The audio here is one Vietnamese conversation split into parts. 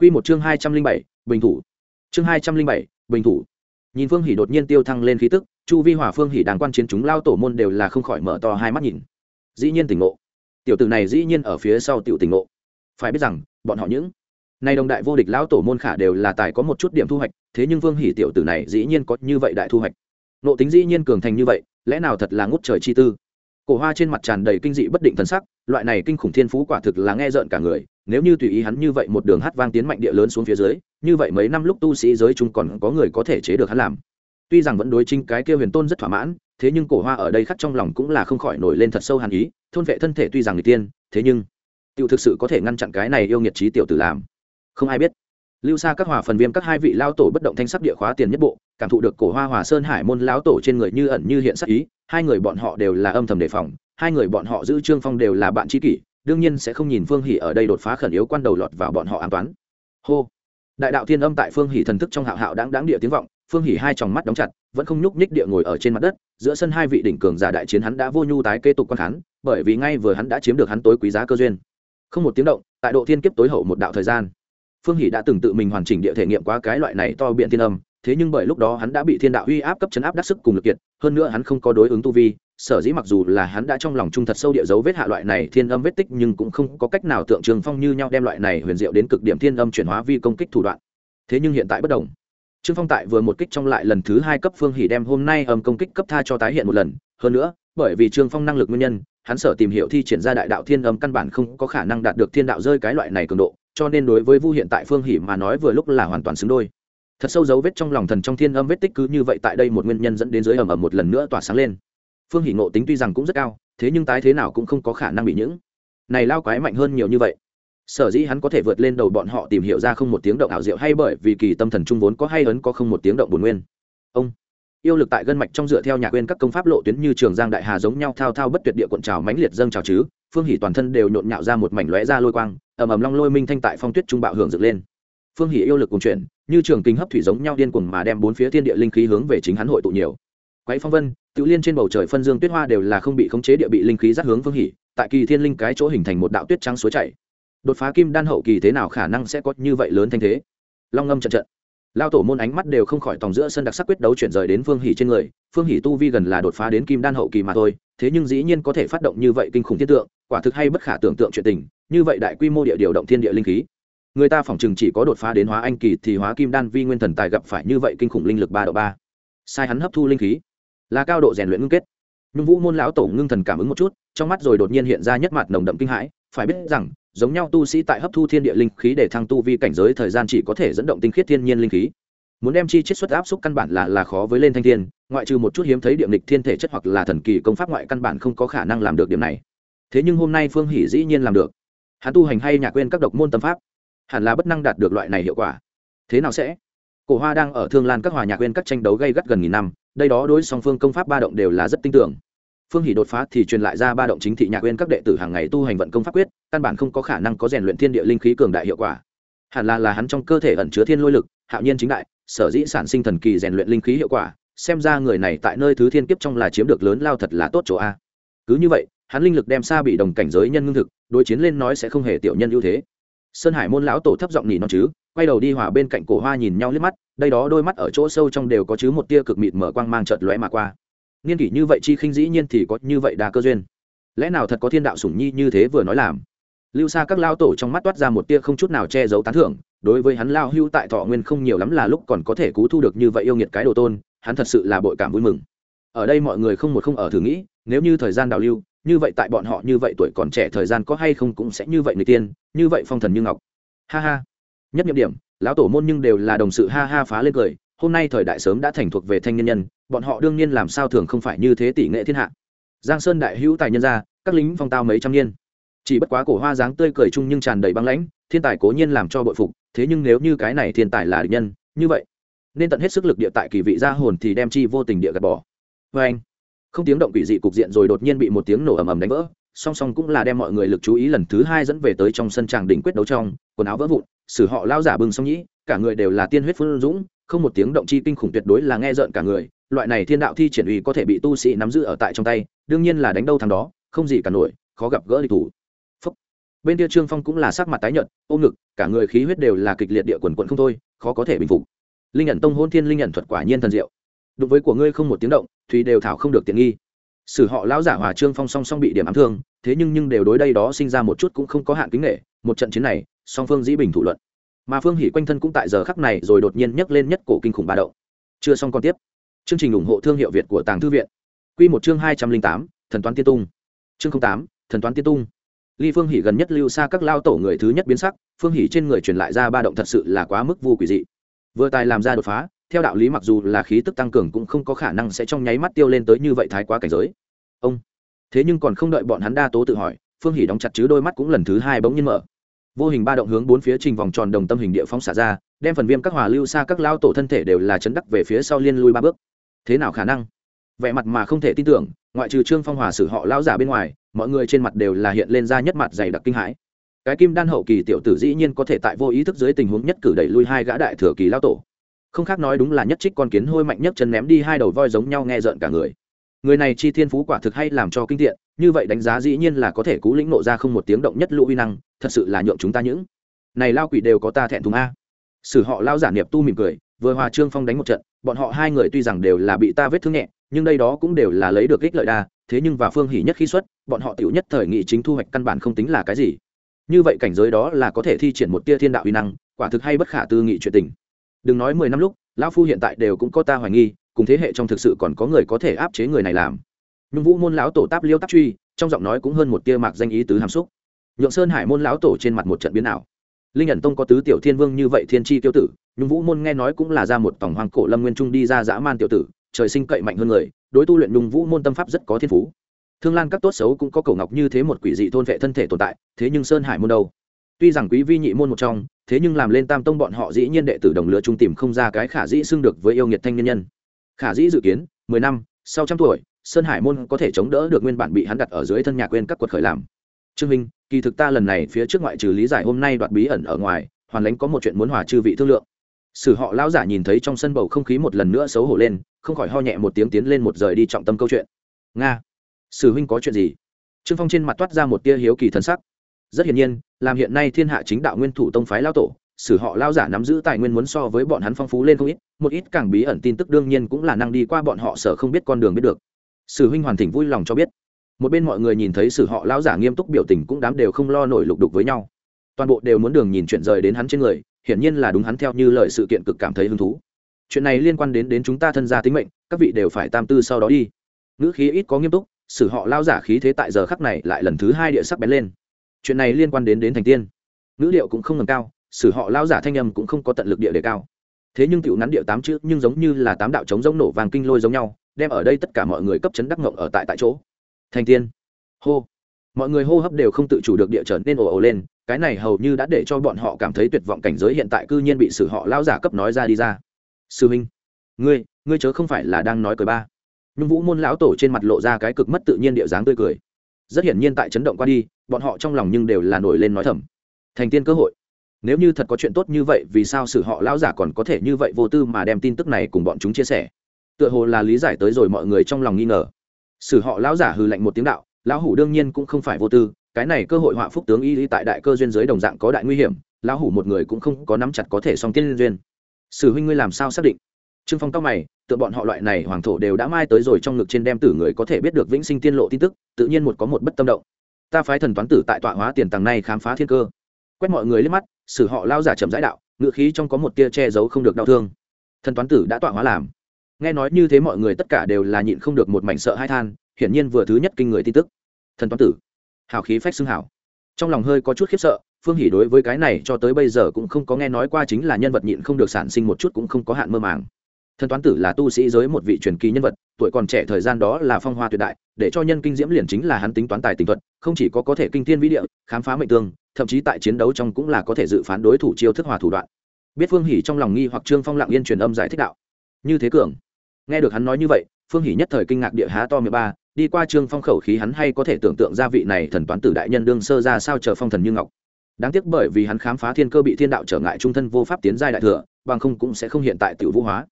Quy một chương hai trăm linh bảy, bình thủ. Chương hai trăm linh bảy, bình thủ. Nhìn phương hỉ đột nhiên tiêu thăng lên khí tức, chu vi hỏa phương hỉ đang quan chiến chúng lao tổ môn đều là không khỏi mở to hai mắt nhìn. Dĩ nhiên tỉnh ngộ. Tiểu tử này dĩ nhiên ở phía sau tiểu tỉnh ngộ. Phải biết rằng, bọn họ những nay đồng đại vô địch lão tổ môn khả đều là tài có một chút điểm thu hoạch, thế nhưng vương hỉ tiểu tử này dĩ nhiên có như vậy đại thu hoạch. Nộ tính dĩ nhiên cường thành như vậy, lẽ nào thật là ngút trời chi tư? Cổ hoa trên mặt tràn đầy kinh dị bất định thần sắc, loại này kinh khủng thiên phú quả thực là nghe rợn cả người nếu như tùy ý hắn như vậy một đường hát vang tiến mạnh địa lớn xuống phía dưới, như vậy mấy năm lúc tu sĩ giới chung còn có người có thể chế được hắn làm. Tuy rằng vẫn đối chính cái kia huyền tôn rất thỏa mãn, thế nhưng cổ hoa ở đây khắc trong lòng cũng là không khỏi nổi lên thật sâu hàn ý, thôn vệ thân thể tuy rằng người tiên, thế nhưng tiểu thực sự có thể ngăn chặn cái này yêu nghiệt trí tiểu tử làm. Không ai biết. Lưu xa các hòa phần viêm các hai vị lao tổ bất động thanh sắc địa khóa tiền nhất bộ, cảm thụ được cổ hoa hòa sơn hải môn lão tổ trên người như ẩn như hiện sắc ý, hai người bọn họ đều là âm thầm đề phòng, hai người bọn họ giữ trương phong đều là bạn tri kỷ đương nhiên sẽ không nhìn phương hỷ ở đây đột phá khẩn yếu quan đầu lọt vào bọn họ an toán hô. Đại đạo thiên âm tại phương hỷ thần thức trong hạo hạo đáng đáng địa tiếng vọng, phương hỷ hai tròng mắt đóng chặt, vẫn không nhúc nhích địa ngồi ở trên mặt đất, giữa sân hai vị đỉnh cường giả đại chiến hắn đã vô nhu tái kế tục quan khán, bởi vì ngay vừa hắn đã chiếm được hắn tối quý giá cơ duyên. Không một tiếng động, tại độ thiên kiếp tối hậu một đạo thời gian, phương hỷ đã từng tự mình hoàn chỉnh địa thể nghiệm qua cái loại này to biện thiên âm thế nhưng bởi lúc đó hắn đã bị thiên đạo uy áp cấp chấn áp đắc sức cùng lực kiệt, hơn nữa hắn không có đối ứng tu vi, sở dĩ mặc dù là hắn đã trong lòng trung thật sâu địa dấu vết hạ loại này thiên âm vết tích nhưng cũng không có cách nào tượng trường phong như nhau đem loại này huyền diệu đến cực điểm thiên âm chuyển hóa vi công kích thủ đoạn. Thế nhưng hiện tại bất đồng. Trương phong tại vừa một kích trong lại lần thứ hai cấp phương hỷ đem hôm nay âm công kích cấp tha cho tái hiện một lần, hơn nữa, bởi vì trương phong năng lực nguyên nhân, hắn sở tìm hiểu thi triển ra đại đạo thiên âm căn bản không có khả năng đạt được thiên đạo rơi cái loại này cường độ, cho nên đối với vu hiện tại phương hỷ mà nói vừa lúc là hoàn toàn xứng đôi thật sâu dấu vết trong lòng thần trong thiên âm vết tích cứ như vậy tại đây một nguyên nhân dẫn đến dưới ầm ầm một lần nữa tỏa sáng lên. Phương hỷ ngộ tính tuy rằng cũng rất cao, thế nhưng tái thế nào cũng không có khả năng bị những này lao quái mạnh hơn nhiều như vậy. Sở dĩ hắn có thể vượt lên đầu bọn họ tìm hiểu ra không một tiếng động ảo diệu hay bởi vì kỳ tâm thần trung vốn có hay ấn có không một tiếng động bồn nguyên. Ông, yêu lực tại gân mạch trong dựa theo nhạc quên các công pháp lộ tuyến như trường giang đại hà giống nhau thao thao bất tuyệt địa cuộn trào mãnh liệt dâng trào chứ, phương hỷ toàn thân đều nhộn nhạo ra một mảnh lóe ra lôi quang, ầm ầm long lôi minh thanh tại phong tuyết trung bạo hưởng dựng lên phương hỷ yêu lực cùng chuyển, như trường kinh hấp thủy giống nhau điên cuồng mà đem bốn phía thiên địa linh khí hướng về chính hắn hội tụ nhiều. Quái phong vân, tự liên trên bầu trời phân dương tuyết hoa đều là không bị khống chế địa bị linh khí dắt hướng phương hỷ, tại kỳ thiên linh cái chỗ hình thành một đạo tuyết trắng suối chảy. Đột phá kim đan hậu kỳ thế nào khả năng sẽ có như vậy lớn thanh thế? Long ngâm trận trận. Lao tổ môn ánh mắt đều không khỏi tòng giữa sân đặc sắc quyết đấu chuyển rời đến phương hỷ trên người, phương hỷ tu vi gần là đột phá đến kim đan hậu kỳ mà thôi, thế nhưng dĩ nhiên có thể phát động như vậy kinh khủng thiết tượng, quả thực hay bất khả tưởng tượng chuyện tình, như vậy đại quy mô địa điều động thiên địa linh khí người ta phỏng chừng chỉ có đột phá đến hóa anh kỳ thì hóa kim đan vi nguyên thần tài gặp phải như vậy kinh khủng linh lực ba độ ba. Sai hắn hấp thu linh khí. Là cao độ rèn luyện ngưng kết. Nhung vũ môn lão tổ ngưng thần cảm ứng một chút, trong mắt rồi đột nhiên hiện ra nhất mặt nồng đậm kinh hãi. Phải biết rằng, giống nhau tu sĩ tại hấp thu thiên địa linh khí để thăng tu vi cảnh giới thời gian chỉ có thể dẫn động tinh khiết thiên nhiên linh khí. Muốn đem chi chiết xuất áp xúc căn bản là là khó với lên thanh thiên, ngoại trừ một chút hiếm thấy điểm lịch thiên thể chất hoặc là thần kỳ công pháp ngoại căn bản không có khả năng làm được điểm này. Thế nhưng hôm nay phương hỷ dĩ nhiên làm được. Hắn tu hành hay nhà quên các độc môn tâm pháp hẳn là bất năng đạt được loại này hiệu quả. Thế nào sẽ? Cổ hoa đang ở thương lan các hòa nhạc quên các tranh đấu gây gắt gần nghìn năm, đây đó đối song phương công pháp ba động đều là rất tin tưởng. Phương hỷ đột phá thì truyền lại ra ba động chính thị nhạc quên các đệ tử hàng ngày tu hành vận công pháp quyết, căn bản không có khả năng có rèn luyện thiên địa linh khí cường đại hiệu quả. Hẳn là là hắn trong cơ thể ẩn chứa thiên lôi lực, hạo nhiên chính đại, sở dĩ sản sinh thần kỳ rèn luyện linh khí hiệu quả, xem ra người này tại nơi thứ thiên kiếp trong là chiếm được lớn lao thật là tốt chỗ a. Cứ như vậy, hắn linh lực đem xa bị đồng cảnh giới nhân ngưng thực, đối chiến lên nói sẽ không hề tiểu nhân ưu thế sơn hải môn lão tổ thấp giọng nhỉ non chứ, quay đầu đi hòa bên cạnh cổ hoa nhìn nhau liếc mắt, đây đó đôi mắt ở chỗ sâu trong đều có chứ một tia cực mịt mở quang mang chợt lóe mà qua. Niên kỷ như vậy chi khinh dĩ nhiên thì có như vậy đa cơ duyên. Lẽ nào thật có thiên đạo sủng nhi như thế vừa nói làm? Lưu xa các lao tổ trong mắt toát ra một tia không chút nào che giấu tán thưởng, đối với hắn lao hưu tại thọ nguyên không nhiều lắm là lúc còn có thể cú thu được như vậy yêu nghiệt cái đồ tôn, hắn thật sự là bội cảm vui mừng ở đây mọi người không một không ở thử nghĩ, nếu như thời gian đào lưu, như vậy tại bọn họ như vậy tuổi còn trẻ thời gian có hay không cũng sẽ như vậy người tiên, như vậy phong thần như ngọc. Ha ha. Nhất nhiệm điểm, lão tổ môn nhưng đều là đồng sự ha ha phá lên cười, hôm nay thời đại sớm đã thành thuộc về thanh nhân nhân, bọn họ đương nhiên làm sao thường không phải như thế tỷ nghệ thiên hạ. Giang sơn đại hữu tài nhân gia, các lính phong tao mấy trăm niên. Chỉ bất quá cổ hoa dáng tươi cười chung nhưng tràn đầy băng lãnh, thiên tài cố nhiên làm cho bội phục, thế nhưng nếu như cái này thiên tài là địch nhân, như vậy, nên tận hết sức lực địa tại kỳ vị gia hồn thì đem chi vô tình địa gạt bỏ vê anh. Không tiếng động quỷ dị cục diện rồi đột nhiên bị một tiếng nổ ầm ầm đánh vỡ. Song song cũng là đem mọi người lực chú ý lần thứ hai dẫn về tới trong sân tràng đỉnh quyết đấu trong, quần áo vỡ vụn xử họ lao giả bừng song nhĩ, cả người đều là tiên huyết phương dũng, không một tiếng động chi kinh khủng tuyệt đối là nghe rợn cả người, loại này thiên đạo thi triển uy có thể bị tu sĩ nắm giữ ở tại trong tay, đương nhiên là đánh đâu thằng đó, không gì cả nổi, khó gặp gỡ địch thủ. Bên kia trương phong cũng là sắc mặt tái nhợt ôm ngực, cả người khí huyết đều là kịch liệt địa quần quận không thôi, khó có thể bình phục. Linh nhận tông hôn thiên linh nhận thuật quả nhiên thần diệu. Đối với của ngươi không một tiếng động thùy đều thảo không được tiện nghi. Sử họ lão giả hòa trương phong song song bị điểm ám thương, thế nhưng nhưng đều đối đây đó sinh ra một chút cũng không có hạn kính nghệ một trận chiến này, song phương dĩ bình thủ luận. Mà phương hỉ quanh thân cũng tại giờ khắc này rồi đột nhiên nhấc lên nhất cổ kinh khủng ba đậu chưa xong còn tiếp. Chương trình ủng hộ thương hiệu việt của tàng thư viện. Q một chương hai trăm linh tám, thần toán tiên tung. Chương tám, thần toán tiên tung. Ly phương hỉ gần nhất lưu xa các lao tổ người thứ nhất biến sắc, phương hỉ trên người truyền lại ra ba động thật sự là quá mức vô quỷ dị. Vừa tài làm ra đột phá theo đạo lý mặc dù là khí tức tăng cường cũng không có khả năng sẽ trong nháy mắt tiêu lên tới như vậy thái quá cảnh giới. Ông. Thế nhưng còn không đợi bọn hắn đa tố tự hỏi, phương hỉ đóng chặt chứ đôi mắt cũng lần thứ hai bỗng nhiên mở. Vô hình ba động hướng bốn phía trình vòng tròn đồng tâm hình địa phóng xả ra, đem phần viêm các hòa lưu xa các lao tổ thân thể đều là chấn đắc về phía sau liên lui ba bước. Thế nào khả năng? Vẻ mặt mà không thể tin tưởng, ngoại trừ trương phong hòa xử họ lao giả bên ngoài, mọi người trên mặt đều là hiện lên ra nhất mặt dày đặc kinh hãi. Cái kim đan hậu kỳ tiểu tử dĩ nhiên có thể tại vô ý thức dưới tình huống nhất cử đẩy lui hai gã đại thừa kỳ lao tổ không khác nói đúng là nhất trích con kiến hôi mạnh nhất chân ném đi hai đầu voi giống nhau nghe rợn cả người. Người này chi thiên phú quả thực hay làm cho kinh tiện như vậy đánh giá dĩ nhiên là có thể cú lĩnh nộ ra không một tiếng động nhất lũ uy năng, thật sự là nhượng chúng ta những này lao quỷ đều có ta thẹn thùng a. Sử họ lao giả niệm tu mỉm cười, vừa hòa trương phong đánh một trận, bọn họ hai người tuy rằng đều là bị ta vết thương nhẹ, nhưng đây đó cũng đều là lấy được ích lợi đa, thế nhưng và phương hỉ nhất khi xuất, bọn họ tiểu nhất thời nghị chính thu hoạch căn bản không tính là cái gì. Như vậy cảnh giới đó là có thể thi triển một tia thiên đạo uy năng, quả thực hay bất khả tư nghị chuyện tình đừng nói mười năm lúc, lão phu hiện tại đều cũng có ta hoài nghi, cùng thế hệ trong thực sự còn có người có thể áp chế người này làm. Nhưng vũ môn lão tổ táp liêu táp truy, trong giọng nói cũng hơn một tia mạc danh ý tứ hàm xúc. Nhượng sơn hải môn lão tổ trên mặt một trận biến ảo. Linh ẩn tông có tứ tiểu thiên vương như vậy thiên tri tiêu tử nhưng vũ môn nghe nói cũng là ra một tổng hoàng cổ lâm nguyên trung đi ra dã man tiểu tử, trời sinh cậy mạnh hơn người, đối tu luyện nhung vũ môn tâm pháp rất có thiên phú. Thương lan các tốt xấu cũng có cầu ngọc như thế một quỷ dị thôn vệ thân thể tồn tại, thế nhưng sơn hải môn đâu? Tuy rằng quý vi nhị môn một trong, thế nhưng làm lên tam tông bọn họ dĩ nhiên đệ tử đồng lứa trung tìm không ra cái khả dĩ xưng được với yêu nghiệt thanh niên nhân. Khả dĩ dự kiến, mười năm, sau trăm tuổi, sơn hải môn có thể chống đỡ được nguyên bản bị hắn đặt ở dưới thân nhà quên các quật khởi làm. Trương minh, kỳ thực ta lần này phía trước ngoại trừ lý giải hôm nay đoạt bí ẩn ở ngoài, hoàn lãnh có một chuyện muốn hòa chư vị thương lượng. Sử họ lão giả nhìn thấy trong sân bầu không khí một lần nữa xấu hổ lên, không khỏi ho nhẹ một tiếng tiến lên một rời đi trọng tâm câu chuyện. Nga, sử huynh có chuyện gì? Trương phong trên mặt toát ra một tia hiếu kỳ thân sắc rất hiển nhiên, làm hiện nay thiên hạ chính đạo nguyên thủ tông phái lao tổ, sử họ lao giả nắm giữ tài nguyên muốn so với bọn hắn phong phú lên không ít, một ít càng bí ẩn tin tức đương nhiên cũng là năng đi qua bọn họ sở không biết con đường biết được. Sử huynh hoàn thỉnh vui lòng cho biết. Một bên mọi người nhìn thấy sử họ lao giả nghiêm túc biểu tình cũng đám đều không lo nổi lục đục với nhau. Toàn bộ đều muốn đường nhìn chuyện rời đến hắn trên người, hiển nhiên là đúng hắn theo như lời sự kiện cực cảm thấy hứng thú. Chuyện này liên quan đến đến chúng ta thân gia tính mệnh, các vị đều phải tam tư sau đó đi. Ngữ khí ít có nghiêm túc, sử họ lao giả khí thế tại giờ khắc này lại lần thứ hai địa sắc bén lên chuyện này liên quan đến đến thành tiên. Ngữ liệu cũng không ngầm cao, sử họ lao giả thanh âm cũng không có tận lực địa đề cao. Thế nhưng tiểu ngắn điệu tám chữ nhưng giống như là tám đạo chống giống nổ vàng kinh lôi giống nhau, đem ở đây tất cả mọi người cấp chấn đắc ngộng ở tại tại chỗ. Thành tiên. Hô. Mọi người hô hấp đều không tự chủ được địa trở nên ồ ồ lên, cái này hầu như đã để cho bọn họ cảm thấy tuyệt vọng cảnh giới hiện tại cư nhiên bị sử họ lao giả cấp nói ra đi ra. Sư minh ngươi ngươi chớ không phải là đang nói cười ba. Nhưng vũ môn lão tổ trên mặt lộ ra cái cực mất tự nhiên địa dáng tươi cười rất hiển nhiên tại chấn động qua đi, bọn họ trong lòng nhưng đều là nổi lên nói thầm. Thành tiên cơ hội. Nếu như thật có chuyện tốt như vậy, vì sao sự họ lão giả còn có thể như vậy vô tư mà đem tin tức này cùng bọn chúng chia sẻ? Tựa hồ là lý giải tới rồi mọi người trong lòng nghi ngờ. Sử họ lão giả hừ lạnh một tiếng đạo, lão hủ đương nhiên cũng không phải vô tư, cái này cơ hội họa phúc tướng y tại đại cơ duyên giới đồng dạng có đại nguy hiểm, lão hủ một người cũng không có nắm chặt có thể song tiên duyên. Sử huynh ngươi làm sao xác định? Trương phong cao mày, tựa bọn họ loại này hoàng thổ đều đã mai tới rồi trong ngực trên đem tử người có thể biết được vĩnh sinh tiên lộ tin tức, tự nhiên một có một bất tâm động. Ta phái thần toán tử tại tọa hóa tiền tàng này khám phá thiên cơ. Quét mọi người liếc mắt, sử họ lao giả chậm rãi đạo, ngựa khí trong có một tia che giấu không được đau thương. Thần toán tử đã tọa hóa làm. Nghe nói như thế mọi người tất cả đều là nhịn không được một mảnh sợ hai than, hiển nhiên vừa thứ nhất kinh người tin tức. Thần toán tử. Hào khí phách xưng hảo trong lòng hơi có chút khiếp sợ, phương hỉ đối với cái này cho tới bây giờ cũng không có nghe nói qua chính là nhân vật nhịn không được sản sinh một chút cũng không có hạn mơ màng thần toán tử là tu sĩ giới một vị truyền kỳ nhân vật, tuổi còn trẻ thời gian đó là phong hoa tuyệt đại, để cho nhân kinh diễm liền chính là hắn tính toán tài tình thuật, không chỉ có có thể kinh thiên vĩ địa, khám phá mệnh tương, thậm chí tại chiến đấu trong cũng là có thể dự phán đối thủ chiêu thức hòa thủ đoạn. Biết phương hỉ trong lòng nghi hoặc trương phong lặng yên truyền âm giải thích đạo. Như thế cường. Nghe được hắn nói như vậy, phương hỉ nhất thời kinh ngạc địa há to mười ba, đi qua trương phong khẩu khí hắn hay có thể tưởng tượng ra vị này thần toán tử đại nhân đương sơ ra sao chờ phong thần như ngọc. Đáng tiếc bởi vì hắn khám phá thiên cơ bị thiên đạo trở ngại trung thân vô pháp tiến giai đại thừa, bằng không cũng sẽ không hiện tại tiểu vũ hóa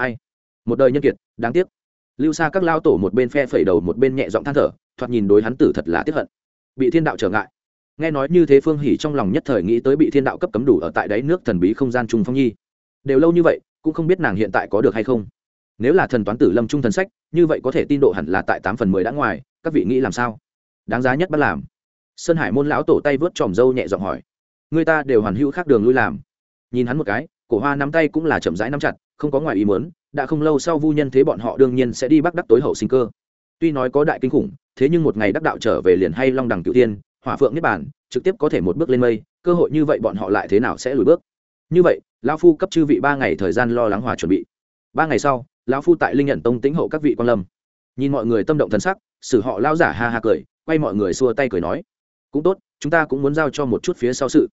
ai? Một đời nhân kiệt, đáng tiếc. Lưu xa các lao tổ một bên phe phẩy đầu một bên nhẹ giọng than thở, thoạt nhìn đối hắn tử thật là tiếc hận. Bị thiên đạo trở ngại. Nghe nói như thế phương hỉ trong lòng nhất thời nghĩ tới bị thiên đạo cấp cấm đủ ở tại đáy nước thần bí không gian trung phong nhi. Đều lâu như vậy, cũng không biết nàng hiện tại có được hay không. Nếu là thần toán tử lâm trung thần sách, như vậy có thể tin độ hẳn là tại tám phần mười đã ngoài, các vị nghĩ làm sao? Đáng giá nhất bắt làm. Sơn hải môn lão tổ tay vớt tròm râu nhẹ giọng hỏi. Người ta đều hoàn hữu khác đường lui làm. Nhìn hắn một cái, cổ hoa nắm tay cũng là chậm rãi nắm chặt không có ngoài ý muốn, đã không lâu sau vu nhân thế bọn họ đương nhiên sẽ đi bắc đắc tối hậu sinh cơ. Tuy nói có đại kinh khủng, thế nhưng một ngày đắc đạo trở về liền hay long đằng cửu tiên hỏa phượng niết bản trực tiếp có thể một bước lên mây, cơ hội như vậy bọn họ lại thế nào sẽ lùi bước? Như vậy, lão phu cấp chư vị ba ngày thời gian lo lắng hòa chuẩn bị. Ba ngày sau, lão phu tại linh nhận tông tĩnh hậu các vị quan lâm. Nhìn mọi người tâm động thân sắc xử họ lao giả ha ha cười, quay mọi người xua tay cười nói, cũng tốt, chúng ta cũng muốn giao cho một chút phía sau sự.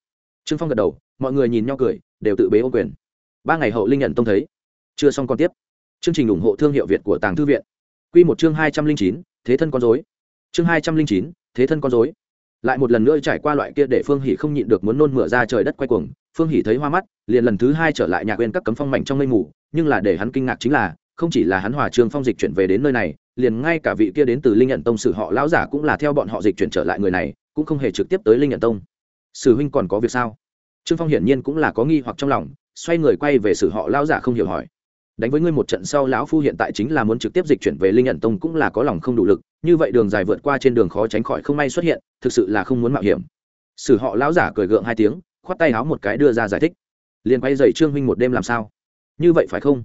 Trương phong gật đầu, mọi người nhìn nhau cười, đều tự bế ô quyền. Ba ngày hậu linh nhận tông thấy chưa xong còn tiếp. Chương trình ủng hộ thương hiệu việt của tàng thư viện. Q một chương hai trăm linh chín, thế thân con dối chương hai trăm linh chín, thế thân con dối lại một lần nữa trải qua loại kia để phương hỷ không nhịn được muốn nôn mửa ra trời đất quay cuồng, phương hỷ thấy hoa mắt, liền lần thứ hai trở lại nhà quên các cấm phong mảnh trong mây mù, nhưng là để hắn kinh ngạc chính là, không chỉ là hắn hòa trương phong dịch chuyển về đến nơi này, liền ngay cả vị kia đến từ linh nhận tông sử họ lão giả cũng là theo bọn họ dịch chuyển trở lại người này, cũng không hề trực tiếp tới linh nhận tông. Sử huynh còn có việc sao? Trương phong hiển nhiên cũng là có nghi hoặc trong lòng, xoay người quay về sử họ lão giả không hiểu hỏi đánh với ngươi một trận sau lão phu hiện tại chính là muốn trực tiếp dịch chuyển về linh nhận tông cũng là có lòng không đủ lực, như vậy đường dài vượt qua trên đường khó tránh khỏi không may xuất hiện, thực sự là không muốn mạo hiểm. Sử họ lão giả cười gượng hai tiếng, khoát tay áo một cái đưa ra giải thích. Liền quay dậy trương huynh một đêm làm sao? Như vậy phải không?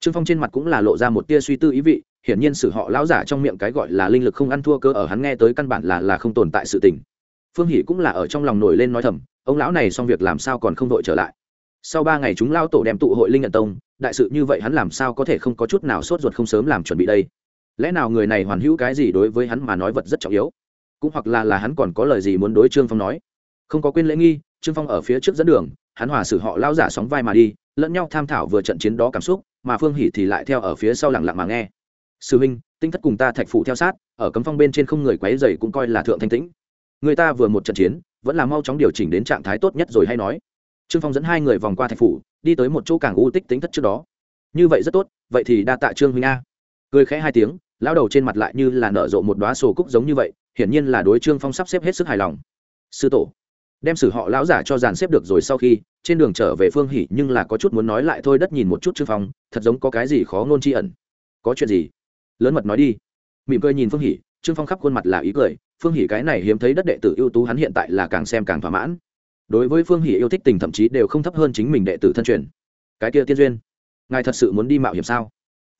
Trương phong trên mặt cũng là lộ ra một tia suy tư ý vị, hiển nhiên sử họ lão giả trong miệng cái gọi là linh lực không ăn thua cơ ở hắn nghe tới căn bản là là không tồn tại sự tình. Phương hỷ cũng là ở trong lòng nổi lên nói thầm, ông lão này xong việc làm sao còn không đội trở lại? Sau ba ngày chúng lao tổ đem tụ hội linh nhận tông, đại sự như vậy hắn làm sao có thể không có chút nào sốt ruột không sớm làm chuẩn bị đây? Lẽ nào người này hoàn hữu cái gì đối với hắn mà nói vật rất trọng yếu? Cũng hoặc là là hắn còn có lời gì muốn đối trương phong nói? Không có quên lễ nghi, trương phong ở phía trước dẫn đường, hắn hòa xử họ lao giả sóng vai mà đi, lẫn nhau tham thảo vừa trận chiến đó cảm xúc, mà phương hỉ thì lại theo ở phía sau lặng lặng mà nghe. Sư huynh, tinh thất cùng ta thạch phụ theo sát, ở cấm phong bên trên không người quấy dày cũng coi là thượng thanh tĩnh. Người ta vừa một trận chiến, vẫn là mau chóng điều chỉnh đến trạng thái tốt nhất rồi hay nói trương phong dẫn hai người vòng qua thạch phủ, đi tới một chỗ càng u tích tính thất trước đó. Như vậy rất tốt, vậy thì đa tạ trương huynh a. Cười khẽ hai tiếng, lão đầu trên mặt lại như là nở rộ một đoá sổ cúc giống như vậy, hiển nhiên là đối trương phong sắp xếp hết sức hài lòng. Sư tổ, đem sử họ lão giả cho dàn xếp được rồi sau khi, trên đường trở về phương hỉ nhưng là có chút muốn nói lại thôi đất nhìn một chút trương phong, thật giống có cái gì khó ngôn tri ẩn. Có chuyện gì? Lớn mật nói đi. Mỉm cười nhìn phương hỉ trương phong khắp khuôn mặt là ý cười, phương hỉ cái này hiếm thấy đất đệ tử ưu tú hắn hiện tại là càng xem càng thỏa mãn đối với phương hỷ yêu thích tình thậm chí đều không thấp hơn chính mình đệ tử thân truyền. Cái kia tiên duyên, ngài thật sự muốn đi mạo hiểm sao?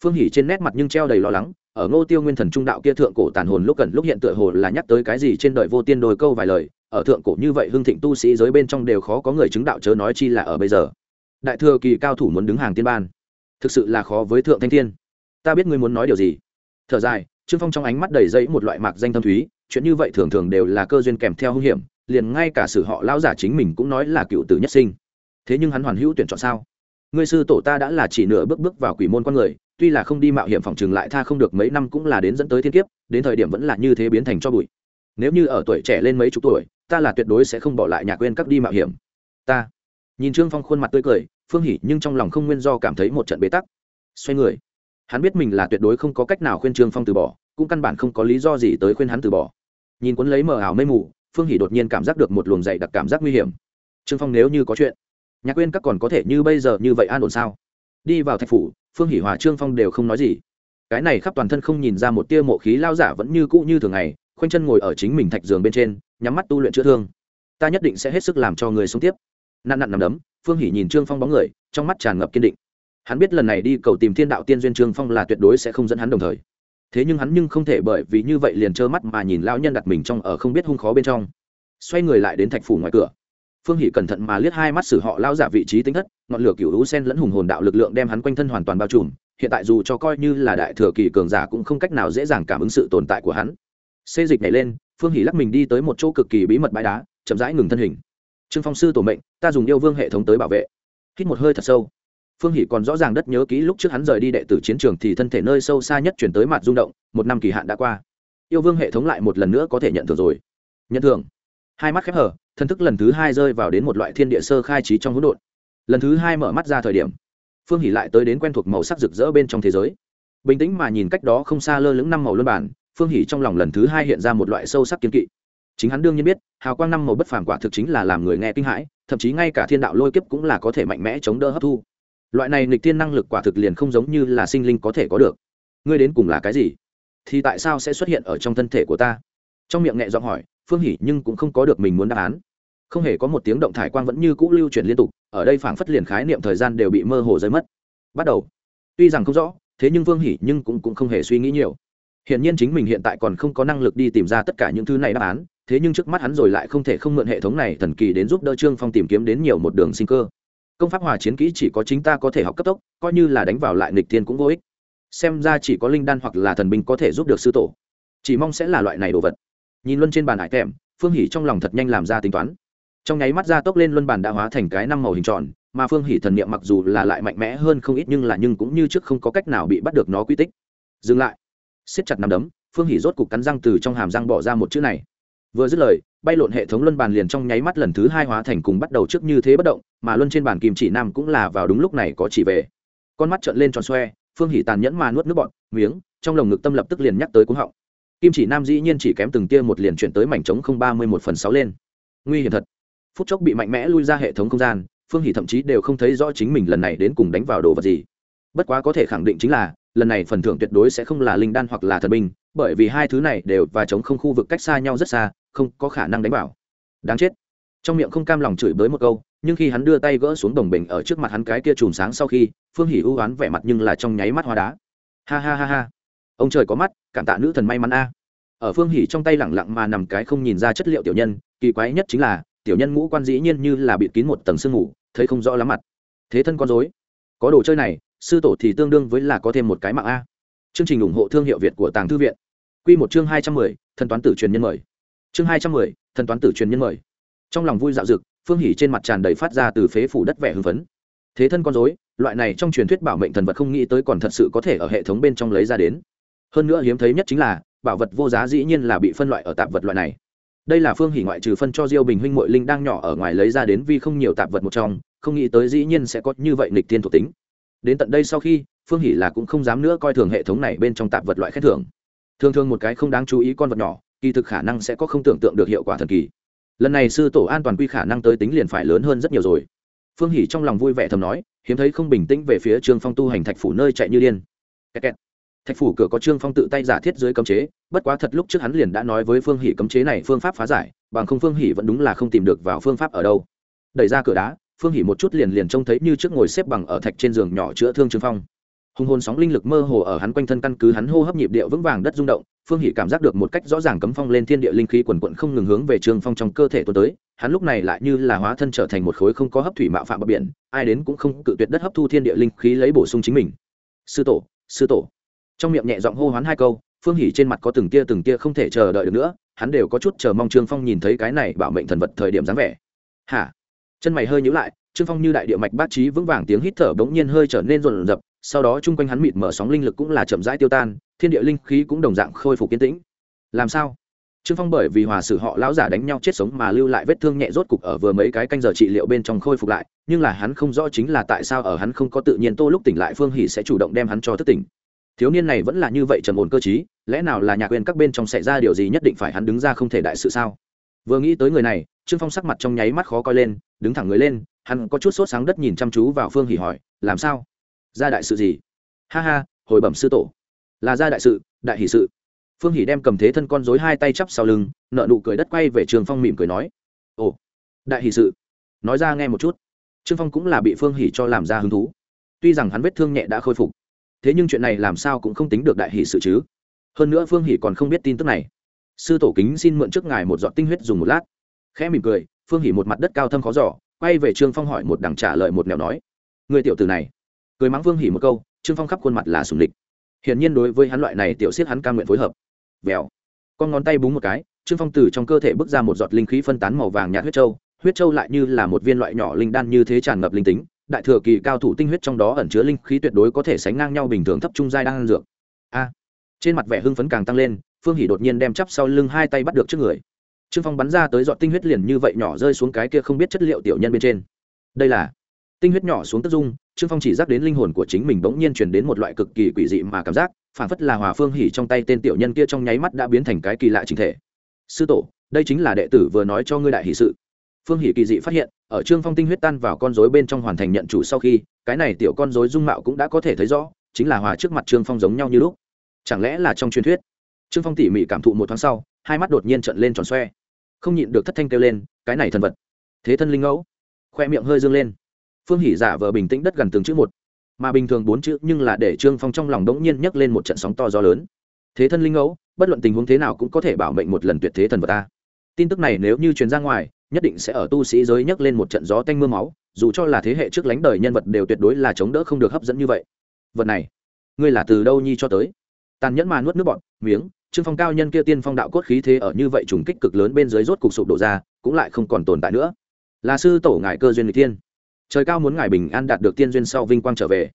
Phương hỷ trên nét mặt nhưng treo đầy lo lắng, ở ngô tiêu nguyên thần trung đạo kia thượng cổ tàn hồn lúc cần lúc hiện tựa hồ là nhắc tới cái gì trên đời vô tiên đôi câu vài lời, ở thượng cổ như vậy hưng thịnh tu sĩ giới bên trong đều khó có người chứng đạo chớ nói chi là ở bây giờ. Đại thừa kỳ cao thủ muốn đứng hàng tiên ban, thực sự là khó với thượng thanh thiên. Ta biết ngươi muốn nói điều gì. Thở dài, trương phong trong ánh mắt đầy dẫy một loại mạc danh thâm thúy, chuyện như vậy thường thường đều là cơ duyên kèm theo hung hiểm liền ngay cả sử họ lão giả chính mình cũng nói là cựu tử nhất sinh. Thế nhưng hắn hoàn hữu tuyển chọn sao? Ngươi sư tổ ta đã là chỉ nửa bước bước vào quỷ môn con người, tuy là không đi mạo hiểm phòng trường lại tha không được mấy năm cũng là đến dẫn tới thiên kiếp, đến thời điểm vẫn là như thế biến thành cho bụi. Nếu như ở tuổi trẻ lên mấy chục tuổi, ta là tuyệt đối sẽ không bỏ lại nhà quên các đi mạo hiểm. Ta. Nhìn trương phong khuôn mặt tươi cười, phương hỉ nhưng trong lòng không nguyên do cảm thấy một trận bế tắc. Xoay người. Hắn biết mình là tuyệt đối không có cách nào khuyên trương phong từ bỏ, cũng căn bản không có lý do gì tới khuyên hắn từ bỏ. Nhìn cuốn lấy mờ ảo mây mù phương hỷ đột nhiên cảm giác được một luồng dày đặc cảm giác nguy hiểm. Trương phong nếu như có chuyện, nhạc quên các còn có thể như bây giờ như vậy an ổn sao? Đi vào thạch phủ, phương hỷ hòa trương phong đều không nói gì. Cái này khắp toàn thân không nhìn ra một tia mộ khí lao giả vẫn như cũ như thường ngày, khoanh chân ngồi ở chính mình thạch giường bên trên, nhắm mắt tu luyện chữa thương. Ta nhất định sẽ hết sức làm cho người sống tiếp. Nạn nặn nằm đấm, phương hỷ nhìn trương phong bóng người, trong mắt tràn ngập kiên định. Hắn biết lần này đi cầu tìm thiên đạo tiên duyên trương phong là tuyệt đối sẽ không dẫn hắn đồng thời thế nhưng hắn nhưng không thể bởi vì như vậy liền trơ mắt mà nhìn lão nhân đặt mình trong ở không biết hung khó bên trong. Xoay người lại đến thạch phủ ngoài cửa. Phương hỷ cẩn thận mà liếc hai mắt xử họ lao giả vị trí tính thất, ngọn lửa cựu hữu sen lẫn hùng hồn đạo lực lượng đem hắn quanh thân hoàn toàn bao trùm, hiện tại dù cho coi như là đại thừa kỳ cường giả cũng không cách nào dễ dàng cảm ứng sự tồn tại của hắn. Xê dịch nhảy lên, phương hỷ lắc mình đi tới một chỗ cực kỳ bí mật bãi đá, chậm rãi ngừng thân hình. Trương phong sư tổ mệnh, ta dùng yêu vương hệ thống tới bảo vệ. Hít một hơi thật sâu phương hỷ còn rõ ràng đất nhớ kỹ lúc trước hắn rời đi đệ tử chiến trường thì thân thể nơi sâu xa nhất chuyển tới mặt rung động, một năm kỳ hạn đã qua. Yêu vương hệ thống lại một lần nữa có thể nhận thưởng rồi. Nhận thưởng. Hai mắt khép hở thân thức lần thứ hai rơi vào đến một loại thiên địa sơ khai trí trong hỗn độn. Lần thứ hai mở mắt ra thời điểm, phương hỷ lại tới đến quen thuộc màu sắc rực rỡ bên trong thế giới. Bình tĩnh mà nhìn cách đó không xa lơ lửng năm màu luân bản, phương hỷ trong lòng lần thứ hai hiện ra một loại sâu sắc kiến kỵ. Chính hắn đương nhiên biết, hào quang năm màu bất phàm quả thực chính là làm người nghe kinh hãi, thậm chí ngay cả thiên đạo lôi kiếp cũng là có thể mạnh mẽ chống đỡ hấp thu loại này nghịch thiên năng lực quả thực liền không giống như là sinh linh có thể có được. Ngươi đến cùng là cái gì? Thì tại sao sẽ xuất hiện ở trong thân thể của ta? Trong miệng nhẹ giọng hỏi phương hỉ nhưng cũng không có được mình muốn đáp án. Không hề có một tiếng động thải quang vẫn như cũ lưu chuyển liên tục ở đây phảng phất liền khái niệm thời gian đều bị mơ hồ rơi mất. Bắt đầu. Tuy rằng không rõ thế nhưng vương hỉ nhưng cũng, cũng không hề suy nghĩ nhiều. Hiển nhiên chính mình hiện tại còn không có năng lực đi tìm ra tất cả những thứ này đáp án thế nhưng trước mắt hắn rồi lại không thể không mượn hệ thống này thần kỳ đến giúp đỡ trương phong tìm kiếm đến nhiều một đường sinh cơ công pháp hòa chiến kỹ chỉ có chính ta có thể học cấp tốc coi như là đánh vào lại nghịch thiên cũng vô ích. Xem ra chỉ có linh đan hoặc là thần binh có thể giúp được sư tổ. Chỉ mong sẽ là loại này đồ vật. Nhìn luân trên bàn hải thèm, phương hỉ trong lòng thật nhanh làm ra tính toán. Trong nháy mắt ra tốc lên luân bàn đã hóa thành cái năm màu hình tròn mà phương hỉ thần niệm mặc dù là lại mạnh mẽ hơn không ít nhưng là nhưng cũng như trước không có cách nào bị bắt được nó quy tích. Dừng lại. Siết chặt nằm đấm phương hỉ rốt cục cắn răng từ trong hàm răng bỏ ra một chữ này vừa dứt lời, bay lộn hệ thống luân bàn liền trong nháy mắt lần thứ hai hóa thành cùng bắt đầu trước như thế bất động, mà luân trên bàn kim chỉ nam cũng là vào đúng lúc này có chỉ về. Con mắt trợn lên tròn xoe, phương hỉ tàn nhẫn mà nuốt nước bọn miếng, trong lồng ngực tâm lập tức liền nhắc tới cúng họng. Kim chỉ nam dĩ nhiên chỉ kém từng tia một liền chuyển tới mảnh trống không ba mươi một phần sáu lên. Nguy hiểm thật. Phút chốc bị mạnh mẽ lui ra hệ thống không gian, phương hỷ thậm chí đều không thấy rõ chính mình lần này đến cùng đánh vào đồ vật gì. Bất quá có thể khẳng định chính là, lần này phần thưởng tuyệt đối sẽ không là linh đan hoặc là thần binh, bởi vì hai thứ này đều và chống không khu vực cách xa nhau rất xa không có khả năng đánh vào. Đáng chết. Trong miệng không cam lòng chửi bới một câu, nhưng khi hắn đưa tay gỡ xuống đồng bình ở trước mặt hắn cái kia chùm sáng sau khi, phương hỉ ưu oán vẻ mặt nhưng là trong nháy mắt hoa đá. Ha ha ha ha. Ông trời có mắt, cảm tạ nữ thần may mắn a. Ở phương hỉ trong tay lẳng lặng mà nằm cái không nhìn ra chất liệu tiểu nhân, kỳ quái nhất chính là, tiểu nhân ngũ quan dĩ nhiên như là bịt kín một tầng sương ngủ thấy không rõ lắm mặt. Thế thân con dối có đồ chơi này, sư tổ thì tương đương với là có thêm một cái mạng a. Chương trình ủng hộ thương hiệu việt của tàng thư viện. Q một chương hai trăm mười, thần toán tử truyền nhân mời chương hai trăm mười, thần toán tử truyền nhân mời. Trong lòng vui dạo dực, phương hỉ trên mặt tràn đầy phát ra từ phế phủ đất vẻ hưng phấn. Thế thân con dối loại này trong truyền thuyết bảo mệnh thần vật không nghĩ tới còn thật sự có thể ở hệ thống bên trong lấy ra đến. Hơn nữa hiếm thấy nhất chính là, bảo vật vô giá dĩ nhiên là bị phân loại ở tạp vật loại này. Đây là phương hỉ ngoại trừ phân cho diêu bình huynh mội linh đang nhỏ ở ngoài lấy ra đến vì không nhiều tạp vật một trong, không nghĩ tới dĩ nhiên sẽ có như vậy nịch tiên thuộc tính. Đến tận đây sau khi, phương hỉ là cũng không dám nữa coi thường hệ thống này bên trong tạp vật loại khen thưởng. Thường thường một cái không đáng chú ý con vật nhỏ kỳ thực khả năng sẽ có không tưởng tượng được hiệu quả thần kỳ. Lần này sư tổ an toàn quy khả năng tới tính liền phải lớn hơn rất nhiều rồi. Phương hỉ trong lòng vui vẻ thầm nói, hiếm thấy không bình tĩnh về phía trương phong tu hành thạch phủ nơi chạy như điên. Kẹt kẹt. Thạch phủ cửa có trương phong tự tay giả thiết dưới cấm chế, bất quá thật lúc trước hắn liền đã nói với phương hỷ cấm chế này phương pháp phá giải, bằng không phương hỷ vẫn đúng là không tìm được vào phương pháp ở đâu. Đẩy ra cửa đá, phương hỷ một chút liền liền trông thấy như trước ngồi xếp bằng ở thạch trên giường nhỏ chữa thương trương phong. Hùng hồn sóng linh lực mơ hồ ở hắn quanh thân căn cứ hắn hô hấp nhịp điệu vững vàng đất rung động phương hỷ cảm giác được một cách rõ ràng cấm phong lên thiên địa linh khí quần quận không ngừng hướng về trương phong trong cơ thể tuần tới, hắn lúc này lại như là hóa thân trở thành một khối không có hấp thủy mạo phạm bờ biển, ai đến cũng không cự tuyệt đất hấp thu thiên địa linh khí lấy bổ sung chính mình. Sư tổ sư tổ. Trong miệng nhẹ giọng hô hoán hai câu, phương Hỷ trên mặt có từng tia từng tia không thể chờ đợi được nữa, hắn đều có chút chờ mong trương phong nhìn thấy cái này bảo mệnh thần vật thời điểm dáng vẻ. Hả? Chân mày hơi nhíu lại, trương phong như đại địa mạch bát trí vững vàng tiếng hít thở bỗng nhiên hơi trở nên rộn rập, sau đó chung quanh hắn mịt mở sóng linh lực cũng là chậm rãi tiêu tan thiên địa linh khí cũng đồng dạng khôi phục kiến tĩnh. Làm sao? Trương phong bởi vì hòa sử họ lão giả đánh nhau chết sống mà lưu lại vết thương nhẹ rốt cục ở vừa mấy cái canh giờ trị liệu bên trong khôi phục lại, nhưng là hắn không rõ chính là tại sao ở hắn không có tự nhiên tô lúc tỉnh lại phương hỉ sẽ chủ động đem hắn cho thức tỉnh. Thiếu niên này vẫn là như vậy trầm ổn cơ chí lẽ nào là nhà quyền các bên trong xảy ra điều gì nhất định phải hắn đứng ra không thể đại sự sao? Vừa nghĩ tới người này, trương phong sắc mặt trong nháy mắt khó coi lên, đứng thẳng người lên, hắn có chút sốt sáng đất nhìn chăm chú vào phương hỉ hỏi, làm sao? Ra đại sự gì? Ha ha, hồi bẩm sư tổ là ra đại sự, đại hỷ sự. Phương hỷ đem cầm thế thân con dối hai tay chắp sau lưng, nợ nụ cười đất quay về trường phong mỉm cười nói, ồ, đại hỷ sự. Nói ra nghe một chút. Trương phong cũng là bị phương hỷ cho làm ra hứng thú. Tuy rằng hắn vết thương nhẹ đã khôi phục, thế nhưng chuyện này làm sao cũng không tính được đại hỷ sự chứ. Hơn nữa phương hỷ còn không biết tin tức này. Sư tổ kính xin mượn trước ngài một giọt tinh huyết dùng một lát. Khẽ mỉm cười, phương hỷ một mặt đất cao thâm khó giỏ quay về trương phong hỏi một đằng trả lời một nẻo nói, người tiểu tử này? Cười mắng phương hỷ một câu, trương phong khắp khuôn mặt là sùng địch hiển nhiên đối với hắn loại này tiểu siết hắn ca nguyện phối hợp. Vèo. Con ngón tay búng một cái, trương phong từ trong cơ thể bước ra một giọt linh khí phân tán màu vàng nhạt huyết châu. Huyết châu lại như là một viên loại nhỏ linh đan như thế tràn ngập linh tính, đại thừa kỳ cao thủ tinh huyết trong đó ẩn chứa linh khí tuyệt đối có thể sánh ngang nhau bình thường thấp trung giai đang ăn dược. A. Trên mặt vẻ hưng phấn càng tăng lên, phương hỷ đột nhiên đem chắp sau lưng hai tay bắt được trước người. Trương phong bắn ra tới giọt tinh huyết liền như vậy nhỏ rơi xuống cái kia không biết chất liệu tiểu nhân bên trên. Đây là tinh huyết nhỏ xuống tất dung trương phong chỉ dắt đến linh hồn của chính mình bỗng nhiên truyền đến một loại cực kỳ quỷ dị mà cảm giác phản phất là hòa phương hỉ trong tay tên tiểu nhân kia trong nháy mắt đã biến thành cái kỳ lạ chính thể. Sư tổ, đây chính là đệ tử vừa nói cho ngươi đại hỷ sự. Phương hỷ kỳ dị phát hiện, ở trương phong tinh huyết tan vào con rối bên trong hoàn thành nhận chủ sau khi, cái này tiểu con rối dung mạo cũng đã có thể thấy rõ, chính là hòa trước mặt trương phong giống nhau như lúc. Chẳng lẽ là trong truyền thuyết? Trương phong tỉ mỉ cảm thụ một thoáng sau, hai mắt đột nhiên trận lên tròn xoe. Không nhịn được thất thanh kêu lên, cái này thần vật. Thế thân linh ngẫu. Khoe miệng hơi dương lên phương hỷ giả vờ bình tĩnh đất gần từng chữ một, mà bình thường bốn chữ nhưng là để trương phong trong lòng đống nhiên nhấc lên một trận sóng to gió lớn. Thế thân linh ngẫu, bất luận tình huống thế nào cũng có thể bảo mệnh một lần tuyệt thế thần vật ta. Tin tức này nếu như truyền ra ngoài, nhất định sẽ ở tu sĩ giới nhấc lên một trận gió tanh mưa máu, dù cho là thế hệ trước lánh đời nhân vật đều tuyệt đối là chống đỡ không được hấp dẫn như vậy. Vật này, ngươi là từ đâu nhi cho tới? Tàn nhẫn mà nuốt nước bọn miếng, trương phong cao nhân kia tiên phong đạo cốt khí thế ở như vậy trùng kích cực lớn bên dưới rốt cục sụp đổ ra, cũng lại không còn tồn tại nữa. Là sư tổ ngài cơ duyên người tiên trời cao muốn ngài bình an đạt được tiên duyên sau vinh quang trở về.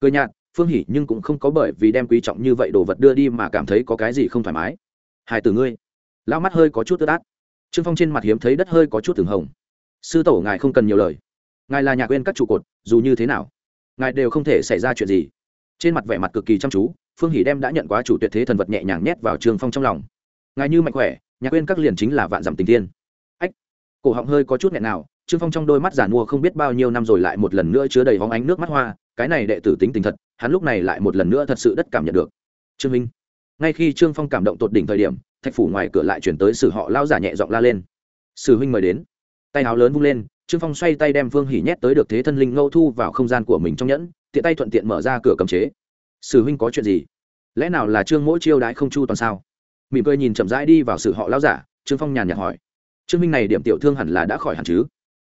Cười nhạt, phương hỉ nhưng cũng không có bởi vì đem quý trọng như vậy đồ vật đưa đi mà cảm thấy có cái gì không thoải mái. Hai từ ngươi lao mắt hơi có chút tơ át. Trương phong trên mặt hiếm thấy đất hơi có chút từng hồng. Sư tổ ngài không cần nhiều lời. Ngài là nhà quên các trụ cột, dù như thế nào, ngài đều không thể xảy ra chuyện gì. Trên mặt vẻ mặt cực kỳ chăm chú, phương hỷ đem đã nhận quá chủ tuyệt thế thần vật nhẹ nhàng nhét vào trương phong trong lòng. Ngài như mạnh khỏe nhà quên các liền chính là vạn dặm tình tiên ách, cổ họng hơi có chút nghẹn nào trương phong trong đôi mắt giản mua không biết bao nhiêu năm rồi lại một lần nữa chứa đầy hóng ánh nước mắt hoa, cái này đệ tử tính tình thật, hắn lúc này lại một lần nữa thật sự đất cảm nhận được. Trương minh, ngay khi trương phong cảm động tột đỉnh thời điểm, thạch phủ ngoài cửa lại chuyển tới sử họ lao giả nhẹ giọng la lên. Sử huynh mời đến. Tay áo lớn vung lên, trương phong xoay tay đem vương hỉ nhét tới được thế thân linh ngâu thu vào không gian của mình trong nhẫn, tiện tay thuận tiện mở ra cửa cầm chế. Sử huynh có chuyện gì? Lẽ nào là trương mỗi chiêu đãi không chu toàn sao? Mỉm cười nhìn chậm rãi đi vào sử họ lao giả, trương phong nhàn nhạt hỏi. Trương minh này điểm tiểu thương hẳn là đã khỏi hẳn chứ?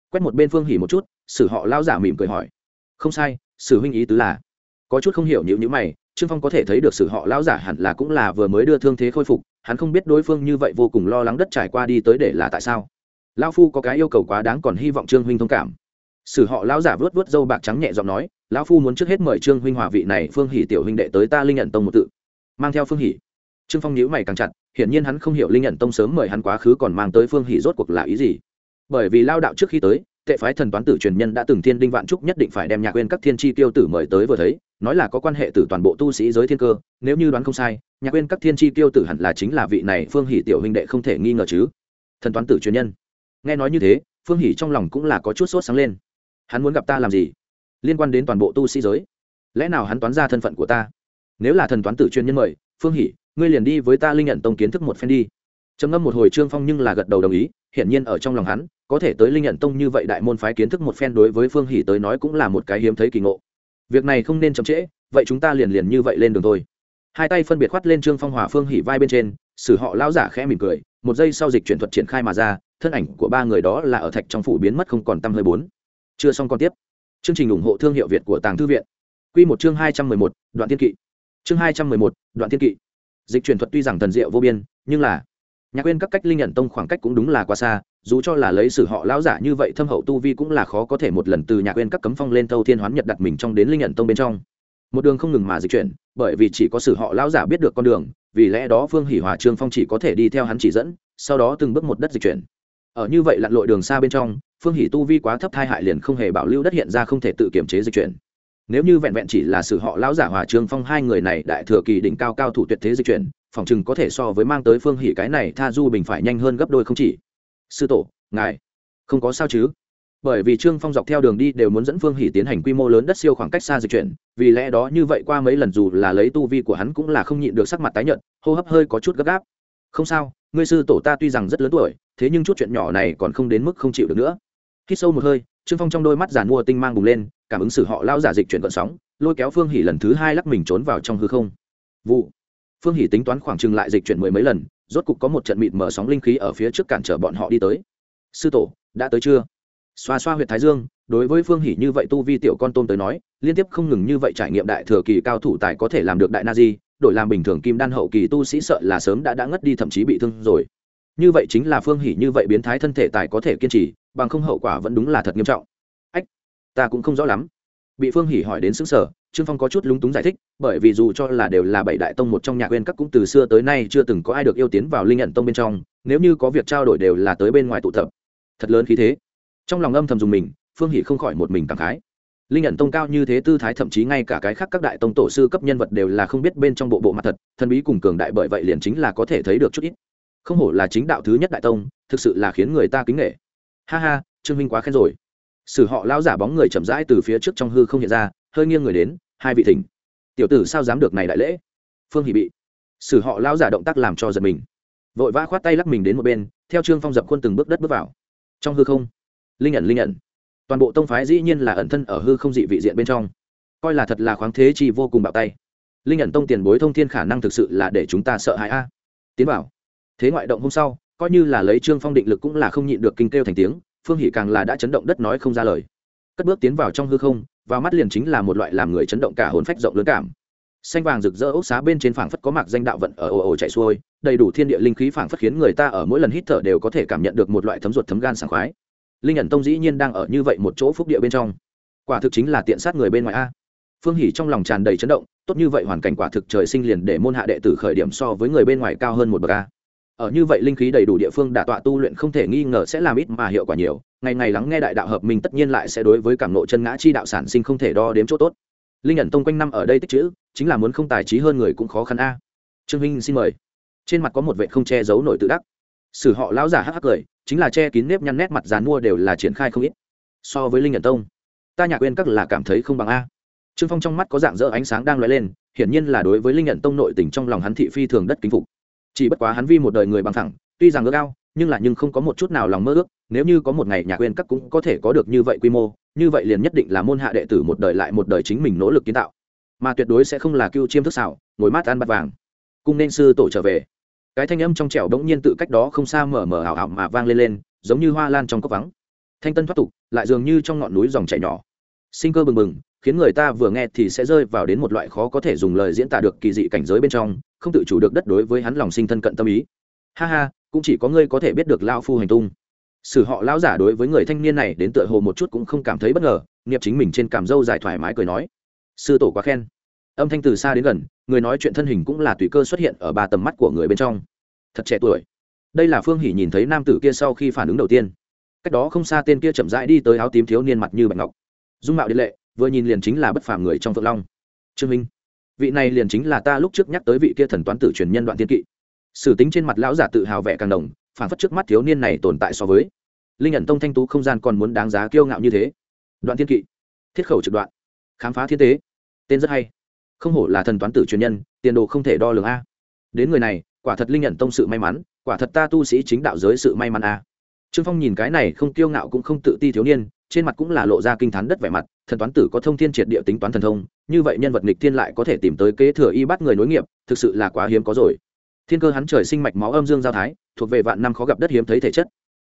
Quét một bên phương hỉ một chút, sử họ lao giả mỉm cười hỏi. Không sai, sử huynh ý tứ là, có chút không hiểu nhữ nhữ mày, trương phong có thể thấy được sử họ lão giả hẳn là cũng là vừa mới đưa thương thế khôi phục, hắn không biết đối phương như vậy vô cùng lo lắng đất trải qua đi tới để là tại sao. Lão phu có cái yêu cầu quá đáng còn hy vọng trương huynh thông cảm. Sử họ lão giả vớt vớt dâu bạc trắng nhẹ giọng nói, lão phu muốn trước hết mời trương huynh hòa vị này phương Hỉ tiểu huynh đệ tới ta linh nhận tông một tự. Mang theo phương Hỉ. trương phong nhíu mày càng chặt, hiển nhiên hắn không hiểu linh nhận tông sớm mời hắn quá khứ còn mang tới phương Hỉ rốt cuộc là ý gì bởi vì lao đạo trước khi tới, tệ phái thần toán tử truyền nhân đã từng thiên đinh vạn trúc nhất định phải đem nhạc quên các thiên tri tiêu tử mời tới vừa thấy, nói là có quan hệ từ toàn bộ tu sĩ giới thiên cơ, nếu như đoán không sai, nhạc quên các thiên tri tiêu tử hẳn là chính là vị này phương hỷ tiểu huynh đệ không thể nghi ngờ chứ. Thần toán tử truyền nhân. Nghe nói như thế, phương hỷ trong lòng cũng là có chút sốt sáng lên. Hắn muốn gặp ta làm gì? Liên quan đến toàn bộ tu sĩ giới. Lẽ nào hắn toán ra thân phận của ta? Nếu là thần toán tử chuyên nhân mời, phương hỷ, ngươi liền đi với ta linh nhận tông kiến thức một phen đi. Trầm ngâm một hồi trương phong nhưng là gật đầu đồng ý, hiển nhiên ở trong lòng hắn có thể tới linh nhận tông như vậy đại môn phái kiến thức một phen đối với phương hỷ tới nói cũng là một cái hiếm thấy kỳ ngộ. Việc này không nên chậm trễ, vậy chúng ta liền liền như vậy lên đường thôi. Hai tay phân biệt khoắt lên trương phong hòa phương hỷ vai bên trên xử họ lão giả khẽ mỉm cười, một giây sau dịch chuyển thuật triển khai mà ra, thân ảnh của ba người đó là ở thạch trong phủ biến mất không còn tăm hơi bốn. Chưa xong còn tiếp. Chương trình ủng hộ thương hiệu việt của tàng thư viện. Q một chương hai trăm mười một, đoạn tiên kỵ. Chương hai trăm mười một, đoạn tiên kỵ. Dịch chuyển thuật tuy rằng thần diệu vô biên, nhưng là nhạc quên các cách linh nhận tông khoảng cách cũng đúng là quá xa, dù cho là lấy sử họ lão giả như vậy thâm hậu tu vi cũng là khó có thể một lần từ nhạc quên các cấm phong lên tâu thiên hoán nhật đặt mình trong đến linh nhận tông bên trong. Một đường không ngừng mà dịch chuyển, bởi vì chỉ có sử họ lão giả biết được con đường, vì lẽ đó phương hỷ hòa trương phong chỉ có thể đi theo hắn chỉ dẫn, sau đó từng bước một đất dịch chuyển. Ở như vậy lặn lội đường xa bên trong, phương hỷ tu vi quá thấp thai hại liền không hề bảo lưu đất hiện ra không thể tự kiểm chế dịch chuyển. Nếu như vẹn vẹn chỉ là sự họ lão giả hòa trương phong hai người này đại thừa kỳ đỉnh cao cao thủ tuyệt thế dịch chuyển phòng chừng có thể so với mang tới phương hỷ cái này tha du bình phải nhanh hơn gấp đôi không chỉ. Sư tổ, ngài, không có sao chứ? Bởi vì trương phong dọc theo đường đi đều muốn dẫn phương hỷ tiến hành quy mô lớn đất siêu khoảng cách xa dịch chuyển, vì lẽ đó như vậy qua mấy lần dù là lấy tu vi của hắn cũng là không nhịn được sắc mặt tái nhợt, hô hấp hơi có chút gấp gáp. Không sao, ngươi sư tổ ta tuy rằng rất lớn tuổi, thế nhưng chút chuyện nhỏ này còn không đến mức không chịu được nữa. Khi sâu một hơi, trương phong trong đôi mắt giàn mua tinh mang bùng lên, cảm ứng xử họ lao giả dịch chuyển gợn sóng, lôi kéo phương hỷ lần thứ hai lắc mình trốn vào trong hư không. Vụ phương hỷ tính toán khoảng chừng lại dịch chuyển mười mấy lần, rốt cục có một trận mịt mở sóng linh khí ở phía trước cản trở bọn họ đi tới. Sư tổ, đã tới chưa? Xoa xoa huyệt thái dương, đối với phương hỷ như vậy tu vi tiểu con tôm tới nói, liên tiếp không ngừng như vậy trải nghiệm đại thừa kỳ cao thủ tài có thể làm được đại na di, đổi làm bình thường kim đan hậu kỳ tu sĩ sợ là sớm đã đã ngất đi thậm chí bị thương rồi. Như vậy chính là phương hỷ như vậy biến thái thân thể tài có thể kiên trì, bằng không hậu quả vẫn đúng là thật nghiêm trọng. Ách, ta cũng không rõ lắm. Bị phương hỷ hỏi đến xứng sở trương phong có chút lúng túng giải thích, bởi vì dù cho là đều là bảy đại tông một trong nhạc quên các cũng từ xưa tới nay chưa từng có ai được yêu tiến vào linh nhận tông bên trong, nếu như có việc trao đổi đều là tới bên ngoài tụ tập. Thật lớn khí thế. Trong lòng âm thầm dùng mình, phương hỷ không khỏi một mình cảm khái. Linh nhận tông cao như thế tư thái thậm chí ngay cả cái khác các đại tông tổ sư cấp nhân vật đều là không biết bên trong bộ bộ mặt thật, thần bí cùng cường đại bởi vậy liền chính là có thể thấy được chút ít. Không hổ là chính đạo thứ nhất đại tông, thực sự là khiến người ta kính nghệ ha ha, trương minh quá khen rồi. Sử họ lao giả bóng người chậm rãi từ phía trước trong hư không hiện ra, hơi nghiêng người đến hai vị thỉnh. Tiểu tử sao dám được này đại lễ? Phương hỷ bị. Sử họ lao giả động tác làm cho giật mình. Vội vã khoát tay lắc mình đến một bên, theo trương phong dập khuôn từng bước đất bước vào. Trong hư không, linh ẩn linh ẩn. Toàn bộ tông phái dĩ nhiên là ẩn thân ở hư không dị vị diện bên trong. Coi là thật là khoáng thế chi vô cùng bạo tay. Linh ẩn tông tiền bối thông thiên khả năng thực sự là để chúng ta sợ hãi a. Tiến bảo thế ngoại động hôm sau, coi như là lấy trương phong định lực cũng là không nhịn được kinh kêu thành tiếng, phương hỷ càng là đã chấn động đất nói không ra lời. Cất bước tiến vào trong hư không và mắt liền chính là một loại làm người chấn động cả hồn phách rộng lớn cảm. Xanh vàng rực rỡ ốc xá bên trên phảng phất có mạc danh đạo vận ở ồ ồ chạy xuôi, đầy đủ thiên địa linh khí phảng phất khiến người ta ở mỗi lần hít thở đều có thể cảm nhận được một loại thấm ruột thấm gan sảng khoái. Linh ẩn tông dĩ nhiên đang ở như vậy một chỗ phúc địa bên trong. Quả thực chính là tiện sát người bên ngoài a. Phương hỉ trong lòng tràn đầy chấn động, tốt như vậy hoàn cảnh quả thực trời sinh liền để môn hạ đệ tử khởi điểm so với người bên ngoài cao hơn một bậc a. Ở như vậy linh khí đầy đủ địa phương đả tọa tu luyện không thể nghi ngờ sẽ làm ít mà hiệu quả nhiều ngày ngày lắng nghe đại đạo hợp mình tất nhiên lại sẽ đối với cảm nộ chân ngã chi đạo sản sinh không thể đo đếm chỗ tốt. Linh ẩn tông quanh năm ở đây tích chữ, chính là muốn không tài trí hơn người cũng khó khăn a. Trương huynh xin mời. Trên mặt có một vệ không che giấu nổi tự đắc. Sử họ lão giả hắc hắc cười, chính là che kín nếp nhăn nét mặt dán mua đều là triển khai không ít. So với linh ẩn tông, ta nhạc quên các là cảm thấy không bằng a. Trương phong trong mắt có dạng dỡ ánh sáng đang lóe lên, hiển nhiên là đối với linh ẩn tông nội tình trong lòng hắn thị phi thường đất kính phục. Chỉ bất quá hắn vi một đời người bằng thẳng, tuy rằng ước ao nhưng là nhưng không có một chút nào lòng mơ ước, nếu như có một ngày nhà quên các cũng có thể có được như vậy quy mô, như vậy liền nhất định là môn hạ đệ tử một đời lại một đời chính mình nỗ lực kiến tạo. Mà tuyệt đối sẽ không là cưu chiêm thức xảo, ngồi mát ăn bát vàng. Cung nên sư tổ trở về. Cái thanh âm trong trẻo bỗng nhiên tự cách đó không xa mở mở ảo ảo mà vang lên lên, giống như hoa lan trong cốc vắng. Thanh tân thoát tục, lại dường như trong ngọn núi dòng chảy nhỏ. Sinh cơ bừng bừng, khiến người ta vừa nghe thì sẽ rơi vào đến một loại khó có thể dùng lời diễn tả được kỳ dị cảnh giới bên trong, không tự chủ được đất đối với hắn lòng sinh thân cận tâm ý. Ha ha cũng chỉ có ngươi có thể biết được lao phu hành tung. Sử họ lão giả đối với người thanh niên này đến tựa hồ một chút cũng không cảm thấy bất ngờ, nghiệp chính mình trên cảm dâu dài thoải mái cười nói, sư tổ quá khen. Âm thanh từ xa đến gần, người nói chuyện thân hình cũng là tùy cơ xuất hiện ở ba tầm mắt của người bên trong. Thật trẻ tuổi. Đây là phương hỉ nhìn thấy nam tử kia sau khi phản ứng đầu tiên. Cách đó không xa tên kia chậm rãi đi tới áo tím thiếu niên mặt như bạch ngọc. Dung mạo điện lệ, vừa nhìn liền chính là bất phàm người trong phượng long. Trương minh, vị này liền chính là ta lúc trước nhắc tới vị kia thần toán tử truyền nhân đoạn tiên kỵ sử tính trên mặt lão giả tự hào vẻ càng đồng phản phất trước mắt thiếu niên này tồn tại so với. Linh nhận tông thanh tú không gian còn muốn đáng giá kiêu ngạo như thế. Đoạn thiên kỵ, thiết khẩu trực đoạn, khám phá thiên tế. Tên rất hay. Không hổ là thần toán tử truyền nhân, tiền đồ không thể đo lường a. Đến người này, quả thật linh nhận tông sự may mắn, quả thật ta tu sĩ chính đạo giới sự may mắn a. Trương phong nhìn cái này không kiêu ngạo cũng không tự ti thiếu niên, trên mặt cũng là lộ ra kinh thán đất vẻ mặt, thần toán tử có thông thiên triệt địa tính toán thần thông, như vậy nhân vật nghịch thiên lại có thể tìm tới kế thừa y bắt người nối nghiệp, thực sự là quá hiếm có rồi thiên cơ hắn trời sinh mạch máu âm dương giao thái, thuộc về vạn năm khó gặp đất hiếm thấy thể chất.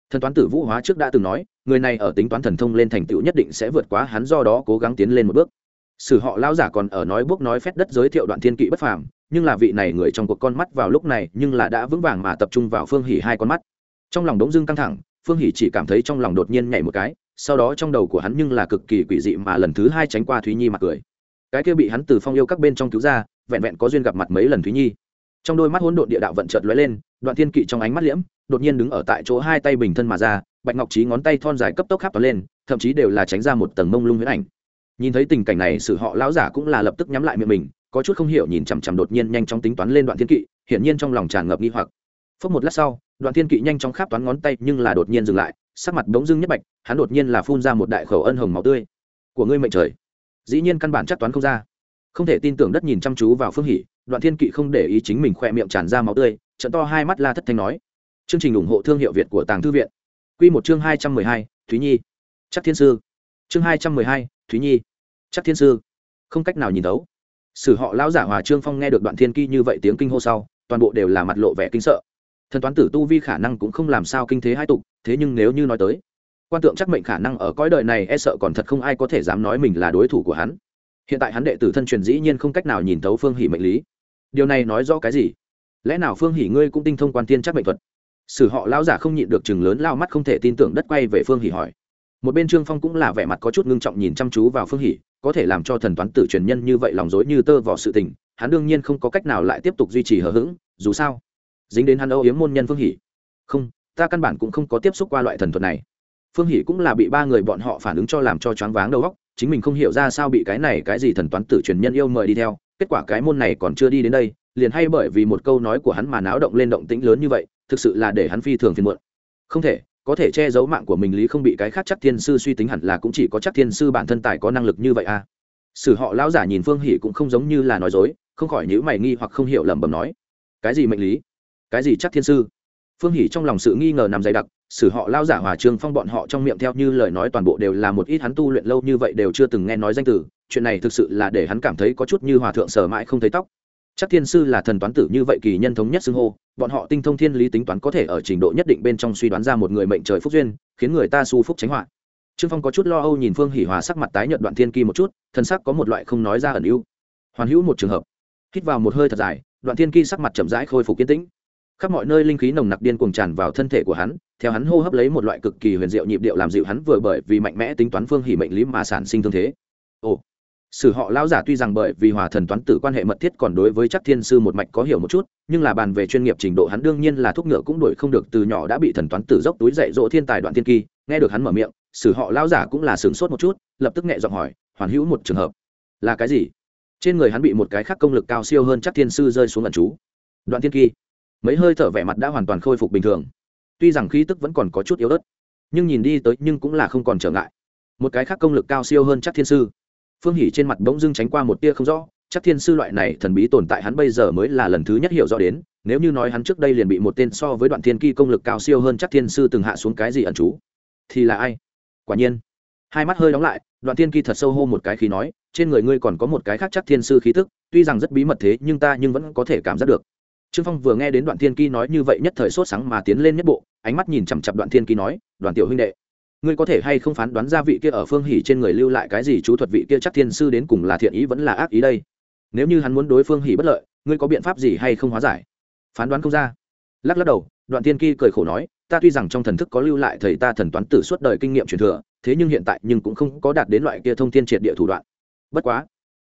Thần toán tử vũ hóa trước đã từng nói, người này ở tính toán thần thông lên thành tựu nhất định sẽ vượt quá hắn, do đó cố gắng tiến lên một bước. Sử họ lao giả còn ở nói bước nói phép đất giới thiệu đoạn thiên kỵ bất phàm, nhưng là vị này người trong cuộc con mắt vào lúc này, nhưng là đã vững vàng mà tập trung vào phương hỉ hai con mắt. Trong lòng đống dưng căng thẳng, phương hỉ chỉ cảm thấy trong lòng đột nhiên nhảy một cái, sau đó trong đầu của hắn nhưng là cực kỳ quỷ dị mà lần thứ hai tránh qua thúy nhi mặt cười. Cái kia bị hắn từ phong yêu các bên trong cứu ra, vẹn vẹn có duyên gặp mặt mấy lần thúy nhi trong đôi mắt hỗn độn địa đạo vận chợt lóe lên, đoạn thiên kỵ trong ánh mắt liễm, đột nhiên đứng ở tại chỗ hai tay bình thân mà ra, bạch ngọc trí ngón tay thon dài cấp tốc khắp toàn lên, thậm chí đều là tránh ra một tầng mông lung huyễn ảnh. Nhìn thấy tình cảnh này sự họ lão giả cũng là lập tức nhắm lại miệng mình, có chút không hiểu nhìn chằm chằm đột nhiên nhanh chóng tính toán lên đoạn thiên kỵ, hiển nhiên trong lòng tràn ngập nghi hoặc. Phút một lát sau, đoạn thiên kỵ nhanh chóng khắp toán ngón tay nhưng là đột nhiên dừng lại, sắc mặt bỗng dưng nhất bạch, hắn đột nhiên là phun ra một đại khẩu ân hồng máu tươi. Của ngươi mệnh trời. Dĩ nhiên căn bản chắc toán không ra. Không thể tin tưởng đất nhìn chăm chú vào phương hỉ đoạn thiên kỵ không để ý chính mình khỏe miệng tràn ra máu tươi, trận to hai mắt la thất thanh nói. Chương trình ủng hộ thương hiệu việt của tàng thư viện. Q một chương hai trăm mười hai, thúy nhi. Chắc thiên sư. Chương hai trăm mười hai, thúy nhi. Chắc thiên sư. Không cách nào nhìn thấu. Sử họ lão giả hòa trương phong nghe được đoạn thiên kỵ như vậy tiếng kinh hô sau, toàn bộ đều là mặt lộ vẻ kinh sợ. Thần toán tử tu vi khả năng cũng không làm sao kinh thế hai tục, thế nhưng nếu như nói tới, quan tượng chắc mệnh khả năng ở cõi đời này e sợ còn thật không ai có thể dám nói mình là đối thủ của hắn. Hiện tại hắn đệ tử thân truyền dĩ nhiên không cách nào nhìn thấu phương hỷ mệnh lý điều này nói rõ cái gì? Lẽ nào phương hỷ ngươi cũng tinh thông quan tiên chắc mệnh thuật? Sử họ lão giả không nhịn được chừng lớn lao mắt không thể tin tưởng đất quay về phương hỷ hỏi. Một bên trương phong cũng là vẻ mặt có chút ngưng trọng nhìn chăm chú vào phương hỷ có thể làm cho thần toán tử truyền nhân như vậy lòng dối như tơ vò sự tình, hắn đương nhiên không có cách nào lại tiếp tục duy trì hờ hững, dù sao, dính đến hắn âu yếm môn nhân phương hỷ không, ta căn bản cũng không có tiếp xúc qua loại thần thuật này. Phương hỷ cũng là bị ba người bọn họ phản ứng cho làm cho choáng váng đầu óc, chính mình không hiểu ra sao bị cái này cái gì thần toán tử truyền nhân yêu mời đi theo kết quả cái môn này còn chưa đi đến đây, liền hay bởi vì một câu nói của hắn mà náo động lên động tĩnh lớn như vậy, thực sự là để hắn phi thường phiền muộn. Không thể, có thể che giấu mạng của mình lý không bị cái khác chắc thiên sư suy tính hẳn là cũng chỉ có chắc thiên sư bản thân tài có năng lực như vậy à. Sử họ lão giả nhìn phương hỷ cũng không giống như là nói dối, không khỏi nhữ mày nghi hoặc không hiểu lẩm bẩm nói. Cái gì mệnh lý? Cái gì chắc thiên sư? Phương hỷ trong lòng sự nghi ngờ nằm dày đặc, sử họ lao giả hòa trương phong bọn họ trong miệng theo như lời nói toàn bộ đều là một ít hắn tu luyện lâu như vậy đều chưa từng nghe nói danh từ chuyện này thực sự là để hắn cảm thấy có chút như hòa thượng sở mãi không thấy tóc. Chắc thiên sư là thần toán tử như vậy kỳ nhân thống nhất xưng hô, bọn họ tinh thông thiên lý tính toán có thể ở trình độ nhất định bên trong suy đoán ra một người mệnh trời phúc duyên, khiến người ta su phúc tránh họa. Trương phong có chút lo âu nhìn phương hỉ hòa sắc mặt tái nhợt đoạn thiên kỳ một chút thân sắc có một loại không nói ra ẩn ưu. Hoàn hữu một trường hợp. Hít vào một hơi thật dài, đoạn thiên kỳ sắc mặt chậm rãi khôi phục kiên tĩnh. Khắp mọi nơi linh khí nồng nặc điên cuồng tràn vào thân thể của hắn, theo hắn hô hấp lấy một loại cực kỳ huyền diệu nhịp điệu làm dịu hắn vừa bởi vì mạnh mẽ tính toán phương hỉ mệnh lý mà sản sinh thương thế. Ồ sử họ lão giả tuy rằng bởi vì hòa thần toán tử quan hệ mật thiết còn đối với chắc thiên sư một mạch có hiểu một chút, nhưng là bàn về chuyên nghiệp trình độ hắn đương nhiên là thuốc ngựa cũng đuổi không được từ nhỏ đã bị thần toán tử dốc túi dạy dỗ thiên tài đoạn thiên kỳ, nghe được hắn mở miệng, sử họ lão giả cũng là sướng sốt một chút, lập tức nhẹ giọng hỏi, hoàn hữu một trường hợp, là cái gì? Trên người hắn bị một cái khác công lực cao siêu hơn chắc thiên sư rơi xuống ẩn chú đoạn thiên kỳ, mấy hơi thở vẻ mặt đã hoàn toàn khôi phục bình thường. Tuy rằng khí tức vẫn còn có chút yếu ớt, nhưng nhìn đi tới nhưng cũng là không còn trở ngại. Một cái khác công lực cao siêu hơn chắc thiên sư phương hỉ trên mặt bỗng dưng tránh qua một tia không rõ, chắc thiên sư loại này thần bí tồn tại hắn bây giờ mới là lần thứ nhất hiểu rõ đến, nếu như nói hắn trước đây liền bị một tên so với đoạn thiên kỳ công lực cao siêu hơn chắc thiên sư từng hạ xuống cái gì ẩn chú, thì là ai? Quả nhiên, hai mắt hơi đóng lại, đoạn thiên kỳ thật sâu hô một cái khí nói, trên người ngươi còn có một cái khác chắc thiên sư khí tức, tuy rằng rất bí mật thế, nhưng ta nhưng vẫn có thể cảm giác được. Trương phong vừa nghe đến đoạn thiên kỳ nói như vậy nhất thời sốt sáng mà tiến lên nhất bộ, ánh mắt nhìn chằm chặp đoạn thiên kỳ nói đoàn tiểu huynh đệ ngươi có thể hay không phán đoán ra vị kia ở phương hỉ trên người lưu lại cái gì chú thuật vị kia chắc thiên sư đến cùng là thiện ý vẫn là ác ý đây? Nếu như hắn muốn đối phương hỉ bất lợi, ngươi có biện pháp gì hay không hóa giải? Phán đoán không ra. Lắc lắc đầu, đoạn tiên kỳ cười khổ nói, ta tuy rằng trong thần thức có lưu lại thầy ta thần toán tử suốt đời kinh nghiệm truyền thừa, thế nhưng hiện tại nhưng cũng không có đạt đến loại kia thông thiên triệt địa thủ đoạn. Bất quá,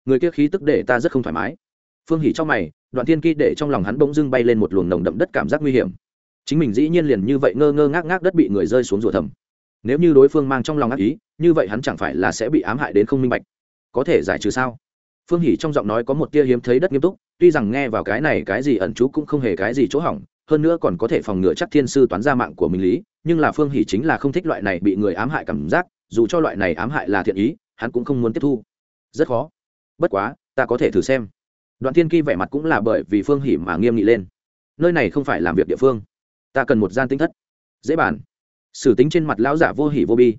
người kia khí tức để ta rất không thoải mái. Phương hỉ trong mày, đoạn tiên kỳ để trong lòng hắn bỗng dưng bay lên một luồng nồng đậm đất cảm giác nguy hiểm. Chính mình dĩ nhiên liền như vậy ngơ ngơ ngác ngác đất bị người rơi xuống rùa thầm nếu như đối phương mang trong lòng ác ý, như vậy hắn chẳng phải là sẽ bị ám hại đến không minh bạch. Có thể giải trừ sao? Phương hỉ trong giọng nói có một tia hiếm thấy đất nghiêm túc, tuy rằng nghe vào cái này cái gì ẩn chú cũng không hề cái gì chỗ hỏng, hơn nữa còn có thể phòng ngừa chắc thiên sư toán ra mạng của mình lý, nhưng là phương hỉ chính là không thích loại này bị người ám hại cảm giác, dù cho loại này ám hại là thiện ý, hắn cũng không muốn tiếp thu. Rất khó. Bất quá, ta có thể thử xem. Đoạn thiên kỳ vẻ mặt cũng là bởi vì phương hỉ mà nghiêm nghị lên. Nơi này không phải làm việc địa phương. Ta cần một gian tinh thất. Dễ bàn sử tính trên mặt lão giả vô hỉ vô bi.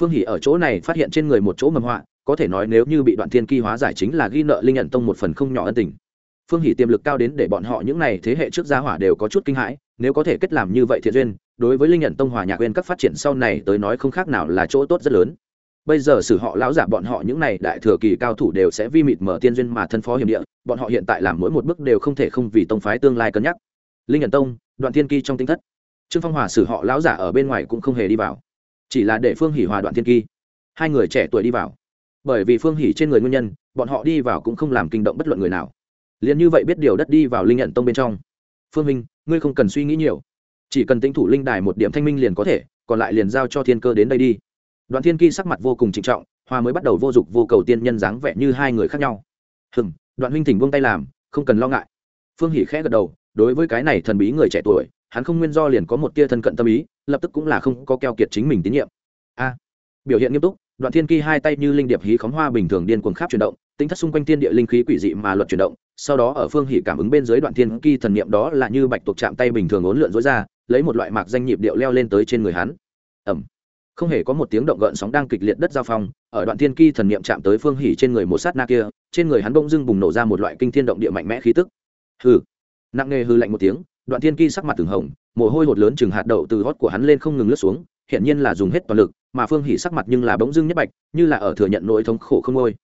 Phương hỉ ở chỗ này phát hiện trên người một chỗ mầm họa, có thể nói nếu như bị đoạn thiên kỳ hóa giải chính là ghi nợ linh nhận tông một phần không nhỏ ân tình. Phương hỉ tiềm lực cao đến để bọn họ những n à y thế hệ trước gia hỏa đều có chút kinh hãi, nếu có thể kết làm như vậy thiện duyên, đối với linh nhận tông hòa nhạc quên các phát triển sau này tới nói không khác nào là chỗ tốt rất lớn. Bây giờ sử họ lão giả bọn họ những này đại thừa kỳ cao thủ đều sẽ vi mịt mở tiên duyên mà thân phó hiểm địa, bọn họ hiện tại làm mỗi một bước đều không thể không vì tông phái tương lai cân nhắc. Linh nhận tông, đoạn thiên kỳ trong tinh thất trương phong hòa xử họ lão giả ở bên ngoài cũng không hề đi vào. Chỉ là để phương hỉ hòa đoạn thiên kỳ. Hai người trẻ tuổi đi vào. Bởi vì phương hỉ trên người nguyên nhân, bọn họ đi vào cũng không làm kinh động bất luận người nào. Liền như vậy biết điều đất đi vào linh nhận tông bên trong. Phương minh, ngươi không cần suy nghĩ nhiều. Chỉ cần tính thủ linh đài một điểm thanh minh liền có thể, còn lại liền giao cho thiên cơ đến đây đi. Đoạn thiên kỳ sắc mặt vô cùng trịnh trọng hoa mới bắt đầu vô dụng vô cầu tiên nhân dáng vẻ như hai người khác nhau. Hừng đoạn huynh thỉnh buông tay làm, không cần lo ngại. Phương hỉ khẽ gật đầu, đối với cái này thần bí người trẻ tuổi hắn không nguyên do liền có một tia thân cận tâm ý, lập tức cũng là không có keo kiệt chính mình tín nhiệm. A, biểu hiện nghiêm túc, đoạn thiên kỳ hai tay như linh điệp hí khóm hoa bình thường điên cuồng khắp chuyển động, tính thất xung quanh thiên địa linh khí quỷ dị mà luật chuyển động, sau đó ở phương hỉ cảm ứng bên dưới đoạn thiên kỳ thần niệm đó là như bạch tuộc chạm tay bình thường ốn lượn dối ra, lấy một loại mạc danh nhịp điệu leo lên tới trên người hắn. Ẩm không hề có một tiếng động gợn sóng đang kịch liệt đất giao phong, ở đoạn thiên kỳ thần niệm chạm tới phương hỉ trên người một sát na kia, trên người hắn bỗng dưng bùng nổ ra một loại kinh thiên động địa mạnh mẽ khí tức. Hừ. Nặng nề hư lạnh một tiếng đoạn thiên kỳ sắc mặt từng hồng, mồ hôi hột lớn chừng hạt đậu từ hót của hắn lên không ngừng lướt xuống hiện nhiên là dùng hết toàn lực, mà phương hỉ sắc mặt nhưng là bỗng dưng nhất bạch, như là ở thừa nhận nỗi thống khổ không ngôi.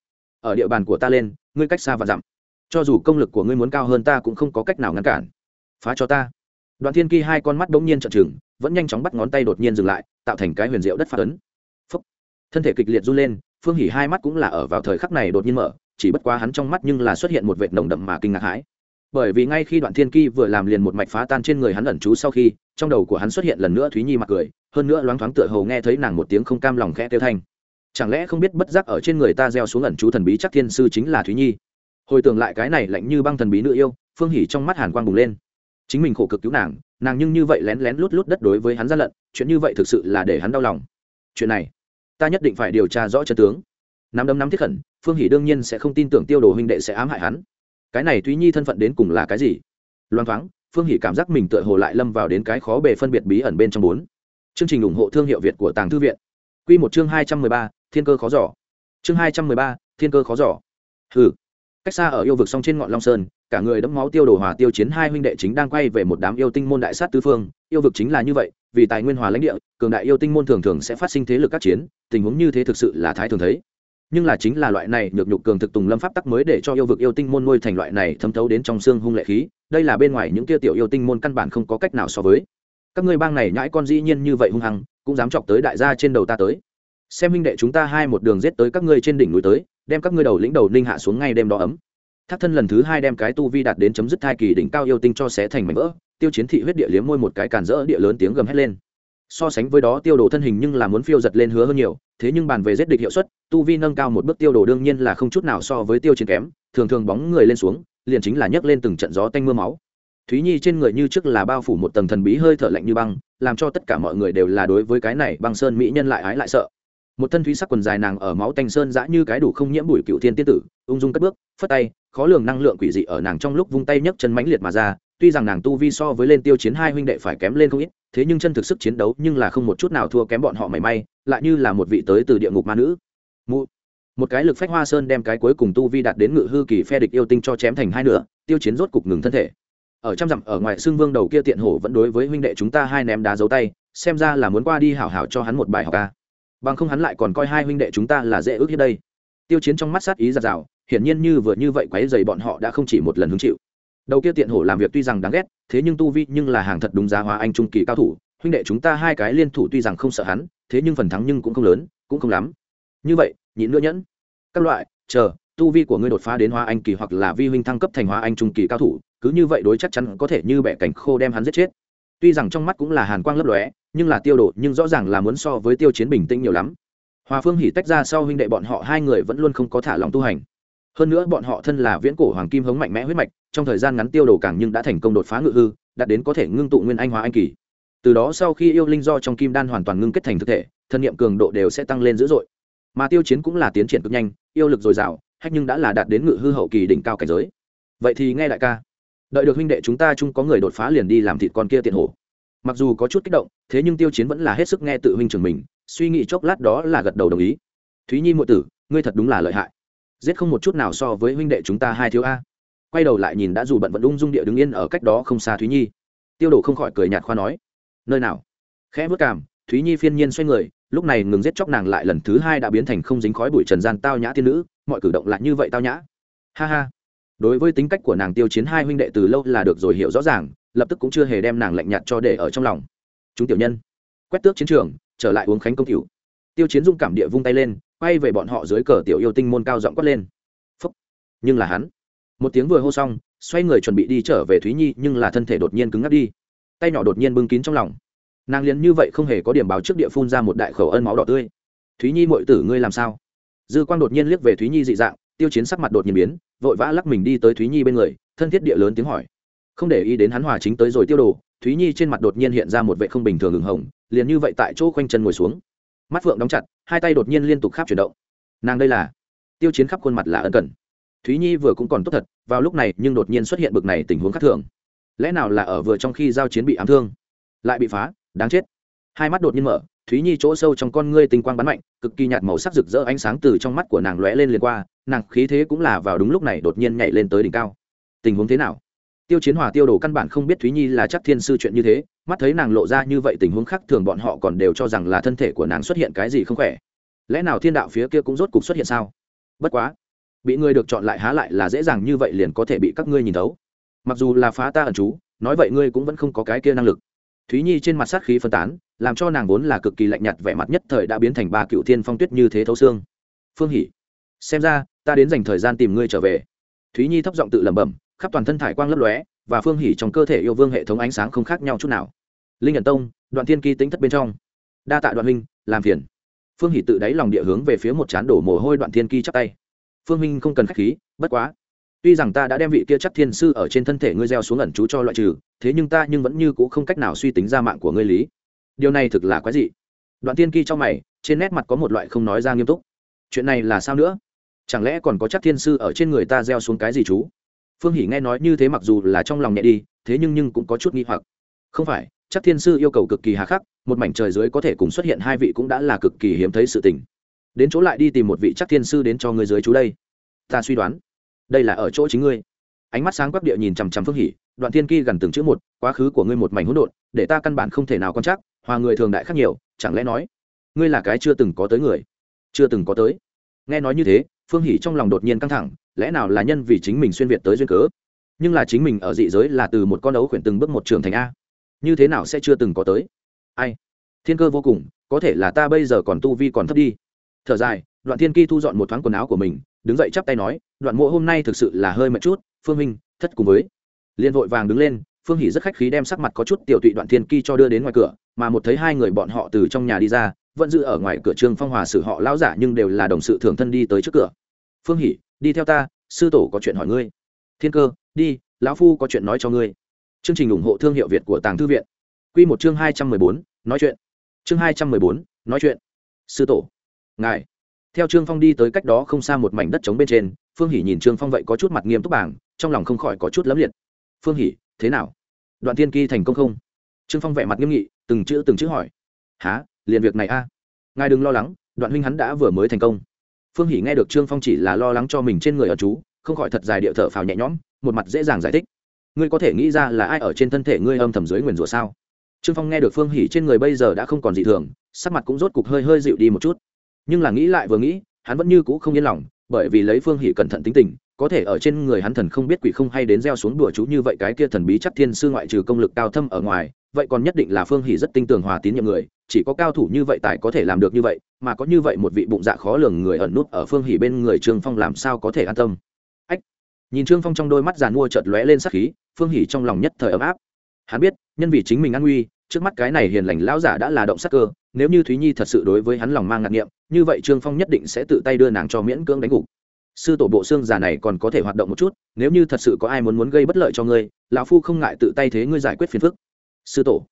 Ở địa bàn của ta lên, ngươi cách xa và dặm. Cho dù công lực của ngươi muốn cao hơn ta cũng không có cách nào ngăn cản. Phá cho ta. Đoạn thiên kỳ hai con mắt bỗng nhiên trợn trừng, vẫn nhanh chóng bắt ngón tay đột nhiên dừng lại, tạo thành cái huyền diệu đất phát ấn. Phúc. thân thể kịch liệt run lên, phương hỉ hai mắt cũng là ở vào thời khắc này đột nhiên mở, chỉ bất quá hắn trong mắt nhưng là xuất hiện một vệt nồng đậm mà kinh ngạc hãi bởi vì ngay khi đoạn thiên kỳ vừa làm liền một mạch phá tan trên người hắn ẩn trú sau khi, trong đầu của hắn xuất hiện lần nữa thúy nhi mặc cười, hơn nữa loáng thoáng tựa hầu nghe thấy nàng một tiếng không cam lòng khẽ tiêu thanh. Chẳng lẽ không biết bất giác ở trên người ta gieo xuống ẩn trú thần bí chắc thiên sư chính là thúy nhi? Hồi tưởng lại cái này lạnh như băng thần bí nữ yêu, phương hỉ trong mắt hàn quang bùng lên. Chính mình khổ cực cứu nàng nàng nhưng như vậy lén lén lút lút đất đối với hắn gian lận, chuyện như vậy thực sự là để hắn đau lòng. Chuyện này, ta nhất định phải điều tra rõ chân tướng. Nắm đấm nắm thiết khẩn, phương hỷ đương nhiên sẽ không tin tưởng tiêu đồ huynh đệ sẽ ám hại hắn cái này thúy nhi thân phận đến cùng là cái gì loan thoáng phương hỷ cảm giác mình tựa hồ lại lâm vào đến cái khó bề phân biệt bí ẩn bên trong bốn chương trình ủng hộ thương hiệu việt của tàng thư viện q một chương hai trăm mười ba, thiên cơ khó giỏ chương hai trăm mười ba, thiên cơ khó giỏ hừ cách xa ở yêu vực song trên ngọn long sơn cả người đẫm máu tiêu đồ hòa tiêu chiến hai huynh đệ chính đang quay về một đám yêu tinh môn đại sát tứ phương yêu vực chính là như vậy vì tài nguyên hòa lãnh địa cường đại yêu tinh môn thường thường sẽ phát sinh thế lực các chiến tình huống như thế thực sự là thái thường thấy nhưng là chính là loại này nhược nhục cường thực tùng lâm pháp tắc mới để cho yêu vực yêu tinh môn nuôi thành loại này thấm thấu đến trong xương hung lệ khí, đây là bên ngoài những kia tiểu yêu tinh môn căn bản không có cách nào so với. Các ngươi bang này nhãi con dĩ nhiên như vậy hung hăng, cũng dám chọc tới đại gia trên đầu ta tới. Xem huynh đệ chúng ta hai một đường giết tới các ngươi trên đỉnh núi tới, đem các ngươi đầu lĩnh đầu ninh hạ xuống ngay đêm đó ấm. Thác thân lần thứ hai đem cái tu vi đạt đến chấm dứt thai kỳ đỉnh cao yêu tinh cho xé thành mảnh vỡ, tiêu chiến thị huyết địa liếm môi một cái càn rỡ địa lớn tiếng gầm hét lên so sánh với đó tiêu đồ thân hình nhưng là muốn phiêu giật lên hứa hơn nhiều, thế nhưng bàn về giết địch hiệu suất, tu vi nâng cao một bước tiêu đồ đương nhiên là không chút nào so với tiêu chiến kém, thường thường bóng người lên xuống, liền chính là nhấc lên từng trận gió tanh mưa máu. Thúy nhi trên người như trước là bao phủ một tầng thần bí hơi thở lạnh như băng, làm cho tất cả mọi người đều là đối với cái này băng sơn mỹ nhân lại ái lại sợ. Một thân thúy sắc quần dài nàng ở máu tanh sơn dã như cái đủ không nhiễm bụi cựu thiên tiên tử, ung dung cất bước, phất tay, khó lường năng lượng quỷ dị ở nàng trong lúc vung tay nhấc chân mãnh liệt mà ra, tuy rằng nàng tu vi so với lên tiêu chiến hai huynh đệ phải kém lên không ít thế nhưng chân thực sức chiến đấu nhưng là không một chút nào thua kém bọn họ mảy may, lại như là một vị tới từ địa ngục ma nữ. Mụ. một cái lực phách hoa sơn đem cái cuối cùng tu vi đạt đến ngự hư kỳ phe địch yêu tinh cho chém thành hai nửa, tiêu chiến rốt cục ngừng thân thể. Ở trăm dặm ở ngoài xương vương đầu kia tiện hổ vẫn đối với huynh đệ chúng ta hai ném đá dấu tay, xem ra là muốn qua đi hảo hảo cho hắn một bài học ca bằng không hắn lại còn coi hai huynh đệ chúng ta là dễ ước như đây. Tiêu chiến trong mắt sát ý giạt rào, hiển nhiên như vừa như vậy quấy dày bọn họ đã không chỉ một lần hứng chịu. Đầu kia tiện hổ làm việc tuy rằng đáng ghét thế nhưng tu vi nhưng là hàng thật đúng giá hóa anh trung kỳ cao thủ, huynh đệ chúng ta hai cái liên thủ tuy rằng không sợ hắn, thế nhưng phần thắng nhưng cũng không lớn, cũng không lắm. Như vậy, nhịn nữa nhẫn. Các loại, chờ, tu vi của ngươi đột phá đến hóa anh kỳ hoặc là vi huynh thăng cấp thành hóa anh trung kỳ cao thủ, cứ như vậy đối chắc chắn có thể như bẻ cảnh khô đem hắn giết chết. Tuy rằng trong mắt cũng là hàn quang lấp lóe, nhưng là tiêu độ nhưng rõ ràng là muốn so với tiêu chiến bình tĩnh nhiều lắm. Hòa phương hỉ tách ra sau huynh đệ bọn họ hai người vẫn luôn không có thả lòng tu hành hơn nữa bọn họ thân là viễn cổ hoàng kim hống mạnh mẽ huyết mạch, trong thời gian ngắn tiêu đồ càng nhưng đã thành công đột phá ngự hư đạt đến có thể ngưng tụ nguyên anh hóa anh kỳ. Từ đó sau khi yêu linh do trong kim đan hoàn toàn ngưng kết thành thực thể, thân nhiệm cường độ đều sẽ tăng lên dữ dội. Mà tiêu chiến cũng là tiến triển cực nhanh, yêu lực dồi dào, hách nhưng đã là đạt đến ngự hư hậu kỳ đỉnh cao cảnh giới. Vậy thì nghe đại ca, đợi được huynh đệ chúng ta chung có người đột phá liền đi làm thịt con kia tiện hổ. Mặc dù có chút kích động, thế nhưng tiêu chiến vẫn là hết sức nghe tự huynh trường mình, suy nghĩ chốc lát đó là gật đầu đồng ý. Thúy nhi muội tử, ngươi thật đúng là lợi hại giết không một chút nào so với huynh đệ chúng ta hai thiếu a. Quay đầu lại nhìn đã dù bận vận ung dung địa đứng yên ở cách đó không xa thúy nhi. Tiêu đồ không khỏi cười nhạt khoa nói, nơi nào? Khẽ vất cảm thúy nhi phiên nhiên xoay người, lúc này ngừng giết chóc nàng lại lần thứ hai đã biến thành không dính khói bụi trần gian tao nhã tiên nữ, mọi cử động lại như vậy tao nhã. Ha ha. Đối với tính cách của nàng tiêu chiến hai huynh đệ từ lâu là được rồi hiểu rõ ràng, lập tức cũng chưa hề đem nàng lạnh nhạt cho để ở trong lòng. Chúng tiểu nhân, quét tước chiến trường, trở lại uống khánh công cửu. Tiêu chiến dung cảm địa vung tay lên quay về bọn họ dưới cờ tiểu yêu tinh môn cao giọng quát lên. Phúc. Nhưng là hắn. Một tiếng vừa hô xong, xoay người chuẩn bị đi trở về thúy nhi, nhưng là thân thể đột nhiên cứng ngắc đi. Tay nhỏ đột nhiên bưng kín trong lòng. Nàng liền như vậy không hề có điểm báo trước địa phun ra một đại khẩu ân máu đỏ tươi. Thúy nhi muội tử ngươi làm sao? Dư quang đột nhiên liếc về thúy nhi dị dạng, tiêu chiến sắc mặt đột nhiên biến, vội vã lắc mình đi tới thúy nhi bên người, thân thiết địa lớn tiếng hỏi. Không để ý đến hắn hòa chính tới rồi tiêu đồ, thúy nhi trên mặt đột nhiên hiện ra một vệ không bình thường hừng hồng, liền như vậy tại chỗ khoanh chân ngồi xuống mắt phượng đóng chặt, hai tay đột nhiên liên tục khắp chuyển động. Nàng đây là? Tiêu chiến khắp khuôn mặt là ân cần. Thúy nhi vừa cũng còn tốt thật, vào lúc này nhưng đột nhiên xuất hiện bực này tình huống khác thường. Lẽ nào là ở vừa trong khi giao chiến bị ám thương? Lại bị phá, đáng chết. Hai mắt đột nhiên mở, thúy nhi chỗ sâu trong con ngươi tinh quang bắn mạnh, cực kỳ nhạt màu sắc rực rỡ ánh sáng từ trong mắt của nàng lóe lên liền qua, nàng khí thế cũng là vào đúng lúc này đột nhiên nhảy lên tới đỉnh cao. Tình huống thế nào? Tiêu chiến hòa tiêu đồ căn bản không biết thúy nhi là chắc thiên sư chuyện như thế mắt thấy nàng lộ ra như vậy tình huống khác thường bọn họ còn đều cho rằng là thân thể của nàng xuất hiện cái gì không khỏe. Lẽ nào thiên đạo phía kia cũng rốt cục xuất hiện sao? Bất quá, bị ngươi được chọn lại há lại là dễ dàng như vậy liền có thể bị các ngươi nhìn thấu. Mặc dù là phá ta ẩn chú, nói vậy ngươi cũng vẫn không có cái kia năng lực. Thúy nhi trên mặt sát khí phân tán, làm cho nàng vốn là cực kỳ lạnh nhạt vẻ mặt nhất thời đã biến thành ba cựu thiên phong tuyết như thế thấu xương. Phương hỉ xem ra, ta đến dành thời gian tìm ngươi trở về. Thúy nhi thấp giọng tự lẩm bẩm, khắp toàn thân thải quang lấp lóe và phương hỉ trong cơ thể yêu vương hệ thống ánh sáng không khác nhau chút nào. Linh ẩn tông, đoạn thiên kỳ tính thất bên trong. Đa tạ đoạn huynh, làm phiền. Phương hỉ tự đáy lòng địa hướng về phía một chán đổ mồ hôi đoạn thiên kỳ chắp tay. Phương huynh không cần khách khí, bất quá. Tuy rằng ta đã đem vị kia chắc thiên sư ở trên thân thể ngươi gieo xuống ẩn chú cho loại trừ, thế nhưng ta nhưng vẫn như c ũ không cách nào suy tính ra mạng của ngươi lý. Điều này thực là quái dị. Đoạn tiên kỳ trong mày, trên nét mặt có một loại không nói ra nghiêm túc. Chuyện này là sao nữa? Chẳng lẽ còn có chắc thiên sư ở trên người ta gieo xuống cái gì chú? Phương hỷ nghe nói như thế mặc dù là trong lòng nhẹ đi, thế nhưng nhưng cũng có chút nghi hoặc. Không phải, chắc thiên sư yêu cầu cực kỳ hà khắc, một mảnh trời dưới có thể cùng xuất hiện hai vị cũng đã là cực kỳ hiếm thấy sự tình. Đến chỗ lại đi tìm một vị chắc thiên sư đến cho người dưới chú đây. Ta suy đoán, đây là ở chỗ chính ngươi. Ánh mắt sáng quắc địa nhìn chằm chằm phương hỉ đoạn thiên kỳ gần từng chữ một, quá khứ của ngươi một mảnh hỗn độn, để ta căn bản không thể nào quan chắc hòa người thường đại khác nhiều, chẳng lẽ nói, ngươi là cái chưa từng có tới người? Chưa từng có tới. Nghe nói như thế phương hỉ trong lòng đột nhiên căng thẳng, lẽ nào là nhân vì chính mình xuyên việt tới duyên cớ? Nhưng là chính mình ở dị giới là từ một con ấu khuyển từng bước một trường thành a. Như thế nào sẽ chưa từng có tới? Ai? Thiên cơ vô cùng, có thể là ta bây giờ còn tu vi còn thấp đi. Thở dài, đoạn thiên kỳ thu dọn một thoáng quần áo của mình, đứng dậy chắp tay nói, đoạn mộ, hôm nay thực sự là hơi mệt chút, phương minh, thất cùng với. Liên vội vàng đứng lên, phương hỷ rất khách khí đem sắc mặt có chút tiểu tụy đoạn thiên kỳ cho đưa đến ngoài cửa, mà một thấy hai người bọn họ từ trong nhà đi ra, vẫn giữ ở ngoài cửa trương phong hòa xử họ lão giả nhưng đều là đồng sự thường thân đi tới trước cửa phương hỷ, đi theo ta, sư tổ có chuyện hỏi ngươi. Thiên cơ, đi, lão phu có chuyện nói cho ngươi. Chương trình ủng hộ thương hiệu việt của tàng thư viện. Q một chương hai trăm mười bốn, nói chuyện. Chương hai trăm mười bốn, nói chuyện. Sư tổ. Ngài. Theo trương phong đi tới cách đó không xa một mảnh đất trống bên trên, phương hỷ nhìn trương phong vậy có chút mặt nghiêm túc bảng trong lòng không khỏi có chút lấm liệt. Phương hỷ, thế nào? Đoạn tiên kỳ thành công không? Trương phong vẻ mặt nghiêm nghị, từng chữ từng chữ hỏi. Há liền việc này a? Ngài đừng lo lắng, đoạn huynh hắn đã vừa mới thành công phương hỷ nghe được trương phong chỉ là lo lắng cho mình trên người ở chú, không khỏi thật dài điệu thở phào nhẹ nhõm, một mặt dễ dàng giải thích. Ngươi có thể nghĩ ra là ai ở trên thân thể ngươi âm thầm dưới nguyền rủa sao? Trương phong nghe được phương hỉ trên người bây giờ đã không còn dị thường, sắc mặt cũng rốt cục hơi hơi dịu đi một chút. Nhưng là nghĩ lại vừa nghĩ, hắn vẫn như cũ không yên lòng, bởi vì lấy phương hỉ cẩn thận tính tình, có thể ở trên người hắn thần không biết quỷ không hay đến gieo xuống đùa chú như vậy cái kia thần bí chắc thiên sư ngoại trừ công lực cao thâm ở ngoài vậy còn nhất định là phương hỷ rất tinh tường hòa tín nhiệm người, chỉ có cao thủ như vậy tài có thể làm được như vậy, mà có như vậy một vị bụng dạ khó lường người ẩn nút ở phương hỷ bên người trương phong làm sao có thể an tâm? Ách! Nhìn trương phong trong đôi mắt giàn mua chợt lóe lên sắc khí, phương hỷ trong lòng nhất thời ấm áp. Hắn biết, nhân vì chính mình an nguy, trước mắt cái này hiền lành lão giả đã là động sắc cơ, nếu như thúy nhi thật sự đối với hắn lòng mang ngạc nghiệm, như vậy trương phong nhất định sẽ tự tay đưa nàng cho miễn cưỡng đánh gục. Sư tổ bộ xương giả này còn có thể hoạt động một chút, nếu như thật sự có ai muốn muốn gây bất lợi cho ngươi, lão phu không ngại tự tay thế ngươi giải quyết phiền phức sư tổ,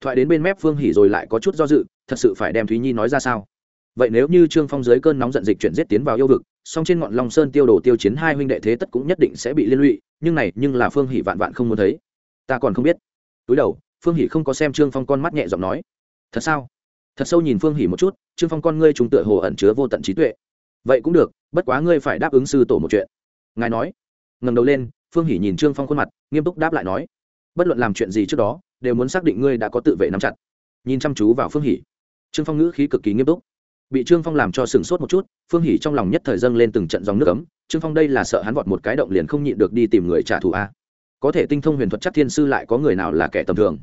thoại đến bên mép phương hỉ rồi lại có chút do dự, thật sự phải đem thúy nhi nói ra sao? Vậy nếu như trương phong dưới cơn nóng giận dịch chuyển giết tiến vào yêu vực, song trên ngọn long sơn tiêu đồ tiêu chiến hai huynh đệ thế tất cũng nhất định sẽ bị liên lụy, nhưng này, nhưng là phương hỉ vạn vạn không muốn thấy. Ta còn không biết. Túi đầu, phương hỉ không có xem trương phong con mắt nhẹ giọng nói. Thật sao? Thật sâu nhìn phương hỉ một chút, trương phong con ngươi chúng tựa hồ ẩn chứa vô tận trí tuệ. Vậy cũng được, bất quá ngươi phải đáp ứng sư tổ một chuyện. Ngài nói. Ngầm đầu lên, phương hỉ nhìn trương phong khuôn mặt, nghiêm túc đáp lại nói. Bất luận làm chuyện gì trước đó đều muốn xác định ngươi đã có tự vệ nắm chặt. Nhìn chăm chú vào phương hỷ. Trương phong ngữ khí cực kỳ nghiêm túc. Bị trương phong làm cho sừng sốt một chút, phương hỉ trong lòng nhất thời dâng lên từng trận dòng nước ấm. Trương phong đây là sợ hắn vọt một cái động liền không nhịn được đi tìm người trả thù a. Có thể tinh thông huyền thuật chắc thiên sư lại có người nào là kẻ tầm thường.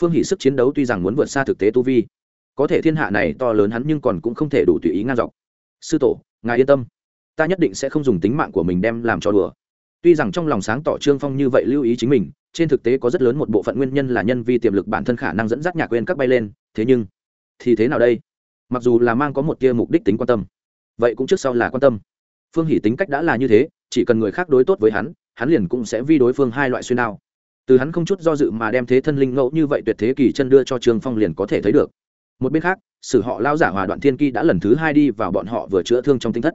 Phương hỉ sức chiến đấu tuy rằng muốn vượt xa thực tế tu vi, có thể thiên hạ này to lớn hắn nhưng còn cũng không thể đủ tùy ý ngang dọc. Sư tổ, ngài yên tâm. Ta nhất định sẽ không dùng tính mạng của mình đem làm cho đùa. Tuy rằng trong lòng sáng tỏ trương phong như vậy lưu ý chính mình trên thực tế có rất lớn một bộ phận nguyên nhân là nhân vi tiềm lực bản thân khả năng dẫn dắt nhạc quên các bay lên. Thế nhưng, thì thế nào đây? Mặc dù là mang có một tia mục đích tính quan tâm, vậy cũng trước sau là quan tâm. Phương hỷ tính cách đã là như thế, chỉ cần người khác đối tốt với hắn hắn liền cũng sẽ vi đối phương hai loại xuyên nào từ hắn không chút do dự mà đem thế thân linh ngẫu như vậy tuyệt thế kỳ chân đưa cho trương phong liền có thể thấy được. Một bên khác, sử họ lao giả hòa đoạn thiên kỳ đã lần thứ hai đi vào bọn họ vừa chữa thương trong tinh thất.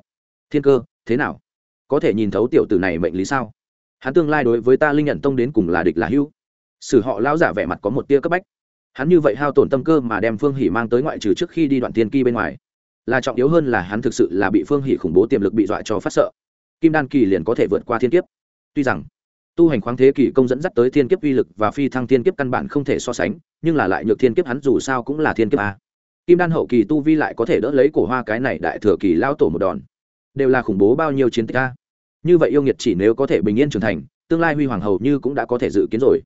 Thiên cơ, thế nào? Có thể nhìn thấu tiểu tử này mệnh lý sao? Hắn tương lai đối với ta linh nhận tông đến cùng là địch là hữu. Sử họ lão giả vẻ mặt có một tia cấp bách. Hắn như vậy hao tổn tâm cơ mà đem phương hỷ mang tới ngoại trừ trước khi đi đoạn tiên kỳ bên ngoài, là trọng yếu hơn là hắn thực sự là bị phương hỷ khủng bố tiềm lực bị dọa cho phát sợ. Kim đan kỳ liền có thể vượt qua thiên kiếp. Tuy rằng, tu hành khoáng thế kỷ công dẫn dắt tới thiên kiếp uy lực và phi thăng thiên kiếp căn bản không thể so sánh, nhưng là lại nhược thiên kiếp hắn dù sao cũng là thiên kiếp a. Kim đan hậu kỳ tu vi lại có thể đỡ lấy cổ hoa cái này đại thừa kỳ lao tổ một đòn. Đều là khủng bố bao nhiêu chiến tích a như vậy yêu nghiệt chỉ nếu có thể bình yên trưởng thành, tương lai huy hoàng hầu như cũng đã có thể dự kiến rồi.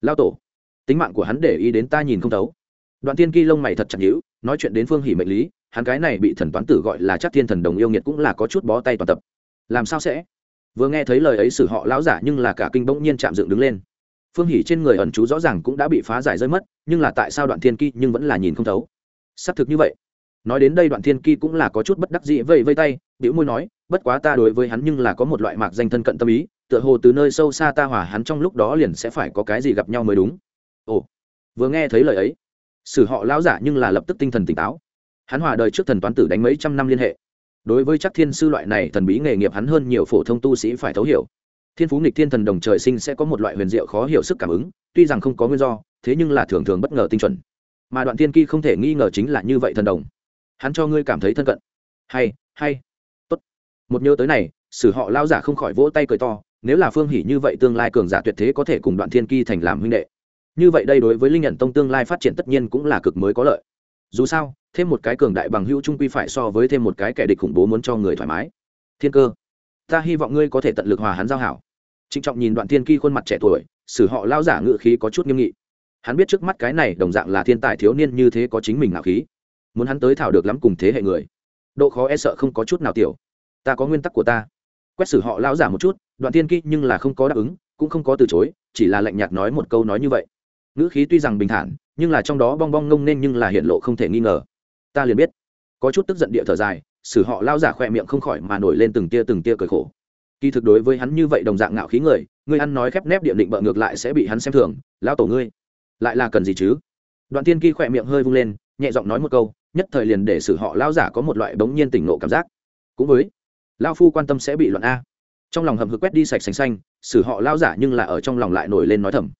Lao tổ, tính mạng của hắn để ý đến ta nhìn không thấu. Đoạn tiên kỳ lông mày thật chặt hữu nói chuyện đến phương hỷ mệnh lý, hắn cái này bị thần toán tử gọi là chắc thiên thần đồng yêu nghiệt cũng là có chút bó tay toàn tập. Làm sao sẽ? Vừa nghe thấy lời ấy xử họ lão giả nhưng là cả kinh bỗng nhiên chạm dựng đứng lên. Phương hỷ trên người ẩn chú rõ ràng cũng đã bị phá giải rơi mất, nhưng là tại sao đoạn thiên kỳ nhưng vẫn là nhìn không thấu? Xác thực như vậy. Nói đến đây đoạn thiên kỳ cũng là có chút bất đắc dĩ vây vây tay biểu môi nói bất quá ta đối với hắn nhưng là có một loại mạc danh thân cận tâm ý, tựa hồ từ nơi sâu xa ta hòa hắn trong lúc đó liền sẽ phải có cái gì gặp nhau mới đúng. Ồ, vừa nghe thấy lời ấy, sử họ lão giả nhưng là lập tức tinh thần tỉnh táo. Hắn hòa đời trước thần toán tử đánh mấy trăm năm liên hệ. Đối với chắc thiên sư loại này thần bí nghề nghiệp hắn hơn nhiều phổ thông tu sĩ phải thấu hiểu. Thiên phú nghịch thiên thần đồng trời sinh sẽ có một loại huyền diệu khó hiểu sức cảm ứng, tuy rằng không có nguyên do, thế nhưng là thường thường bất ngờ tinh chuẩn. Mà đoạn tiên ky không thể nghi ngờ chính là như vậy thần đồng. Hắn cho ngươi cảm thấy thân cận. Hay hay một nhớ tới này, sử họ lao giả không khỏi vỗ tay cười to, nếu là phương hỉ như vậy tương lai cường giả tuyệt thế có thể cùng đoạn thiên kỳ thành làm huynh đệ. Như vậy đây đối với linh nhận tông tương lai phát triển tất nhiên cũng là cực mới có lợi. Dù sao, thêm một cái cường đại bằng hữu trung quy phải so với thêm một cái kẻ địch khủng bố muốn cho người thoải mái. Thiên cơ, ta hy vọng ngươi có thể tận lực hòa hắn giao hảo. Trịnh trọng nhìn đoạn thiên kỳ khuôn mặt trẻ tuổi, sử họ lao giả ngự khí có chút nghiêm nghị. Hắn biết trước mắt cái này đồng dạng là thiên tài thiếu niên như thế có chính mình ngạo khí. Muốn hắn tới thảo được lắm cùng thế hệ người. Độ khó e sợ không có chút nào tiểu ta có nguyên tắc của ta. Quét xử họ lão giả một chút, đoạn thiên kỵ nhưng là không có đáp ứng, cũng không có từ chối, chỉ là lạnh nhạt nói một câu nói như vậy. Ngữ khí tuy rằng bình thản, nhưng là trong đó bong bong ngông nên nhưng là hiện lộ không thể nghi ngờ. Ta liền biết. Có chút tức giận địa thở dài xử họ lao giả khỏe miệng không khỏi mà nổi lên từng tia từng tia cười khổ. Kỳ thực đối với hắn như vậy đồng dạng ngạo khí người ngươi ăn nói khép nép địa định bợ ngược lại sẽ bị hắn xem thường lao tổ ngươi, lại là cần gì chứ? Đoạn tiên kỳ khỏe miệng hơi vung lên, nhẹ giọng nói một câu, nhất thời liền để xử họ lao giả có một loại bỗng nhiên tỉnh nộ cảm giác. Cũng với lao phu quan tâm sẽ bị loạn a. Trong lòng hầm hực quét đi sạch sành xanh xử họ lao giả nhưng là ở trong lòng lại nổi lên nói thầm.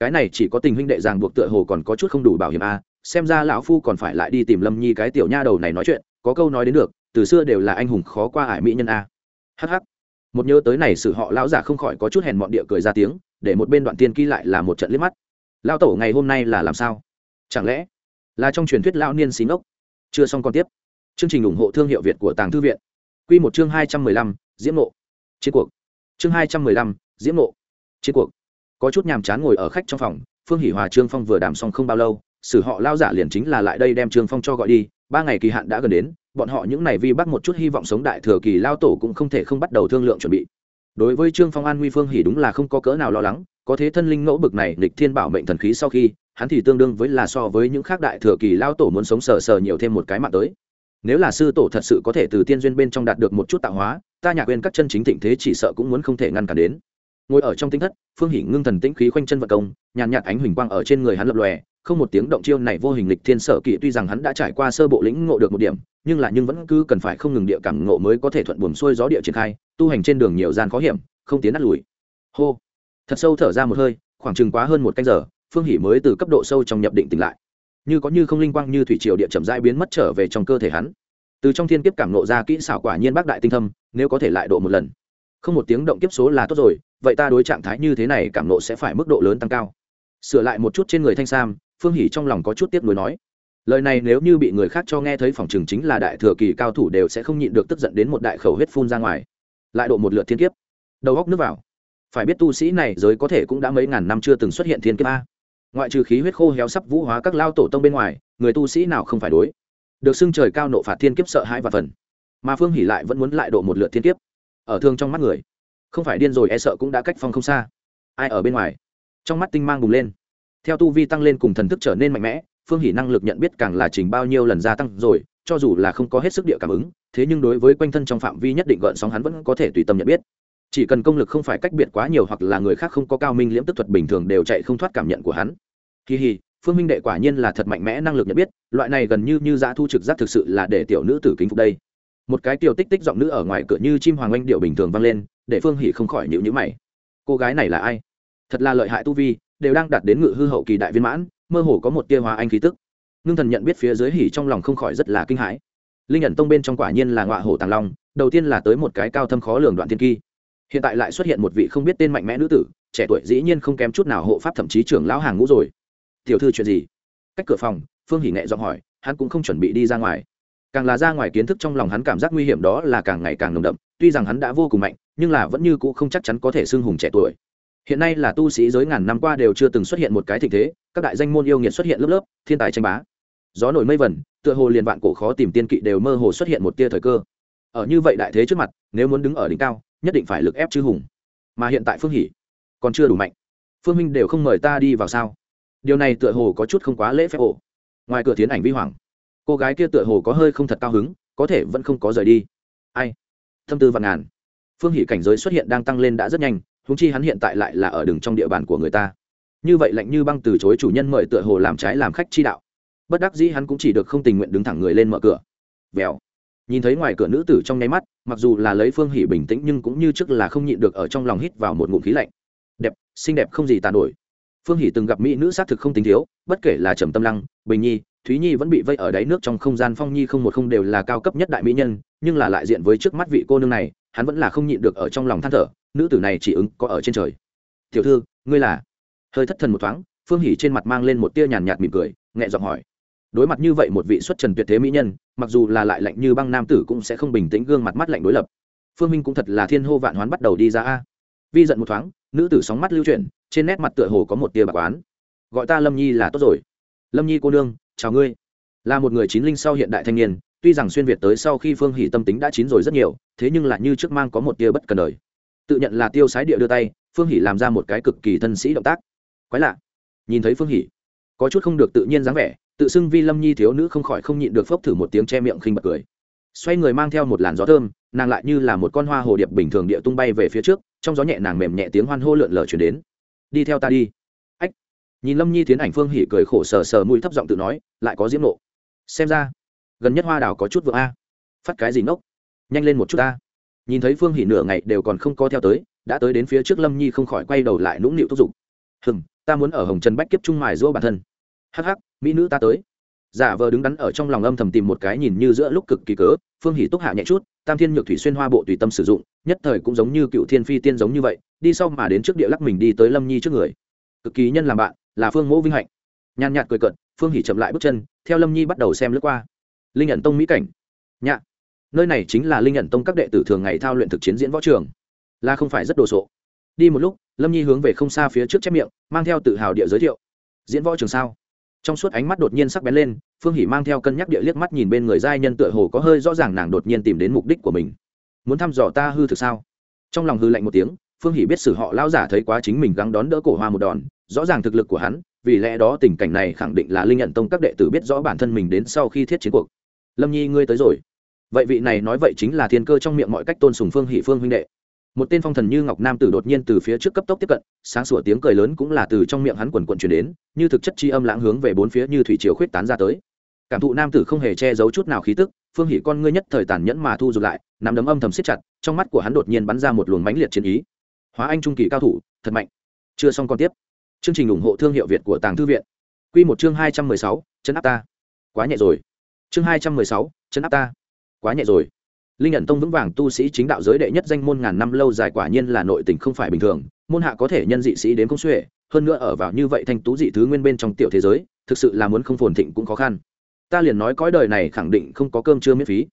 Cái này chỉ có tình huynh đệ ràng buộc tựa hồ còn có chút không đủ bảo hiểm a, xem ra lão phu còn phải lại đi tìm lâm nhi cái tiểu nha đầu này nói chuyện, có câu nói đến được, từ xưa đều là anh hùng khó qua ải mỹ nhân a. Hh một nhớ tới này sự họ lão giả không khỏi có chút hèn mọn địa cười ra tiếng, để một bên đoạn tiên ký lại là một trận liếc mắt. Lao tổ ngày hôm nay là làm sao? Chẳng lẽ là trong truyền thuyết lão niên xí ngốc? Chưa xong còn tiếp. Chương trình ủng hộ thương hiệu việt của tàng thư viện. Quy một chương hai trăm mười lăm, diễm nộ chiến cuộc. Chương hai trăm mười lăm, diễm nộ chiến cuộc. Có chút nhàm chán ngồi ở khách trong phòng, phương hỷ hòa, trương phong vừa đàm xong không bao lâu xử họ lao giả liền chính là lại đây đem trương phong cho gọi đi, ba ngày kỳ hạn đã gần đến, bọn họ những này vi bác một chút hy vọng sống đại thừa kỳ lao tổ cũng không thể không bắt đầu thương lượng chuẩn bị. Đối với trương phong an nguy phương hỷ đúng là không có cỡ nào lo lắng, có thế thân linh ngẫu bực này nghịch thiên bảo mệnh thần khí sau khi, hắn thì tương đương với là so với những khác đại thừa kỳ lao tổ muốn sống sờ sờ nhiều thêm một cái mạng tới nếu là sư tổ thật sự có thể từ tiên duyên bên trong đạt được một chút tạo hóa, ta nhạc quên các chân chính thịnh thế chỉ sợ cũng muốn không thể ngăn cản đến. Ngồi ở trong tinh thất, phương hỷ ngưng thần tĩnh khí khoanh chân vận công, nhàn nhạt ánh huỳnh quang ở trên người hắn lập lòe, không một tiếng động chiêu này vô hình lịch thiên sở kỵ tuy rằng hắn đã trải qua sơ bộ lĩnh ngộ được một điểm, nhưng là nhưng vẫn cứ cần phải không ngừng địa cảm ngộ mới có thể thuận buồm xuôi gió địa triển khai, tu hành trên đường nhiều gian khó hiểm, không tiến nát lùi. Hô. Thật sâu thở ra một hơi, khoảng chừng quá hơn một canh giờ, phương hỷ mới từ cấp độ sâu trong nhập định tỉnh lại như có như không linh quang như thủy triều địa chậm rãi biến mất trở về trong cơ thể hắn. Từ trong thiên kiếp cảm nộ ra kỹ xảo quả nhiên bác đại tinh thâm, nếu có thể lại độ một lần. Không một tiếng động kiếp số là tốt rồi, vậy ta đối trạng thái như thế này cảm nộ sẽ phải mức độ lớn tăng cao. Sửa lại một chút trên người thanh sam, phương hỷ trong lòng có chút tiếc nuối nói. Lời này nếu như bị người khác cho nghe thấy phòng trường chính là đại thừa kỳ cao thủ đều sẽ không nhịn được tức giận đến một đại khẩu huyết phun ra ngoài. Lại độ một lượt thiên kiếp. Đầu góc nước vào. Phải biết tu sĩ này giới có thể cũng đã mấy ngàn năm chưa từng xuất hiện thiên kiếp a ngoại trừ khí huyết khô héo sắp vũ hóa các lao tổ tông bên ngoài, người tu sĩ nào không phải đối? Được xưng trời cao nộ phạt thiên kiếp sợ hãi và phần. Mà phương hỉ lại vẫn muốn lại độ một lượt thiên kiếp. Ở thương trong mắt người, không phải điên rồi e sợ cũng đã cách phong không xa. Ai ở bên ngoài? Trong mắt tinh mang bùng lên. Theo tu vi tăng lên cùng thần thức trở nên mạnh mẽ, phương hỉ năng lực nhận biết càng là trình bao nhiêu lần gia tăng rồi, cho dù là không có hết sức địa cảm ứng, thế nhưng đối với quanh thân trong phạm vi nhất định gợn sóng hắn vẫn có thể tùy tâm nhận biết chỉ cần công lực không phải cách biệt quá nhiều hoặc là người khác không có cao minh liễm tức thuật bình thường đều chạy không thoát cảm nhận của hắn. Kỳ hì, phương minh đệ quả nhiên là thật mạnh mẽ năng lực nhận biết, loại này gần như như giã thu trực giác thực sự là để tiểu nữ tử kính phục đây. Một cái tiểu tích tích giọng nữ ở ngoài cửa như chim hoàng oanh điệu bình thường vang lên, để phương hỉ không khỏi nhịu nhữ mày. Cô gái này là ai? Thật là lợi hại tu vi, đều đang đạt đến ngự hư hậu kỳ đại viên mãn, mơ hồ có một tia hoa anh khí tức. Ngưng thần nhận biết phía dưới hỉ trong lòng không khỏi rất là kinh hãi. Linh ẩn tông bên trong quả nhiên là ngọa hổ tàng long, đầu tiên là tới một cái cao thâm khó lường đoạn thiên kỳ hiện tại lại xuất hiện một vị không biết tên mạnh mẽ nữ tử, trẻ tuổi dĩ nhiên không kém chút nào hộ pháp thậm chí trưởng lão hàng ngũ rồi. Tiểu thư chuyện gì? Cách cửa phòng, phương hỉ nhẹ giọng hỏi, hắn cũng không chuẩn bị đi ra ngoài. Càng là ra ngoài kiến thức trong lòng hắn cảm giác nguy hiểm đó là càng ngày càng nồng đậm, tuy rằng hắn đã vô cùng mạnh, nhưng là vẫn như cũ không chắc chắn có thể xưng hùng trẻ tuổi. Hiện nay là tu sĩ giới ngàn năm qua đều chưa từng xuất hiện một cái thịnh thế, các đại danh môn yêu nghiệt xuất hiện lớp lớp, thiên tài tranh bá. Gió nổi mây vẩn, tựa hồ liền vạn cổ khó tìm tiên kỵ đều mơ hồ xuất hiện một tia thời cơ. Ở như vậy đại thế trước mặt, nếu muốn đứng ở đỉnh cao nhất định phải lực ép chư hùng. Mà hiện tại phương hỷ còn chưa đủ mạnh. Phương minh đều không mời ta đi vào sao? Điều này tựa hồ có chút không quá lễ phép ổ. Ngoài cửa tiến ảnh vi hoàng, cô gái kia tựa hồ có hơi không thật cao hứng, có thể vẫn không có rời đi. Ai? Thâm tư vạn ngàn. Phương hỷ cảnh giới xuất hiện đang tăng lên đã rất nhanh húng chi hắn hiện tại lại là ở đường trong địa bàn của người ta. Như vậy lạnh như băng từ chối chủ nhân mời tựa hồ làm trái làm khách chi đạo. Bất đắc dĩ hắn cũng chỉ được không tình nguyện đứng thẳng người lên mở cửa. Vèo nhìn thấy ngoài cửa nữ tử trong nháy mắt, mặc dù là lấy phương hỷ bình tĩnh nhưng cũng như trước là không nhịn được ở trong lòng hít vào một ngụm khí lạnh. Đẹp, xinh đẹp không gì tàn nổi. Phương hỷ từng gặp mỹ nữ xác thực không tính thiếu, bất kể là trầm tâm lăng, bình nhi, thúy nhi vẫn bị vây ở đáy nước trong không gian phong nhi không một không đều là cao cấp nhất đại mỹ nhân, nhưng là lại diện với trước mắt vị cô nương này, hắn vẫn là không nhịn được ở trong lòng than thở, nữ tử này chỉ ứng có ở trên trời. Tiểu thư, ngươi là? Hơi thất thần một thoáng, phương hỷ trên mặt mang lên một tia nhàn nhạt mỉm cười, nhẹ giọng hỏi đối mặt như vậy một vị xuất trần tuyệt thế mỹ nhân, mặc dù là lại lạnh như băng nam tử cũng sẽ không bình tĩnh gương mặt mắt lạnh đối lập. Phương minh cũng thật là thiên hô vạn hoán bắt đầu đi ra a. Vi giận một thoáng, nữ tử sóng mắt lưu chuyển, trên nét mặt tựa hồ có một tia bạc oán. Gọi ta lâm nhi là tốt rồi. Lâm nhi cô nương, chào ngươi. Là một người chín linh sau hiện đại thanh niên, tuy rằng xuyên việt tới sau khi phương hỷ tâm tính đã chín rồi rất nhiều, thế nhưng lại như trước mang có một tia bất cần đời. Tự nhận là tiêu sái địa đưa tay, phương hỷ làm ra một cái cực kỳ thân sĩ động tác. Quái lạ. Nhìn thấy phương hỷ, có chút không được tự nhiên dáng vẻ tự xưng vi lâm nhi thiếu nữ không khỏi không nhịn được phốc thử một tiếng che miệng khinh bật cười. Xoay người mang theo một làn gió thơm, nàng lại như là một con hoa hồ điệp bình thường địa tung bay về phía trước, trong gió nhẹ nàng mềm nhẹ tiếng hoan hô lượn lờ chuyển đến. Đi theo ta đi. Ách. Nhìn lâm nhi tiến ảnh phương hỉ cười khổ sờ sờ mũi thấp giọng tự nói, lại có diễm nộ. Xem ra, gần nhất hoa đào có chút vượng a. Phát cái gì ngốc? Nhanh lên một chút ta. Nhìn thấy phương hỉ nửa ngày đều còn không có theo tới, đã tới đến phía trước lâm nhi không khỏi quay đầu lại nũng nịu thúc giục. Hừng ta muốn ở hồng trần bách kiếp trung mài giũa bản thân hắc hắc, mỹ nữ ta tới. Giả vờ đứng đắn ở trong lòng âm thầm tìm một cái nhìn như giữa lúc cực kỳ cớ, phương hỷ túc hạ nhẹ chút, tam thiên nhược thủy xuyên hoa bộ tùy tâm sử dụng, nhất thời cũng giống như cựu thiên phi tiên giống như vậy, đi sau mà đến trước địa lắc mình đi tới lâm nhi trước người. Cực kỳ nhân làm bạn, là phương mẫu vinh hạnh. Nhàn nhạt cười cận phương hỷ chậm lại bước chân, theo lâm nhi bắt đầu xem lướt qua. Linh nhận tông mỹ cảnh. Nhạ. Nơi này chính là linh nhận tông các đệ tử thường ngày thao luyện thực chiến diễn võ trường. Là không phải rất đồ sộ. Đi một lúc, lâm nhi hướng về không xa phía trước chép miệng, mang theo tự hào địa giới thiệu. Diễn võ trường sao? Trong suốt ánh mắt đột nhiên sắc bén lên, phương hỷ mang theo cân nhắc địa liếc mắt nhìn bên người giai nhân tựa hồ có hơi rõ ràng nàng đột nhiên tìm đến mục đích của mình. Muốn thăm dò ta hư thực sao? Trong lòng hư lạnh một tiếng, phương hỷ biết sử họ lao giả thấy quá chính mình gắng đón đỡ cổ hoa một đòn, rõ ràng thực lực của hắn, vì lẽ đó tình cảnh này khẳng định là linh nhận tông các đệ tử biết rõ bản thân mình đến sau khi thiết chiến cuộc. Lâm nhi, ngươi tới rồi. Vậy vị này nói vậy chính là thiên cơ trong miệng mọi cách tôn sùng phương hỷ phương huynh đệ một tên phong thần như ngọc nam tử đột nhiên từ phía trước cấp tốc tiếp cận, sáng sủa tiếng cười lớn cũng là từ trong miệng hắn quần quần chuyển đến, như thực chất chi âm lãng hướng về bốn phía như thủy chiều khuyết tán ra tới. Cảm thụ nam tử không hề che giấu chút nào khí tức, phương hỷ con ngươi nhất thời tàn nhẫn mà thu rụt lại, nắm đấm âm thầm siết chặt, trong mắt của hắn đột nhiên bắn ra một luồng mãnh liệt chiến ý. Hóa anh trung kỳ cao thủ, thật mạnh. Chưa xong còn tiếp. Chương trình ủng hộ thương hiệu việt của tàng thư viện. Q một chương hai trăm mười sáu chấn áp ta. Quá nhẹ rồi. Chương hai trăm mười sáu chấn áp ta. Quá nhẹ rồi linh nhận tông vững vàng tu sĩ chính đạo giới đệ nhất danh môn ngàn năm lâu dài quả nhiên là nội tình không phải bình thường, môn hạ có thể nhân dị sĩ đến công xuể, hơn nữa ở vào như vậy thanh tú dị thứ nguyên bên trong tiểu thế giới, thực sự là muốn không phồn thịnh cũng khó khăn. Ta liền nói cõi đời này khẳng định không có cơm chưa miễn phí.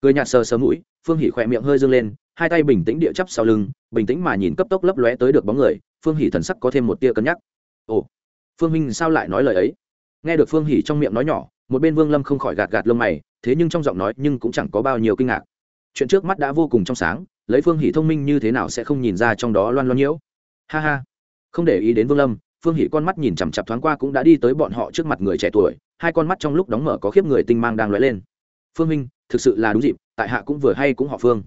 Cười nhạt sờ sờ mũi, phương hỉ khỏe miệng hơi dâng lên, hai tay bình tĩnh địa chắp sau lưng, bình tĩnh mà nhìn cấp tốc lấp lóe tới được bóng người, phương hỉ thần sắc có thêm một tia cân nhắc. Ồ, phương minh sao lại nói lời ấy? Nghe được phương hỉ trong miệng nói nhỏ, một bên vương lâm không khỏi gạt gạt lông mày, thế nhưng trong giọng nói nhưng cũng chẳng có bao nhiêu kinh ngạc chuyện trước mắt đã vô cùng trong sáng, lấy phương hỷ thông minh như thế nào sẽ không nhìn ra trong đó loan loan nhiễu? Ha ha. Không để ý đến vương lâm, phương hỷ con mắt nhìn chằm chặp thoáng qua cũng đã đi tới bọn họ trước mặt người trẻ tuổi, hai con mắt trong lúc đóng mở có khiếp người tinh mang đang lóe lên. Phương huynh thực sự là đúng dịp, tại hạ cũng vừa hay cũng họ phương.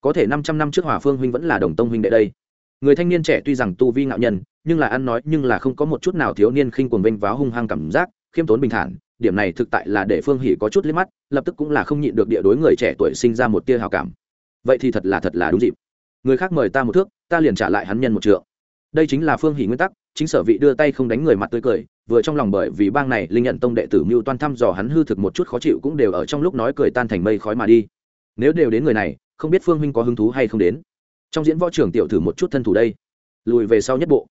Có thể năm trăm năm trước hòa phương huynh vẫn là đồng tông huynh đệ đây. Người thanh niên trẻ tuy rằng tu vi ngạo nhân, nhưng là ăn nói, nhưng là không có một chút nào thiếu niên khinh cuồng vênh váo hung hăng cảm giác, khiêm tốn bình thản điểm này thực tại là để phương hỷ có chút liếc mắt, lập tức cũng là không nhịn được địa đối người trẻ tuổi sinh ra một tia hào cảm. Vậy thì thật là thật là đúng dịp. Người khác mời ta một thước, ta liền trả lại hắn nhân một trượng. Đây chính là phương hỷ nguyên tắc, chính sở vị đưa tay không đánh người mặt tươi cười, vừa trong lòng bởi vì bang này linh nhận tông đệ tử mưu toan thăm dò hắn hư thực một chút khó chịu cũng đều ở trong lúc nói cười tan thành mây khói mà đi. Nếu đều đến người này, không biết phương huynh có hứng thú hay không đến. Trong diễn võ trưởng tiểu thử một chút thân thủ đây. Lùi về sau nhất bộ.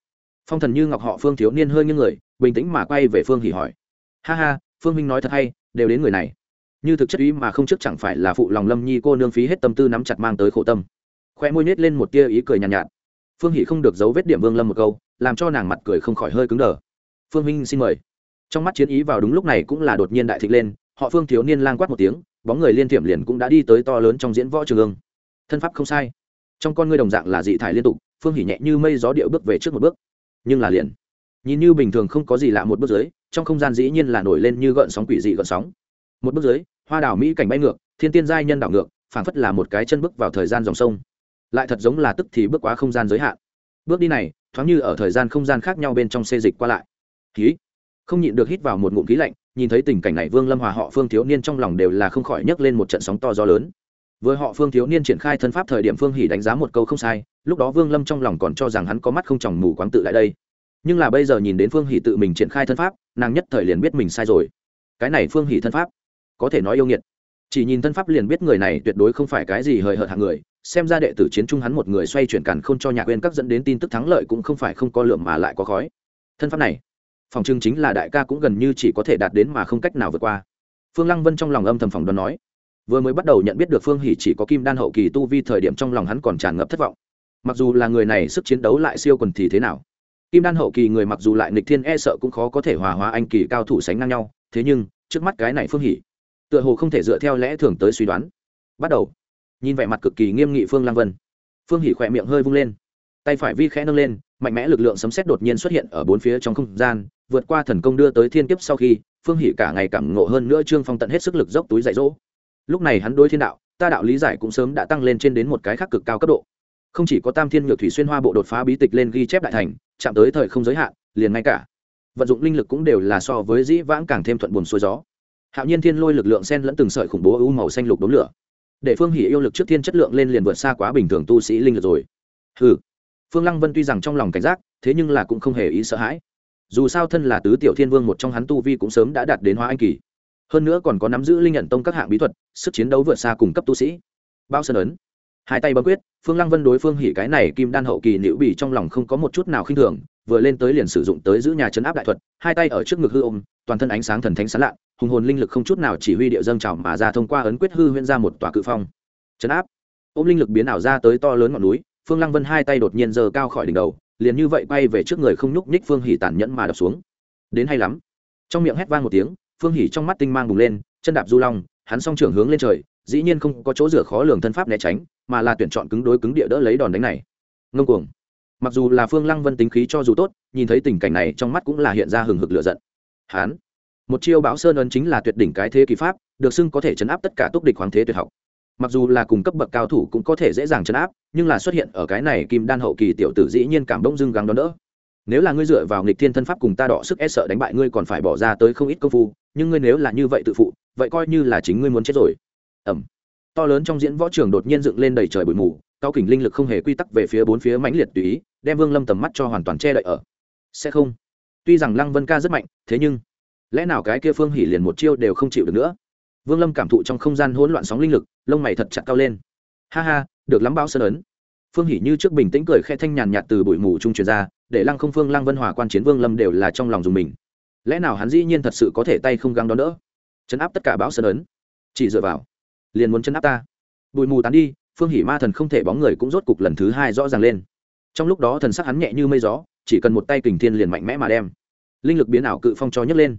Phong thần như ngọc họ phương thiếu niên hơi như người, bình tĩnh mà quay về phương hỉ hỏi. Ha ha phương minh nói thật hay đều đến người này. Như thực chất ý mà không trước chẳng phải là phụ lòng lâm nhi cô nương phí hết tâm tư nắm chặt mang tới khổ tâm. Khoe môi nhét lên một tia ý cười nhàn nhạt, nhạt. Phương hỷ không được giấu vết điểm vương lâm một câu làm cho nàng mặt cười không khỏi hơi cứng đờ. Phương minh xin mời. Trong mắt chiến ý vào đúng lúc này cũng là đột nhiên đại thịnh lên họ phương thiếu niên lang quát một tiếng bóng người liên tiệm liền cũng đã đi tới to lớn trong diễn võ trường ương. Thân pháp không sai. Trong con ngươi đồng dạng là dị thải liên tục phương hỉ nhẹ như mây gió điệu bước về trước một bước. Nhưng là liền nhìn như bình thường không có gì lạ một bước dưới, trong không gian dĩ nhiên là nổi lên như gợn sóng quỷ dị gợn sóng. Một bước dưới, hoa đảo mỹ cảnh bay ngược, thiên tiên giai nhân đảo ngược, phảng phất là một cái chân bước vào thời gian dòng sông. Lại thật giống là tức thì bước quá không gian giới hạn. Bước đi này, thoáng như ở thời gian không gian khác nhau bên trong xê dịch qua lại. Khí không nhịn được hít vào một ngụm khí lạnh, nhìn thấy tình cảnh này vương lâm hòa họ phương thiếu niên trong lòng đều là không khỏi nhấc lên một trận sóng to gió lớn. Với họ phương thiếu niên triển khai thân pháp thời điểm phương hỉ đánh giá một câu không sai, lúc đó vương lâm trong lòng còn cho rằng hắn có mắt không tròng mù quáng tự lại đây nhưng là bây giờ nhìn đến phương Hỷ tự mình triển khai thân pháp, nàng nhất thời liền biết mình sai rồi. Cái này phương Hỷ thân pháp, có thể nói yêu nghiệt. Chỉ nhìn thân pháp liền biết người này tuyệt đối không phải cái gì hời hợt hạng người, xem ra đệ tử chiến trung hắn một người xoay chuyển càn không cho nhạc quên các dẫn đến tin tức thắng lợi cũng không phải không có lượng mà lại có khói. Thân pháp này, phòng trưng chính là đại ca cũng gần như chỉ có thể đạt đến mà không cách nào vượt qua. Phương lăng vân trong lòng âm thầm phòng đoán nói, vừa mới bắt đầu nhận biết được phương hỷ chỉ có kim đan hậu kỳ tu vi thời điểm trong lòng hắn còn tràn ngập thất vọng. Mặc dù là người này sức chiến đấu lại siêu quần thì thế nào? Kim đan hậu kỳ người mặc dù lại nghịch thiên e sợ cũng khó có thể hòa hóa anh kỳ cao thủ sánh ngang nhau, thế nhưng, trước mắt cái này phương hỷ, tựa hồ không thể dựa theo lẽ thường tới suy đoán. Bắt đầu. Nhìn vẻ mặt cực kỳ nghiêm nghị phương lang vân. Phương hỷ khỏe miệng hơi vung lên. Tay phải vi khẽ nâng lên, mạnh mẽ lực lượng sấm xét đột nhiên xuất hiện ở bốn phía trong không gian, vượt qua thần công đưa tới thiên kiếp sau khi, phương hỷ cả ngày cảm ngộ hơn nữa trương phong tận hết sức lực dốc túi dạy dỗ. Lúc này hắn đối thiên đạo, ta đạo lý giải cũng sớm đã tăng lên trên đến một cái khác cực cao cấp độ. Không chỉ có tam thiên nhược thủy xuyên hoa bộ đột phá bí tịch lên ghi chép đại thành chạm tới thời không giới hạn, liền ngay cả vận dụng linh lực cũng đều là so với dĩ vãng càng thêm thuận buồn xuôi gió. Hạo nhiên thiên lôi lực lượng sen lẫn từng sợi khủng bố ưu màu xanh lục đốn lửa. Để phương hỷ yêu lực trước thiên chất lượng lên liền vượt xa quá bình thường tu sĩ linh lực rồi. Ừ phương lăng vân tuy rằng trong lòng cảnh giác, thế nhưng là cũng không hề ý sợ hãi. Dù sao thân là tứ tiểu thiên vương một trong hắn tu vi cũng sớm đã đạt đến hóa anh kỳ. Hơn nữa còn có nắm giữ linh nhận tông các hạng bí thuật, sức chiến đấu vượt xa cùng cấp tu sĩ. Bao sơn ấn hai tay bấm quyết, phương lăng vân đối phương hỉ cái này kim đan hậu kỳ liễu bỉ trong lòng không có một chút nào khinh thường, vừa lên tới liền sử dụng tới giữ nhà chấn áp đại thuật, hai tay ở trước ngực hư ôm, toàn thân ánh sáng thần thánh sán lạ, hùng hồn linh lực không chút nào chỉ huy địa dâng trào mà ra thông qua ấn quyết hư huyễn ra một tòa cự phong. Chấn áp. Ôm linh lực biến ảo ra tới to lớn ngọn núi, phương lăng vân hai tay đột nhiên giơ cao khỏi đỉnh đầu, liền như vậy quay về trước người không nhúc nhích phương hỉ tàn nhẫn mà đập xuống. Đến hay lắm. Trong miệng hét vang một tiếng, phương hỉ trong mắt tinh mang bùng lên, chân đạp du long, hắn song trưởng hướng lên trời dĩ nhiên không có chỗ rửa khó lường thân pháp né tránh mà là tuyển chọn cứng đối cứng địa đỡ lấy đòn đánh này. Ngông cuồng. Mặc dù là phương lăng vân tính khí cho dù tốt nhìn thấy tình cảnh này trong mắt cũng là hiện ra hừng hực lựa giận. Hán, một chiêu bão sơn ấn chính là tuyệt đỉnh cái thế kỳ pháp được xưng có thể chấn áp tất cả túc địch hoàng thế tuyệt học. Mặc dù là cùng cấp bậc cao thủ cũng có thể dễ dàng chấn áp nhưng là xuất hiện ở cái này kim đan hậu kỳ tiểu tử dĩ nhiên cảm động dưng gắng đón đỡ. Nếu là ngươi dựa vào nghịch thiên thân pháp cùng ta đọ sức e sợ đánh bại ngươi còn phải bỏ ra tới không ít công phu nhưng ngươi nếu là như vậy tự phụ vậy coi như là chính ngươi muốn chết rồi ẩm. To lớn trong diễn võ trường đột nhiên dựng lên đầy trời bụi mù, cao kình linh lực không hề quy tắc về phía bốn phía mãnh liệt tùy ý, đem vương lâm tầm mắt cho hoàn toàn che đậy ở. Sẽ không. Tuy rằng lăng vân ca rất mạnh, thế nhưng, lẽ nào cái kia phương hỉ liền một chiêu đều không chịu được nữa? Vương lâm cảm thụ trong không gian hỗn loạn sóng linh lực, lông mày thật chặt cao lên. Ha ha, được lắm bao sơn ấn. Phương hỉ như trước bình tĩnh cười khe thanh nhàn nhạt từ bụi mù trung truyền ra, để lăng không phương, lăng vân hòa quan chiến vương lâm đều là trong lòng dùng mình. Lẽ nào hắn dĩ nhiên thật sự có thể tay không găng đón đỡ? Chấn áp tất cả bão sơn ấn. Chỉ dựa vào liền muốn chấn áp ta. Bụi mù tán đi, phương hỉ ma thần không thể bóng người cũng rốt cục lần thứ hai rõ ràng lên. Trong lúc đó thần sắc hắn nhẹ như mây gió, chỉ cần một tay kình thiên liền mạnh mẽ mà đem. Linh lực biến ảo cự phong cho nhấc lên.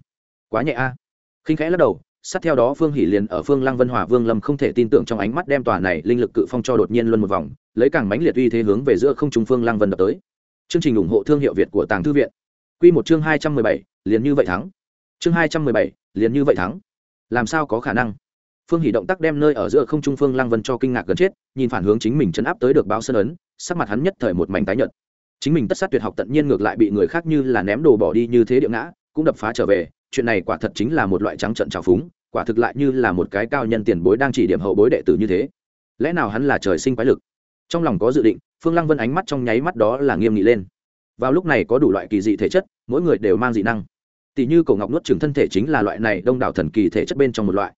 Quá nhẹ a. À. khinh khẽ lắc đầu, sát theo đó phương hỷ liền ở phương lăng vân hòa vương lâm không thể tin tưởng trong ánh mắt đem tòa này linh lực cự phong cho đột nhiên luân một vòng, lấy càng mãnh liệt uy thế hướng về giữa không trung phương lăng vân đập tới. Chương trình ủng hộ thương hiệu việt của tàng thư viện. Q một chương hai trăm mười bảy, liền như vậy thắng. Chương hai trăm mười bảy, liền như vậy thắng. Làm sao có khả năng? Phương hỷ động tác đem nơi ở giữa không trung phương lăng vân cho kinh ngạc gần chết, nhìn phản hướng chính mình chấn áp tới được báo sơn ấn, sắc mặt hắn nhất thời một mảnh tái nhợt. Chính mình tất sát tuyệt học tận nhiên ngược lại bị người khác như là ném đồ bỏ đi như thế địa ngã, cũng đập phá trở về, chuyện này quả thật chính là một loại trắng trận trào phúng, quả thực lại như là một cái cao nhân tiền bối đang chỉ điểm hậu bối đệ tử như thế. Lẽ nào hắn là trời sinh quái lực? Trong lòng có dự định, phương lăng vân ánh mắt trong nháy mắt đó là nghiêm nghị lên. Vào lúc này có đủ loại kỳ dị thể chất, mỗi người đều mang dị năng. Tỷ như cổ ngọc nuốt trừng thân thể chính là loại này đông đảo thần kỳ thể chất bên trong một loại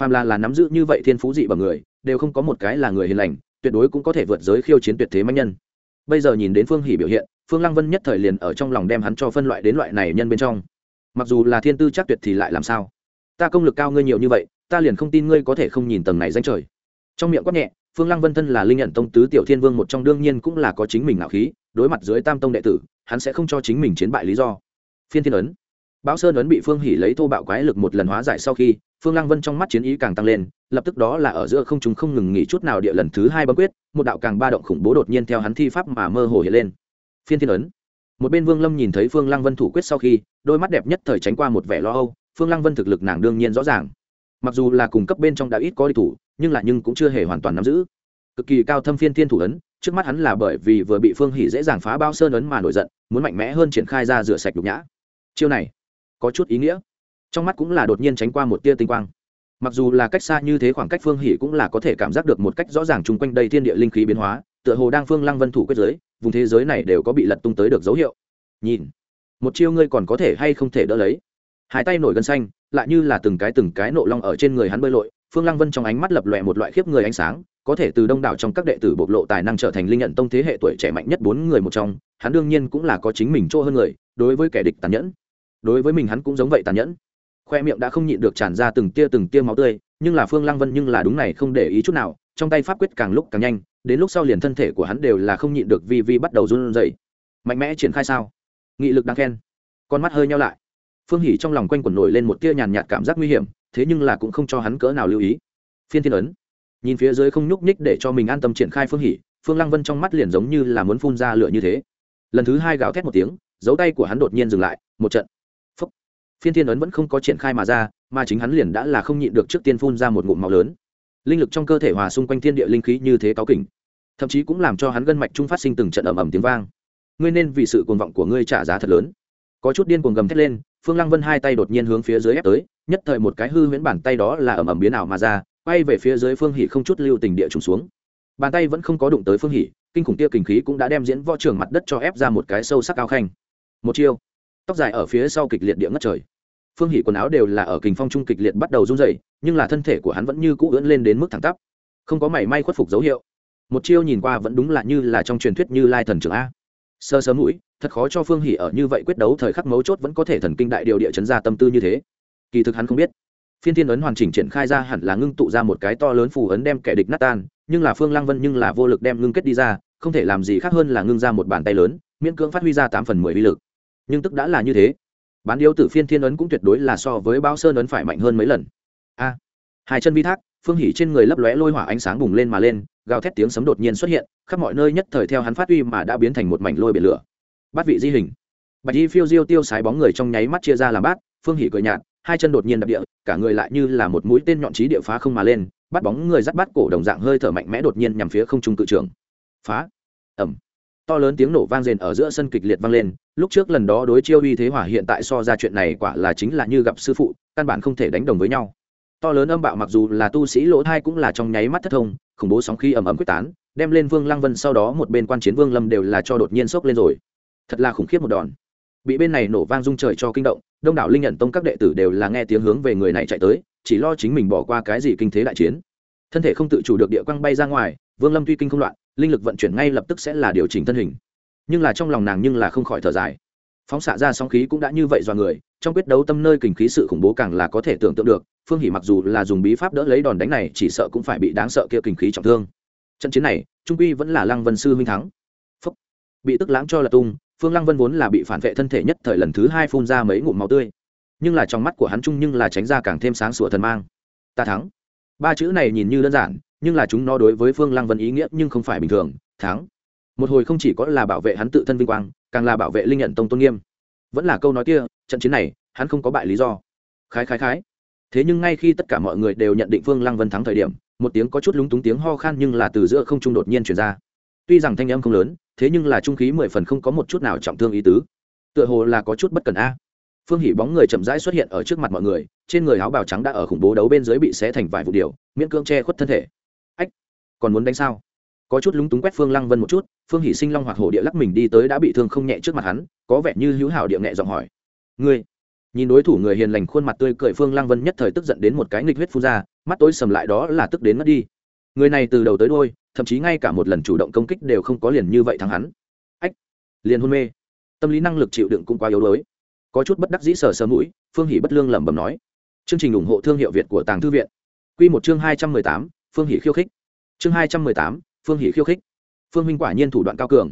phàm là là nắm giữ như vậy thiên phú dị bằng người, đều không có một cái là người hiền lành, tuyệt đối cũng có thể vượt giới khiêu chiến tuyệt thế manh nhân. Bây giờ nhìn đến phương hỷ biểu hiện, phương lăng vân nhất thời liền ở trong lòng đem hắn cho phân loại đến loại này nhân bên trong. Mặc dù là thiên tư chắc tuyệt thì lại làm sao? Ta công lực cao ngươi nhiều như vậy, ta liền không tin ngươi có thể không nhìn tầng này danh trời. Trong miệng quát nhẹ, phương lăng vân thân là linh nhận tông tứ tiểu thiên vương một trong đương nhiên cũng là có chính mình ngạo khí, đối mặt dưới tam tông đệ tử, hắn sẽ không cho chính mình chiến bại lý do. Phiên thiên ấn bão sơn ấn bị phương hỉ lấy thô bạo quái lực một lần hóa giải sau khi, phương lăng vân trong mắt chiến ý càng tăng lên, lập tức đó là ở giữa không trung không ngừng nghỉ chút nào địa lần thứ hai bấm quyết, một đạo càng ba động khủng bố đột nhiên theo hắn thi pháp mà mơ hồ hiện lên. Phiên thiên ấn. Một bên vương lâm nhìn thấy phương lăng vân thủ quyết sau khi, đôi mắt đẹp nhất thời tránh qua một vẻ lo âu, phương lăng vân thực lực nàng đương nhiên rõ ràng. Mặc dù là cùng cấp bên trong đã ít có đi thủ, nhưng lại nhưng cũng chưa hề hoàn toàn nắm giữ. Cực kỳ cao thâm phiên thiên thủ ấn, trước mắt hắn là bởi vì vừa bị phương hỉ dễ dàng phá bao sơn ấn mà nổi giận, muốn mạnh mẽ hơn triển khai ra rửa sạch nhục nhã. Chiêu này có chút ý nghĩa. Trong mắt cũng là đột nhiên tránh qua một tia tinh quang. Mặc dù là cách xa như thế khoảng cách phương hỉ cũng là có thể cảm giác được một cách rõ ràng chung quanh đây thiên địa linh khí biến hóa, tựa hồ đang phương lăng vân thủ quyết giới, vùng thế giới này đều có bị lật tung tới được dấu hiệu. Nhìn, một chiêu ngươi còn có thể hay không thể đỡ lấy? Hai tay nổi gân xanh, lại như là từng cái từng cái nộ long ở trên người hắn bơi lội, phương lăng vân trong ánh mắt lập lòe một loại khiếp người ánh sáng, có thể từ đông đảo trong các đệ tử bộc lộ tài năng trở thành linh nhận tông thế hệ tuổi trẻ mạnh nhất bốn người một trong, hắn đương nhiên cũng là có chính mình chỗ hơn người, đối với kẻ địch tàn nhẫn đối với mình hắn cũng giống vậy tàn nhẫn. Khoe miệng đã không nhịn được tràn ra từng tia từng tia máu tươi, nhưng là phương lăng vân nhưng là đúng này không để ý chút nào, trong tay pháp quyết càng lúc càng nhanh, đến lúc sau liền thân thể của hắn đều là không nhịn được vi vi bắt đầu run rẩy. Mạnh mẽ triển khai sao? Nghị lực đang khen. Con mắt hơi nhau lại. Phương hỉ trong lòng quanh quẩn nổi lên một tia nhàn nhạt cảm giác nguy hiểm, thế nhưng là cũng không cho hắn cỡ nào lưu ý. Phiên thiên ấn. Nhìn phía dưới không nhúc nhích để cho mình an tâm triển khai phương hỉ, phương lăng vân trong mắt liền giống như là muốn phun ra lửa như thế. Lần thứ hai gào thét một tiếng, dấu tay của hắn đột nhiên dừng lại, một trận phiên thiên ấn vẫn không có triển khai mà ra, mà chính hắn liền đã là không nhịn được trước tiên phun ra một ngụm máu lớn. Linh lực trong cơ thể hòa xung quanh thiên địa linh khí như thế cáo kỉnh, thậm chí cũng làm cho hắn gân mạch trung phát sinh từng trận ầm ầm tiếng vang. Ngươi nên vì sự cuồng vọng của ngươi trả giá thật lớn. Có chút điên cuồng gầm thét lên, phương lăng vân hai tay đột nhiên hướng phía dưới ép tới, nhất thời một cái hư huyễn bàn tay đó là ầm ầm biến ảo mà ra, quay về phía dưới phương hỉ không chút lưu tình địa trùng xuống. Bàn tay vẫn không có đụng tới phương hỉ kinh khủng tia kinh khí cũng đã đem diễn võ trường mặt đất cho ép ra một cái sâu sắc cao khanh. Một chiêu, tóc dài ở phía sau kịch liệt địa ngất trời phương hỉ quần áo đều là ở kình phong trung kịch liệt bắt đầu run rẩy, nhưng là thân thể của hắn vẫn như cũ ưỡn lên đến mức thẳng tắp. Không có mảy may khuất phục dấu hiệu. Một chiêu nhìn qua vẫn đúng là như là trong truyền thuyết như lai thần trưởng a. Sơ sớm mũi thật khó cho phương hỉ ở như vậy quyết đấu thời khắc mấu chốt vẫn có thể thần kinh đại điều địa chấn ra tâm tư như thế. Kỳ thực hắn không biết. Phiên thiên ấn hoàn chỉnh triển khai ra hẳn là ngưng tụ ra một cái to lớn phù ấn đem kẻ địch nát tan nhưng là phương lăng vân nhưng là vô lực đem ngưng kết đi ra không thể làm gì khác hơn là ngưng ra một bàn tay lớn miễn cưỡng phát huy ra tám phần mười uy lực. Nhưng tức đã là như thế bán điếu tử phiên thiên ấn cũng tuyệt đối là so với bao sơn ấn phải mạnh hơn mấy lần. A, hai chân vi thác, phương hỉ trên người lấp lóe lôi hỏa ánh sáng bùng lên mà lên, gào thét tiếng sấm đột nhiên xuất hiện, khắp mọi nơi nhất thời theo hắn phát uy mà đã biến thành một mảnh lôi biển lửa. Bắt vị di hình. Bạch y phiêu diêu tiêu sái bóng người trong nháy mắt chia ra làm bát, phương hỉ cười nhạt, hai chân đột nhiên đập địa, cả người lại như là một mũi tên nhọn trí địa phá không mà lên, bắt bóng người dắt bắt cổ đồng dạng hơi thở mạnh mẽ đột nhiên nhằm phía không trung cự trường phá. Ẩm to lớn tiếng nổ vang rền ở giữa sân kịch liệt vang lên, lúc trước lần đó đối chiêu uy thế hỏa hiện tại so ra chuyện này quả là chính là như gặp sư phụ, căn bản không thể đánh đồng với nhau. To lớn âm bạo mặc dù là tu sĩ lỗ thai cũng là trong nháy mắt thất thông, khủng bố sóng khi ầm ầm quyết tán, đem lên vương lăng vân sau đó một bên quan chiến vương lâm đều là cho đột nhiên sốc lên rồi. Thật là khủng khiếp một đòn. Bị bên này nổ vang rung trời cho kinh động, đông đảo linh nhận tông các đệ tử đều là nghe tiếng hướng về người này chạy tới, chỉ lo chính mình bỏ qua cái gì kinh thế đại chiến. Thân thể không tự chủ được địa quang bay ra ngoài, vương lâm tuy kinh không loạn linh lực vận chuyển ngay lập tức sẽ là điều chỉnh thân hình. Nhưng là trong lòng nàng nhưng là không khỏi thở dài. Phóng xạ ra sóng khí cũng đã như vậy do người, trong quyết đấu tâm nơi kình khí sự khủng bố càng là có thể tưởng tượng được, phương hỷ mặc dù là dùng bí pháp đỡ lấy đòn đánh này, chỉ sợ cũng phải bị đáng sợ kia kình khí trọng thương. Trận chiến này, trung quy vẫn là lăng vân sư huynh thắng. Phúc. bị tức lãng cho là tung, phương lăng vân vốn là bị phản vệ thân thể nhất thời lần thứ hai phun ra mấy ngụm máu tươi. Nhưng là trong mắt của hắn trung nhưng là tránh ra càng thêm sáng sủa thần mang. Ta thắng. Ba chữ này nhìn như đơn giản nhưng là chúng nó đối với phương lăng vân ý nghĩa nhưng không phải bình thường, thắng. Một hồi không chỉ có là bảo vệ hắn tự thân vinh quang, càng là bảo vệ linh nhận tông tôn nghiêm. Vẫn là câu nói kia, trận chiến này, hắn không có bại lý do. Khái khái khái. Thế nhưng ngay khi tất cả mọi người đều nhận định phương lăng vân thắng thời điểm, một tiếng có chút lúng túng tiếng ho khan nhưng là từ giữa không trung đột nhiên chuyển ra. Tuy rằng thanh âm không lớn, thế nhưng là trung khí mười phần không có một chút nào trọng thương ý tứ. Tựa hồ là có chút bất cần a. Phương hỉ bóng người chậm rãi xuất hiện ở trước mặt mọi người, trên người áo bào trắng đã ở khủng bố đấu bên dưới bị xé thành vài vụ điều, miễn cưỡng che khuất thân thể còn muốn đánh sao? Có chút lúng túng quét phương lăng vân một chút, phương hỷ sinh long hoặc hổ địa lắc mình đi tới đã bị thương không nhẹ trước mặt hắn, có vẻ như hữu hảo địa nhẹ giọng hỏi. Ngươi? Nhìn đối thủ người hiền lành khuôn mặt tươi cười phương lăng vân nhất thời tức giận đến một cái nghịch huyết phun ra, mắt tối sầm lại đó là tức đến mất đi. Người này từ đầu tới đôi thậm chí ngay cả một lần chủ động công kích đều không có liền như vậy thắng hắn. Ách, liền hôn mê. Tâm lý năng lực chịu đựng cũng quá yếu đuối. Có chút bất đắc dĩ sờ sờ mũi, phương hỷ bất lương lẩm bẩm nói. Chương trình ủng hộ thương hiệu việt của tàng thư viện. Q một chương hai trăm mười tám, phương hỷ khiêu khích chương hai trăm mười tám, phương hỷ khiêu khích. Phương minh quả nhiên thủ đoạn cao cường.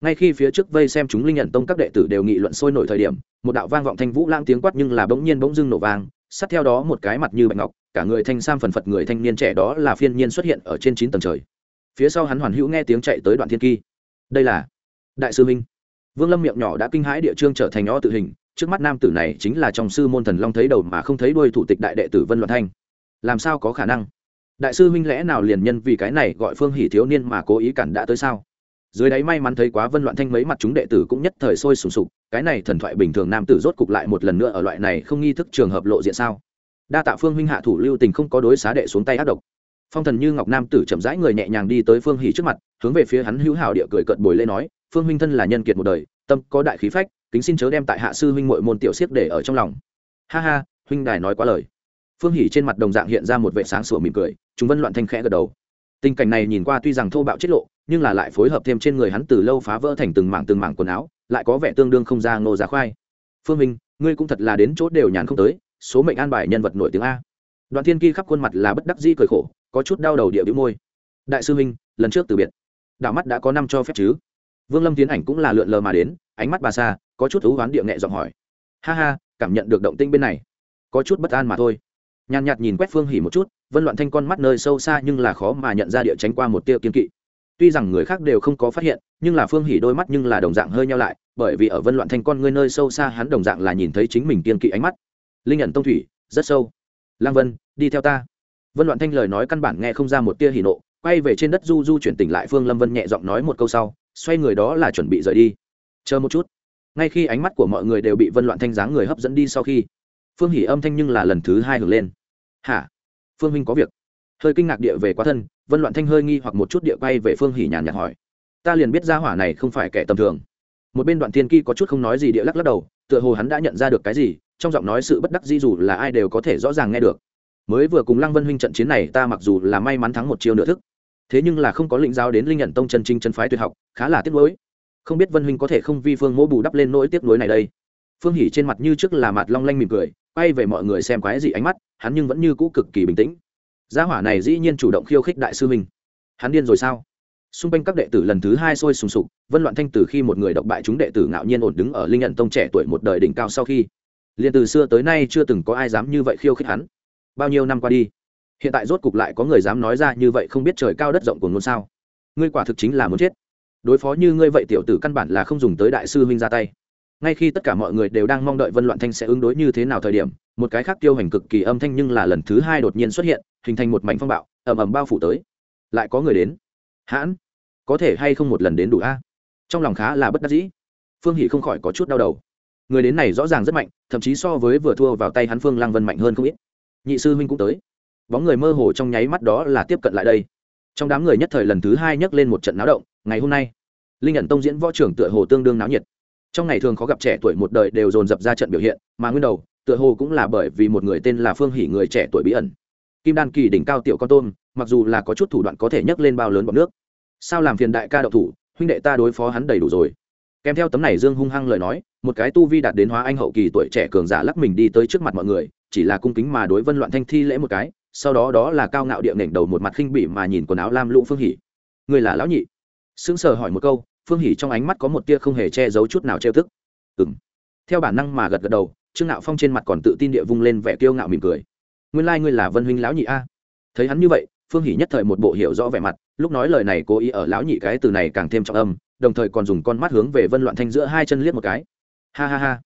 Ngay khi phía trước vây xem chúng linh nhận tông các đệ tử đều nghị luận sôi nổi thời điểm, một đạo vang vọng thanh vũ lang tiếng quát nhưng là bỗng nhiên bỗng dưng nổ vang, sát theo đó một cái mặt như bạch ngọc, cả người thanh sam phần phật người thanh niên trẻ đó là phiên nhiên xuất hiện ở trên chín tầng trời. Phía sau hắn hoàn hữu nghe tiếng chạy tới đoạn thiên kỳ. Đây là đại sư minh. Vương lâm miệng nhỏ đã kinh hãi địa trương trở thành o tự hình, trước mắt nam tử này chính là trong sư môn thần long thấy đầu mà không thấy đuôi thủ tịch đại đệ tử vân Luận thanh. Làm sao có khả năng? Đại sư huynh lẽ nào liền nhân vì cái này gọi phương hỷ thiếu niên mà cố ý cản đã tới sao? Dưới đáy may mắn thấy quá vân loạn thanh mấy mặt chúng đệ tử cũng nhất thời sôi sùng sục, cái này thần thoại bình thường nam tử rốt cục lại một lần nữa ở loại này không nghi thức trường hợp lộ diện sao? Đa tạ phương huynh hạ thủ lưu tình không có đối xá đệ xuống tay ác độc. Phong thần như ngọc nam tử chậm rãi người nhẹ nhàng đi tới phương hỷ trước mặt, hướng về phía hắn hữu hào địa cười cận bồi lê nói, phương huynh thân là nhân kiệt một đời, tâm có đại khí phách, kính xin chớ đem tại hạ sư huynh mội môn tiểu siếc để ở trong lòng. Ha ha, huynh đài nói quá lời. Phương hỷ trên mặt đồng dạng hiện ra một vệ sáng sủa mỉm cười chúng vân loạn thanh khẽ gật đầu. Tình cảnh này nhìn qua tuy rằng thô bạo chết lộ, nhưng là lại phối hợp thêm trên người hắn từ lâu phá vỡ thành từng mảng từng mảng quần áo, lại có vẻ tương đương không ra ngô giá khoai. Phương minh, ngươi cũng thật là đến chỗ đều nhàn không tới, số mệnh an bài nhân vật nổi tiếng a. Đoạn thiên kỳ khắp khuôn mặt là bất đắc dĩ cười khổ, có chút đau đầu địa bĩu môi. Đại sư minh, lần trước từ biệt. Đạo mắt đã có năm cho phép chứ? Vương lâm tiến ảnh cũng là lượn lờ mà đến, ánh mắt bà xa, có chút thú oán địa nghệ giọng hỏi. Ha ha, cảm nhận được động tinh bên này. Có chút bất an mà thôi nhàn nhạt nhìn quét phương hỉ một chút, vân loạn thanh con mắt nơi sâu xa nhưng là khó mà nhận ra địa tránh qua một tia kiên kỵ. Tuy rằng người khác đều không có phát hiện, nhưng là phương hỉ đôi mắt nhưng là đồng dạng hơi nhau lại, bởi vì ở vân loạn thanh con ngươi nơi sâu xa hắn đồng dạng là nhìn thấy chính mình kiên kỵ ánh mắt. Linh nhận tông thủy, rất sâu. Lang vân, đi theo ta. Vân loạn thanh lời nói căn bản nghe không ra một tia hỉ nộ, quay về trên đất du du chuyển tỉnh lại phương lâm vân nhẹ giọng nói một câu sau, xoay người đó là chuẩn bị rời đi. Chờ một chút. Ngay khi ánh mắt của mọi người đều bị vân loạn thanh dáng người hấp dẫn đi sau khi, phương hỉ âm thanh nhưng là lần thứ hai hưởng lên hả? Phương huynh có việc. Hơi kinh ngạc địa về quá thân, vân loạn thanh hơi nghi hoặc một chút địa quay về phương hỉ nhàn nhạt hỏi. Ta liền biết ra hỏa này không phải kẻ tầm thường. Một bên đoạn thiên kỳ có chút không nói gì địa lắc lắc đầu, tựa hồ hắn đã nhận ra được cái gì, trong giọng nói sự bất đắc di dù là ai đều có thể rõ ràng nghe được. Mới vừa cùng lăng vân huynh trận chiến này, ta mặc dù là may mắn thắng một chiêu nửa thức, thế nhưng là không có lĩnh giáo đến linh nhận tông chân trinh chân phái tuyệt học, khá là tiếc nuối. Không biết vân huynh có thể không vi phương mỗ bù đắp lên nỗi tiếc nuối này đây. Phương hỉ trên mặt như trước là mặt long lanh mỉm cười quay về mọi người xem quái gì ánh mắt, hắn nhưng vẫn như cũ cực kỳ bình tĩnh. Gia hỏa này dĩ nhiên chủ động khiêu khích đại sư huynh. Hắn điên rồi sao? Xung quanh các đệ tử lần thứ hai sôi sùng sục, vân loạn thanh từ khi một người độc bại chúng đệ tử ngạo nhiên ổn đứng ở linh nhận tông trẻ tuổi một đời đỉnh cao sau khi, liền từ xưa tới nay chưa từng có ai dám như vậy khiêu khích hắn. Bao nhiêu năm qua đi, hiện tại rốt cục lại có người dám nói ra như vậy không biết trời cao đất rộng của ngôn sao? Ngươi quả thực chính là muốn chết. Đối phó như ngươi vậy tiểu tử căn bản là không dùng tới đại sư huynh ra tay ngay khi tất cả mọi người đều đang mong đợi vân loạn thanh sẽ ứng đối như thế nào thời điểm, một cái khác tiêu hành cực kỳ âm thanh nhưng là lần thứ hai đột nhiên xuất hiện, hình thành một mảnh phong bạo, ầm ầm bao phủ tới. Lại có người đến. Hãn, có thể hay không một lần đến đủ a? Trong lòng khá là bất đắc dĩ. Phương hỷ không khỏi có chút đau đầu. Người đến này rõ ràng rất mạnh, thậm chí so với vừa thua vào tay hắn phương lang vân mạnh hơn không ít. Nhị sư huynh cũng tới. Bóng người mơ hồ trong nháy mắt đó là tiếp cận lại đây. Trong đám người nhất thời lần thứ hai nhấc lên một trận náo động, ngày hôm nay, linh nhận tông diễn võ trưởng tựa hồ tương đương náo nhiệt trong ngày thường khó gặp trẻ tuổi một đời đều dồn dập ra trận biểu hiện, mà nguyên đầu, tựa hồ cũng là bởi vì một người tên là phương hỷ người trẻ tuổi bí ẩn. Kim đan kỳ đỉnh cao tiểu con tôm, mặc dù là có chút thủ đoạn có thể nhấc lên bao lớn bọc nước. Sao làm phiền đại ca đậu thủ, huynh đệ ta đối phó hắn đầy đủ rồi. Kèm theo tấm này dương hung hăng lời nói, một cái tu vi đạt đến hóa anh hậu kỳ tuổi trẻ cường giả lắc mình đi tới trước mặt mọi người, chỉ là cung kính mà đối vân loạn thanh thi lễ một cái, sau đó đó là cao ngạo địa nền đầu một mặt khinh bỉ mà nhìn quần áo lam lũ phương hỉ. Người là lão nhị? Sững sờ hỏi một câu phương hỉ trong ánh mắt có một tia không hề che giấu chút nào trêu thức ừng theo bản năng mà gật gật đầu, trương ngạo phong trên mặt còn tự tin địa vung lên vẻ kiêu ngạo mỉm cười. Nguyên lai、like、ngươi là vân huynh lão nhị a. Thấy hắn như vậy, phương hỉ nhất thời một bộ hiểu rõ vẻ mặt, lúc nói lời này cố ý ở lão nhị cái từ này càng thêm trọng âm, đồng thời còn dùng con mắt hướng về vân loạn thanh giữa hai chân liếc một cái. Ha ha ha.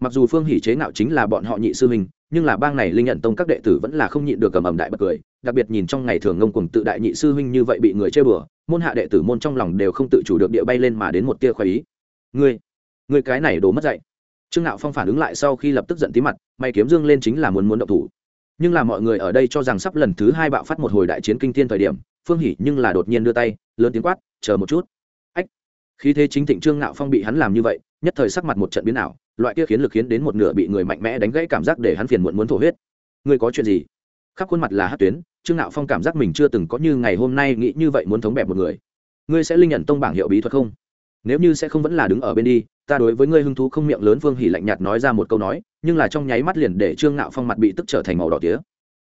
Mặc dù phương hỉ chế ngạo chính là bọn họ nhị sư huynh, nhưng là bang này linh nhận tông các đệ tử vẫn là không nhịn được cầm ầm đại bật cười, đặc biệt nhìn trong ngày thường ngông cùng tự đại nhị sư huynh như vậy bị người chơi bừa môn hạ đệ tử môn trong lòng đều không tự chủ được địa bay lên mà đến một tia khoái ý. Ngươi ngươi cái này đổ mất dạy. Trương ngạo phong phản ứng lại sau khi lập tức giận tí mặt mày kiếm dương lên chính là muốn muốn động thủ. Nhưng là mọi người ở đây cho rằng sắp lần thứ hai bạo phát một hồi đại chiến kinh thiên thời điểm, phương hỉ nhưng là đột nhiên đưa tay, lớn tiếng quát, chờ một chút. Ách, khí thế chính thịnh trương ngạo phong bị hắn làm như vậy, nhất thời sắc mặt một trận biến ảo, loại kia khiến lực khiến đến một nửa bị người mạnh mẽ đánh gãy cảm giác để hắn phiền muộn muốn thổ huyết. Ngươi có chuyện gì? Khắp khuôn mặt là hát tuyến, trương ngạo phong cảm giác mình chưa từng có như ngày hôm nay nghĩ như vậy muốn thống bẹp một người. Ngươi sẽ linh nhận tông bảng hiệu bí thuật không? Nếu như sẽ không vẫn là đứng ở bên đi, ta đối với ngươi hưng thú không miệng lớn phương hỉ lạnh nhạt nói ra một câu nói, nhưng là trong nháy mắt liền để trương ngạo phong mặt bị tức trở thành màu đỏ tía.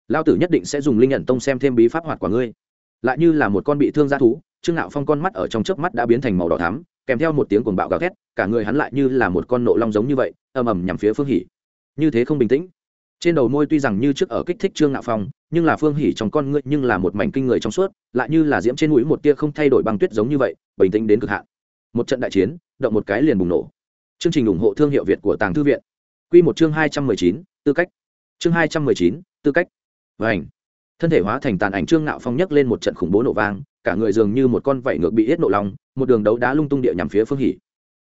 Lao tử nhất định sẽ dùng linh nhận tông xem thêm bí pháp hoạt quả ngươi. Lại như là một con bị thương g thú, trương ngạo phong con mắt ở trong chớp mắt đã biến thành màu đỏ thắm, kèm theo một tiếng cuồng bạo gào thét, cả người hắn lại như là một con nộ long giống như vậy, ầm ầm nhằm phía phương hỉ. Như thế không bình tĩnh trên đầu môi tuy rằng như trước ở kích thích trương ngạo phong, nhưng là phương hỉ trong con ngươi nhưng là một mảnh kinh người trong suốt, lại như là diễm trên mũi một tia không thay đổi băng tuyết giống như vậy, bình tĩnh đến cực hạn. Một trận đại chiến, động một cái liền bùng nổ. Chương trình ủng hộ thương hiệu việt của tàng thư viện. Q một chương hai trăm mười chín, tư cách. Chương hai trăm mười chín, tư cách. Và ảnh thân thể hóa thành tàn ảnh trương ngạo phong nhấc lên một trận khủng bố nổ vang, cả người dường như một con vảy ngược bị hết nộ lòng một đường đấu đá lung tung địa nhằm phía phương hỉ.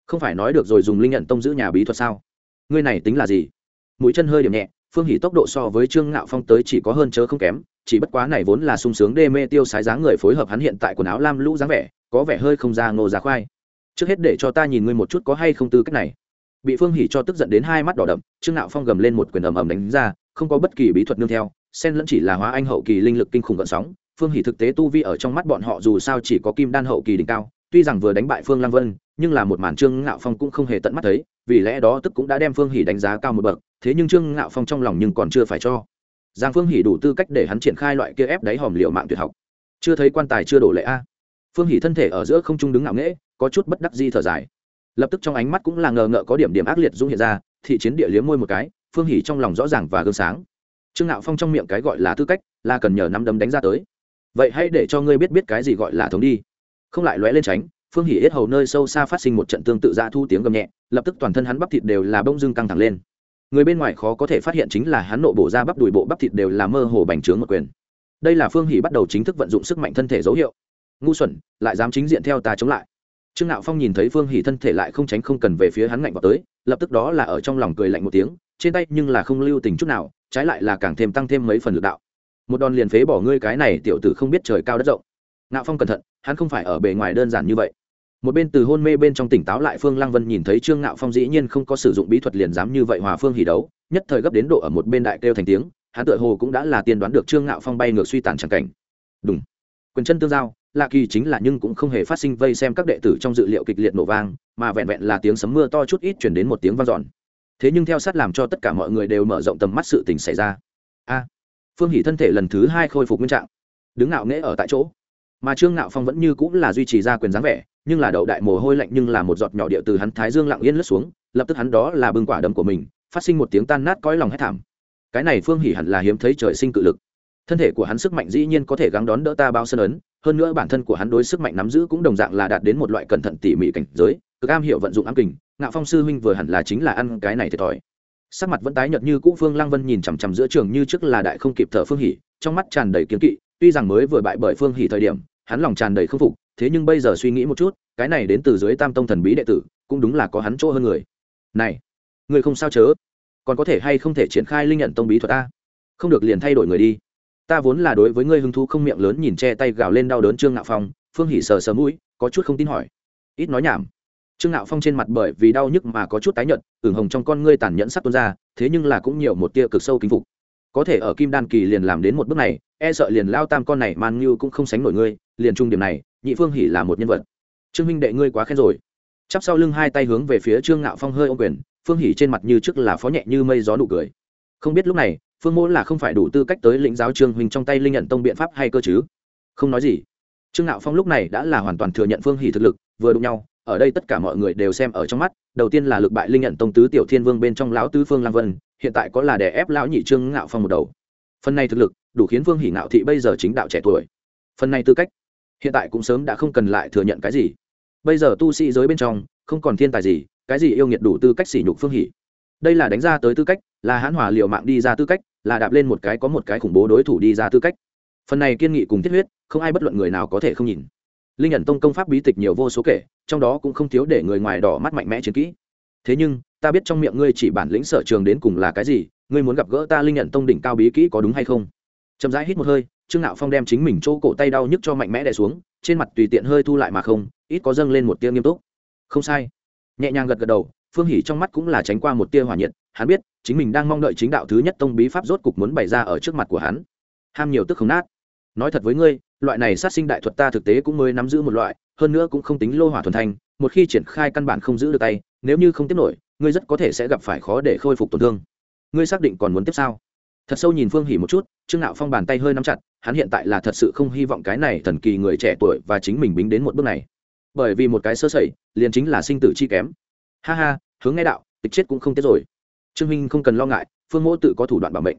Không phải nói được rồi dùng linh nhận tông giữ nhà bí thuật sao? Ngươi này tính là gì? Mũi chân hơi điểm nhẹ phương Hỷ tốc độ so với trương ngạo phong tới chỉ có hơn chớ không kém, chỉ bất quá này vốn là sung sướng đê mê tiêu sái dáng người phối hợp hắn hiện tại quần áo lam lũ dáng vẻ, có vẻ hơi không ra ngô giá khoai. Trước hết để cho ta nhìn ngươi một chút có hay không tư cách này. Bị phương Hỷ cho tức giận đến hai mắt đỏ đậm, trương ngạo phong gầm lên một quyền ầm ầm đánh ra, không có bất kỳ bí thuật nương theo sen lẫn chỉ là hóa anh hậu kỳ linh lực kinh khủng gợn sóng. Phương hỷ thực tế tu vi ở trong mắt bọn họ dù sao chỉ có kim đan hậu kỳ đỉnh cao, tuy rằng vừa đánh bại phương lăng vân nhưng là một màn trương ngạo phong cũng không hề tận mắt thấy, vì lẽ đó tức cũng đã đem phương hỷ đánh giá cao một bậc, thế nhưng trương ngạo phong trong lòng nhưng còn chưa phải cho. Giang phương hỷ đủ tư cách để hắn triển khai loại kia ép đáy hòm liệu mạng tuyệt học. Chưa thấy quan tài chưa đổ lệ a. Phương hỷ thân thể ở giữa không trung đứng ngạo nghễ, có chút bất đắc di thở dài. Lập tức trong ánh mắt cũng là ngờ ngợ có điểm điểm ác liệt dung hiện ra, thị chiến địa liếm môi một cái, phương hỷ trong lòng rõ ràng và gương sáng. Trương ngạo phong trong miệng cái gọi là tư cách, là cần nhờ nắm đấm đánh ra tới. Vậy hãy để cho ngươi biết biết cái gì gọi là thống đi. Không lại lóe lên tránh phương hỉ yết hầu nơi sâu xa phát sinh một trận tương tự ra thu tiếng gầm nhẹ, lập tức toàn thân hắn bắp thịt đều là bông dưng căng thẳng lên. Người bên ngoài khó có thể phát hiện chính là hắn nộ bổ ra bắp đùi bộ bắp thịt đều là mơ hồ bành trướng một quyền. Đây là phương hỉ bắt đầu chính thức vận dụng sức mạnh thân thể dấu hiệu. Ngu xuẩn, lại dám chính diện theo ta chống lại. Trương nạo phong nhìn thấy phương hỉ thân thể lại không tránh không cần về phía hắn ngạnh vào tới, lập tức đó là ở trong lòng cười lạnh một tiếng, trên tay nhưng là không lưu tình chút nào, trái lại là càng thêm tăng thêm mấy phần lực đạo. Một đòn liền phế bỏ ngươi cái này tiểu tử không biết trời cao đất rộng. Nạo phong cẩn thận, hắn không phải ở bề ngoài đơn giản như vậy một bên từ hôn mê bên trong tỉnh táo lại phương lăng vân nhìn thấy trương ngạo phong dĩ nhiên không có sử dụng bí thuật liền dám như vậy hòa phương hỉ đấu, nhất thời gấp đến độ ở một bên đại kêu thành tiếng, hắn tựa hồ cũng đã là tiên đoán được trương ngạo phong bay ngược suy tàn c cảnh. Đúng quyền chân tương giao, lạ kỳ chính là nhưng cũng không hề phát sinh vây xem các đệ tử trong dự liệu kịch liệt nổ vang, mà vẹn vẹn là tiếng sấm mưa to chút ít chuyển đến một tiếng vang dọn. Thế nhưng theo sát làm cho tất cả mọi người đều mở rộng tầm mắt sự tình xảy ra. A. Phương hỷ thân thể lần thứ hai khôi phục nguyên trạng. Đứng ngạo nghễ ở tại chỗ. Mà trương ngạo phong vẫn như cũng là duy trì ra quyền dáng vẻ nhưng là đậu đại mồ hôi lạnh nhưng là một giọt nhỏ địa từ hắn thái dương lặng yên lướt xuống, lập tức hắn đó là bưng quả đấm của mình, phát sinh một tiếng tan nát cõi lòng hét thảm. Cái này phương hỉ hẳn là hiếm thấy trời sinh cự lực. Thân thể của hắn sức mạnh dĩ nhiên có thể gắng đón đỡ ta bao sân ấn, hơn nữa bản thân của hắn đối sức mạnh nắm giữ cũng đồng dạng là đạt đến một loại cẩn thận tỉ mỉ cảnh giới, cực am hiểu vận dụng ám kình, ngạo phong sư huynh vừa hẳn là chính là ăn cái này thiệt thòi. Sắc mặt vẫn tái nhợt như cũ phương lăng vân nhìn chằm chằm giữa trường như trước là đại không kịp thở phương hỉ, trong mắt tràn đầy kiến kỵ, tuy rằng mới vừa bại bởi phương hỉ thời điểm, hắn lòng tràn đầy k phục thế nhưng bây giờ suy nghĩ một chút, cái này đến từ dưới tam tông thần bí đệ tử, cũng đúng là có hắn chỗ hơn người. Này, người không sao chớ. Còn có thể hay không thể triển khai linh nhận tông bí thuật ta? Không được liền thay đổi người đi. Ta vốn là đối với ngươi hứng thú không miệng lớn nhìn che tay gào lên đau đớn trương ngạo phong, phương hỉ sờ sờ mũi, có chút không tin hỏi. Ít nói nhảm. Trương ngạo phong trên mặt bởi vì đau nhức mà có chút tái nhợt, ửng hồng trong con ngươi tàn nhẫn sắc tuôn ra, thế nhưng là cũng nhiều một tia cực sâu kính phục. Có thể ở kim đan kỳ liền làm đến một bước này e sợ liền lao tam con này man như cũng không sánh nổi ngươi, liền trung điểm này nhị phương hỉ là một nhân vật. Trương minh đệ ngươi quá khen rồi. Chắp sau lưng hai tay hướng về phía trương ngạo phong hơi ô quyền, phương hỉ trên mặt như trước là phó nhẹ như mây gió nụ cười. Không biết lúc này, phương mỗ là không phải đủ tư cách tới lĩnh giáo trương huynh trong tay linh nhận tông biện pháp hay cơ chứ? Không nói gì. Trương ngạo phong lúc này đã là hoàn toàn thừa nhận phương hỉ thực lực, vừa đụng nhau, ở đây tất cả mọi người đều xem ở trong mắt, đầu tiên là lực bại linh nhận tông tứ tiểu thiên vương bên trong lão tứ phương lang vân, hiện tại có là đè ép lão nhị trương ngạo phong một đầu. Phần này thực lực, đủ khiến phương hỉ ngạo thị bây giờ chính đạo trẻ tuổi. Phần này tư cách hiện tại cũng sớm đã không cần lại thừa nhận cái gì. Bây giờ tu sĩ giới bên trong, không còn thiên tài gì, cái gì yêu nghiệt đủ tư cách sỉ nhục phương hỉ đây là đánh ra tới tư cách, là hãn hòa liệu mạng đi ra tư cách, là đạp lên một cái có một cái khủng bố đối thủ đi ra tư cách. Phần này kiên nghị cùng thiết huyết, không ai bất luận người nào có thể không nhìn. Linh nhận tông công pháp bí tịch nhiều vô số kể, trong đó cũng không thiếu để người ngoài đỏ mắt mạnh mẽ chiến kỹ. Thế nhưng, ta biết trong miệng ngươi chỉ bản lĩnh sở trường đến cùng là cái gì, ngươi muốn gặp gỡ ta linh nhận tông đỉnh cao bí kỹ có đúng hay không? Chậm rãi hít một hơi trương nạo phong đem chính mình chỗ cổ tay đau nhức cho mạnh mẽ đè xuống, trên mặt tùy tiện hơi thu lại mà không, ít có dâng lên một tia nghiêm túc. Không sai. Nhẹ nhàng gật gật đầu, phương hỉ trong mắt cũng là tránh qua một tia hỏa nhiệt, hắn biết, chính mình đang mong đợi chính đạo thứ nhất tông bí pháp rốt cục muốn bày ra ở trước mặt của hắn. Ham nhiều tức không nát. Nói thật với ngươi, loại này sát sinh đại thuật ta thực tế cũng mới nắm giữ một loại, hơn nữa cũng không tính lô hỏa thuần thanh, một khi triển khai căn bản không giữ được tay, nếu như không tiếp nổi, ngươi rất có thể sẽ gặp phải khó để khôi phục tổn thương. Ngươi xác định còn muốn tiếp sao? Thật sâu nhìn phương hỉ một chút, trương Nạo phong bàn tay hơi nắm chặt hắn hiện tại là thật sự không hy vọng cái này thần kỳ người trẻ tuổi và chính mình bính đến một bước này. Bởi vì một cái sơ sẩy, liền chính là sinh tử chi kém. Ha ha, hướng nghe đạo, tịch chết cũng không tiết rồi. Trương minh không cần lo ngại, phương mỗ tự có thủ đoạn bảo mệnh.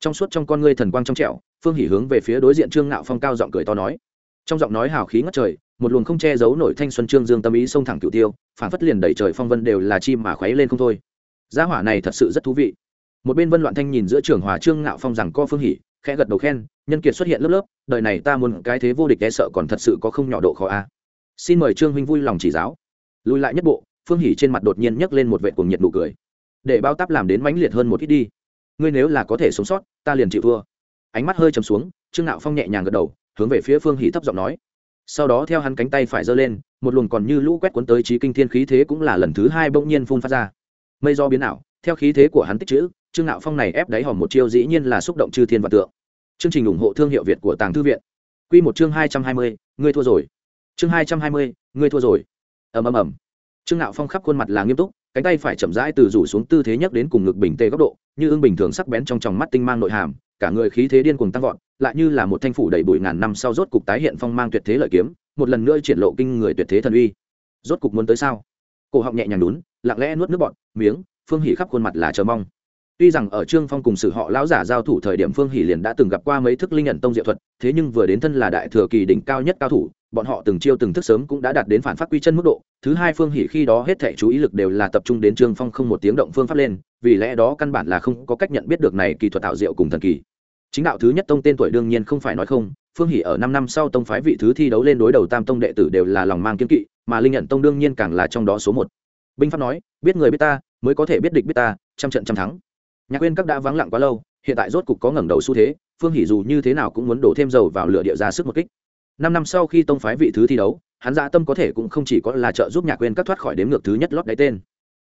Trong suốt trong con ngươi thần quang trong trẻo, phương hỉ hướng về phía đối diện trương ngạo phong cao giọng cười to nói. Trong giọng nói hào khí ngất trời, một luồng không che giấu nổi thanh xuân trương dương tâm ý xông thẳng cửu tiêu, phản phất liền đẩy trời phong vân đều là chim mà khuấy lên không thôi. Gia hỏa này thật sự rất thú vị. Một bên vân loạn thanh nhìn giữa trường hòa trương ngạo phong rằng co phương hỉ, khẽ gật đầu khen nhân kiệt xuất hiện lớp lớp, đời này ta muốn cái thế vô địch e sợ còn thật sự có không nhỏ độ khó a. Xin mời trương huynh vui lòng chỉ giáo. Lùi lại nhất bộ, phương hỉ trên mặt đột nhiên nhấc lên một vệ cuồng nhiệt nụ cười. Để bao táp làm đến mãnh liệt hơn một ít đi. Ngươi nếu là có thể sống sót, ta liền chịu thua. Ánh mắt hơi chầm xuống, trương nạo phong nhẹ nhàng gật đầu, hướng về phía phương hỉ thấp giọng nói. Sau đó theo hắn cánh tay phải giơ lên, một luồng còn như lũ quét cuốn tới trí kinh thiên khí thế cũng là lần thứ hai bỗng nhiên phun phát ra. Mây do biến ảo, theo khí thế của hắn tích chữ trương nạo phong này ép đáy hòm một chiêu dĩ nhiên là xúc động chư thiên và tượng chương trình ủng hộ thương hiệu việt của tàng thư viện. Quy một chương hai trăm hai mươi, ngươi thua rồi. Chương hai trăm hai mươi, ngươi thua rồi. Ầm ầm ầm. Trương nạo phong khắp khuôn mặt là nghiêm túc, cánh tay phải chậm rãi từ rủ xuống tư thế nhất đến cùng ngực bình tê góc độ, như ưng bình thường sắc bén trong tròng mắt tinh mang nội hàm, cả người khí thế điên cuồng tăng vọt, lại như là một thanh phủ đầy bụi ngàn năm sau rốt cục tái hiện phong mang tuyệt thế lợi kiếm, một lần nữa triển lộ kinh người tuyệt thế thần uy. Rốt cục muốn tới sao? Cổ họng nhẹ nhàng đún, lặng lẽ nuốt nước bọt, miếng, phương hỉ khắp khuôn mặt là chờ mong tuy rằng ở trương phong cùng sử họ lão giả giao thủ thời điểm phương hỷ liền đã từng gặp qua mấy thức linh nhận tông diệu thuật, thế nhưng vừa đến thân là đại thừa kỳ đỉnh cao nhất cao thủ, bọn họ từng chiêu từng thức sớm cũng đã đạt đến phản phát quy chân mức độ. Thứ hai phương hỷ khi đó hết thể chú ý lực đều là tập trung đến trương phong không một tiếng động phương pháp lên, vì lẽ đó căn bản là không có cách nhận biết được này kỳ thuật tạo diệu cùng thần kỳ. Chính đạo thứ nhất tông tên tuổi đương nhiên không phải nói không, phương hỷ ở năm năm sau tông phái vị thứ thi đấu lên đối đầu tam tông đệ tử đều là lòng mang kiên kỵ, mà linh nhận tông đương nhiên càng là trong đó số một. Binh pháp nói, biết người biết ta, mới có thể biết địch biết ta, trăm trận trăm thắng nhạc quên các đã vắng lặng quá lâu, hiện tại rốt cục có ngẩng đầu xu thế, phương hỷ dù như thế nào cũng muốn đổ thêm dầu vào lửa địa ra sức một kích. Năm năm sau khi tông phái vị thứ thi đấu, hắn dạ tâm có thể cũng không chỉ có là trợ giúp nhạc quên các thoát khỏi đếm ngược thứ nhất lót đáy tên.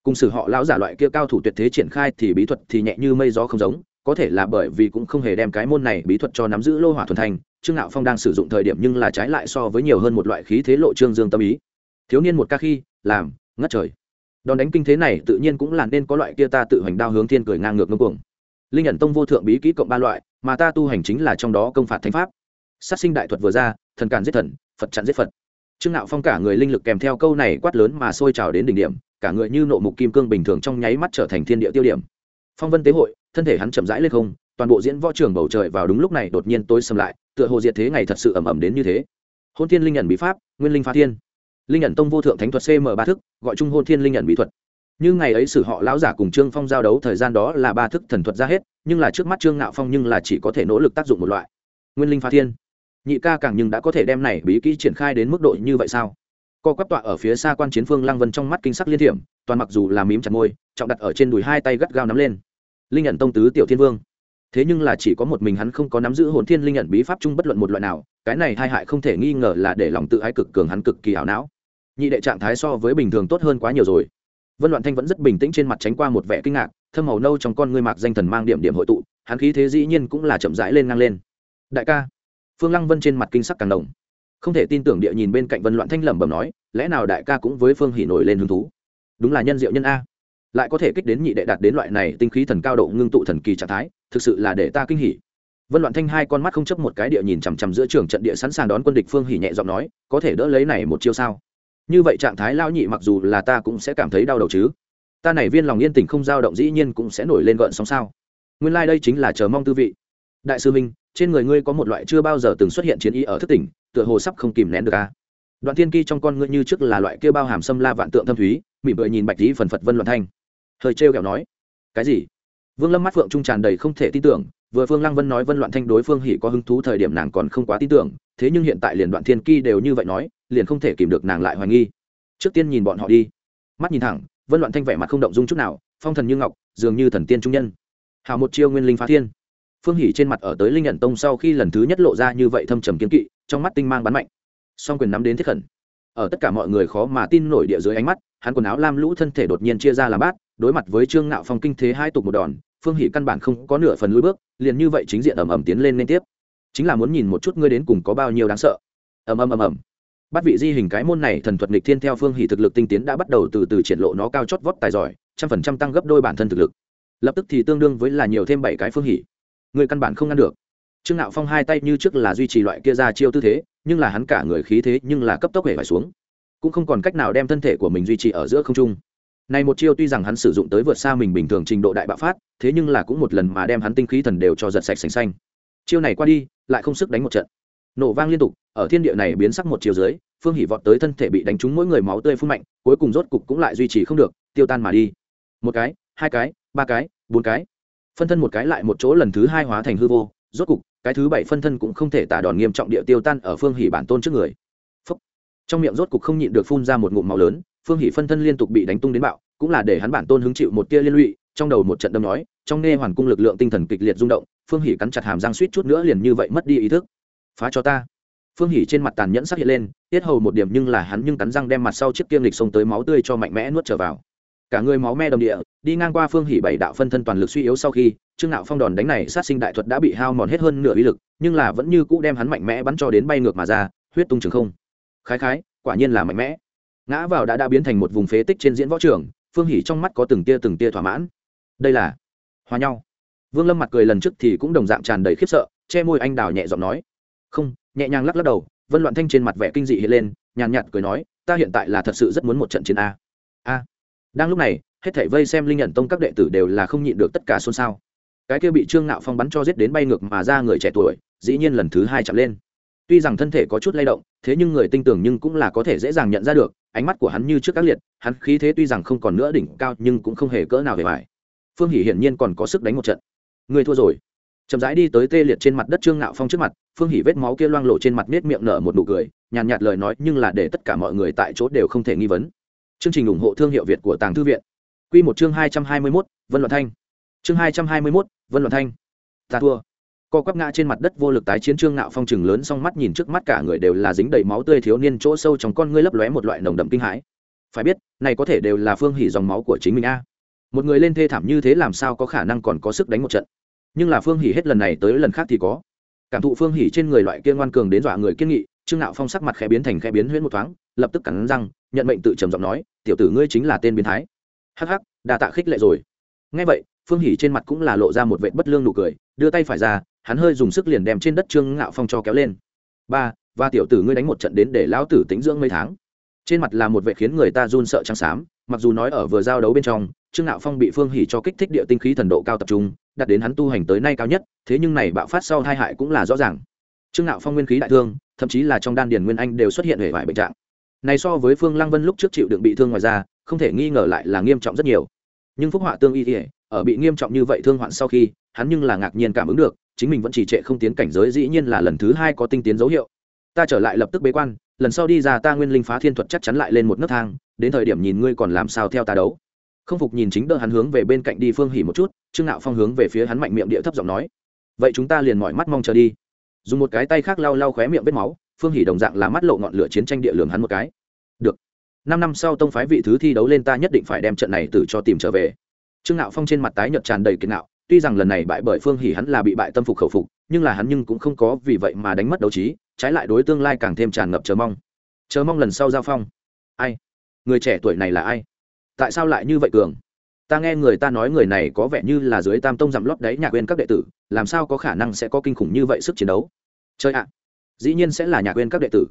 Cùng sử họ lão giả loại kia cao thủ tuyệt thế triển khai thì bí thuật thì nhẹ như mây gió không giống, có thể là bởi vì cũng không hề đem cái môn này bí thuật cho nắm giữ lô hỏa thuần thành, trương ngạo phong đang sử dụng thời điểm nhưng là trái lại so với nhiều hơn một loại khí thế lộ trương dương tâm ý. Thiếu niên một ca khi, làm, ngất trời đòn đánh kinh thế này tự nhiên cũng là nên có loại kia ta tự hành đao hướng thiên cười ngang ngược ngông cuồng. Linh ẩn tông vô thượng bí kỹ cộng ba loại, mà ta tu hành chính là trong đó công phạt thánh pháp. Sát sinh đại thuật vừa ra, thần càn giết thần, phật chặn giết phật. Trương nạo phong cả người linh lực kèm theo câu này quát lớn mà sôi trào đến đỉnh điểm, cả người như nộ mục kim cương bình thường trong nháy mắt trở thành thiên địa tiêu điểm. Phong vân tế hội, thân thể hắn chậm rãi lên không, toàn bộ diễn võ trường bầu trời vào đúng lúc này đột nhiên tối xâm lại, tựa hồ diệt thế ngày thật sự ẩm ẩm đến như thế. Hôn thiên linh nhận bí pháp, nguyên linh phá thiên linh nhận tông vô thượng thánh thuật cm ba thức, gọi chung hôn thiên linh nhận bí thuật. Như ngày ấy sử họ lão giả cùng trương phong giao đấu, thời gian đó là ba thức thần thuật ra hết, nhưng là trước mắt trương ngạo phong nhưng là chỉ có thể nỗ lực tác dụng một loại. Nguyên linh phá thiên. Nhị ca càng nhưng đã có thể đem này bí kỹ triển khai đến mức độ như vậy sao? Co quắp tọa ở phía xa quan chiến phương lăng vân trong mắt kinh sắc liên hiểm toàn mặc dù là mím chặt môi, trọng đặt ở trên đùi hai tay gắt gao nắm lên. Linh nhận tông tứ tiểu thiên vương. Thế nhưng là chỉ có một mình hắn không có nắm giữ hồn thiên linh nhận bí pháp chung bất luận một loại nào, cái này hai hại không thể nghi ngờ là để lòng tự ái cực cường hắn cực kỳ ảo não nhị đệ trạng thái so với bình thường tốt hơn quá nhiều rồi. Vân loạn thanh vẫn rất bình tĩnh trên mặt tránh qua một vẻ kinh ngạc, thâm màu nâu trong con ngươi mạc danh thần mang điểm điểm hội tụ, hắn khí thế dĩ nhiên cũng là chậm rãi lên ngang lên. Đại ca. Phương lăng vân trên mặt kinh sắc càng đồng không thể tin tưởng địa nhìn bên cạnh vân loạn thanh lẩm bẩm nói, lẽ nào đại ca cũng với phương hỉ nổi lên hứng thú? Đúng là nhân diệu nhân a. Lại có thể kích đến nhị đệ đạt đến loại này tinh khí thần cao độ ngưng tụ thần kỳ trạng thái, thực sự là để ta kinh hỉ. Vân loạn thanh hai con mắt không chấp một cái địa nhìn chằm chằm giữa trường trận địa sẵn sàng đón quân địch phương hỉ nhẹ giọng nói, có thể đỡ lấy này một chiêu sao? Như vậy trạng thái lao nhị mặc dù là ta cũng sẽ cảm thấy đau đầu chứ. Ta này viên lòng yên tình không dao động dĩ nhiên cũng sẽ nổi lên gợn sóng sao. Nguyên lai、like、đây chính là chờ mong tư vị. Đại sư minh, trên người ngươi có một loại chưa bao giờ từng xuất hiện chiến ý ở thức tỉnh, tựa hồ sắp không kìm nén được a. Đoạn thiên kỳ trong con ngươi như trước là loại kia bao hàm xâm la vạn tượng thâm thúy, mỉm cười nhìn bạch lý phần phật vân loạn thanh. Hơi trêu kẹo nói, cái gì? Vương lâm mắt phượng trung tràn đầy không thể tin tưởng, vừa phương lăng vân nói vân loạn thanh đối phương hỉ có hứng thú thời điểm nàng còn không quá tin tưởng thế nhưng hiện tại liền đoạn thiên ki đều như vậy nói, liền không thể kìm được nàng lại hoài nghi. Trước tiên nhìn bọn họ đi. Mắt nhìn thẳng, vân loạn thanh vẻ mặt không động dung chút nào, phong thần như ngọc, dường như thần tiên trung nhân. Hào một chiêu nguyên linh phá thiên. Phương hỉ trên mặt ở tới linh nhận tông sau khi lần thứ nhất lộ ra như vậy thâm trầm kiến kỵ, trong mắt tinh mang bắn mạnh. Song quyền nắm đến thiết khẩn. Ở tất cả mọi người khó mà tin nổi địa dưới ánh mắt, hắn quần áo lam lũ thân thể đột nhiên chia ra làm bát, đối mặt với trương ngạo phong kinh thế hai tục một đòn, phương hỷ căn bản không có nửa phần lưỡi bước, liền như vậy chính diện ầm ầm tiến lên liên tiếp chính là muốn nhìn một chút ngươi đến cùng có bao nhiêu đáng sợ. Ầm ầm ầm ầm. Bắt vị di hình cái môn này thần thuật nghịch thiên theo phương hỷ thực lực tinh tiến đã bắt đầu từ từ triển lộ nó cao chót vót tài giỏi, trăm phần trăm tăng gấp đôi bản thân thực lực. Lập tức thì tương đương với là nhiều thêm bảy cái phương hỷ người căn bản không ngăn được. Trương nạo phong hai tay như trước là duy trì loại kia ra chiêu tư thế, nhưng là hắn cả người khí thế nhưng là cấp tốc hề phải xuống. Cũng không còn cách nào đem thân thể của mình duy trì ở giữa không trung. Này một chiêu tuy rằng hắn sử dụng tới vượt xa mình bình thường trình độ đại bạo phát, thế nhưng là cũng một lần mà đem hắn tinh khí thần đều cho giật sạch sành xanh. Chiêu này qua đi lại không sức đánh một trận. Nổ vang liên tục, ở thiên địa này biến sắc một chiều dưới, phương hỉ vọt tới thân thể bị đánh trúng mỗi người máu tươi phun mạnh, cuối cùng rốt cục cũng lại duy trì không được, tiêu tan mà đi. Một cái, hai cái, ba cái, bốn cái. Phân thân một cái lại một chỗ lần thứ hai hóa thành hư vô, rốt cục, cái thứ bảy phân thân cũng không thể tả đòn nghiêm trọng địa tiêu tan ở phương hỉ bản tôn trước người. Phúc. trong miệng rốt cục không nhịn được phun ra một ngụm máu lớn, phương hỉ phân thân liên tục bị đánh tung đến bạo, cũng là để hắn bản tôn hứng chịu một tia liên lụy, trong đầu một trận đâm nói, trong nghe hoàn cung lực lượng tinh thần kịch liệt rung động phương hỉ cắn chặt hàm răng suýt chút nữa liền như vậy mất đi ý thức. Phá cho ta. Phương hỉ trên mặt tàn nhẫn sắc hiện lên, tiết hầu một điểm nhưng là hắn nhưng cắn răng đem mặt sau chiếc kiêng lịch xông tới máu tươi cho mạnh mẽ nuốt trở vào. Cả người máu me đồng địa, đi ngang qua phương hỉ bảy đạo phân thân toàn lực suy yếu sau khi, trương nạo phong đòn đánh này sát sinh đại thuật đã bị hao mòn hết hơn nửa uy lực, nhưng là vẫn như cũ đem hắn mạnh mẽ bắn cho đến bay ngược mà ra, huyết tung trường không. Khái khái, quả nhiên là mạnh mẽ. Ngã vào đã đã biến thành một vùng phế tích trên diễn võ trường, phương hỉ trong mắt có từng tia từng tia thỏa mãn. Đây là hòa nhau vương lâm mặt cười lần trước thì cũng đồng dạng tràn đầy khiếp sợ, che môi anh đào nhẹ giọng nói. Không, nhẹ nhàng lắc lắc đầu, vân loạn thanh trên mặt vẻ kinh dị hiện lên, nhàn nhạt cười nói, ta hiện tại là thật sự rất muốn một trận chiến a. A. Đang lúc này, hết thảy vây xem linh nhận tông các đệ tử đều là không nhịn được tất cả xôn xao. Cái kia bị trương nạo phong bắn cho giết đến bay ngược mà ra người trẻ tuổi, dĩ nhiên lần thứ hai chạm lên. Tuy rằng thân thể có chút lay động, thế nhưng người tinh tưởng nhưng cũng là có thể dễ dàng nhận ra được, ánh mắt của hắn như trước các liệt, hắn khí thế tuy rằng không còn nữa đỉnh cao nhưng cũng không hề cỡ nào hề vải phương hỷ hiển nhiên còn có sức đánh một trận người thua rồi. Chậm rãi đi tới tê liệt trên mặt đất trương ngạo phong trước mặt phương hỷ vết máu kia loang lộ trên mặt nết miệng nở một nụ cười nhàn nhạt, nhạt lời nói nhưng là để tất cả mọi người tại chỗ đều không thể nghi vấn. Chương trình ủng hộ thương hiệu việt của tàng thư viện. Q một chương hai trăm hai mươi mốt vân luận thanh. Chương hai trăm hai mươi mốt vân luận thanh. Ta thua. Co quắp ngã trên mặt đất vô lực tái chiến trương ngạo phong chừng lớn xong mắt nhìn trước mắt cả người đều là dính đầy máu tươi thiếu niên chỗ sâu trong con ngươi lấp lóe một loại nồng đậm kinh hãi. Phải biết này có thể đều là phương hỉ dòng máu của chính mình a. Một người lên thê thảm như thế làm sao có khả năng còn có sức đánh một trận? Nhưng là phương hỉ hết lần này tới lần khác thì có. Cảm thụ phương hỉ trên người loại kia ngoan cường đến dọa người kiên nghị, trương ngạo phong sắc mặt khẽ biến thành khẽ biến huyễn một thoáng, lập tức cắn răng, nhận mệnh tự trầm giọng nói, tiểu tử ngươi chính là tên biến thái. Hắc hắc, đa tạ khích lệ rồi. Ngay vậy, phương hỉ trên mặt cũng là lộ ra một vệ bất lương nụ cười, đưa tay phải ra, hắn hơi dùng sức liền đem trên đất trương ngạo phong cho kéo lên. Ba, và tiểu tử ngươi đánh một trận đến để lão tử tính dưỡng mấy tháng. Trên mặt là một vệ khiến người ta run sợ trắng xám, mặc dù nói ở vừa giao đấu bên trong, trương ngạo phong bị phương hỉ cho kích thích địa tinh khí thần độ cao tập trung đạt đến hắn tu hành tới nay cao nhất, thế nhưng này bạo phát sau hai hại cũng là rõ ràng. Trương Nạo phong nguyên khí đại thương, thậm chí là trong đan điền nguyên anh đều xuất hiện hệ vải bệnh trạng. Này so với phương lăng vân lúc trước chịu đựng bị thương ngoài ra, không thể nghi ngờ lại là nghiêm trọng rất nhiều. Nhưng phúc họa tương y ỉa ở bị nghiêm trọng như vậy thương hoạn sau khi, hắn nhưng là ngạc nhiên cảm ứng được, chính mình vẫn chỉ trệ không tiến cảnh giới dĩ nhiên là lần thứ hai có tinh tiến dấu hiệu. Ta trở lại lập tức bế quan, lần sau đi ra ta nguyên linh phá thiên thuật chắc chắn lại lên một nấc thang, đến thời điểm nhìn ngươi còn làm sao theo ta đấu không phục nhìn chính đỡ hắn hướng về bên cạnh đi phương hỉ một chút, trương nạo phong hướng về phía hắn mạnh miệng địa thấp giọng nói, vậy chúng ta liền mọi mắt mong chờ đi. Dùng một cái tay khác lau lau khóe miệng vết máu, phương hỉ đồng dạng là mắt lộ ngọn lửa chiến tranh địa lường hắn một cái. Được, năm năm sau tông phái vị thứ thi đấu lên ta nhất định phải đem trận này từ cho tìm trở về. Trương nạo phong trên mặt tái nhợt tràn đầy kiệt nạo tuy rằng lần này bại bởi phương hỉ hắn là bị bại tâm phục khẩu phục, nhưng là hắn nhưng cũng không có vì vậy mà đánh mất đấu trí, trái lại đối tương lai càng thêm tràn ngập chờ mong. Chờ mong lần sau giao phong. Ai? Người trẻ tuổi này là ai? Tại sao lại như vậy cường? Ta nghe người ta nói người này có vẻ như là dưới tam tông giảm lót đáy nhạc quên các đệ tử, làm sao có khả năng sẽ có kinh khủng như vậy sức chiến đấu? Chơi ạ, dĩ nhiên sẽ là nhạc quên các đệ tử.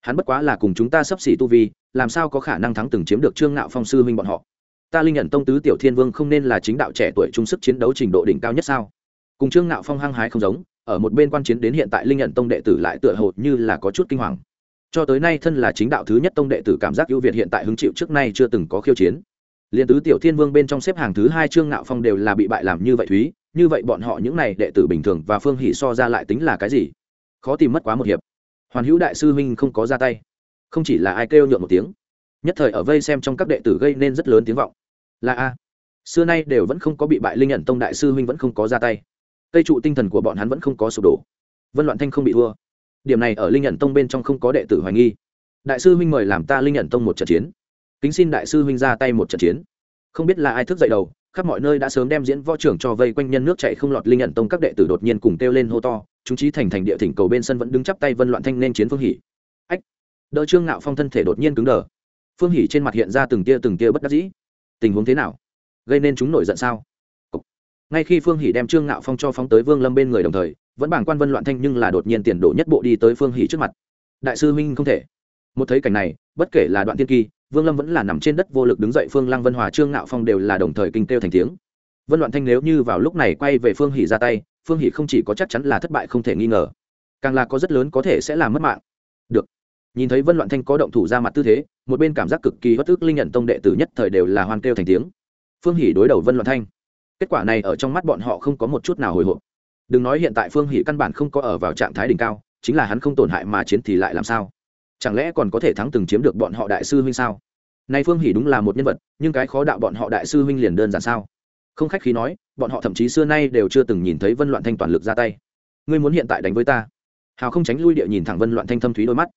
Hắn bất quá là cùng chúng ta sắp xỉ tu vi, làm sao có khả năng thắng từng chiếm được trương ngạo phong sư huynh bọn họ? Ta linh nhận tông tứ tiểu thiên vương không nên là chính đạo trẻ tuổi trung sức chiến đấu trình độ đỉnh cao nhất sao? Cùng trương ngạo phong hăng hái không giống, ở một bên quan chiến đến hiện tại linh nhận tông đệ tử lại tựa hồ như là có chút kinh hoàng. Cho tới nay thân là chính đạo thứ nhất tông đệ tử cảm giác ưu việt hiện tại hứng chịu trước nay chưa từng có khiêu chiến liền tứ tiểu thiên vương bên trong xếp hàng thứ hai trương ngạo phong đều là bị bại làm như vậy thúy, như vậy bọn họ những này đệ tử bình thường và phương hỷ so ra lại tính là cái gì? Khó tìm mất quá một hiệp. Hoàn hữu đại sư huynh không có ra tay. Không chỉ là ai kêu nhượng một tiếng, nhất thời ở vây xem trong các đệ tử gây nên rất lớn tiếng vọng. Là a. Xưa nay đều vẫn không có bị bại linh nhận tông đại sư huynh vẫn không có ra tay. Cây trụ tinh thần của bọn hắn vẫn không có sụp đổ. Vân loạn thanh không bị thua. Điểm này ở linh nhận tông bên trong không có đệ tử hoài nghi. Đại sư huynh mời làm ta linh nhận tông một trận chiến kính xin đại sư huynh ra tay một trận chiến. Không biết là ai thức dậy đầu, khắp mọi nơi đã sớm đem diễn võ trưởng cho vây quanh nhân nước chạy không lọt linh nhận tông các đệ tử đột nhiên cùng kêu lên hô to, chúng trí thành thành địa thỉnh cầu bên sân vẫn đứng chắp tay vân loạn thanh nên chiến phương hỉ ách! Đỡ trương ngạo phong thân thể đột nhiên cứng đờ. Phương hỉ trên mặt hiện ra từng tia từng tia bất đắc dĩ. Tình huống thế nào? Gây nên chúng nổi giận sao? Ngay khi phương hỷ đem trương ngạo phong cho phóng tới vương lâm bên người đồng thời, vẫn bảng quan vân loạn thanh nhưng là đột nhiên tiền đổ nhất bộ đi tới phương hỷ trước mặt. Đại sư huynh không thể. Một thấy cảnh này, bất kể là đoạn tiên kỳ vương lâm vẫn là nằm trên đất vô lực đứng dậy, phương lăng vân, hòa trương ngạo phong đều là đồng thời kinh kêu thành tiếng. Vân loạn thanh nếu như vào lúc này quay về phương hỷ ra tay, phương hỷ không chỉ có chắc chắn là thất bại không thể nghi ngờ, càng là có rất lớn có thể sẽ làm mất mạng. Được. Nhìn thấy vân loạn thanh có động thủ ra mặt tư thế, một bên cảm giác cực kỳ bất ức linh nhận tông đệ tử nhất thời đều là hoan kêu thành tiếng. Phương hỷ đối đầu vân loạn thanh. Kết quả này ở trong mắt bọn họ không có một chút nào hồi hộp. Đừng nói hiện tại phương hỷ căn bản không có ở vào trạng thái đỉnh cao, chính là hắn không tổn hại mà chiến thì lại làm sao? Chẳng lẽ còn có thể thắng từng chiếm được bọn họ đại sư huynh sao? Nay phương hỷ đúng là một nhân vật, nhưng cái khó đạo bọn họ đại sư huynh liền đơn giản sao? Không khách khí nói, bọn họ thậm chí xưa nay đều chưa từng nhìn thấy vân loạn thanh toàn lực ra tay. Ngươi muốn hiện tại đánh với ta? Hào không tránh lui địa nhìn thẳng vân loạn thanh thâm thúy đôi mắt.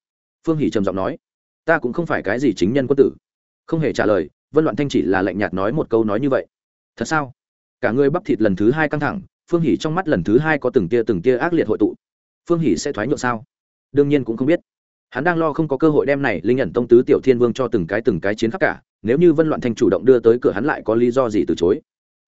Phương hỷ trầm giọng nói, ta cũng không phải cái gì chính nhân quân tử. Không hề trả lời, vân loạn thanh chỉ là lạnh nhạt nói một câu nói như vậy. Thật sao? Cả ngươi bắp thịt lần thứ hai căng thẳng, phương hỷ trong mắt lần thứ hai có từng tia từng tia ác liệt hội tụ. Phương hỷ sẽ thoái nhượng sao? Đương nhiên cũng không biết hắn đang lo không có cơ hội đem này linh nhận tông tứ tiểu thiên vương cho từng cái từng cái chiến khắc cả, nếu như vân loạn thanh chủ động đưa tới cửa hắn lại có lý do gì từ chối.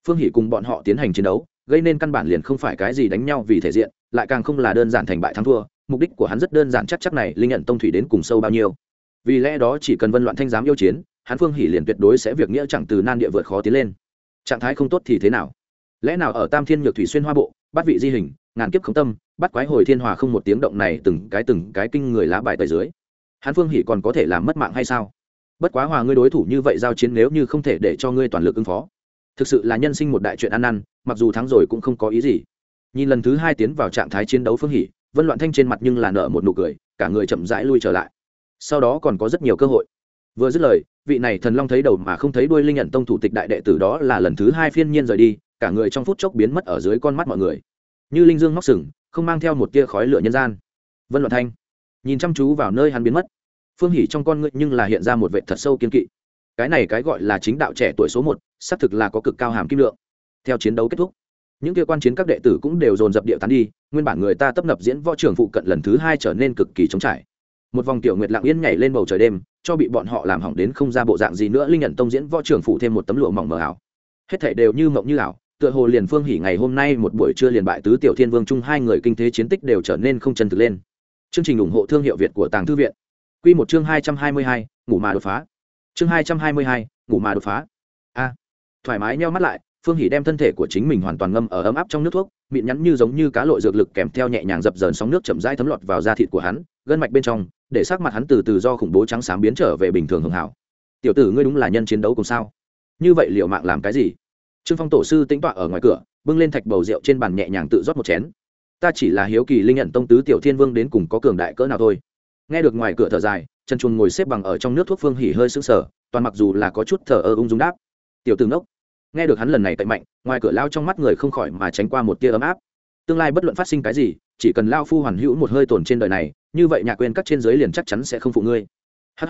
Phương hỷ cùng bọn họ tiến hành chiến đấu, gây nên căn bản liền không phải cái gì đánh nhau vì thể diện, lại càng không là đơn giản thành bại thắng thua, mục đích của hắn rất đơn giản chắc chắc này linh nhận tông thủy đến cùng sâu bao nhiêu. Vì lẽ đó chỉ cần vân loạn thanh dám yêu chiến, hắn phương hỷ liền tuyệt đối sẽ việc nghĩa chẳng từ nan địa vượt khó tiến lên. Trạng thái không tốt thì thế nào? Lẽ nào ở tam thiên nhược thủy xuyên hoa bộ bắt vị di hình, ngàn kiếp không tâm bắt quái hồi thiên hòa không một tiếng động này từng cái từng cái kinh người lá bài tời dưới. Hắn phương hỷ còn có thể làm mất mạng hay sao? Bất quá hòa ngươi đối thủ như vậy giao chiến nếu như không thể để cho ngươi toàn lực ứng phó. Thực sự là nhân sinh một đại chuyện ăn ăn, mặc dù thắng rồi cũng không có ý gì. Nhìn lần thứ hai tiến vào trạng thái chiến đấu phương hỷ vân loạn thanh trên mặt nhưng là nợ một nụ cười cả người chậm rãi lui trở lại. Sau đó còn có rất nhiều cơ hội. Vừa dứt lời vị này thần long thấy đầu mà không thấy đuôi linh nhận tông thủ tịch đại đệ tử đó là lần thứ hai phiên nhiên rời đi cả người trong phút chốc biến mất ở dưới con mắt mọi người. Như linh dương móc sừng không mang theo một tia khói lửa nhân gian. Vân luận thanh nhìn chăm chú vào nơi hắn biến mất. Phương hỉ trong con ngươi nhưng là hiện ra một vệ thật sâu kiên kỵ. Cái này cái gọi là chính đạo trẻ tuổi số một, xác thực là có cực cao hàm kim lượng. Theo chiến đấu kết thúc, những kia quan chiến các đệ tử cũng đều dồn dập điệu tán đi, nguyên bản người ta tấp nập diễn võ trường phụ cận lần thứ hai trở nên cực kỳ trống trải. Một vòng tiểu nguyệt lặng yên nhảy lên bầu trời đêm, cho bị bọn họ làm hỏng đến không ra bộ dạng gì nữa, linh nhận tông diễn võ trường phụ thêm một tấm lụa mỏng mờ ảo. Hết thảy đều như mộng như ảo tựa hồ liền phương hỉ ngày hôm nay một buổi trưa liền bại tứ tiểu thiên vương chung hai người kinh thế chiến tích đều trở nên không chân thực lên. Chương trình ủng hộ thương hiệu việt của tàng thư viện. Quy một chương hai trăm hai mươi hai, ngủ mà đột phá. Chương hai trăm hai mươi hai, ngủ mà đột phá. A. Thoải mái nheo mắt lại, phương hỉ đem thân thể của chính mình hoàn toàn ngâm ở ấm áp trong nước thuốc, mịn nhắn như giống như cá lội dược lực kèm theo nhẹ nhàng dập dờn sóng nước chậm rãi thấm lọt vào da thịt của hắn, gân mạch bên trong, để sắc mặt hắn từ từ do khủng bố trắng xám biến trở về bình thường hưởng hảo. Tiểu tử ngươi đúng là nhân chiến đấu cùng sao? Như vậy liệu mạng làm cái gì? Trương phong tổ sư tĩnh tọa ở ngoài cửa, bưng lên thạch bầu rượu trên bàn nhẹ nhàng tự rót một chén. Ta chỉ là hiếu kỳ linh nhận tông tứ tiểu thiên vương đến cùng có cường đại cỡ nào thôi. Nghe được ngoài cửa thở dài chân chuồn ngồi xếp bằng ở trong nước thuốc phương hỉ hơi sững sờ, toàn mặc dù là có chút thở ơ ung dung đáp. Tiểu tướng đốc nghe được hắn lần này cậy mạnh, ngoài cửa lao trong mắt người không khỏi mà tránh qua một tia ấm áp. Tương lai bất luận phát sinh cái gì, chỉ cần lao phu hoàn hữu một hơi tổn trên đời này, như vậy nhà quên các trên giới liền chắc chắn sẽ không phụ ngươi. Hh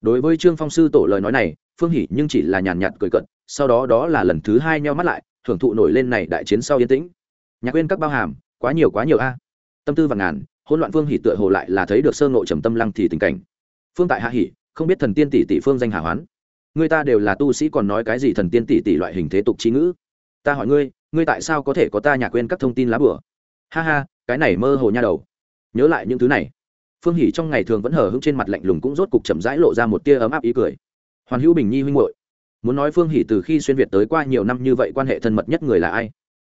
đối với trương phong sư tổ lời nói này, phương hỉ nhưng chỉ là nhàn nhạt cười cận sau đó đó là lần thứ hai nheo mắt lại, thưởng thụ nổi lên này đại chiến sau yên tĩnh. Nhạc quên các bao hàm, quá nhiều quá nhiều a. Tâm tư và ngàn, hỗn loạn phương hỉ tựa hồ lại là thấy được sơ nội trầm tâm lăng thì tình cảnh. Phương tại hạ hỉ, không biết thần tiên tỷ tỷ phương danh hà hoán. Người ta đều là tu sĩ còn nói cái gì thần tiên tỷ tỷ loại hình thế tục trí ngữ? Ta hỏi ngươi ngươi tại sao có thể có ta nhạc quên các thông tin lá bửa ha ha, cái này mơ hồ nha đầu. Nhớ lại những thứ này. Phương hỉ trong ngày thường vẫn hở hững trên mặt lạnh lùng cũng rốt cục chậm rãi lộ ra một tia ấm áp ý cười. Hoàn hữu bình nhi huynh hội muốn nói phương hỉ từ khi xuyên việt tới qua nhiều năm như vậy quan hệ thân mật nhất người là ai?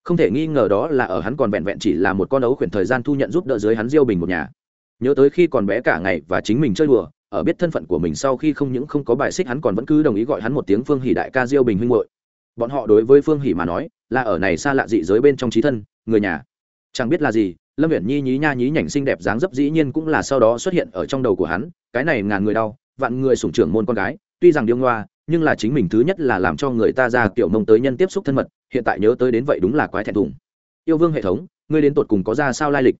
Không thể nghi ngờ đó là ở hắn còn vẹn vẹn chỉ là một con ấu khuyển thời gian thu nhận giúp đỡ dưới hắn diêu bình một nhà. Nhớ tới khi còn bé cả ngày và chính mình chơi đùa, ở biết thân phận của mình sau khi không những không có bài xích hắn còn vẫn cứ đồng ý gọi hắn một tiếng phương hỉ đại ca diêu bình huynh hội bọn họ đối với phương hỉ mà nói, là ở này xa lạ dị giới bên trong trí thân, người nhà. Chẳng biết là gì, lâm viễn nhi nhí nha nhí nhảnh xinh đẹp dáng dấp dĩ nhiên cũng là sau đó xuất hiện ở trong đầu của hắn, cái này ngàn người đau, vạn người sủng trưởng môn con gái, tuy rằng điêu ngoa nhưng là chính mình thứ nhất là làm cho người ta ra kiểu mông tới nhân tiếp xúc thân mật, hiện tại nhớ tới đến vậy đúng là quái thẹn thùng. Yêu vương hệ thống, ngươi đến tột cùng có ra sao lai lịch?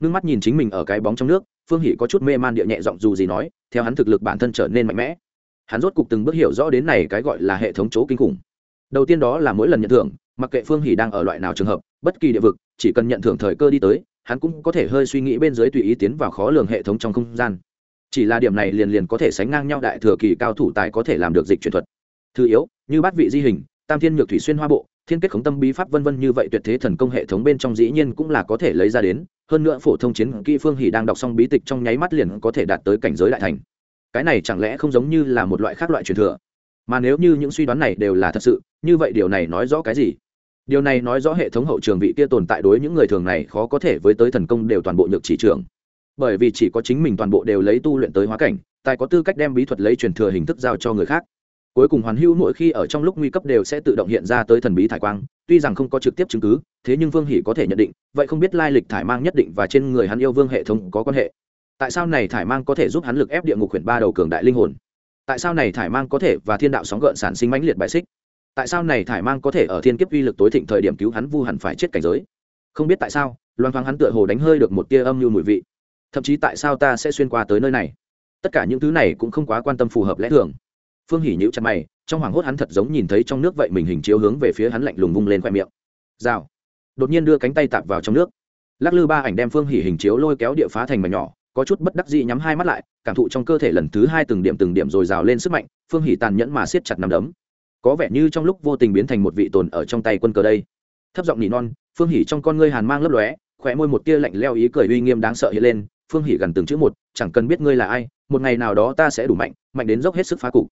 Ngưng mắt nhìn chính mình ở cái bóng trong nước, phương hỷ có chút mê man địa nhẹ giọng dù gì nói, theo hắn thực lực bản thân trở nên mạnh mẽ. Hắn rốt cục từng bước hiểu rõ đến này cái gọi là hệ thống chỗ kinh khủng. Đầu tiên đó là mỗi lần nhận thưởng, mặc kệ phương hỷ đang ở loại nào trường hợp, bất kỳ địa vực, chỉ cần nhận thưởng thời cơ đi tới, hắn cũng có thể hơi suy nghĩ bên dưới tùy ý tiến vào khó lường hệ thống trong không gian chỉ là điểm này liền liền có thể sánh ngang nhau đại thừa kỳ cao thủ tài có thể làm được dịch chuyển thuật. Thứ yếu, như bát vị di hình, tam thiên nhược thủy xuyên hoa bộ, thiên kết khống tâm bí pháp vân vân như vậy tuyệt thế thần công hệ thống bên trong dĩ nhiên cũng là có thể lấy ra đến, hơn nữa phổ thông chiến kỹ phương hỉ đang đọc xong bí tịch trong nháy mắt liền có thể đạt tới cảnh giới đại thành. Cái này chẳng lẽ không giống như là một loại khác loại truyền thừa? Mà nếu như những suy đoán này đều là thật sự, như vậy điều này nói rõ cái gì? Điều này nói rõ hệ thống hậu trường vị kia tồn tại đối những người thường này khó có thể với tới thần công đều toàn bộ nhược chỉ trường bởi vì chỉ có chính mình toàn bộ đều lấy tu luyện tới hóa cảnh, tài có tư cách đem bí thuật lấy truyền thừa hình thức giao cho người khác. Cuối cùng hoàn hữu mỗi khi ở trong lúc nguy cấp đều sẽ tự động hiện ra tới thần bí thải quang, tuy rằng không có trực tiếp chứng cứ, thế nhưng vương hỷ có thể nhận định, vậy không biết lai lịch thải mang nhất định và trên người hắn yêu vương hệ thống có quan hệ. Tại sao này thải mang có thể giúp hắn lực ép địa ngục huyện ba đầu cường đại linh hồn? Tại sao này thải mang có thể và thiên đạo sóng gợn sản sinh mãnh liệt bại xích? Tại sao này thải mang có thể ở thiên kiếp uy lực tối thịnh thời điểm cứu hắn vu hẳn phải chết cảnh giới? Không biết tại sao, loan thoáng hắn tựa hồ đánh hơi được một tia âm như mùi vị thậm chí tại sao ta sẽ xuyên qua tới nơi này? Tất cả những thứ này cũng không quá quan tâm phù hợp lẽ thường. Phương hỉ nhữ chặt mày, trong hoàng hốt hắn thật giống nhìn thấy trong nước vậy mình hình chiếu hướng về phía hắn lạnh lùng vung lên khoe miệng. Rào. Đột nhiên đưa cánh tay tạp vào trong nước. Lắc lư ba ảnh đem phương hỉ hình chiếu lôi kéo địa phá thành mảnh nhỏ, có chút bất đắc dĩ nhắm hai mắt lại, cảm thụ trong cơ thể lần thứ hai từng điểm từng điểm rồi rào lên sức mạnh, phương hỉ tàn nhẫn mà siết chặt nằm đấm. Có vẻ như trong lúc vô tình biến thành một vị tồn ở trong tay quân cờ đây. Thấp giọng nỉ non, phương hỉ trong con ngươi hàn mang lấp lóe khỏe môi một tia lạnh leo ý cười uy nghiêm đáng sợ hiện lên phương hỉ gần từng chữ một, chẳng cần biết ngươi là ai, một ngày nào đó ta sẽ đủ mạnh mạnh đến dốc hết sức phá cục.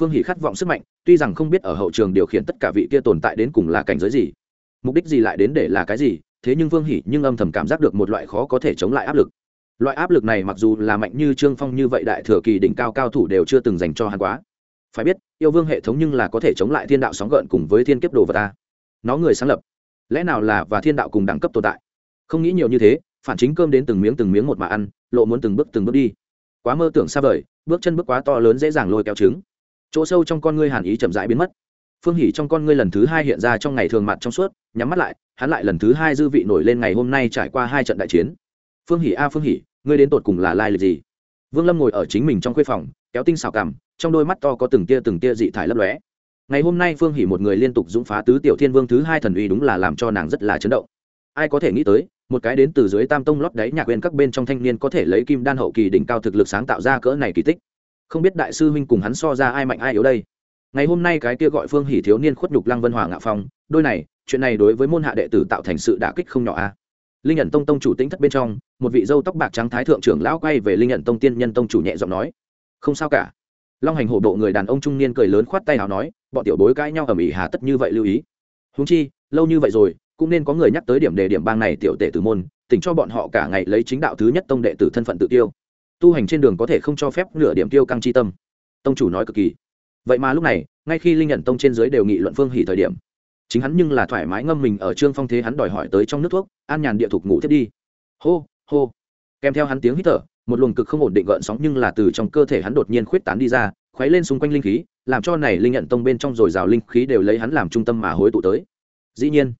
Phương hỷ khát vọng sức mạnh, tuy rằng không biết ở hậu trường điều khiển tất cả vị kia tồn tại đến cùng là cảnh giới gì. Mục đích gì lại đến để là cái gì, thế nhưng phương hỷ nhưng âm thầm cảm giác được một loại khó có thể chống lại áp lực. Loại áp lực này mặc dù là mạnh như trương phong như vậy đại thừa kỳ đỉnh cao cao thủ đều chưa từng dành cho hắn quá. Phải biết, yêu vương hệ thống nhưng là có thể chống lại thiên đạo sóng gợn cùng với thiên kiếp đồ vật ta. Nó người sáng lập. Lẽ nào là và thiên đạo cùng đẳng cấp tồn tại? Không nghĩ nhiều như thế phản chính cơm đến từng miếng từng miếng một mà ăn, lộ muốn từng bước từng bước đi. Quá mơ tưởng xa vời, bước chân bước quá to lớn dễ dàng lôi kéo trứng. Chỗ sâu trong con ngươi hàn ý chậm rãi biến mất. Phương hỉ trong con ngươi lần thứ hai hiện ra trong ngày thường mặt trong suốt, nhắm mắt lại, hắn lại lần thứ hai dư vị nổi lên ngày hôm nay trải qua hai trận đại chiến. Phương hỉ a, phương hỉ, ngươi đến tột cùng là lai lịch gì? Vương lâm ngồi ở chính mình trong khuê phòng, kéo tinh xào cằm, trong đôi mắt to có từng tia từng tia dị thải lấp lóe. Ngày hôm nay phương hỉ một người liên tục dũng phá tứ tiểu thiên vương thứ hai thần uy đúng là làm cho nàng rất là chấn động ai có thể nghĩ tới, một cái đến từ dưới tam tông lót đáy nhạc quên các bên trong thanh niên có thể lấy kim đan hậu kỳ đỉnh cao thực lực sáng tạo ra cỡ này kỳ tích. Không biết đại sư huynh cùng hắn so ra ai mạnh ai yếu đây. Ngày hôm nay cái kia gọi phương hỷ thiếu niên khuất nhục lăng vân hòa ngạo phong, đôi này, chuyện này đối với môn hạ đệ tử tạo thành sự đả kích không nhỏ a. Linh nhận tông tông chủ tính thất bên trong, một vị dâu tóc bạc trắng thái thượng trưởng lão quay về linh nhận tông tiên nhân tông chủ nhẹ giọng nói, không sao cả. Long hành hổ độ người đàn ông trung niên cười lớn khoát tay nào nói, bọn tiểu bối cãi nhau ở mỹ hà tất như vậy lưu ý. Huống chi, lâu như vậy rồi cũng nên có người nhắc tới điểm đề điểm bang này tiểu tể tử môn, tỉnh cho bọn họ cả ngày lấy chính đạo thứ nhất tông đệ tử thân phận tự tiêu. Tu hành trên đường có thể không cho phép nửa điểm tiêu căng chi tâm. Tông chủ nói cực kỳ. Vậy mà lúc này, ngay khi linh nhận tông trên dưới đều nghị luận phương hỉ thời điểm, chính hắn nhưng là thoải mái ngâm mình ở trương phong thế hắn đòi hỏi tới trong nước thuốc, an nhàn địa thục ngủ thiết đi. Hô hô. Kèm theo hắn tiếng hít thở, một luồng cực không ổn định gợn sóng nhưng là từ trong cơ thể hắn đột nhiên khuyết tán đi ra, khuấy lên xung quanh linh khí, làm cho này linh nhận tông bên trong dồi rào linh khí đều lấy hắn làm trung tâm mà hối tụ tới. Dĩ nhiên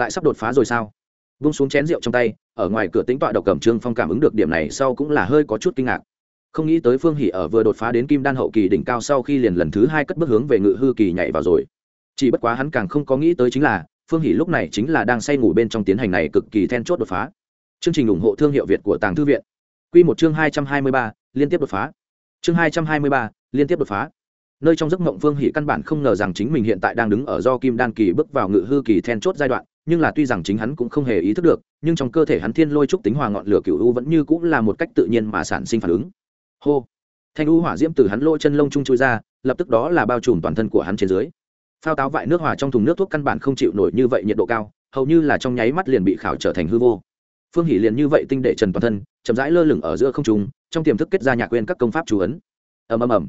lại sắp đột phá rồi sao? Vung xuống chén rượu trong tay, ở ngoài cửa tính tọa độc cẩm trương phong cảm ứng được điểm này sau cũng là hơi có chút kinh ngạc. Không nghĩ tới phương hỷ ở vừa đột phá đến kim đan hậu kỳ đỉnh cao sau khi liền lần thứ hai cất bước hướng về ngự hư kỳ nhảy vào rồi. Chỉ bất quá hắn càng không có nghĩ tới chính là, phương hỷ lúc này chính là đang say ngủ bên trong tiến hành này cực kỳ then chốt đột phá. Chương trình ủng hộ thương hiệu việt của tàng thư viện. Q một chương hai trăm hai mươi ba, liên tiếp đột phá. Chương hai trăm hai mươi ba, liên tiếp đột phá. Nơi trong giấc mộng phương hỷ căn bản không ngờ rằng chính mình hiện tại đang đứng ở do kim đan kỳ bước vào ngự hư kỳ then chốt giai đoạn nhưng là tuy rằng chính hắn cũng không hề ý thức được, nhưng trong cơ thể hắn thiên lôi trúc tính hòa ngọn lửa cựu u vẫn như cũng là một cách tự nhiên mà sản sinh phản ứng. Hô! Thanh u hỏa diễm từ hắn lỗ chân lông trung chui ra, lập tức đó là bao trùm toàn thân của hắn trên dưới. Phao táo vại nước hòa trong thùng nước thuốc căn bản không chịu nổi như vậy nhiệt độ cao, hầu như là trong nháy mắt liền bị khảo trở thành hư vô. Phương hỷ liền như vậy tinh đệ trần toàn thân, chậm rãi lơ lửng ở giữa không trung, trong tiềm thức kết ra nhạc quên các công pháp chú ấn. Ầm ầm ầm.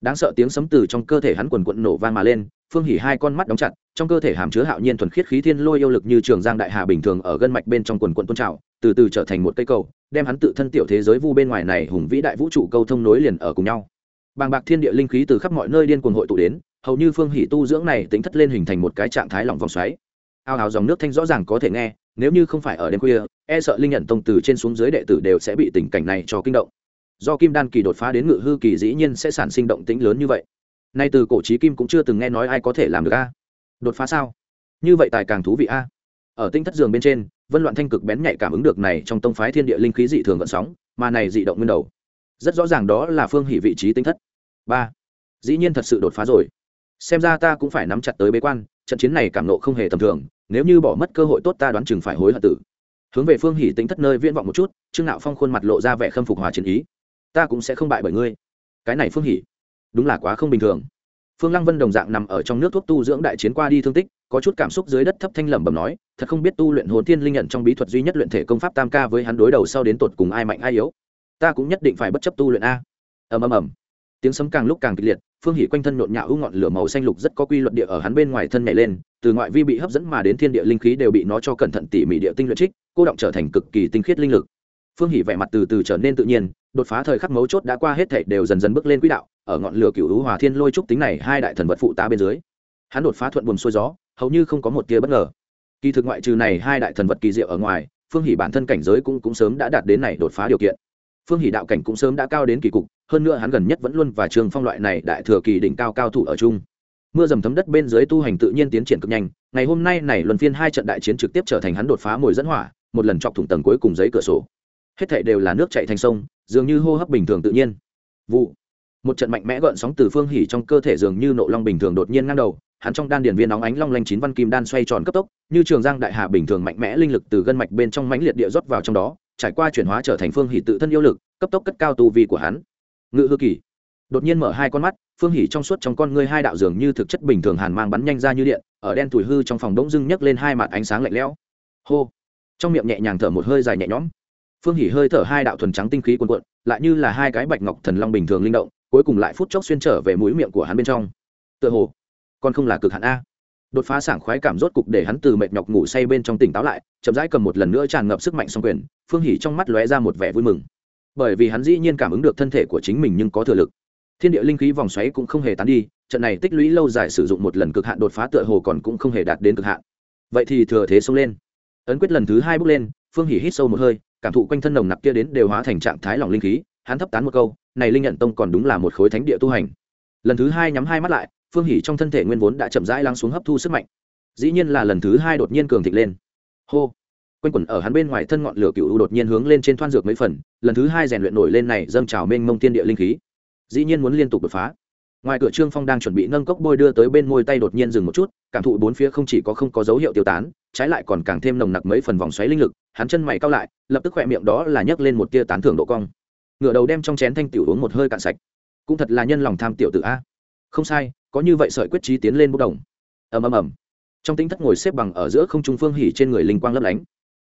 Đáng sợ tiếng sấm từ trong cơ thể hắn quần quận nổ vang mà lên phương hỉ hai con mắt đóng chặt, trong cơ thể hàm chứa hạo nhiên thuần khiết khí thiên lôi yêu lực như trường giang đại hà bình thường ở gân mạch bên trong quần quận tôn trào, từ từ trở thành một cây cầu, đem hắn tự thân tiểu thế giới vu bên ngoài này hùng vĩ đại vũ trụ câu thông nối liền ở cùng nhau. Bàng bạc thiên địa linh khí từ khắp mọi nơi điên cuồng hội tụ đến, hầu như phương hỉ tu dưỡng này tính thất lên hình thành một cái trạng thái lỏng vòng xoáy. Ao ào dòng nước thanh rõ ràng có thể nghe, nếu như không phải ở đêm khuya e sợ linh nhận tông từ trên xuống dưới đệ tử đều sẽ bị tình cảnh này cho kinh động. Do kim đan kỳ đột phá đến ngự hư kỳ dĩ nhiên sẽ sản sinh động tĩnh lớn như vậy nay từ cổ trí kim cũng chưa từng nghe nói ai có thể làm được a. Đột phá sao? Như vậy tài càng thú vị a. Ở tinh thất giường bên trên, vân loạn thanh cực bén nhạy cảm ứng được này trong tông phái thiên địa linh khí dị thường vận sóng, mà này dị động nguyên đầu. Rất rõ ràng đó là phương hỷ vị trí tinh thất. Ba. Dĩ nhiên thật sự đột phá rồi. Xem ra ta cũng phải nắm chặt tới bế quan, trận chiến này cảm nộ không hề tầm thường, nếu như bỏ mất cơ hội tốt ta đoán chừng phải hối hận tử. Hướng về phương hỷ tính thất nơi viễn vọng một chút, trương nạo phong khuôn mặt lộ ra vẻ khâm phục hòa chiến ý. Ta cũng sẽ không bại bởi ngươi. Cái này phương hỷ đúng là quá không bình thường. Phương lăng vân đồng dạng nằm ở trong nước thuốc tu dưỡng đại chiến qua đi thương tích, có chút cảm xúc dưới đất thấp thanh lẩm bẩm nói, thật không biết tu luyện hồn thiên linh nhận trong bí thuật duy nhất luyện thể công pháp tam ca với hắn đối đầu sau đến tột cùng ai mạnh ai yếu. Ta cũng nhất định phải bất chấp tu luyện a. Ầm ầm ầm. Tiếng sấm càng lúc càng kịch liệt, phương hỉ quanh thân nhộn nhạo u ngọn lửa màu xanh lục rất có quy luật địa ở hắn bên ngoài thân nhảy lên, từ ngoại vi bị hấp dẫn mà đến thiên địa linh khí đều bị nó cho cẩn thận tỉ mỉ địa tinh luyện trích, cô động trở thành cực kỳ tinh khiết linh lực. Phương hỉ vẻ mặt từ từ trở nên tự nhiên đột phá thời khắc mấu chốt đã qua hết thảy đều dần dần bước lên quỹ đạo, ở ngọn lửa cựu hữu hòa thiên lôi trúc tính này hai đại thần vật phụ tá bên dưới. Hắn đột phá thuận buồm xuôi gió, hầu như không có một tia bất ngờ. Kỳ thực ngoại trừ này hai đại thần vật kỳ diệu ở ngoài, phương hỷ bản thân cảnh giới cũng cũng sớm đã đạt đến này đột phá điều kiện. Phương hỷ đạo cảnh cũng sớm đã cao đến kỳ cục, hơn nữa hắn gần nhất vẫn luôn và trường phong loại này đại thừa kỳ đỉnh cao cao thủ ở chung. Mưa dầm thấm đất bên dưới tu hành tự nhiên tiến triển cực nhanh, ngày hôm nay này luân phiên hai trận đại chiến trực tiếp trở thành hắn đột phá mồi dẫn hỏa, một lần chọc thủng tầng cuối cùng giấy cửa sổ hết thảy đều là nước chảy thành sông, dường như hô hấp bình thường tự nhiên. Vụ. Một trận mạnh mẽ gợn sóng từ phương hỉ trong cơ thể dường như nộ long bình thường đột nhiên ngang đầu, hắn trong đan điền viên nóng ánh long lanh chín văn kim đan xoay tròn cấp tốc, như trường giang đại hà bình thường mạnh mẽ linh lực từ gân mạch bên trong mãnh liệt địa rót vào trong đó, trải qua chuyển hóa trở thành phương hỉ tự thân yêu lực, cấp tốc cất cao tu vi của hắn. Ngự hư kỳ. Đột nhiên mở hai con mắt, phương hỉ trong suốt trong con ngươi hai đạo dường như thực chất bình thường hàn mang bắn nhanh ra như điện, ở đen thủi hư trong phòng đống dưng nhấc lên hai mặt ánh sáng lạnh lẽo. Hô. Trong miệng nhẹ nhàng thở một hơi dài nhẹ nhõm phương hỉ hơi thở hai đạo thuần trắng tinh khí cuồn cuộn, lại như là hai cái bạch ngọc thần long bình thường linh động, cuối cùng lại phút chốc xuyên trở về mũi miệng của hắn bên trong. Tựa hồ, còn không là cực hạn a. Đột phá sảng khoái cảm rốt cục để hắn từ mệt nhọc ngủ say bên trong tỉnh táo lại, chậm rãi cầm một lần nữa tràn ngập sức mạnh song quyền, phương hỉ trong mắt lóe ra một vẻ vui mừng. Bởi vì hắn dĩ nhiên cảm ứng được thân thể của chính mình nhưng có thừa lực. Thiên địa linh khí vòng xoáy cũng không hề tán đi, trận này tích lũy lâu dài sử dụng một lần cực hạn đột phá tựa hồ còn cũng không hề đạt đến cực hạn. Vậy thì thừa thế xông lên. Ấn quyết lần thứ hai bước lên, phương hỉ hít sâu một hơi cảm thụ quanh thân nồng nặc kia đến đều hóa thành trạng thái lòng linh khí, hắn thấp tán một câu, này linh nhận tông còn đúng là một khối thánh địa tu hành. Lần thứ hai nhắm hai mắt lại, phương hỉ trong thân thể nguyên vốn đã chậm rãi lắng xuống hấp thu sức mạnh. Dĩ nhiên là lần thứ hai đột nhiên cường thịnh lên. Hô! Quanh quẩn ở hắn bên ngoài thân ngọn lửa cựu đột nhiên hướng lên trên thoan dược mấy phần, lần thứ hai rèn luyện nổi lên này dâng trào mênh mông tiên địa linh khí. Dĩ nhiên muốn liên tục đột phá ngoài cửa trương phong đang chuẩn bị nâng cốc bôi đưa tới bên môi tay đột nhiên dừng một chút, cảm thụ bốn phía không chỉ có không có dấu hiệu tiêu tán, trái lại còn càng thêm nồng nặc mấy phần vòng xoáy linh lực, hắn chân mày cao lại, lập tức khỏe miệng đó là nhấc lên một tia tán thưởng độ cong. Ngựa đầu đem trong chén thanh tiểu uống một hơi cạn sạch. Cũng thật là nhân lòng tham tiểu tự a. Không sai, có như vậy sợi quyết trí tiến lên bốc đồng. Ầm ầm ầm. Trong tính thất ngồi xếp bằng ở giữa không trung phương hỉ trên người linh quang lấp lánh.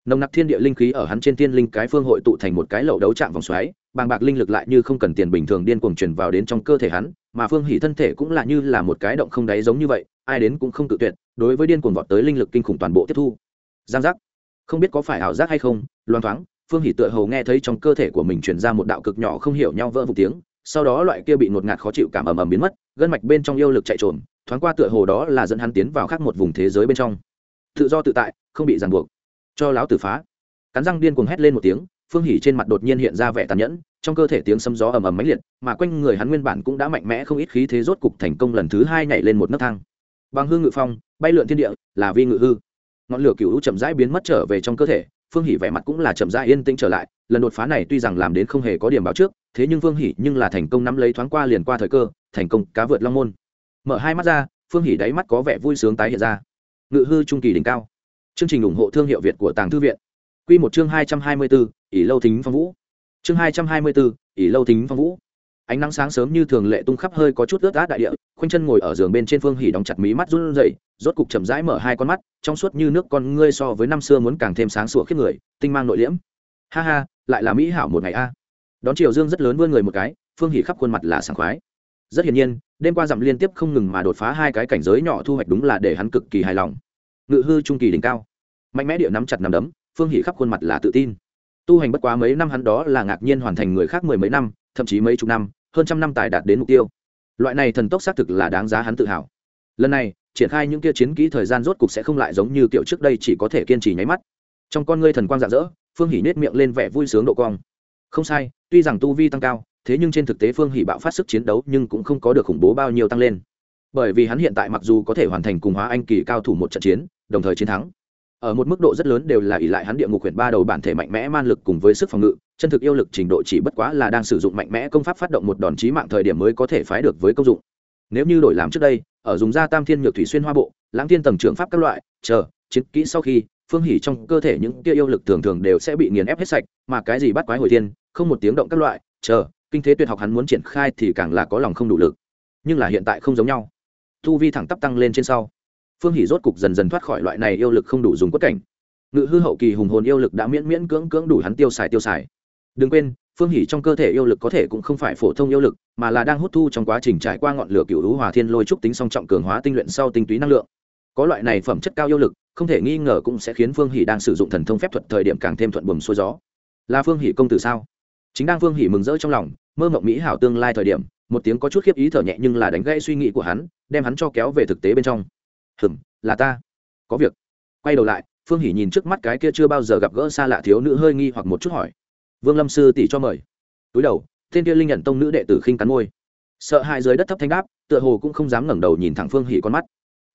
Nồng nặc thiên địa linh khí ở hắn trên thiên linh cái phương hội tụ thành một cái lậu đấu chạm vòng xoáy bàng bạc linh lực lại như không cần tiền bình thường điên cuồng truyền vào đến trong cơ thể hắn, mà phương hỉ thân thể cũng là như là một cái động không đáy giống như vậy, ai đến cũng không tự tuyệt, đối với điên cuồng vọt tới linh lực kinh khủng toàn bộ tiếp thu. Giang giác. Không biết có phải ảo giác hay không loan thoáng, phương hỉ tựa hồ nghe thấy trong cơ thể của mình truyền ra một đạo cực nhỏ không hiểu nhau vỡ vụ tiếng, sau đó loại kia bị ngột ngạt khó chịu cảm ầm ầm biến mất, gân mạch bên trong yêu lực chạy trộm thoáng qua tựa hồ đó là dẫn hắn tiến vào khác một vùng thế giới bên trong. Tự do tự tại, không bị ràng buộc. Cho láo tử phá. Cắn răng điên cuồng hét lên một tiếng phương hỉ trên mặt đột nhiên hiện ra vẻ tàn nhẫn, trong cơ thể tiếng sấm gió ầm ầm mãnh liệt, mà quanh người hắn nguyên bản cũng đã mạnh mẽ không ít khí thế rốt cục thành công lần thứ hai nhảy lên một nấc thang. Bằng hư ngự phong, bay lượn thiên địa, là vi ngự hư. Ngọn lửa cựu chậm rãi biến mất trở về trong cơ thể, phương hỉ vẻ mặt cũng là chậm rãi yên tĩnh trở lại, lần đột phá này tuy rằng làm đến không hề có điểm báo trước, thế nhưng phương hỉ nhưng là thành công nắm lấy thoáng qua liền qua thời cơ, thành công cá vượt long môn. Mở hai mắt ra, phương hỉ đáy mắt có vẻ vui sướng tái hiện ra. Ngự hư trung kỳ đỉnh cao. Chương trình ủng hộ thương hiệu việt của tàng thư viện. Q một chương hai trăm hai mươi bốn ỷ lâu thính phong vũ. Chương hai trăm hai mươi bốn ỷ lâu thính phong vũ. Ánh nắng sáng sớm như thường lệ tung khắp hơi có chút ướt át đại địa, khoanh chân ngồi ở giường bên trên phương hỉ đóng chặt mí mắt run rẩy, rốt cục chậm rãi mở hai con mắt, trong suốt như nước con ngươi so với năm xưa muốn càng thêm sáng sủa khiếp người, tinh mang nội liễm. Ha ha, lại là mỹ hảo một ngày a. Đón chiều dương rất lớn vươn người một cái, phương hỉ khắp khuôn mặt là sảng khoái. Rất hiển nhiên, đêm qua dặm liên tiếp không ngừng mà đột phá hai cái cảnh giới nhỏ thu hoạch đúng là để hắn cực kỳ hài lòng. Ngự hư trung kỳ đỉnh cao. Mạnh mẽ địa nắm chặt nắm đấm, phương hỉ khắp khuôn mặt là tự tin tu hành bất quá mấy năm hắn đó là ngạc nhiên hoàn thành người khác mười mấy năm, thậm chí mấy chục năm, hơn trăm năm tài đạt đến mục tiêu. Loại này thần tốc xác thực là đáng giá hắn tự hào. Lần này, triển khai những kia chiến kỹ thời gian rốt cục sẽ không lại giống như kiểu trước đây chỉ có thể kiên trì nháy mắt. Trong con ngươi thần quang rạng rỡ, phương hỉ nết miệng lên vẻ vui sướng độ cong. Không sai, tuy rằng tu vi tăng cao, thế nhưng trên thực tế phương hỉ bạo phát sức chiến đấu nhưng cũng không có được khủng bố bao nhiêu tăng lên. Bởi vì hắn hiện tại mặc dù có thể hoàn thành cùng hóa anh kỳ cao thủ một trận chiến, đồng thời chiến thắng ở một mức độ rất lớn đều là ỷ lại hắn địa ngục quyển ba đầu bản thể mạnh mẽ man lực cùng với sức phòng ngự, chân thực yêu lực trình độ chỉ bất quá là đang sử dụng mạnh mẽ công pháp phát động một đòn chí mạng thời điểm mới có thể phái được với công dụng. Nếu như đổi làm trước đây, ở dùng da tam thiên nhược thủy xuyên hoa bộ, lãng thiên tầng trưởng pháp các loại, chờ, chiến kỹ sau khi, phương hỉ trong cơ thể những kia yêu lực thường thường đều sẽ bị nghiền ép hết sạch, mà cái gì bắt quái hồi thiên, không một tiếng động các loại, chờ, kinh thế tuyệt học hắn muốn triển khai thì càng là có lòng không đủ lực. Nhưng là hiện tại không giống nhau. Thu vi thẳng tắp tăng lên trên sau phương hỷ rốt cục dần dần thoát khỏi loại này yêu lực không đủ dùng quất cảnh. Ngự hư hậu kỳ hùng hồn yêu lực đã miễn miễn cưỡng cưỡng đủ hắn tiêu xài tiêu xài. Đừng quên, phương hỉ trong cơ thể yêu lực có thể cũng không phải phổ thông yêu lực, mà là đang hút thu trong quá trình trải qua ngọn lửa cựu lũ hòa thiên lôi trúc tính song trọng cường hóa tinh luyện sau tinh túy năng lượng. Có loại này phẩm chất cao yêu lực, không thể nghi ngờ cũng sẽ khiến phương hỉ đang sử dụng thần thông phép thuật thời điểm càng thêm thuận buồm xuôi gió. Là phương hỉ công tử sao? Chính đang phương hỉ mừng rỡ trong lòng, mơ mộng mỹ hảo tương lai thời điểm, một tiếng có chút khiếp ý thở nhẹ nhưng là đánh gãy suy nghĩ của hắn, đem hắn cho kéo về thực tế bên trong hừm, là ta. Có việc. Quay đầu lại, phương hỉ nhìn trước mắt cái kia chưa bao giờ gặp gỡ xa lạ thiếu nữ hơi nghi hoặc một chút hỏi. Vương lâm sư tỷ cho mời. Túi đầu, tên kia linh nhận tông nữ đệ tử khinh cắn môi. Sợ hai dưới đất thấp thanh đáp, tựa hồ cũng không dám ngẩng đầu nhìn thẳng phương hỉ con mắt.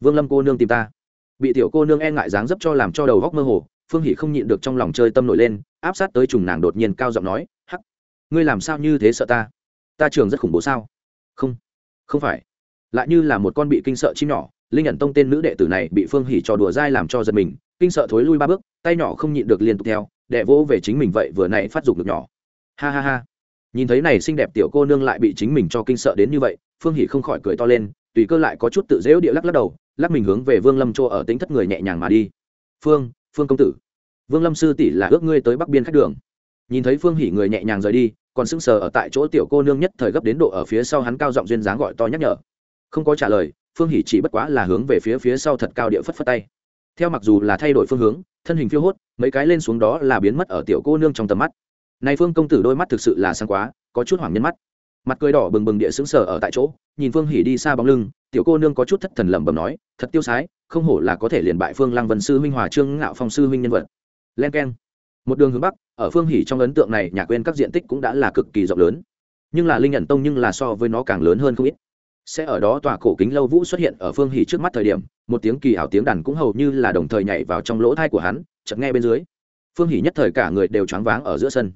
Vương lâm cô nương tìm ta. Bị tiểu cô nương e ngại dáng dấp cho làm cho đầu góc mơ hồ, phương hỷ không nhịn được trong lòng chơi tâm nổi lên, áp sát tới trùng nàng đột nhiên cao giọng nói, hắc, ngươi làm sao như thế sợ ta? Ta trường rất khủng bố sao? Không không phải. Lại như là một con bị kinh sợ chim nhỏ linh nhận tông tên nữ đệ tử này bị phương hỷ trò đùa dai làm cho giật mình, kinh sợ thối lui ba bước, tay nhỏ không nhịn được liên tục theo, đệ vỗ về chính mình vậy vừa nãy phát dục được nhỏ. Ha ha ha. Nhìn thấy này xinh đẹp tiểu cô nương lại bị chính mình cho kinh sợ đến như vậy, phương hỷ không khỏi cười to lên, tùy cơ lại có chút tự dễu địa lắc lắc đầu, lắc mình hướng về vương lâm chỗ ở tính thất người nhẹ nhàng mà đi. Phương phương công tử. Vương lâm sư tỷ là ước ngươi tới bắc biên khách đường. Nhìn thấy phương hỉ người nhẹ nhàng rời đi, còn sững sờ ở tại chỗ tiểu cô nương nhất thời gấp đến độ ở phía sau hắn cao giọng duyên dáng gọi to nhắc nhở. Không có trả lời phương hỉ chỉ bất quá là hướng về phía phía sau thật cao địa phất phất tay. Theo mặc dù là thay đổi phương hướng, thân hình phiêu hốt, mấy cái lên xuống đó là biến mất ở tiểu cô nương trong tầm mắt. Này phương công tử đôi mắt thực sự là sáng quá, có chút hoảng nhân mắt. Mặt cười đỏ bừng bừng địa xứng sở ở tại chỗ, nhìn phương hỉ đi xa bóng lưng, tiểu cô nương có chút thất thần lẩm bẩm nói, thật tiêu sái, không hổ là có thể liền bại phương lăng vân sư huynh hòa trương ngạo phong sư huynh nhân vật. Len keng. Một đường hướng bắc, ở phương hỉ trong ấn tượng này, nhà quên các diện tích cũng đã là cực kỳ rộng lớn. Nhưng là linh nhận tông nhưng là so với nó càng lớn hơn không ít sẽ ở đó tòa cổ kính lâu vũ xuất hiện ở phương hỉ trước mắt thời điểm, một tiếng kỳ ảo tiếng đàn cũng hầu như là đồng thời nhảy vào trong lỗ thai của hắn, chợt nghe bên dưới. Phương hỉ nhất thời cả người đều choáng váng ở giữa sân.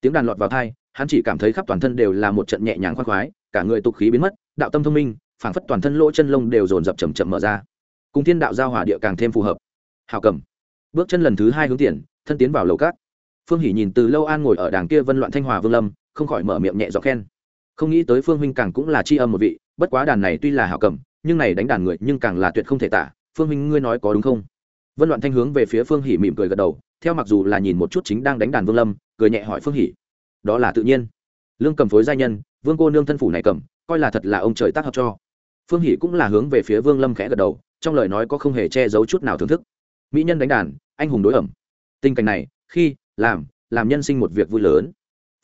Tiếng đàn lọt vào thai, hắn chỉ cảm thấy khắp toàn thân đều là một trận nhẹ nhàng khoan khoái, cả người tục khí biến mất, đạo tâm thông minh, phảng phất toàn thân lỗ chân lông đều dồn dập chầm chậm mở ra. Cùng thiên đạo giao hỏa địa càng thêm phù hợp. Hào cầm. Bước chân lần thứ hai hướng tiền, thân tiến vào lầu cát. Phương hỷ nhìn từ lâu an ngồi ở đàng kia vân loạn thanh hòa vương lâm, không khỏi mở miệng nhẹ gió khen. Không nghĩ tới phương huynh càng cũng là tri âm một vị bất quá đàn này tuy là hảo cầm, nhưng này đánh đàn người nhưng càng là tuyệt không thể tả. Phương huynh ngươi nói có đúng không? Vân loạn thanh hướng về phía phương hỉ mỉm cười gật đầu, theo mặc dù là nhìn một chút chính đang đánh đàn vương lâm, cười nhẹ hỏi phương hỉ. Đó là tự nhiên. Lương cầm phối gia nhân, vương cô nương thân phủ này cầm, coi là thật là ông trời tác hợp cho. Phương hỷ cũng là hướng về phía vương lâm khẽ gật đầu, trong lời nói có không hề che giấu chút nào thưởng thức. Mỹ nhân đánh đàn, anh hùng đối ẩm. Tình cảnh này, khi, làm làm nhân sinh một việc vui lớn.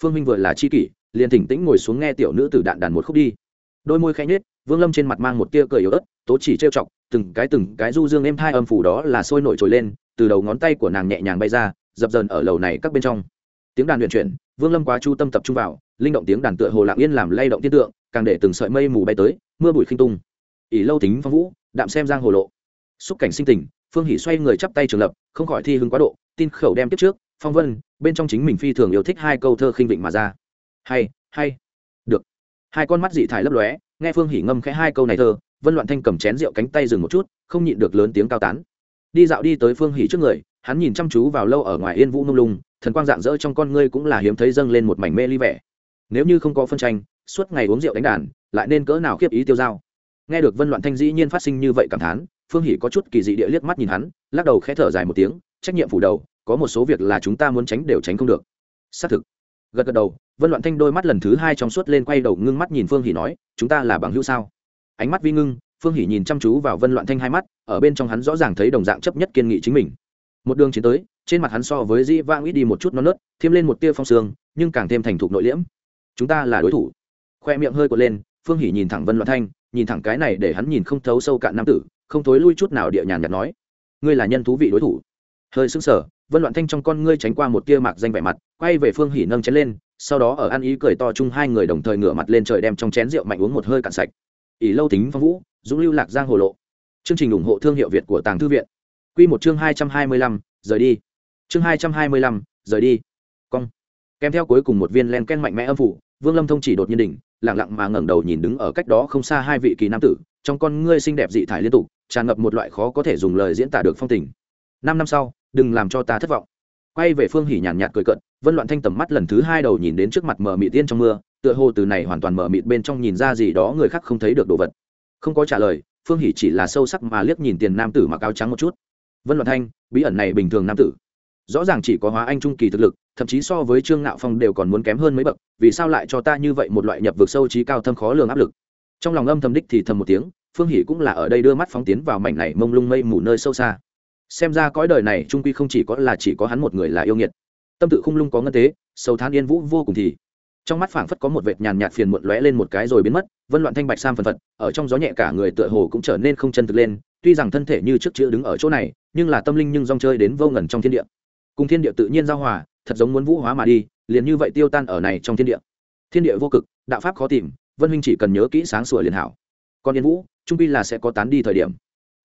Phương minh vừa là chi kỷ, liền thỉnh tĩnh ngồi xuống nghe tiểu nữ tử đạn đàn một khúc đi đôi môi khẽ nhếch, vương lâm trên mặt mang một tia cười yếu ớt tố chỉ trêu chọc từng cái từng cái du dương êm thai âm phủ đó là sôi nổi trồi lên từ đầu ngón tay của nàng nhẹ nhàng bay ra dập dờn ở lầu này các bên trong. Tiếng đàn luyện chuyển vương lâm quá chu tâm tập trung vào linh động tiếng đàn tựa hồ lạng yên làm lay động tiên tượng càng để từng sợi mây mù bay tới mưa bụi khinh tung. Ỷ lâu tính phong vũ đạm xem giang hồ lộ. Xúc cảnh sinh tình phương hỷ xoay người chắp tay trường lập không khỏi thi hứng quá độ tin khẩu đem tiếp trước phong vân bên trong chính mình phi thường yêu thích hai câu thơ khinh vịnh mà ra. Hay hay hai con mắt dị thải lấp lóe, nghe phương hỉ ngâm khẽ hai câu này thơ, vân loạn thanh cầm chén rượu cánh tay dừng một chút, không nhịn được lớn tiếng cao tán. Đi dạo đi tới phương hỉ trước người, hắn nhìn chăm chú vào lâu ở ngoài yên vũ nung lung, thần quang dạng dỡ trong con ngươi cũng là hiếm thấy dâng lên một mảnh mê ly vẻ. Nếu như không có phân tranh, suốt ngày uống rượu đánh đàn, lại nên cỡ nào khiếp ý tiêu dao. Nghe được vân loạn thanh dĩ nhiên phát sinh như vậy cảm thán, phương hỷ có chút kỳ dị địa liếc mắt nhìn hắn, lắc đầu khẽ thở dài một tiếng, trách nhiệm phủ đầu, có một số việc là chúng ta muốn tránh đều tránh không được. Xác thực gật gật đầu, vân loạn thanh đôi mắt lần thứ hai trong suốt lên quay đầu ngưng mắt nhìn phương hỷ nói, chúng ta là bằng hữu sao? Ánh mắt vi ngưng, phương hỷ nhìn chăm chú vào vân loạn thanh hai mắt, ở bên trong hắn rõ ràng thấy đồng dạng chấp nhất kiên nghị chính mình. Một đường chiến tới, trên mặt hắn so với dĩ vang ít đi một chút non nớt thêm lên một tia phong sương, nhưng càng thêm thành thục nội liễm. Chúng ta là đối thủ. Khoe miệng hơi cuộn lên, phương hỷ nhìn thẳng vân loạn thanh, nhìn thẳng cái này để hắn nhìn không thấu sâu cạn nam tử, không thối lui chút nào địa nhàn nhạt nói, ngươi là nhân thú vị đối thủ. Hơi sững sờ vân loạn thanh trong con ngươi tránh qua một tia mạc danh vẻ mặt, quay về phương hỉ nâng chén lên, sau đó ở ăn ý cười to chung hai người đồng thời ngửa mặt lên trời đem trong chén rượu mạnh uống một hơi cạn sạch. Ỷ lâu tính phong vũ, dũng lưu lạc giang hồ lộ. Chương trình ủng hộ thương hiệu việt của tàng thư viện. Q một chương hai trăm hai mươi lăm, rời đi. Chương hai trăm hai mươi lăm, rời đi. Cong. Kèm theo cuối cùng một viên len ken mạnh mẽ âm phủ, vương lâm thông chỉ đột nhiên đỉnh lẳng lặng mà ngẩng đầu nhìn đứng ở cách đó không xa hai vị kỳ nam tử, trong con ngươi xinh đẹp dị thải liên tục, tràn ngập một loại khó có thể dùng lời diễn tả được phong tình. Năm năm sau đừng làm cho ta thất vọng. Quay về phương hỉ nhàn nhạt cười cận vân loạn thanh tầm mắt lần thứ hai đầu nhìn đến trước mặt mờ mịt tiên trong mưa, tựa hồ từ này hoàn toàn mờ mịt bên trong nhìn ra gì đó người khác không thấy được đồ vật. Không có trả lời, phương hỉ chỉ là sâu sắc mà liếc nhìn tiền nam tử mặc áo trắng một chút. Vân loạn thanh, bí ẩn này bình thường nam tử. Rõ ràng chỉ có hóa anh trung kỳ thực lực, thậm chí so với trương ngạo phong đều còn muốn kém hơn mấy bậc, vì sao lại cho ta như vậy một loại nhập vực sâu trí cao thâm khó lường áp lực? Trong lòng âm thầm đích thì thầm một tiếng, phương hỷ cũng là ở đây đưa mắt phóng tiến vào mảnh này mông lung mây mù nơi sâu xa xem ra cõi đời này trung quy không chỉ có là chỉ có hắn một người là yêu nghiệt. Tâm tự khung lung có ngân tế sâu than yên vũ vô cùng thì. Trong mắt phảng phất có một vệt nhàn nhạt phiền muộn lóe lên một cái rồi biến mất, vân loạn thanh bạch sam phần phật, ở trong gió nhẹ cả người tựa hồ cũng trở nên không chân thực lên, tuy rằng thân thể như trước chữ đứng ở chỗ này, nhưng là tâm linh nhưng rong chơi đến vô ngần trong thiên địa. Cùng thiên địa tự nhiên giao hòa, thật giống muốn vũ hóa mà đi, liền như vậy tiêu tan ở này trong thiên địa. Thiên địa vô cực, đạo pháp khó tìm, vân huynh chỉ cần nhớ kỹ sáng sủa liền hảo. Còn yên vũ, trung pi là sẽ có tán đi thời điểm.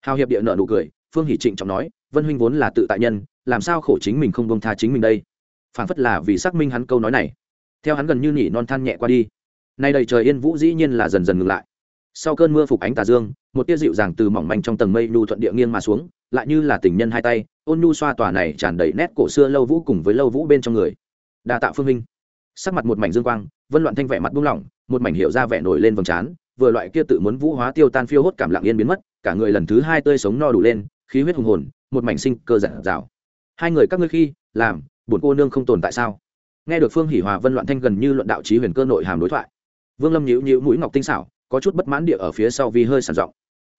Hào hiệp địa nợ nụ cười phương hỷ trịnh trọng nói, vân huynh vốn là tự tại nhân, làm sao khổ chính mình không bông tha chính mình đây? Phản phất là vì xác minh hắn câu nói này. Theo hắn gần như nhỉ non than nhẹ qua đi. Nay đầy trời yên vũ dĩ nhiên là dần dần ngừng lại. Sau cơn mưa phục ánh tà dương, một tia dịu dàng từ mỏng manh trong tầng mây nhu thuận địa nghiêng mà xuống, lại như là tình nhân hai tay, ôn nhu xoa tòa này tràn đầy nét cổ xưa lâu vũ cùng với lâu vũ bên trong người. Đa tạ phương minh sắc mặt một mảnh dương quang, vân loạn thanh vẻ mặt buông lỏng, một mảnh hiệu ra vẻ nổi lên vầng trán, vừa loại kia tự muốn vũ hóa tiêu tan phiêu hốt cảm lặng yên biến mất, cả người lần thứ hai tươi sống no đủ lên khí huyết hùng hồn, một mảnh sinh cơ giản rào hai người các ngươi khi, làm, buồn cô nương không tồn tại sao? Nghe được phương hỉ hòa vân loạn thanh gần như luận đạo trí huyền cơ nội hàm đối thoại. Vương lâm nhíu nhíu mũi ngọc tinh xảo, có chút bất mãn địa ở phía sau vì hơi sàn giọng.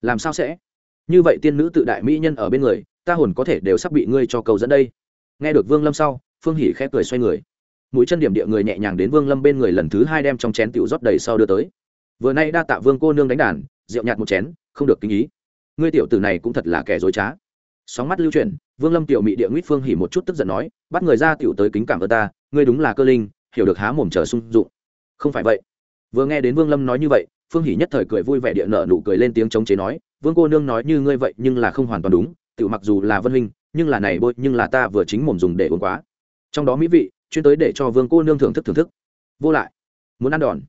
Làm sao sẽ? Như vậy tiên nữ tự đại mỹ nhân ở bên người, ta hồn có thể đều sắp bị ngươi cho cầu dẫn đây. Nghe được vương lâm sau, phương hỉ khẽ cười xoay người. Mũi chân điểm địa người nhẹ nhàng đến vương lâm bên người lần thứ hai đem trong chén tiểu rót đầy sau đưa tới. Vừa nay đa tạ vương cô nương đánh đàn, rượu nhạt một chén, không được kinh ý ngươi tiểu tử này cũng thật là kẻ dối trá. Sóng mắt lưu chuyển, vương lâm tiểu mị địa nguyết phương hỉ một chút tức giận nói, bắt người ra tiểu tới kính cảm ơn ta, ngươi đúng là cơ linh, hiểu được há mồm chờ sung dụng. Không phải vậy. Vừa nghe đến vương lâm nói như vậy, phương hỉ nhất thời cười vui vẻ địa nợ nụ cười lên tiếng chống chế nói, vương cô nương nói như ngươi vậy nhưng là không hoàn toàn đúng, tiểu mặc dù là vân huynh, nhưng là này bôi, nhưng là ta vừa chính mồm dùng để uống quá. Trong đó mỹ vị, chuyên tới để cho vương cô nương thưởng thức thưởng thức. Vô lại. Muốn ăn đòn.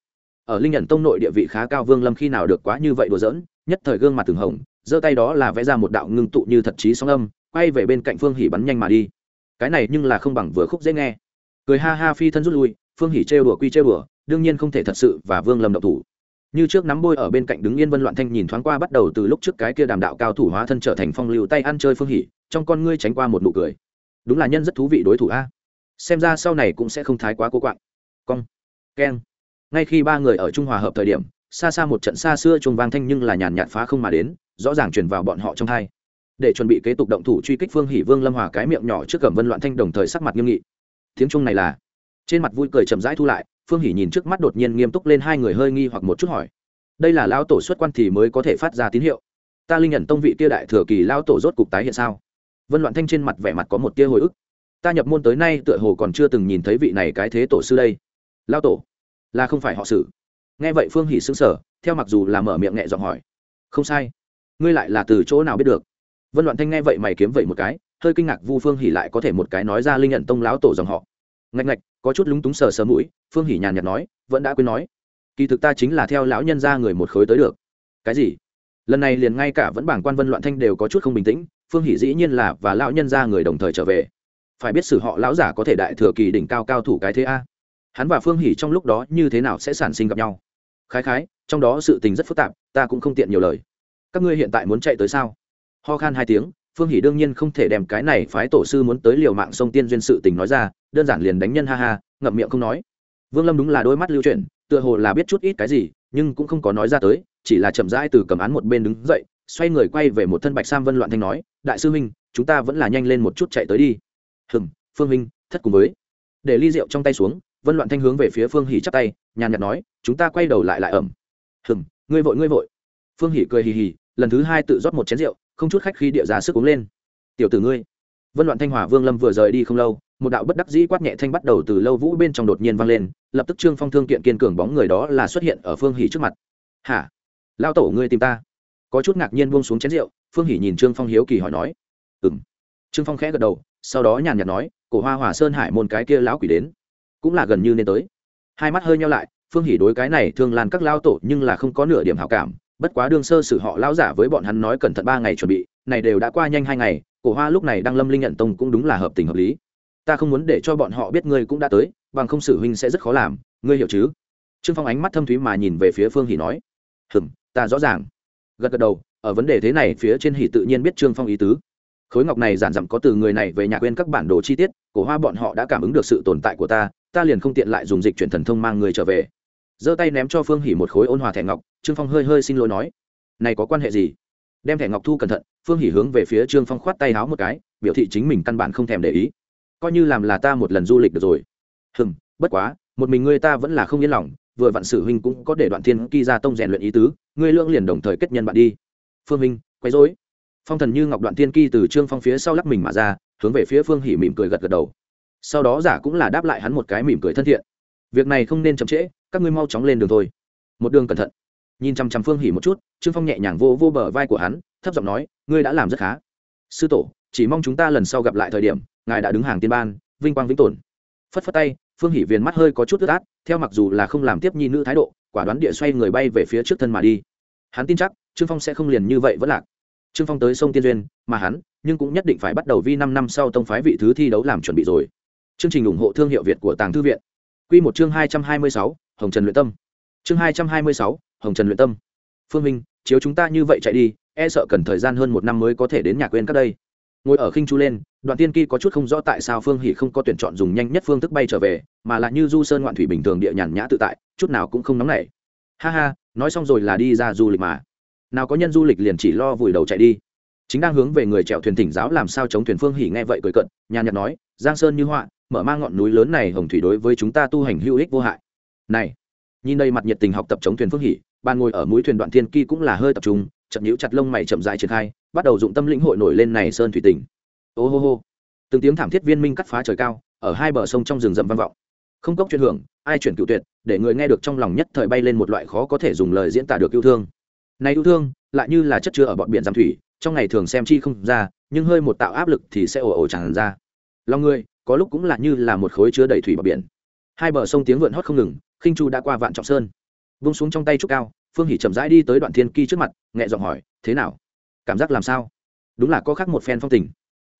Ở linh nhận tông nội địa vị khá cao, vương lâm khi nào được quá như vậy đùa giỡn, nhất thời gương mặt từng hồng giơ tay đó là vẽ ra một đạo ngưng tụ như thật trí sóng âm, quay về bên cạnh phương hỉ bắn nhanh mà đi. Cái này nhưng là không bằng vừa khúc dễ nghe. Cười ha ha phi thân rút lui, phương hỉ trêu đùa quy trêu đùa, đương nhiên không thể thật sự và vương lâm độc thủ. Như trước nắm bôi ở bên cạnh đứng yên vân loạn thanh nhìn thoáng qua bắt đầu từ lúc trước cái kia đàm đạo cao thủ hóa thân trở thành phong lưu tay ăn chơi phương hỉ, trong con ngươi tránh qua một nụ cười. Đúng là nhân rất thú vị đối thủ a. Xem ra sau này cũng sẽ không thái quá cố quạng. Cong, keng. Ngay khi ba người ở trung hòa hợp thời điểm, xa xa một trận xa xưa chuông vang thanh nhưng là nhàn nhạt phá không mà đến rõ ràng truyền vào bọn họ trong hai để chuẩn bị kế tục động thủ truy kích phương hỷ vương lâm hòa cái miệng nhỏ trước cẩm vân loạn thanh đồng thời sắc mặt nghiêm nghị. Tiếng trung này là, trên mặt vui cười chậm rãi thu lại, phương hỷ nhìn trước mắt đột nhiên nghiêm túc lên hai người hơi nghi hoặc một chút hỏi. Đây là lao tổ xuất quan thì mới có thể phát ra tín hiệu. Ta linh nhận tông vị kia đại thừa kỳ lao tổ rốt cục tái hiện sao? Vân loạn thanh trên mặt vẻ mặt có một tia hồi ức. Ta nhập môn tới nay tựa hồ còn chưa từng nhìn thấy vị này cái thế tổ sư đây. Lao tổ, là không phải họ sử nghe vậy phương hỷ sững sờ, theo mặc dù là mở miệng nhẹ giọng hỏi. Không sai ngươi lại là từ chỗ nào biết được? Vân loạn thanh nghe vậy mày kiếm vậy một cái, hơi kinh ngạc vu phương hỉ lại có thể một cái nói ra linh nhận tông lão tổ dòng họ. Ngạch ngạch, có chút lúng túng sờ sờ mũi, phương hỉ nhàn nhạt nói, vẫn đã quên nói. Kỳ thực ta chính là theo lão nhân ra người một khối tới được. Cái gì? Lần này liền ngay cả vẫn bảng quan vân loạn thanh đều có chút không bình tĩnh, phương hỷ dĩ nhiên là và lão nhân ra người đồng thời trở về. Phải biết sử họ lão giả có thể đại thừa kỳ đỉnh cao cao thủ cái thế a. Hắn và phương hỷ trong lúc đó như thế nào sẽ sản sinh gặp nhau? Khái khái, trong đó sự tình rất phức tạp, ta cũng không tiện nhiều lời các ngươi hiện tại muốn chạy tới sao? Ho khan hai tiếng, phương hỷ đương nhiên không thể đem cái này phái tổ sư muốn tới liều mạng sông tiên duyên sự tình nói ra, đơn giản liền đánh nhân ha ha, ngậm miệng không nói. Vương lâm đúng là đôi mắt lưu chuyển, tựa hồ là biết chút ít cái gì, nhưng cũng không có nói ra tới, chỉ là chậm rãi từ cầm án một bên đứng dậy, xoay người quay về một thân bạch sam vân loạn thanh nói, đại sư huynh, chúng ta vẫn là nhanh lên một chút chạy tới đi. Hừm, phương huynh, thất cùng với. Để ly rượu trong tay xuống, vân loạn thanh hướng về phía phương hỷ chắp tay, nhàn nhạt nói, chúng ta quay đầu lại lại ẩm. Hừm, ngươi vội ngươi vội phương hỷ cười hì hì, lần thứ hai tự rót một chén rượu, không chút khách khi địa ra sức uống lên. Tiểu tử ngươi. Vân loạn thanh hòa vương lâm vừa rời đi không lâu, một đạo bất đắc dĩ quát nhẹ thanh bắt đầu từ lâu vũ bên trong đột nhiên vang lên, lập tức trương phong thương kiện kiên cường bóng người đó là xuất hiện ở phương hỷ trước mặt. Hả? Lao tổ ngươi tìm ta? Có chút ngạc nhiên buông xuống chén rượu, phương hỷ nhìn trương phong hiếu kỳ hỏi nói. Ừ m trương phong khẽ gật đầu, sau đó nhàn nhạt nói, cổ hoa hòa sơn hải môn cái kia lão quỷ đến, cũng là gần như nên tới. Hai mắt hơi nhau lại, phương hỷ đối cái này thường lan các lao tổ nhưng là không có nửa điểm hảo cảm bất quá đương sơ sử họ lão giả với bọn hắn nói cẩn thận ba ngày chuẩn bị, này đều đã qua nhanh hai ngày, cổ hoa lúc này đang lâm linh nhận tông cũng đúng là hợp tình hợp lý. Ta không muốn để cho bọn họ biết ngươi cũng đã tới, bằng không xử huynh sẽ rất khó làm, ngươi hiểu chứ? Trương phong ánh mắt thâm thúy mà nhìn về phía phương hỷ nói. Hừm, ta rõ ràng. Gật gật đầu, ở vấn đề thế này phía trên hỷ tự nhiên biết trương phong ý tứ. Khối ngọc này giản dặm có từ người này về nhà quên các bản đồ chi tiết, cổ hoa bọn họ đã cảm ứng được sự tồn tại của ta ta liền không tiện lại dùng dịch chuyển thần thông mang người trở về giơ tay ném cho phương hỉ một khối ôn hòa thẻ ngọc, trương phong hơi hơi xin lỗi nói, này có quan hệ gì? Đem thẻ ngọc thu cẩn thận, phương hỉ hướng về phía trương phong khoát tay háo một cái, biểu thị chính mình căn bản không thèm để ý. Coi như làm là ta một lần du lịch được rồi. Hừm, bất quá, một mình ngươi ta vẫn là không yên lòng, vừa vặn sử huynh cũng có để đoạn thiên kỳ ra tông rèn luyện ý tứ, ngươi lương liền đồng thời kết nhân bạn đi. Phương huynh quấy rối. Phong thần như ngọc đoạn thiên kỳ từ trương phong phía sau lắc mình mà ra, hướng về phía phương hỉ mỉm cười gật gật đầu. Sau đó giả cũng là đáp lại hắn một cái mỉm cười thân thiện. Việc này không nên chậm trễ các ngươi mau chóng lên đường thôi. Một đường cẩn thận. Nhìn chăm chăm phương hỉ một chút, trương phong nhẹ nhàng vô vô bờ vai của hắn, thấp giọng nói, ngươi đã làm rất khá. Sư tổ, chỉ mong chúng ta lần sau gặp lại thời điểm, ngài đã đứng hàng tiên ban, vinh quang vĩnh tồn. Phất phất tay, phương hỉ viền mắt hơi có chút ướt át, theo mặc dù là không làm tiếp nhi nữ thái độ, quả đoán địa xoay người bay về phía trước thân mà đi. Hắn tin chắc, trương phong sẽ không liền như vậy vẫn lạc. Trương phong tới sông tiên duyên, mà hắn, nhưng cũng nhất định phải bắt đầu vi năm năm sau tông phái vị thứ thi đấu làm chuẩn bị rồi. Chương trình ủng hộ thương hiệu việt của tàng thư viện. Q một chương hai trăm hai mươi sáu hồng trần luyện tâm. Chương hai trăm hai mươi sáu, hồng trần luyện tâm. Phương minh, chiếu chúng ta như vậy chạy đi e sợ cần thời gian hơn một năm mới có thể đến nhà quên các đây. Ngồi ở khinh chu lên, đoạn tiên kỳ có chút không rõ tại sao phương hỷ không có tuyển chọn dùng nhanh nhất phương thức bay trở về, mà là như du sơn ngoạn thủy bình thường địa nhàn nhã tự tại, chút nào cũng không nóng nảy. Ha ha, nói xong rồi là đi ra du lịch mà. Nào có nhân du lịch liền chỉ lo vùi đầu chạy đi. Chính đang hướng về người chèo thuyền thỉnh giáo làm sao chống thuyền phương hỉ nghe vậy cười cận nhàn nhạt nói, giang sơn như họa, mở mang ngọn núi lớn này, hồng thủy đối với chúng ta tu hành hữu ích vô hại này, nhìn đây mặt nhiệt tình học tập chống thuyền phương hỉ ban ngồi ở mũi thuyền đoạn thiên kỳ cũng là hơi tập trung, chậm nhũ chặt lông mày chậm dài triển khai, bắt đầu dụng tâm lĩnh hội nổi lên này sơn thủy tỉnh ô hô hô. Từng tiếng thảm thiết viên minh cắt phá trời cao, ở hai bờ sông trong rừng rậm vang vọng. Không cốc chuyên hưởng, ai chuyển cựu tuyệt, để người nghe được trong lòng nhất thời bay lên một loại khó có thể dùng lời diễn tả được yêu thương. Này yêu thương, lại như là chất chứa ở bọn biển giam thủy, trong ngày thường xem chi không ra, nhưng hơi một tạo áp lực thì sẽ ồ ồ tràn ra. Lòng người, có lúc cũng là như là một khối chứa đầy thủy bờ biển hai bờ sông tiếng vượn hót không ngừng, khinh chu đã qua vạn trọng sơn. Vung xuống trong tay trúc cao, phương hỉ chậm rãi đi tới đoạn thiên kỳ trước mặt, nhẹ giọng hỏi, thế nào? Cảm giác làm sao? Đúng là có khác một phen phong tình.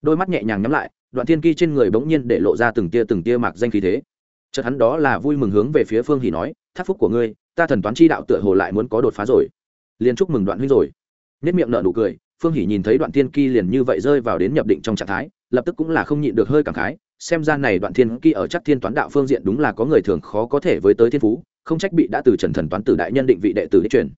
Đôi mắt nhẹ nhàng nhắm lại, đoạn thiên kỳ trên người bỗng nhiên để lộ ra từng tia từng tia mạc danh khí thế. Chợt hắn đó là vui mừng hướng về phía phương hỉ nói, thác phúc của ngươi, ta thần toán chi đạo tựa hồ lại muốn có đột phá rồi. Liền chúc mừng đoạn huynh rồi. Nhất miệng nở nụ cười, phương hỉ nhìn thấy đoạn thiên kỳ liền như vậy rơi vào đến nhập định trong trạng thái, lập tức cũng là không nhịn được hơi cảm khái xem ra này đoạn thiên kỳ ở chắc thiên toán đạo phương diện đúng là có người thường khó có thể với tới thiên phú, không trách bị đã từ trần thần toán tử đại nhân định vị đệ tử đi truyền.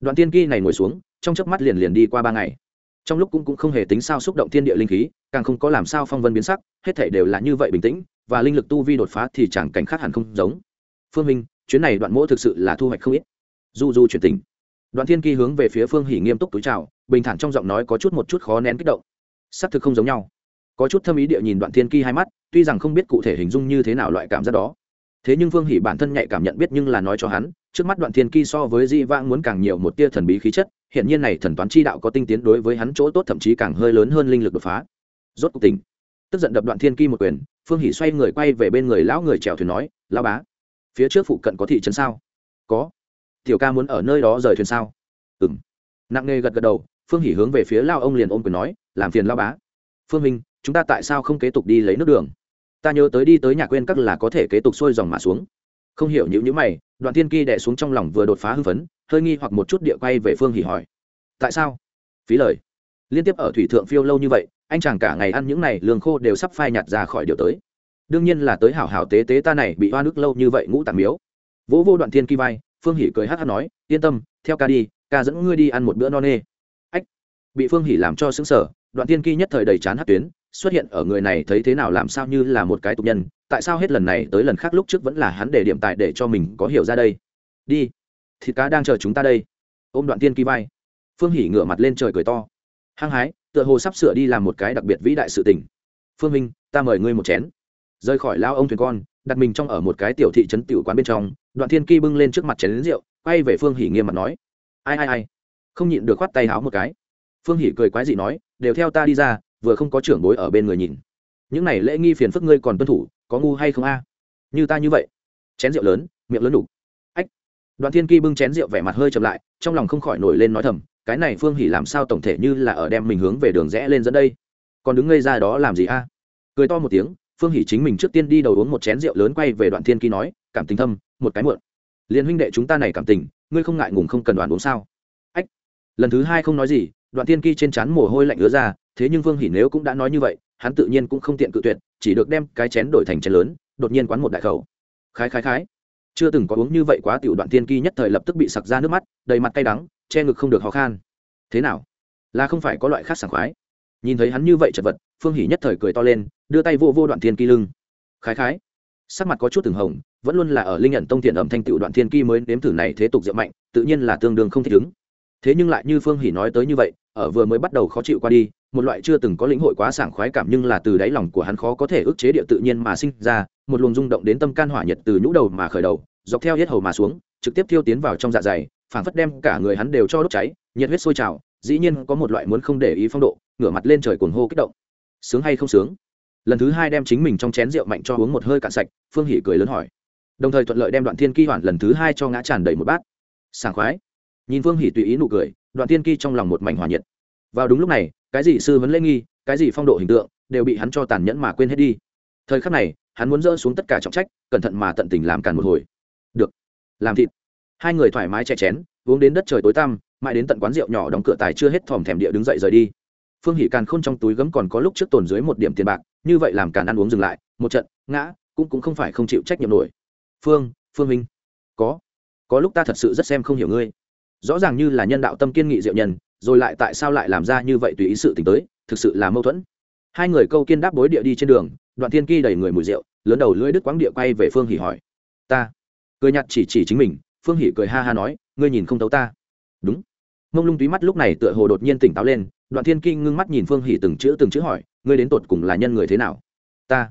Đoạn thiên kỳ này ngồi xuống, trong chớp mắt liền liền đi qua ba ngày. Trong lúc cũng cũng không hề tính sao xúc động thiên địa linh khí, càng không có làm sao phong vân biến sắc, hết thể đều là như vậy bình tĩnh, và linh lực tu vi đột phá thì chẳng cảnh khác hẳn không giống. Phương minh, chuyến này đoạn mỗ thực sự là thu hoạch không ít. Du du chuyển tình đoạn thiên kỳ hướng về phía phương hỉ nghiêm túc túi chào, bình thản trong giọng nói có chút một chút khó nén kích động. Xác thực không giống nhau có chút thâm ý địa nhìn đoạn thiên ki hai mắt, tuy rằng không biết cụ thể hình dung như thế nào loại cảm giác đó. Thế nhưng vương hỉ bản thân nhạy cảm nhận biết nhưng là nói cho hắn, trước mắt đoạn thiên ki so với di vang muốn càng nhiều một tia thần bí khí chất, hiện nhiên này thần toán chi đạo có tinh tiến đối với hắn chỗ tốt thậm chí càng hơi lớn hơn linh lực đột phá. Rốt cuộc tình tức giận đập đoạn thiên ki một quyền, phương hỉ xoay người quay về bên người lão người chèo thuyền nói, lão bá, phía trước phụ cận có thị trấn sao? Có. Tiểu ca muốn ở nơi đó rời thuyền sao? Ừ m nặng nề gật gật đầu, phương hỉ hướng về phía lao ông liền ôm quyền nói, làm phiền lao bá. Phương minh chúng ta tại sao không kế tục đi lấy nước đường? Ta nhớ tới đi tới nhà quên các là có thể kế tục xuôi dòng mà xuống. Không hiểu những nhữ mày, đoạn tiên kỳ đẻ xuống trong lòng vừa đột phá hưng phấn, hơi nghi hoặc một chút địa quay về phương hỉ hỏi. Tại sao? Phí lời. Liên tiếp ở thủy thượng phiêu lâu như vậy, anh chàng cả ngày ăn những này, lương khô đều sắp phai nhạt ra khỏi điều tới. Đương nhiên là tới hảo hảo tế tế ta này bị hoa nước lâu như vậy ngũ tạm miếu. Vỗ vô đoạn thiên kỳ vai, phương hỉ cười hát hát nói, yên tâm, theo ca đi, ca dẫn ngươi đi ăn một bữa no nê. Ách. Bị phương hỉ làm cho xứng sở đoạn thiên kỳ nhất thời đầy chán hát tuyến xuất hiện ở người này thấy thế nào làm sao như là một cái tục nhân, tại sao hết lần này tới lần khác lúc trước vẫn là hắn để điểm tài để cho mình có hiểu ra đây? Đi, thịt cá đang chờ chúng ta đây. Ôm đoạn tiên kỳ vai. Phương hỉ ngửa mặt lên trời cười to. Hăng hái, tựa hồ sắp sửa đi làm một cái đặc biệt vĩ đại sự tình. Phương minh, ta mời ngươi một chén. Rời khỏi lao ông thuyền con, đặt mình trong ở một cái tiểu thị trấn tiểu quán bên trong, đoạn thiên kỳ bưng lên trước mặt chén lính rượu, quay về phương hỉ nghiêm mặt nói. Ai ai ai. Không nhịn được khoát tay háo một cái. Phương hỉ cười quái dị nói, đều theo ta đi ra vừa không có trưởng bối ở bên người nhìn. Những này lễ nghi phiền phức ngươi còn tuân thủ, có ngu hay không a? Như ta như vậy. Chén rượu lớn, miệng lớn đủ. Ách. Đoàn thiên kỳ bưng chén rượu vẻ mặt hơi chậm lại, trong lòng không khỏi nổi lên nói thầm, cái này phương hỉ làm sao tổng thể như là ở đem mình hướng về đường rẽ lên dẫn đây? Còn đứng ngây ra đó làm gì a? Cười to một tiếng, phương hỉ chính mình trước tiên đi đầu uống một chén rượu lớn quay về đoạn thiên kỳ nói, cảm tình thâm, một cái mượn liên huynh đệ chúng ta này cảm tình, ngươi không ngại ngùng không cần đoàn uống sao? Ách. Lần thứ hai không nói gì, đoạn thiên kỳ trên trán mồ hôi lạnh ứa ra thế nhưng vương hỉ nếu cũng đã nói như vậy, hắn tự nhiên cũng không tiện cự tuyệt, chỉ được đem cái chén đổi thành chén lớn, đột nhiên quán một đại khẩu. Khái khái khái. Chưa từng có uống như vậy quá tiểu đoạn tiên kỳ nhất thời lập tức bị sặc ra nước mắt, đầy mặt cay đắng, che ngực không được ho khan. Thế nào? Là không phải có loại khác sảng khoái? Nhìn thấy hắn như vậy chật vật, phương hỉ nhất thời cười to lên, đưa tay vô vô đoạn thiên kỳ lưng. Khái khái. Sắc mặt có chút từng hồng, vẫn luôn là ở linh nhận tông thiện ẩm thanh tựu đoạn thiên kỳ mới nếm thử này thế tục diệu mạnh, tự nhiên là tương đương không thích ứng. Thế nhưng lại như phương hỉ nói tới như vậy, ở vừa mới bắt đầu khó chịu qua đi một loại chưa từng có lĩnh hội quá sảng khoái cảm nhưng là từ đáy lòng của hắn khó có thể ức chế địa tự nhiên mà sinh ra, một luồng rung động đến tâm can hỏa nhiệt từ nhũ đầu mà khởi đầu, dọc theo hết hầu mà xuống, trực tiếp thiêu tiến vào trong dạ dày, phảng phất đem cả người hắn đều cho đốt cháy, nhiệt huyết sôi trào, dĩ nhiên có một loại muốn không để ý phong độ, ngửa mặt lên trời cuồng hô kích động. Sướng hay không sướng? Lần thứ hai đem chính mình trong chén rượu mạnh cho uống một hơi cạn sạch, phương hỉ cười lớn hỏi. Đồng thời thuận lợi đem đoạn thiên kỳ hoàn lần thứ hai cho ngã tràn đầy một bát. Sảng khoái. Nhìn phương hỉ tùy ý nụ cười, đoạn thiên kỳ trong lòng một mảnh hòa nhiệt vào đúng lúc này, cái gì sư vấn lễ nghi, cái gì phong độ hình tượng, đều bị hắn cho tàn nhẫn mà quên hết đi. Thời khắc này, hắn muốn dỡ xuống tất cả trọng trách, cẩn thận mà tận tình làm càn một hồi. Được. Làm thịt. Hai người thoải mái che chén, uống đến đất trời tối tăm, mãi đến tận quán rượu nhỏ đóng cửa tài chưa hết thòm thèm địa đứng dậy rời đi. Phương hỷ càn k h ô n trong túi gấm còn có lúc trước tồn dưới một điểm tiền bạc, như vậy làm càn ăn uống dừng lại, một trận, ngã, cũng cũng không phải không chịu trách nhiệm nổi. Phương phương minh. Có. Có lúc ta thật sự rất xem không hiểu ngươi. Rõ ràng như là nhân đạo tâm kiên nghị diệu nhân rồi lại tại sao lại làm ra như vậy tùy ý sự t tới, thực sự là mâu thuẫn. Hai người câu kiên đáp bối địa đi trên đường, đoạn thiên kỳ đầy người mùi rượu, lớn đầu lưỡi đứt quãng địa quay về phương hỷ hỏi. Ta? Cười nhặt chỉ chỉ chính mình, phương hỷ cười ha ha nói, ngươi nhìn không thấu ta. Đúng. Mông lung túy mắt lúc này tựa hồ đột nhiên tỉnh táo lên, đoạn thiên kinh ngưng mắt nhìn phương hỷ từng chữ từng chữ hỏi, ngươi đến tột cùng là nhân người thế nào? Ta?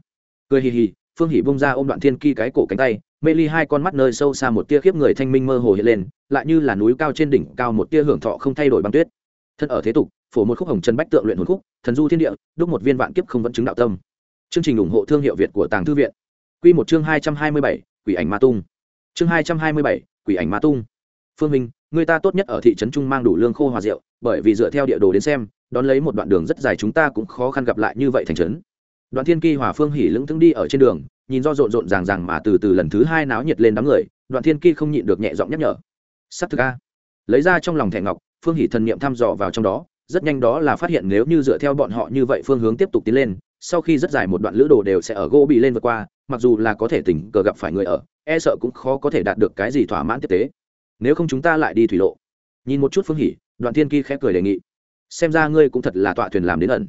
Cười hì hì, phương hỷ bông ra ôm đoạn thiên kỳ cái cổ cánh tay, mê ly hai con mắt nơi sâu xa một tia khiếp người thanh minh mơ hồ hiện lên, lại như là núi cao trên đỉnh cao một tia hưởng thọ không thay đổi băng tuyết thân ở thế tục, phổ một khúc hồng trần bách tượng luyện hồn khúc, thần du thiên địa, đúc một viên vạn kiếp không vẫn chứng đạo tâm. Chương trình ủng hộ thương hiệu việt của tàng thư viện. Q một chương hai trăm hai mươi bảy, quỷ ảnh ma tung. Chương hai trăm hai mươi bảy, quỷ ảnh ma tung. Phương minh, người ta tốt nhất ở thị trấn trung mang đủ lương khô hòa rượu, bởi vì dựa theo địa đồ đến xem, đón lấy một đoạn đường rất dài chúng ta cũng khó khăn gặp lại như vậy thành trấn. Đoạn thiên kỳ hòa phương hỉ lững thững đi ở trên đường, nhìn do rộn rộn ràng ràng mà từ từ lần thứ hai náo nhiệt lên đám người, đoạn thiên kỳ không nhịn được nhẹ giọng nhắc nhở. Sắp thực a lấy ra trong lòng thẻ ngọc, phương hỷ thần niệm thăm dò vào trong đó, rất nhanh đó là phát hiện nếu như dựa theo bọn họ như vậy phương hướng tiếp tục tiến lên, sau khi rất dài một đoạn lữ đồ đều sẽ ở gỗ bị lên vượt qua, mặc dù là có thể tình cờ gặp phải người ở e sợ cũng khó có thể đạt được cái gì thỏa mãn tiếp tế. Nếu không chúng ta lại đi thủy lộ. Nhìn một chút phương hỉ đoạn thiên kỳ khẽ cười đề nghị. Xem ra ngươi cũng thật là tọa thuyền làm đến ẩn.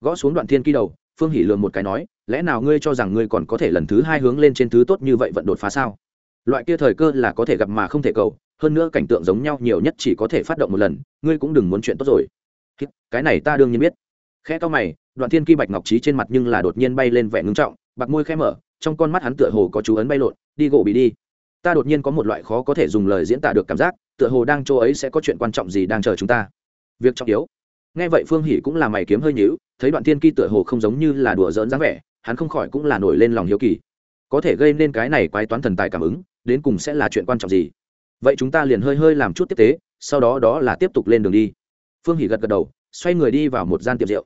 Gõ xuống đoạn thiên kỳ đầu, phương hỉ lường một cái nói, lẽ nào ngươi cho rằng ngươi còn có thể lần thứ hai hướng lên trên thứ tốt như vậy vận đột phá sao? Loại kia thời cơ là có thể gặp mà không thể cầu hơn nữa cảnh tượng giống nhau nhiều nhất chỉ có thể phát động một lần, ngươi cũng đừng muốn chuyện tốt rồi. Cái này ta đương nhiên biết. Khẽ to mày, đoạn thiên kỳ bạch ngọc trí trên mặt nhưng là đột nhiên bay lên vẻ ngưng trọng, bạc môi khẽ mở, trong con mắt hắn tựa hồ có chú ấn bay lộn, đi gỗ bị đi. Ta đột nhiên có một loại khó có thể dùng lời diễn tả được cảm giác, tựa hồ đang chỗ ấy sẽ có chuyện quan trọng gì đang chờ chúng ta. Việc trọng yếu. Nghe vậy phương hỷ cũng là mày kiếm hơi nhíu, thấy đoạn thiên kỳ tựa hồ không giống như là đùa giỡn dáng vẻ, hắn không khỏi cũng là nổi lên lòng hiếu kỳ. Có thể gây nên cái này quái toán thần tài cảm ứng, đến cùng sẽ là chuyện quan trọng gì? Vậy chúng ta liền hơi hơi làm chút tiếp tế, sau đó đó là tiếp tục lên đường đi. Phương hỷ gật gật đầu, xoay người đi vào một gian tiệm rượu.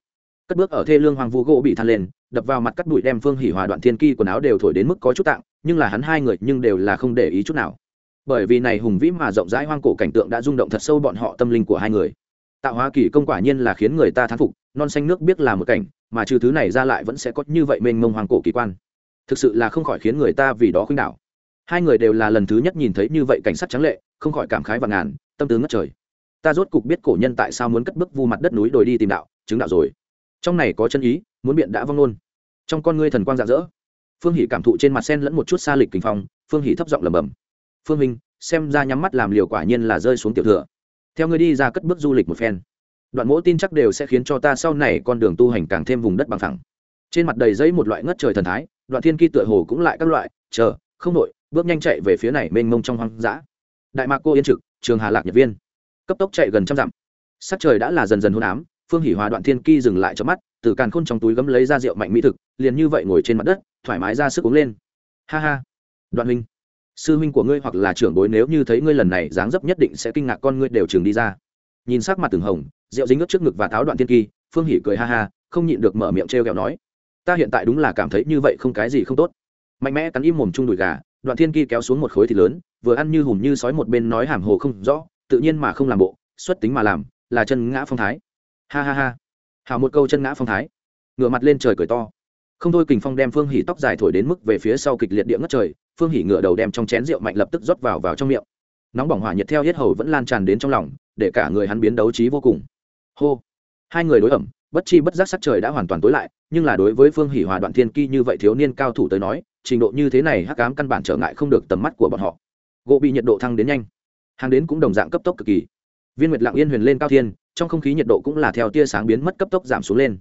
Cất bước ở thê lương hoàng vũ gỗ bị than lên, đập vào mặt cắt bụi đem phương hỉ hòa đoạn thiên kỳ quần áo đều thổi đến mức có chút tạng, nhưng là hắn hai người nhưng đều là không để ý chút nào. Bởi vì này hùng vĩ mà rộng rãi hoang cổ cảnh tượng đã rung động thật sâu bọn họ tâm linh của hai người. Tạo hóa kỳ công quả nhiên là khiến người ta thán phục, non xanh nước biết là một cảnh, mà trừ thứ này ra lại vẫn sẽ có như vậy mênh mông hoang cổ kỳ quan. Thực sự là không khỏi khiến người ta vì đó khuynh đảo hai người đều là lần thứ nhất nhìn thấy như vậy cảnh sát trắng lệ, không khỏi cảm khái và ngàn, tâm tướng ngất trời. Ta rốt cục biết cổ nhân tại sao muốn cất bước vu mặt đất núi đồi đi tìm đạo, chứng đạo rồi. Trong này có chân ý, muốn biện đã vong nôn trong con ngươi thần quang rạng rỡ. Phương hỷ cảm thụ trên mặt sen lẫn một chút xa lịch kinh phong, phương hỷ thấp giọng lẩm bẩm. Phương minh, xem ra nhắm mắt làm liều quả nhiên là rơi xuống tiểu thừa. Theo ngươi đi ra cất bước du lịch một phen. Đoạn mỗi tin chắc đều sẽ khiến cho ta sau này con đường tu hành càng thêm vùng đất bằng phẳng. Trên mặt đầy giấy một loại ngất trời thần thái, đoạn thiên kỳ tựa hồ cũng lại các loại, chờ, không nội bước nhanh chạy về phía này mênh mông trong hoang dã. Đại mạc cô yên trực, trường hà lạc nhật viên. Cấp tốc chạy gần trăm dặm. Sắc trời đã là dần dần hôn ám, phương hỷ hòa đoạn thiên kỳ dừng lại cho mắt, từ càn khôn trong túi gấm lấy ra rượu mạnh mỹ thực, liền như vậy ngồi trên mặt đất, thoải mái ra sức uống lên. Ha ha. Đoạn huynh, sư huynh của ngươi hoặc là trưởng bối nếu như thấy ngươi lần này dáng dấp nhất định sẽ kinh ngạc con ngươi đều trường đi ra. Nhìn sắc mặt từng hồng, rượu dính ướt trước ngực và tháo đoạn thiên kỳ phương hỷ cười ha ha, không nhịn được mở miệng trêu ghẹo kẹo nói, ta hiện tại đúng là cảm thấy như vậy không cái gì không tốt. Mạnh mẽ cắn im mồm chung đùi gà đoạn thiên kỳ kéo xuống một khối thịt lớn, vừa ăn như hùm như sói một bên nói hàm hồ không rõ, tự nhiên mà không làm bộ, xuất tính mà làm, là chân ngã phong thái. Ha ha ha. Hào một câu chân ngã phong thái. Ngửa mặt lên trời cười to. Không thôi kình phong đem phương hỉ tóc dài thổi đến mức về phía sau kịch liệt địa ngất trời, phương hỉ ngửa đầu đem trong chén rượu mạnh lập tức rót vào vào trong miệng. Nóng bỏng hỏa nhiệt theo hết hầu vẫn lan tràn đến trong lòng, để cả người hắn biến đấu trí vô cùng. Hô. Hai người đối ẩm, bất chi bất giác sắc trời đã hoàn toàn tối lại, nhưng là đối với phương hỉ hòa đoạn thiên kỳ như vậy thiếu niên cao thủ tới nói trình độ như thế này hắc ám căn bản trở ngại không được tầm mắt của bọn họ. Gỗ bị nhiệt độ thăng đến nhanh. Hàng đến cũng đồng dạng cấp tốc cực kỳ. Viên nguyệt lặng yên huyền lên cao thiên, trong không khí nhiệt độ cũng là theo tia sáng biến mất cấp tốc giảm xuống lên.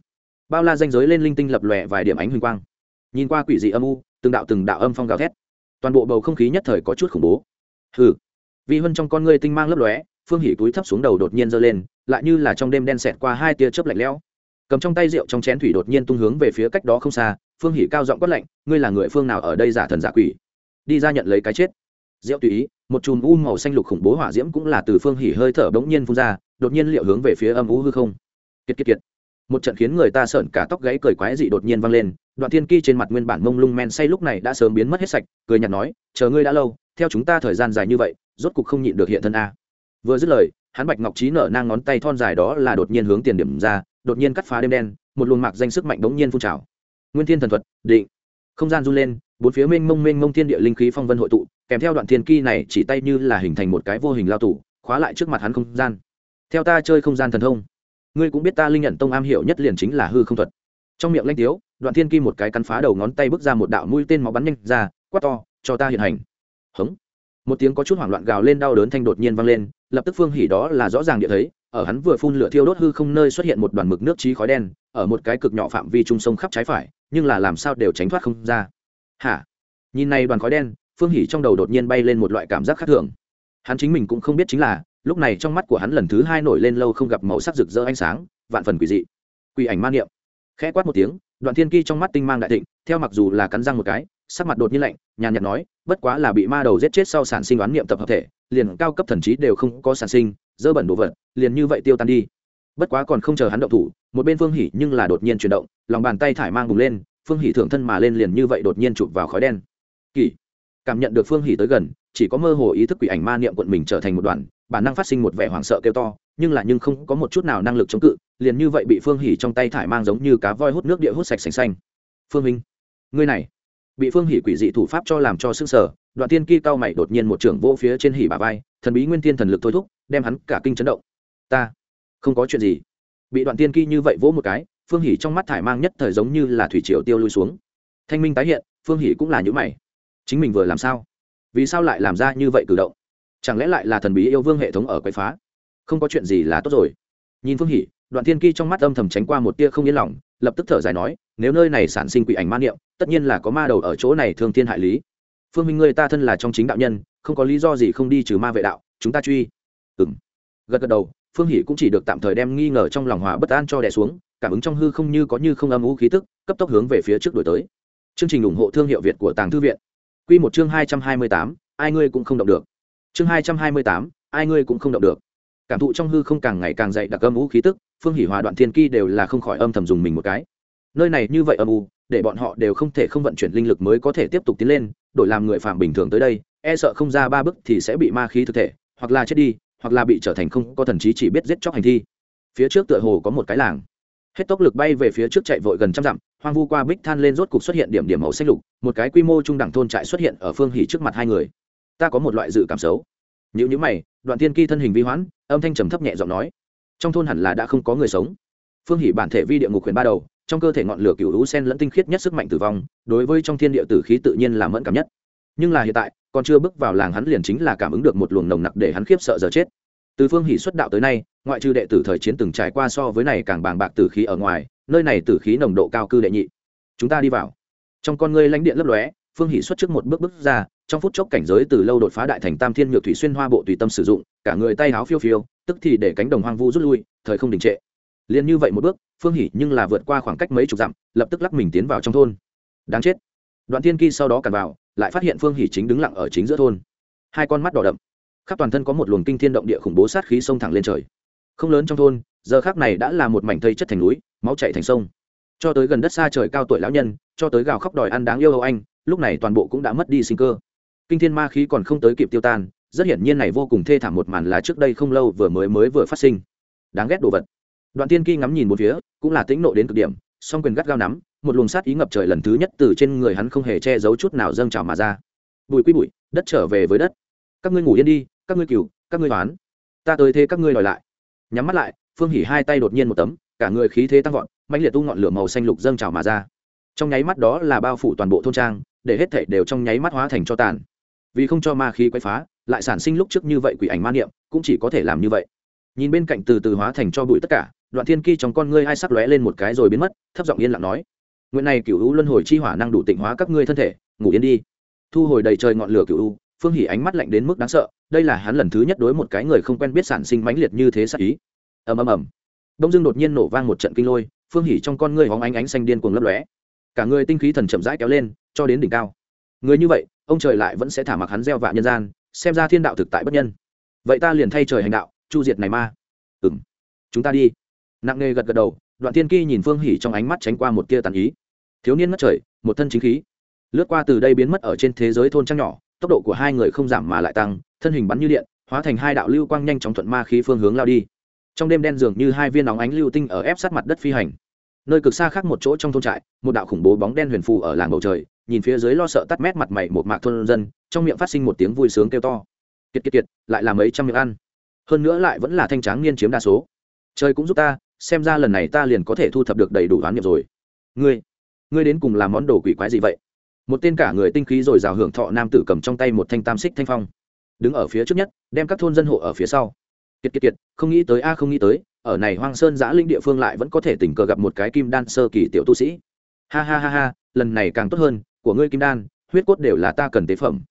Bao la danh giới lên linh tinh lập lòe vài điểm ánh huỳnh quang. Nhìn qua quỷ dị âm u, từng đạo từng đạo âm phong gào thét. Toàn bộ bầu không khí nhất thời có chút khủng bố. Hừ. Vi huân trong con ngươi tinh mang lấp lóe, phương hỉ túi thấp xuống đầu đột nhiên giơ lên, lại như là trong đêm đen xẹt qua hai tia chớp lạnh lẽo. Cầm trong tay rượu trong chén thủy đột nhiên tung hướng về phía cách đó không xa phương hỉ cao giọng quát lạnh, ngươi là người phương nào ở đây giả thần giả quỷ? Đi ra nhận lấy cái chết. Diệu tùy ý, một chùm u màu xanh lục khủng bố hỏa diễm cũng là từ phương hỉ hơi thở bỗng nhiên phun ra, đột nhiên liệu hướng về phía âm u hư không. Kiệt kiệt kiệt. Một trận khiến người ta sợn cả tóc gáy cười quái dị đột nhiên vang lên, đoạn thiên ki trên mặt nguyên bản mông lung men say lúc này đã sớm biến mất hết sạch, cười nhạt nói, chờ ngươi đã lâu, theo chúng ta thời gian dài như vậy, rốt cục không nhịn được hiện thân a. Vừa dứt lời, hắn bạch ngọc trí nở nang ngón tay thon dài đó là đột nhiên hướng tiền điểm ra, đột nhiên cắt phá đêm đen, một luồng mạc danh sức mạnh đống nhiên phun trào nguyên thiên thần thuật, định. Không gian run lên, bốn phía mênh mông mênh mông thiên địa linh khí phong vân hội tụ, kèm theo đoạn thiên kỳ này chỉ tay như là hình thành một cái vô hình lao tủ khóa lại trước mặt hắn không gian. Theo ta chơi không gian thần thông, ngươi cũng biết ta linh nhận tông am hiểu nhất liền chính là hư không thuật. Trong miệng lanh tiếu, đoạn thiên kim một cái cắn phá đầu ngón tay bước ra một đạo mũi tên máu bắn nhanh ra, quát to, cho ta hiện hành. Hống. Một tiếng có chút hoảng loạn gào lên đau đớn thanh đột nhiên vang lên, lập tức phương hỉ đó là rõ ràng địa thấy, ở hắn vừa phun lửa thiêu đốt hư không nơi xuất hiện một đoàn mực nước trí khói đen, ở một cái cực nhỏ phạm vi trung sông khắp trái phải nhưng là làm sao đều tránh thoát không ra. Hả? Nhìn này đoàn khói đen, phương hỉ trong đầu đột nhiên bay lên một loại cảm giác khác thường. Hắn chính mình cũng không biết chính là, lúc này trong mắt của hắn lần thứ hai nổi lên lâu không gặp màu sắc rực rỡ ánh sáng, vạn phần quỷ dị. Quỷ ảnh man niệm. Khẽ quát một tiếng, đoạn thiên ki trong mắt tinh mang đại thịnh, theo mặc dù là cắn răng một cái, sắc mặt đột nhiên lạnh, nhàn nhạt nói, bất quá là bị ma đầu giết chết sau sản sinh oán niệm tập hợp thể, liền cao cấp thần trí đều không có sản sinh, dơ bẩn đồ vật, liền như vậy tiêu tan đi. Bất quá còn không chờ hắn động thủ một bên phương hỉ nhưng là đột nhiên chuyển động, lòng bàn tay thải mang bùng lên, phương hỉ thượng thân mà lên liền như vậy đột nhiên chụp vào khói đen. Kỳ, cảm nhận được phương hỉ tới gần, chỉ có mơ hồ ý thức quỷ ảnh ma niệm quận mình trở thành một đoàn, bản năng phát sinh một vẻ hoảng sợ kêu to, nhưng là nhưng không có một chút nào năng lực chống cự, liền như vậy bị phương hỉ trong tay thải mang giống như cá voi hút nước địa hút sạch sành xanh. Phương minh, ngươi này, bị phương hỉ quỷ dị thủ pháp cho làm cho sức sở đoạn tiên kỳ cao mày đột nhiên một trưởng vô phía trên hỉ bà vai, thần bí nguyên tiên thần lực thôi thúc, đem hắn cả kinh chấn động. Ta, không có chuyện gì bị đoạn tiên kỳ như vậy vỗ một cái, phương hỉ trong mắt thải mang nhất thời giống như là thủy triều tiêu lui xuống. Thanh minh tái hiện, phương hỉ cũng là những mày. Chính mình vừa làm sao? Vì sao lại làm ra như vậy cử động? Chẳng lẽ lại là thần bí yêu vương hệ thống ở quậy phá? Không có chuyện gì là tốt rồi. Nhìn phương hỉ, đoạn thiên kỳ trong mắt âm thầm tránh qua một tia không yên lòng, lập tức thở dài nói, nếu nơi này sản sinh quỷ ảnh man niệm, tất nhiên là có ma đầu ở chỗ này thương thiên hại lý. Phương minh người ta thân là trong chính đạo nhân, không có lý do gì không đi trừ ma vệ đạo, chúng ta truy. Ừng gật gật đầu phương hỷ cũng chỉ được tạm thời đem nghi ngờ trong lòng hòa bất an cho đè xuống, cảm ứng trong hư không như có như không âm u khí tức, cấp tốc hướng về phía trước đổi tới. Chương trình ủng hộ thương hiệu việt của tàng thư viện. Q một chương hai trăm hai mươi tám, ai ngươi cũng không động được. Chương hai trăm hai mươi tám, ai ngươi cũng không động được. Cảm thụ trong hư không càng ngày càng dậy đặc âm u khí tức, phương Hỷ hòa đoạn thiên ki đều là không khỏi âm thầm dùng mình một cái. Nơi này như vậy âm u, để bọn họ đều không thể không vận chuyển linh lực mới có thể tiếp tục tiến lên, đổi làm người phạm bình thường tới đây e sợ không ra ba bước thì sẽ bị ma khí thực thể, hoặc là chết đi hoặc là bị trở thành không có thần trí chỉ biết giết chóc hành thi. Phía trước tựa hồ có một cái làng. Hết tốc lực bay về phía trước chạy vội gần trăm dặm, hoang vu qua bích than lên rốt cục xuất hiện điểm điểm màu xanh lục, một cái quy mô trung đẳng thôn trại xuất hiện ở phương hỉ trước mặt hai người. Ta có một loại dự cảm xấu. Những những mày, đoạn tiên kỳ thân hình vi hoãn, âm thanh trầm thấp nhẹ giọng nói. Trong thôn hẳn là đã không có người sống. Phương hỉ bản thể vi địa ngục huyền ba đầu, trong cơ thể ngọn lửa cựu lũ sen lẫn tinh khiết nhất sức mạnh tử vong, đối với trong thiên địa tử khí tự nhiên là mẫn cảm nhất nhưng là hiện tại, còn chưa bước vào làng hắn liền chính là cảm ứng được một luồng nồng nặc để hắn khiếp sợ giờ chết. Từ phương Hỷ xuất đạo tới nay, ngoại trừ đệ tử thời chiến từng trải qua so với này càng bàng bạc tử khí ở ngoài, nơi này tử khí nồng độ cao cư đệ nhị. Chúng ta đi vào. Trong con ngươi lãnh điện lấp lóe, phương hỷ xuất trước một bước bước ra, trong phút chốc cảnh giới từ lâu đột phá đại thành tam thiên nhược thủy xuyên hoa bộ tùy tâm sử dụng, cả người tay háo phiêu phiêu, tức thì để cánh đồng hoang vu rút lui, thời không đình trệ. Liền như vậy một bước, phương hỷ nhưng là vượt qua khoảng cách mấy chục dặm, lập tức lắc mình tiến vào trong thôn. Đáng chết. Đoạn thiên kỳ sau đó cản vào lại phát hiện phương Hỉ chính đứng lặng ở chính giữa thôn. Hai con mắt đỏ đậm. Khắp toàn thân có một luồng kinh thiên động địa khủng bố sát khí sông thẳng lên trời. Không lớn trong thôn, giờ khác này đã là một mảnh thây chất thành núi, máu chạy thành sông. Cho tới gần đất xa trời cao tuổi lão nhân, cho tới gào khóc đòi ăn đáng yêu âu anh, lúc này toàn bộ cũng đã mất đi sinh cơ. Kinh thiên ma khí còn không tới kịp tiêu tan, rất hiển nhiên này vô cùng thê thảm một màn là trước đây không lâu vừa mới mới vừa phát sinh. Đáng ghét đồ vật. Đoạn tiên kỳ ngắm nhìn một phía, cũng là tĩnh nộ đến cực điểm, song quyền gắt gao nắm một luồng sát ý ngập trời lần thứ nhất từ trên người hắn không hề che giấu chút nào dâng trào mà ra. Bụi quy bụi, đất trở về với đất. Các ngươi ngủ yên đi, các ngươi cừu, các ngươi toán. Ta tới thế các ngươi đòi lại. Nhắm mắt lại, phương hỉ hai tay đột nhiên một tấm, cả người khí thế tăng vọt mạnh liệt tu ngọn lửa màu xanh lục dâng trào mà ra. Trong nháy mắt đó là bao phủ toàn bộ thôn trang, để hết thảy đều trong nháy mắt hóa thành cho tàn. Vì không cho ma khí quấy phá, lại sản sinh lúc trước như vậy quỷ ảnh ma niệm, cũng chỉ có thể làm như vậy. Nhìn bên cạnh từ từ hóa thành cho bụi tất cả, đoạn thiên kỳ trong con ngươi hai sắc lóe lên một cái rồi biến mất, thấp giọng yên lặng nói nguyện này cựu u luân hồi chi hỏa năng đủ tịnh hóa các ngươi thân thể ngủ yên đi. Thu hồi đầy trời ngọn lửa cựu u phương hỉ ánh mắt lạnh đến mức đáng sợ đây là hắn lần thứ nhất đối một cái người không quen biết sản sinh mãnh liệt như thế sắc ý. Ầm ầm ầm. Đông dương đột nhiên nổ vang một trận kinh lôi phương hỉ trong con ngươi hóng ánh ánh xanh điên cuồng lấp lóe. Cả người tinh khí thần chậm rãi kéo lên cho đến đỉnh cao. Người như vậy ông trời lại vẫn sẽ thả mặc hắn gieo vạ nhân gian xem ra thiên đạo thực tại bất nhân. Vậy ta liền thay trời hành đạo chu diệt này ma. Ừm, chúng ta đi. Nặng nề gật gật đầu đoạn thiên kỳ nhìn phương hỉ trong ánh mắt tránh qua một tia tàn ý. Thiếu niên mất trời, một thân chính khí. Lướt qua từ đây biến mất ở trên thế giới thôn trang nhỏ, tốc độ của hai người không giảm mà lại tăng, thân hình bắn như điện, hóa thành hai đạo lưu quang nhanh chóng thuận ma khí phương hướng lao đi. Trong đêm đen dường như hai viên nóng ánh lưu tinh ở ép sát mặt đất phi hành. Nơi cực xa khác một chỗ trong thôn trại, một đạo khủng bố bóng đen huyền phù ở làng bầu trời, nhìn phía dưới lo sợ tắt mét mặt mày một mạc thôn dân, trong miệng phát sinh một tiếng vui sướng kêu to. Kiệt kiệt kiệt, lại là mấy trăm miệng ăn. Hơn nữa lại vẫn là thanh tráng niên chiếm đa số. Trời cũng giúp ta xem ra lần này ta liền có thể thu thập được đầy đủ đoán nghiệp rồi. Ngươi ngươi đến cùng làm món đồ quỷ quái gì vậy? Một tên cả người tinh khí rồi rào hưởng thọ nam tử cầm trong tay một thanh tam xích thanh phong, đứng ở phía trước nhất, đem các thôn dân hộ ở phía sau. Kiệt kiệt kiệt, không nghĩ tới, a, không nghĩ tới, ở này hoang sơn giã linh địa phương lại vẫn có thể tình cờ gặp một cái kim đan sơ kỳ tiểu tu sĩ. Ha ha ha ha, lần này càng tốt hơn, của ngươi kim đan, huyết cốt đều là ta cần tế phẩm.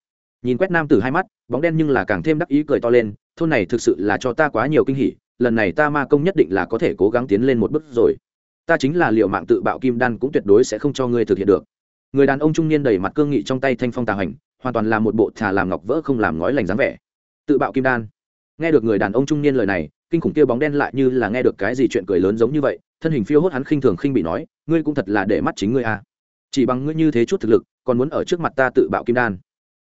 Nhìn quét nam tử hai mắt, bóng đen nhưng là càng thêm đắc ý cười to lên, thôn này thực sự là cho ta quá nhiều kinh hỉ lần này ta ma công nhất định là có thể cố gắng tiến lên một bước rồi. Ta chính là liệu mạng tự bạo kim đan cũng tuyệt đối sẽ không cho ngươi thực hiện được. Người đàn ông trung niên đầy mặt cương nghị trong tay thanh phong tà hành, hoàn toàn là một bộ thà làm ngọc vỡ không làm ngói lành dáng vẻ. Tự bạo kim đan. Nghe được người đàn ông trung niên lời này, kinh khủng kia bóng đen lại như là nghe được cái gì chuyện cười lớn giống như vậy, thân hình phiêu hốt hắn khinh thường khinh bị nói, ngươi cũng thật là để mắt chính ngươi à. chỉ bằng ngươi như thế chút thực lực, còn muốn ở trước mặt ta tự bạo kim đan.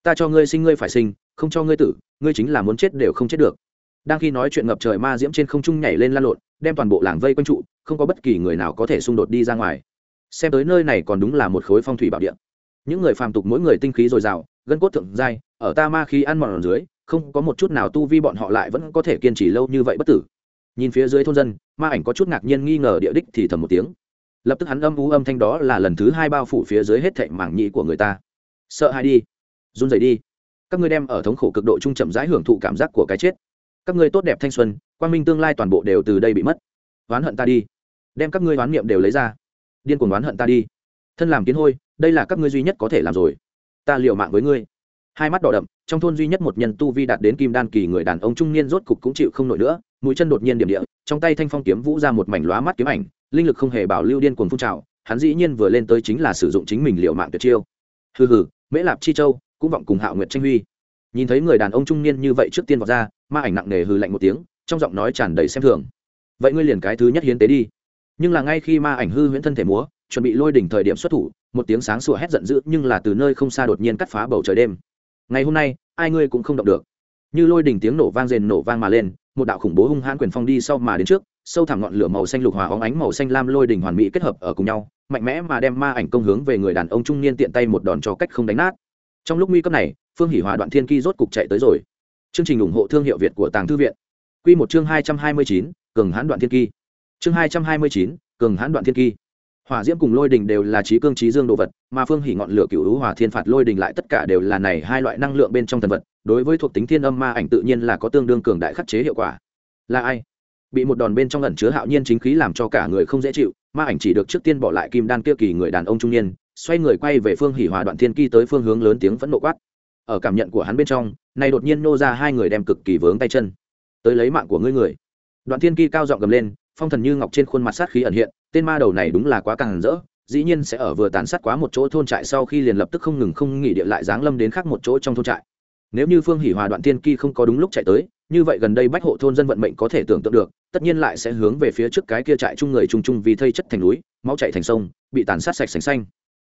Ta cho ngươi sinh, ngươi phải sinh, không cho ngươi tử, ngươi chính là muốn chết đều không chết được đang khi nói chuyện ngập trời ma diễm trên không trung nhảy lên lan lộn, đem toàn bộ làng vây quanh trụ, không có bất kỳ người nào có thể xung đột đi ra ngoài. Xem tới nơi này còn đúng là một khối phong thủy bảo địa. Những người phàm tục mỗi người tinh khí dồi dào, gân cốt thượng dai ở ta ma khí ăn mòn ở dưới, không có một chút nào tu vi bọn họ lại vẫn có thể kiên trì lâu như vậy bất tử. Nhìn phía dưới thôn dân, ma ảnh có chút ngạc nhiên nghi ngờ địa đích thì thầm một tiếng. Lập tức hắn âm ú âm thanh đó là lần thứ hai bao phủ phía dưới hết thệ mảng nhị của người ta. Sợ hai đi. Run rẩy đi. Các ngươi đem ở thống khổ cực độ trung chậm rãi hưởng thụ cảm giác của cái chết các ngươi tốt đẹp thanh xuân quan minh tương lai toàn bộ đều từ đây bị mất. Oán hận ta đi. Đem các ngươi oán niệm đều lấy ra. Điên cuồng oán hận ta đi. Thân làm kiến hôi, đây là các ngươi duy nhất có thể làm rồi. Ta liều mạng với ngươi. Hai mắt đỏ đậm, trong thôn duy nhất một nhân tu vi đạt đến kim đan kỳ người đàn ông trung niên rốt cục cũng chịu không nổi nữa, mũi chân đột nhiên điểm địa, trong tay thanh phong kiếm vũ ra một mảnh lóa mắt kiếm ảnh, linh lực không hề bảo lưu điên cuồng phun trào, hắn dĩ nhiên vừa lên tới chính là sử dụng chính mình liều mạng tuyệt chiêu. Hừ hừ, mễ lạp chi châu, cũng vọng cùng hạo nguyện tranh huy nhìn thấy người đàn ông trung niên như vậy trước tiên vào ra, ma ảnh nặng nề hừ lạnh một tiếng, trong giọng nói tràn đầy xem thường. Vậy ngươi liền cái thứ nhất hiến tế đi. Nhưng là ngay khi ma ảnh hư huyễn thân thể múa, chuẩn bị lôi đỉnh thời điểm xuất thủ, một tiếng sáng sủa hét giận dữ nhưng là từ nơi không xa đột nhiên cắt phá bầu trời đêm. Ngày hôm nay, ai ngươi cũng không động được. Như lôi đỉnh tiếng nổ vang rền nổ vang mà lên, một đạo khủng bố hung hãn quyền phong đi sau mà đến trước, sâu thẳm ngọn lửa màu xanh lục hòa óng ánh màu xanh lam lôi đỉnh hoàn mỹ kết hợp ở cùng nhau, mạnh mẽ mà đem ma ảnh công hướng về người đàn ông trung niên tiện tay một đòn cho cách không đánh nát. Trong lúc nguy cấp này phương hỷ hòa đoạn thiên ki rốt cục chạy tới rồi. Chương trình ủng hộ thương hiệu việt của tàng thư viện. Q một chương hai trăm hai mươi chín, cường hãn đoạn thiên ki chương hai trăm hai mươi chín, cường hãn đoạn thiên ki hỏa diễm cùng lôi đình đều là trí cương trí dương đồ vật, mà phương hỉ ngọn lửa cựu hữu hòa thiên phạt lôi đình lại tất cả đều là này hai loại năng lượng bên trong thần vật, đối với thuộc tính thiên âm ma ảnh tự nhiên là có tương đương cường đại khắc chế hiệu quả. Là ai? Bị một đòn bên trong ẩn chứa hạo nhiên chính khí làm cho cả người không dễ chịu, ma ảnh chỉ được trước tiên bỏ lại kim đan kia kỳ người đàn ông trung niên, xoay người quay về phương hỉ hòa đoạn thiên kỳ tới phương hướng lớn tiếng phẫn nộ quát ở cảm nhận của hắn bên trong, này đột nhiên nô ra hai người đem cực kỳ vướng tay chân. Tới lấy mạng của ngươi người. Đoạn thiên kỳ cao giọng gầm lên, phong thần như ngọc trên khuôn mặt sát khí ẩn hiện, tên ma đầu này đúng là quá càng rỡ, dĩ nhiên sẽ ở vừa tàn sát quá một chỗ thôn trại sau khi liền lập tức không ngừng không nghỉ địa lại giáng lâm đến khác một chỗ trong thôn trại. Nếu như phương hỉ hòa đoạn tiên kỳ không có đúng lúc chạy tới, như vậy gần đây bách hộ thôn dân vận mệnh có thể tưởng tượng được, tất nhiên lại sẽ hướng về phía trước cái kia trại chung người chung chung vì thây chất thành núi, máu chạy thành sông, bị tàn sát sạch sành xanh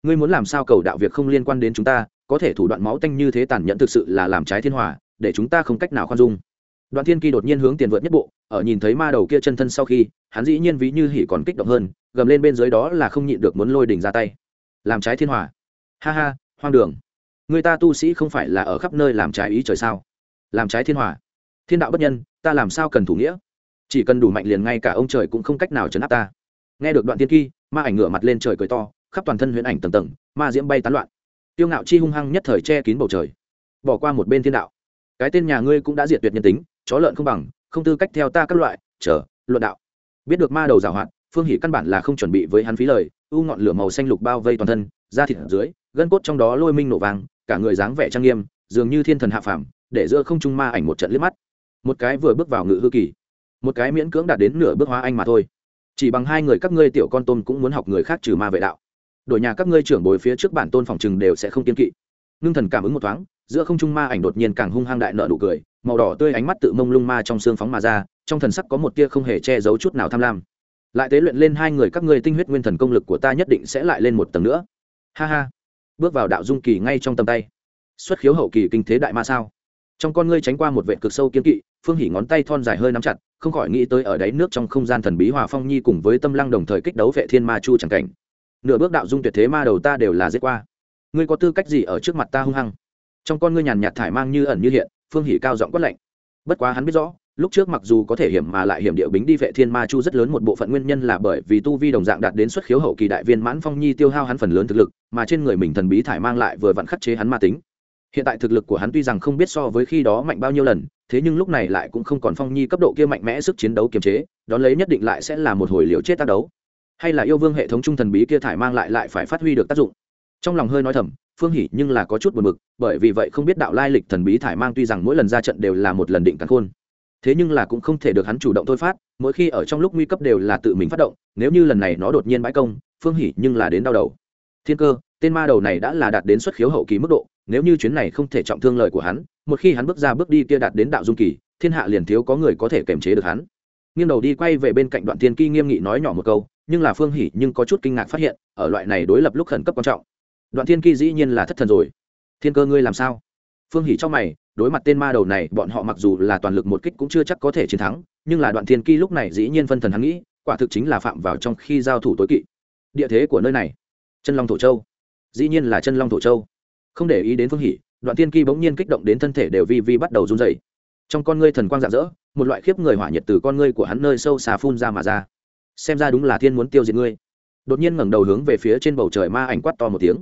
ngươi muốn làm sao cầu đạo việc không liên quan đến chúng ta, có thể thủ đoạn máu tanh như thế tàn nhẫn thực sự là làm trái thiên hòa, để chúng ta không cách nào khoan dung. Đoạn thiên kỳ đột nhiên hướng tiền vượt nhất bộ, ở nhìn thấy ma đầu kia chân thân sau khi, hắn dĩ nhiên ví như hỉ còn kích động hơn, gầm lên bên dưới đó là không nhịn được muốn lôi đỉnh ra tay. Làm trái thiên hòa. Ha ha, hoang đường. Người ta tu sĩ không phải là ở khắp nơi làm trái ý trời sao? Làm trái thiên hòa. Thiên đạo bất nhân, ta làm sao cần thủ nghĩa? Chỉ cần đủ mạnh liền ngay cả ông trời cũng không cách nào chấn áp ta. Nghe được đoạn thiên kỳ, ma ảnh ngửa mặt lên trời cười to khắp toàn thân huyễn ảnh tầng tầng, ma diễm bay tán loạn. Tiêu ngạo chi hung hăng nhất thời che kín bầu trời, bỏ qua một bên thiên đạo. Cái tên nhà ngươi cũng đã diệt tuyệt nhân tính, chó lợn không bằng, không tư cách theo ta các loại, chờ, luận đạo. Biết được ma đầu giảo hoạt, phương hỷ căn bản là không chuẩn bị với hắn phí lời, u ngọn lửa màu xanh lục bao vây toàn thân, da thịt ở dưới, gân cốt trong đó lôi minh nổ vàng cả người dáng vẻ trang nghiêm, dường như thiên thần hạ phàm, để giữa không trung ma ảnh một trận liếc mắt. Một cái vừa bước vào ngự hư kỳ, một cái miễn cưỡng đạt đến nửa bước hóa anh mà thôi. Chỉ bằng hai người các ngươi tiểu con tôm cũng muốn học người khác trừ ma vệ đạo đổi nhà các ngươi trưởng bồi phía trước bản tôn phòng chừng đều sẽ không kiên kỵ. Ngưng thần cảm ứng một thoáng, giữa không trung ma ảnh đột nhiên càng hung hăng đại nợ nụ cười, màu đỏ tươi ánh mắt tự mông lung ma trong xương phóng mà ra, trong thần sắc có một tia không hề che giấu chút nào tham lam. Lại tế luyện lên hai người các ngươi tinh huyết nguyên thần công lực của ta nhất định sẽ lại lên một tầng nữa. Ha ha. Bước vào đạo dung kỳ ngay trong tầm tay. Xuất khiếu hậu kỳ kinh thế đại ma sao? Trong con ngươi tránh qua một vệ cực sâu kiên kỵ, phương hỉ ngón tay thon dài hơi nắm chặt, không khỏi nghĩ tới ở đáy nước trong không gian thần bí hòa phong nhi cùng với tâm lăng đồng thời kích đấu vệ thiên ma chu chẳng cảnh nửa bước đạo dung tuyệt thế ma đầu ta đều là giết qua. Ngươi có tư cách gì ở trước mặt ta hung hăng? Trong con ngươi nhàn nhạt thải mang như ẩn như hiện, phương hỉ cao giọng quất lạnh. Bất quá hắn biết rõ, lúc trước mặc dù có thể hiểm mà lại hiểm địa bính đi vệ thiên ma chu rất lớn một bộ phận nguyên nhân là bởi vì tu vi đồng dạng đạt đến xuất khiếu hậu kỳ đại viên mãn phong nhi tiêu hao hắn phần lớn thực lực, mà trên người mình thần bí thải mang lại vừa vặn khắc chế hắn ma tính. Hiện tại thực lực của hắn tuy rằng không biết so với khi đó mạnh bao nhiêu lần, thế nhưng lúc này lại cũng không còn phong nhi cấp độ kia mạnh mẽ sức chiến đấu kiềm chế, đón lấy nhất định lại sẽ là một hồi liều chết tác đấu hay là yêu vương hệ thống trung thần bí kia thải mang lại lại phải phát huy được tác dụng? Trong lòng hơi nói thầm, phương hỉ nhưng là có chút buồn bực, bởi vì vậy không biết đạo lai lịch thần bí thải mang tuy rằng mỗi lần ra trận đều là một lần định cắn khôn. Thế nhưng là cũng không thể được hắn chủ động thôi phát, mỗi khi ở trong lúc nguy cấp đều là tự mình phát động, nếu như lần này nó đột nhiên bãi công, phương hỉ nhưng là đến đau đầu. Thiên cơ, tên ma đầu này đã là đạt đến xuất khiếu hậu kỳ mức độ, nếu như chuyến này không thể trọng thương lời của hắn, một khi hắn bước ra bước đi kia đạt đến đạo dung kỳ, thiên hạ liền thiếu có người có thể kiềm chế được hắn. Nghiêng đầu đi quay về bên cạnh đoạn thiên kỳ nghiêm nghị nói nhỏ một câu nhưng là phương hỉ nhưng có chút kinh ngạc phát hiện, ở loại này đối lập lúc khẩn cấp quan trọng. Đoạn thiên kỳ dĩ nhiên là thất thần rồi. Thiên cơ ngươi làm sao? Phương hỉ trong mày, đối mặt tên ma đầu này, bọn họ mặc dù là toàn lực một kích cũng chưa chắc có thể chiến thắng, nhưng là đoạn thiên kỳ lúc này dĩ nhiên phân thần hắn nghĩ, quả thực chính là phạm vào trong khi giao thủ tối kỵ. Địa thế của nơi này, chân long thổ châu. Dĩ nhiên là chân long thổ châu. Không để ý đến phương hỉ, đoạn thiên kỳ bỗng nhiên kích động đến thân thể đều vi vi bắt đầu run dày trong con ngươi thần quang rạng rỡ, một loại khiếp người hỏa nhiệt từ con ngươi của hắn nơi sâu xà phun ra mà ra xem ra đúng là thiên muốn tiêu diệt ngươi. Đột nhiên ngẩng đầu hướng về phía trên bầu trời ma ảnh quát to một tiếng.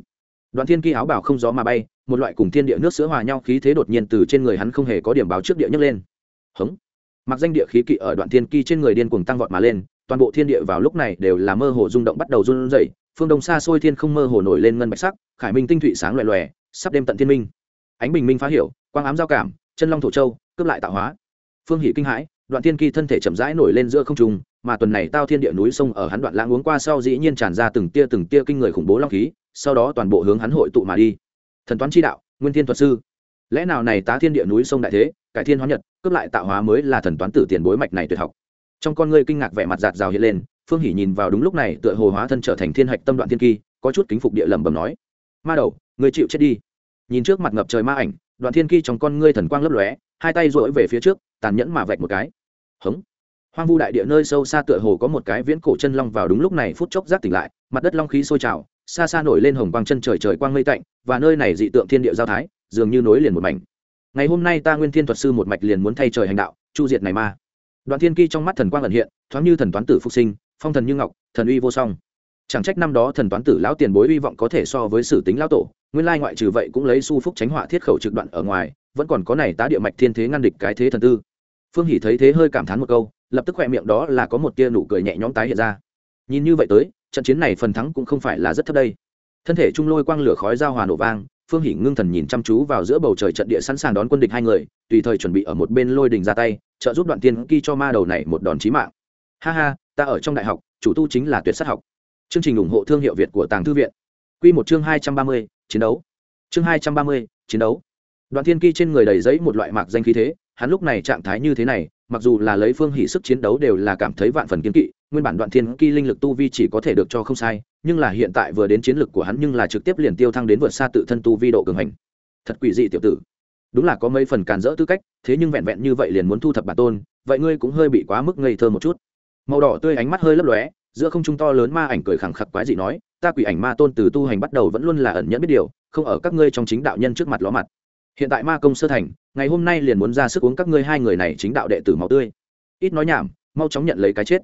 Đoạn thiên kỳ áo bảo không gió mà bay, một loại cùng thiên địa nước sữa hòa nhau khí thế đột nhiên từ trên người hắn không hề có điểm báo trước địa nhấc lên. Hống. Mặc danh địa khí kỵ ở đoạn thiên kỳ trên người điên cuồng tăng vọt mà lên, toàn bộ thiên địa vào lúc này đều là mơ hồ rung động bắt đầu run rẩy, phương đông xa xôi thiên không mơ hồ nổi lên ngân bạch sắc, khải minh tinh thụy sáng loè loè, sắp đêm tận thiên minh. Ánh bình minh phá hiểu, quang ám giao cảm, chân long thổ châu, cướp lại tạo hóa. Phương hỷ kinh hãi, đoạn thiên kỳ thân thể chậm rãi nổi lên giữa không trung mà tuần này tao thiên địa núi sông ở hắn đoạn lãng uống qua sau dĩ nhiên tràn ra từng tia từng tia kinh người khủng bố long khí, sau đó toàn bộ hướng hắn hội tụ mà đi. Thần toán chi đạo, nguyên thiên thuật sư. Lẽ nào này tá thiên địa núi sông đại thế, cải thiên hóa nhật, cướp lại tạo hóa mới là thần toán tử tiền bối mạch này tuyệt học. Trong con ngươi kinh ngạc vẻ mặt giạt rào hiện lên, phương hỉ nhìn vào đúng lúc này, tựa hồ hóa thân trở thành thiên hạch tâm đoạn thiên kỳ, có chút kính phục địa lẩm bẩm nói. Ma đầu người chịu chết đi. Nhìn trước mặt ngập trời ma ảnh, đoạn thiên kỳ trong con ngươi thần quang lấp lóe, hai tay duỗi về phía trước, tàn nhẫn mà vạch một cái. Hống hoang vu đại địa nơi sâu xa tựa hồ có một cái viễn cổ chân long vào đúng lúc này phút chốc giác tỉnh lại, mặt đất long khí sôi trào, xa xa nổi lên hồng quang chân trời trời quang mây tạnh, và nơi này dị tượng thiên địa giao thái, dường như nối liền một mảnh. Ngày hôm nay ta nguyên thiên thuật sư một mạch liền muốn thay trời hành đạo, chu diệt này ma đoạn thiên kỳ trong mắt thần quang ẩn hiện, thoáng như thần toán tử phục sinh, phong thần như ngọc, thần uy vô song. Chẳng trách năm đó thần toán tử lão tiền bối hy vọng có thể so với sử tính lão tổ, nguyên lai ngoại trừ vậy cũng lấy su phúc tránh họa thiết khẩu trực đoạn ở ngoài, vẫn còn có này tá địa mạch thiên thế ngăn địch cái thế thần tư. Phương hỷ thấy thế hơi cảm thán một câu lập tức khoe miệng đó là có một tia nụ cười nhẹ nhõm tái hiện ra. Nhìn như vậy tới, trận chiến này phần thắng cũng không phải là rất thấp đây. Thân thể trung lôi quang lửa khói giao hòa nổ vang, phương hỉ ngưng thần nhìn chăm chú vào giữa bầu trời trận địa sẵn sàng đón quân địch hai người, tùy thời chuẩn bị ở một bên lôi đình ra tay, trợ giúp đoạn tiên kỳ cho ma đầu này một đòn chí mạng. Ha ha, ta ở trong đại học, chủ tu chính là tuyệt sát học. Chương trình ủng hộ thương hiệu việt của tàng thư viện. Quy một chương hai trăm ba mươi, chiến đấu. Chương hai trăm ba mươi, chiến đấu. Đoạn thiên kỳ trên người đầy giấy một loại mạc danh khí thế, hắn lúc này trạng thái như thế này mặc dù là lấy phương hỷ sức chiến đấu đều là cảm thấy vạn phần kiên kỵ, nguyên bản đoạn thiên kỳ linh lực tu vi chỉ có thể được cho không sai, nhưng là hiện tại vừa đến chiến lực của hắn nhưng là trực tiếp liền tiêu thăng đến vượt xa tự thân tu vi độ cường hành. Thật quỷ dị tiểu tử. Đúng là có mấy phần càn rỡ tư cách, thế nhưng vẹn vẹn như vậy liền muốn thu thập bản tôn, vậy ngươi cũng hơi bị quá mức ngây thơ một chút. Màu đỏ tươi ánh mắt hơi lấp lóe, giữa không trung to lớn ma ảnh cười khẳng khặc quái dị nói, ta quỷ ảnh ma tôn từ tu hành bắt đầu vẫn luôn là ẩn nhẫn biết điều, không ở các ngươi trong chính đạo nhân trước mặt ló mặt hiện tại ma công sơ thành, ngày hôm nay liền muốn ra sức uống các ngươi hai người này chính đạo đệ tử máu tươi. Ít nói nhảm, mau chóng nhận lấy cái chết.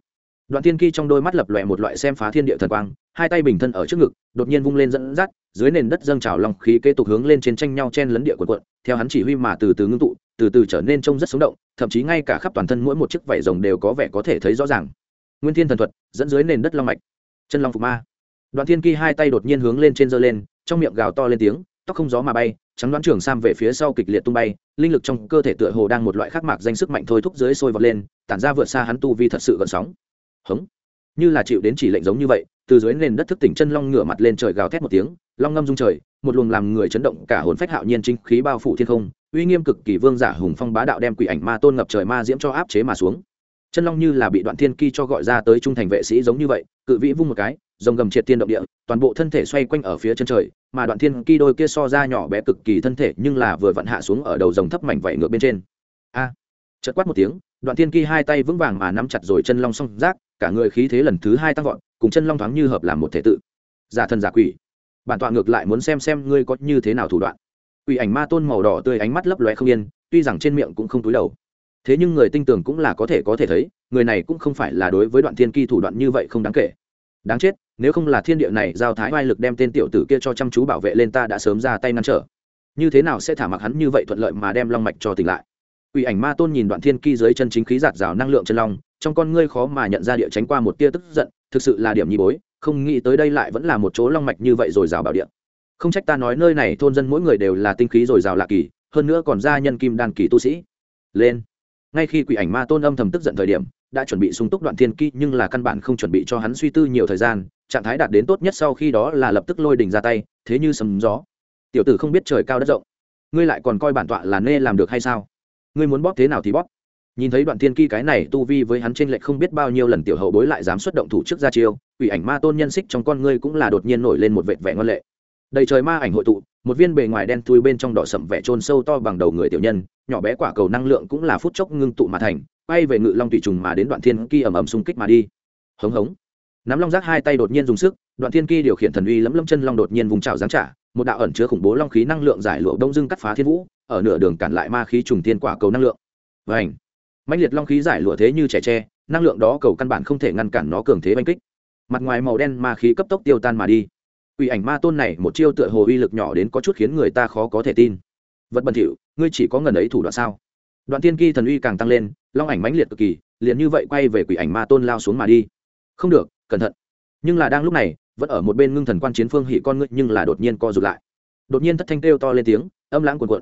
Đoạn tiên ky trong đôi mắt lập lòe một loại xem phá thiên địa thần quang, hai tay bình thân ở trước ngực, đột nhiên vung lên dẫn dắt, dưới nền đất dâng trào long khí kế tục hướng lên trên tranh nhau chen lấn địa quần quận, theo hắn chỉ huy mà từ từ ngưng tụ, từ từ trở nên trông rất sống động, thậm chí ngay cả khắp toàn thân mỗi một chiếc vảy rồng đều có vẻ có thể thấy rõ ràng. Nguyên thiên thần thuật, dẫn dưới nền đất long mạch. Chân long phục ma. Đoạn thiên ky hai tay đột nhiên hướng lên trên giơ lên, trong miệng gào to lên tiếng tóc không gió mà bay, trắng đoán trường sam về phía sau kịch liệt tung bay, linh lực trong cơ thể tựa hồ đang một loại khắc mạc danh sức mạnh thôi thúc dưới sôi vọt lên, tản ra vượt xa hắn tu vi thật sự gần sóng. Hống. Như là chịu đến chỉ lệnh giống như vậy, từ dưới nền đất thức tỉnh chân long ngửa mặt lên trời gào thét một tiếng, long ngâm rung trời, một luồng làm người chấn động cả hồn phách hạo nhiên chính khí bao phủ thiên không, uy nghiêm cực kỳ vương giả hùng phong bá đạo đem quỷ ảnh ma tôn ngập trời ma diễm cho áp chế mà xuống. Chân long như là bị đoạn thiên ki cho gọi ra tới trung thành vệ sĩ giống như vậy, cự vĩ vung một cái dòng gầm triệt tiên động địa, toàn bộ thân thể xoay quanh ở phía chân trời mà đoạn thiên kỳ đôi kia so ra nhỏ bé cực kỳ thân thể nhưng là vừa vặn hạ xuống ở đầu dòng thấp mảnh vảy ngược bên trên. A! À, chợt quát một tiếng đoạn thiên kỳ hai tay vững vàng mà nắm chặt rồi chân long song rác cả người khí thế lần thứ hai tăng vọt cùng chân long thoáng như hợp làm một thể tự. Giả thân giả quỷ! Bản tọa ngược lại muốn xem xem ngươi có như thế nào thủ đoạn. Quỷ ảnh ma tôn màu đỏ tươi ánh mắt lấp lóe không yên tuy rằng trên miệng cũng không túi đầu. Thế nhưng người tinh tường cũng là có thể có thể thấy người này cũng không phải là đối với đoạn thiên kỳ thủ đoạn như vậy không đáng kể đáng chết, nếu không là thiên địa này giao thái oai lực đem tên tiểu tử kia cho chăm chú bảo vệ lên ta đã sớm ra tay ngăn trở. Như thế nào sẽ thả mặc hắn như vậy thuận lợi mà đem long mạch cho tỉnh lại? Quỷ ảnh ma tôn nhìn đoạn thiên ki dưới chân chính khí giạt rào năng lượng chân long, trong con ngươi khó mà nhận ra địa tránh qua một tia tức giận, thực sự là điểm nhi bối, không nghĩ tới đây lại vẫn là một chỗ long mạch như vậy rồi rào bảo địa. Không trách ta nói nơi này thôn dân mỗi người đều là tinh khí rồi rào lạ kỳ, hơn nữa còn gia nhân kim đan kỳ tu sĩ. Lên. Ngay khi quỷ ảnh ma tôn âm thầm tức giận thời điểm đã chuẩn bị sung túc đoạn thiên kỳ nhưng là căn bản không chuẩn bị cho hắn suy tư nhiều thời gian, trạng thái đạt đến tốt nhất sau khi đó là lập tức lôi đỉnh ra tay, thế như sấm gió. Tiểu tử không biết trời cao đất rộng, ngươi lại còn coi bản tọa là nê làm được hay sao? Ngươi muốn bóp thế nào thì bóp. Nhìn thấy đoạn thiên kỳ cái này tu vi với hắn trên lệch không biết bao nhiêu lần tiểu hậu bối lại dám xuất động thủ trước ra chiêu ủy ảnh ma tôn nhân xích trong con ngươi cũng là đột nhiên nổi lên một vệt vẻ ngon lệ. Đầy trời ma ảnh hội tụ, một viên bề ngoài đen thui bên trong đỏ sậm vẻ trôn sâu to bằng đầu người tiểu nhân, nhỏ bé quả cầu năng lượng cũng là phút chốc ngưng tụ mà thành quay về ngự long tùy trùng mà đến đoạn thiên kỳ ầm ầm xung kích mà đi. Hống hống. Nắm long giác hai tay đột nhiên dùng sức đoạn thiên kỳ điều khiển thần uy lấm lấm chân long đột nhiên vùng trào giáng trả một đạo ẩn chứa khủng bố long khí năng lượng giải lụa đông dưng cắt phá thiên vũ ở nửa đường cản lại ma khí trùng thiên quả cầu năng lượng. Và ảnh mạnh liệt long khí giải lụa thế như trẻ tre năng lượng đó cầu căn bản không thể ngăn cản nó cường thế oanh kích. Mặt ngoài màu đen ma khí cấp tốc tiêu tan mà đi. Quỷ ảnh ma tôn này một chiêu tựa hồ uy lực nhỏ đến có chút khiến người ta khó có thể tin. Vật bẩn thỉu, ngươi chỉ có ngần ấy thủ đoạn sao? Đoạn tiên kỳ thần uy càng tăng lên, long ảnh mãnh liệt cực kỳ, liền như vậy quay về quỷ ảnh ma tôn lao xuống mà đi. Không được, cẩn thận. Nhưng là đang lúc này, vẫn ở một bên ngưng thần quan chiến phương hỉ con ngự nhưng là đột nhiên co rụt lại. Đột nhiên thất thanh kêu to lên tiếng, âm lãng cuồn cuộn.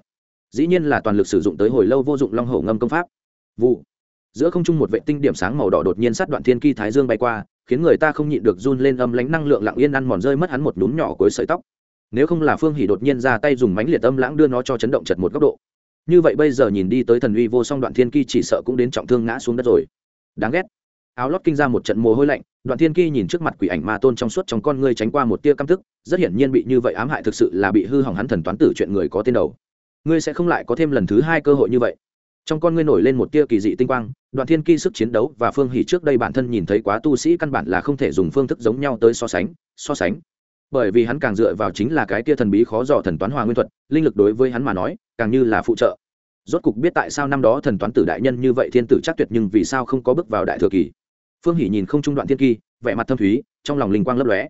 Dĩ nhiên là toàn lực sử dụng tới hồi lâu vô dụng long hổ ngâm công pháp. Vụ. Giữa không trung một vệ tinh điểm sáng màu đỏ đột nhiên sát đoạn thiên kỳ thái dương bay qua, khiến người ta không nhịn được run lên âm lánh năng lượng lặng yên ăn mòn rơi mất hắn một núm nhỏ cuối sợi tóc nếu không là phương hỉ đột nhiên ra tay dùng mánh liệt âm lãng đưa nó cho chấn động chật một góc độ như vậy bây giờ nhìn đi tới thần uy vô song đoạn thiên ki chỉ sợ cũng đến trọng thương ngã xuống đất rồi. Đáng ghét. Áo lót kinh ra một trận mồ hôi lạnh, đoạn thiên ki nhìn trước mặt quỷ ảnh ma tôn trong suốt trong con ngươi tránh qua một tia căm tức, rất hiển nhiên bị như vậy ám hại thực sự là bị hư hỏng hắn thần toán tử chuyện người có tên đầu. Ngươi sẽ không lại có thêm lần thứ hai cơ hội như vậy. Trong con ngươi nổi lên một tia kỳ dị tinh quang, đoạn thiên ki sức chiến đấu và phương hỷ trước đây bản thân nhìn thấy quá tu sĩ căn bản là không thể dùng phương thức giống nhau tới so sánh so sánh bởi vì hắn càng dựa vào chính là cái tia thần bí khó dò thần toán hòa nguyên thuật, linh lực đối với hắn mà nói, càng như là phụ trợ. Rốt cục biết tại sao năm đó thần toán tử đại nhân như vậy thiên tử chắc tuyệt nhưng vì sao không có bước vào đại thừa kỳ. Phương hỷ nhìn không trung đoạn thiên kỳ, vẻ mặt thâm thúy, trong lòng linh quang lấp lóe.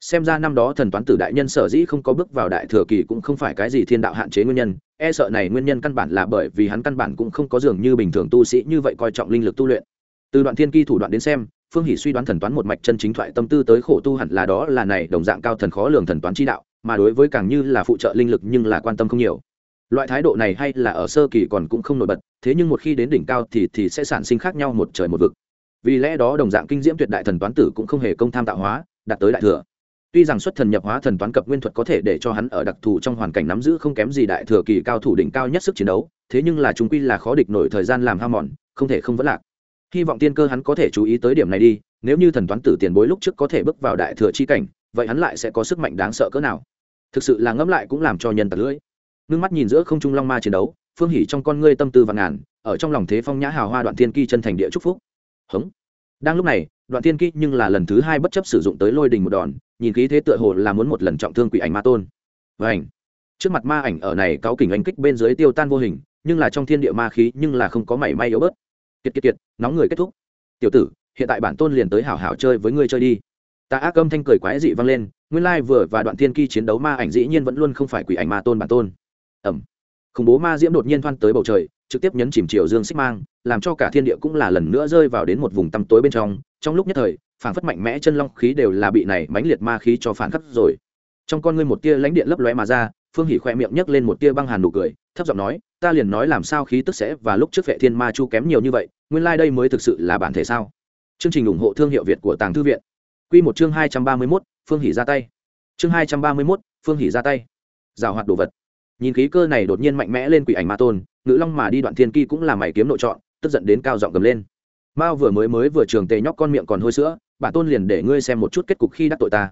Xem ra năm đó thần toán tử đại nhân sở dĩ không có bước vào đại thừa kỳ cũng không phải cái gì thiên đạo hạn chế nguyên nhân e sợ này nguyên nhân căn bản là bởi vì hắn căn bản cũng không có dường như bình thường tu sĩ như vậy coi trọng linh lực tu luyện. Từ đoạn thiên kỳ thủ đoạn đến xem phương hỷ suy đoán thần toán một mạch chân chính thoại tâm tư tới khổ tu hẳn là đó là này đồng dạng cao thần khó lường thần toán chi đạo mà đối với càng như là phụ trợ linh lực nhưng là quan tâm không nhiều. Loại thái độ này hay là ở sơ kỳ còn cũng không nổi bật thế nhưng một khi đến đỉnh cao thì thì sẽ sản sinh khác nhau một trời một vực. Vì lẽ đó đồng dạng kinh diễm tuyệt đại thần toán tử cũng không hề công tham tạo hóa đạt tới đại thừa. Tuy rằng xuất thần nhập hóa thần toán cập nguyên thuật có thể để cho hắn ở đặc thù trong hoàn cảnh nắm giữ không kém gì đại thừa kỳ cao thủ đỉnh cao nhất sức chiến đấu, thế nhưng là chúng quy là khó địch nổi thời gian làm ham mòn, không thể không vẫn lạc. Hy vọng tiên cơ hắn có thể chú ý tới điểm này đi, nếu như thần toán tử tiền bối lúc trước có thể bước vào đại thừa chi cảnh, vậy hắn lại sẽ có sức mạnh đáng sợ cỡ nào. Thực sự là ngẫm lại cũng làm cho nhân tật lưỡi. ngưng mắt nhìn giữa không trung long ma chiến đấu phương hỉ trong con ngươi tâm tư và ngàn ở trong lòng thế phong nhã hào hoa đoạn thiên kỳ chân thành địa trúc phúc. Hống. Đang lúc này đoạn thiên kỳ nhưng là lần thứ hai bất chấp sử dụng tới lôi đình một đòn nhìn khí thế tựa hồ là muốn một lần trọng thương quỷ ảnh ma tôn. Và ảnh trước mặt ma ảnh ở này cáo kình anh kích bên dưới tiêu tan vô hình nhưng là trong thiên địa ma khí nhưng là không có mảy may yếu bớt kiệt kiệt kiệt, nóng người kết thúc. Tiểu tử, hiện tại bản tôn liền tới hảo hảo chơi với ngươi chơi đi. Ta ác âm thanh cười quái dị vang lên, nguyên lai vừa và đoạn thiên ky chiến đấu ma ảnh dĩ nhiên vẫn luôn không phải quỷ ảnh ma tôn bản tôn. Ẩm khủng bố ma diễm đột nhiên thoan tới bầu trời, trực tiếp nhấn chìm chiều dương xích mang, làm cho cả thiên địa cũng là lần nữa rơi vào đến một vùng tăm tối bên trong. Trong lúc nhất thời phản phất mạnh mẽ chân long khí đều là bị này mãnh liệt ma khí cho phản khắc rồi. Trong con ngươi một tia lãnh điện lấp lóe mà ra, phương hỉ khoe miệng nhấc lên một tia băng hàn nụ cười thấp giọng nói ta liền nói làm sao khí tức sẽ và lúc trước vệ thiên ma chu kém nhiều như vậy nguyên lai đây mới thực sự là bản thể sao? Chương trình ủng hộ thương hiệu việt của tàng thư viện. Quy một chương hai trăm ba mươi 231, phương hỉ ra tay. Chương hai trăm ba mươi 231, phương hỉ ra tay. Rào hoạt đồ vật. Nhìn khí cơ này đột nhiên mạnh mẽ lên quỷ ảnh ma tôn ngữ long mà đi đoạn thiên kỳ cũng là mày kiếm nội chọn tức giận đến cao giọng gầm lên. Mao vừa mới mới vừa trường tề nhóc con miệng còn hôi sữa bản tôn liền để ngươi xem một chút kết cục khi đắc tội ta.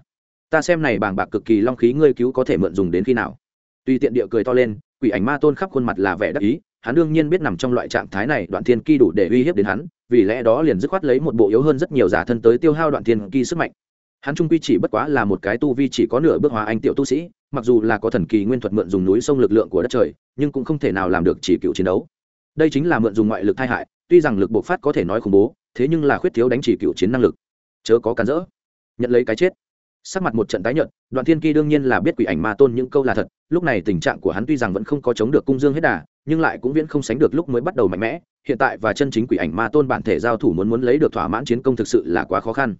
Ta xem này bảng bạc cực kỳ long khí ngươi cứu có thể mượn dùng đến khi nào. Tuy tiện địa cười to lên quỷ ảnh ma tôn khắp khuôn mặt là vẻ đắc ý, hắn đương nhiên biết nằm trong loại trạng thái này, đoạn thiên kỳ đủ để uy hiếp đến hắn, vì lẽ đó liền dứt khoát lấy một bộ yếu hơn rất nhiều giả thân tới tiêu hao đoạn thiên kỳ sức mạnh. Hắn trung quy chỉ bất quá là một cái tu vi chỉ có nửa bước hóa anh tiểu tu sĩ, mặc dù là có thần kỳ nguyên thuật mượn dùng núi sông lực lượng của đất trời, nhưng cũng không thể nào làm được chỉ cựu chiến đấu. Đây chính là mượn dùng ngoại lực thai hại, tuy rằng lực bộc phát có thể nói khủng bố, thế nhưng là khuyết thiếu đánh chỉ cựu chiến năng lực. Chớ có cản rỡ. Nhận lấy cái chết sắc mặt một trận tái nhợt, đoạn thiên kỳ đương nhiên là biết quỷ ảnh ma tôn những câu là thật, lúc này tình trạng của hắn tuy rằng vẫn không có chống được cung dương hết đà, nhưng lại cũng viễn không sánh được lúc mới bắt đầu mạnh mẽ, hiện tại và chân chính quỷ ảnh ma tôn bản thể giao thủ muốn muốn lấy được thỏa mãn chiến công thực sự là quá khó khăn.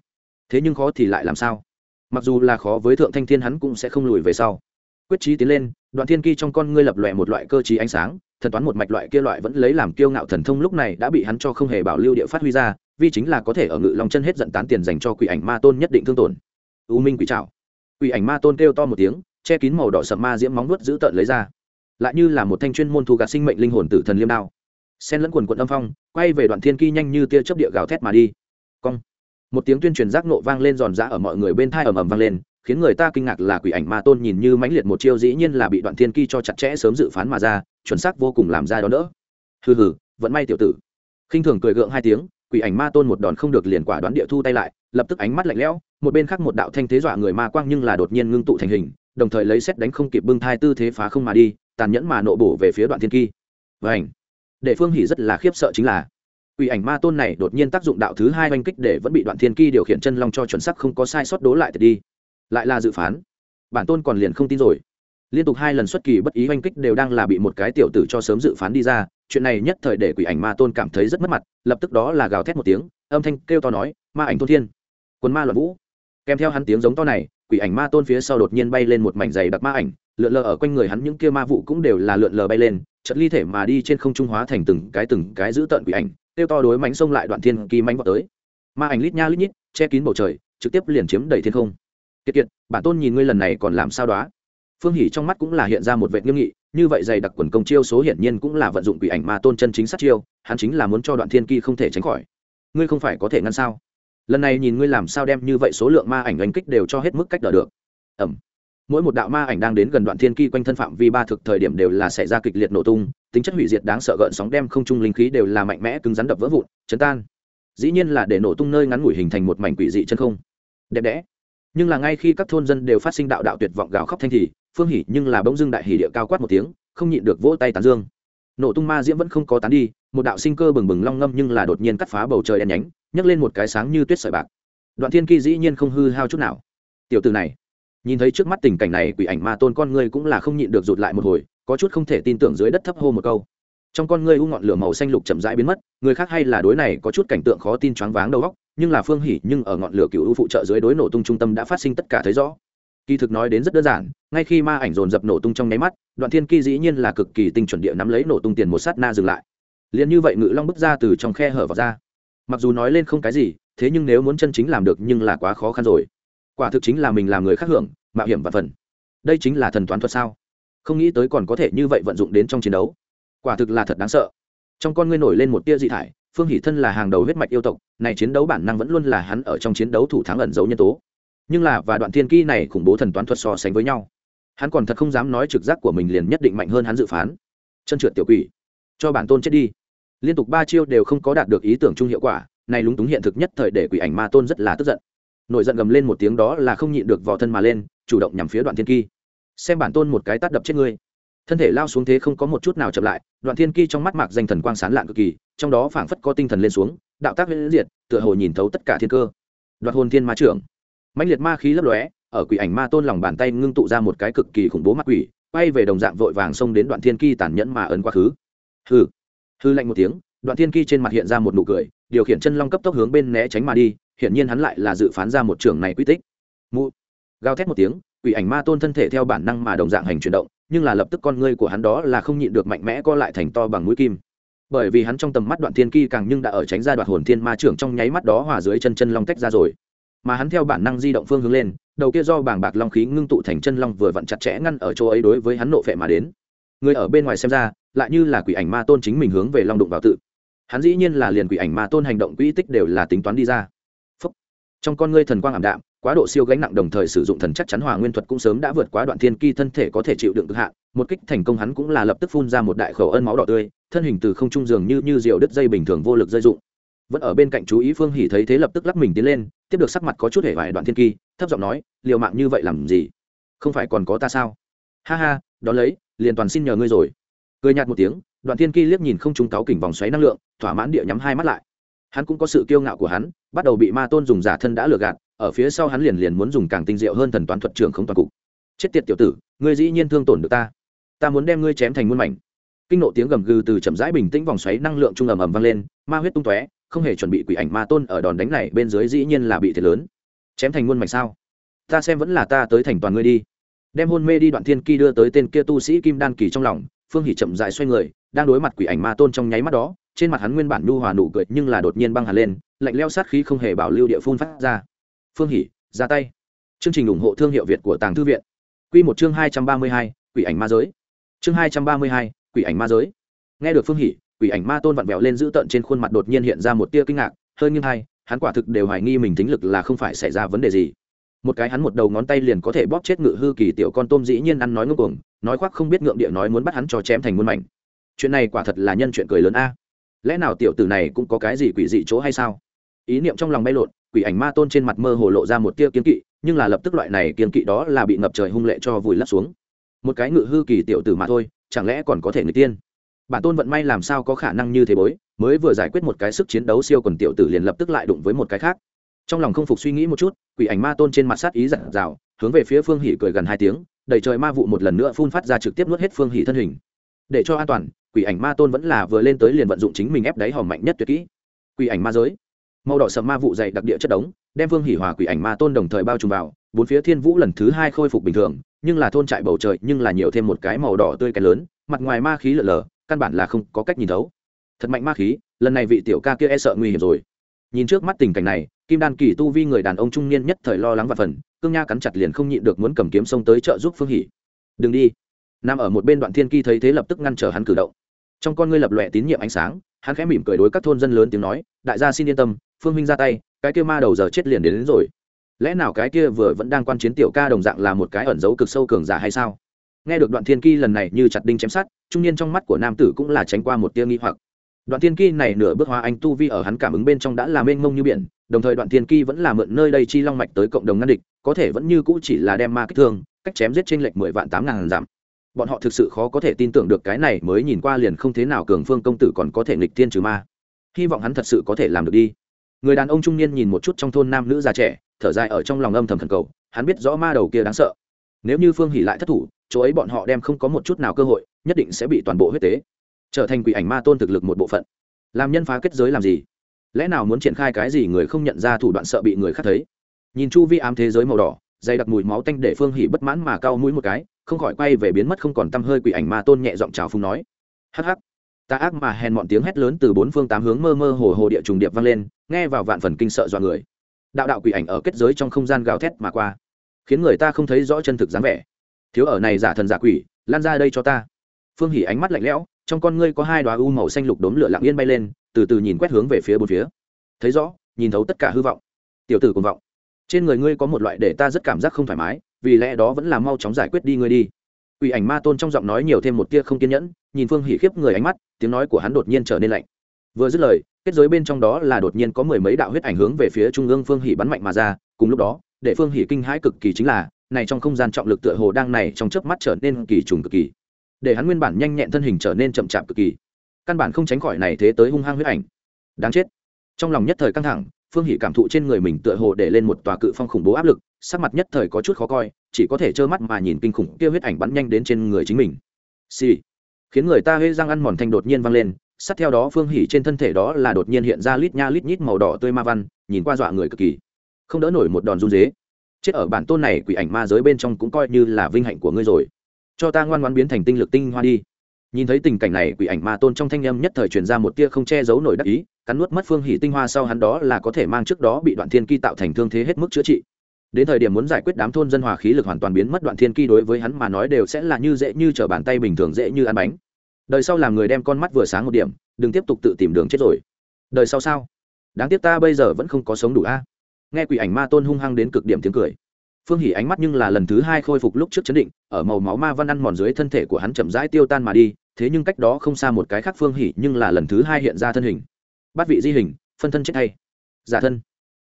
Thế nhưng khó thì lại làm sao? Mặc dù là khó với thượng thanh thiên hắn cũng sẽ không lùi về sau. Quyết trí tiến lên, đoạn thiên kỳ trong con ngươi lập lòe một loại cơ trí ánh sáng, thần toán một mạch loại kia loại vẫn lấy làm kiêu ngạo thần thông lúc này đã bị hắn cho không hề bảo lưu địa phát huy ra, vì chính là có thể ở ngự long chân hết giận tán tiền dành cho quỷ ảnh ma tôn nhất định thương tổn u minh quỷ trảo. Quỷ ảnh ma tôn kêu to một tiếng, che kín màu đỏ sậm ma diễm móng nuốt giữ tợn lấy ra. Lại như là một thanh chuyên môn thu gạt sinh mệnh linh hồn tử thần liêm đao. Sen lẫn quần quận âm phong, quay về đoạn thiên kỳ nhanh như tia chớp địa gào thét mà đi. Cong. Một tiếng tuyên truyền giác nộ vang lên giòn giã ở mọi người bên thai ầm ầm vang lên, khiến người ta kinh ngạc là quỷ ảnh ma tôn nhìn như mãnh liệt một chiêu dĩ nhiên là bị đoạn thiên kỳ cho chặt chẽ sớm dự phán mà ra, chuẩn xác vô cùng làm ra đó nữa hừ hừ vẫn may tiểu tử. Khinh thường cười gượng hai tiếng quỷ ảnh ma tôn một đòn không được liền quả đoán địa thu tay lại, lập tức ánh mắt lạnh lẽo, một bên khác một đạo thanh thế dọa người ma quang nhưng là đột nhiên ngưng tụ thành hình, đồng thời lấy xét đánh không kịp bưng thai tư thế phá không mà đi, tàn nhẫn mà nộ bổ về phía đoạn thiên kỳ. Và ảnh để phương hỉ rất là khiếp sợ chính là, Quỷ ảnh ma tôn này đột nhiên tác dụng đạo thứ hai oanh kích để vẫn bị đoạn thiên kỳ điều khiển chân long cho chuẩn sắc không có sai sót đố lại thì đi. Lại là dự phán, bản tôn còn liền không tin rồi. Liên tục hai lần xuất kỳ bất ý oanh kích đều đang là bị một cái tiểu tử cho sớm dự phán đi ra chuyện này nhất thời để quỷ ảnh ma tôn cảm thấy rất mất mặt, lập tức đó là gào thét một tiếng, âm thanh kêu to nói, ma ảnh tôn thiên, quân ma loạn vũ. Kèm theo hắn tiếng giống to này, quỷ ảnh ma tôn phía sau đột nhiên bay lên một mảnh dày đặc ma ảnh, lượn lờ ở quanh người hắn những kia ma vụ cũng đều là lượn lờ bay lên trận ly thể mà đi trên không trung hóa thành từng cái từng cái giữ tận quỷ ảnh, kêu to đối mánh xông lại đoạn thiên kỳ mánh vào tới. Ma ảnh lít nha lít nhít, che kín bầu trời, trực tiếp liền chiếm đầy thiên không. Kiệt kiệt, bản tôn nhìn ngươi lần này còn làm sao đó phương hỉ trong mắt cũng là hiện ra một vệ nghiêm nghị như vậy dày đặc quần công chiêu số hiển nhiên cũng là vận dụng quỷ ảnh ma tôn chân chính sát chiêu, hắn chính là muốn cho đoạn thiên kỳ không thể tránh khỏi. Ngươi không phải có thể ngăn sao? Lần này nhìn ngươi làm sao đem như vậy số lượng ma ảnh oanh kích đều cho hết mức cách đỡ được. Ẩm. Mỗi một đạo ma ảnh đang đến gần đoạn thiên kỳ quanh thân phạm vi ba thực thời điểm đều là xảy ra kịch liệt nổ tung, tính chất hủy diệt đáng sợ gợn sóng đem không trung linh khí đều là mạnh mẽ cứng rắn đập vỡ vụn, chấn tan. Dĩ nhiên là để nổ tung nơi ngắn ngủi hình thành một mảnh quỷ dị chân không. Đẹp đẽ. Nhưng là ngay khi các thôn dân đều phát sinh đạo đạo tuyệt vọng gào khóc thanh thì phương hỉ nhưng là bỗng dưng đại hỉ địa cao quát một tiếng, không nhịn được vỗ tay tán dương. Nổ tung ma diễm vẫn không có tán đi, một đạo sinh cơ bừng bừng long ngâm nhưng là đột nhiên cắt phá bầu trời đen nhánh, nhấc lên một cái sáng như tuyết sợi bạc. Đoạn thiên kỳ dĩ nhiên không hư hao chút nào. Tiểu từ này, nhìn thấy trước mắt tình cảnh này, quỷ ảnh ma tôn con ngươi cũng là không nhịn được rụt lại một hồi, có chút không thể tin tưởng dưới đất thấp hô một câu. Trong con ngươi u ngọn lửa màu xanh lục chậm rãi biến mất, người khác hay là đối này có chút cảnh tượng khó tin choáng váng đầu óc, nhưng là phương hỉ nhưng ở ngọn lửa cựu u phụ trợ dưới đối nổ tung trung tâm đã phát sinh tất cả thấy rõ kỳ thực nói đến rất đơn giản, ngay khi ma ảnh dồn dập nổ tung trong nháy mắt, đoạn thiên kỳ dĩ nhiên là cực kỳ tinh chuẩn địa nắm lấy nổ tung tiền một sát na dừng lại. Liền như vậy ngự long bước ra từ trong khe hở vào ra. Mặc dù nói lên không cái gì, thế nhưng nếu muốn chân chính làm được nhưng là quá khó khăn rồi. Quả thực chính là mình làm người khác hưởng, mạo hiểm và phần. Đây chính là thần toán thuật sao? Không nghĩ tới còn có thể như vậy vận dụng đến trong chiến đấu. Quả thực là thật đáng sợ. Trong con ngươi nổi lên một tia dị thải, phương hỷ thân là hàng đầu huyết mạch yêu tộc, này chiến đấu bản năng vẫn luôn là hắn ở trong chiến đấu thủ thắng ẩn giấu nhân tố nhưng là và đoạn thiên kỳ này khủng bố thần toán thuật so sánh với nhau. Hắn còn thật không dám nói trực giác của mình liền nhất định mạnh hơn hắn dự phán. Chân trượt tiểu quỷ. Cho bản tôn chết đi. Liên tục ba chiêu đều không có đạt được ý tưởng chung hiệu quả, này lúng túng hiện thực nhất thời để quỷ ảnh ma tôn rất là tức giận. Nổi giận gầm lên một tiếng đó là không nhịn được vò thân mà lên, chủ động nhằm phía đoạn thiên kỳ xem bản tôn một cái tát đập chết ngươi. Thân thể lao xuống thế không có một chút nào chậm lại, đoạn thiên kỳ trong mắt mạc danh thần quang sán lạng cực kỳ, trong đó phảng phất có tinh thần lên xuống, đạo tác viễn diệt, tựa hồ nhìn thấu tất cả thiên cơ. Đoạt hồn thiên ma trưởng mãnh liệt ma khí lấp lóe, ở quỷ ảnh ma tôn lòng bàn tay ngưng tụ ra một cái cực kỳ khủng bố ma quỷ, quay về đồng dạng vội vàng xông đến đoạn thiên kỳ tàn nhẫn mà ấn quá khứ. Hư hư lạnh một tiếng, đoạn thiên kỳ trên mặt hiện ra một nụ cười, điều khiển chân long cấp tốc hướng bên né tránh mà đi, hiển nhiên hắn lại là dự phán ra một trường này quy tích. Mụ. Gào thét một tiếng, quỷ ảnh ma tôn thân thể theo bản năng mà đồng dạng hành chuyển động, nhưng là lập tức con ngươi của hắn đó là không nhịn được mạnh mẽ co lại thành to bằng mũi kim. Bởi vì hắn trong tầm mắt đoạn thiên kỳ càng nhưng đã ở tránh ra đoạn hồn thiên ma trưởng trong nháy mắt đó hòa dưới chân chân long tách ra rồi mà hắn theo bản năng di động phương hướng lên, đầu kia do bảng bạc long khí ngưng tụ thành chân long vừa vặn chặt chẽ ngăn ở chỗ ấy đối với hắn nộ phệ mà đến. Người ở bên ngoài xem ra, lại như là quỷ ảnh ma tôn chính mình hướng về long đụng vào tự. Hắn dĩ nhiên là liền quỷ ảnh ma tôn hành động quỹ tích đều là tính toán đi ra. Phúc. trong con ngươi thần quang ảm đạm, quá độ siêu gánh nặng đồng thời sử dụng thần chắc chắn hòa nguyên thuật cũng sớm đã vượt quá đoạn thiên kỳ thân thể có thể chịu đựng cực hạn, một kích thành công hắn cũng là lập tức phun ra một đại khẩu ân máu đỏ tươi, thân hình từ không trung dường như như diều đứt dây bình thường vô lực dây dụng vẫn ở bên cạnh chú ý phương hỉ thấy thế lập tức lắc mình tiến lên, tiếp được sắc mặt có chút hề vải đoạn thiên kỳ, thấp giọng nói, liều mạng như vậy làm gì? Không phải còn có ta sao? Ha ha, đón lấy, liền toàn xin nhờ ngươi rồi. Cười nhạt một tiếng, đoạn thiên kỳ liếc nhìn không trung cáo kỉnh vòng xoáy năng lượng, thỏa mãn địa nhắm hai mắt lại. Hắn cũng có sự kiêu ngạo của hắn, bắt đầu bị ma tôn dùng giả thân đã lừa gạt, ở phía sau hắn liền liền muốn dùng càng tinh diệu hơn thần toán thuật trưởng không toàn cục. Chết tiệt tiểu tử, ngươi dĩ nhiên thương tổn được ta. Ta muốn đem ngươi chém thành muôn mảnh. Kinh nộ tiếng gầm gừ từ chậm rãi bình tĩnh vòng xoáy năng lượng trung ầm ầm vang lên, ma huyết tung tóe không hề chuẩn bị quỷ ảnh ma tôn ở đòn đánh này bên dưới dĩ nhiên là bị thiệt lớn. Chém thành muôn mảnh sao? Ta xem vẫn là ta tới thành toàn ngươi đi. Đem hôn mê đi đoạn thiên kỳ đưa tới tên kia tu sĩ kim đan kỳ trong lòng, phương hỉ chậm dại xoay người, đang đối mặt quỷ ảnh ma tôn trong nháy mắt đó, trên mặt hắn nguyên bản nhu hòa nụ cười nhưng là đột nhiên băng hẳn lên, lạnh leo sát khí không hề bảo lưu địa phun phát ra. Phương hỉ ra tay. Chương trình ủng hộ thương hiệu việt của tàng thư viện. Q một chương hai trăm ba mươi hai, quỷ ảnh ma giới. Chương hai trăm ba mươi hai, quỷ ảnh ma giới. Nghe được phương hỉ quỷ ảnh ma tôn vặn vẹo lên giữ tợn trên khuôn mặt đột nhiên hiện ra một tia kinh ngạc, hơi nghiêng hai, hắn quả thực đều hoài nghi mình tính lực là không phải xảy ra vấn đề gì. Một cái hắn một đầu ngón tay liền có thể bóp chết ngự hư kỳ tiểu con tôm dĩ nhiên ăn nói ngưng cuồng, nói khoác không biết ngượng địa nói muốn bắt hắn cho chém thành muôn mảnh. Chuyện này quả thật là nhân chuyện cười lớn a. Lẽ nào tiểu tử này cũng có cái gì quỷ dị chỗ hay sao? Ý niệm trong lòng bay lộn, quỷ ảnh ma tôn trên mặt mơ hồ lộ ra một tia kiên kỵ, nhưng là lập tức loại này kiên kỵ đó là bị ngập trời hung lệ cho vùi lấp xuống. Một cái ngự hư kỳ tiểu tử mà thôi, chẳng lẽ còn có thể người tiên? Bản tôn vận may làm sao có khả năng như thế bối, mới vừa giải quyết một cái sức chiến đấu siêu quần tiểu tử liền lập tức lại đụng với một cái khác. Trong lòng không phục suy nghĩ một chút, quỷ ảnh ma tôn trên mặt sát ý giận rào hướng về phía phương hỉ cười gần hai tiếng, đầy trời ma vụ một lần nữa phun phát ra trực tiếp nuốt hết phương hỉ thân hình. Để cho an toàn, quỷ ảnh ma tôn vẫn là vừa lên tới liền vận dụng chính mình ép đáy hòm mạnh nhất tuyệt kỹ. Quỷ ảnh ma giới. Màu đỏ sầm ma vụ dày đặc địa chất đống, đem phương hỉ hòa quỷ ảnh ma tôn đồng thời bao trùm vào, bốn phía thiên vũ lần thứ hai khôi phục bình thường, nhưng là thôn trại bầu trời, nhưng là nhiều thêm một cái màu đỏ tươi cái lớn, mặt ngoài ma khí lở lở căn bản là không có cách nhìn thấu. Thật mạnh ma khí lần này vị tiểu ca kia e sợ nguy hiểm rồi. Nhìn trước mắt tình cảnh này kim đan kỳ tu vi người đàn ông trung niên nhất thời lo lắng và phần cương nha cắn chặt liền không nhịn được muốn cầm kiếm xông tới trợ giúp phương hỉ đừng đi. Nằm ở một bên đoạn thiên kỳ thấy thế lập tức ngăn trở hắn cử động. Trong con ngươi lập lòe tín nhiệm ánh sáng hắn khẽ mỉm cười đối các thôn dân lớn tiếng nói đại gia xin yên tâm phương huynh ra tay cái kia ma đầu giờ chết liền đến, đến rồi. Lẽ nào cái kia vừa vẫn đang quan chiến tiểu ca đồng dạng là một cái ẩn dấu cực sâu cường giả hay sao? Nghe được đoạn thiên ki lần này như chặt đinh chém sát trung niên trong mắt của nam tử cũng là tránh qua một tia nghi hoặc. Đoạn thiên ki này nửa bước hóa anh tu vi ở hắn cảm ứng bên trong đã là mênh mông như biển, đồng thời đoạn thiên ki vẫn là mượn nơi đây chi long mạch tới cộng đồng ngăn địch, có thể vẫn như cũ chỉ là đem ma kích thương, cách chém giết trên lệch mười vạn tám ngàn giảm bọn họ thực sự khó có thể tin tưởng được cái này mới nhìn qua liền không thế nào cường phương công tử còn có thể nghịch thiên trừ ma. Hy vọng hắn thật sự có thể làm được đi. Người đàn ông trung niên nhìn một chút trong thôn nam nữ già trẻ, thở dài ở trong lòng âm thầm thần cầu, hắn biết rõ ma đầu kia đáng sợ. Nếu như phương hỉ lại thất thủ chỗ ấy bọn họ đem không có một chút nào cơ hội, nhất định sẽ bị toàn bộ huyết tế, trở thành quỷ ảnh ma tôn thực lực một bộ phận. Làm nhân phá kết giới làm gì? Lẽ nào muốn triển khai cái gì người không nhận ra thủ đoạn sợ bị người khác thấy? Nhìn chu vi ám thế giới màu đỏ, dày đặc mùi máu tanh để phương hỉ bất mãn mà cao mũi một cái, không khỏi quay về biến mất không còn t hơi quỷ ảnh ma tôn nhẹ giọng trào phung nói. Hắc hắc. Ta ác mà hèn mọn tiếng hét lớn từ bốn phương tám hướng mơ mơ hồ hồ địa trùng điệp vang lên, nghe vào vạn phần kinh sợ dọa người. Đạo đạo quỷ ảnh ở kết giới trong không gian gào thét mà qua, khiến người ta không thấy rõ chân thực dáng vẻ thiếu ở này giả thần giả quỷ lan ra đây cho ta. Phương hỉ ánh mắt lạnh lẽo trong con ngươi có hai đoá u màu xanh lục đốm lửa lặng yên bay lên từ từ nhìn quét hướng về phía bốn phía. Thấy rõ nhìn thấu tất cả hư vọng. Tiểu tử cùng vọng. Trên người ngươi có một loại để ta rất cảm giác không thoải mái vì lẽ đó vẫn là mau chóng giải quyết đi ngươi đi. Quỷ ảnh ma tôn trong giọng nói nhiều thêm một tia không kiên nhẫn, nhìn Phương Hỉ khiếp người ánh mắt, tiếng nói của hắn đột nhiên trở nên lạnh. Vừa dứt lời, kết giới bên trong đó là đột nhiên có mười mấy đạo huyết ảnh hướng về phía trung ương Phương Hỉ bắn mạnh mà ra, cùng lúc đó, để Phương Hỉ kinh hãi cực kỳ chính là, này trong không gian trọng lực tựa hồ đang này trong chớp mắt trở nên kỳ trùng cực kỳ. Để hắn nguyên bản nhanh nhẹn thân hình trở nên chậm chạp cực kỳ. Căn bản không tránh khỏi này thế tới hung hăng huyết ảnh. Đáng chết. Trong lòng nhất thời căng thẳng, Phương Hỉ cảm thụ trên người mình tựa hồ để lên một tòa cự phong khủng bố áp lực, sắc mặt nhất thời có chút khó coi chỉ có thể trơ mắt mà nhìn kinh khủng kia huyết ảnh bắn nhanh đến trên người chính mình xì、sì. khiến người ta hễ răng ăn mòn thanh đột nhiên vang lên sát theo đó phương hỉ trên thân thể đó là đột nhiên hiện ra lít nha lít nhít màu đỏ tươi ma văn nhìn qua dọa người cực kỳ không đỡ nổi một đòn run rế chết ở bản tôn này quỷ ảnh ma giới bên trong cũng coi như là vinh hạnh của ngươi rồi. Cho ta ngoan ngoan biến thành tinh lực tinh hoa đi. Nhìn thấy tình cảnh này, quỷ ảnh ma tôn trong thanh â m nhất thời truyền ra một tia không che giấu nổi đắc ý, cắn nuốt mất phương hỉ tinh hoa sau hắn đó là có thể mang trước đó bị đoạn thiên kỳ tạo thành thương thế hết mức chữa trị. Đến thời điểm muốn giải quyết đám thôn dân hòa khí lực hoàn toàn biến mất, đoạn thiên kỳ đối với hắn mà nói đều sẽ là như dễ như t r ở bàn tay bình thường dễ như ăn bánh. Đời sau làm người đem con mắt vừa sáng một điểm, đừng tiếp tục tự tìm đường chết rồi. Đời sau sao? Đáng tiếc ta bây giờ vẫn không có sống đủ a nghe quỷ ảnh ma tôn hung hăng đến cực điểm tiếng cười. Phương hỉ ánh mắt nhưng là lần thứ hai khôi phục lúc trước chấn định, ở màu máu ma văn ăn mòn dưới thân thể của hắn chậm rãi tiêu tan mà đi, thế nhưng cách đó không xa một cái khác phương hỉ nhưng là lần thứ hai hiện ra thân hình. Bắt vị di hình, phân thân chết hay. Giả thân.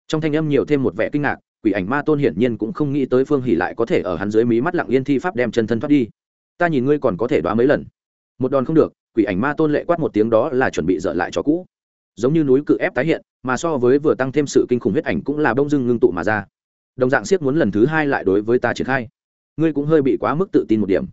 Trong thanh âm nhiều thêm một vẻ kinh ngạc, quỷ ảnh ma tôn hiển nhiên cũng không nghĩ tới phương hỉ lại có thể ở hắn dưới mí mắt lặng yên thi pháp đem chân thân thoát đi. Ta nhìn ngươi còn có thể đoá mấy lần. Một đòn không được, quỷ ảnh ma tôn lệ quát một tiếng đó là chuẩn bị dở lại cho cũ. Giống như núi cự ép tái hiện mà so với vừa tăng thêm sự kinh khủng huyết ảnh cũng là bông dưng ngưng tụ mà ra. Đồng dạng siết muốn lần thứ hai lại đối với ta triển khai. Ngươi cũng hơi bị quá mức tự tin một điểm.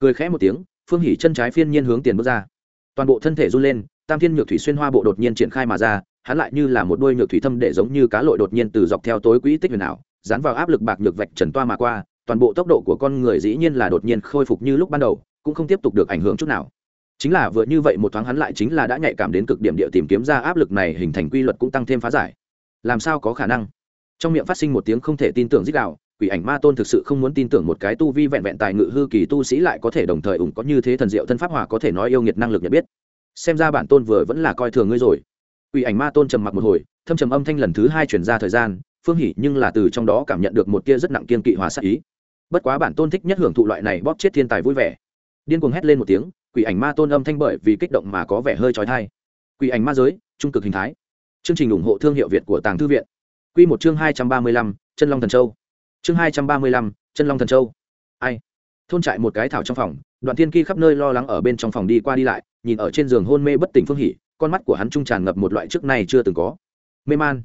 Cười khẽ một tiếng, phương hỉ chân trái phiên nhiên hướng tiền bước ra. Toàn bộ thân thể run lên, tam thiên nhược thủy xuyên hoa bộ đột nhiên triển khai mà ra, hắn lại như là một đôi nhược thủy thâm để giống như cá lội đột nhiên từ dọc theo tối quỹ tích huyền ảo, dán vào áp lực bạc nhược vạch trần toa mà qua, toàn bộ tốc độ của con người dĩ nhiên là đột nhiên khôi phục như lúc ban đầu, cũng không tiếp tục được ảnh hưởng chút nào chính là vừa như vậy một thoáng hắn lại chính là đã nhạy cảm đến cực điểm địa tìm kiếm ra áp lực này hình thành quy luật cũng tăng thêm phá giải làm sao có khả năng trong miệng phát sinh một tiếng không thể tin tưởng dích đạo quỷ ảnh ma tôn thực sự không muốn tin tưởng một cái tu vi vẹn vẹn tài ngự hư kỳ tu sĩ lại có thể đồng thời ủng có như thế thần diệu thân pháp hòa có thể nói yêu nghiệt năng lực nhận biết xem ra bản tôn vừa vẫn là coi thường ngươi rồi Quỷ ảnh ma tôn trầm mặc một hồi, thâm trầm âm thanh lần thứ hai truyền ra thời gian, Phương Hỉ nhưng là từ trong đó cảm nhận được một tia rất nặng kiên kỵ hòa sát ý. Bất quá bản tôn thích nhất hưởng thụ loại này bóp chết thiên tài vui vẻ. Điên cuồng hét lên một tiếng, quỷ ảnh ma tôn âm thanh bởi vì kích động mà có vẻ hơi chói tai. Quỷ ảnh ma giới, trung cực hình thái. Chương trình ủng hộ thương hiệu Việt của Tàng Thư viện. Quy một chương hai trăm ba mươi lăm, Chân Long Thần Châu. Chương hai trăm ba mươi lăm, Chân Long Thần Châu. Ai? Thôn trại một cái thảo trong phòng, Đoạn Thiên Ki khắp nơi lo lắng ở bên trong phòng đi qua đi lại, nhìn ở trên giường hôn mê bất tỉnh Phương Hỉ, con mắt của hắn trung tràn ngập một loại trước này chưa từng có mê man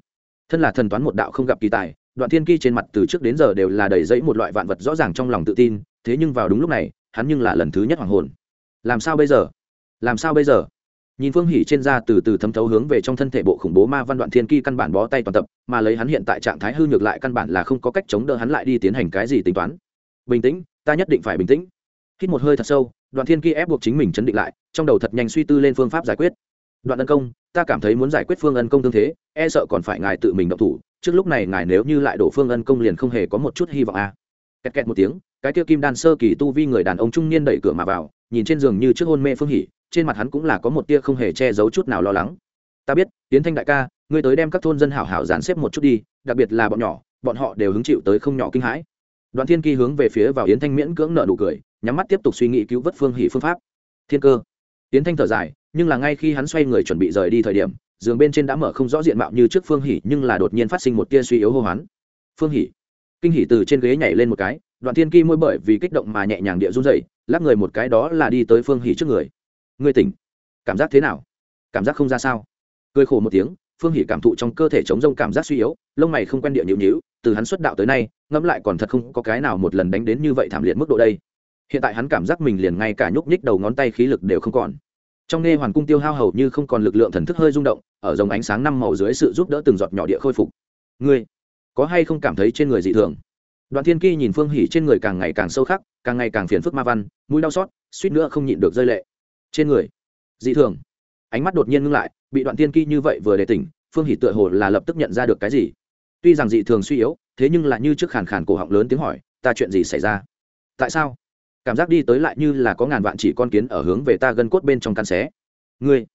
thân là thần toán một đạo không gặp kỳ tài đoạn thiên kỳ trên mặt từ trước đến giờ đều là đầy dẫy một loại vạn vật rõ ràng trong lòng tự tin thế nhưng vào đúng lúc này hắn nhưng là lần thứ nhất hoàng hồn làm sao bây giờ? Làm sao bây giờ? Nhìn phương hỉ trên da từ từ thấm thấu hướng về trong thân thể bộ khủng bố ma văn đoạn thiên kỳ căn bản bó tay toàn tập, mà lấy hắn hiện tại trạng thái hư nhược lại căn bản là không có cách chống đỡ hắn lại đi tiến hành cái gì tính toán. Bình tĩnh, ta nhất định phải bình tĩnh. Hít một hơi thật sâu, đoạn thiên kỳ ép buộc chính mình chấn định lại, trong đầu thật nhanh suy tư lên phương pháp giải quyết. Đoạn ân công, ta cảm thấy muốn giải quyết phương ân công tương thế e sợ còn phải ngài tự mình động thủ, trước lúc này ngài nếu như lại đổ phương ân công liền không hề có một chút hy vọng a à. kẹt kẹt một tiếng, cái kia kim đan sơ kỳ tu vi người đàn ông trung niên đẩy cửa mà vào nhìn trên giường như trước hôn mê phương hỉ, trên mặt hắn cũng là có một tia không hề che giấu chút nào lo lắng. Ta biết tiến thanh đại ca, ngươi tới đem các thôn dân hảo hảo dàn xếp một chút đi, đặc biệt là bọn nhỏ, bọn họ đều hứng chịu tới không nhỏ kinh hãi. Đoàn thiên kỳ hướng về phía vào yến thanh miễn cưỡng nợ nụ cười, nhắm mắt tiếp tục suy nghĩ cứu vớt phương hỷ phương pháp. Thiên cơ. Yến thanh thở dài, nhưng là ngay khi hắn xoay người chuẩn bị rời đi thời điểm, giường bên trên đã mở không rõ diện mạo như trước phương Hỷ nhưng là đột nhiên phát sinh một tia suy yếu hô hoán. Phương Hỷ kinh hỉ từ trên ghế nhảy lên một cái, đoạn thiên ki môi bởi vì kích động mà nhẹ nhàng địa run dậy lắc người một cái đó là đi tới phương hỉ trước người. Người tỉnh. Cảm giác thế nào? Cảm giác không ra sao? Cười khổ một tiếng, phương hỉ cảm thụ trong cơ thể chống rông cảm giác suy yếu, lông mày không quen địa nhịu nhịu từ hắn xuất đạo tới nay, ngẫm lại còn thật không có cái nào một lần đánh đến như vậy thảm liệt mức độ đây. Hiện tại hắn cảm giác mình liền ngay cả nhúc nhích đầu ngón tay khí lực đều không còn. Trong nghe hoàn cung tiêu hao hầu như không còn lực lượng thần thức hơi rung động, ở dòng ánh sáng năm màu dưới sự giúp đỡ từng giọt nhỏ địa khôi phục. Ngươi có hay không cảm thấy trên người dị thường? Đoạn thiên kỳ nhìn phương hỉ trên người càng ngày càng sâu khắc, càng ngày càng phiền phức ma văn, mũi đau xót, suýt nữa không nhịn được rơi lệ. Trên người, dị thường. Ánh mắt đột nhiên ngưng lại, bị đoạn thiên kỳ như vậy vừa để tỉnh, phương hỉ tựa hồ là lập tức nhận ra được cái gì. Tuy rằng dị thường suy yếu, thế nhưng là như trước khàn khàn cổ họng lớn tiếng hỏi, ta chuyện gì xảy ra? Tại sao? Cảm giác đi tới lại như là có ngàn vạn chỉ con kiến ở hướng về ta gân cốt bên trong căn xé. Ngươi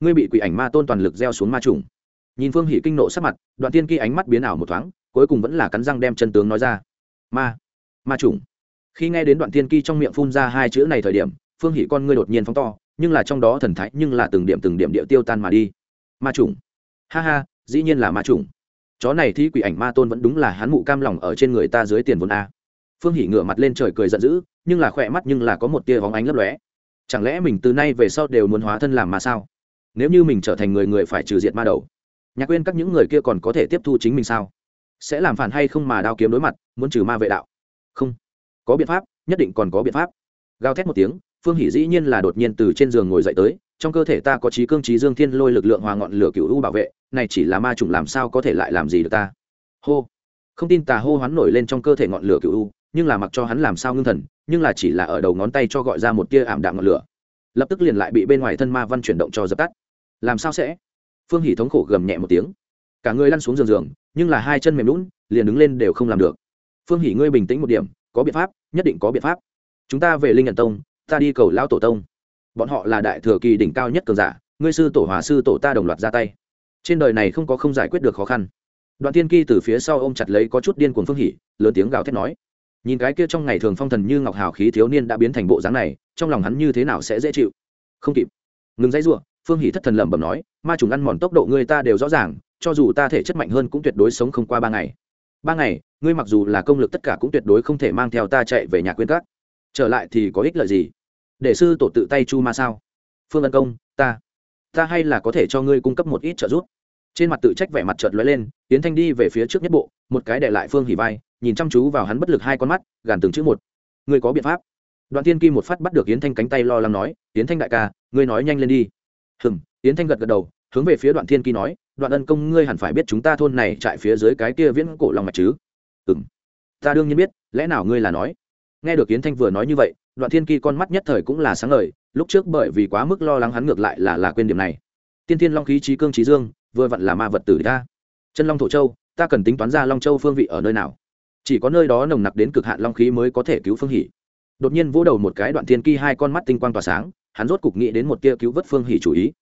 ngươi bị quỷ ảnh ma tôn toàn lực gieo xuống ma trùng. Nhìn phương hỷ kinh nộ sắc mặt, đoạn tiên kỳ ánh mắt biến ảo một thoáng cuối cùng vẫn là cắn răng đem chân tướng nói ra. Ma ma trùng khi nghe đến đoạn thiên kỳ trong miệng phun ra hai chữ này thời điểm, phương hỷ con ngươi đột nhiên phóng to, nhưng là trong đó thần thái nhưng là từng điểm từng điểm điệu tiêu tan mà đi. Ma trùng ha ha, dĩ nhiên là ma trùng chó này thi quỷ ảnh ma tôn vẫn đúng là hắn mụ cam lòng ở trên người ta dưới tiền vốn a. Phương hỷ ngửa mặt lên trời cười giận dữ, nhưng là khỏe mắt nhưng là có một tia vóng ánh lấp lóe. Chẳng lẽ mình từ nay về sau đều muốn hóa thân làm ma sao? Nếu như mình trở thành người người phải trừ diệt ma đầu, nhạc quên các những người kia còn có thể tiếp thu chính mình sao? Sẽ làm phản hay không mà đao kiếm đối mặt, muốn trừ ma vệ đạo? Không. Có biện pháp, nhất định còn có biện pháp. Gào thét một tiếng, phương hỷ dĩ nhiên là đột nhiên từ trên giường ngồi dậy tới, trong cơ thể ta có trí cương trí dương thiên lôi lực lượng hòa ngọn lửa cựu u bảo vệ, này chỉ là ma trùng làm sao có thể lại làm gì được ta? Hô. Không tin tà hô hoán nổi lên trong cơ thể ngọn lửa cựu u, nhưng là mặc cho hắn làm sao ngưng thần, nhưng là chỉ là ở đầu ngón tay cho gọi ra một tia ảm đạm ngọn lửa. Lập tức liền lại bị bên ngoài thân ma văn chuyển động cho dập tắt. Làm sao sẽ? Phương hỷ thống khổ gầm nhẹ một tiếng. Cả người lăn xuống giường giường nhưng là hai chân mềm lún, liền đứng lên đều không làm được. Phương hỷ ngươi bình tĩnh một điểm, có biện pháp, nhất định có biện pháp. Chúng ta về linh nhận tông, ta đi cầu lão tổ tông. Bọn họ là đại thừa kỳ đỉnh cao nhất cường giả, ngươi sư tổ hòa sư tổ ta đồng loạt ra tay. Trên đời này không có không giải quyết được khó khăn. Đoạn tiên kỳ từ phía sau ô m chặt lấy có chút điên cuồng phương hỉ lớn tiếng gào thét nói, nhìn cái kia trong ngày thường phong thần như ngọc hào khí thiếu niên đã biến thành bộ dáng này, trong lòng hắn như thế nào sẽ dễ chịu? Không kịp. Ngừng dãy rủa, phương hỉ thất thần lẩm bẩm nói, ma trùng ăn mòn tốc độ ngươi ta đều rõ ràng cho dù ta thể chất mạnh hơn cũng tuyệt đối sống không qua ba ngày. Ba ngày, ngươi mặc dù là công lực tất cả cũng tuyệt đối không thể mang theo ta chạy về nhà quyên cát. trở lại thì có ích lợi gì? Để sư tổ tự tay chu ma sao? Phương ân công, ta ta hay là có thể cho ngươi cung cấp một ít trợ giúp. Trên mặt tự trách vẻ mặt chợt lóe lên tiến thanh đi về phía trước nhất bộ, một cái để lại phương hỉ vai, nhìn chăm chú vào hắn bất lực hai con mắt, gàn từng chữ một. Ngươi có biện pháp. Đoạn tiên kim một phát bắt được yến thanh cánh tay lo lắng nói, yến thanh đại ca, ngươi nói nhanh lên đi. Hừng yến thanh gật gật đầu, hướng về phía đoạn thiên kỳ nói đoạn ân công ngươi hẳn phải biết chúng ta thôn này chạy phía dưới cái kia viễn cổ long mạch chứ? Ừng ta đương nhiên biết, lẽ nào ngươi là nói? Nghe được yến thanh vừa nói như vậy, đoạn thiên kỳ con mắt nhất thời cũng là sáng ngời, lúc trước bởi vì quá mức lo lắng hắn ngược lại là là quên điểm này. Tiên thiên long khí trí cương trí dương, vừa vặn là ma vật tử ta chân long thổ châu, ta cần tính toán ra long châu phương vị ở nơi nào? Chỉ có nơi đó nồng nặc đến cực hạn long khí mới có thể cứu phương hỉ. đột nhiên vỗ đầu một cái, đoạn thiên kỳ hai con mắt tinh quang tỏa sáng, hắn rốt cục nghĩ đến một tia cứu vớt phương hỉ chủ ý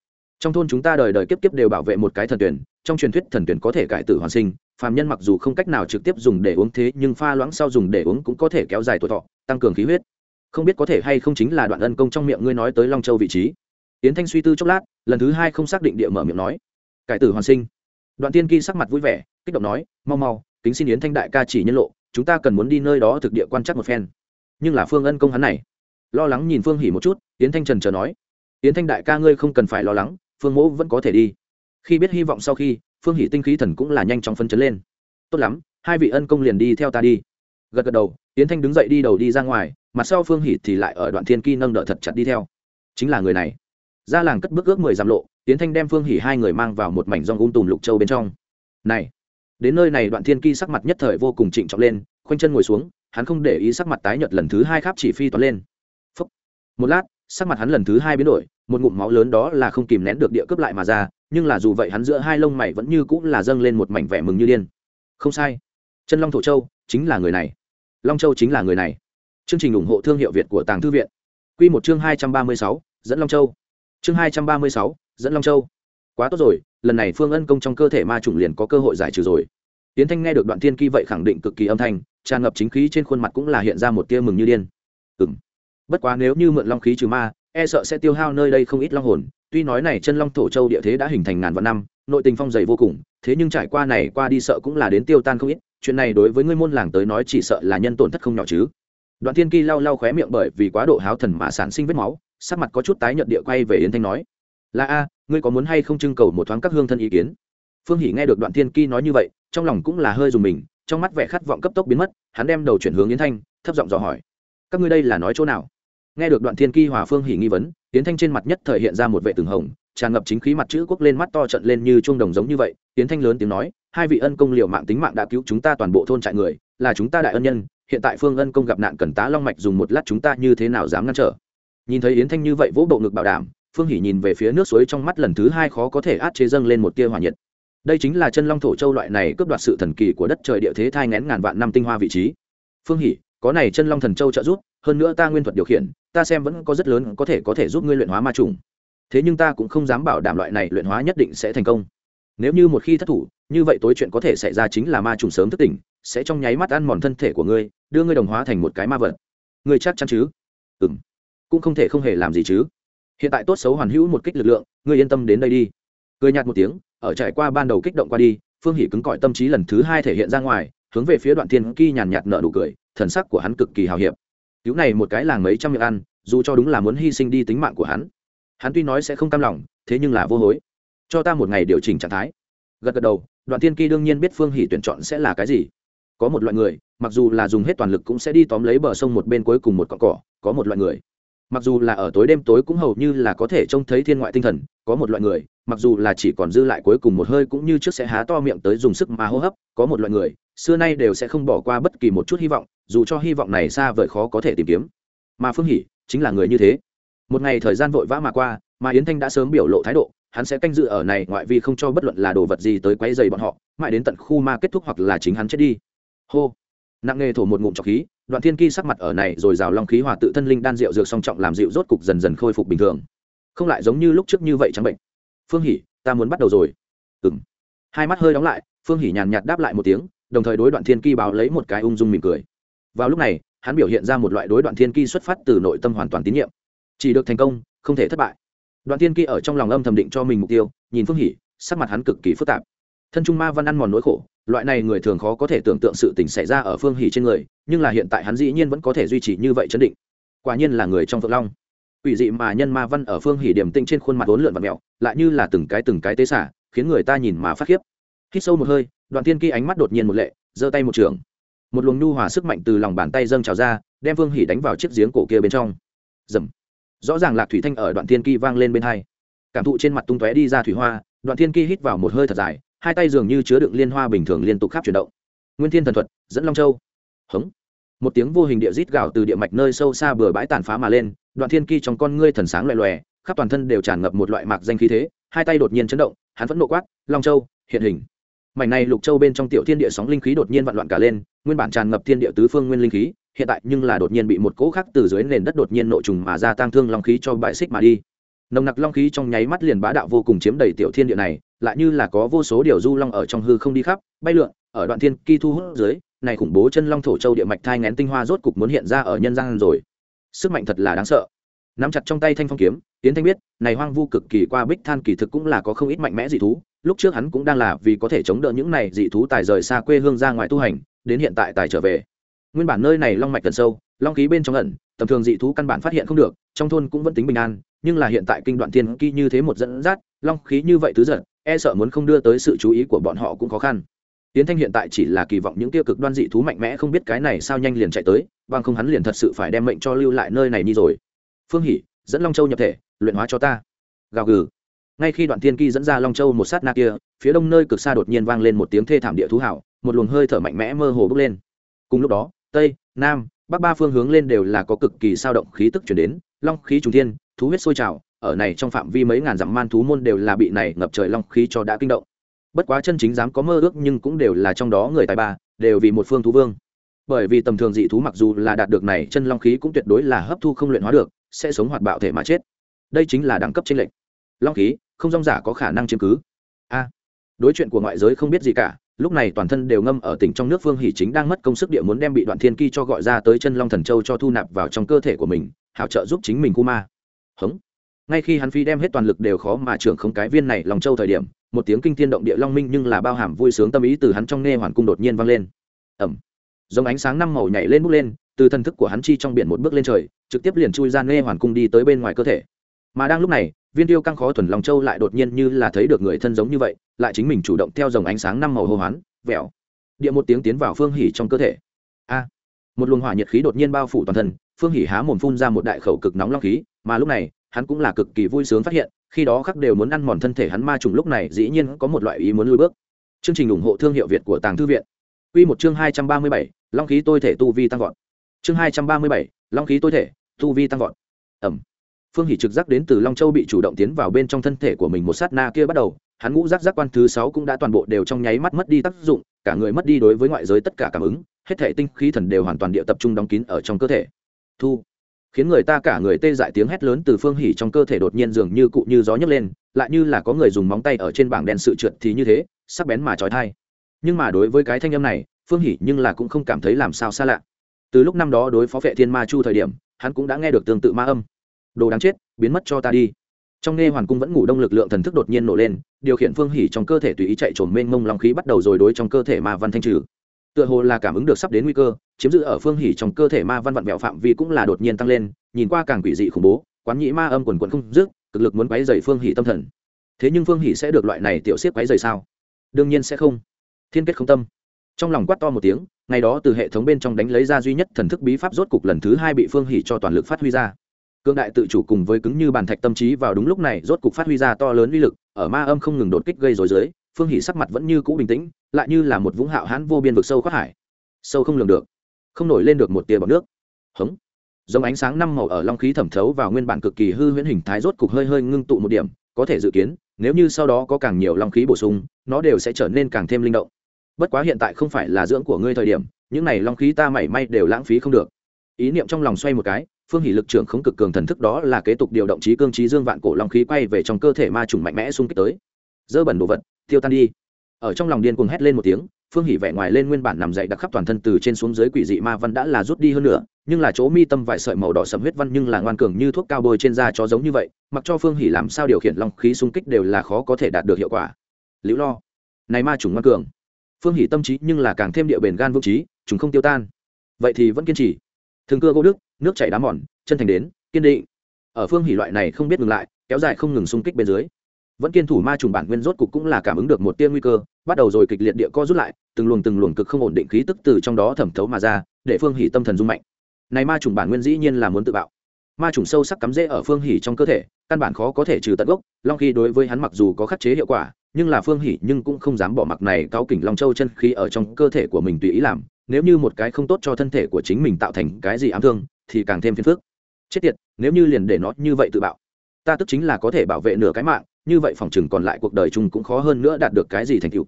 trong thôn chúng ta đời đời kiếp kiếp đều bảo vệ một cái thần tuyển, trong truyền thuyết thần tuyển có thể cải tử hoàn sinh, phàm nhân mặc dù không cách nào trực tiếp dùng để uống thế, nhưng pha loãng sau dùng để uống cũng có thể kéo dài tuổi thọ, tăng cường khí huyết. Không biết có thể hay không chính là đoạn ân công trong miệng ngươi nói tới long châu vị trí. Yến thanh suy tư chốc lát, lần thứ hai không xác định địa mở miệng nói. Cải tử hoàn sinh. Đoạn tiên kỳ sắc mặt vui vẻ, kích động nói, mau mau, kính xin yến thanh đại ca chỉ nhân lộ, chúng ta cần muốn đi nơi đó thực địa quan chắc một phen. Nhưng là phương ân công hắn này. Lo lắng nhìn phương hỉ một chút, yến thanh trần chờ nói, yến thanh đại ca ngươi không cần phải lo lắng phương Mẫu vẫn có thể đi. Khi biết hy vọng sau khi, phương hỷ tinh khí thần cũng là nhanh chóng phân chấn lên. Tốt lắm, hai vị ân công liền đi theo ta đi. Gật gật đầu, yến thanh đứng dậy đi đầu đi ra ngoài, mặt sau phương hỷ thì lại ở đoạn thiên kỳ nâng đỡ thật chặt đi theo. Chính là người này. Ra làng cất bước ước mười dặm lộ, yến thanh đem phương hỷ hai người mang vào một mảnh rong ung tùm lục châu bên trong. Này, đến nơi này đoạn thiên kỳ sắc mặt nhất thời vô cùng trịnh trọng lên, khoanh chân ngồi xuống, hắn không để ý sắc mặt tái nhợt lần thứ hai khắp chỉ phi toán lên. Phúc. một lát sắc mặt hắn lần thứ hai biến đổi, một ngụm máu lớn đó là không kìm nén được địa cướp lại mà ra, nhưng là dù vậy hắn giữa hai lông mày vẫn như cũng là dâng lên một mảnh vẻ mừng như điên. Không sai. Chân long thổ châu chính là người này. Long châu chính là người này. Chương trình ủng hộ thương hiệu việt của tàng thư viện. Q một chương hai trăm ba mươi sáu, dẫn long châu. Chương hai trăm ba mươi sáu, dẫn long châu. Quá tốt rồi, lần này phương ân công trong cơ thể ma trùng liền có cơ hội giải trừ rồi. Tiến thanh nghe được đoạn thiên kỳ vậy khẳng định cực kỳ âm thanh, tràn ngập chính khí trên khuôn mặt cũng là hiện ra một tia mừng như điên. Ừ m bất quá nếu như mượn long khí trừ ma e sợ sẽ tiêu hao nơi đây không ít long hồn. Tuy nói này chân long thổ châu địa thế đã hình thành ngàn vạn năm, nội tình phong dày vô cùng, thế nhưng trải qua này qua đi sợ cũng là đến tiêu tan không ít. Chuyện này đối với ngươi môn làng tới nói chỉ sợ là nhân tổn thất không nhỏ chứ. Đoạn thiên kỳ lau lau khóe miệng bởi vì quá độ háo thần mà sản sinh vết máu, sắc mặt có chút tái nhợt địa quay về yến thanh nói. Là a, ngươi có muốn hay không trưng cầu một thoáng các hương thân ý kiến? Phương hỷ nghe được đoạn thiên kỳ nói như vậy, trong lòng cũng là hơi dùng mình, trong mắt vẻ khát vọng cấp tốc biến mất, hắn đem đầu chuyển hướng yến thanh, thấp giọng dò hỏi. Các ngươi đây là nói chỗ nào? Nghe được đoạn thiên kỳ hòa phương hỉ nghi vấn tiến thanh trên mặt nhất thời hiện ra một vệ từng hồng, tràn ngập chính khí mặt chữ quốc lên mắt to trận lên như chuông đồng giống như vậy. Tiến thanh lớn tiếng nói, hai vị ân công liệu mạng tính mạng đã cứu chúng ta toàn bộ thôn trại người, là chúng ta đại ân nhân, hiện tại phương ân công gặp nạn cần tá long mạch dùng một lát chúng ta như thế nào dám ngăn trở? Nhìn thấy yến thanh như vậy vỗ bộ ngực bảo đảm, phương hỉ nhìn về phía nước suối trong mắt lần thứ hai khó có thể át chế dâng lên một tia hỏa nhiệt. Đây chính là chân long thổ châu loại này cướp đoạt sự thần kỳ của đất trời địa thế thai ngén ngàn vạn năm tinh hoa vị trí. Phương hỉ có này chân long thần châu trợ giúp, hơn nữa ta nguyên thuật điều khiển, ta xem vẫn có rất lớn có thể có thể giúp ngươi luyện hóa ma trùng. Thế nhưng ta cũng không dám bảo đảm loại này luyện hóa nhất định sẽ thành công. Nếu như một khi thất thủ, như vậy tối chuyện có thể xảy ra chính là ma trùng sớm thức tỉnh, sẽ trong nháy mắt ăn mòn thân thể của ngươi, đưa ngươi đồng hóa thành một cái ma vật. Ngươi chắc chắn chứ? Ừ m cũng không thể không hề làm gì chứ. Hiện tại tốt xấu hoàn hữu một kích lực lượng, ngươi yên tâm đến đây đi. Cười nhạt một tiếng, ở trải qua ban đầu kích động qua đi, phương hỷ cứng cỏi tâm trí lần thứ hai thể hiện ra ngoài, hướng về phía đoạn thiên kỳ nhàn nhạt nợ nụ cười thần sắc của hắn cực kỳ hào hiệp. Cứu này một cái làng mấy trăm miệng ăn, dù cho đúng là muốn hy sinh đi tính mạng của hắn. Hắn tuy nói sẽ không cam lòng, thế nhưng là vô hối. Cho ta một ngày điều chỉnh trạng thái. Gật gật đầu, đoạn tiên kỳ đương nhiên biết phương hỷ tuyển chọn sẽ là cái gì. Có một loại người, mặc dù là dùng hết toàn lực cũng sẽ đi tóm lấy bờ sông một bên cuối cùng một cọn cỏ, có một loại người mặc dù là ở tối đêm tối cũng hầu như là có thể trông thấy thiên ngoại tinh thần, có một loại người, mặc dù là chỉ còn dư lại cuối cùng một hơi cũng như trước sẽ há to miệng tới dùng sức mà hô hấp, có một loại người, xưa nay đều sẽ không bỏ qua bất kỳ một chút hy vọng, dù cho hy vọng này xa vời khó có thể tìm kiếm. Mà phương hỷ chính là người như thế. Một ngày thời gian vội vã mà qua, mà yến thanh đã sớm biểu lộ thái độ, hắn sẽ canh dự ở này ngoại vi không cho bất luận là đồ vật gì tới quấy dày bọn họ, mãi đến tận khu ma kết thúc hoặc là chính hắn chết đi. Hô. Nặng nghề thổ một ngụm trọc khí đoạn thiên ki sắc mặt ở này rồi rào long khí hòa tự thân linh đan rượu dược song trọng làm dịu rốt cục dần dần khôi phục bình thường. Không lại giống như lúc trước như vậy trắng bệnh. Phương hỉ, ta muốn bắt đầu rồi. Ừng hai mắt hơi đóng lại, phương hỉ nhàn nhạt đáp lại một tiếng, đồng thời đối đoạn thiên ki báo lấy một cái ung dung mỉm cười. Vào lúc này, hắn biểu hiện ra một loại đối đoạn thiên ki xuất phát từ nội tâm hoàn toàn tín nhiệm. Chỉ được thành công, không thể thất bại. Đoạn thiên ki ở trong lòng âm thầm định cho mình mục tiêu, nhìn phương hỉ, sắc mặt hắn cực kỳ phức tạp thân trung ma văn ăn mòn nỗi khổ, loại này người thường khó có thể tưởng tượng sự tình xảy ra ở phương hỉ trên người, nhưng là hiện tại hắn dĩ nhiên vẫn có thể duy trì như vậy chấn định. Quả nhiên là người trong phượng long. Ủy dị mà nhân ma văn ở phương hỉ điểm tinh trên khuôn mặt vốn lượn và mẹo lại như là từng cái từng cái tế xả, khiến người ta nhìn mà phát khiếp. Hít sâu một hơi, đoạn thiên kỳ ánh mắt đột nhiên một lệ, giơ tay một trường. Một luồng nhu hòa sức mạnh từ lòng bàn tay dâng trào ra, đem phương hỉ đánh vào chiếc giếng cổ kia bên trong. Dầm rõ ràng lạc thủy thanh ở đoạn thiên kỳ vang lên bên hai. Cảm thụ trên mặt tung tóe đi ra thủy hoa, đoạn thiên kỳ hít vào một hơi thật dài hai tay dường như chứa đựng liên hoa bình thường liên tục khắp chuyển động. Nguyên thiên thần thuật, dẫn long châu. Hống. Một tiếng vô hình địa rít gào từ địa mạch nơi sâu xa bừa bãi tàn phá mà lên, đoạn thiên kỳ trong con ngươi thần sáng loè loè, khắp toàn thân đều tràn ngập một loại mạc danh khí thế, hai tay đột nhiên chấn động, hắn vẫn nộ quát, long châu, hiện hình. Mảnh này lục châu bên trong tiểu thiên địa sóng linh khí đột nhiên vặn loạn cả lên, nguyên bản tràn ngập thiên địa tứ phương nguyên linh khí, hiện tại nhưng là đột nhiên bị một cỗ khác từ dưới nền đất đột nhiên nội trùng mà ra tăng thương long khí cho bại xích mà đi. Nồng nặc long khí trong nháy mắt liền bá đạo vô cùng chiếm đầy tiểu thiên địa này lại như là có vô số điều du long ở trong hư không đi khắp, bay lượn, ở đoạn thiên kỳ thu hút dưới, này khủng bố chân long thổ châu địa mạch thai ngén tinh hoa rốt cục muốn hiện ra ở nhân gian rồi. Sức mạnh thật là đáng sợ. Nắm chặt trong tay thanh phong kiếm tiến thanh biết, này hoang vu cực kỳ qua bích than kỳ thực cũng là có không ít mạnh mẽ dị thú, lúc trước hắn cũng đang là vì có thể chống đỡ những này dị thú tài rời xa quê hương ra ngoài tu hành, đến hiện tại tài trở về. Nguyên bản nơi này long mạch tần sâu, long khí bên trong ẩn, tầm thường dị thú căn bản phát hiện không được, trong thôn cũng vẫn tính bình an, nhưng là hiện tại kinh đoạn thiên kỳ như thế một dẫn dắt, long khí như vậy tứ giận e sợ muốn không đưa tới sự chú ý của bọn họ cũng khó khăn. Tiến thanh hiện tại chỉ là kỳ vọng những tiêu cực đoan dị thú mạnh mẽ không biết cái này sao nhanh liền chạy tới, bằng không hắn liền thật sự phải đem mệnh cho lưu lại nơi này đi rồi. Phương hỷ, dẫn long châu nhập thể, luyện hóa cho ta. Gào gừ. Ngay khi đoạn thiên kỳ dẫn ra long châu một sát na kia, phía đông nơi cực xa đột nhiên vang lên một tiếng thê thảm địa thú hảo một luồng hơi thở mạnh mẽ mơ hồ bốc lên. Cùng lúc đó, tây, nam, bắc ba phương hướng lên đều là có cực kỳ sao động khí tức chuyển đến, long khí trùng thiên, thú huyết sôi trào ở này trong phạm vi mấy ngàn dặm man thú môn đều là bị này ngập trời long khí cho đã kinh động. Bất quá chân chính dám có mơ ước nhưng cũng đều là trong đó người tài ba, đều vì một phương thú vương. Bởi vì tầm thường dị thú mặc dù là đạt được này chân long khí cũng tuyệt đối là hấp thu không luyện hóa được, sẽ sống hoạt bạo thể mà chết. Đây chính là đẳng cấp trên lệnh long khí, không rong giả có khả năng chiếm cứ. A, đối chuyện của ngoại giới không biết gì cả, lúc này toàn thân đều ngâm ở tỉnh trong nước phương hỷ chính đang mất công sức địa muốn đem bị đoạn thiên ki cho gọi ra tới chân long thần châu cho thu nạp vào trong cơ thể của mình, hảo trợ giúp chính mình cu ma hống ngay khi hắn phi đem hết toàn lực đều khó mà trưởng không cái viên này lòng châu thời điểm, một tiếng kinh thiên động địa long minh nhưng là bao hàm vui sướng tâm ý từ hắn trong nghe hoàn cung đột nhiên vang lên. Ẩm. Giống ánh sáng năm màu nhảy lên bút lên, từ thần thức của hắn chi trong biển một bước lên trời, trực tiếp liền chui ra nghe hoàn cung đi tới bên ngoài cơ thể. Mà đang lúc này, viên tiêu căng khó thuần lòng châu lại đột nhiên như là thấy được người thân giống như vậy, lại chính mình chủ động theo dòng ánh sáng năm màu hô hoán, vẹo. Địa một tiếng tiến vào phương hỉ trong cơ thể. A. Một luồng hỏa nhiệt khí đột nhiên bao phủ toàn thân, phương hỉ há mồm phun ra một đại khẩu cực nóng long khí, mà lúc này hắn cũng là cực kỳ vui sướng phát hiện, khi đó khắc đều muốn ăn mòn thân thể hắn ma trùng lúc này dĩ nhiên có một loại ý muốn lui bước. Chương trình ủng hộ thương hiệu việt của tàng thư viện. Quy một chương hai trăm ba mươi bảy, long khí tôi thể tu vi tăng vọt. Chương hai trăm ba mươi bảy, long khí tôi thể tu vi tăng vọt. Ẩm. Phương hỷ trực giác đến từ long châu bị chủ động tiến vào bên trong thân thể của mình một sát na kia bắt đầu, hắn ngũ giác giác quan thứ sáu cũng đã toàn bộ đều trong nháy mắt mất đi tác dụng, cả người mất đi đối với ngoại giới tất cả cảm ứng, hết thể tinh khí thần đều hoàn toàn địa tập trung đóng kín ở trong cơ thể. Thu khiến người ta cả người tê dại tiếng hét lớn từ phương hỉ trong cơ thể đột nhiên dường như cụ như gió nhấc lên, lại như là có người dùng móng tay ở trên bảng đèn sự trượt thì như thế, sắc bén mà trói thai. Nhưng mà đối với cái thanh âm này, phương hỉ nhưng là cũng không cảm thấy làm sao xa lạ. Từ lúc năm đó đối phó vệ thiên ma chu thời điểm, hắn cũng đã nghe được tương tự ma âm. Đồ đáng chết, biến mất cho ta đi. Trong nghe hoàn cung vẫn ngủ đông lực lượng thần thức đột nhiên nổ lên, điều khiển phương hỉ trong cơ thể tùy ý chạy trồn mênh mông lòng khí bắt đầu rồi đối trong cơ thể ma văn thanh trừ tựa hồ là cảm ứng được sắp đến nguy cơ, chiếm giữ ở phương hỉ trong cơ thể ma văn vặn vẹo phạm vi cũng là đột nhiên tăng lên, nhìn qua càng quỷ dị khủng bố, quán nhĩ ma âm quần quần không dứt, cực lực muốn quấy dày phương hỉ tâm thần. Thế nhưng phương hỉ sẽ được loại này tiểu xếp quấy dày sao? Đương nhiên sẽ không. Thiên kết không tâm. Trong lòng quát to một tiếng, ngày đó từ hệ thống bên trong đánh lấy ra duy nhất thần thức bí pháp rốt cục lần thứ hai bị phương hỉ cho toàn lực phát huy ra. Cương đại tự chủ cùng với cứng như bàn thạch tâm trí vào đúng lúc này rốt cục phát huy ra to lớn uy lực, ở ma âm không ngừng đột kích gây rối dưới phương hỉ sắc mặt vẫn như cũ bình tĩnh lại như là một vũng hạo hãn vô biên vực sâu khoát hải. Sâu không lường được, không nổi lên được một tia bọt nước. Hống. Giống ánh sáng năm màu ở long khí thẩm thấu vào nguyên bản cực kỳ hư huyễn hình thái rốt cục hơi hơi ngưng tụ một điểm, có thể dự kiến, nếu như sau đó có càng nhiều long khí bổ sung, nó đều sẽ trở nên càng thêm linh động. Bất quá hiện tại không phải là dưỡng của ngươi thời điểm, những này long khí ta mảy may đều lãng phí không được. Ý niệm trong lòng xoay một cái, phương hỷ lực trưởng không cực cường thần thức đó là kế tục điều động trí cương trí dương vạn cổ long khí quay về trong cơ thể ma trùng mạnh mẽ xung kích tới. Dơ bẩn đồ vật, tiêu tan đi ở trong lòng điên cuồng hét lên một tiếng, phương hỷ vẻ ngoài lên nguyên bản nằm dậy đặc khắp toàn thân từ trên xuống dưới quỷ dị ma văn đã là rút đi hơn nữa, nhưng là chỗ mi tâm vài sợi màu đỏ sầm huyết văn nhưng là ngoan cường như thuốc cao bôi trên da chó giống như vậy, mặc cho phương hỷ làm sao điều khiển long khí xung kích đều là khó có thể đạt được hiệu quả. Liễu lo, này ma trùng ngoan cường. Phương hỷ tâm trí nhưng là càng thêm địa bền gan vững trí, chúng không tiêu tan. Vậy thì vẫn kiên trì. Thường cưa gỗ đức, nước chảy đá mòn, chân thành đến, kiên định. Ở phương hỷ loại này không biết ngừng lại, kéo dài không ngừng xung kích bên dưới. Vẫn kiên thủ ma trùng bản nguyên rốt cục cũng là cảm ứng được một tia nguy cơ bắt đầu rồi kịch liệt địa co rút lại, từng luồng từng luồng cực không ổn định khí tức từ trong đó thẩm thấu mà ra, để phương hỷ tâm thần rung mạnh. Này ma trùng bản nguyên dĩ nhiên là muốn tự bạo. Ma trùng sâu sắc cắm rễ ở phương hỷ trong cơ thể, căn bản khó có thể trừ tận gốc, long khi đối với hắn mặc dù có khắc chế hiệu quả, nhưng là phương hỷ nhưng cũng không dám bỏ mặc này cao kỉnh long châu chân khí ở trong cơ thể của mình tùy ý làm, nếu như một cái không tốt cho thân thể của chính mình tạo thành cái gì ám thương, thì càng thêm phiền phức. Chết tiệt, nếu như liền để nó như vậy tự bạo, ta tức chính là có thể bảo vệ nửa cái mạng như vậy phòng chừng còn lại cuộc đời chung cũng khó hơn nữa đạt được cái gì thành tựu.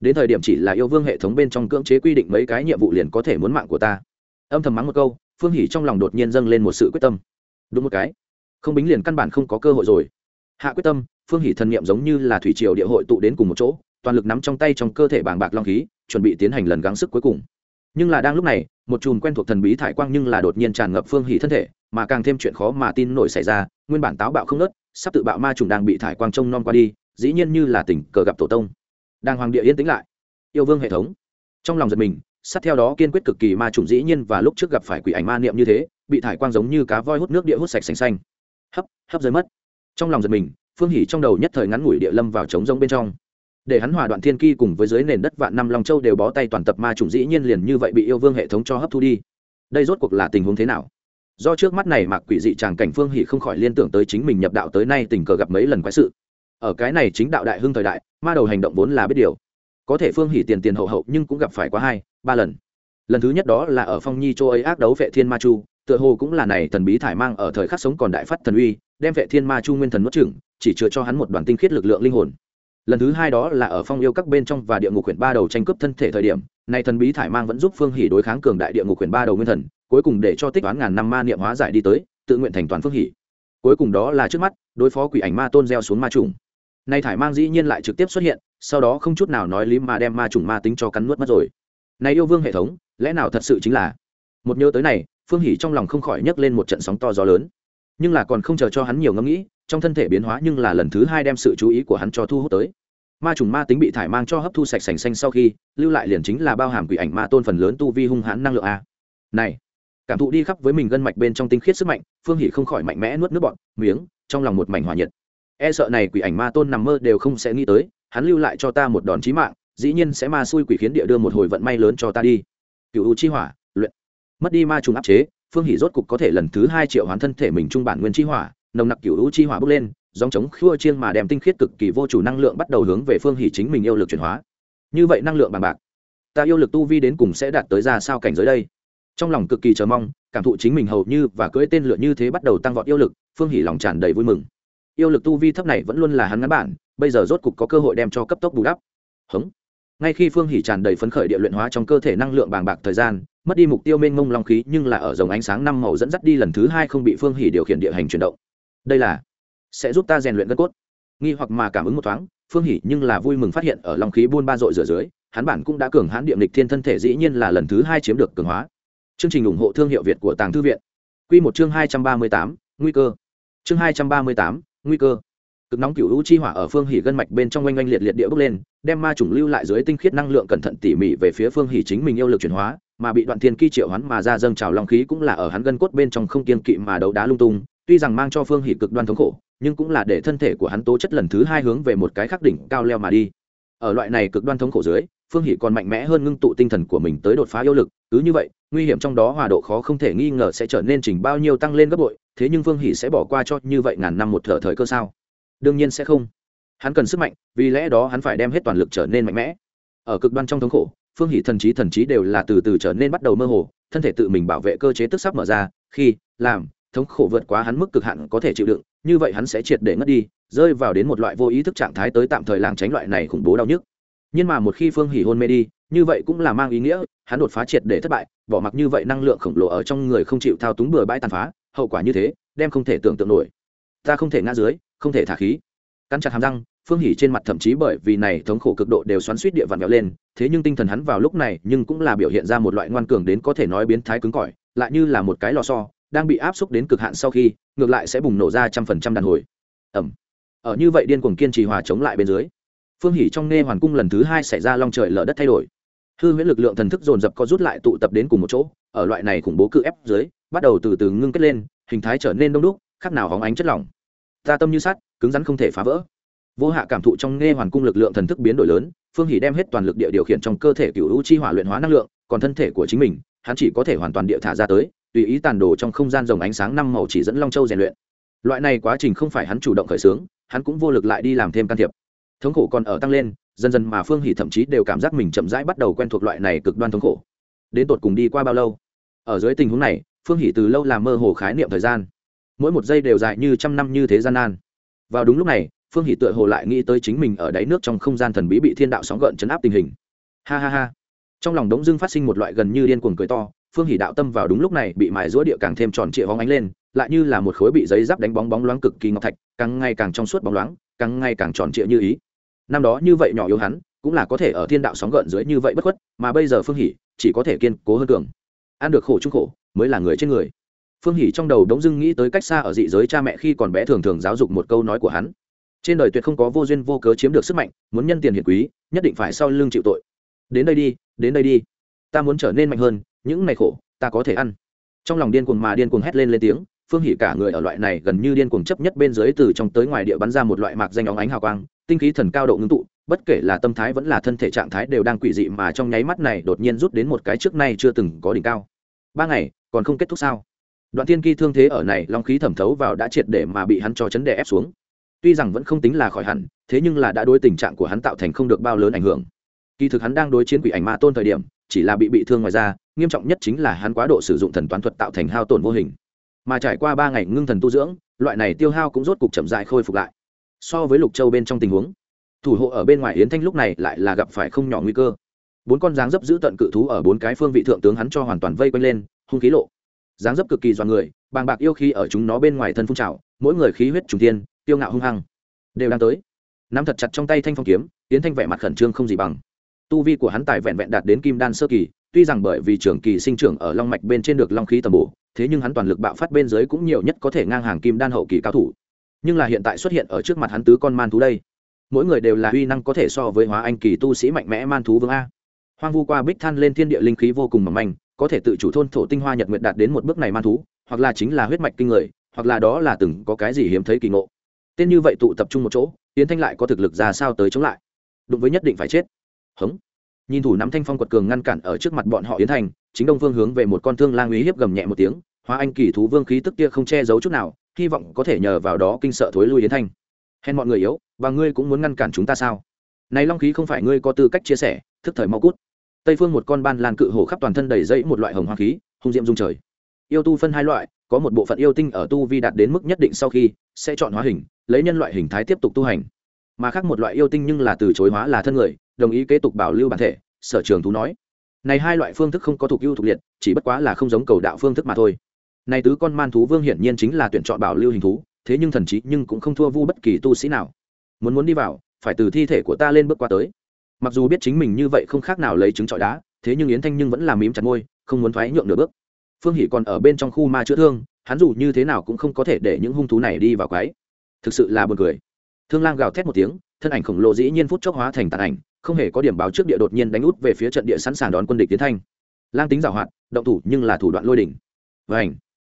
Đến thời điểm chỉ là yêu vương hệ thống bên trong cưỡng chế quy định mấy cái nhiệm vụ liền có thể muốn mạng của ta. Âm thầm mắng một câu, phương hỉ trong lòng đột nhiên dâng lên một sự quyết tâm. Đúng một cái. Không bính liền căn bản không có cơ hội rồi. Hạ quyết tâm, phương hỉ thần niệm giống như là thủy triều địa hội tụ đến cùng một chỗ, toàn lực nắm trong tay trong cơ thể bàng bạc long khí, chuẩn bị tiến hành lần gắng sức cuối cùng nhưng là đang lúc này, một chùm quen thuộc thần bí thải quang nhưng là đột nhiên tràn ngập phương hỉ thân thể, mà càng thêm chuyện khó mà tin nổi xảy ra, nguyên bản táo bạo không nớt sắp tự bạo ma trùng đang bị thải quang trông non qua đi, dĩ nhiên như là tỉnh cờ gặp tổ tông. Đang hoàng địa yên tĩnh lại. Yêu vương hệ thống. Trong lòng giật mình, sát theo đó kiên quyết cực kỳ ma trùng dĩ nhiên và lúc trước gặp phải quỷ ảnh ma niệm như thế, bị thải quang giống như cá voi hút nước địa hút sạch xanh xanh. Hấp hấp rơi mất. Trong lòng giật mình, phương hỉ trong đầu nhất thời ngắn ngủi địa lâm vào trống rông bên trong để hắn hòa đoạn thiên ki cùng với dưới nền đất vạn năm long châu đều bó tay toàn tập ma chủng dĩ nhiên liền như vậy bị yêu vương hệ thống cho hấp thu đi. Đây rốt cuộc là tình huống thế nào? Do trước mắt này mạc quỷ dị chàng cảnh phương hỷ không khỏi liên tưởng tới chính mình nhập đạo tới nay tình cờ gặp mấy lần quái sự. Ở cái này chính đạo đại hưng thời đại, ma đầu hành động vốn là biết điều. Có thể phương hỷ tiền tiền hậu hậu nhưng cũng gặp phải quá hai, ba lần. Lần thứ nhất đó là ở phong nhi châu ấy ác đấu vệ thiên ma chu, tựa hồ cũng là này thần bí thải mang ở thời khắc sống còn đại phát thần uy, đem vệ thiên ma chu nguyên thần nuốt chửng, chỉ chứa cho hắn một đoàn tinh khiết lực lượng linh hồn lần thứ hai đó là ở phong yêu các bên trong và địa ngục quyển ba đầu tranh cướp thân thể thời điểm này thần bí thải mang vẫn giúp phương hỷ đối kháng cường đại địa ngục quyển ba đầu nguyên thần, cuối cùng để cho tích toán ngàn năm ma niệm hóa giải đi tới, tự nguyện thành toàn phương hỷ cuối cùng đó là trước mắt, đối phó quỷ ảnh ma tôn gieo xuống ma trùng. Nay thải mang dĩ nhiên lại trực tiếp xuất hiện, sau đó không chút nào nói lý mà đem ma trùng ma tính cho cắn nuốt mất rồi. Này yêu vương hệ thống, lẽ nào thật sự chính là? Một nhớ tới này, phương hỷ trong lòng không khỏi nhấc lên một trận sóng to gió lớn. Nhưng là còn không chờ cho hắn nhiều ngẫm nghĩ trong thân thể biến hóa nhưng là lần thứ hai đem sự chú ý của hắn cho thu hút tới. Ma trùng ma tính bị thải mang cho hấp thu sạch sành xanh sau khi, lưu lại liền chính là bao hàm quỷ ảnh ma tôn phần lớn tu vi hung hãn năng lượng a. Này, cảm thụ đi khắp với mình gân mạch bên trong tinh khiết sức mạnh, phương hỷ không khỏi mạnh mẽ nuốt nước bọn miếng, trong lòng một mảnh hòa nhiệt. E sợ này quỷ ảnh ma tôn nằm mơ đều không sẽ nghĩ tới, hắn lưu lại cho ta một đòn chí mạng, dĩ nhiên sẽ ma xui quỷ khiến địa đưa một hồi vận may lớn cho ta đi. Cựu u chi hỏa, luyện. Mất đi ma trùng áp chế, phương hỷ rốt cục có thể lần thứ hai triệu hoán thân thể mình trung bản nguyên chi hỏa nồng nặc cựu u chi hỏa bốc lên dòng chống khua chiên mà đem tinh khiết cực kỳ vô chủ năng lượng bắt đầu hướng về phương hỷ chính mình yêu lực chuyển hóa. Như vậy năng lượng bằng bạc, ta yêu lực tu vi đến cùng sẽ đạt tới ra sao cảnh giới đây? Trong lòng cực kỳ chờ mong, cảm thụ chính mình hầu như và cưỡi tên lửa như thế bắt đầu tăng vọt yêu lực, phương hỷ lòng tràn đầy vui mừng. Yêu lực tu vi thấp này vẫn luôn là hắn ngắn bản, bây giờ rốt cục có cơ hội đem cho cấp tốc bù đắp. Hống. Ngay khi phương hỷ tràn đầy phấn khởi địa luyện hóa trong cơ thể năng lượng bàng bạc thời gian, mất đi mục tiêu mênh mông long khí nhưng là ở dòng ánh sáng năm màu dẫn dắt đi lần thứ hai không bị phương hỷ điều khiển địa hành chuyển động đây là sẽ giúp ta rèn luyện gân cốt. Nghi hoặc mà cảm ứng một thoáng, phương hỷ nhưng là vui mừng phát hiện ở long khí buôn ba dội rửa dưới, hắn bản cũng đã cường hãn điệm lịch thiên thân thể dĩ nhiên là lần thứ hai chiếm được cường hóa. Chương trình ủng hộ thương hiệu việt của tàng thư viện. Q một chương hai trăm ba mươi tám, nguy cơ. Chương hai trăm ba mươi tám, nguy cơ. Cực nóng cựu u chi hỏa ở phương hỉ gân mạch bên trong oanh oanh liệt liệt địa bốc lên, đem ma chủng lưu lại dưới tinh khiết năng lượng cẩn thận tỉ mỉ về phía phương hỉ chính mình yêu lực chuyển hóa, mà bị đoạn thiên kỳ triệu hắn mà ra dâng trào long khí cũng là ở hắn gân cốt bên trong không kiên kỵ mà đấu đá lung tung tuy rằng mang cho phương Hỷ cực đoan thống khổ, nhưng cũng là để thân thể của hắn tố chất lần thứ hai hướng về một cái khắc đỉnh cao leo mà đi. Ở loại này cực đoan thống khổ dưới, phương hỷ còn mạnh mẽ hơn ngưng tụ tinh thần của mình tới đột phá yêu lực, cứ như vậy, nguy hiểm trong đó hòa độ khó không thể nghi ngờ sẽ trở nên chỉnh bao nhiêu tăng lên gấp bội, thế nhưng phương hỷ sẽ bỏ qua cho như vậy ngàn năm một thở thời cơ sao? Đương nhiên sẽ không. Hắn cần sức mạnh, vì lẽ đó hắn phải đem hết toàn lực trở nên mạnh mẽ. Ở cực đoan trong thống khổ, phương hỷ thần trí thần trí đều là từ từ trở nên bắt đầu mơ hồ, thân thể tự mình bảo vệ cơ chế tức sắp mở ra, khi, làm thống khổ vượt quá hắn mức cực hạn có thể chịu đựng, như vậy hắn sẽ triệt để ngất đi, rơi vào đến một loại vô ý thức trạng thái tới tạm thời làng tránh loại này khủng bố đau nhức. Nhưng mà một khi phương hỉ hôn mê đi, như vậy cũng là mang ý nghĩa, hắn đột phá triệt để thất bại, bỏ mặc như vậy năng lượng khổng lồ ở trong người không chịu thao túng bừa bãi tàn phá, hậu quả như thế, đem không thể tưởng tượng nổi. Ta không thể ngã dưới, không thể thả khí. Cắn chặt hàm răng, phương hỉ trên mặt thậm chí bởi vì này thống khổ cực độ đều xoắn suýt địa vặn vẹo lên, thế nhưng tinh thần hắn vào lúc này nhưng cũng là biểu hiện ra một loại ngoan cường đến có thể nói biến thái cứng cỏi, lại như là một cái lò xo đang bị áp xúc đến cực hạn sau khi, ngược lại sẽ bùng nổ ra trăm phần trăm đàn hồi. Ẩm. Ở như vậy điên cuồng kiên trì hòa chống lại bên dưới, phương hỉ trong nghe hoàn cung lần thứ hai xảy ra long trời lở đất thay đổi. Hư huyễn lực lượng thần thức dồn dập có rút lại tụ tập đến cùng một chỗ, ở loại này khủng bố cự ép dưới, bắt đầu từ từ ngưng kết lên, hình thái trở nên đông đúc, khác nào hóng ánh chất lỏng. Ta tâm như sắt, cứng rắn không thể phá vỡ. Vô hạ cảm thụ trong nghe hoàn cung lực lượng thần thức biến đổi lớn, phương hỉ đem hết toàn lực địa điều khiển trong cơ thể cựu u chi hỏa luyện hóa năng lượng, còn thân thể của chính mình, hắn chỉ có thể hoàn toàn địa thả ra tới tùy ý tàn đồ trong không gian rồng ánh sáng năm màu chỉ dẫn long châu rèn luyện. Loại này quá trình không phải hắn chủ động khởi xướng, hắn cũng vô lực lại đi làm thêm can thiệp. Thống khổ còn ở tăng lên, dần dần mà phương hỷ thậm chí đều cảm giác mình chậm rãi bắt đầu quen thuộc loại này cực đoan thống khổ. Đến tột cùng đi qua bao lâu? Ở dưới tình huống này, phương hỷ từ lâu làm mơ hồ khái niệm thời gian. Mỗi một giây đều dài như trăm năm như thế gian nan. Vào đúng lúc này, phương hỷ tựa hồ lại nghĩ tới chính mình ở đáy nước trong không gian thần bí bị thiên đạo sóng gợn chấn áp tình hình. Ha ha ha. Trong lòng đống dưng phát sinh một loại gần như điên cuồng cười to phương hỷ đạo tâm vào đúng lúc này, bị mài rũa địa càng thêm tròn trịa hóng ánh lên, lại như là một khối bị giấy giáp đánh bóng bóng loáng cực kỳ ngọc thạch, càng ngày càng trong suốt bóng loáng, càng ngày càng tròn trịa như ý. Năm đó như vậy nhỏ yếu hắn, cũng là có thể ở thiên đạo sóng gợn dưới như vậy bất khuất, mà bây giờ phương hỷ chỉ có thể kiên cố hơn cường. Ăn được khổ chung khổ, mới là người trên người. Phương hỷ trong đầu đống dưng nghĩ tới cách xa ở dị giới cha mẹ khi còn bé thường thường giáo dục một câu nói của hắn. Trên đời tuyệt không có vô duyên vô cớ chiếm được sức mạnh, muốn nhân tiền hiển quý, nhất định phải sau lưng chịu tội. Đến đây đi, đến đây đi, ta muốn trở nên mạnh hơn những ngày khổ, ta có thể ăn. Trong lòng điên cuồng mà điên cuồng hét lên lên tiếng, phương hỉ cả người ở loại này gần như điên cuồng chấp nhất bên dưới từ trong tới ngoài địa bắn ra một loại mạc danh óng ánh hào quang, tinh khí thần cao độ ngưng tụ, bất kể là tâm thái vẫn là thân thể trạng thái đều đang quỷ dị mà trong nháy mắt này đột nhiên rút đến một cái trước nay chưa từng có đỉnh cao. Ba ngày, còn không kết thúc sao? Đoạn tiên kỳ thương thế ở này, long khí thẩm thấu vào đã triệt để mà bị hắn cho chấn đè ép xuống. Tuy rằng vẫn không tính là khỏi hẳn, thế nhưng là đã đối tình trạng của hắn tạo thành không được bao lớn ảnh hưởng. Kỳ thực hắn đang đối chiến quỷ ảnh ma tôn thời điểm chỉ là bị bị thương ngoài ra nghiêm trọng nhất chính là hắn quá độ sử dụng thần toán thuật tạo thành hao tổn vô hình. Mà trải qua ba ngày ngưng thần tu dưỡng, loại này tiêu hao cũng rốt cục chậm dại khôi phục lại. So với lục châu bên trong tình huống, thủ hộ ở bên ngoài yến thanh lúc này lại là gặp phải không nhỏ nguy cơ. Bốn con dáng dấp giữ tận cự thú ở bốn cái phương vị thượng tướng hắn cho hoàn toàn vây quanh lên, hung khí lộ. Dáng dấp cực kỳ dọa người, bàng bạc yêu khí ở chúng nó bên ngoài thân phun trào, mỗi người khí huyết trùng tiên tiêu ngạo hung hăng. Đều đang tới. Nắm thật chặt trong tay thanh phong kiếm, yến thanh vẻ mặt khẩn trương không gì bằng tu vi của hắn tài vẹn vẹn đạt đến kim đan sơ kỳ, tuy rằng bởi vì trưởng kỳ sinh trưởng ở long mạch bên trên được long khí tầm bổ, thế nhưng hắn toàn lực bạo phát bên dưới cũng nhiều nhất có thể ngang hàng kim đan hậu kỳ cao thủ. Nhưng là hiện tại xuất hiện ở trước mặt hắn tứ con man thú đây, mỗi người đều là uy năng có thể so với hóa anh kỳ tu sĩ mạnh mẽ man thú vương a. Hoang vu qua bích than lên thiên địa linh khí vô cùng mỏng manh, có thể tự chủ thôn thổ tinh hoa nhật nguyệt đạt đến một bước này man thú, hoặc là chính là huyết mạch kinh người, hoặc là đó là từng có cái gì hiếm thấy kỳ ngộ. Tên như vậy tụ tập trung một chỗ tiến thanh lại có thực lực ra sao tới chống lại? Đụng với nhất định phải chết hống. Nhìn thủ nắm thanh phong quật cường ngăn cản ở trước mặt bọn họ yến thành, chính đông phương hướng về một con thương lang uy hiếp gầm nhẹ một tiếng, hóa anh kỳ thú vương khí tức kia không che giấu chút nào, hy vọng có thể nhờ vào đó kinh sợ thối lui yến thanh hèn mọi người yếu, và ngươi cũng muốn ngăn cản chúng ta sao? Này long khí không phải ngươi có tư cách chia sẻ, thức thời mau cút. Tây phương một con ban lan cự hổ khắp toàn thân đầy dẫy một loại hồng hoa khí, hung diệm dung trời. Yêu tu phân hai loại, có một bộ phận yêu tinh ở tu vi đạt đến mức nhất định sau khi sẽ chọn hóa hình, lấy nhân loại hình thái tiếp tục tu hành. Mà khác một loại yêu tinh nhưng là từ chối hóa là thân người đồng ý kế tục bảo lưu bản thể, sở trường thú nói. Này hai loại phương thức không có thuộc ưu thuộc liệt, chỉ bất quá là không giống cầu đạo phương thức mà thôi. Này tứ con man thú vương hiển nhiên chính là tuyển chọn bảo lưu hình thú, thế nhưng thần trí nhưng cũng không thua vu bất kỳ tu sĩ nào. Muốn muốn đi vào, phải từ thi thể của ta lên bước qua tới. Mặc dù biết chính mình như vậy không khác nào lấy trứng trọi đá, thế nhưng yến thanh nhưng vẫn làm mím chặt môi, không muốn thoái nhượng nửa bước. Phương hỷ còn ở bên trong khu ma chữa thương, hắn dù như thế nào cũng không có thể để những hung thú này đi vào quái. Thực sự là buồn cười. Thương lang gào thét một tiếng thân ảnh khổng lồ dĩ nhiên phút chốc hóa thành tàn ảnh, không hề có điểm báo trước địa đột nhiên đánh út về phía trận địa sẵn sàng đón quân địch tiến thanh. Lang tính giảo hoạt, động thủ nhưng là thủ đoạn lôi đỉnh. Vành.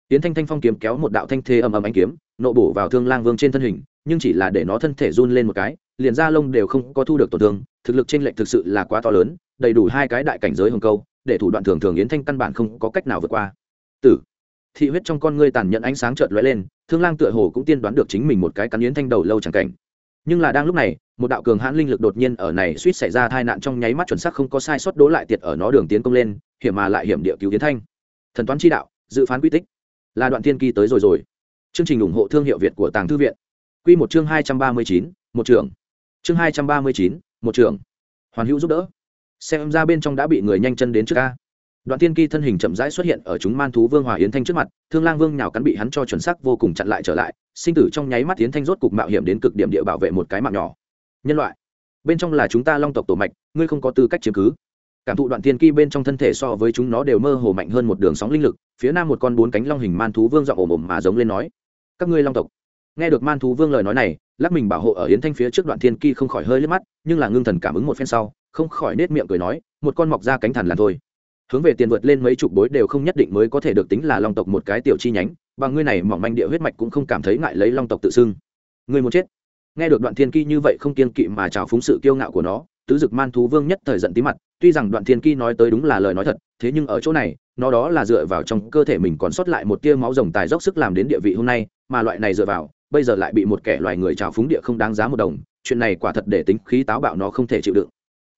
Tiến thanh thanh phong kiếm kéo một đạo thanh thế ầm ầm ánh kiếm, nộ bổ vào thương lang vương trên thân hình, nhưng chỉ là để nó thân thể run lên một cái, liền da lông đều không có thu được tổn thương, thực lực trên lệnh thực sự là quá to lớn, đầy đủ hai cái đại cảnh giới hồng câu, để thủ đoạn thường thường yến thanh căn bản không có cách nào vượt qua. Tử. Thị huyết trong con ngươi tàn nhẫn ánh sáng chợt lóe lên, thương lang tựa hồ cũng tiên đoán được chính mình một cái cắn yến thanh đầu lâu chẳng cảnh nhưng là đang lúc này, một đạo cường hãn linh lực đột nhiên ở này suýt xảy ra tai nạn trong nháy mắt chuẩn xác không có sai sót đố lại tiệt ở nó đường tiến công lên, hiểm mà lại hiểm địa cứu tiến thanh. Thần toán chi đạo, dự phán quy tích. Là đoạn thiên kỳ tới rồi rồi. Chương trình ủng hộ thương hiệu việt của tàng thư viện. Quy một chương hai trăm ba mươi chín, một trưởng chương hai trăm ba mươi chín, một trưởng hoàn hữu giúp đỡ. Xem ra bên trong đã bị người nhanh chân đến trước ca đoạn tiên kỳ thân hình chậm rãi xuất hiện ở chúng man thú vương hòa yến thanh trước mặt, thương lang vương nhào cắn bị hắn cho chuẩn xác vô cùng chặn lại trở lại, sinh tử trong nháy mắt yến thanh rốt cục mạo hiểm đến cực điểm địa bảo vệ một cái mạng nhỏ. Nhân loại, bên trong là chúng ta long tộc tổ mạch, ngươi không có tư cách chiếm cứ. Cảm thụ đoạn tiên kỳ bên trong thân thể so với chúng nó đều mơ hồ mạnh hơn một đường sóng linh lực, phía nam một con bốn cánh long hình man thú vương giọng ồm ồm mà giống lên nói, các ngươi long tộc. Nghe được man thú vương lời nói này, lắc mình bảo hộ ở yến thanh phía trước đoạn thiên kỳ không khỏi hơi liếc mắt, nhưng là ngưng thần cảm ứng một phen sau, không khỏi nết miệng cười nói, một con mọc ra cánh thần là thôi hướng về tiền vượt lên mấy chục bối đều không nhất định mới có thể được tính là long tộc một cái tiểu chi nhánh bằng ngươi này mỏng manh địa huyết mạch cũng không cảm thấy ngại lấy long tộc tự xưng. Ngươi muốn chết. Nghe được đoạn thiên kỳ như vậy không kiên kỵ mà trào phúng sự kiêu ngạo của nó, tứ dực man thú vương nhất thời giận tí mặt, tuy rằng đoạn thiên kỳ nói tới đúng là lời nói thật, thế nhưng ở chỗ này, nó đó là dựa vào trong cơ thể mình còn sót lại một tia máu rồng tài dốc sức làm đến địa vị hôm nay, mà loại này dựa vào, bây giờ lại bị một kẻ loài người trào phúng địa không đáng giá một đồng, chuyện này quả thật để tính khí táo bạo nó không thể chịu đựng.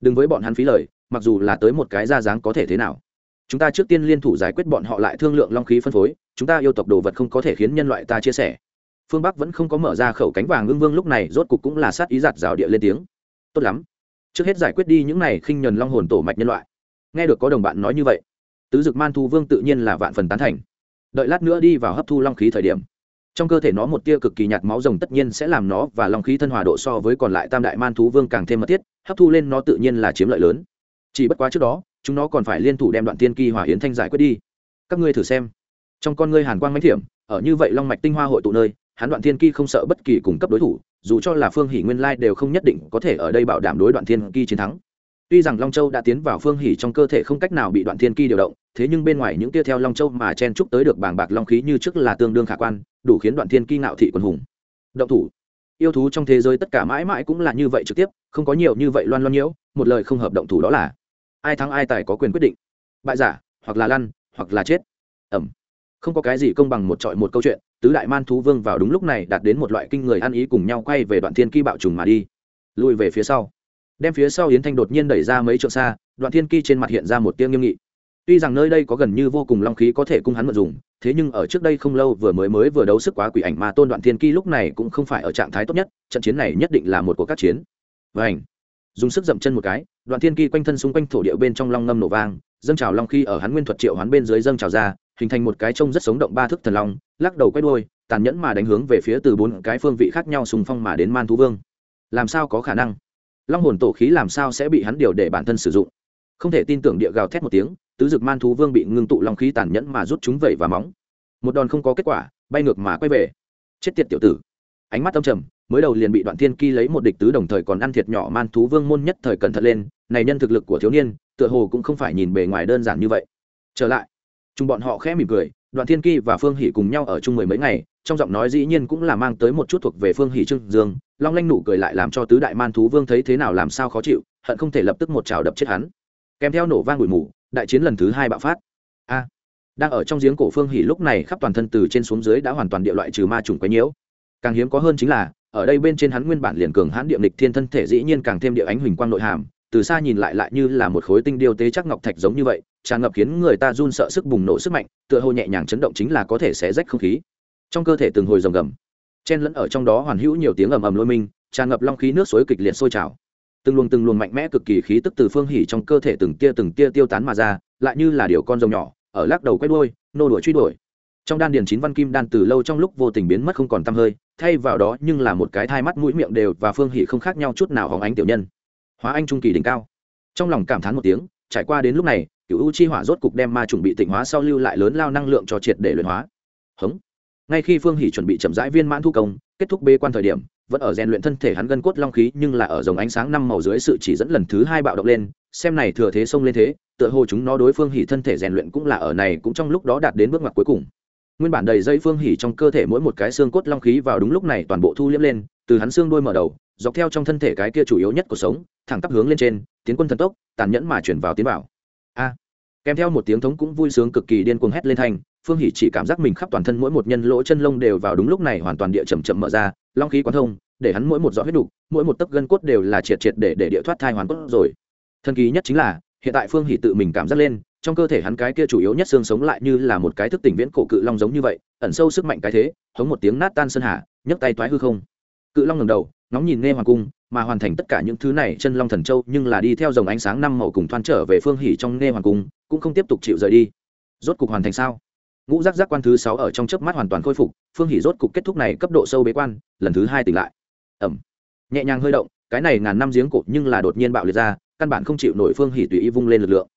Đừng với bọn hắn phí lời mặc dù là tới một cái ra dáng có thể thế nào. Chúng ta trước tiên liên thủ giải quyết bọn họ lại thương lượng long khí phân phối, chúng ta yêu tộc đồ vật không có thể khiến nhân loại ta chia sẻ. Phương bắc vẫn không có mở ra khẩu cánh vàng ngưng vương lúc này rốt cục cũng là sát ý giặt rào địa lên tiếng. Tốt lắm. Trước hết giải quyết đi những này khinh nhuần long hồn tổ mạch nhân loại. Nghe được có đồng bạn nói như vậy, tứ dực man thu vương tự nhiên là vạn phần tán thành. Đợi lát nữa đi vào hấp thu long khí thời điểm, trong cơ thể nó một tia cực kỳ nhạt máu rồng tất nhiên sẽ làm nó và long khí thân hòa độ so với còn lại tam đại man thú vương càng thêm mật thiết, hấp thu lên nó tự nhiên là chiếm lợi lớn chỉ bất quá trước đó, chúng nó còn phải liên thủ đem đoạn tiên kỳ hòa hiến thanh giải quyết đi. Các ngươi thử xem. Trong con ngươi hàn quang mãnh thiểm, ở như vậy long mạch tinh hoa hội tụ nơi, hắn đoạn thiên kỳ không sợ bất kỳ cung cấp đối thủ, dù cho là phương hỷ nguyên lai đều không nhất định có thể ở đây bảo đảm đối đoạn thiên kỳ chiến thắng. Tuy rằng long châu đã tiến vào phương hỷ trong cơ thể không cách nào bị đoạn thiên kỳ điều động, thế nhưng bên ngoài những tia theo long châu mà chen trúc tới được bảng bạc long khí như trước là tương đương khả quan, đủ khiến đoạn thiên kỳ ngạo thị quần hùng. Động thủ. Yêu thú trong thế giới tất cả mãi mãi cũng là như vậy trực tiếp, không có nhiều như vậy loan loan nhiễu, một lời không hợp động thủ đó là ai thắng ai tài có quyền quyết định. Bại giả, hoặc là lăn, hoặc là chết. Ẩm. Không có cái gì công bằng một trọi một câu chuyện, tứ đại man thú vương vào đúng lúc này đạt đến một loại kinh người ăn ý cùng nhau quay về đoạn thiên kỳ bạo trùng mà đi. Lùi về phía sau. Đem phía sau yến thanh đột nhiên đẩy ra mấy trượng xa, đoạn thiên kỳ trên mặt hiện ra một tiếng nghiêm nghị. Tuy rằng nơi đây có gần như vô cùng long khí có thể cung hắn mượn dùng, thế nhưng ở trước đây không lâu vừa mới mới vừa đấu sức quá quỷ ảnh mà tôn đoạn thiên kỳ lúc này cũng không phải ở trạng thái tốt nhất, trận chiến này nhất định là một cuộc các chiến. Và ảnh dùng sức dậm chân một cái, đoạn thiên kỳ quanh thân xung quanh thổ địa bên trong long ngâm nổ vang, dâng trào long khi ở hắn nguyên thuật triệu hắn bên dưới dâng trào ra, hình thành một cái trông rất sống động ba thức thần long, lắc đầu quét đôi tàn nhẫn mà đánh hướng về phía từ bốn cái phương vị khác nhau xung phong mà đến man thú vương. Làm sao có khả năng? Long hồn tổ khí làm sao sẽ bị hắn điều để bản thân sử dụng? Không thể tin tưởng địa gào thét một tiếng, tứ dực man thú vương bị ngưng tụ long khí tàn nhẫn mà rút chúng vẩy và móng. Một đòn không có kết quả, bay ngược mà quay về. Chết tiệt tiểu tử. Ánh mắt âm trầm mới đầu liền bị đoạn thiên ki lấy một địch tứ đồng thời còn ăn thiệt nhỏ man thú vương môn nhất thời cẩn thận lên, này nhân thực lực của thiếu niên, tựa hồ cũng không phải nhìn bề ngoài đơn giản như vậy. Trở lại, chúng bọn họ khẽ mỉm cười, đoạn thiên ki và phương hỷ cùng nhau ở chung mười mấy ngày, trong giọng nói dĩ nhiên cũng là mang tới một chút thuộc về phương hỷ Trương dương, long lanh nụ cười lại làm cho tứ đại man thú vương thấy thế nào làm sao khó chịu, hận không thể lập tức một trào đập chết hắn. Kèm theo nổ vang bụi mù, đại chiến lần thứ hai bạo phát. A, đang ở trong giếng cổ phương hỷ lúc này khắp toàn thân từ trên xuống dưới đã hoàn toàn địa loại trừ ma trùng quấy nhiễu. Càng hiếm có hơn chính là ở đây bên trên hắn nguyên bản liền cường hãn địa lịch thiên thân thể dĩ nhiên càng thêm địa ánh huỳnh quang nội hàm, từ xa nhìn lại lại như là một khối tinh điêu tế chắc ngọc thạch giống như vậy, tràn ngập khiến người ta run sợ sức bùng nổ sức mạnh, tựa hồ nhẹ nhàng chấn động chính là có thể xé rách không khí. Trong cơ thể từng hồi rồng gầm, chen lẫn ở trong đó hoàn hữu nhiều tiếng ầm ầm lôi minh, tràn ngập long khí nước suối kịch liệt sôi trào. Từng luồng từng luồng mạnh mẽ cực kỳ khí tức từ phương hỉ trong cơ thể từng tia từng tia tiêu tán mà ra, lại như là điều con rồng nhỏ, ở lắc đầu quét đuôi, nô đuổi truy đuổi. Trong đan điền chín văn kim đan từ lâu trong lúc vô tình biến mất không còn tăm hơi thay vào đó nhưng là một cái thai mắt mũi miệng đều và phương hỷ không khác nhau chút nào hóng ánh tiểu nhân. Hóa anh trung kỳ đỉnh cao. Trong lòng cảm thán một tiếng, trải qua đến lúc này cựu u chi hỏa rốt cục đem ma trùng bị tịnh hóa sau lưu lại lớn lao năng lượng cho triệt để luyện hóa. Hứng ngay khi phương hỷ chuẩn bị chậm rãi viên mãn thu công, kết thúc bê quan thời điểm, vẫn ở rèn luyện thân thể hắn gân cốt long khí nhưng là ở dòng ánh sáng năm màu dưới sự chỉ dẫn lần thứ hai bạo động lên, xem này thừa thế xông lên thế, tựa hồ chúng nó đối phương hỉ thân thể rèn luyện cũng là ở này cũng trong lúc đó đạt đến bước ngoặt cuối cùng nguyên bản đầy dây phương hỉ trong cơ thể mỗi một cái xương cốt long khí vào đúng lúc này toàn bộ thu liếm lên, từ hắn xương đuôi mở đầu, dọc theo trong thân thể cái kia chủ yếu nhất của sống, thẳng tắp hướng lên trên, tiến quân thần tốc, tàn nhẫn mà chuyển vào tiến vào. A! Kèm theo một tiếng thống cũng vui sướng cực kỳ điên cuồng hét lên thành, phương hỉ chỉ cảm giác mình khắp toàn thân mỗi một nhân lỗ chân lông đều vào đúng lúc này hoàn toàn địa chậm chậm mở ra, long khí quán thông, để hắn mỗi một giọt huyết đục, mỗi một tấc gân cốt đều là triệt triệt để để địa thoát thai hoàn cốt rồi. Thần kỳ nhất chính là, hiện tại phương hỉ tự mình cảm giác lên trong cơ thể hắn cái kia chủ yếu nhất xương sống lại như là một cái thức tỉnh viễn cổ cự long giống như vậy, ẩn sâu sức mạnh cái thế, hống một tiếng nát tan sơn hà, nhấc tay toái hư không. Cự long ngầm đầu, ngóng nhìn nghe hoàng cung, mà hoàn thành tất cả những thứ này, chân long thần châu nhưng là đi theo dòng ánh sáng năm màu cùng thoan trở về phương hỉ trong nghe hoàng cung, cũng không tiếp tục chịu rời đi. Rốt cục hoàn thành sao? Ngũ giác giác quan thứ sáu ở trong chớp mắt hoàn toàn khôi phục, phương hỉ rốt cục kết thúc này cấp độ sâu bế quan, lần thứ hai tỉnh lại. Ẩm. Nhẹ nhàng hơi động, cái này ngàn năm giếng cột nhưng là đột nhiên bạo liệt ra, căn bản không chịu nổi phương hỉ tùy ý vung lên lực lượng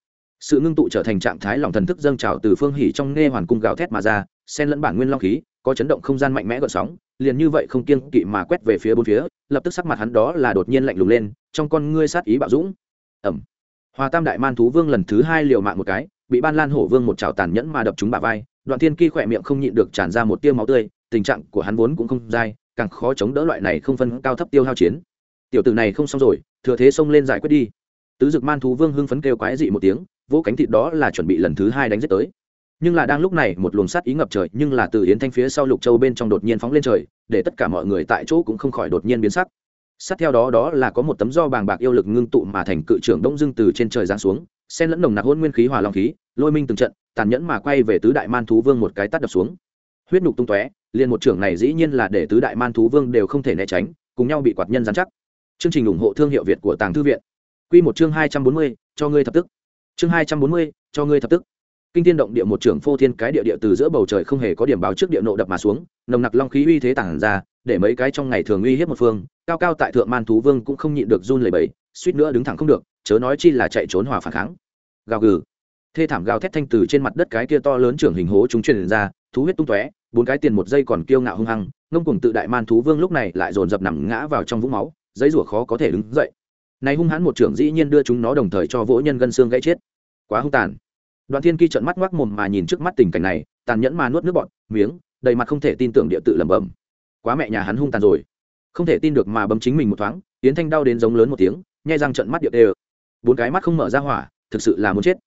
sự ngưng tụ trở thành trạng thái lòng thần thức dâng trào từ phương hỉ trong nghe hoàn cung gào thét mà ra, xen lẫn bản nguyên long khí, có chấn động không gian mạnh mẽ gợn sóng, liền như vậy không kiên kỵ mà quét về phía bốn phía, lập tức sắc mặt hắn đó là đột nhiên lạnh lùng lên, trong con ngươi sát ý bạo dũng. Ẩm. Hòa tam đại man thú vương lần thứ hai liều mạng một cái, bị ban lan hổ vương một trào tàn nhẫn mà đập trúng bả vai, đoạn thiên kỳ khỏe miệng không nhịn được tràn ra một tiêu máu tươi, tình trạng của hắn vốn cũng không dai, càng khó chống đỡ loại này không phân cao thấp tiêu hao chiến. Tiểu tử này không xong rồi, thừa thế xông lên giải quyết đi. Tứ dực man thú vương hưng phấn kêu quái dị một tiếng vỗ cánh thịt đó là chuẩn bị lần thứ hai đánh giết tới. Nhưng là đang lúc này, một luồng sát ý ngập trời, nhưng là từ yến thanh phía sau lục châu bên trong đột nhiên phóng lên trời, để tất cả mọi người tại chỗ cũng không khỏi đột nhiên biến sắc. Sát theo đó đó là có một tấm do bàng bạc yêu lực ngưng tụ mà thành cự trưởng đông dương từ trên trời giáng xuống, xen lẫn nồng nặc hôn nguyên khí hòa long khí, lôi minh từng trận, tàn nhẫn mà quay về tứ đại man thú vương một cái tắt đập xuống. Huyết nhục tung tóe, liền một trưởng này dĩ nhiên là để tứ đại man thú vương đều không thể né tránh, cùng nhau bị quạt nhân giám chắc. Chương trình ủng hộ thương hiệu việt của tàng thư viện. Quy một chương hai trăm bốn mươi, cho ngươi thập tức chương hai trăm bốn mươi, cho ngươi thập tức. Kinh thiên động địa một trưởng phô thiên cái địa địa từ giữa bầu trời không hề có điểm báo trước địa nộ đập mà xuống, nồng nặc long khí uy thế tản ra, để mấy cái trong ngày thường uy hiếp một phương, cao cao tại thượng man thú vương cũng không nhịn được run lẩy bẩy, suýt nữa đứng thẳng không được, chớ nói chi là chạy trốn hòa phản kháng. Gào gừ. Thê thảm gào thét thanh từ trên mặt đất cái kia to lớn trưởng hình hố chúng truyền ra, thú huyết tung tóe, bốn cái tiền một giây còn kiêu ngạo hung hăng, ngông cùng tự đại man thú vương lúc này lại dồn dập nằm ngã vào trong vũng máu, giấy rủa khó có thể đứng dậy này hung hãn một trưởng dĩ nhiên đưa chúng nó đồng thời cho vỗ nhân gân xương gãy chết. Quá hung tàn. Đoàn thiên kỳ trợn mắt ngoác mồm mà nhìn trước mắt tình cảnh này, tàn nhẫn mà nuốt nước bọt, miếng, đầy mặt không thể tin tưởng địa tự lẩm bẩm. Quá mẹ nhà hắn hung tàn rồi. Không thể tin được mà bấm chính mình một thoáng, yến thanh đau đến giống lớn một tiếng, nhai răng trận mắt địa đều. Bốn cái mắt không mở ra hỏa, thực sự là muốn chết.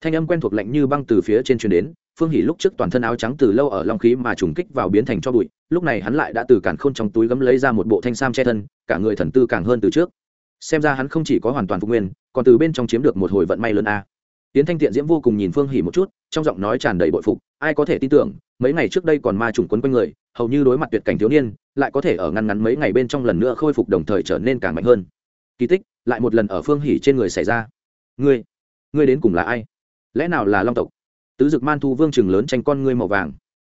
Thanh âm quen thuộc lạnh như băng từ phía trên truyền đến, phương hỉ lúc trước toàn thân áo trắng từ lâu ở long khí mà trùng kích vào biến thành cho bụi, lúc này hắn lại đã từ cản khôn trong túi gấm lấy ra một bộ thanh sam che thân, cả người thần tư càng hơn từ trước xem ra hắn không chỉ có hoàn toàn phục nguyên, còn từ bên trong chiếm được một hồi vận may lớn a. Tiến thanh tiện diễm vô cùng nhìn phương hỉ một chút, trong giọng nói tràn đầy bội phục, ai có thể tin tưởng, mấy ngày trước đây còn ma trùng quấn quanh người, hầu như đối mặt tuyệt cảnh thiếu niên, lại có thể ở ngăn ngắn mấy ngày bên trong lần nữa khôi phục đồng thời trở nên càng mạnh hơn. Kỳ tích, lại một lần ở phương hỉ trên người xảy ra. Ngươi ngươi đến cùng là ai? Lẽ nào là long tộc? Tứ dực man thu vương chừng lớn tranh con ngươi màu vàng.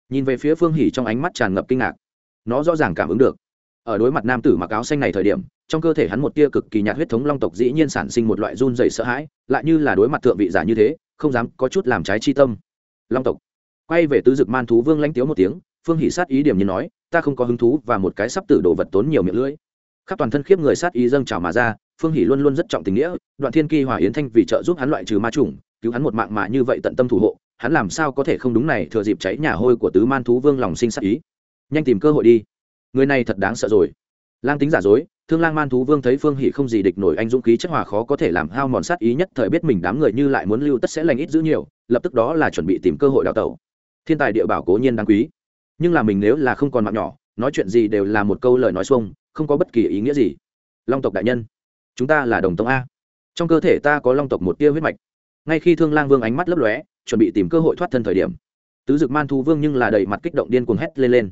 Nhìn về phía phương hỉ trong ánh mắt tràn ngập kinh ngạc. Nó rõ ràng cảm ứng được. Ở đối mặt nam tử mặc áo xanh này thời điểm trong cơ thể hắn một tia cực kỳ nhạt huyết thống long tộc dĩ nhiên sản sinh một loại run dày sợ hãi, lại như là đối mặt thượng vị giả như thế, không dám có chút làm trái chi tâm. Long tộc. Quay về tứ dực man thú vương lãnh tiếu một tiếng, phương hỉ sát ý điểm như nói, ta không có hứng thú và một cái sắp tử đồ vật tốn nhiều miệng lưỡi. Khắp toàn thân khiếp người sát ý dâng trào mà ra, phương hỉ luôn luôn rất trọng tình nghĩa, đoạn thiên kỳ hòa yến thanh vì trợ giúp hắn loại trừ ma trùng cứu hắn một mạng mà như vậy tận tâm thủ hộ, hắn làm sao có thể không đúng này thừa dịp cháy nhà hôi của tứ man thú vương lòng sinh sát ý. Nhanh tìm cơ hội đi. Người này thật đáng sợ rồi. Lang tính giả dối thương lang man thú vương thấy phương hỷ không gì địch nổi, anh dũng khí chất hòa khó có thể làm hao mòn sát ý nhất, thời biết mình đám người như lại muốn lưu tất sẽ lành ít giữ nhiều, lập tức đó là chuẩn bị tìm cơ hội đào tẩu. Thiên tài địa bảo cố nhiên đáng quý. Nhưng là mình nếu là không còn mạng nhỏ, nói chuyện gì đều là một câu lời nói xuông, không có bất kỳ ý nghĩa gì. Long tộc đại nhân, chúng ta là đồng tông a. Trong cơ thể ta có long tộc một tia huyết mạch. Ngay khi thương lang vương ánh mắt lấp lóe, chuẩn bị tìm cơ hội thoát thân thời điểm, tứ dực man thú vương nhưng là đầy mặt kích động điên cuồng hét lên lên.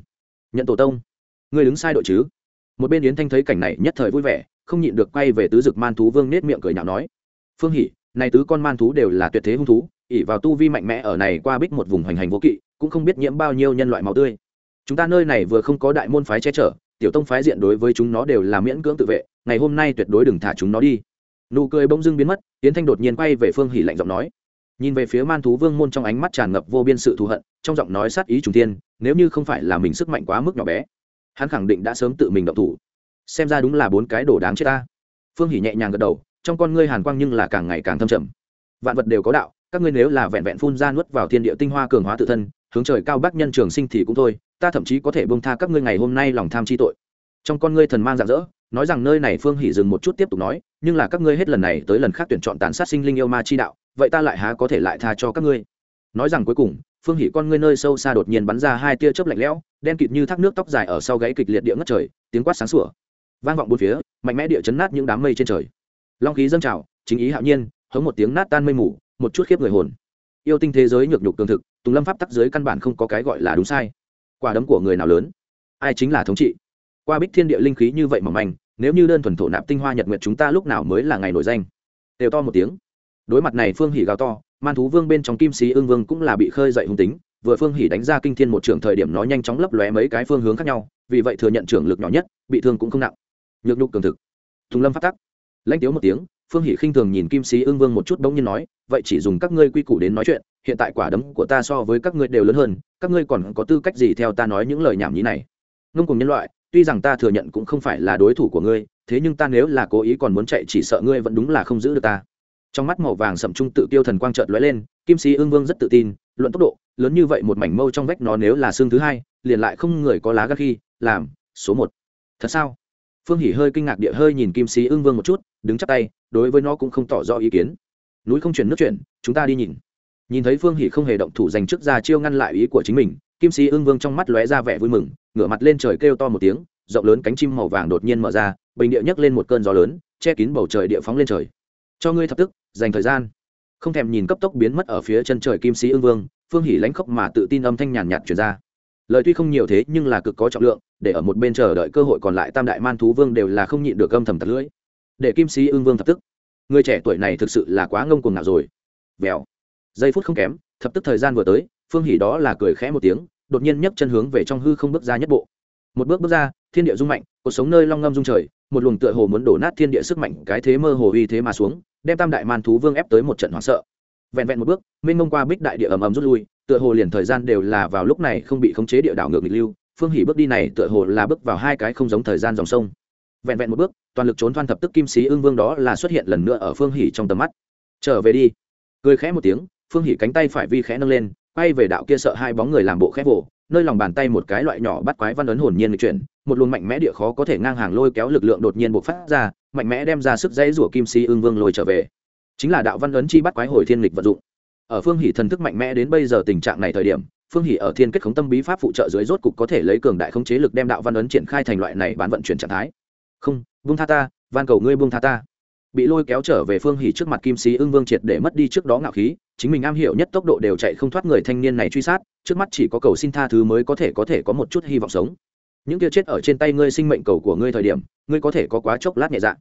Nhận tổ tông. Người đứng sai đội chứ? Một bên yến thanh thấy cảnh này nhất thời vui vẻ, không nhịn được quay về tứ dực man thú vương nết miệng cười nhạo nói, phương hỉ này tứ con man thú đều là tuyệt thế hung thú ỉ vào tu vi mạnh mẽ ở này qua bích một vùng hoành hành vô kỵ, cũng không biết nhiễm bao nhiêu nhân loại máu tươi. Chúng ta nơi này vừa không có đại môn phái che chở, tiểu tông phái diện đối với chúng nó đều là miễn cưỡng tự vệ, ngày hôm nay tuyệt đối đừng thả chúng nó đi. Nụ cười bỗng dưng biến mất, yến thanh đột nhiên quay về phương hỉ lạnh giọng nói, nhìn về phía man thú vương môn trong ánh mắt tràn ngập vô biên sự thù hận, trong giọng nói sát ý trùng tiên nếu như không phải là mình sức mạnh quá mức nhỏ bé hắn khẳng định đã sớm tự mình động thủ. Xem ra đúng là bốn cái đồ đáng chết ta. Phương hỉ nhẹ nhàng gật đầu, trong con ngươi hàn quang nhưng là càng ngày càng thâm trầm. Vạn vật đều có đạo, các ngươi nếu là vẹn vẹn phun ra nuốt vào thiên địa tinh hoa cường hóa tự thân, hướng trời cao bắc nhân trường sinh thì cũng thôi, ta thậm chí có thể bông tha các ngươi ngày hôm nay lòng tham chi tội. Trong con ngươi thần mang rạng rỡ, nói rằng nơi này phương hỉ dừng một chút tiếp tục nói, nhưng là các ngươi hết lần này tới lần khác tuyển chọn tàn sát sinh linh yêu ma chi đạo, vậy ta lại há có thể lại tha cho các ngươi? Nói rằng cuối cùng, phương Hỷ con ngươi nơi sâu xa đột nhiên bắn ra hai tia chớp lạnh lẽo, đen kịt như thác nước tóc dài ở sau gáy kịch liệt địa ngất trời, tiếng quát sáng sủa. Vang vọng bốn phía, mạnh mẽ địa chấn nát những đám mây trên trời. Long khí dâng trào, chính ý hạo nhiên, hống một tiếng nát tan mây mù, một chút khiếp người hồn. Yêu tinh thế giới nhược nhục cường thực, tùng lâm pháp tắc giới căn bản không có cái gọi là đúng sai. Quả đấm của người nào lớn? Ai chính là thống trị? Qua bích thiên địa linh khí như vậy mà manh nếu như đơn thuần thổ nạp tinh hoa nhật nguyệt chúng ta lúc nào mới là ngày nổi danh? Đều to một tiếng. Đối mặt này, phương hỉ gào to man thú vương bên trong kim sĩ ương vương cũng là bị khơi dậy hung tính, vừa phương hỉ đánh ra kinh thiên một trường thời điểm nó nhanh chóng lấp lóe mấy cái phương hướng khác nhau, vì vậy thừa nhận trưởng lực nhỏ nhất, bị thương cũng không nặng. Nhược nhục cường thực. Thùng lâm phát tắc. Lãnh tiếu một tiếng, phương hỉ khinh thường nhìn kim sĩ ương vương một chút bỗng nhiên nói, vậy chỉ dùng các ngươi quy củ đến nói chuyện, hiện tại quả đấm của ta so với các ngươi đều lớn hơn, các ngươi còn có tư cách gì theo ta nói những lời nhảm nhí này? Ngông cùng nhân loại, tuy rằng ta thừa nhận cũng không phải là đối thủ của ngươi, thế nhưng ta nếu là cố ý còn muốn chạy chỉ sợ ngươi vẫn đúng là không giữ được ta trong mắt màu vàng sậm trung tự tiêu thần quang trợt lóe lên, kim sĩ ương vương rất tự tin, luận tốc độ, lớn như vậy một mảnh mâu trong vách nó nếu là xương thứ hai, liền lại không người có lá gắt khi, làm, số một. Thật sao? Phương hỉ hơi kinh ngạc địa hơi nhìn kim sĩ ương vương một chút, đứng chắp tay, đối với nó cũng không tỏ rõ ý kiến. Núi không chuyển nước chuyển, chúng ta đi nhìn. Nhìn thấy phương hỉ không hề động thủ dành trước ra chiêu ngăn lại ý của chính mình, kim sĩ ương vương trong mắt lóe ra vẻ vui mừng, ngửa mặt lên trời kêu to một tiếng, rộng lớn cánh chim màu vàng đột nhiên mở ra, bình địa nhấc lên một cơn gió lớn, che kín bầu trời địa phóng lên trời cho ngươi thập tức, dành thời gian. Không thèm nhìn cấp tốc biến mất ở phía chân trời kim sĩ ưng vương, phương hỷ lãnh khóc mà tự tin âm thanh nhàn nhạt truyền ra. Lời tuy không nhiều thế, nhưng là cực có trọng lượng, để ở một bên chờ đợi cơ hội còn lại tam đại man thú vương đều là không nhịn được âm thầm tật lưỡi. Để kim sĩ ưng vương thập tức. Người trẻ tuổi này thực sự là quá ngông cuồng nào rồi. Vèo. Giây phút không kém, thập tức thời gian vừa tới, phương hỉ đó là cười khẽ một tiếng, đột nhiên nhấc chân hướng về trong hư không bước ra nhất bộ. Một bước bước ra, thiên địa rung mạnh, cuộc sống nơi long ngâm rung trời, một luồng tựa hồ muốn đổ nát thiên địa sức mạnh, cái thế mơ hồ uy thế mà xuống đem tam đại man thú vương ép tới một trận hoảng sợ. Vẹn vẹn một bước minh ngông qua bích đại địa ầm ầm rút lui, tựa hồ liền thời gian đều là vào lúc này không bị khống chế địa đảo ngược nghịch lưu, phương hỉ bước đi này tựa hồ là bước vào hai cái không giống thời gian dòng sông. Vẹn vẹn một bước, toàn lực trốn thoan thập tức kim sĩ ương vương đó là xuất hiện lần nữa ở phương hỉ trong tầm mắt. Trở về đi. Cười khẽ một tiếng, phương hỉ cánh tay phải vi khẽ nâng lên, quay về đạo kia sợ hai bóng người làm bộ khẽ vỗ nơi lòng bàn tay một cái loại nhỏ bắt quái văn ấn hồn nhiên chuyển, một luồng mạnh mẽ địa khó có thể ngang hàng lôi kéo lực lượng đột nhiên bộc phát ra, mạnh mẽ đem ra sức dãy rủa kim Si ương vương lôi trở về. Chính là đạo văn ấn chi bắt quái hồi thiên lịch vận dụng. Ở phương hỉ thần thức mạnh mẽ đến bây giờ tình trạng này thời điểm, phương hỉ ở thiên kết khống tâm bí pháp phụ trợ dưới rốt cục có thể lấy cường đại khống chế lực đem đạo văn ấn triển khai thành loại này bán vận chuyển trạng thái. Không, buông tha ta, van cầu ngươi buông tha ta. Bị lôi kéo trở về phương hỉ trước mặt kim sĩ ưng vương triệt để mất đi trước đó ngạo khí chính mình am hiểu nhất tốc độ đều chạy không thoát người thanh niên này truy sát, trước mắt chỉ có cầu xin tha thứ mới có thể có thể có một chút hy vọng sống. Những kia chết ở trên tay ngươi sinh mệnh cầu của ngươi thời điểm, ngươi có thể có quá chốc lát nhẹ dạ.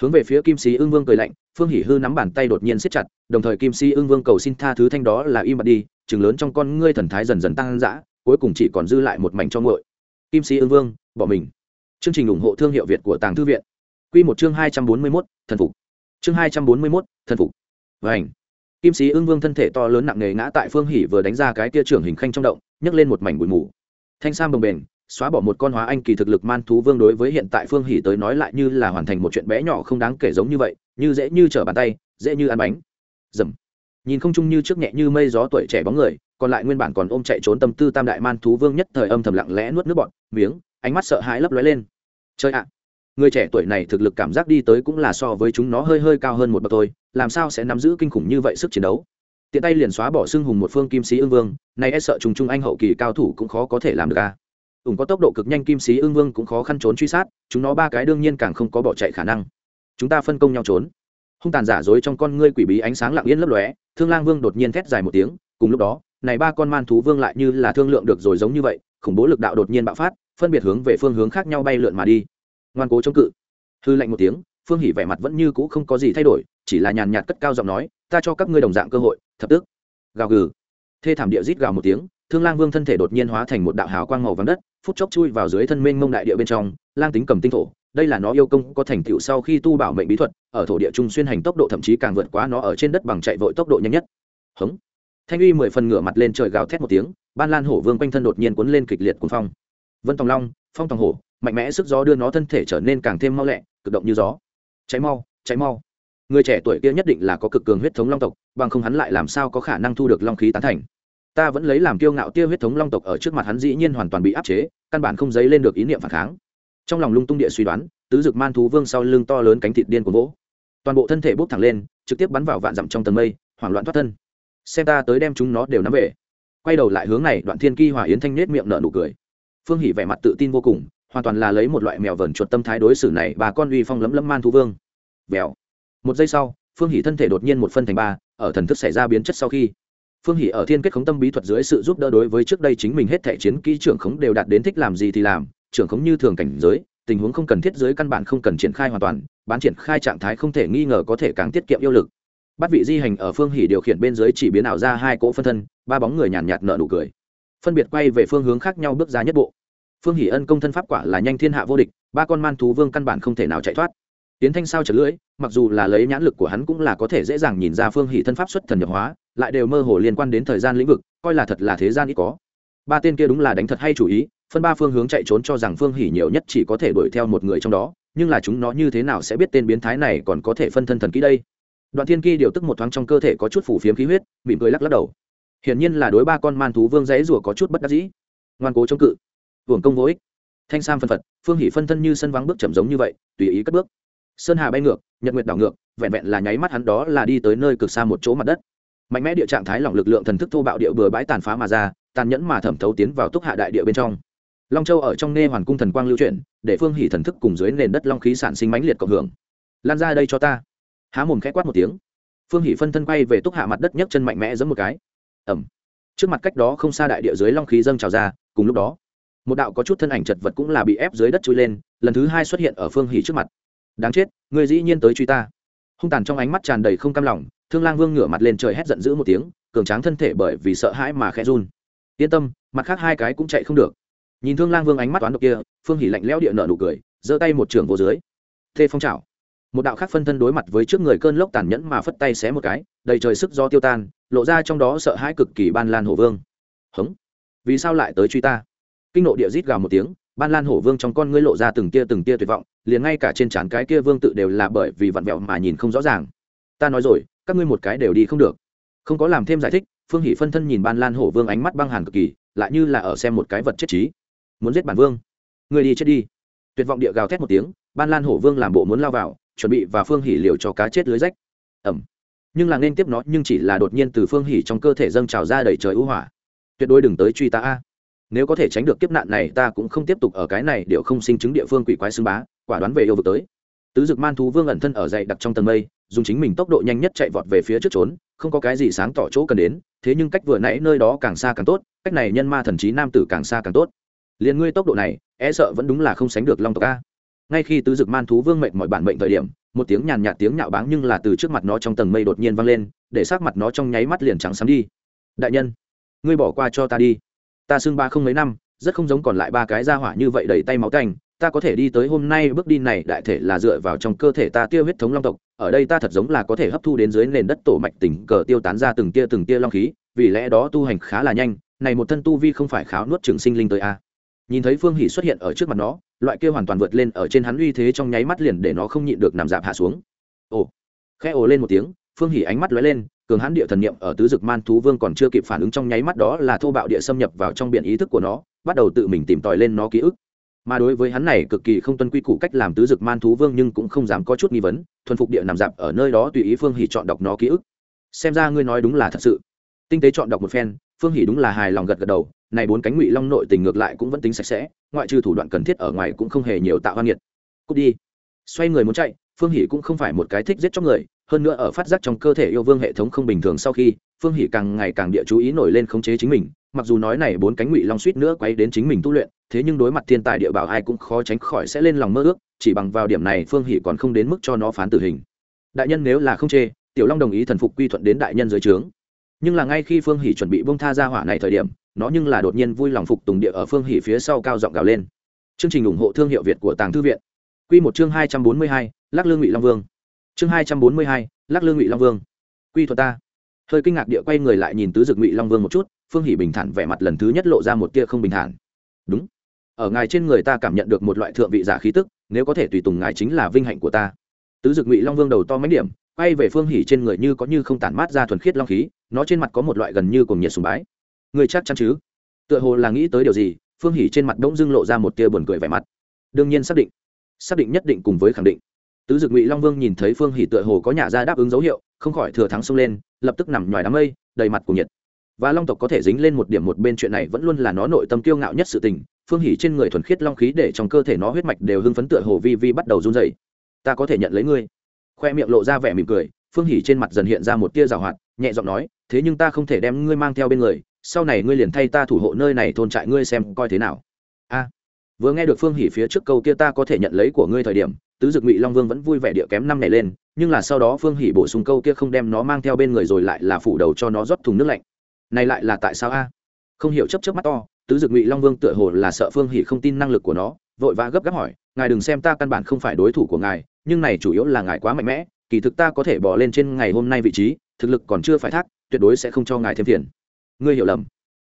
Hướng về phía kim sĩ ưng vương cười lạnh, phương hỉ hư nắm bàn tay đột nhiên siết chặt, đồng thời kim sĩ ưng vương cầu xin tha thứ thanh đó là im bặt đi, chừng lớn trong con ngươi thần thái dần dần tăng dã, cuối cùng chỉ còn dư lại một mảnh cho ngội kim sĩ ưng vương, bỏ mình. Chương trình ủng hộ thương hiệu việt của tàng thư viện. Q một chương hai trăm bốn mươi mốt, thần phục. Chương hai trăm bốn mươi mốt, thần phục. Vảnh kim sĩ ưng vương thân thể to lớn nặng nề ngã tại phương hỉ vừa đánh ra cái tia trưởng hình khanh trong động, nhấc lên một mảnh bụi mù. Thanh sam bồng bềnh, xóa bỏ một con hóa anh kỳ thực lực man thú vương đối với hiện tại phương hỉ tới nói lại như là hoàn thành một chuyện bé nhỏ không đáng kể giống như vậy, như dễ như trở bàn tay, dễ như ăn bánh. Dầm. Nhìn không chung như trước nhẹ như mây gió tuổi trẻ bóng người, còn lại nguyên bản còn ôm chạy trốn tâm tư tam đại man thú vương nhất thời âm thầm lặng lẽ nuốt nước bọt, miếng, ánh mắt sợ hãi lấp lóe lên. Chơi ạ. Người trẻ tuổi này thực lực cảm giác đi tới cũng là so với chúng nó hơi hơi cao hơn một bậc thôi làm sao sẽ nắm giữ kinh khủng như vậy sức chiến đấu? Tiện tay liền xóa bỏ xưng hùng một phương kim sĩ ương vương, nay e sợ trùng trung anh hậu kỳ cao thủ cũng khó có thể làm được a ủng có tốc độ cực nhanh kim sĩ ương vương cũng khó khăn trốn truy sát, chúng nó ba cái đương nhiên càng không có bỏ chạy khả năng. Chúng ta phân công nhau trốn. Hung tàn giả dối trong con ngươi quỷ bí ánh sáng lặng yên lấp lóe, thương lang vương đột nhiên thét dài một tiếng, cùng lúc đó, này ba con man thú vương lại như là thương lượng được rồi giống như vậy, khủng bố lực đạo đột nhiên bạo phát, phân biệt hướng về phương hướng khác nhau bay lượn mà đi. Ngoan cố chống cự. Hư lạnh một tiếng phương hỉ vẻ mặt vẫn như cũ không có gì thay đổi, chỉ là nhàn nhạt cất cao giọng nói, ta cho các ngươi đồng dạng cơ hội, thập tức. Gào gừ. Thê thảm địa rít gào một tiếng, thương lang vương thân thể đột nhiên hóa thành một đạo hào quang màu vàng đất, phút chốc chui vào dưới thân mênh mông đại địa bên trong, lang tính cầm tinh thổ, đây là nó yêu công có thành tựu sau khi tu bảo mệnh bí thuật, ở thổ địa trung xuyên hành tốc độ thậm chí càng vượt quá nó ở trên đất bằng chạy vội tốc độ nhanh nhất. Hống. Thanh uy mười phần ngửa mặt lên trời gào thét một tiếng, ban lan hổ vương quanh thân đột nhiên cuốn lên kịch liệt cuốn phong. Vân tòng long, phong tòng hổ, mạnh mẽ sức gió đưa nó thân thể trở nên càng thêm mau lẹ, cực động như gió cháy mau cháy mau. Người trẻ tuổi kia nhất định là có cực cường huyết thống long tộc, bằng không hắn lại làm sao có khả năng thu được long khí tán thành. Ta vẫn lấy làm kiêu ngạo tia huyết thống long tộc ở trước mặt hắn dĩ nhiên hoàn toàn bị áp chế, căn bản không dấy lên được ý niệm phản kháng. Trong lòng lung tung địa suy đoán, tứ dực man thú vương sau lưng to lớn cánh thịt điên của vỗ. Toàn bộ thân thể bốc thẳng lên, trực tiếp bắn vào vạn dặm trong tầng mây, hoảng loạn thoát thân. Xem ta tới đem chúng nó đều nắm về. Quay đầu lại hướng này, đoạn thiên ki hòa yến thanh nết miệng nở nụ cười. Phương hỉ vẻ mặt tự tin vô cùng hoàn toàn là lấy một loại mèo vờn chuột tâm thái đối xử này, bà con uy phong lấm lấm man thú vương. Vèo. Một giây sau, phương Hỷ thân thể đột nhiên một phân thành ba, ở thần thức xảy ra biến chất sau khi. Phương Hỷ ở thiên kết khống tâm bí thuật dưới sự giúp đỡ đối với trước đây chính mình hết thể chiến kỹ trưởng khống đều đạt đến thích làm gì thì làm, trưởng khống như thường cảnh giới, tình huống không cần thiết giới căn bản không cần triển khai hoàn toàn, bán triển khai trạng thái không thể nghi ngờ có thể càng tiết kiệm yêu lực. Bắt vị di hành ở phương Hỷ điều khiển bên dưới chỉ biến ảo ra hai cỗ phân thân, ba bóng người nhàn nhạt nợ nụ cười. Phân biệt quay về phương hướng khác nhau bước ra nhất bộ phương Hỷ ân công thân pháp quả là nhanh thiên hạ vô địch, ba con man thú vương căn bản không thể nào chạy thoát. Tiến thanh sao trở lưỡi, mặc dù là lấy nhãn lực của hắn cũng là có thể dễ dàng nhìn ra phương hỷ thân pháp xuất thần nhập hóa, lại đều mơ hồ liên quan đến thời gian lĩnh vực, coi là thật là thế gian ít có. Ba tên kia đúng là đánh thật hay chủ ý, phân ba phương hướng chạy trốn cho rằng phương hỷ nhiều nhất chỉ có thể đuổi theo một người trong đó, nhưng là chúng nó như thế nào sẽ biết tên biến thái này còn có thể phân thân thần kỹ đây? Đoạn thiên kỳ điều tức một thoáng trong cơ thể có chút phủ phiếm khí huyết, mỉm cười lắc lắc đầu. Hiển nhiên là đối ba con man thú vương dãy rùa có chút bất đắc dĩ. Ngoan cố chống cự hưởng công vô ích. Thanh sam phân phật phương hỷ phân thân như sân vắng bước chậm giống như vậy tùy ý cất bước. Sơn hà bay ngược nhật nguyệt đảo ngược vẹn vẹn là nháy mắt hắn đó là đi tới nơi cực xa một chỗ mặt đất. Mạnh mẽ địa trạng thái lỏng lực lượng thần thức thô bạo địa bừa bãi tàn phá mà ra tàn nhẫn mà thẩm thấu tiến vào túc hạ đại địa bên trong. Long châu ở trong nghe hoàn cung thần quang lưu chuyển để phương hỉ thần thức cùng dưới nền đất long khí sản sinh mãnh liệt cộng hưởng. Lan ra đây cho ta. Há mồm khẽ quát một tiếng. Phương hỉ phân thân quay về túc hạ mặt đất nhấc chân mạnh mẽ giẫm một cái. Ầm, trước mặt cách đó không xa đại địa dưới long khí dâng trào ra cùng lúc đó một đạo có chút thân ảnh chật vật cũng là bị ép dưới đất chui lên, lần thứ hai xuất hiện ở phương hỉ trước mặt. Đáng chết, người dĩ nhiên tới truy ta. Hung tàn trong ánh mắt tràn đầy không cam lòng, thương lang vương ngửa mặt lên trời hét giận dữ một tiếng, cường tráng thân thể bởi vì sợ hãi mà khẽ run. Yên tâm, mặt khác hai cái cũng chạy không được. Nhìn thương lang vương ánh mắt toán độc kia, phương hỉ lạnh lẽo địa nợ nụ cười, giơ tay một trường vô dưới. Thê phong trào một đạo khác phân thân đối mặt với trước người cơn lốc tàn nhẫn mà phất tay xé một cái, đầy trời sức do tiêu tan, lộ ra trong đó sợ hãi cực kỳ ban lan hổ vương. Hống. Vì sao lại tới truy ta? Kinh nộ địa rít gào một tiếng, ban lan hổ vương trong con ngươi lộ ra từng tia từng tia tuyệt vọng, liền ngay cả trên trán cái kia vương tự đều là bởi vì vặn vẹo mà nhìn không rõ ràng. Ta nói rồi, các ngươi một cái đều đi không được. Không có làm thêm giải thích, phương hỷ phân thân nhìn ban lan hổ vương ánh mắt băng hàn cực kỳ, lại như là ở xem một cái vật chết trí. Muốn giết bản vương? Người đi chết đi. Tuyệt vọng địa gào thét một tiếng, ban lan hổ vương làm bộ muốn lao vào, chuẩn bị và phương hỷ liều cho cá chết lưới rách. Ẩm nhưng là nên tiếp nó, nhưng chỉ là đột nhiên từ phương hỷ trong cơ thể dâng trào ra đầy trời ưu hỏa. Tuyệt đối đừng tới truy ta a nếu có thể tránh được kiếp nạn này, ta cũng không tiếp tục ở cái này điệu không sinh chứng địa phương quỷ quái xưng bá, quả đoán về yêu vực tới. Tứ dực man thú vương ẩn thân ở dậy đặc trong tầng mây, dùng chính mình tốc độ nhanh nhất chạy vọt về phía trước trốn, không có cái gì sáng tỏ chỗ cần đến, thế nhưng cách vừa nãy nơi đó càng xa càng tốt, cách này nhân ma thần trí nam tử càng xa càng tốt. Liền ngươi tốc độ này e sợ vẫn đúng là không sánh được long tộc a. Ngay khi tứ dực man thú vương mệnh mọi bản mệnh thời điểm, một tiếng nhàn nhạt tiếng nhạo báng nhưng là từ trước mặt nó trong tầng mây đột nhiên vang lên, để sát mặt nó trong nháy mắt liền trắng xám đi. Đại nhân, ngươi bỏ qua cho ta đi ta xưng ba không mấy năm, rất không giống còn lại ba cái ra hỏa như vậy đầy tay máu canh, ta có thể đi tới hôm nay bước đi này đại thể là dựa vào trong cơ thể ta tiêu huyết thống long tộc, ở đây ta thật giống là có thể hấp thu đến dưới nền đất tổ mạch tỉnh cờ tiêu tán ra từng tia từng tia long khí, vì lẽ đó tu hành khá là nhanh, này một thân tu vi không phải kháo nuốt trường sinh linh tới a. Nhìn thấy phương hỷ xuất hiện ở trước mặt nó, loại kia hoàn toàn vượt lên ở trên hắn uy thế trong nháy mắt liền để nó không nhịn được nằm dạp hạ xuống. Ồ, khẽ ồ lên một tiếng, phương hỷ ánh mắt lóe lên cường hãn địa thần niệm ở tứ dực man thú vương còn chưa kịp phản ứng trong nháy mắt đó là thô bạo địa xâm nhập vào trong biển ý thức của nó, bắt đầu tự mình tìm tòi lên nó ký ức. Mà đối với hắn này cực kỳ không tuân quy củ cách làm tứ dực man thú vương nhưng cũng không dám có chút nghi vấn, thuần phục địa nằm dạp ở nơi đó tùy ý phương hỉ chọn đọc nó ký ức. Xem ra ngươi nói đúng là thật sự. Tinh tế chọn đọc một phen, phương hỉ đúng là hài lòng gật gật đầu, này bốn cánh ngụy long nội tình ngược lại cũng vẫn tính sạch sẽ, ngoại trừ thủ đoạn cần thiết ở ngoài cũng không hề nhiều tạo hoang nghiệt cút đi. Xoay người muốn chạy, phương hỉ cũng không phải một cái thích giết chóc người hơn nữa ở phát giác trong cơ thể yêu vương hệ thống không bình thường sau khi, phương hỷ càng ngày càng địa chú ý nổi lên khống chế chính mình, mặc dù nói này bốn cánh ngụy long suýt nữa quay đến chính mình tu luyện, thế nhưng đối mặt thiên tài địa bảo ai cũng khó tránh khỏi sẽ lên lòng mơ ước, chỉ bằng vào điểm này phương hỷ còn không đến mức cho nó phán tử hình. Đại nhân nếu là không chê, tiểu long đồng ý thần phục quy thuận đến đại nhân dưới trướng. Nhưng là ngay khi phương hỷ chuẩn bị bông tha ra hỏa này thời điểm, nó nhưng là đột nhiên vui lòng phục tùng địa ở phương hỷ phía sau cao giọng gào lên. Chương trình ủng hộ thương hiệu việt của tàng thư viện. Quy một chương hai trăm bốn mươi hai, lắc lương ngụy long vương chương hai trăm bốn mươi hai, lắc lương ngụy long vương. Quy thuật ta. Hơi kinh ngạc địa quay người lại nhìn tứ dực ngụy long vương một chút, phương hỷ bình thản vẻ mặt lần thứ nhất lộ ra một tia không bình thản. Đúng. Ở ngài trên người ta cảm nhận được một loại thượng vị giả khí tức, nếu có thể tùy tùng ngài chính là vinh hạnh của ta. Tứ dực ngụy long vương đầu to mấy điểm, quay về phương hỷ trên người như có như không tản mát ra thuần khiết long khí, nó trên mặt có một loại gần như cùng nhiệt sùng bái. Người chắc chắn chứ? Tựa hồ là nghĩ tới điều gì, phương hỷ trên mặt bỗng dưng lộ ra một tia buồn cười vẻ mặt. Đương nhiên xác định. Xác định nhất định cùng với khẳng định tứ dực ngụy long vương nhìn thấy phương hỷ tựa hồ có nhà ra đáp ứng dấu hiệu, không khỏi thừa thắng xông lên, lập tức nằm ngoài đám mây, đầy mặt của nhiệt. Và long tộc có thể dính lên một điểm một bên chuyện này vẫn luôn là nó nội tâm kiêu ngạo nhất sự tình, phương hỷ trên người thuần khiết long khí để trong cơ thể nó huyết mạch đều hưng phấn tựa hồ vi vi bắt đầu run dày ta có thể nhận lấy ngươi. Khoe miệng lộ ra vẻ mỉm cười, phương hỷ trên mặt dần hiện ra một tia rào hoạt, nhẹ giọng nói, thế nhưng ta không thể đem ngươi mang theo bên người, sau này ngươi liền thay ta thủ hộ nơi này thôn trại ngươi xem coi thế nào. A. Vừa nghe được phương hỷ phía trước câu kia ta có thể nhận lấy của ngươi thời điểm tứ dực ngụy long vương vẫn vui vẻ địa kém năm này lên, nhưng là sau đó phương hỷ bổ sung câu kia không đem nó mang theo bên người rồi lại là phủ đầu cho nó rót thùng nước lạnh. Này lại là tại sao a? Không hiểu chấp chấp mắt to, tứ dực ngụy long vương tựa hồ là sợ phương hỷ không tin năng lực của nó, vội vã gấp gáp hỏi, ngài đừng xem ta căn bản không phải đối thủ của ngài, nhưng này chủ yếu là ngài quá mạnh mẽ, kỳ thực ta có thể bỏ lên trên ngày hôm nay vị trí, thực lực còn chưa phải thác, tuyệt đối sẽ không cho ngài thêm phiền. Ngươi hiểu lầm.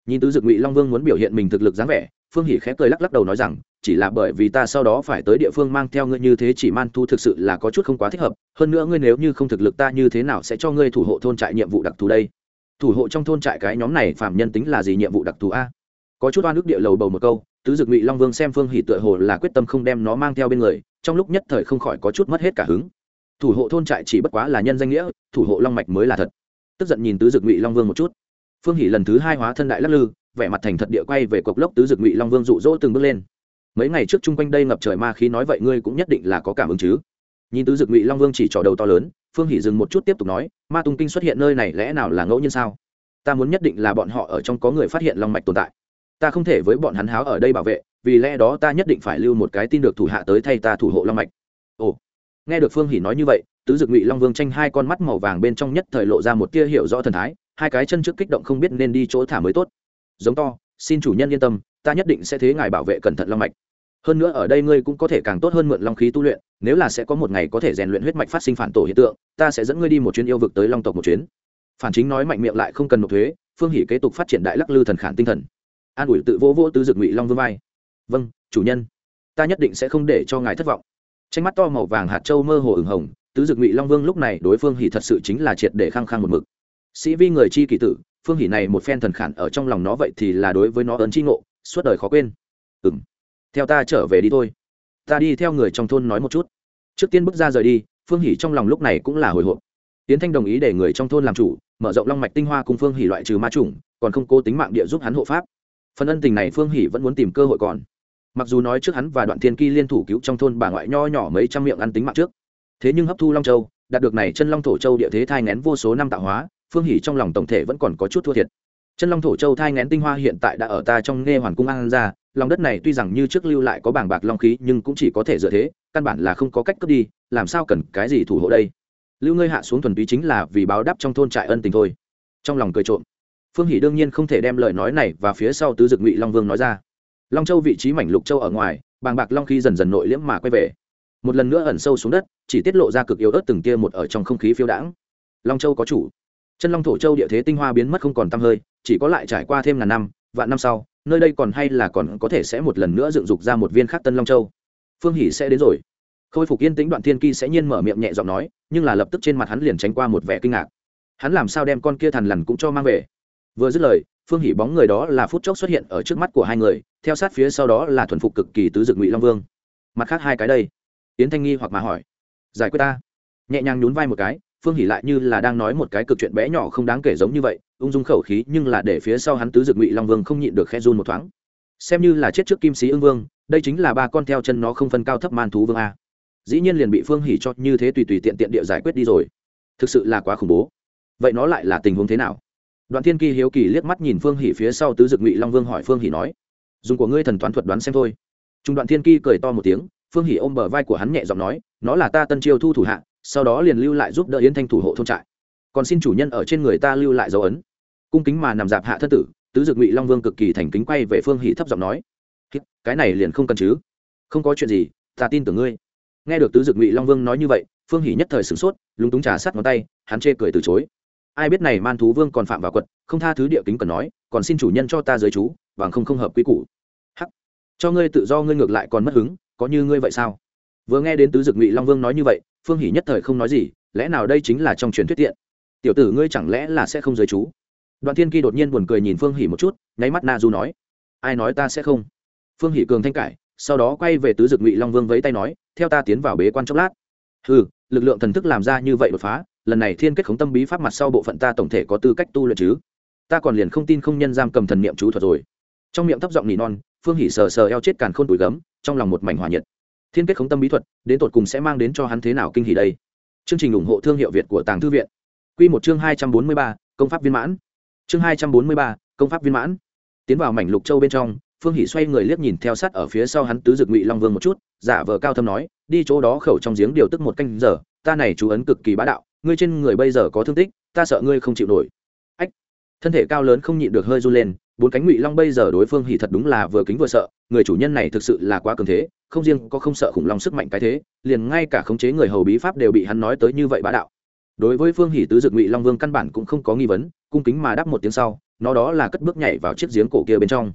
Nhìn tứ dực ngụy long vương muốn biểu hiện mình thực lực dáng vẻ phương hỷ khẽ cười lắc lắc đầu nói rằng, chỉ là bởi vì ta sau đó phải tới địa phương mang theo ngươi như thế chỉ man thu thực sự là có chút không quá thích hợp, hơn nữa ngươi nếu như không thực lực ta như thế nào sẽ cho ngươi thủ hộ thôn trại nhiệm vụ đặc thù đây? Thủ hộ trong thôn trại cái nhóm này phạm nhân tính là gì nhiệm vụ đặc thù a? Có chút oan ức địa lầu bầu một câu, tứ dực ngụy long vương xem phương hỷ tựa hồ là quyết tâm không đem nó mang theo bên người, trong lúc nhất thời không khỏi có chút mất hết cả hứng. Thủ hộ thôn trại chỉ bất quá là nhân danh nghĩa, thủ hộ long mạch mới là thật. Tức giận nhìn tứ dực ngụy long vương một chút. Phương hỷ lần thứ hai hóa thân đại lắc lư vẻ mặt thành thật địa quay về cộc lốc tứ dực ngụy long vương rụ rỗ từng bước lên mấy ngày trước chung quanh đây ngập trời ma khí nói vậy ngươi cũng nhất định là có cảm ứng chứ nhìn tứ dực ngụy long vương chỉ trỏ đầu to lớn phương hỷ dừng một chút tiếp tục nói ma tung kinh xuất hiện nơi này lẽ nào là ngẫu nhiên sao ta muốn nhất định là bọn họ ở trong có người phát hiện long mạch tồn tại ta không thể với bọn hắn háo ở đây bảo vệ vì lẽ đó ta nhất định phải lưu một cái tin được thủ hạ tới thay ta thủ hộ long mạch ồ nghe được phương hỷ nói như vậy tứ dực ngụy long vương tranh hai con mắt màu vàng bên trong nhất thời lộ ra một tia hiểu rõ thần thái hai cái chân trước kích động không biết nên đi chỗ thả mới tốt giống to, xin chủ nhân yên tâm, ta nhất định sẽ thế ngài bảo vệ cẩn thận long mạch. Hơn nữa ở đây ngươi cũng có thể càng tốt hơn mượn long khí tu luyện, nếu là sẽ có một ngày có thể rèn luyện huyết mạch phát sinh phản tổ hiện tượng, ta sẽ dẫn ngươi đi một chuyến yêu vực tới long tộc một chuyến. Phản chính nói mạnh miệng lại không cần nộp thuế, phương hỷ kế tục phát triển đại lắc lư thần khản tinh thần. An ủi tự vô vô tứ dực ngụy long vương vai. Vâng chủ nhân. Ta nhất định sẽ không để cho ngài thất vọng. Tranh mắt to màu vàng hạt châu mơ hồ ửng hồng, tứ dực ngụy long vương lúc này đối phương hỷ thật sự chính là triệt để khăng khăng một mực. Sĩ vi người chi kỳ tử phương hỷ này một phen thần khản ở trong lòng nó vậy thì là đối với nó ấn chi ngộ, suốt đời khó quên. Ừ m theo ta trở về đi thôi. Ta đi theo người trong thôn nói một chút. Trước tiên bước ra rời đi, phương hỷ trong lòng lúc này cũng là hồi hộp. Tiến thanh đồng ý để người trong thôn làm chủ, mở rộng long mạch tinh hoa cùng phương hỷ loại trừ ma chủng, còn không cố tính mạng địa giúp hắn hộ pháp. Phần ân tình này phương hỷ vẫn muốn tìm cơ hội còn. Mặc dù nói trước hắn và đoạn thiên kỳ liên thủ cứu trong thôn bà ngoại nho nhỏ mấy trăm miệng ăn tính mạng trước. Thế nhưng hấp thu long châu, đạt được này chân long thổ châu địa thế thai ngén vô số năm tạo hóa phương hỷ trong lòng tổng thể vẫn còn có chút thua thiệt. Chân long thổ châu thai ngén tinh hoa hiện tại đã ở ta trong nghe hoàn cung an ra, lòng đất này tuy rằng như trước lưu lại có bảng bạc long khí nhưng cũng chỉ có thể dựa thế, căn bản là không có cách cướp đi, làm sao cần cái gì thủ hộ đây? Lưu ngươi hạ xuống thuần túy chính là vì báo đáp trong thôn trại ân tình thôi. Trong lòng cười trộm. Phương hỷ đương nhiên không thể đem lời nói này và phía sau tứ dực ngụy long vương nói ra. Long châu vị trí mảnh lục châu ở ngoài, bàng bạc long khí dần dần nội liễm mà quay về. Một lần nữa ẩn sâu xuống đất, chỉ tiết lộ ra cực yếu ớt từng tia một ở trong không khí phiêu đãng. Long châu có chủ chân long thổ châu địa thế tinh hoa biến mất không còn tăm hơi, chỉ có lại trải qua thêm ngàn năm, vạn năm sau, nơi đây còn hay là còn có thể sẽ một lần nữa dựng dục ra một viên khác tân long châu. Phương hỷ sẽ đến rồi. Khôi phục yên tĩnh đoạn thiên kỳ sẽ nhiên mở miệng nhẹ giọng nói, nhưng là lập tức trên mặt hắn liền tránh qua một vẻ kinh ngạc. Hắn làm sao đem con kia thằn lằn cũng cho mang về? Vừa dứt lời, phương hỷ bóng người đó là phút chốc xuất hiện ở trước mắt của hai người, theo sát phía sau đó là thuần phục cực kỳ tứ dực ngụy long vương. Mặt khác hai cái đây. Yến thanh nghi hoặc mà hỏi. Giải quyết ta. Nhẹ nhàng nhún vai một cái phương hỷ lại như là đang nói một cái cực chuyện bé nhỏ không đáng kể giống như vậy, ung dung khẩu khí nhưng là để phía sau hắn tứ dực ngụy long vương không nhịn được khe run một thoáng. Xem như là chết trước kim sĩ ưng vương, đây chính là ba con theo chân nó không phân cao thấp man thú vương a. Dĩ nhiên liền bị phương hỷ cho như thế tùy tùy tiện tiện địa giải quyết đi rồi. Thực sự là quá khủng bố. Vậy nó lại là tình huống thế nào? Đoạn thiên kỳ hiếu kỳ liếc mắt nhìn phương hỷ phía sau tứ dực ngụy long vương hỏi phương hỷ nói, dùng của ngươi thần toán thuật đoán xem thôi. Trung đoạn thiên kỳ cười to một tiếng, phương hỷ ôm bờ vai của hắn nhẹ giọng nói, nó là ta tân chiêu thu thủ hạ sau đó liền lưu lại giúp đỡ yến thanh thủ hộ thôn trại còn xin chủ nhân ở trên người ta lưu lại dấu ấn cung kính mà nằm dạp hạ thất tử tứ dực ngụy long vương cực kỳ thành kính quay về phương hỷ thấp giọng nói cái này liền không cần chứ không có chuyện gì ta tin tưởng ngươi nghe được tứ dực ngụy long vương nói như vậy phương Hỷ nhất thời sửng sốt lúng túng trà sát ngón tay hắn chê cười từ chối ai biết này man thú vương còn phạm vào quật không tha thứ địa kính cần nói còn xin chủ nhân cho ta giới chú bằng không không hợp quy củ hắc, cho ngươi tự do ngươi ngược lại còn mất hứng có như ngươi vậy sao? vừa nghe đến tứ dực ngụy long vương nói như vậy phương hỉ nhất thời không nói gì, lẽ nào đây chính là trong truyền thuyết tiện? Tiểu tử ngươi chẳng lẽ là sẽ không giới chú? Đoạn thiên kỳ đột nhiên buồn cười nhìn phương hỉ một chút, nháy mắt na du nói, ai nói ta sẽ không? Phương hỉ cường thanh cải, sau đó quay về tứ dực ngụy long vương vẫy tay nói, theo ta tiến vào bế quan chốc lát. Ừ lực lượng thần thức làm ra như vậy đột phá, lần này thiên kết khống tâm bí pháp mặt sau bộ phận ta tổng thể có tư cách tu luyện chứ? Ta còn liền không tin không nhân giam cầm thần niệm chú thuật rồi. Trong miệng thấp giọng nỉ non, phương hỉ sờ sờ eo chết càn khôn tuổi gấm, trong lòng một mảnh hòa nhiệt thiên kết khống tâm bí thuật, đến tột cùng sẽ mang đến cho hắn thế nào kinh hỉ đây? Chương trình ủng hộ thương hiệu việt của tàng thư viện. Q một chương hai trăm bốn mươi ba, công pháp viên mãn. Chương hai trăm bốn mươi ba, công pháp viên mãn. Tiến vào mảnh lục châu bên trong, phương hỷ xoay người liếc nhìn theo sát ở phía sau hắn tứ dực ngụy long vương một chút, giả vờ cao thâm nói, đi chỗ đó khẩu trong giếng điều tức một canh giờ, ta này chú ấn cực kỳ bá đạo, ngươi trên người bây giờ có thương tích, ta sợ ngươi không chịu nổi. Ách. Thân thể cao lớn không nhịn được hơi run lên bốn cánh ngụy long bây giờ đối phương hỉ thật đúng là vừa kính vừa sợ, người chủ nhân này thực sự là quá cường thế, không riêng có không sợ khủng long sức mạnh cái thế, liền ngay cả khống chế người hầu bí pháp đều bị hắn nói tới như vậy bá đạo. Đối với phương hỉ tứ dực ngụy long vương căn bản cũng không có nghi vấn, cung kính mà đáp một tiếng sau, nó đó là cất bước nhảy vào chiếc giếng cổ kia bên trong.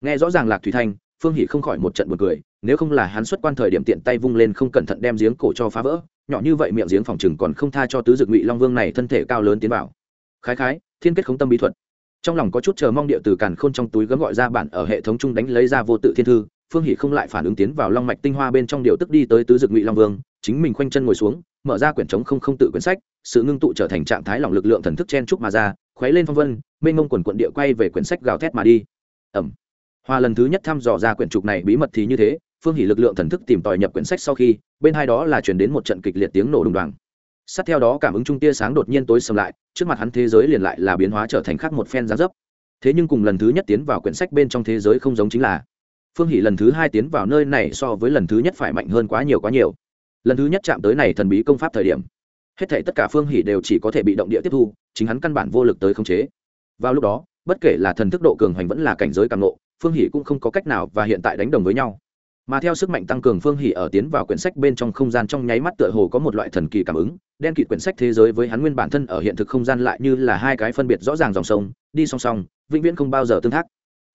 Nghe rõ ràng lạc thủy thanh, phương hỉ không khỏi một trận buồn cười, nếu không là hắn xuất quan thời điểm tiện tay vung lên không cẩn thận đem giếng cổ cho phá vỡ, nhỏ như vậy miệng giếng phòng chừng còn không tha cho tứ dực ngụy long vương này thân thể cao lớn tiến vào. Khái khái, thiên kết khống tâm bí thuật trong lòng có chút chờ mong địa từ càn khôn trong túi gấm gọi ra bản ở hệ thống chung đánh lấy ra vô tự thiên thư, phương hỷ không lại phản ứng tiến vào long mạch tinh hoa bên trong điều tức đi tới tứ dực ngụy long vương, chính mình khoanh chân ngồi xuống, mở ra quyển trống không không tự quyển sách, sự ngưng tụ trở thành trạng thái lòng lực lượng thần thức chen trúc mà ra, khuấy lên phong vân, mênh mông quần quận địa quay về quyển sách gào thét mà đi. Ẩm. Hoa lần thứ nhất thăm dò ra quyển trục này bí mật thì như thế, phương hỷ lực lượng thần thức tìm tòi nhập quyển sách sau khi, bên hai đó là chuyển đến một trận kịch liệt tiếng nổ đùng đoàng sát theo đó cảm ứng trung tia sáng đột nhiên tối sầm lại, trước mặt hắn thế giới liền lại là biến hóa trở thành khác một phen giá dấp. Thế nhưng cùng lần thứ nhất tiến vào quyển sách bên trong thế giới không giống chính là, phương hỷ lần thứ hai tiến vào nơi này so với lần thứ nhất phải mạnh hơn quá nhiều quá nhiều. Lần thứ nhất chạm tới này thần bí công pháp thời điểm, hết thể tất cả phương hỷ đều chỉ có thể bị động địa tiếp thu, chính hắn căn bản vô lực tới khống chế. Vào lúc đó, bất kể là thần thức độ cường hoành vẫn là cảnh giới càng nộ phương hỷ cũng không có cách nào và hiện tại đánh đồng với nhau mà theo sức mạnh tăng cường phương hỷ ở tiến vào quyển sách bên trong không gian trong nháy mắt tựa hồ có một loại thần kỳ cảm ứng, đen kịt quyển sách thế giới với hắn nguyên bản thân ở hiện thực không gian lại như là hai cái phân biệt rõ ràng dòng sông, đi song song, vĩnh viễn không bao giờ tương thác.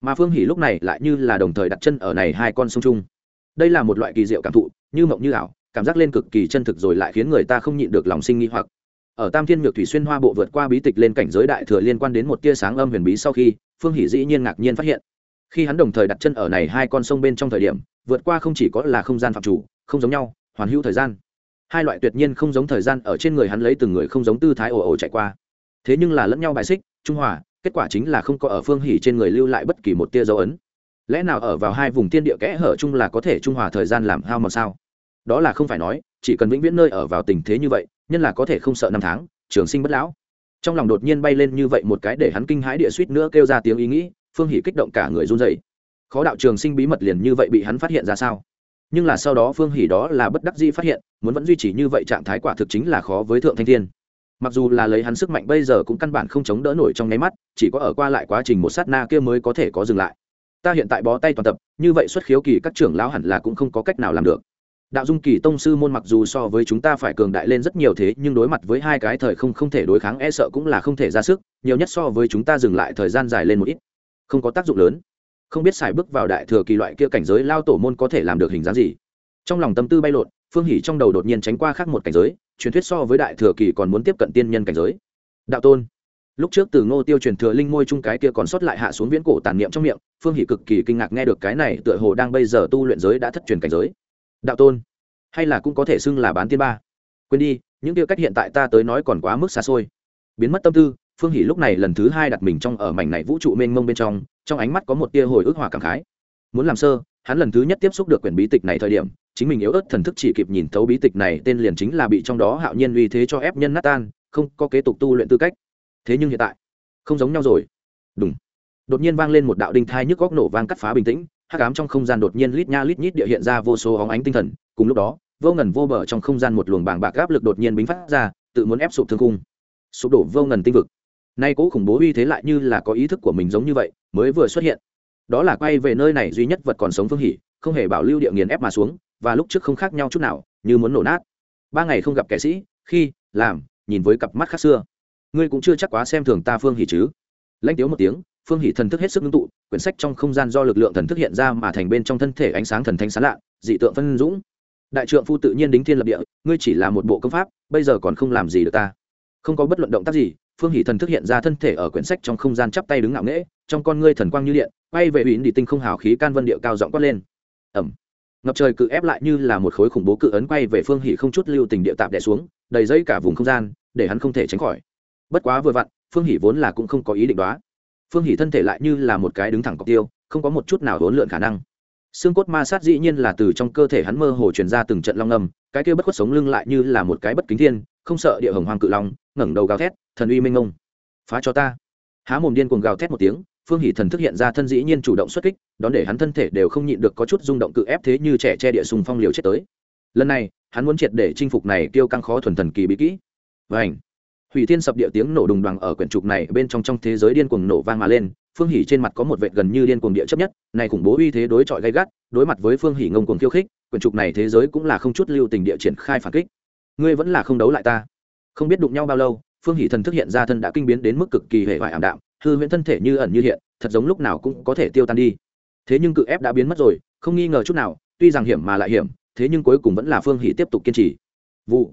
Mà phương hỷ lúc này lại như là đồng thời đặt chân ở này hai con sông chung. Đây là một loại kỳ diệu cảm thụ, như mộng như ảo, cảm giác lên cực kỳ chân thực rồi lại khiến người ta không nhịn được lòng sinh nghi hoặc. Ở tam thiên nhược thủy xuyên hoa bộ vượt qua bí tịch lên cảnh giới đại thừa liên quan đến một tia sáng âm huyền bí sau khi, phương hỷ dĩ nhiên ngạc nhiên phát hiện, khi hắn đồng thời đặt chân ở này hai con sông bên trong thời điểm vượt qua không chỉ có là không gian phạm chủ, không giống nhau, hoàn hữu thời gian. Hai loại tuyệt nhiên không giống thời gian ở trên người hắn lấy từng người không giống tư thái ồ ồ chạy qua. Thế nhưng là lẫn nhau bài xích, trung hòa, kết quả chính là không có ở phương hỉ trên người lưu lại bất kỳ một tia dấu ấn. Lẽ nào ở vào hai vùng tiên địa kẽ hở chung là có thể trung hòa thời gian làm hao mà sao? Đó là không phải nói, chỉ cần vĩnh viễn nơi ở vào tình thế như vậy, nhân là có thể không sợ năm tháng, trường sinh bất lão. Trong lòng đột nhiên bay lên như vậy một cái để hắn kinh hãi địa suýt nữa kêu ra tiếng ý nghĩ, phương hỉ kích động cả người run rẩy khó đạo trường sinh bí mật liền như vậy bị hắn phát hiện ra sao? Nhưng là sau đó phương hỉ đó là bất đắc dĩ phát hiện, muốn vẫn duy trì như vậy trạng thái quả thực chính là khó với thượng thanh thiên. Mặc dù là lấy hắn sức mạnh bây giờ cũng căn bản không chống đỡ nổi trong nháy mắt, chỉ có ở qua lại quá trình một sát na kia mới có thể có dừng lại. Ta hiện tại bó tay toàn tập, như vậy xuất khiếu kỳ các trưởng lão hẳn là cũng không có cách nào làm được. Đạo dung kỳ tông sư môn mặc dù so với chúng ta phải cường đại lên rất nhiều thế, nhưng đối mặt với hai cái thời không không thể đối kháng e sợ cũng là không thể ra sức, nhiều nhất so với chúng ta dừng lại thời gian dài lên một ít, không có tác dụng lớn không biết xài bước vào đại thừa kỳ loại kia cảnh giới lao tổ môn có thể làm được hình dáng gì. Trong lòng tâm tư bay lộn, phương hỉ trong đầu đột nhiên tránh qua khác một cảnh giới, truyền thuyết so với đại thừa kỳ còn muốn tiếp cận tiên nhân cảnh giới. Đạo tôn. Lúc trước từ ngô tiêu truyền thừa linh môi chung cái kia còn sót lại hạ xuống viễn cổ tàn niệm trong miệng, phương hỉ cực kỳ kinh ngạc nghe được cái này tựa hồ đang bây giờ tu luyện giới đã thất truyền cảnh giới. Đạo tôn. Hay là cũng có thể xưng là bán tiên ba. Quên đi, những tiêu cách hiện tại ta tới nói còn quá mức xa xôi. Biến mất tâm tư phương hỷ lúc này lần thứ hai đặt mình trong ở mảnh này vũ trụ mênh mông bên trong trong ánh mắt có một tia hồi ức hòa cảm khái. Muốn làm sơ, hắn lần thứ nhất tiếp xúc được quyển bí tịch này thời điểm, chính mình yếu ớt thần thức chỉ kịp nhìn thấu bí tịch này, tên liền chính là bị trong đó hạo nhiên uy thế cho ép nhân nát tan, không có kế tục tu luyện tư cách. Thế nhưng hiện tại, không giống nhau rồi. Đúng đột nhiên vang lên một đạo đinh thai nhức góc nổ vang cắt phá bình tĩnh, hắc ám trong không gian đột nhiên lít nha lít nhít địa hiện ra vô số óng ánh tinh thần, cùng lúc đó, vô ngần vô bờ trong không gian một luồng bàng bạc áp lực đột nhiên bính phát ra, tự muốn ép sụp thương cung sụp đổ vô ngần tinh vực nay cố khủng bố uy thế lại như là có ý thức của mình giống như vậy, mới vừa xuất hiện. Đó là quay về nơi này duy nhất vật còn sống phương hỉ, không hề bảo lưu địa nghiền ép mà xuống, và lúc trước không khác nhau chút nào, như muốn nổ nát. Ba ngày không gặp kẻ sĩ, khi, làm, nhìn với cặp mắt khác xưa. Ngươi cũng chưa chắc quá xem thường ta phương hỉ chứ. Lãnh tiếu một tiếng phương hỷ thần thức hết sức ngưng tụ, quyển sách trong không gian do lực lượng thần thức hiện ra mà thành bên trong thân thể ánh sáng thần thanh sán lạ, dị tượng phân dũng. Đại trượng phu tự nhiên đính thiên lập địa, ngươi chỉ là một bộ công pháp, bây giờ còn không làm gì được ta. Không có bất luận động tác gì phương hỷ thần thức hiện ra thân thể ở quyển sách trong không gian chắp tay đứng ngạo nghễ, trong con ngươi thần quang như điện, quay về ủy đi tinh không hào khí can vân địa cao giọng quát lên. Ẩm ngập trời cự ép lại như là một khối khủng bố cự ấn quay về phương hỷ không chút lưu tình địa tạp đẻ xuống, đầy dây cả vùng không gian, để hắn không thể tránh khỏi. Bất quá vừa vặn, phương hỷ vốn là cũng không có ý định đó phương hỷ thân thể lại như là một cái đứng thẳng cọc tiêu, không có một chút nào hỗn lượn khả năng. Xương cốt ma sát dĩ nhiên là từ trong cơ thể hắn mơ hồ truyền ra từng trận long ngầm cái kia bất khuất sống lưng lại như là một cái bất kính thiên, không sợ địa hồng hoàng cự long, ngẩng đầu gào thét thần uy minh ngông phá cho ta. Há mồm điên cuồng gào thét một tiếng, phương hỷ thần thức hiện ra thân dĩ nhiên chủ động xuất kích, đón để hắn thân thể đều không nhịn được có chút rung động cự ép thế như trẻ che địa sùng phong liều chết tới. Lần này, hắn muốn triệt để chinh phục này tiêu căng khó thuần thần kỳ bí kỹ. Vảnh hủy thiên sập địa tiếng nổ đùng đoàng ở quyển trục này bên trong trong thế giới điên cuồng nổ vang mà lên, phương hỷ trên mặt có một vệt gần như điên cuồng địa chấp nhất, này khủng bố uy thế đối chọi gay gắt, đối mặt với phương hỷ ngông cuồng khiêu khích, quyển trục này thế giới cũng là không chút lưu tình địa triển khai phản kích. Ngươi vẫn là không đấu lại ta. Không biết đụng nhau bao lâu phương Hỷ thần thức hiện ra thân đã kinh biến đến mức cực kỳ hệ hoại ảm đạm, hư huyễn thân thể như ẩn như hiện, thật giống lúc nào cũng có thể tiêu tan đi. Thế nhưng cự ép đã biến mất rồi, không nghi ngờ chút nào, tuy rằng hiểm mà lại hiểm, thế nhưng cuối cùng vẫn là phương Hỷ tiếp tục kiên trì. Vụ.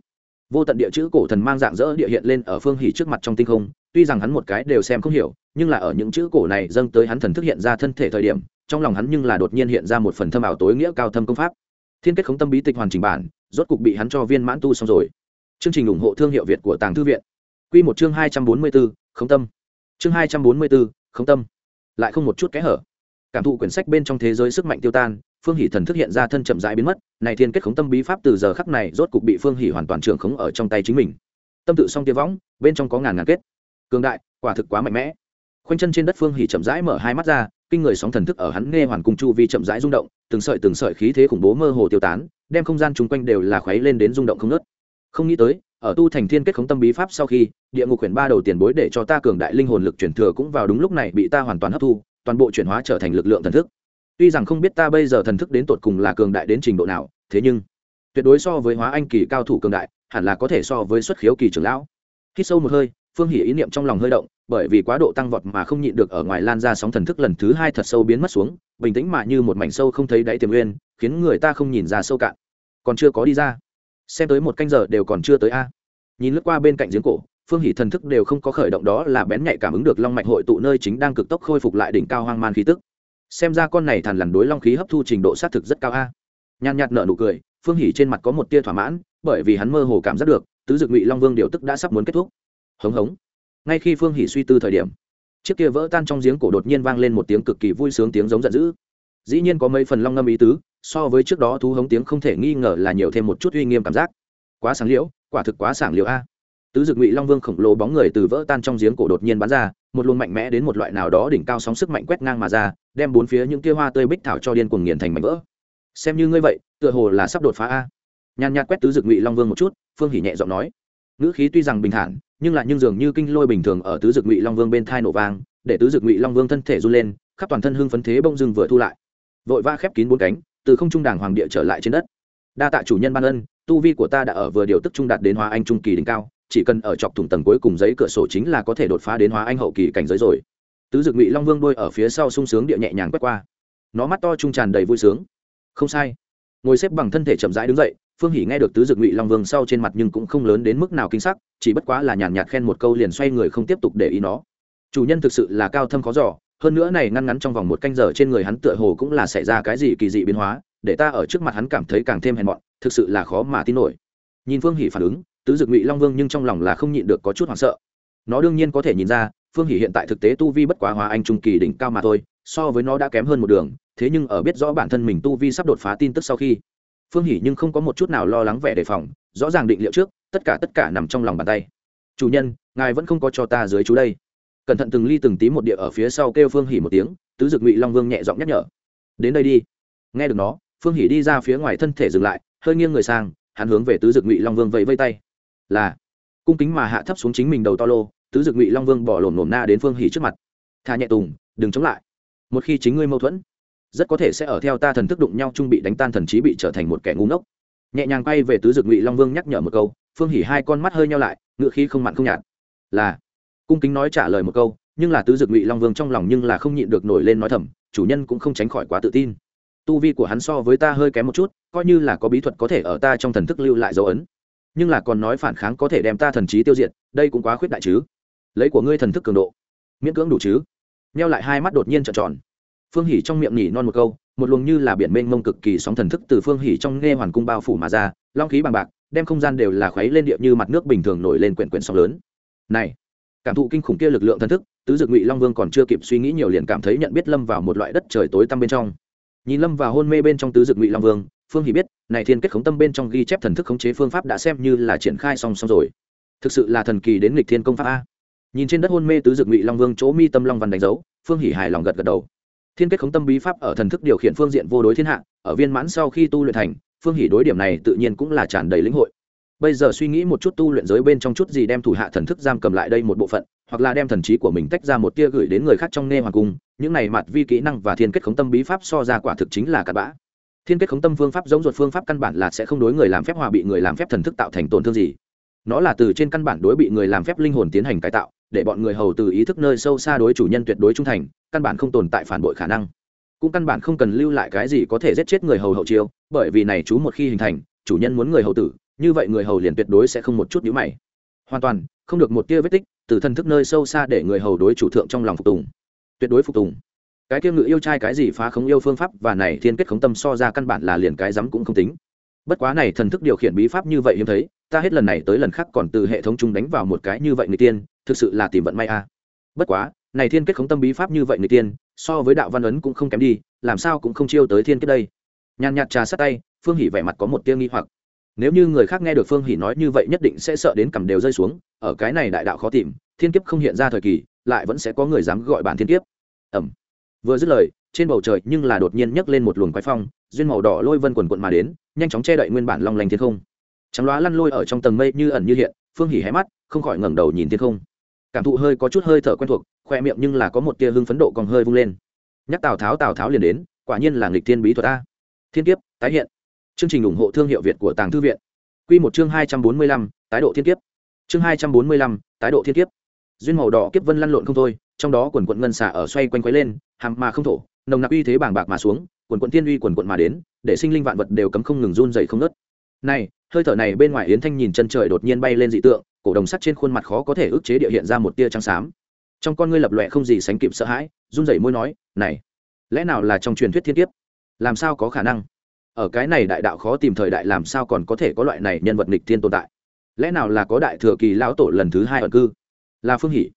Vô tận địa chữ cổ thần mang dạng dỡ địa hiện lên ở phương Hỷ trước mặt trong tinh không, tuy rằng hắn một cái đều xem không hiểu, nhưng là ở những chữ cổ này dâng tới hắn thần thức hiện ra thân thể thời điểm, trong lòng hắn nhưng là đột nhiên hiện ra một phần thâm ảo tối nghĩa cao thâm công pháp. Thiên kết khống tâm bí tịch hoàn chỉnh bản, rốt cục bị hắn cho viên mãn tu xong rồi. Chương trình ủng hộ thương hiệu việt của tàng thư viện quy một chương hai trăm bốn mươi bốn tâm. Chương hai trăm bốn mươi bốn tâm. Lại không một chút kẽ hở. Cảm thụ quyển sách bên trong thế giới sức mạnh tiêu tan, phương hỷ thần thức hiện ra thân chậm rãi biến mất, này thiên kết khống tâm bí pháp từ giờ khắc này rốt cục bị phương hỷ hoàn toàn trưởng khống ở trong tay chính mình. Tâm tự song tiêu võng, bên trong có ngàn ngàn kết. Cường đại, quả thực quá mạnh mẽ. Khuynh chân trên đất phương hỷ chậm rãi mở hai mắt ra, kinh người sóng thần thức ở hắn nghe hoàn cung chu vi chậm rãi rung động, từng sợi từng sợi khí thế khủng bố mơ hồ tiêu tán, đem không gian chung quanh đều là khuấy lên đến rung động không ngớt. Không nghĩ tới ở tu thành thiên kết khống tâm bí pháp sau khi, địa ngục quyển ba đầu tiền bối để cho ta cường đại linh hồn lực chuyển thừa cũng vào đúng lúc này bị ta hoàn toàn hấp thu, toàn bộ chuyển hóa trở thành lực lượng thần thức. Tuy rằng không biết ta bây giờ thần thức đến tột cùng là cường đại đến trình độ nào, thế nhưng, tuyệt đối so với hóa anh kỳ cao thủ cường đại, hẳn là có thể so với xuất khiếu kỳ trưởng lão. Khi sâu một hơi, phương hỉ ý niệm trong lòng hơi động, bởi vì quá độ tăng vọt mà không nhịn được ở ngoài lan ra sóng thần thức lần thứ hai thật sâu biến mất xuống, bình tĩnh mà như một mảnh sâu không thấy đáy tiềm uyên khiến người ta không nhìn ra sâu cạn. Còn chưa có đi ra. Xem tới một canh giờ đều còn chưa tới a nhìn lướt qua bên cạnh giếng cổ, phương hỷ thần thức đều không có khởi động đó là bén nhạy cảm ứng được long mạch hội tụ nơi chính đang cực tốc khôi phục lại đỉnh cao hoang man khí tức. Xem ra con này thằn lằn đối long khí hấp thu trình độ xác thực rất cao a. Nhàn nhạt nợ nụ cười, phương hỷ trên mặt có một tia thỏa mãn, bởi vì hắn mơ hồ cảm giác được, tứ dực ngụy long vương điều tức đã sắp muốn kết thúc. Hống hống. Ngay khi phương hỷ suy tư thời điểm, chiếc kia vỡ tan trong giếng cổ đột nhiên vang lên một tiếng cực kỳ vui sướng tiếng giống giận dữ. Dĩ nhiên có mấy phần long ngâm ý tứ, so với trước đó thú hống tiếng không thể nghi ngờ là nhiều thêm một chút uy nghiêm cảm giác. Quá sáng liễu quả thực quá sảng liệu a. Tứ dực ngụy long vương khổng lồ bóng người từ vỡ tan trong giếng cổ đột nhiên bắn ra, một luồng mạnh mẽ đến một loại nào đó đỉnh cao sóng sức mạnh quét ngang mà ra, đem bốn phía những kia hoa tươi bích thảo cho điên cuồng nghiền thành mảnh vỡ. Xem như ngươi vậy, tựa hồ là sắp đột phá a. Nhàn nhạt quét tứ dực ngụy long vương một chút, phương hỉ nhẹ giọng nói. Ngữ khí tuy rằng bình thản, nhưng lại nhưng dường như kinh lôi bình thường ở tứ dực ngụy long vương bên thai nổ vang, để tứ dực ngụy long vương thân thể run lên, khắp toàn thân hưng phấn thế bông dưng vừa thu lại. Vội va khép kín bốn cánh, từ không trung đàng hoàng địa trở lại trên đất. Đa tạ chủ nhân ban ân tu vi của ta đã ở vừa điều tức trung đạt đến hóa anh trung kỳ đỉnh cao, chỉ cần ở chọc thủng tầng cuối cùng giấy cửa sổ chính là có thể đột phá đến hóa anh hậu kỳ cảnh giới rồi. Tứ dực ngụy long vương đôi ở phía sau sung sướng địa nhẹ nhàng quét qua. Nó mắt to trung tràn đầy vui sướng. Không sai. Ngồi xếp bằng thân thể chậm rãi đứng dậy, phương hỉ nghe được tứ dực ngụy long vương sau trên mặt nhưng cũng không lớn đến mức nào kinh sắc, chỉ bất quá là nhàn nhạt khen một câu liền xoay người không tiếp tục để ý nó. Chủ nhân thực sự là cao thâm khó giỏ hơn nữa này ngăn ngắn trong vòng một canh giờ trên người hắn tựa hồ cũng là xảy ra cái gì kỳ dị biến hóa, để ta ở trước mặt hắn cảm thấy càng thêm hèn mọn thực sự là khó mà tin nổi. Nhìn phương hỉ phản ứng, tứ dực ngụy long vương nhưng trong lòng là không nhịn được có chút hoảng sợ. Nó đương nhiên có thể nhìn ra, phương hỉ hiện tại thực tế tu vi bất quá hóa anh trung kỳ đỉnh cao mà thôi, so với nó đã kém hơn một đường, thế nhưng ở biết rõ bản thân mình tu vi sắp đột phá tin tức sau khi, phương hỉ nhưng không có một chút nào lo lắng vẻ đề phòng, rõ ràng định liệu trước, tất cả tất cả nằm trong lòng bàn tay. Chủ nhân, ngài vẫn không có cho ta dưới chú đây. Cẩn thận từng ly từng tí một địa ở phía sau kêu phương hỉ một tiếng, tứ dực ngụy long vương nhẹ giọng nhắc nhở. Đến đây đi. Nghe được nó, phương hỉ đi ra phía ngoài thân thể dừng lại hơi nghiêng người sang, hắn hướng về tứ dực ngụy long vương vẫy vây tay. Là, cung kính mà hạ thấp xuống chính mình đầu to lô, tứ dực ngụy long vương bỏ lổm lổm na đến phương hỉ trước mặt. Thà nhẹ tùng, đừng chống lại. Một khi chính ngươi mâu thuẫn, rất có thể sẽ ở theo ta thần thức đụng nhau chung bị đánh tan thần trí bị trở thành một kẻ ngu ngốc. Nhẹ nhàng quay về tứ dực ngụy long vương nhắc nhở một câu, phương hỉ hai con mắt hơi nhau lại, ngựa khí không mặn không nhạt. Là, cung kính nói trả lời một câu, nhưng là tứ dực ngụy long vương trong lòng nhưng là không nhịn được nổi lên nói thầm, chủ nhân cũng không tránh khỏi quá tự tin tu vi của hắn so với ta hơi kém một chút, coi như là có bí thuật có thể ở ta trong thần thức lưu lại dấu ấn. Nhưng là còn nói phản kháng có thể đem ta thần trí tiêu diệt, đây cũng quá khuyết đại chứ. Lấy của ngươi thần thức cường độ, miễn cưỡng đủ chứ. Neo lại hai mắt đột nhiên trợn tròn. Phương hỉ trong miệng nhỉ non một câu, một luồng như là biển mênh mông cực kỳ sóng thần thức từ phương hỉ trong nghe hoàn cung bao phủ mà ra, long khí bằng bạc, đem không gian đều là khuấy lên địa như mặt nước bình thường nổi lên quyển quyển sóng lớn. Này, cảm thụ kinh khủng kia lực lượng thần thức, tứ dược ngụy long vương còn chưa kịp suy nghĩ nhiều liền cảm thấy nhận biết lâm vào một loại đất trời tối tăm bên trong nhìn lâm vào hôn mê bên trong tứ dược ngụy long vương, phương hỷ biết, này thiên kết khống tâm bên trong ghi chép thần thức khống chế phương pháp đã xem như là triển khai song song rồi. Thực sự là thần kỳ đến nghịch thiên công pháp a. Nhìn trên đất hôn mê tứ dược ngụy long vương chỗ mi tâm long văn đánh dấu, phương hỷ hài lòng gật gật đầu. Thiên kết khống tâm bí pháp ở thần thức điều khiển phương diện vô đối thiên hạ, ở viên mãn sau khi tu luyện thành, phương hỷ đối điểm này tự nhiên cũng là tràn đầy lĩnh hội bây giờ suy nghĩ một chút tu luyện giới bên trong chút gì đem thủ hạ thần thức giam cầm lại đây một bộ phận, hoặc là đem thần trí của mình tách ra một tia gửi đến người khác trong nghe hoàng cung, những này mặt vi kỹ năng và thiên kết khống tâm bí pháp so ra quả thực chính là cặn bã. Thiên kết khống tâm phương pháp giống ruột phương pháp căn bản là sẽ không đối người làm phép hòa bị người làm phép thần thức tạo thành tổn thương gì. Nó là từ trên căn bản đối bị người làm phép linh hồn tiến hành cải tạo, để bọn người hầu từ ý thức nơi sâu xa đối chủ nhân tuyệt đối trung thành, căn bản không tồn tại phản bội khả năng. Cũng căn bản không cần lưu lại cái gì có thể giết chết người hầu hậu chiêu, bởi vì này chú một khi hình thành, chủ nhân muốn người hầu tử như vậy người hầu liền tuyệt đối sẽ không một chút nhíu mày. Hoàn toàn, không được một tia vết tích, từ thân thức nơi sâu xa để người hầu đối chủ thượng trong lòng phục tùng. Tuyệt đối phục tùng. Cái kia ngự yêu trai cái gì phá không yêu phương pháp và này thiên kết khống tâm so ra căn bản là liền cái dám cũng không tính. Bất quá này thần thức điều khiển bí pháp như vậy hiếm thấy, ta hết lần này tới lần khác còn từ hệ thống chung đánh vào một cái như vậy người tiên, thực sự là tìm vận may a. Bất quá, này thiên kết khống tâm bí pháp như vậy người tiên, so với đạo văn ấn cũng không kém đi, làm sao cũng không chiêu tới thiên kết đây. Nhàn nhạt trà sát tay, phương hỉ vẻ mặt có một tia nghi hoặc nếu như người khác nghe được phương Hỷ nói như vậy nhất định sẽ sợ đến cầm đều rơi xuống, ở cái này đại đạo khó tìm, thiên kiếp không hiện ra thời kỳ, lại vẫn sẽ có người dám gọi bản thiên kiếp. Ẩm vừa dứt lời, trên bầu trời nhưng là đột nhiên nhấc lên một luồng quái phong, duyên màu đỏ lôi vân quần quận mà đến, nhanh chóng che đậy nguyên bản long lanh thiên không. Trắng loá lăn lôi ở trong tầng mây như ẩn như hiện, phương hỉ hé mắt, không khỏi ngẩng đầu nhìn thiên không. Cảm thụ hơi có chút hơi thở quen thuộc, khoe miệng nhưng là có một tia hưng phấn độ còn hơi vung lên. Nhắc tào tháo tào tháo liền đến, quả nhiên là nghịch thiên bí thuật a. Thiên kiếp, tái hiện chương trình ủng hộ thương hiệu việt của tàng thư viện. Quy một chương hai trăm bốn mươi lăm, tái độ thiên kiếp. Chương hai trăm bốn mươi lăm, tái độ thiên kiếp. Duyên màu đỏ kiếp vân lăn lộn không thôi, trong đó quần quần ngân xả ở xoay quanh quấy lên, hàm mà không thổ, nồng nặc uy thế bàng bạc mà xuống, quần quần tiên uy quần quần mà đến, để sinh linh vạn vật đều cấm không ngừng run rẩy không ngớt. này, hơi thở này bên ngoài yến thanh nhìn chân trời đột nhiên bay lên dị tượng, cổ đồng sắt trên khuôn mặt khó có thể ức chế địa hiện ra một tia trắng xám. Trong con ngươi lập lòe không gì sánh kịp sợ hãi, run rẩy môi nói, này, lẽ nào là trong truyền thuyết thiên kiếp? Làm sao có khả năng? Ở cái này đại đạo khó tìm thời đại làm sao còn có thể có loại này nhân vật nghịch thiên tồn tại? Lẽ nào là có đại thừa kỳ lão tổ lần thứ hai ở cư? Là phương hỷ.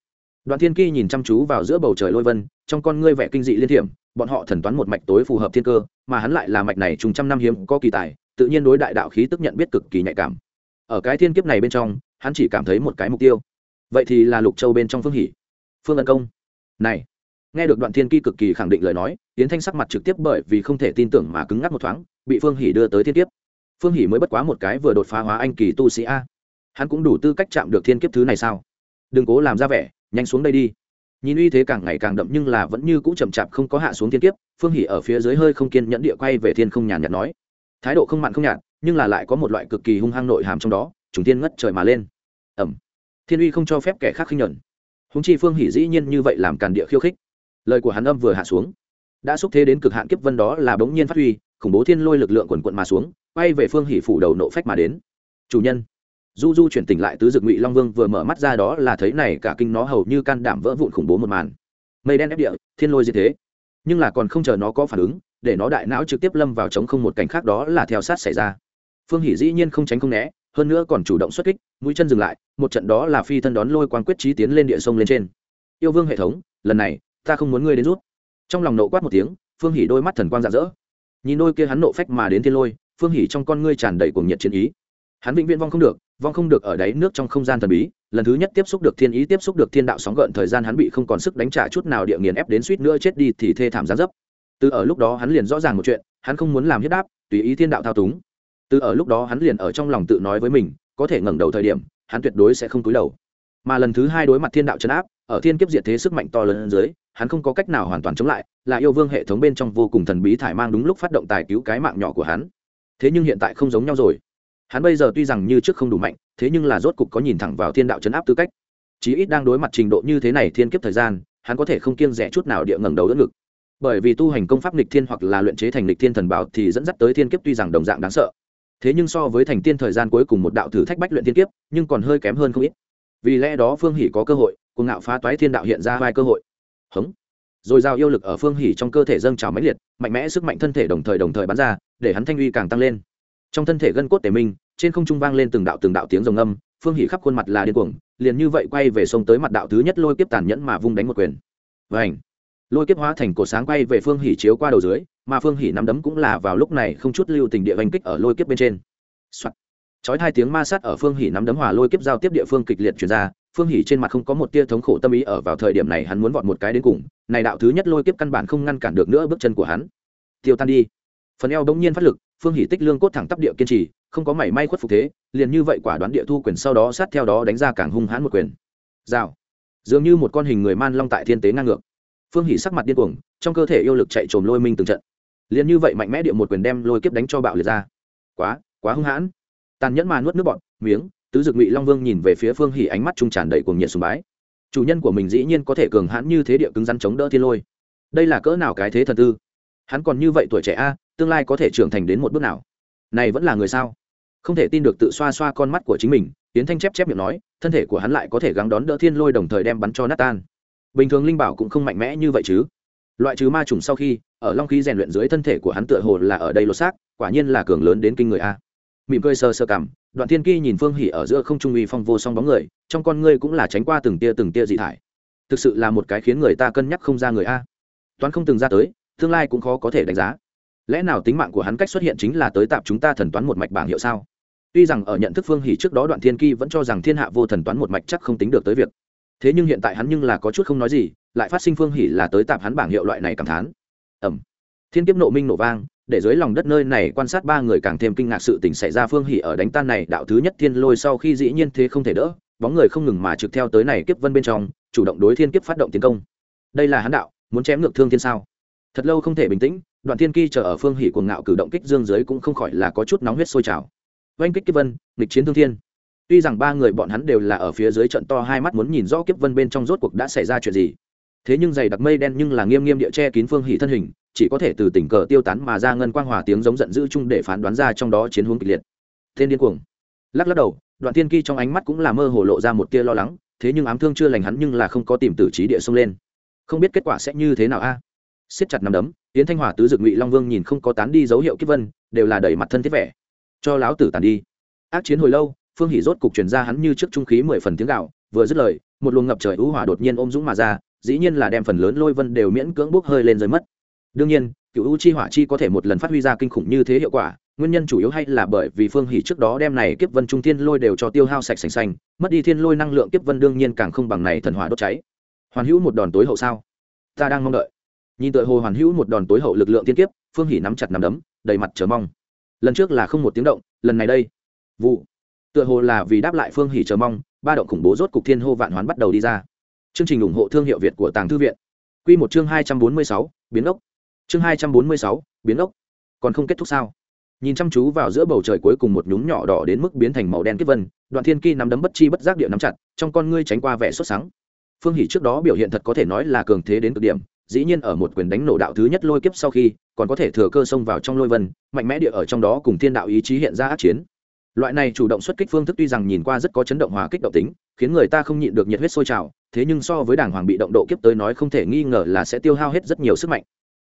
Đoạn thiên kỳ nhìn chăm chú vào giữa bầu trời lôi vân, trong con ngươi vẻ kinh dị liên thiểm, bọn họ thần toán một mạch tối phù hợp thiên cơ, mà hắn lại là mạch này trùng trăm năm hiếm có kỳ tài, tự nhiên đối đại đạo khí tức nhận biết cực kỳ nhạy cảm. Ở cái thiên kiếp này bên trong, hắn chỉ cảm thấy một cái mục tiêu. Vậy thì là lục châu bên trong phương hỷ. Phương ân công. Này nghe được đoạn thiên ki cực kỳ khẳng định lời nói tiến thanh sắc mặt trực tiếp bởi vì không thể tin tưởng mà cứng ngắc một thoáng bị phương hỉ đưa tới thiên kiếp. Phương hỉ mới bất quá một cái vừa đột phá hóa anh kỳ tu sĩ a. Hắn cũng đủ tư cách chạm được thiên kiếp thứ này sao? Đừng cố làm ra vẻ nhanh xuống đây đi. Nhìn uy thế càng ngày càng đậm nhưng là vẫn như cũ chậm chạp không có hạ xuống thiên kiếp phương hỉ ở phía dưới hơi không kiên nhẫn địa quay về thiên không nhàn nhạt nói. Thái độ không mặn không nhạt nhưng là lại có một loại cực kỳ hung hăng nội hàm trong đó chúng tiên ngất trời mà lên. Ẩm. Thiên uy không cho phép kẻ khác khinh nhẫn, húng chi phương hỉ dĩ nhiên như vậy làm càn địa khiêu khích lời của hắn âm vừa hạ xuống. Đã xúc thế đến cực hạn kiếp vân đó là bỗng nhiên phát huy, khủng bố thiên lôi lực lượng quần quận mà xuống, quay về phương hỷ phủ đầu nộ phách mà đến. Chủ nhân, du du chuyển tỉnh lại tứ dực ngụy long vương vừa mở mắt ra đó là thấy này cả kinh nó hầu như can đảm vỡ vụn khủng bố một màn. Mây đen ép địa, thiên lôi gì thế. Nhưng là còn không chờ nó có phản ứng, để nó đại não trực tiếp lâm vào chống không một cảnh khác đó là theo sát xảy ra. Phương hỷ dĩ nhiên không tránh không né, hơn nữa còn chủ động xuất kích, mũi chân dừng lại, một trận đó là phi thân đón lôi quan quyết trí tiến lên địa sông lên trên. Yêu vương hệ thống, lần này ta không muốn ngươi đến rút. Trong lòng nộ quát một tiếng, phương hỷ đôi mắt thần quang rạng rỡ. Nhìn đôi kia hắn nộ phách mà đến thiên lôi, phương hỷ trong con ngươi tràn đầy cuồng nhiệt chiến ý. Hắn vĩnh viễn vong không được, vong không được ở đáy nước trong không gian thần bí, lần thứ nhất tiếp xúc được thiên ý, tiếp xúc được thiên đạo sóng gợn, thời gian hắn bị không còn sức đánh trả chút nào địa nghiền ép đến suýt nữa chết đi thì thê thảm giá dấp. Từ ở lúc đó hắn liền rõ ràng một chuyện, hắn không muốn làm huyết đáp, tùy ý thiên đạo thao túng. Từ ở lúc đó hắn liền ở trong lòng tự nói với mình, có thể ngẩng đầu thời điểm, hắn tuyệt đối sẽ không túi đầu. Mà lần thứ hai đối mặt thiên đạo chấn áp ở thiên kiếp diệt thế sức mạnh to lớn dưới, hắn không có cách nào hoàn toàn chống lại, là yêu vương hệ thống bên trong vô cùng thần bí thải mang đúng lúc phát động tài cứu cái mạng nhỏ của hắn. Thế nhưng hiện tại không giống nhau rồi. Hắn bây giờ tuy rằng như trước không đủ mạnh, thế nhưng là rốt cục có nhìn thẳng vào thiên đạo chấn áp tư cách. Chí ít đang đối mặt trình độ như thế này thiên kiếp thời gian, hắn có thể không kiêng rẻ chút nào địa ngẩng đầu đỡ ngực. Bởi vì tu hành công pháp nghịch thiên hoặc là luyện chế thành nghịch thiên thần bảo thì dẫn dắt tới thiên kiếp tuy rằng đồng dạng đáng sợ. Thế nhưng so với thành tiên thời gian cuối cùng một đạo thử thách bách luyện thiên kiếp, nhưng còn hơi kém hơn không ít. Vì lẽ đó phương hỷ có cơ hội cùng ngạo phá toái thiên đạo hiện ra vai cơ hội. Hống. Rồi giao yêu lực ở phương hỉ trong cơ thể dâng trào mãnh liệt, mạnh mẽ sức mạnh thân thể đồng thời đồng thời bắn ra, để hắn thanh uy càng tăng lên. Trong thân thể gân cốt tề minh, trên không trung vang lên từng đạo từng đạo tiếng rồng âm, phương hỉ khắp khuôn mặt là điên cuồng, liền như vậy quay về sông tới mặt đạo thứ nhất lôi kiếp tàn nhẫn mà vung đánh một quyền. Vảnh lôi kiếp hóa thành cổ sáng quay về phương hỉ chiếu qua đầu dưới, mà phương hỉ nắm đấm cũng là vào lúc này không chút lưu tình địa vành kích ở lôi kiếp bên trên. trên、Soạn. chói hai tiếng ma sát ở phương hỉ nắm đấm hòa lôi kiếp giao tiếp địa phương kịch liệt chuyển ra phương hỷ trên mặt không có một tia thống khổ tâm ý ở vào thời điểm này, hắn muốn vọt một cái đến cùng. Này đạo thứ nhất lôi kiếp căn bản không ngăn cản được nữa bước chân của hắn. Tiêu tan đi. Phần eo bỗng nhiên phát lực, phương hỷ tích lương cốt thẳng tắp địa kiên trì, không có mảy may khuất phục thế, liền như vậy quả đoán địa thu quyền sau đó sát theo đó đánh ra càng hung hãn một quyền. Rào. Dường như một con hình người man long tại thiên tế ngang ngược. Phương hỷ sắc mặt điên cuồng, trong cơ thể yêu lực chạy trồm lôi minh từng trận. Liền như vậy mạnh mẽ địa một quyền đem lôi kiếp đánh cho bạo liệt ra. Quá quá hung hãn. Tàn nhẫn mà nuốt nước bọt, miếng tứ dực ngụy long vương nhìn về phía phương hỷ ánh mắt trung tràn đầy cuồng nhiệt sùng bái. Chủ nhân của mình dĩ nhiên có thể cường hãn như thế địa cứng rắn chống đỡ thiên lôi. Đây là cỡ nào cái thế thần tư? Hắn còn như vậy tuổi trẻ a, tương lai có thể trưởng thành đến một bước nào? Này vẫn là người sao? Không thể tin được tự xoa xoa con mắt của chính mình tiến thanh chép chép miệng nói, thân thể của hắn lại có thể gắng đón đỡ thiên lôi đồng thời đem bắn cho nát tan. Bình thường linh bảo cũng không mạnh mẽ như vậy chứ. Loại trừ ma trùng sau khi, ở long khí rèn luyện dưới thân thể của hắn tựa hồ là ở đây lột xác, quả nhiên là cường lớn đến kinh người a. Mỉm cười sơ sơ cảm đoạn thiên kỳ nhìn phương hỉ ở giữa không trung uy phong vô song bóng người, trong con ngươi cũng là tránh qua từng tia từng tia dị thải. Thực sự là một cái khiến người ta cân nhắc không ra người a. Toán không từng ra tới, tương lai cũng khó có thể đánh giá. Lẽ nào tính mạng của hắn cách xuất hiện chính là tới tạp chúng ta thần toán một mạch bảng hiệu sao? Tuy rằng ở nhận thức phương hỉ trước đó đoạn thiên kỳ vẫn cho rằng thiên hạ vô thần toán một mạch chắc không tính được tới việc. Thế nhưng hiện tại hắn nhưng là có chút không nói gì, lại phát sinh phương hỉ là tới tạp hắn bảng hiệu loại này cảm thán. Ẩm thiên kiếp nộ minh nổ vang để dưới lòng đất nơi này quan sát ba người càng thêm kinh ngạc sự tình xảy ra. Phương hỉ ở đánh tan này đạo thứ nhất thiên lôi sau khi dĩ nhiên thế không thể đỡ, bóng người không ngừng mà trực theo tới này kiếp vân bên trong, chủ động đối thiên kiếp phát động tiến công. Đây là hắn đạo, muốn chém ngược thương thiên sao? Thật lâu không thể bình tĩnh, đoạn thiên kỳ chờ ở phương hỉ cuồng ngạo cử động kích dương dưới cũng không khỏi là có chút nóng huyết sôi trào. Oanh kích kiếp vân, nghịch chiến thương thiên. Tuy rằng ba người bọn hắn đều là ở phía dưới trận to hai mắt muốn nhìn rõ kiếp vân bên trong rốt cuộc đã xảy ra chuyện gì. Thế nhưng dày đặc mây đen nhưng là nghiêm nghiêm địa che kín phương hỉ thân hình chỉ có thể từ tình cờ tiêu tán mà ra ngân quang hòa tiếng giống giận dữ chung để phán đoán ra trong đó chiến hướng kịch liệt. Tên điên cuồng. Lắc lắc đầu, đoạn tiên kỳ trong ánh mắt cũng là mơ hồ lộ ra một tia lo lắng, thế nhưng ám thương chưa lành hắn nhưng là không có tìm tử trí địa xông lên. Không biết kết quả sẽ như thế nào a? À? Siết chặt nằm đấm tiến thanh hòa, tứ dực ngụy long vương nhìn không có tán đi dấu hiệu kiếp vân, đều là đẩy mặt thân thiết vẻ. Cho lão tử tàn đi. Ác chiến hồi lâu, phương hỉ rốt cục truyền ra hắn như trước trung khí mười phần tiếng gạo, vừa dứt lời, một luồng ngập trời ưu hỏa đột nhiên ôm dũng mà ra, dĩ nhiên là đem phần lớn lôi vân đều miễn cưỡng bốc hơi lên rơi mất đương nhiên, cựu u chi hỏa chi có thể một lần phát huy ra kinh khủng như thế hiệu quả, nguyên nhân chủ yếu hay là bởi vì phương hỷ trước đó đem này kiếp vân trung thiên lôi đều cho tiêu hao sạch sành xanh, mất đi thiên lôi năng lượng kiếp vân đương nhiên càng không bằng này thần hỏa đốt cháy. Hoàn hữu một đòn tối hậu sao? Ta đang mong đợi. Nhìn tựa hồ hoàn hữu một đòn tối hậu lực lượng thiên kiếp, phương hỷ nắm chặt nắm đấm, đầy mặt chờ mong. Lần trước là không một tiếng động, lần này đây. Vụ. Tựa hồ là vì đáp lại phương hỷ chờ mong, ba động khủng bố rốt cục thiên hô vạn hoán bắt đầu đi ra. Chương trình ủng hộ thương hiệu việt của tàng thư viện. Q một chương hai trăm bốn mươi sáu, biến ốc chương hai trăm bốn mươi sáu, biến ốc. Còn không kết thúc sao? Nhìn chăm chú vào giữa bầu trời cuối cùng một nhúm nhỏ đỏ đến mức biến thành màu đen kết vân, đoạn thiên kỳ nắm đấm bất chi bất giác địa nắm chặt, trong con ngươi tránh qua vẻ xuất sáng phương hỷ trước đó biểu hiện thật có thể nói là cường thế đến cực điểm, dĩ nhiên ở một quyền đánh nổ đạo thứ nhất lôi kiếp sau khi, còn có thể thừa cơ xông vào trong lôi vân, mạnh mẽ địa ở trong đó cùng thiên đạo ý chí hiện ra ác chiến. Loại này chủ động xuất kích phương thức tuy rằng nhìn qua rất có chấn động hòa kích động tính, khiến người ta không nhịn được nhiệt huyết sôi trào, thế nhưng so với đảng hoàng bị động độ kiếp tới nói không thể nghi ngờ là sẽ tiêu hao hết rất nhiều sức mạnh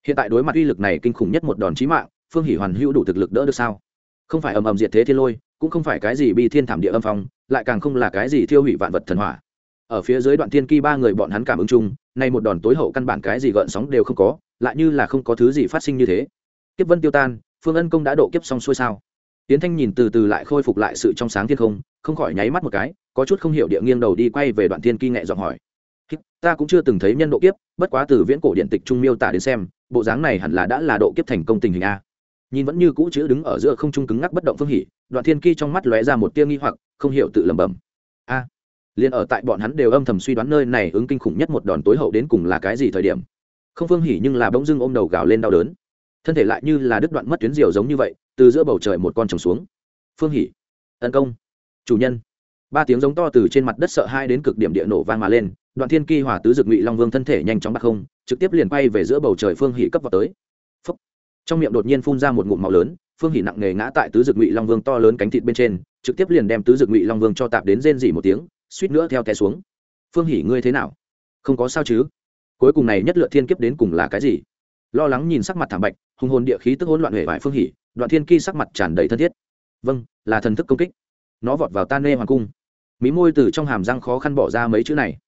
hiện tại đối mặt uy lực này kinh khủng nhất một đòn chí mạng, phương hỷ hoàn hữu đủ thực lực đỡ được sao? Không phải ầm ầm diệt thế thiên lôi, cũng không phải cái gì bi thiên thảm địa âm phong, lại càng không là cái gì thiêu hủy vạn vật thần hỏa. Ở phía dưới đoạn thiên kỳ ba người bọn hắn cảm ứng chung, nay một đòn tối hậu căn bản cái gì gợn sóng đều không có, lại như là không có thứ gì phát sinh như thế. Kiếp vân tiêu tan, phương ân công đã độ kiếp xong xuôi sao? Tiến thanh nhìn từ từ lại khôi phục lại sự trong sáng thiên không không khỏi nháy mắt một cái, có chút không hiểu địa nghiêng đầu đi quay về đoạn thiên kỳ nhẹ giọng hỏi. Ta cũng chưa từng thấy nhân độ kiếp, bất quá từ viễn cổ điện tịch trung miêu tả đến xem bộ dáng này hẳn là đã là độ kiếp thành công tình hình a. Nhìn vẫn như cũ chữ đứng ở giữa không trung cứng ngắc bất động phương hỉ, đoạn thiên ki trong mắt lóe ra một tia nghi hoặc, không hiểu tự lẩm bẩm. A, liền ở tại bọn hắn đều âm thầm suy đoán nơi này ứng kinh khủng nhất một đòn tối hậu đến cùng là cái gì thời điểm. Không phương hỉ nhưng là bỗng dưng ôm đầu gào lên đau đớn. Thân thể lại như là đứt đoạn mất tuyến diều giống như vậy, từ giữa bầu trời một con trồng xuống. Phương hỉ, tấn công. Chủ nhân. Ba tiếng giống to từ trên mặt đất sợ hai đến cực điểm địa nổ vang mà lên đoạn thiên kỳ hỏa tứ dược ngụy long vương thân thể nhanh chóng bắt không, trực tiếp liền quay về giữa bầu trời phương hỷ cấp vào tới. Phúc. trong miệng đột nhiên phun ra một ngụm màu lớn, phương hỷ nặng nề ngã tại tứ dược ngụy long vương to lớn cánh thịt bên trên, trực tiếp liền đem tứ dược ngụy long vương cho tạp đến rên dỉ một tiếng, suýt nữa theo té xuống. Phương hỷ ngươi thế nào? Không có sao chứ? Cuối cùng này nhất lựa thiên kiếp đến cùng là cái gì? Lo lắng nhìn sắc mặt thảm bạch, hùng hồn địa khí tức hỗn loạn hề vải phương hỷ đoạn thiên kỳ sắc mặt tràn đầy thân thiết. Vâng là thần thức công kích. Nó vọt vào tan nê hoàng cung. Mí môi từ trong hàm răng khó khăn bỏ ra mấy chữ này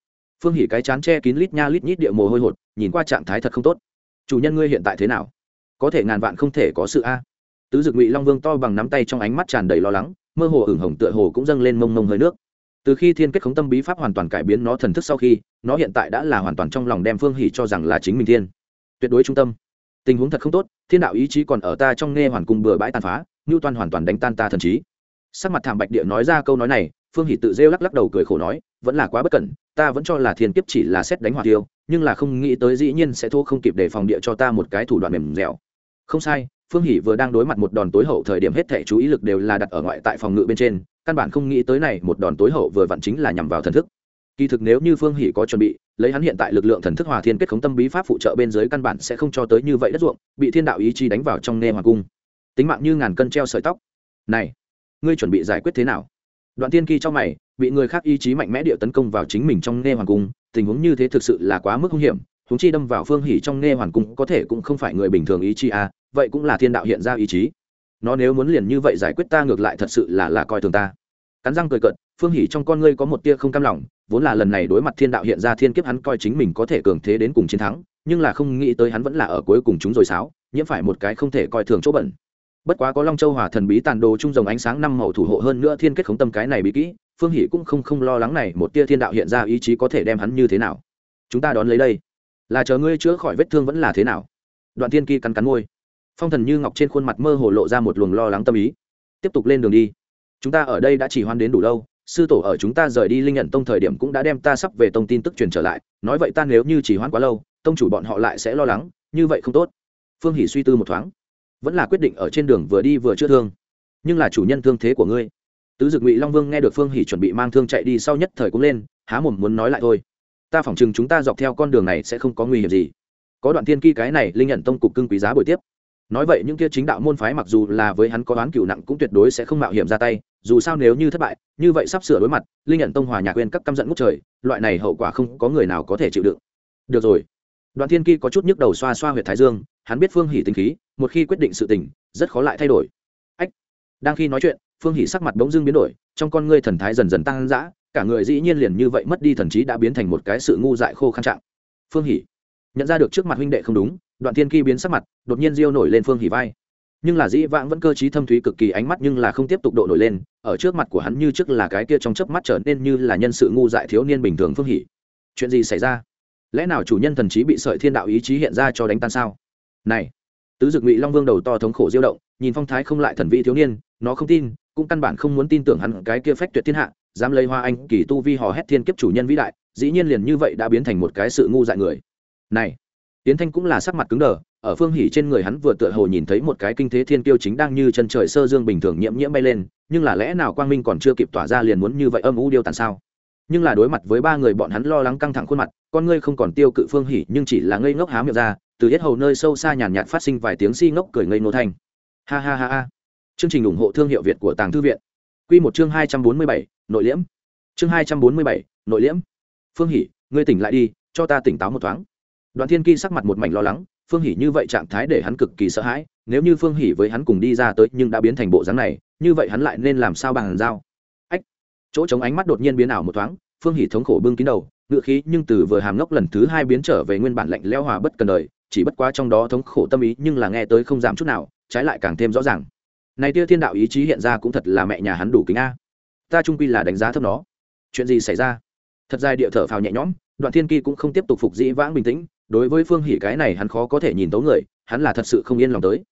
phương hỉ cái chán che kín lít nha lít nhít địa mồ hôi hột, nhìn qua trạng thái thật không tốt. Chủ nhân ngươi hiện tại thế nào? Có thể ngàn vạn không thể có sự a. À? Tứ dực ngụy long vương to bằng nắm tay trong ánh mắt tràn đầy lo lắng, mơ hồ ửng hồng tựa hồ cũng dâng lên mông mông hơi nước. Từ khi thiên kết khống tâm bí pháp hoàn toàn cải biến nó thần thức sau khi, nó hiện tại đã là hoàn toàn trong lòng đem phương hỉ cho rằng là chính mình thiên. Tuyệt đối trung tâm. Tình huống thật không tốt, thiên đạo ý chí còn ở ta trong nghe hoàn cung bừa bãi tàn phá ngưu Toàn hoàn toàn đánh tan ta thần trí. Sắc mặt thảm bạch địa nói ra câu nói này phương hỷ tự rêu lắc lắc đầu cười khổ nói, vẫn là quá bất cẩn, ta vẫn cho là thiên kiếp chỉ là xét đánh hỏa tiêu, nhưng là không nghĩ tới dĩ nhiên sẽ thô không kịp để phòng địa cho ta một cái thủ đoạn mềm dẻo. Không sai, phương hỷ vừa đang đối mặt một đòn tối hậu thời điểm hết thể chú ý lực đều là đặt ở ngoại tại phòng ngự bên trên, căn bản không nghĩ tới này một đòn tối hậu vừa vặn chính là nhằm vào thần thức. Kỳ thực nếu như phương hỷ có chuẩn bị, lấy hắn hiện tại lực lượng thần thức hòa thiên kết khống tâm bí pháp phụ trợ bên dưới căn bản sẽ không cho tới như vậy đất ruộng, bị thiên đạo ý chí đánh vào trong nê hoàng cung. Tính mạng như ngàn cân treo sợi tóc. Này, ngươi chuẩn bị giải quyết thế nào? Đoạn tiên kỳ trong mày, bị người khác ý chí mạnh mẽ địa tấn công vào chính mình trong nghe hoàng cung, tình huống như thế thực sự là quá mức hung hiểm húng chi đâm vào phương hỉ trong nghe hoàng cung có thể cũng không phải người bình thường ý chí à vậy cũng là thiên đạo hiện ra ý chí. Nó nếu muốn liền như vậy giải quyết ta ngược lại thật sự là là coi thường ta. Cắn răng cười cận phương hỉ trong con ngươi có một tia không cam lòng, vốn là lần này đối mặt thiên đạo hiện ra thiên kiếp hắn coi chính mình có thể cường thế đến cùng chiến thắng, nhưng là không nghĩ tới hắn vẫn là ở cuối cùng chúng rồi sáo, nhiễm phải một cái không thể coi thường chỗ bẩn bất quá có long châu hòa thần bí tàn đồ trung rồng ánh sáng năm màu thủ hộ hơn nữa thiên kết khống tâm cái này bị kỹ, phương hỷ cũng không không lo lắng này một tia thiên đạo hiện ra ý chí có thể đem hắn như thế nào. Chúng ta đón lấy đây. Là chờ ngươi chữa khỏi vết thương vẫn là thế nào? Đoạn thiên kỳ cắn cắn môi. Phong thần như ngọc trên khuôn mặt mơ hồ lộ ra một luồng lo lắng tâm ý. Tiếp tục lên đường đi. Chúng ta ở đây đã chỉ hoan đến đủ lâu, sư tổ ở chúng ta rời đi linh nhận tông thời điểm cũng đã đem ta sắp về tông tin tức truyền trở lại, nói vậy ta nếu như chỉ hoan quá lâu, tông chủ bọn họ lại sẽ lo lắng, như vậy không tốt. Phương hỷ suy tư một thoáng vẫn là quyết định ở trên đường vừa đi vừa chữa thương. Nhưng là chủ nhân thương thế của ngươi. Tứ dực ngụy long vương nghe được phương hỉ chuẩn bị mang thương chạy đi sau nhất thời cũng lên, há mồm muốn nói lại thôi. Ta phỏng chừng chúng ta dọc theo con đường này sẽ không có nguy hiểm gì. Có đoạn thiên kỳ cái này, linh nhận tông cục cưng quý giá buổi tiếp. Nói vậy những kia chính đạo môn phái mặc dù là với hắn có đoán cựu nặng cũng tuyệt đối sẽ không mạo hiểm ra tay, dù sao nếu như thất bại, như vậy sắp sửa đối mặt, linh nhận tông hòa nhạc quên các căm giận ngút trời, loại này hậu quả không có người nào có thể chịu đựng. Được rồi đoạn thiên kỳ có chút nhức đầu xoa xoa huyệt thái dương, hắn biết phương hỷ tính khí, một khi quyết định sự tình, rất khó lại thay đổi. Ách! Đang khi nói chuyện, phương hỷ sắc mặt bỗng dưng biến đổi, trong con ngươi thần thái dần dần tăng dã, cả người dĩ nhiên liền như vậy mất đi thần trí đã biến thành một cái sự ngu dại khô khăn trạng. Phương hỷ, nhận ra được trước mặt huynh đệ không đúng, đoạn thiên kỳ biến sắc mặt, đột nhiên diêu nổi lên phương hỷ vai. Nhưng là dĩ vãng vẫn cơ trí thâm thúy cực kỳ ánh mắt nhưng là không tiếp tục độ nổi lên, ở trước mặt của hắn như trước là cái kia trong chớp mắt trở nên như là nhân sự ngu dại thiếu niên bình thường phương hỷ. Chuyện gì xảy ra? Lẽ nào chủ nhân thần trí bị sợi thiên đạo ý chí hiện ra cho đánh tan sao? Này, tứ dực ngụy long vương đầu to thống khổ diêu động, nhìn phong thái không lại thần vị thiếu niên, nó không tin, cũng căn bản không muốn tin tưởng hắn cái kia phách tuyệt thiên hạ, dám lấy hoa anh kỳ tu vi hò hét thiên kiếp chủ nhân vĩ đại, dĩ nhiên liền như vậy đã biến thành một cái sự ngu dại người. Này tiến thanh cũng là sắc mặt cứng đờ, ở phương hỉ trên người hắn vừa tựa hồ nhìn thấy một cái kinh thế thiên kiêu chính đang như chân trời sơ dương bình thường nhiễm nhiễm bay lên, nhưng là lẽ nào quang minh còn chưa kịp tỏa ra liền muốn như vậy âm u điêu tàn sao? Nhưng là đối mặt với ba người bọn hắn lo lắng căng thẳng khuôn mặt, con ngươi không còn tiêu cự phương hỉ, nhưng chỉ là ngây ngốc há miệng ra, từ hết hầu nơi sâu xa nhàn nhạt phát sinh vài tiếng si ngốc cười ngây nô thanh. Ha ha ha ha. Chương trình ủng hộ thương hiệu việt của tàng thư viện. Quy một chương hai trăm bốn mươi bảy, nội liễm. Chương hai trăm bốn mươi bảy, nội liễm. Phương hỉ, ngươi tỉnh lại đi, cho ta tỉnh táo một thoáng. Đoạn thiên kỳ sắc mặt một mảnh lo lắng, phương hỉ như vậy trạng thái để hắn cực kỳ sợ hãi, nếu như phương hỉ với hắn cùng đi ra tới nhưng đã biến thành bộ dáng này, như vậy hắn lại nên làm sao bằng dao chỗ chống ánh mắt đột nhiên biến ảo một thoáng, phương hỉ thống khổ bưng kín đầu ngựa khí nhưng từ vừa hàm ngốc lần thứ hai biến trở về nguyên bản lạnh leo hòa bất cần đời, chỉ bất quá trong đó thống khổ tâm ý nhưng là nghe tới không giảm chút nào, trái lại càng thêm rõ ràng. Này tia thiên đạo ý chí hiện ra cũng thật là mẹ nhà hắn đủ kính a. Ta trung quy là đánh giá thấp nó. Chuyện gì xảy ra? Thật ra địa thở phào nhẹ nhõm, đoạn thiên kỳ cũng không tiếp tục phục dĩ vãng bình tĩnh, đối với phương hỉ cái này hắn khó có thể nhìn tấu người, hắn là thật sự không yên lòng tới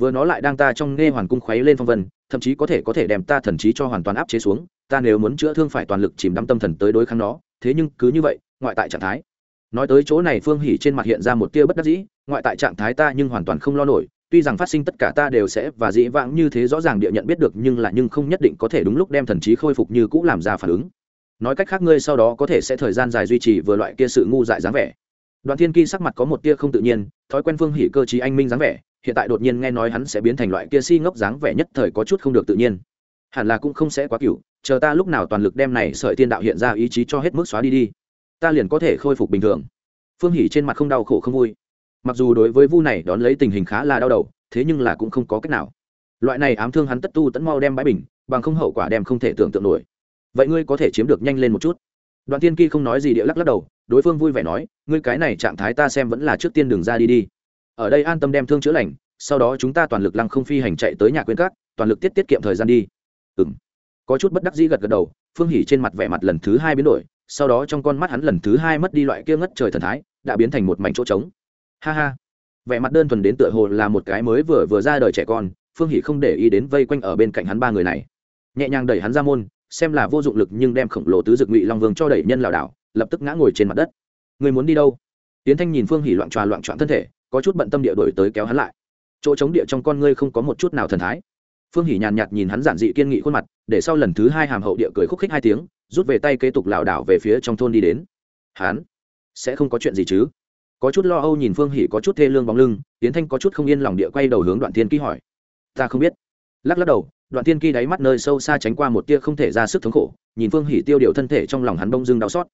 vừa nó lại đang ta trong nghe hoàn cung khuấy lên phong vân, thậm chí có thể có thể đem ta thần trí cho hoàn toàn áp chế xuống, ta nếu muốn chữa thương phải toàn lực chìm đắm tâm thần tới đối kháng nó, thế nhưng cứ như vậy, ngoại tại trạng thái. Nói tới chỗ này phương hỉ trên mặt hiện ra một tia bất đắc dĩ, ngoại tại trạng thái ta nhưng hoàn toàn không lo nổi, tuy rằng phát sinh tất cả ta đều sẽ và dĩ vãng như thế rõ ràng địa nhận biết được nhưng là nhưng không nhất định có thể đúng lúc đem thần trí khôi phục như cũ làm ra phản ứng. Nói cách khác ngươi sau đó có thể sẽ thời gian dài duy trì vừa loại kia sự ngu dại dáng vẻ. Đoạn thiên kỳ sắc mặt có một tia không tự nhiên, thói quen phương hỉ cơ trí anh minh dáng vẻ hiện tại đột nhiên nghe nói hắn sẽ biến thành loại kia si ngốc dáng vẻ nhất thời có chút không được tự nhiên. Hẳn là cũng không sẽ quá cựu chờ ta lúc nào toàn lực đem này sợi tiên đạo hiện ra ý chí cho hết mức xóa đi đi, ta liền có thể khôi phục bình thường. Phương hỉ trên mặt không đau khổ không vui. Mặc dù đối với vu này đón lấy tình hình khá là đau đầu, thế nhưng là cũng không có cách nào. Loại này ám thương hắn tất tu tẫn mau đem bãi bình, bằng không hậu quả đem không thể tưởng tượng nổi. Vậy ngươi có thể chiếm được nhanh lên một chút. Đoạn tiên kỳ không nói gì địa lắc lắc đầu, đối phương vui vẻ nói, ngươi cái này trạng thái ta xem vẫn là trước tiên đường ra đi đi ở đây an tâm đem thương chữa lành, sau đó chúng ta toàn lực lăng không phi hành chạy tới nhà quyên các, toàn lực tiết tiết kiệm thời gian đi. Ừ m có chút bất đắc dĩ gật gật đầu, phương hỉ trên mặt vẻ mặt lần thứ hai biến đổi, sau đó trong con mắt hắn lần thứ hai mất đi loại kia ngất trời thần thái, đã biến thành một mảnh chỗ trống. Ha ha. Vẻ mặt đơn thuần đến tựa hồ là một cái mới vừa vừa ra đời trẻ con, phương hỷ không để ý đến vây quanh ở bên cạnh hắn ba người này. Nhẹ nhàng đẩy hắn ra môn, xem là vô dụng lực nhưng đem khổng lồ tứ dực ngụy long vương cho đẩy nhân lảo đảo, lập tức ngã ngồi trên mặt đất. Người muốn đi đâu? Tiến thanh nhìn phương hỷ loạn tròa loạn trọn thân thể có chút bận tâm địa đổi tới kéo hắn lại. Chỗ chống địa trong con ngươi không có một chút nào thần thái. Phương hỷ nhàn nhạt nhìn hắn giản dị kiên nghị khuôn mặt, để sau lần thứ hai hàm hậu địa cười khúc khích hai tiếng, rút về tay kế tục lảo đảo về phía trong thôn đi đến. Hắn? Sẽ không có chuyện gì chứ? Có chút lo âu nhìn phương hỷ có chút thê lương bóng lưng tiến thanh có chút không yên lòng địa quay đầu hướng đoạn thiên ký hỏi. Ta không biết. Lắc lắc đầu, đoạn thiên ký đáy mắt nơi sâu xa tránh qua một tia không thể ra sức thống khổ, nhìn phương hỷ tiêu điều thân thể trong lòng hắn bông dưng đau xót.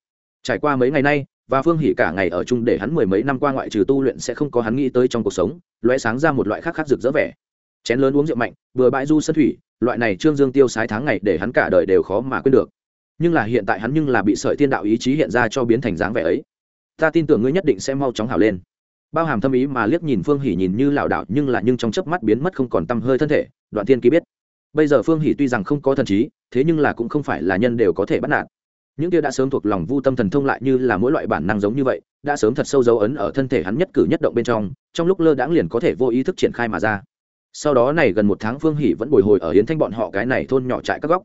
Trải qua mấy ngày nay và phương hỷ cả ngày ở chung để hắn mười mấy năm qua ngoại trừ tu luyện sẽ không có hắn nghĩ tới trong cuộc sống loé sáng ra một loại khác khác rực rỡ vẻ. Chén lớn uống rượu mạnh, vừa bãi du sân thủy, loại này trương dương tiêu sái tháng ngày để hắn cả đời đều khó mà quên được. Nhưng là hiện tại hắn nhưng là bị sợi thiên đạo ý chí hiện ra cho biến thành dáng vẻ ấy. Ta tin tưởng ngươi nhất định sẽ mau chóng hảo lên. Bao hàm thâm ý mà liếc nhìn phương hỉ nhìn như lảo đảo, nhưng là nhưng trong chớp mắt biến mất không còn tăm hơi thân thể, đoạn thiên ký biết. Bây giờ phương hỉ tuy rằng không có thần trí, thế nhưng là cũng không phải là nhân đều có thể bắt nạt những kia đã sớm thuộc lòng vu tâm thần thông lại như là mỗi loại bản năng giống như vậy, đã sớm thật sâu dấu ấn ở thân thể hắn nhất cử nhất động bên trong trong lúc lơ đãng liền có thể vô ý thức triển khai mà ra. Sau đó này gần một tháng phương hỉ vẫn bồi hồi ở hiến thanh bọn họ cái này thôn nhỏ trại các góc.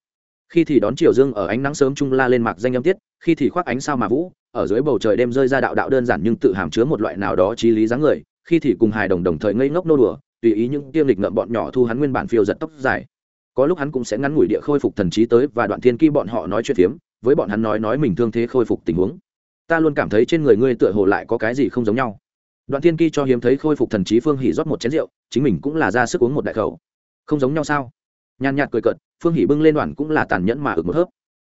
Khi thì đón chiều dương ở ánh nắng sớm trung la lên mạc danh âm tiết, khi thì khoác ánh sao mà vũ, ở dưới bầu trời đêm rơi ra đạo đạo đơn giản nhưng tự hàm chứa một loại nào đó trí lý dáng người, khi thì cùng hài đồng đồng thời ngây ngốc nô đùa, tùy ý những tiêm lịch ngậm bọn nhỏ thu hắn nguyên bản phiêu giật tóc dài. Có lúc hắn cũng sẽ ngắn ngủi địa khôi phục thần trí tới và đoạn thiên kỳ bọn họ nói chuyện phiếm với bọn hắn nói nói mình thương thế khôi phục tình huống. Ta luôn cảm thấy trên người ngươi tựa hồ lại có cái gì không giống nhau. Đoạn thiên kỳ cho hiếm thấy khôi phục thần trí phương hỉ rót một chén rượu, chính mình cũng là ra sức uống một đại khẩu. Không giống nhau sao? Nhàn nhạt cười cợt, phương hỉ bưng lên đoàn cũng là tàn nhẫn mà ực một hớp.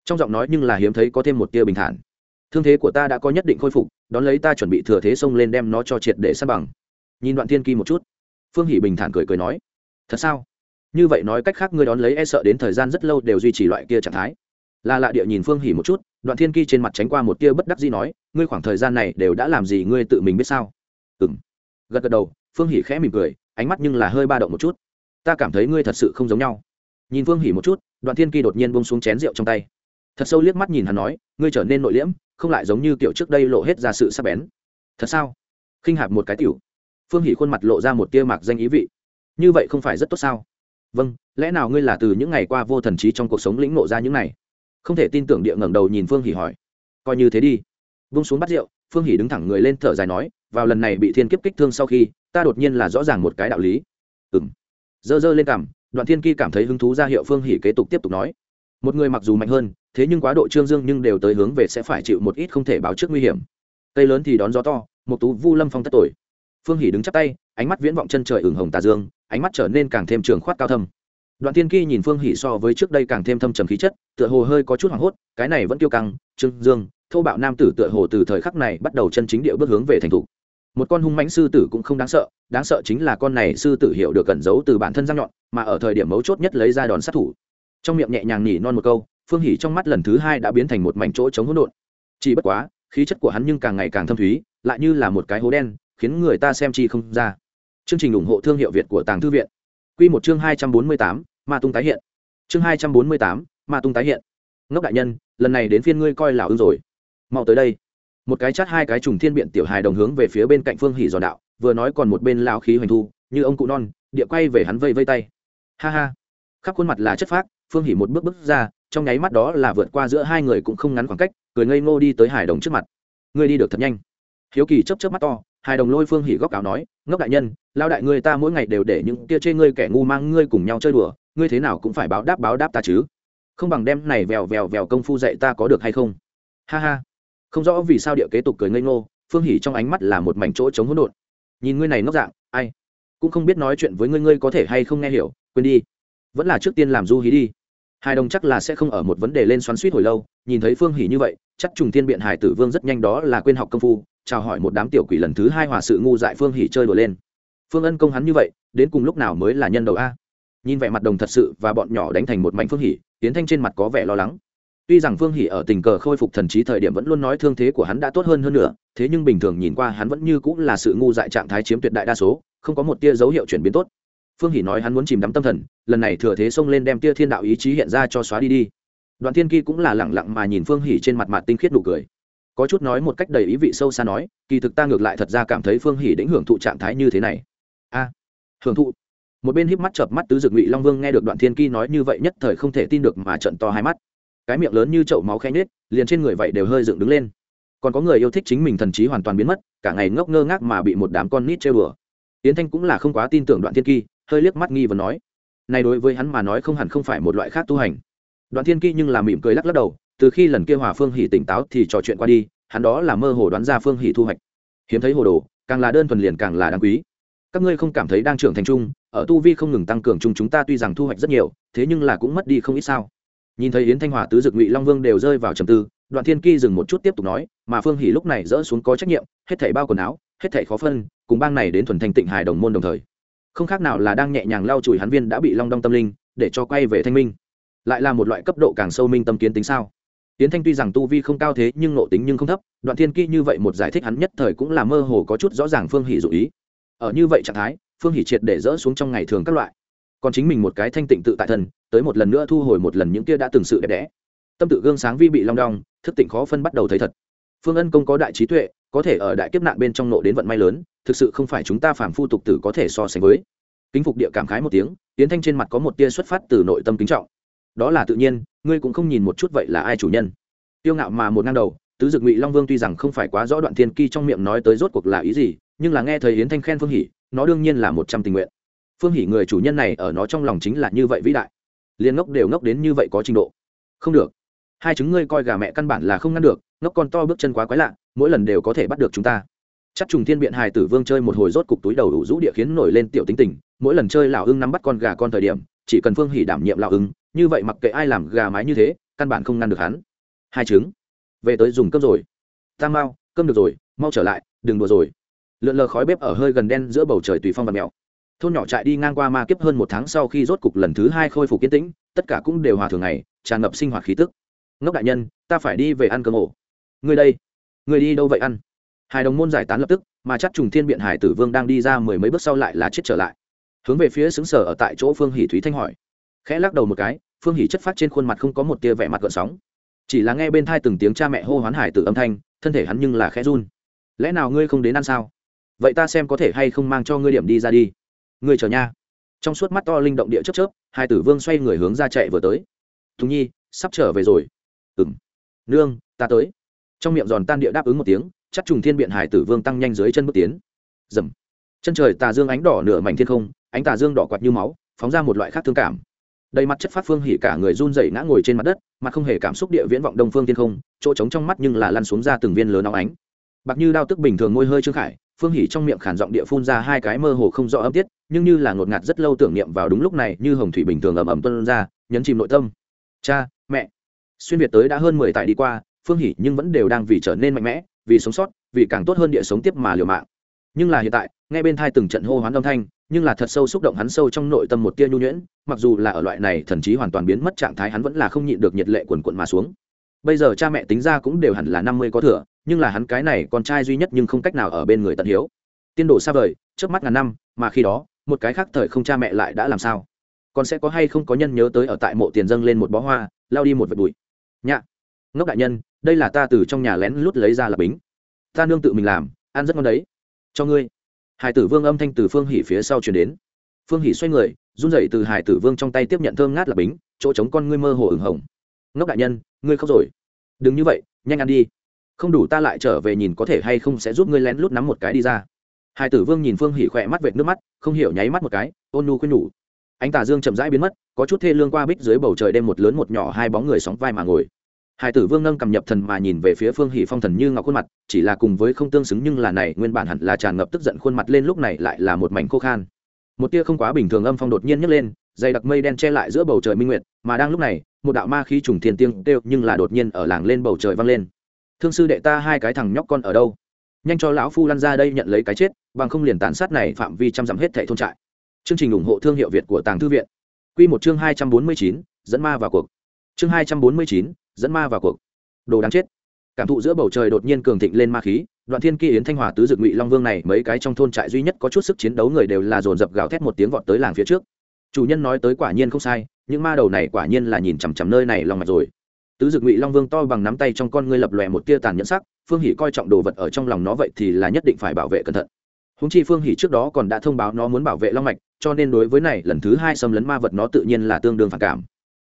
Trong giọng nói nhưng là hiếm thấy có thêm một tia bình thản. Thương thế của ta đã có nhất định khôi phục, đón lấy ta chuẩn bị thừa thế xông lên đem nó cho triệt để sát bằng. Nhìn đoạn thiên kỳ một chút, phương hỷ bình thản cười cười nói, thật sao? Như vậy nói cách khác ngươi đón lấy e sợ đến thời gian rất lâu đều duy trì loại kia trạng thái là lạ địa nhìn phương hỉ một chút, đoạn thiên kỳ trên mặt tránh qua một tia bất đắc gì nói, ngươi khoảng thời gian này đều đã làm gì ngươi tự mình biết sao? Ừ m gật gật đầu, phương hỉ khẽ mỉm cười, ánh mắt nhưng là hơi ba động một chút. Ta cảm thấy ngươi thật sự không giống nhau. Nhìn phương hỉ một chút, đoạn thiên kỳ đột nhiên bông xuống chén rượu trong tay. Thật sâu liếc mắt nhìn hắn nói, ngươi trở nên nội liễm, không lại giống như kiểu trước đây lộ hết ra sự sắc bén. Thật sao? Khinh hạp một cái tiểu. Phương hỉ khuôn mặt lộ ra một tia mạc danh ý vị. Như vậy không phải rất tốt sao? Vâng lẽ nào ngươi là từ những ngày qua vô thần trí trong cuộc sống lĩnh nộ ra những này? Không thể tin tưởng địa ngẩng đầu nhìn phương hỉ hỏi. Coi như thế đi. Vung xuống bắt rượu, phương hỉ đứng thẳng người lên thở dài nói, vào lần này bị thiên kiếp kích thương sau khi, ta đột nhiên là rõ ràng một cái đạo lý. Ừng dơ dơ lên cằm, đoạn thiên kỳ cảm thấy hứng thú ra hiệu phương hỉ kế tục tiếp tục nói. Một người mặc dù mạnh hơn, thế nhưng quá độ trương dương nhưng đều tới hướng về sẽ phải chịu một ít không thể báo trước nguy hiểm. Cây lớn thì đón gió to, một tú vu lâm phong tất tuổi phương hỉ đứng chắp tay, ánh mắt viễn vọng chân trời ửng hồng tà dương, ánh mắt trở nên càng thêm trường khoát cao thâm đoạn tiên kỳ nhìn phương hỷ so với trước đây càng thêm thâm trầm khí chất, tựa hồ hơi có chút hoảng hốt, cái này vẫn kiêu căng, trương dương, thô bạo nam tử tựa hồ từ thời khắc này bắt đầu chân chính điệu bước hướng về thành thục. Một con hung mãnh sư tử cũng không đáng sợ đáng sợ chính là con này sư tử hiểu được cẩn giấu từ bản thân răng nhọn, mà ở thời điểm mấu chốt nhất lấy ra đòn sát thủ. Trong miệng nhẹ nhàng nhỉ non một câu, phương hỉ trong mắt lần thứ hai đã biến thành một mảnh chỗ chống hỗn độn. Chỉ bất quá, khí chất của hắn nhưng càng ngày càng thâm thúy, lại như là một cái hố đen, khiến người ta xem chi không ra. Chương trình ủng hộ thương hiệu việt của tàng thư viện. Quy một chương hai trăm bốn mươi tám, ma tung tái hiện. Chương hai trăm bốn mươi tám, ma tung tái hiện. Ngốc đại nhân, lần này đến phiên ngươi coi lão ưng rồi. Mau tới đây. Một cái chát hai cái trùng thiên biện tiểu hài đồng hướng về phía bên cạnh phương hỉ dò đạo, vừa nói còn một bên lão khí hoành thu, như ông cụ non, địa quay về hắn vây vây tay. Ha ha. Khắp khuôn mặt là chất phác, phương hỉ một bước bước ra, trong nháy mắt đó là vượt qua giữa hai người cũng không ngắn khoảng cách, cười ngây ngô đi tới hải đồng trước mặt. Ngươi đi được thật nhanh. Hiếu kỳ chớp chớp mắt to hai đồng lôi phương hỉ góc áo nói, ngốc đại nhân lao đại ngươi ta mỗi ngày đều để những tia chê ngươi kẻ ngu mang ngươi cùng nhau chơi đùa, ngươi thế nào cũng phải báo đáp báo đáp ta chứ? Không bằng đem này vèo vèo vèo công phu dạy ta có được hay không? Ha ha. Không rõ vì sao địa kế tục cười ngây ngô, phương hỉ trong ánh mắt là một mảnh chỗ chống hỗn độn. Nhìn ngươi này ngốc dạng, ai? Cũng không biết nói chuyện với ngươi ngươi có thể hay không nghe hiểu, quên đi. Vẫn là trước tiên làm du hí đi. Hai đồng chắc là sẽ không ở một vấn đề lên xoắn suýt hồi lâu, nhìn thấy phương hỉ như vậy, chắc trùng thiên biện hải tử vương rất nhanh đó là quên học công phu chào hỏi một đám tiểu quỷ lần thứ hai hòa sự ngu dại phương hỉ chơi đùa lên. Phương ân công hắn như vậy, đến cùng lúc nào mới là nhân đầu a? Nhìn vẻ mặt đồng thật sự và bọn nhỏ đánh thành một mảnh phương hỉ tiến thanh trên mặt có vẻ lo lắng. Tuy rằng phương hỉ ở tình cờ khôi phục thần trí thời điểm vẫn luôn nói thương thế của hắn đã tốt hơn hơn nữa, thế nhưng bình thường nhìn qua hắn vẫn như cũng là sự ngu dại trạng thái chiếm tuyệt đại đa số, không có một tia dấu hiệu chuyển biến tốt. Phương hỉ nói hắn muốn chìm đắm tâm thần, lần này thừa thế xông lên đem tia thiên đạo ý chí hiện ra cho xóa đi đi. Đoạn thiên kỳ cũng là lẳng lặng mà nhìn phương hỉ trên mặt mặt tinh khiết nụ cười có chút nói một cách đầy ý vị sâu xa nói, kỳ thực ta ngược lại thật ra cảm thấy phương hỉ đĩnh hưởng thụ trạng thái như thế này. A, hưởng thụ. Một bên híp mắt chợp mắt tứ dực ngụy long vương nghe được đoạn thiên kỳ nói như vậy nhất thời không thể tin được mà trận to hai mắt. Cái miệng lớn như chậu máu khẽ nhết liền trên người vậy đều hơi dựng đứng lên. Còn có người yêu thích chính mình thần trí hoàn toàn biến mất, cả ngày ngốc ngơ ngác mà bị một đám con nít chơi bừa yến thanh cũng là không quá tin tưởng đoạn thiên kỳ, hơi liếc mắt nghi và nói, này đối với hắn mà nói không hẳn không phải một loại khác tu hành. Đoạn thiên kỳ nhưng là mỉm cười lắc lắc đầu từ khi lần kia hòa phương hỉ tỉnh táo thì trò chuyện qua đi, hắn đó là mơ hồ đoán ra phương hỉ thu hoạch. Hiếm thấy hồ đồ, càng là đơn thuần liền càng là đáng quý. Các ngươi không cảm thấy đang trưởng thành trung ở tu vi không ngừng tăng cường chung chúng ta tuy rằng thu hoạch rất nhiều, thế nhưng là cũng mất đi không ít sao. Nhìn thấy yến thanh hòa, tứ dực ngụy long vương đều rơi vào trầm tư, đoạn thiên ky dừng một chút tiếp tục nói, mà phương hỉ lúc này dỡ xuống có trách nhiệm, hết thảy bao quần áo, hết thảy khó phân, cùng bang này đến thuần thanh tịnh hài đồng môn đồng thời. Không khác nào là đang nhẹ nhàng lau chùi hắn viên đã bị long đong tâm linh, để cho quay về thanh minh. Lại là một loại cấp độ càng sâu minh tâm kiến tính sao? Tiến thanh tuy rằng tu vi không cao thế nhưng nộ tính nhưng không thấp, đoạn thiên kỹ như vậy một giải thích hắn nhất thời cũng là mơ hồ có chút rõ ràng phương hỷ dụ ý. Ở như vậy trạng thái, phương hỷ triệt để dỡ xuống trong ngày thường các loại. Còn chính mình một cái thanh tịnh tự tại thần, tới một lần nữa thu hồi một lần những kia đã từng sự đẹp đẽ. Tâm tự gương sáng vi bị long đong, thức tỉnh khó phân bắt đầu thấy thật. Phương ân công có đại trí tuệ, có thể ở đại kiếp nạn bên trong nộ đến vận may lớn, thực sự không phải chúng ta phàm phu tục tử có thể so sánh với. Kính phục địa cảm khái một tiếng, tiến thanh trên mặt có một tia xuất phát từ nội tâm kính trọng. Đó là tự nhiên ngươi cũng không nhìn một chút vậy là ai chủ nhân? Tiêu ngạo mà một ngang đầu, tứ dực ngụy long vương tuy rằng không phải quá rõ đoạn thiên ki trong miệng nói tới rốt cuộc là ý gì, nhưng là nghe thời hiến thanh khen phương hỷ, nó đương nhiên là một trăm tình nguyện. Phương hỷ người chủ nhân này ở nó trong lòng chính là như vậy vĩ đại. Liền ngốc đều ngốc đến như vậy có trình độ. Không được. Hai chứng ngươi coi gà mẹ căn bản là không ngăn được, ngốc con to bước chân quá quái lạ, mỗi lần đều có thể bắt được chúng ta. Chắc trùng thiên biện hài tử vương chơi một hồi rốt cục túi đầu đủ rũ địa khiến nổi lên tiểu tính tình, mỗi lần chơi lão hưng nắm bắt con gà con thời điểm, chỉ cần phương hỷ đảm nhiệm lão hưng như vậy mặc kệ ai làm gà mái như thế, căn bản không ngăn được hắn. Hai trứng. Về tới dùng cơm rồi. Tam mau, cơm được rồi, mau trở lại, đừng đùa rồi. Lượn lờ khói bếp ở hơi gần đen giữa bầu trời tùy phong và mèo. Thôn nhỏ trại đi ngang qua ma kiếp hơn một tháng sau khi rốt cục lần thứ hai khôi phục kiến tĩnh, tất cả cũng đều hòa thường ngày, tràn ngập sinh hoạt khí tức. Ngốc đại nhân, ta phải đi về ăn cơm ổ. Người đây. Người đi đâu vậy ăn? Hai đồng môn giải tán lập tức, mà chắc trùng thiên biện hải tử vương đang đi ra mười mấy bước sau lại là chết trở lại. Hướng về phía xứng sở ở tại chỗ phương hỷ thúy thanh hỏi. Khẽ lắc đầu một cái phương hỷ chất phát trên khuôn mặt không có một tia vẻ mặt gợn sóng. Chỉ là nghe bên thai từng tiếng cha mẹ hô hoán hải tử âm thanh, thân thể hắn nhưng là khẽ run. Lẽ nào ngươi không đến ăn sao? Vậy ta xem có thể hay không mang cho ngươi điểm đi ra đi. Ngươi chờ nha. Trong suốt mắt to linh động địa chớp chớp, hai tử vương xoay người hướng ra chạy vừa tới. Thùng nhi, sắp trở về rồi. Ừng nương, ta tới. Trong miệng giòn tan địa đáp ứng một tiếng, chắc trùng thiên biện hải tử vương tăng nhanh dưới chân bước tiến. Dầm. Chân trời tà dương ánh đỏ nửa mảnh thiên không, ánh tà dương đỏ quạt như máu, phóng ra một loại khác thương cảm đầy mặt chất phát phương hỉ cả người run rẩy ngã ngồi trên mặt đất, mà không hề cảm xúc địa viễn vọng đông phương thiên không, chỗ trống trong mắt nhưng là lăn xuống ra từng viên lớn óng ánh. Bạc như đao tức bình thường ngôi hơi trương khải, phương hỉ trong miệng khản giọng địa phun ra hai cái mơ hồ không rõ âm tiết, nhưng như là ngột ngạt rất lâu tưởng niệm vào đúng lúc này, như hồng thủy bình thường ầm ầm tuân ra, nhấn chìm nội tâm. Cha, mẹ. Xuyên việt tới đã hơn mười tại đi qua, phương hỉ nhưng vẫn đều đang vì trở nên mạnh mẽ, vì sống sót, vì càng tốt hơn địa sống tiếp mà liều mạng. Nhưng là hiện tại Nghe bên thai từng trận hô hoán âm thanh, nhưng là thật sâu xúc động hắn sâu trong nội tâm một tia nhu nhuyễn, mặc dù là ở loại này thần chí hoàn toàn biến mất trạng thái hắn vẫn là không nhịn được nhiệt lệ quần quận mà xuống. Bây giờ cha mẹ tính ra cũng đều hẳn là năm mươi có thừa, nhưng là hắn cái này con trai duy nhất nhưng không cách nào ở bên người tận hiếu. Tiên đồ xa vời trước mắt ngàn năm, mà khi đó, một cái khác thời không cha mẹ lại đã làm sao? Còn sẽ có hay không có nhân nhớ tới ở tại mộ tiền dâng lên một bó hoa, lao đi một vệt bụi. Nhạ. Ngốc đại nhân, đây là ta từ trong nhà lén lút lấy ra là bính. Ta nương tự mình làm, ăn rất ngon đấy. Cho ngươi hải tử vương âm thanh từ phương hỉ phía sau chuyển đến. Phương hỉ xoay người, run rẩy từ hải tử vương trong tay tiếp nhận thơm ngát là bính, chỗ trống con ngươi mơ hồ ửng hồng. Ngốc đại nhân, ngươi khóc rồi. Đừng như vậy, nhanh ăn đi. Không đủ ta lại trở về nhìn có thể hay không sẽ giúp ngươi lén lút nắm một cái đi ra. Hải tử vương nhìn phương hỉ khỏe mắt vệt nước mắt, không hiểu nháy mắt một cái, ôn nu khuyên nhủ. Anh tà dương chậm rãi biến mất, có chút thê lương qua bích dưới bầu trời đêm một lớn một nhỏ hai bóng người sóng vai mà ngồi. Hải tử vương nâng cầm nhập thần mà nhìn về phía phương hỷ phong thần như ngọc khuôn mặt, chỉ là cùng với không tương xứng nhưng là này, nguyên bản hẳn là tràn ngập tức giận khuôn mặt lên lúc này lại là một mảnh khô khan. Một tia không quá bình thường âm phong đột nhiên nhấc lên, dày đặc mây đen che lại giữa bầu trời minh nguyệt, mà đang lúc này, một đạo ma khí trùng thiên tiên kêu nhưng là đột nhiên ở làng lên bầu trời vang lên. Thương sư đệ ta hai cái thằng nhóc con ở đâu? Nhanh cho lão phu lăn ra đây nhận lấy cái chết, bằng không liền tàn sát này phạm vi trăm dặm hết thảy thôn trại. Chương trình ủng hộ thương hiệu việt của tàng thư viện. Quy một chương hai trăm bốn mươi chín, dẫn ma vào cuộc. Chương hai trăm bốn mươi chín dẫn ma vào cuộc. Đồ đáng chết. Cảm thụ giữa bầu trời đột nhiên cường thịnh lên ma khí, đoạn thiên kỳ yến thanh hòa tứ dực ngụy long vương này, mấy cái trong thôn trại duy nhất có chút sức chiến đấu người đều là dồn dập gào thét một tiếng vọt tới làng phía trước. Chủ nhân nói tới quả nhiên không sai, những ma đầu này quả nhiên là nhìn chằm chằm nơi này lòng mạch rồi. Tứ dực ngụy long vương to bằng nắm tay trong con ngươi lập lòe một tia tàn nhẫn sắc, phương hỷ coi trọng đồ vật ở trong lòng nó vậy thì là nhất định phải bảo vệ cẩn thận. Húng chi phương hỷ trước đó còn đã thông báo nó muốn bảo vệ long mạch, cho nên đối với này lần thứ hai xâm lấn ma vật nó tự nhiên là tương đương phản cảm.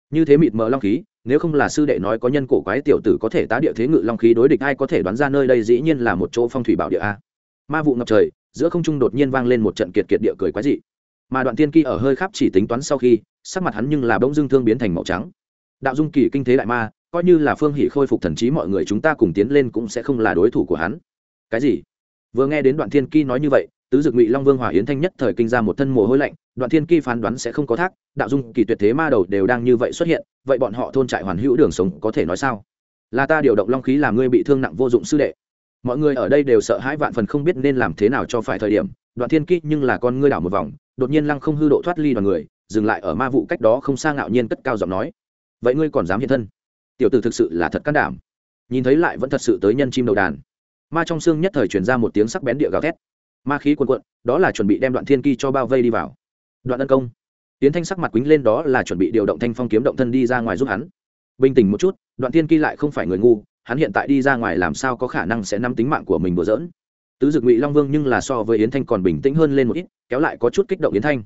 Như thế mịt mờ long khí nếu không là sư đệ nói có nhân cổ quái tiểu tử có thể tá địa thế ngự long khí đối địch ai có thể đoán ra nơi đây dĩ nhiên là một chỗ phong thủy bảo địa a. Ma vụ ngập trời, giữa không trung đột nhiên vang lên một trận kiệt kiệt địa cười quái dị. Mà đoạn tiên kỳ ở hơi khắp chỉ tính toán sau khi, sắc mặt hắn nhưng là bỗng dưng thương biến thành màu trắng. Đạo dung kỳ kinh thế đại ma, coi như là phương hỷ khôi phục thần trí mọi người chúng ta cùng tiến lên cũng sẽ không là đối thủ của hắn. Cái gì? Vừa nghe đến đoạn thiên kỳ nói như vậy, tứ dực ngụy long vương hòa yến thanh nhất thời kinh ra một thân mồ hôi lạnh đoạn thiên kỳ phán đoán sẽ không có thác, đạo dung kỳ tuyệt thế ma đầu đều đang như vậy xuất hiện, vậy bọn họ thôn trại hoàn hữu đường sống có thể nói sao? Là ta điều động long khí làm ngươi bị thương nặng vô dụng sư đệ. Mọi người ở đây đều sợ hãi vạn phần không biết nên làm thế nào cho phải thời điểm, đoạn thiên kỳ nhưng là con ngươi đảo một vòng, đột nhiên lăng không hư độ thoát ly đoàn người, dừng lại ở ma vụ cách đó không xa ngạo nhiên cất cao giọng nói. Vậy ngươi còn dám hiện thân? Tiểu tử thực sự là thật can đảm. Nhìn thấy lại vẫn thật sự tới nhân chim đầu đàn. Ma trong xương nhất thời truyền ra một tiếng sắc bén địa gào thét. Ma khí quần quận đó là chuẩn bị đem đoạn thiên kỳ cho bao vây đi vào đoạn ân công. Tiến thanh sắc mặt quýnh lên đó là chuẩn bị điều động thanh phong kiếm động thân đi ra ngoài giúp hắn. Bình tĩnh một chút, đoạn thiên kỳ lại không phải người ngu, hắn hiện tại đi ra ngoài làm sao có khả năng sẽ nắm tính mạng của mình đùa dỡn tứ dực ngụy long vương nhưng là so với yến thanh còn bình tĩnh hơn lên một ít, kéo lại có chút kích động yến thanh.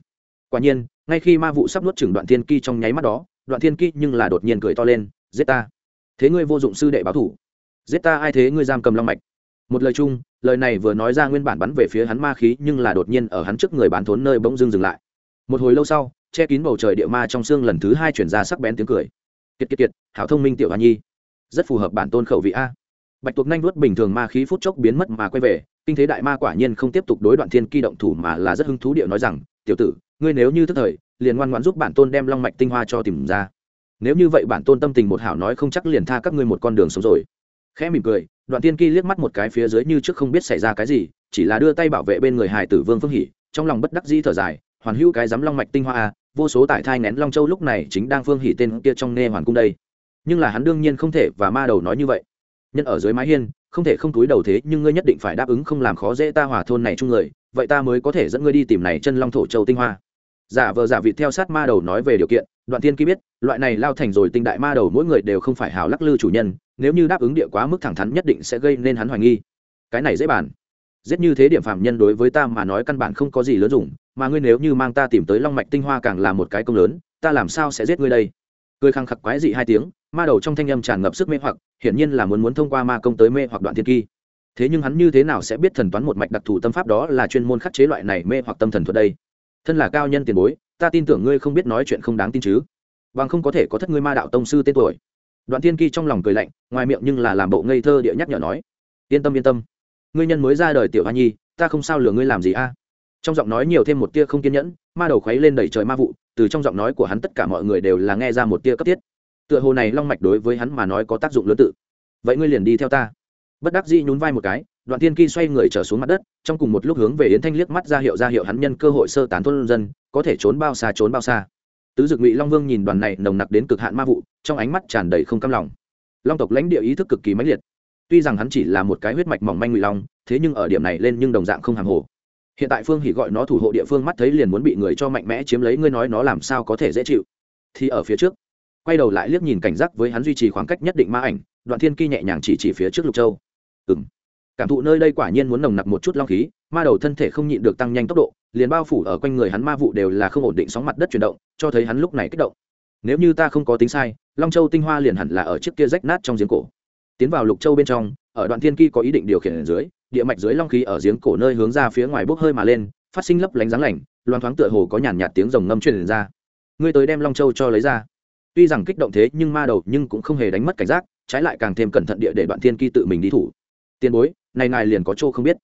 Quả nhiên, ngay khi ma vụ sắp nuốt chừng đoạn thiên kỳ trong nháy mắt đó, đoạn thiên kỳ nhưng là đột nhiên cười to lên, giết ta. Thế ngươi vô dụng sư đệ báo thủ. Giết ta ai thế ngươi giam cầm long mạch. Một lời chung, lời này vừa nói ra nguyên bản bắn về phía hắn ma khí nhưng là đột nhiên ở hắn trước người bán thốn nơi bỗng dưng dừng lại một hồi lâu sau, che kín bầu trời địa ma trong xương lần thứ hai chuyển ra sắc bén tiếng cười. Kiệt kiệt kiệt, hảo thông minh tiểu hoa nhi. Rất phù hợp bản tôn khẩu vị a. Bạch tuộc nhanh vuốt bình thường ma khí phút chốc biến mất mà quay về, kinh thế đại ma quả nhiên không tiếp tục đối đoạn thiên kỳ động thủ mà là rất hứng thú điệu nói rằng, tiểu tử, ngươi nếu như thức thời, liền ngoan ngoãn giúp bản tôn đem long mạch tinh hoa cho tìm ra. Nếu như vậy bản tôn tâm tình một hảo nói không chắc liền tha các ngươi một con đường sống rồi. Khẽ mỉm cười, đoạn tiên kỳ liếc mắt một cái phía dưới như trước không biết xảy ra cái gì, chỉ là đưa tay bảo vệ bên người hải tử vương phương hỉ trong lòng bất đắc dĩ thở dài hoàn hữu cái dám long mạch tinh hoa à, vô số tải thai nén long châu lúc này chính đang phương hỉ tên kia trong nê hoàn cung đây. Nhưng là hắn đương nhiên không thể và ma đầu nói như vậy. Nhân ở dưới mái hiên không thể không túi đầu thế nhưng ngươi nhất định phải đáp ứng không làm khó dễ ta hòa thôn này chung người vậy ta mới có thể dẫn ngươi đi tìm này chân long thổ châu tinh hoa. Giả vờ giả vị theo sát ma đầu nói về điều kiện đoạn tiên ký biết loại này lao thành rồi tinh đại ma đầu mỗi người đều không phải hào lắc lư chủ nhân nếu như đáp ứng địa quá mức thẳng thắn nhất định sẽ gây nên hắn hoài nghi. Cái này dễ bàn giết như thế điểm phạm nhân đối với ta mà nói căn bản không có gì lớn dùng, mà ngươi nếu như mang ta tìm tới long mạch tinh hoa càng là một cái công lớn, ta làm sao sẽ giết ngươi đây? Cười khăng khặc quái dị hai tiếng, ma đầu trong thanh âm tràn ngập sức mê hoặc, hiển nhiên là muốn muốn thông qua ma công tới mê hoặc đoạn thiên kỳ. Thế nhưng hắn như thế nào sẽ biết thần toán một mạch đặc thù tâm pháp đó là chuyên môn khắc chế loại này mê hoặc tâm thần thuật đây? Thân là cao nhân tiền bối, ta tin tưởng ngươi không biết nói chuyện không đáng tin chứ. Bằng không có thể có thất ngươi ma đạo tông sư tên tuổi. Đoạn thiên kỳ trong lòng cười lạnh, ngoài miệng nhưng là làm bộ ngây thơ địa nhắc nhở nói. Yên tâm yên tâm ngươi nhân mới ra đời tiểu hoa nhi, ta không sao lừa ngươi làm gì a. Trong giọng nói nhiều thêm một tia không kiên nhẫn, ma đầu khuấy lên đẩy trời ma vụ, từ trong giọng nói của hắn tất cả mọi người đều là nghe ra một tia cấp thiết. Tựa hồ này long mạch đối với hắn mà nói có tác dụng lớn tự. Vậy ngươi liền đi theo ta. Bất đắc dĩ nhún vai một cái, đoạn tiên kỳ xoay người trở xuống mặt đất, trong cùng một lúc hướng về yến thanh liếc mắt ra hiệu ra hiệu hắn nhân cơ hội sơ tán thôn dân, có thể trốn bao xa trốn bao xa. Tứ dực ngụy long vương nhìn đoàn này nồng nặc đến cực hạn ma vụ, trong ánh mắt tràn đầy không cam lòng. Long tộc lãnh địa ý thức cực kỳ mãnh liệt tuy rằng hắn chỉ là một cái huyết mạch mỏng manh ngụy long, thế nhưng ở điểm này lên nhưng đồng dạng không hàng hồ. Hiện tại phương hỉ gọi nó thủ hộ địa phương mắt thấy liền muốn bị người cho mạnh mẽ chiếm lấy, ngươi nói nó làm sao có thể dễ chịu? Thì ở phía trước, quay đầu lại liếc nhìn cảnh giác với hắn duy trì khoảng cách nhất định ma ảnh, đoạn thiên kỳ nhẹ nhàng chỉ chỉ phía trước lục châu. Ừ m cảm thụ nơi đây quả nhiên muốn nồng nặc một chút long khí, ma đầu thân thể không nhịn được tăng nhanh tốc độ, liền bao phủ ở quanh người hắn ma vụ đều là không ổn định sóng mặt đất chuyển động, cho thấy hắn lúc này kích động. Nếu như ta không có tính sai, long châu tinh hoa liền hẳn là ở chiếc kia rách nát trong giếng cổ tiến vào lục châu bên trong, ở đoạn thiên kỳ có ý định điều khiển ở dưới, địa mạch dưới long khí ở giếng cổ nơi hướng ra phía ngoài bốc hơi mà lên, phát sinh lấp lánh dáng lạnh loan thoáng tựa hồ có nhàn nhạt tiếng rồng ngâm truyền ra. Ngươi tới đem long châu cho lấy ra. Tuy rằng kích động thế, nhưng ma đầu nhưng cũng không hề đánh mất cảnh giác, trái lại càng thêm cẩn thận địa để đoạn thiên kỳ tự mình đi thủ. Tiền bối, này ngài liền có chỗ không biết.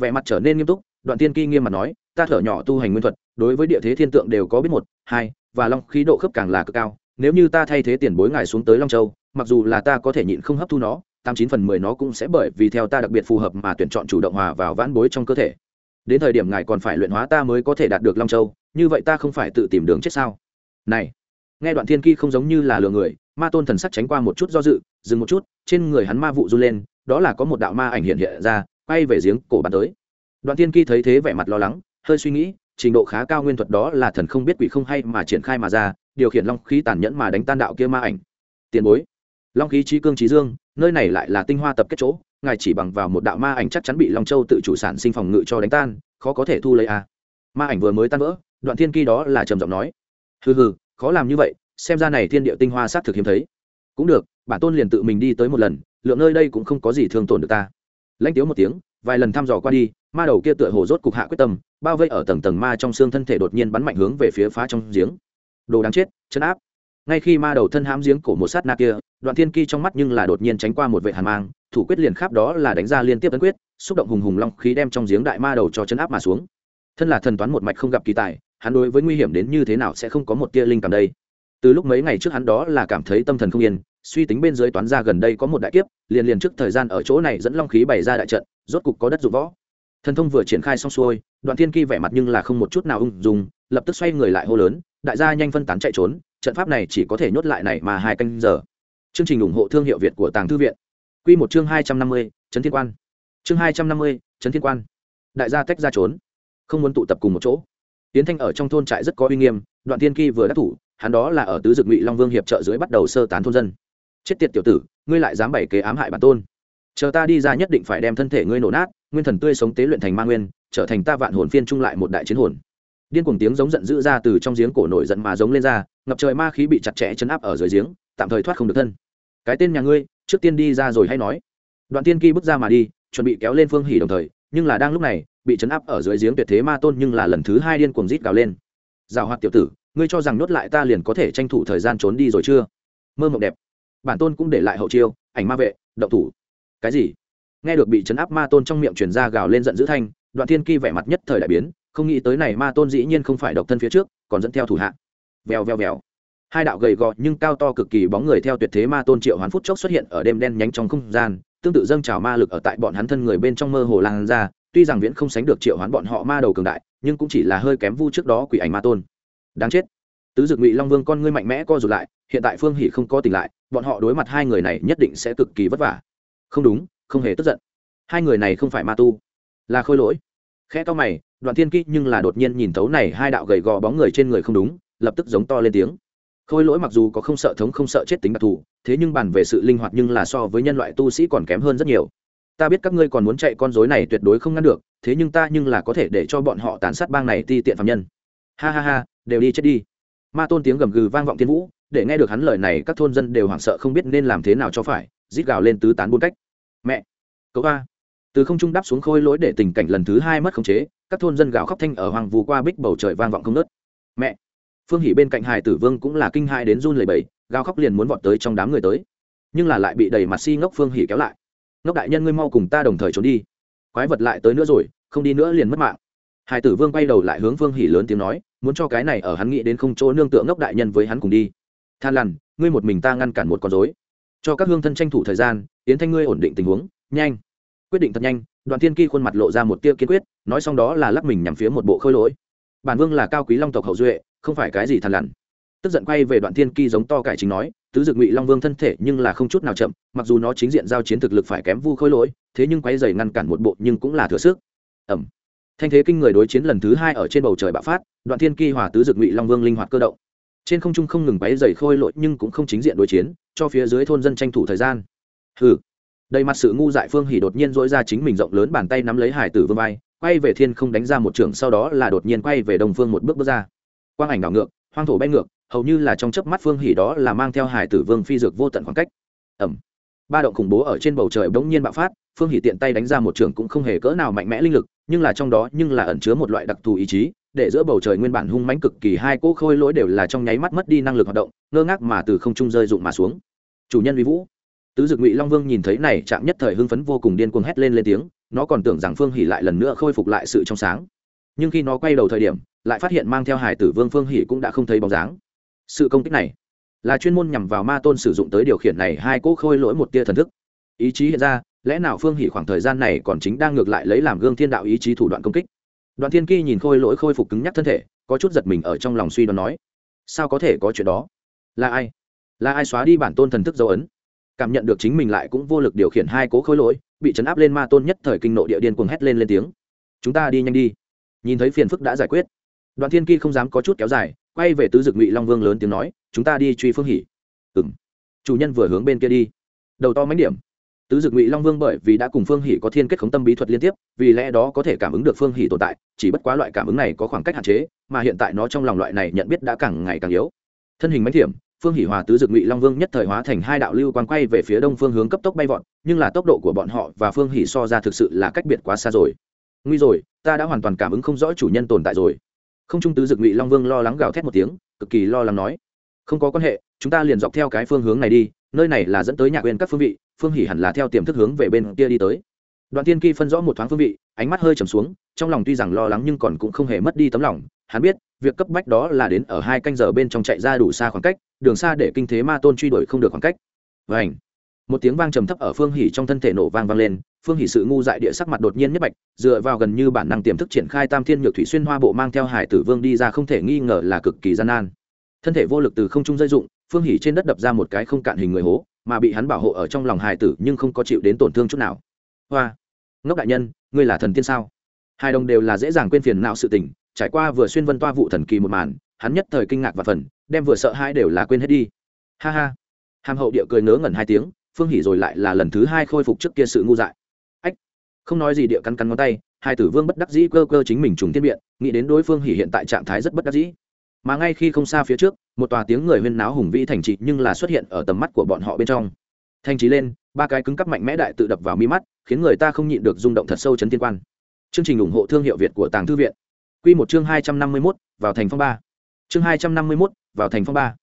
Vẻ mặt trở nên nghiêm túc, đoạn thiên kỳ nghiêm mặt nói, ta thở nhỏ tu hành nguyên thuật, đối với địa thế thiên tượng đều có biết một, hai, và long khí độ khớp càng là cực cao, nếu như ta thay thế tiền bối ngài xuống tới long châu mặc dù là ta có thể nhịn không hấp thu nó, tám chín phần mười nó cũng sẽ bởi vì theo ta đặc biệt phù hợp mà tuyển chọn chủ động hòa vào vãn bối trong cơ thể. Đến thời điểm ngài còn phải luyện hóa ta mới có thể đạt được long châu, như vậy ta không phải tự tìm đường chết sao? Này, nghe đoạn thiên kỳ không giống như là lừa người, ma tôn thần sắc tránh qua một chút do dự, dừng một chút, trên người hắn ma vụ run lên, đó là có một đạo ma ảnh hiện hiện ra, quay về giếng cổ bắn tới. Đoạn thiên kỳ thấy thế vẻ mặt lo lắng, hơi suy nghĩ, trình độ khá cao nguyên thuật đó là thần không biết quỷ không hay mà triển khai mà ra, điều khiển long khí tàn nhẫn mà đánh tan đạo kia ma ảnh. Tiền bối long khí trí cương trí dương, nơi này lại là tinh hoa tập kết chỗ, ngài chỉ bằng vào một đạo ma ảnh chắc chắn bị long châu tự chủ sản sinh phòng ngự cho đánh tan, khó có thể thu lấy a à. ma ảnh vừa mới tan vỡ, đoạn thiên kỳ đó là trầm giọng nói. Hừ hừ, khó làm như vậy, xem ra này thiên địa tinh hoa sát thực hiếm thấy. Cũng được, bản tôn liền tự mình đi tới một lần, lượng nơi đây cũng không có gì thương tổn được ta. Lãnh tiếu một tiếng, vài lần thăm dò qua đi, ma đầu kia tựa hồ rốt cục hạ quyết tâm, bao vây ở tầng tầng ma trong xương thân thể đột nhiên bắn mạnh hướng về phía phá trong giếng. Đồ đáng chết chấn áp ngay khi ma đầu thân hãm giếng cổ một sát na kia, đoạn thiên kỳ trong mắt nhưng là đột nhiên tránh qua một vệ hàn mang, thủ quyết liền khắp đó là đánh ra liên tiếp tấn quyết, xúc động hùng hùng long khí đem trong giếng đại ma đầu cho chấn áp mà xuống. Thân là thần toán một mạch không gặp kỳ tài, hắn đối với nguy hiểm đến như thế nào sẽ không có một tia linh cảm đây. Từ lúc mấy ngày trước hắn đó là cảm thấy tâm thần không yên, suy tính bên dưới toán ra gần đây có một đại kiếp, liền liền trước thời gian ở chỗ này dẫn long khí bày ra đại trận, rốt cục có đất dụng võ. Thần thông vừa triển khai xong xuôi, đoạn thiên kỳ vẻ mặt nhưng là không một chút nào ung dung, lập tức xoay người lại hô lớn, đại gia nhanh phân tán chạy trốn trận pháp này chỉ có thể nhốt lại này mà hai canh giờ. Chương trình ủng hộ thương hiệu việt của tàng thư viện. Q một chương hai trăm năm mươi, trấn thiên quan. Chương hai trăm năm mươi, trấn thiên quan. Đại gia tách ra trốn. Không muốn tụ tập cùng một chỗ. Tiến thanh ở trong thôn trại rất có uy nghiêm, đoạn thiên kỳ vừa đắc thủ, hắn đó là ở tứ dực ngụy long vương hiệp trợ dưới bắt đầu sơ tán thôn dân. Chết tiệt tiểu tử, ngươi lại dám bày kế ám hại bản tôn. Chờ ta đi ra nhất định phải đem thân thể ngươi nổ nát, nguyên thần tươi sống tế luyện thành ma nguyên, trở thành ta vạn hồn phiên trung lại một đại chiến hồn điên cuồng tiếng giống giận dữ ra từ trong giếng cổ nổi giận mà giống lên ra, ngập trời ma khí bị chặt chẽ chấn áp ở dưới giếng, tạm thời thoát không được thân. Cái tên nhà ngươi, trước tiên đi ra rồi hay nói. Đoạn tiên kỳ bước ra mà đi, chuẩn bị kéo lên phương hỉ đồng thời, nhưng là đang lúc này, bị chấn áp ở dưới giếng tuyệt thế ma tôn nhưng là lần thứ hai điên cuồng rít gào lên. Rào hoạt tiểu tử, ngươi cho rằng nhốt lại ta liền có thể tranh thủ thời gian trốn đi rồi chưa? Mơ mộng đẹp. Bản tôn cũng để lại hậu chiêu, ảnh ma vệ, động thủ. Cái gì? Nghe được bị chấn áp ma tôn trong miệng truyền ra gào lên giận dữ thanh, đoạn thiên kỳ vẻ mặt nhất thời đại biến không nghĩ tới này ma tôn dĩ nhiên không phải độc thân phía trước, còn dẫn theo thủ hạ. Vèo vèo vèo. Hai đạo gầy gò nhưng cao to cực kỳ bóng người theo tuyệt thế ma tôn triệu hoán phút chốc xuất hiện ở đêm đen nhánh trong không gian, tương tự dâng trào ma lực ở tại bọn hắn thân người bên trong mơ hồ lan ra, tuy rằng viễn không sánh được triệu hoán bọn họ ma đầu cường đại, nhưng cũng chỉ là hơi kém vu trước đó quỷ ảnh ma tôn. Đáng chết. Tứ dực ngụy long vương con ngươi mạnh mẽ co rụt lại, hiện tại phương hỷ không có tỉnh lại, bọn họ đối mặt hai người này nhất định sẽ cực kỳ vất vả. Không đúng, không hề tức giận. Hai người này không phải ma tu. Là khôi lỗi. Khẽ to mày đoạn thiên kỹ nhưng là đột nhiên nhìn thấu này hai đạo gầy gò bóng người trên người không đúng, lập tức giống to lên tiếng. Khôi lỗi mặc dù có không sợ thống không sợ chết tính đặc thù, thế nhưng bàn về sự linh hoạt nhưng là so với nhân loại tu sĩ còn kém hơn rất nhiều. Ta biết các ngươi còn muốn chạy con dối này tuyệt đối không ngăn được, thế nhưng ta nhưng là có thể để cho bọn họ tàn sát bang này ti tiện phạm nhân. Ha ha ha, đều đi chết đi. Ma tôn tiếng gầm gừ vang vọng thiên vũ, để nghe được hắn lời này, các thôn dân đều hoảng sợ không biết nên làm thế nào cho phải, rít gào lên tứ tán buôn cách. Mẹ, cậu ba. Từ không trung đáp xuống khôi lỗi để tình cảnh lần thứ hai mất khống chế các thôn dân gào khóc thanh ở hoàng vù qua bích bầu trời vang vọng không nớt mẹ, phương hỉ bên cạnh hải tử vương cũng là kinh hại đến run lẩy bẩy, gào khóc liền muốn vọt tới trong đám người tới. Nhưng là lại bị đầy mặt si ngốc phương hỉ kéo lại. Ngốc đại nhân ngươi mau cùng ta đồng thời trốn đi. Quái vật lại tới nữa rồi, không đi nữa liền mất mạng. Hải tử vương quay đầu lại hướng phương hỉ lớn tiếng nói, muốn cho cái này ở hắn nghĩ đến không chỗ nương tựa ngốc đại nhân với hắn cùng đi. Than lằn, ngươi một mình ta ngăn cản một con dối cho các hương thân tranh thủ thời gian, yến thanh ngươi ổn định tình huống, nhanh. Quyết định thật nhanh đoàn thiên kỳ khuôn mặt lộ ra một tia kiên quyết, nói xong đó là lắc mình nhằm phía một bộ khôi lỗi. Bản vương là cao quý long tộc hậu duệ, không phải cái gì thằn lằn. Tức giận quay về đoạn thiên kỳ giống to cải chính nói, tứ dực ngụy long vương thân thể nhưng là không chút nào chậm, mặc dù nó chính diện giao chiến thực lực phải kém vu khôi lỗi, thế nhưng quay dày ngăn cản một bộ nhưng cũng là thừa sức. Ẩm thanh thế kinh người đối chiến lần thứ hai ở trên bầu trời bạo phát đoạn thiên kỳ hòa tứ dực ngụy long vương linh hoạt cơ động. Trên không trung không ngừng quấy dày khôi lỗi nhưng cũng không chính diện đối chiến, cho phía dưới thôn dân tranh thủ thời gian. Hừ đầy mặt sự ngu dại phương hỉ đột nhiên dỗi ra chính mình rộng lớn bàn tay nắm lấy hải tử vương vai, quay về thiên không đánh ra một trường, sau đó là đột nhiên quay về đồng phương một bước bước ra. Quang ảnh đảo ngược, hoang thổ bay ngược, hầu như là trong chớp mắt phương hỉ đó là mang theo hải tử vương phi dược vô tận khoảng cách. Ẩm ba động khủng bố ở trên bầu trời bỗng nhiên bạo phát, phương hỉ tiện tay đánh ra một trường cũng không hề cỡ nào mạnh mẽ linh lực, nhưng là trong đó nhưng là ẩn chứa một loại đặc thù ý chí, để giữa bầu trời nguyên bản hung mãnh cực kỳ hai cỗ khôi lỗi đều là trong nháy mắt mất đi năng lực hoạt động, ngơ ngác mà từ không trung rơi rụng mà xuống. Chủ nhân uy vũ tứ dực ngụy long vương nhìn thấy này, chạm nhất thời hưng phấn vô cùng điên cuồng hét lên lên tiếng, nó còn tưởng rằng phương Hỉ lại lần nữa khôi phục lại sự trong sáng. Nhưng khi nó quay đầu thời điểm, lại phát hiện mang theo hải tử vương phương Hỉ cũng đã không thấy bóng dáng. Sự công kích này là chuyên môn nhằm vào ma tôn sử dụng tới điều khiển này hai cỗ khôi lỗi một tia thần thức. Ý chí hiện ra, lẽ nào phương Hỉ khoảng thời gian này còn chính đang ngược lại lấy làm gương thiên đạo ý chí thủ đoạn công kích? Đoạn thiên kỳ nhìn khôi lỗi khôi phục cứng nhắc thân thể, có chút giật mình ở trong lòng suy đoán nói, sao có thể có chuyện đó? Là ai? Là ai xóa đi bản tôn thần thức dấu ấn? Cảm nhận được chính mình lại cũng vô lực điều khiển hai cố khối lỗi, bị chấn áp lên ma tôn nhất thời kinh nộ địa điên cuồng hét lên lên tiếng. Chúng ta đi nhanh đi. Nhìn thấy phiền phức đã giải quyết. Đoạn thiên kỳ không dám có chút kéo dài, quay về tứ dực ngụy long vương lớn tiếng nói, chúng ta đi truy phương hỉ. Ừng chủ nhân vừa hướng bên kia đi. Đầu to mánh điểm. Tứ dực ngụy long vương bởi vì đã cùng phương hỉ có thiên kết khống tâm bí thuật liên tiếp, vì lẽ đó có thể cảm ứng được phương hỉ tồn tại, chỉ bất quá loại cảm ứng này có khoảng cách hạn chế, mà hiện tại nó trong lòng loại này nhận biết đã càng ngày càng yếu. Thân hình mánh thiểm phương hỷ hòa tứ dực ngụy long vương nhất thời hóa thành hai đạo lưu quang quay về phía đông phương hướng cấp tốc bay vọt, nhưng là tốc độ của bọn họ và phương hỷ so ra thực sự là cách biệt quá xa rồi. Nguy rồi, ta đã hoàn toàn cảm ứng không rõ chủ nhân tồn tại rồi. Không trung tứ dực ngụy long vương lo lắng gào thét một tiếng, cực kỳ lo lắng nói, không có quan hệ, chúng ta liền dọc theo cái phương hướng này đi, nơi này là dẫn tới nhạc quên các phương vị, phương Hỷ hẳn là theo tiềm thức hướng về bên kia đi tới. Đoạn tiên kỳ phân rõ một thoáng phương vị, ánh mắt hơi trầm xuống, trong lòng tuy rằng lo lắng nhưng còn cũng không hề mất đi tấm lòng hắn biết, việc cấp bách đó là đến ở hai canh giờ bên trong chạy ra đủ xa khoảng cách, đường xa để kinh thế ma tôn truy đuổi không được khoảng cách. Và một tiếng vang trầm thấp ở phương hỉ trong thân thể nổ vang vang lên, phương hỉ sự ngu dại địa sắc mặt đột nhiên nhất bạch, dựa vào gần như bản năng tiềm thức triển khai tam thiên nhược thủy xuyên hoa bộ mang theo hải tử vương đi ra không thể nghi ngờ là cực kỳ gian nan. Thân thể vô lực từ không trung rơi dụng phương hỉ trên đất đập ra một cái không cạn hình người hố, mà bị hắn bảo hộ ở trong lòng hải tử nhưng không có chịu đến tổn thương chút nào. Hoa. Ngốc đại nhân, ngươi là thần tiên sao? Hai đồng đều là dễ dàng quên phiền não sự tình trải qua vừa xuyên vân toa vụ thần kỳ một màn, hắn nhất thời kinh ngạc và phần, đem vừa sợ hãi đều là quên hết đi. Ha ha. Hàm hậu địa cười ngớ ngẩn hai tiếng, phương hỉ rồi lại là lần thứ hai khôi phục trước kia sự ngu dại. Ách. Không nói gì địa cắn cắn ngón tay, hai tử vương bất đắc dĩ cơ cơ chính mình trùng thiên biện, nghĩ đến đối phương hỉ hiện tại trạng thái rất bất đắc dĩ. Mà ngay khi không xa phía trước, một tòa tiếng người huyên náo hùng vĩ thành trị nhưng là xuất hiện ở tầm mắt của bọn họ bên trong. Thành trí lên, ba cái cứng cắp mạnh mẽ đại tự đập vào mi mắt, khiến người ta không nhịn được rung động thật sâu chấn tiên quan. Chương trình ủng hộ thương hiệu việt của tàng thư viện. Quy một chương hai trăm năm mươi mốt, vào thành phong ba. Chương hai trăm năm mươi mốt, vào thành phong ba.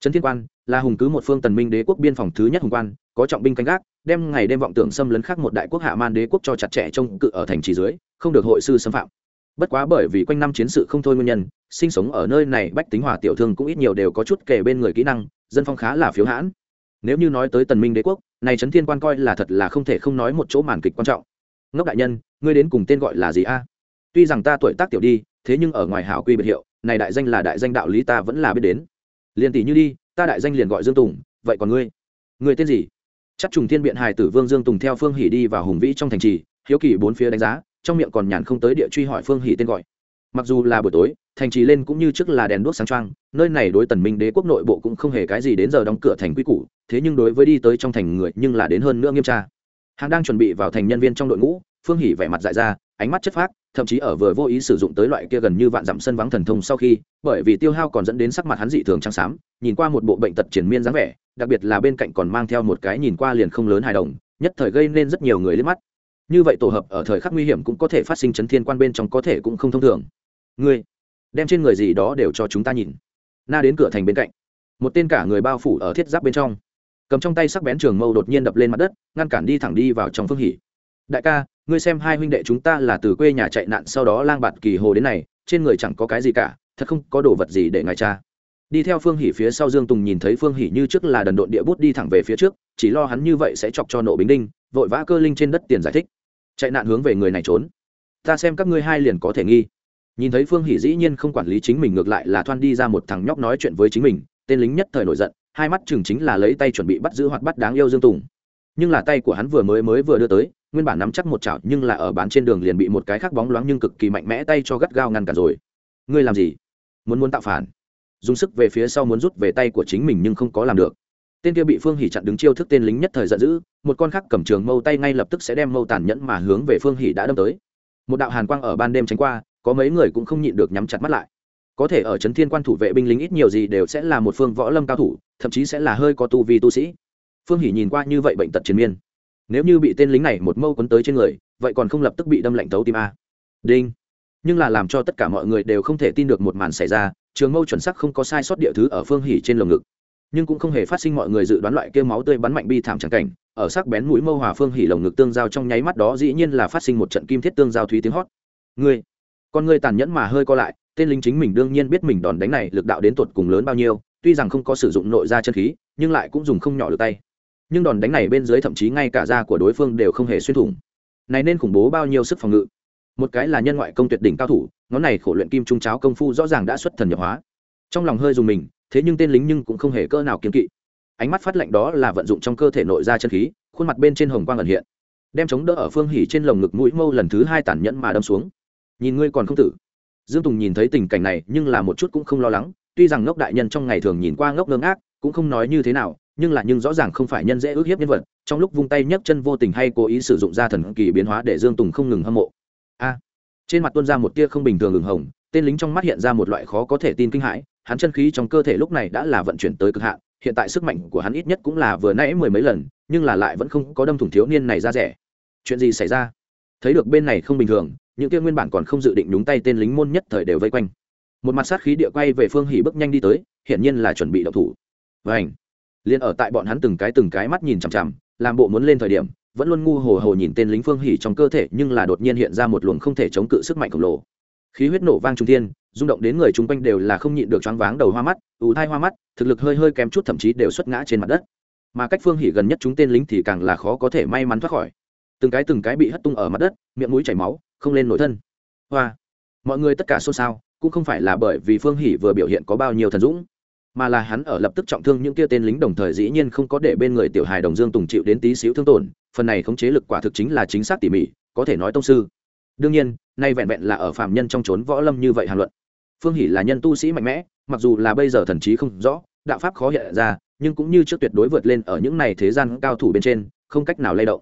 Trấn thiên quan, là hùng cứ một phương tần minh đế quốc biên phòng thứ nhất hùng quan, có trọng binh canh gác, đem ngày đêm vọng tưởng xâm lấn khác một đại quốc hạ man đế quốc cho chặt chẽ trông cự ở thành trì dưới, không được hội sư xâm phạm. Bất quá bởi vì quanh năm chiến sự không thôi nguyên nhân, sinh sống ở nơi này bách tính hòa tiểu thương cũng ít nhiều đều có chút kể bên người kỹ năng, dân phong khá là phiếu hãn. Nếu như nói tới tần minh đế quốc, này trấn thiên quan coi là thật là không thể không nói một chỗ màn kịch quan trọng. Ngốc đại nhân, ngươi đến cùng tên gọi là gì a? Tuy rằng ta tuổi tác tiểu đi thế nhưng ở ngoài hảo quy biệt hiệu, này đại danh là đại danh đạo lý ta vẫn là biết đến. Liền tỷ như đi, ta đại danh liền gọi dương tùng, vậy còn ngươi? Ngươi tên gì? Chắc trùng thiên biện hài tử vương dương tùng theo phương hỉ đi vào hùng vĩ trong thành trì, hiếu kỳ bốn phía đánh giá, trong miệng còn nhàn không tới địa truy hỏi phương hỉ tên gọi. Mặc dù là buổi tối, thành trì lên cũng như trước là đèn đuốc sáng trăng nơi này đối tần minh đế quốc nội bộ cũng không hề cái gì đến giờ đóng cửa thành quy củ, thế nhưng đối với đi tới trong thành người nhưng là đến hơn nữa nghiêm tra. Hàng đang chuẩn bị vào thành nhân viên trong đội ngũ, phương hỉ vẻ mặt dại ra ánh mắt chất phác, thậm chí ở vừa vô ý sử dụng tới loại kia gần như vạn dặm sân vắng thần thông sau khi, bởi vì tiêu hao còn dẫn đến sắc mặt hắn dị thường trắng xám, nhìn qua một bộ bệnh tật triển miên dáng vẻ, đặc biệt là bên cạnh còn mang theo một cái nhìn qua liền không lớn hài đồng, nhất thời gây nên rất nhiều người liếc mắt. Như vậy tổ hợp ở thời khắc nguy hiểm cũng có thể phát sinh chấn thiên quan bên trong có thể cũng không thông thường. Ngươi, đem trên người gì đó đều cho chúng ta nhìn. Na đến cửa thành bên cạnh, một tên cả người bao phủ ở thiết giáp bên trong. Cầm trong tay sắc bén trường mâu đột nhiên đập lên mặt đất, ngăn cản đi thẳng đi vào trong phương hỉ. Đại ca ngươi xem hai huynh đệ chúng ta là từ quê nhà chạy nạn sau đó lang bạt kỳ hồ đến này, trên người chẳng có cái gì cả, thật không có đồ vật gì để ngài cha đi theo phương hỉ phía sau dương tùng nhìn thấy phương hỉ như trước là đần độn địa bút đi thẳng về phía trước, chỉ lo hắn như vậy sẽ chọc cho nộ bính đinh, vội vã cơ linh trên đất tiền giải thích. Chạy nạn hướng về người này trốn. Ta xem các ngươi hai liền có thể nghi. Nhìn thấy phương hỷ dĩ nhiên không quản lý chính mình ngược lại là thoan đi ra một thằng nhóc nói chuyện với chính mình, tên lính nhất thời nổi giận, hai mắt chừng chính là lấy tay chuẩn bị bắt giữ hoặc bắt đáng yêu dương tùng. Nhưng là tay của hắn vừa mới mới vừa đưa tới nguyên bản nắm chắc một chảo nhưng là ở bán trên đường liền bị một cái khác bóng loáng nhưng cực kỳ mạnh mẽ tay cho gắt gao ngăn cản rồi. Ngươi làm gì? Muốn muốn tạo phản. Dùng sức về phía sau muốn rút về tay của chính mình nhưng không có làm được. Tên kia bị phương hỉ chặn đứng chiêu thức tên lính nhất thời giận dữ, một con khác cầm trường mâu tay ngay lập tức sẽ đem mâu tàn nhẫn mà hướng về phương hỉ đã đâm tới. Một đạo hàn quang ở ban đêm tránh qua, có mấy người cũng không nhịn được nhắm chặt mắt lại. Có thể ở trấn thiên quan thủ vệ binh lính ít nhiều gì đều sẽ là một phương võ lâm cao thủ, thậm chí sẽ là hơi có tu vi tu sĩ. Phương hỉ nhìn qua như vậy bệnh tật chiến miên nếu như bị tên lính này một mâu quấn tới trên người, vậy còn không lập tức bị đâm lạnh tấu tim a. Đinh. Nhưng là làm cho tất cả mọi người đều không thể tin được một màn xảy ra, trường mâu chuẩn sắc không có sai sót địa thứ ở phương hỉ trên lồng ngực. Nhưng cũng không hề phát sinh mọi người dự đoán loại kêu máu tươi bắn mạnh bi thảm chẳng cảnh, ở sắc bén mũi mâu hòa phương hỉ lồng ngực tương giao trong nháy mắt đó dĩ nhiên là phát sinh một trận kim thiết tương giao thúy tiếng hót. Ngươi, con ngươi tàn nhẫn mà hơi co lại, tên lính chính mình đương nhiên biết mình đòn đánh này lực đạo đến tột cùng lớn bao nhiêu, tuy rằng không có sử dụng nội ra chân khí, nhưng lại cũng dùng không nhỏ được tay nhưng đòn đánh này bên dưới thậm chí ngay cả da của đối phương đều không hề xuyên thủng. Này nên khủng bố bao nhiêu sức phòng ngự. Một cái là nhân ngoại công tuyệt đỉnh cao thủ, ngón này khổ luyện kim trung cháo công phu rõ ràng đã xuất thần nhập hóa. Trong lòng hơi dùng mình, thế nhưng tên lính nhưng cũng không hề cơ nào kiên kỵ. Ánh mắt phát lạnh đó là vận dụng trong cơ thể nội ra chân khí, khuôn mặt bên trên hồng quang ẩn hiện. Đem chống đỡ ở phương hỉ trên lồng ngực mũi mâu lần thứ hai tàn nhẫn mà đâm xuống. Nhìn ngươi còn không tử. Dương tùng nhìn thấy tình cảnh này, nhưng là một chút cũng không lo lắng, tuy rằng ngốc đại nhân trong ngày thường nhìn qua ngốc ngơ ngác cũng không nói như thế nào, nhưng là nhưng rõ ràng không phải nhân dễ ước hiếp nhân vật, trong lúc vung tay nhấc chân vô tình hay cố ý sử dụng ra thần kỳ biến hóa để dương tùng không ngừng hâm mộ. A à, trên mặt tuôn ra một tia không bình thường ngừng hồng, tên lính trong mắt hiện ra một loại khó có thể tin kinh hãi, hắn chân khí trong cơ thể lúc này đã là vận chuyển tới cực hạn, hiện tại sức mạnh của hắn ít nhất cũng là vừa nãy mười mấy lần, nhưng là lại vẫn không có đâm thủng thiếu niên này ra rẻ. Chuyện gì xảy ra? Thấy được bên này không bình thường, những kia nguyên bản còn không dự định nhúng tay tên lính môn nhất thời đều vây quanh. Một mặt sát khí địa quay về phương hỉ bước nhanh đi tới, hiển nhiên là chuẩn bị động thủ và ảnh. Liền ở tại bọn hắn từng cái từng cái mắt nhìn chằm chằm, làm bộ muốn lên thời điểm, vẫn luôn ngu hồ hồ nhìn tên lính phương hỉ trong cơ thể, nhưng là đột nhiên hiện ra một luồng không thể chống cự sức mạnh khổng lồ. Khí huyết nổ vang trung thiên, rung động đến người chung quanh đều là không nhịn được choáng váng đầu hoa mắt ủ thai hoa mắt, thực lực hơi hơi kém chút thậm chí đều xuất ngã trên mặt đất. Mà cách phương hỉ gần nhất chúng tên lính thì càng là khó có thể may mắn thoát khỏi. Từng cái từng cái bị hất tung ở mặt đất, miệng mũi chảy máu, không lên nổi thân. Hoa. Mọi người tất cả xôn xao, cũng không phải là bởi vì phương hỉ vừa biểu hiện có bao nhiêu thần dũng mà là hắn ở lập tức trọng thương những kia tên lính đồng thời dĩ nhiên không có để bên người tiểu hài đồng dương tùng chịu đến tí xíu thương tổn, phần này khống chế lực quả thực chính là chính xác tỉ mỉ, có thể nói tông sư. Đương nhiên, nay vẹn vẹn là ở phạm nhân trong trốn võ lâm như vậy hàn luận. Phương hỷ là nhân tu sĩ mạnh mẽ, mặc dù là bây giờ thần trí không rõ, đạo pháp khó hiện ra, nhưng cũng như trước tuyệt đối vượt lên ở những này thế gian cao thủ bên trên, không cách nào lay động.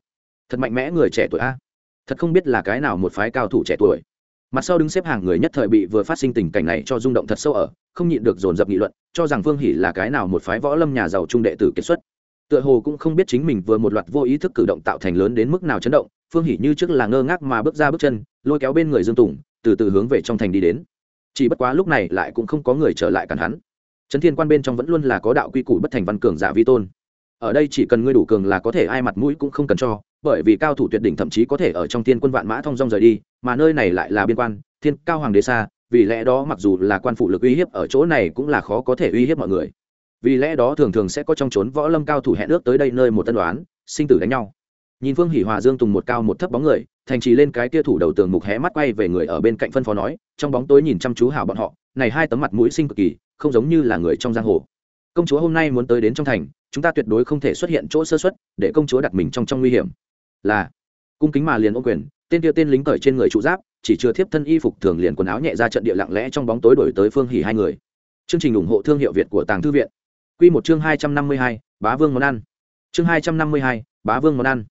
Thật mạnh mẽ người trẻ tuổi a. Thật không biết là cái nào một phái cao thủ trẻ tuổi mặt sau đứng xếp hàng người nhất thời bị vừa phát sinh tình cảnh này cho rung động thật sâu ở, không nhịn được dồn dập nghị luận, cho rằng phương hỷ là cái nào một phái võ lâm nhà giàu trung đệ tử kiệt xuất. Tựa hồ cũng không biết chính mình vừa một loạt vô ý thức cử động tạo thành lớn đến mức nào chấn động phương hỷ như trước là ngơ ngác mà bước ra bước chân, lôi kéo bên người dương tùng, từ từ hướng về trong thành đi đến. Chỉ bất quá lúc này lại cũng không có người trở lại cản hắn. Trấn thiên quan bên trong vẫn luôn là có đạo quy củ bất thành văn cường giả vi tôn. Ở đây chỉ cần ngươi đủ cường là có thể ai mặt mũi cũng không cần cho bởi vì cao thủ tuyệt đỉnh thậm chí có thể ở trong thiên quân vạn mã thông dong rời đi, mà nơi này lại là biên quan, thiên cao hoàng đế xa, vì lẽ đó mặc dù là quan phụ lực uy hiếp ở chỗ này cũng là khó có thể uy hiếp mọi người. Vì lẽ đó thường thường sẽ có trong trốn võ lâm cao thủ hẹn ước tới đây nơi một tân đoán, sinh tử đánh nhau. Nhìn phương hỷ hòa dương tùng một cao một thấp bóng người, thành trì lên cái kia thủ đầu tường mục hé mắt quay về người ở bên cạnh phân phó nói, trong bóng tối nhìn chăm chú hảo bọn họ, này hai tấm mặt mũi sinh cực kỳ, không giống như là người trong giang hồ. Công chúa hôm nay muốn tới đến trong thành, chúng ta tuyệt đối không thể xuất hiện chỗ sơ xuất để công chúa đặt mình trong trong nguy hiểm là cung kính mà liền ô quyền, tên kia tên lính cởi trên người trụ giáp, chỉ chưa thiếp thân y phục thường liền quần áo nhẹ ra trận địa lặng lẽ trong bóng tối đổi tới phương hỉ hai người. Chương trình ủng hộ thương hiệu việt của tàng thư viện. Q một chương hai trăm năm mươi hai, bá vương món ăn. Chương hai trăm năm mươi hai, bá vương món ăn.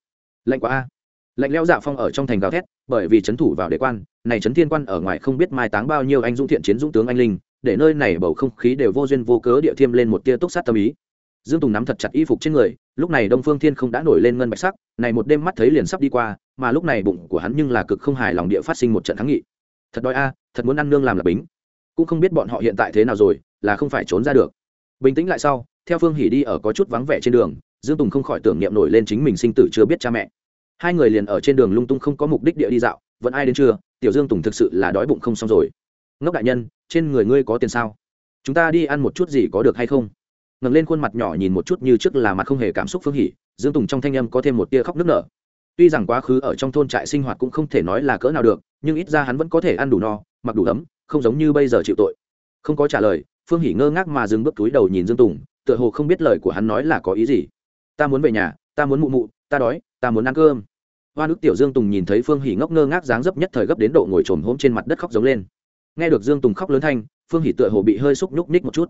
Lạnh quá a. Lạnh leo dạ phong ở trong thành gào thét, bởi vì trấn thủ vào đế quan, này trấn thiên quan ở ngoài không biết mai táng bao nhiêu anh dũng thiện chiến dũng tướng anh linh, để nơi này bầu không khí đều vô duyên vô cớ địa thiêm lên một tia túc sát tâm ý dương tùng nắm thật chặt y phục trên người, lúc này đông phương thiên không đã nổi lên ngân bạch sắc, này một đêm mắt thấy liền sắp đi qua, mà lúc này bụng của hắn nhưng là cực không hài lòng địa phát sinh một trận kháng nghị. Thật đói a, thật muốn ăn nương làm là bính. Cũng không biết bọn họ hiện tại thế nào rồi, là không phải trốn ra được. Bình tĩnh lại sau, theo phương hỉ đi ở có chút vắng vẻ trên đường, dương tùng không khỏi tưởng niệm nổi lên chính mình sinh tử chưa biết cha mẹ. Hai người liền ở trên đường lung tung không có mục đích địa đi dạo, vẫn ai đến chưa tiểu dương tùng thực sự là đói bụng không xong rồi. Ngốc đại nhân, trên người ngươi có tiền sao? Chúng ta đi ăn một chút gì có được hay không? Ngẩng lên khuôn mặt nhỏ nhìn một chút như trước là mặt không hề cảm xúc phương hỉ, dương tùng trong thanh âm có thêm một tia khóc nức nở. Tuy rằng quá khứ ở trong thôn trại sinh hoạt cũng không thể nói là cỡ nào được, nhưng ít ra hắn vẫn có thể ăn đủ no, mặc đủ ấm, không giống như bây giờ chịu tội. Không có trả lời, phương hỉ ngơ ngác mà dừng bước túi đầu nhìn dương tùng, tựa hồ không biết lời của hắn nói là có ý gì. Ta muốn về nhà, ta muốn mụ mụ, ta đói, ta muốn ăn cơm. Hoa nước tiểu dương tùng nhìn thấy phương hỉ ngốc ngơ ngác dáng dấp nhất thời gấp đến độ ngồi trồm hôm trên mặt đất khóc giống lên. Nghe được dương tùng khóc lớn thanh, phương hỉ tựa hồ bị hơi xúc nhúc ních một chút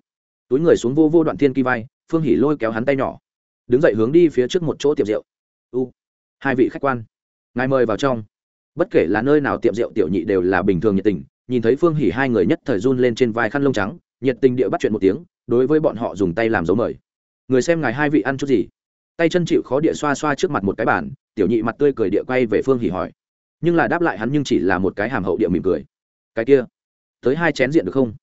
túi người xuống vô vô đoạn thiên kỳ vai, phương hỉ lôi kéo hắn tay nhỏ. Đứng dậy hướng đi phía trước một chỗ tiệm rượu. U, hai vị khách quan, ngài mời vào trong. Bất kể là nơi nào tiệm rượu tiểu nhị đều là bình thường nhiệt tình, nhìn thấy phương hỉ hai người nhất thời run lên trên vai khăn lông trắng, nhiệt tình địa bắt chuyện một tiếng, đối với bọn họ dùng tay làm dấu mời. Người xem ngài hai vị ăn chút gì? Tay chân chịu khó địa xoa xoa trước mặt một cái bàn, tiểu nhị mặt tươi cười địa quay về phương hỉ hỏi. Nhưng là đáp lại hắn nhưng chỉ là một cái hàm hậu địa mỉm cười. Cái kia, tới hai chén diện được không?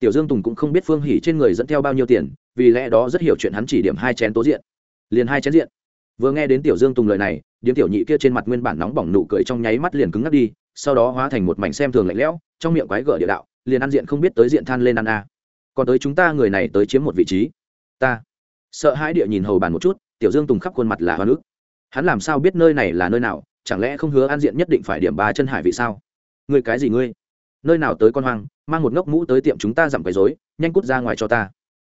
Tiểu dương tùng cũng không biết phương hỉ trên người dẫn theo bao nhiêu tiền, vì lẽ đó rất hiểu chuyện hắn chỉ điểm hai chén tố diện. Liền hai chén diện. Vừa nghe đến tiểu dương tùng lời này, điếm tiểu nhị kia trên mặt nguyên bản nóng bỏng nụ cười trong nháy mắt liền cứng ngắt đi, sau đó hóa thành một mảnh xem thường lạnh lẽo, trong miệng quái gở địa đạo, liền ăn diện không biết tới diện than lên ăn a. Còn tới chúng ta người này tới chiếm một vị trí. Ta. Sợ hãi địa nhìn hầu bàn một chút, tiểu dương tùng khắp khuôn mặt là hoa nước. Hắn làm sao biết nơi này là nơi nào, chẳng lẽ không hứa an diện nhất định phải điểm ba chân hải vị sao? Ngươi cái gì ngươi? Nơi nào tới con hoang mang một ngốc mũ tới tiệm chúng ta dặm quấy dối nhanh cút ra ngoài cho ta.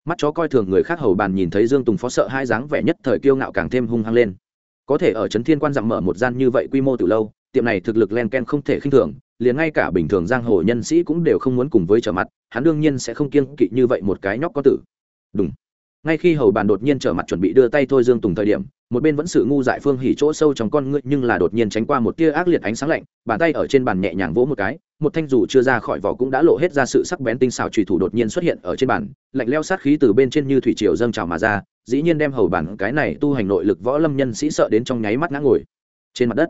Mắt chó coi thường người khác hầu bàn nhìn thấy dương tùng phó sợ hai dáng vẻ nhất thời kiêu ngạo càng thêm hung hăng lên. Có thể ở trấn thiên quan dặm mở một gian như vậy quy mô từ lâu, tiệm này thực lực len ken không thể khinh thường, liền ngay cả bình thường giang hồ nhân sĩ cũng đều không muốn cùng với trở mặt, hắn đương nhiên sẽ không kiêng kỵ như vậy một cái nhóc có tử. Đúng. Ngay khi hầu bàn đột nhiên trở mặt chuẩn bị đưa tay thôi dương tùng thời điểm một bên vẫn sự ngu dại phương hỉ chỗ sâu trong con ngươi, nhưng là đột nhiên tránh qua một tia ác liệt ánh sáng lạnh, bàn tay ở trên bàn nhẹ nhàng vỗ một cái, một thanh dù chưa ra khỏi vỏ cũng đã lộ hết ra sự sắc bén tinh xảo trùy thủ đột nhiên xuất hiện ở trên bàn, lạnh leo sát khí từ bên trên như thủy triều dâng trào mà ra, dĩ nhiên đem hầu bản cái này tu hành nội lực võ lâm nhân sĩ sợ đến trong nháy mắt ngã ngồi trên mặt đất.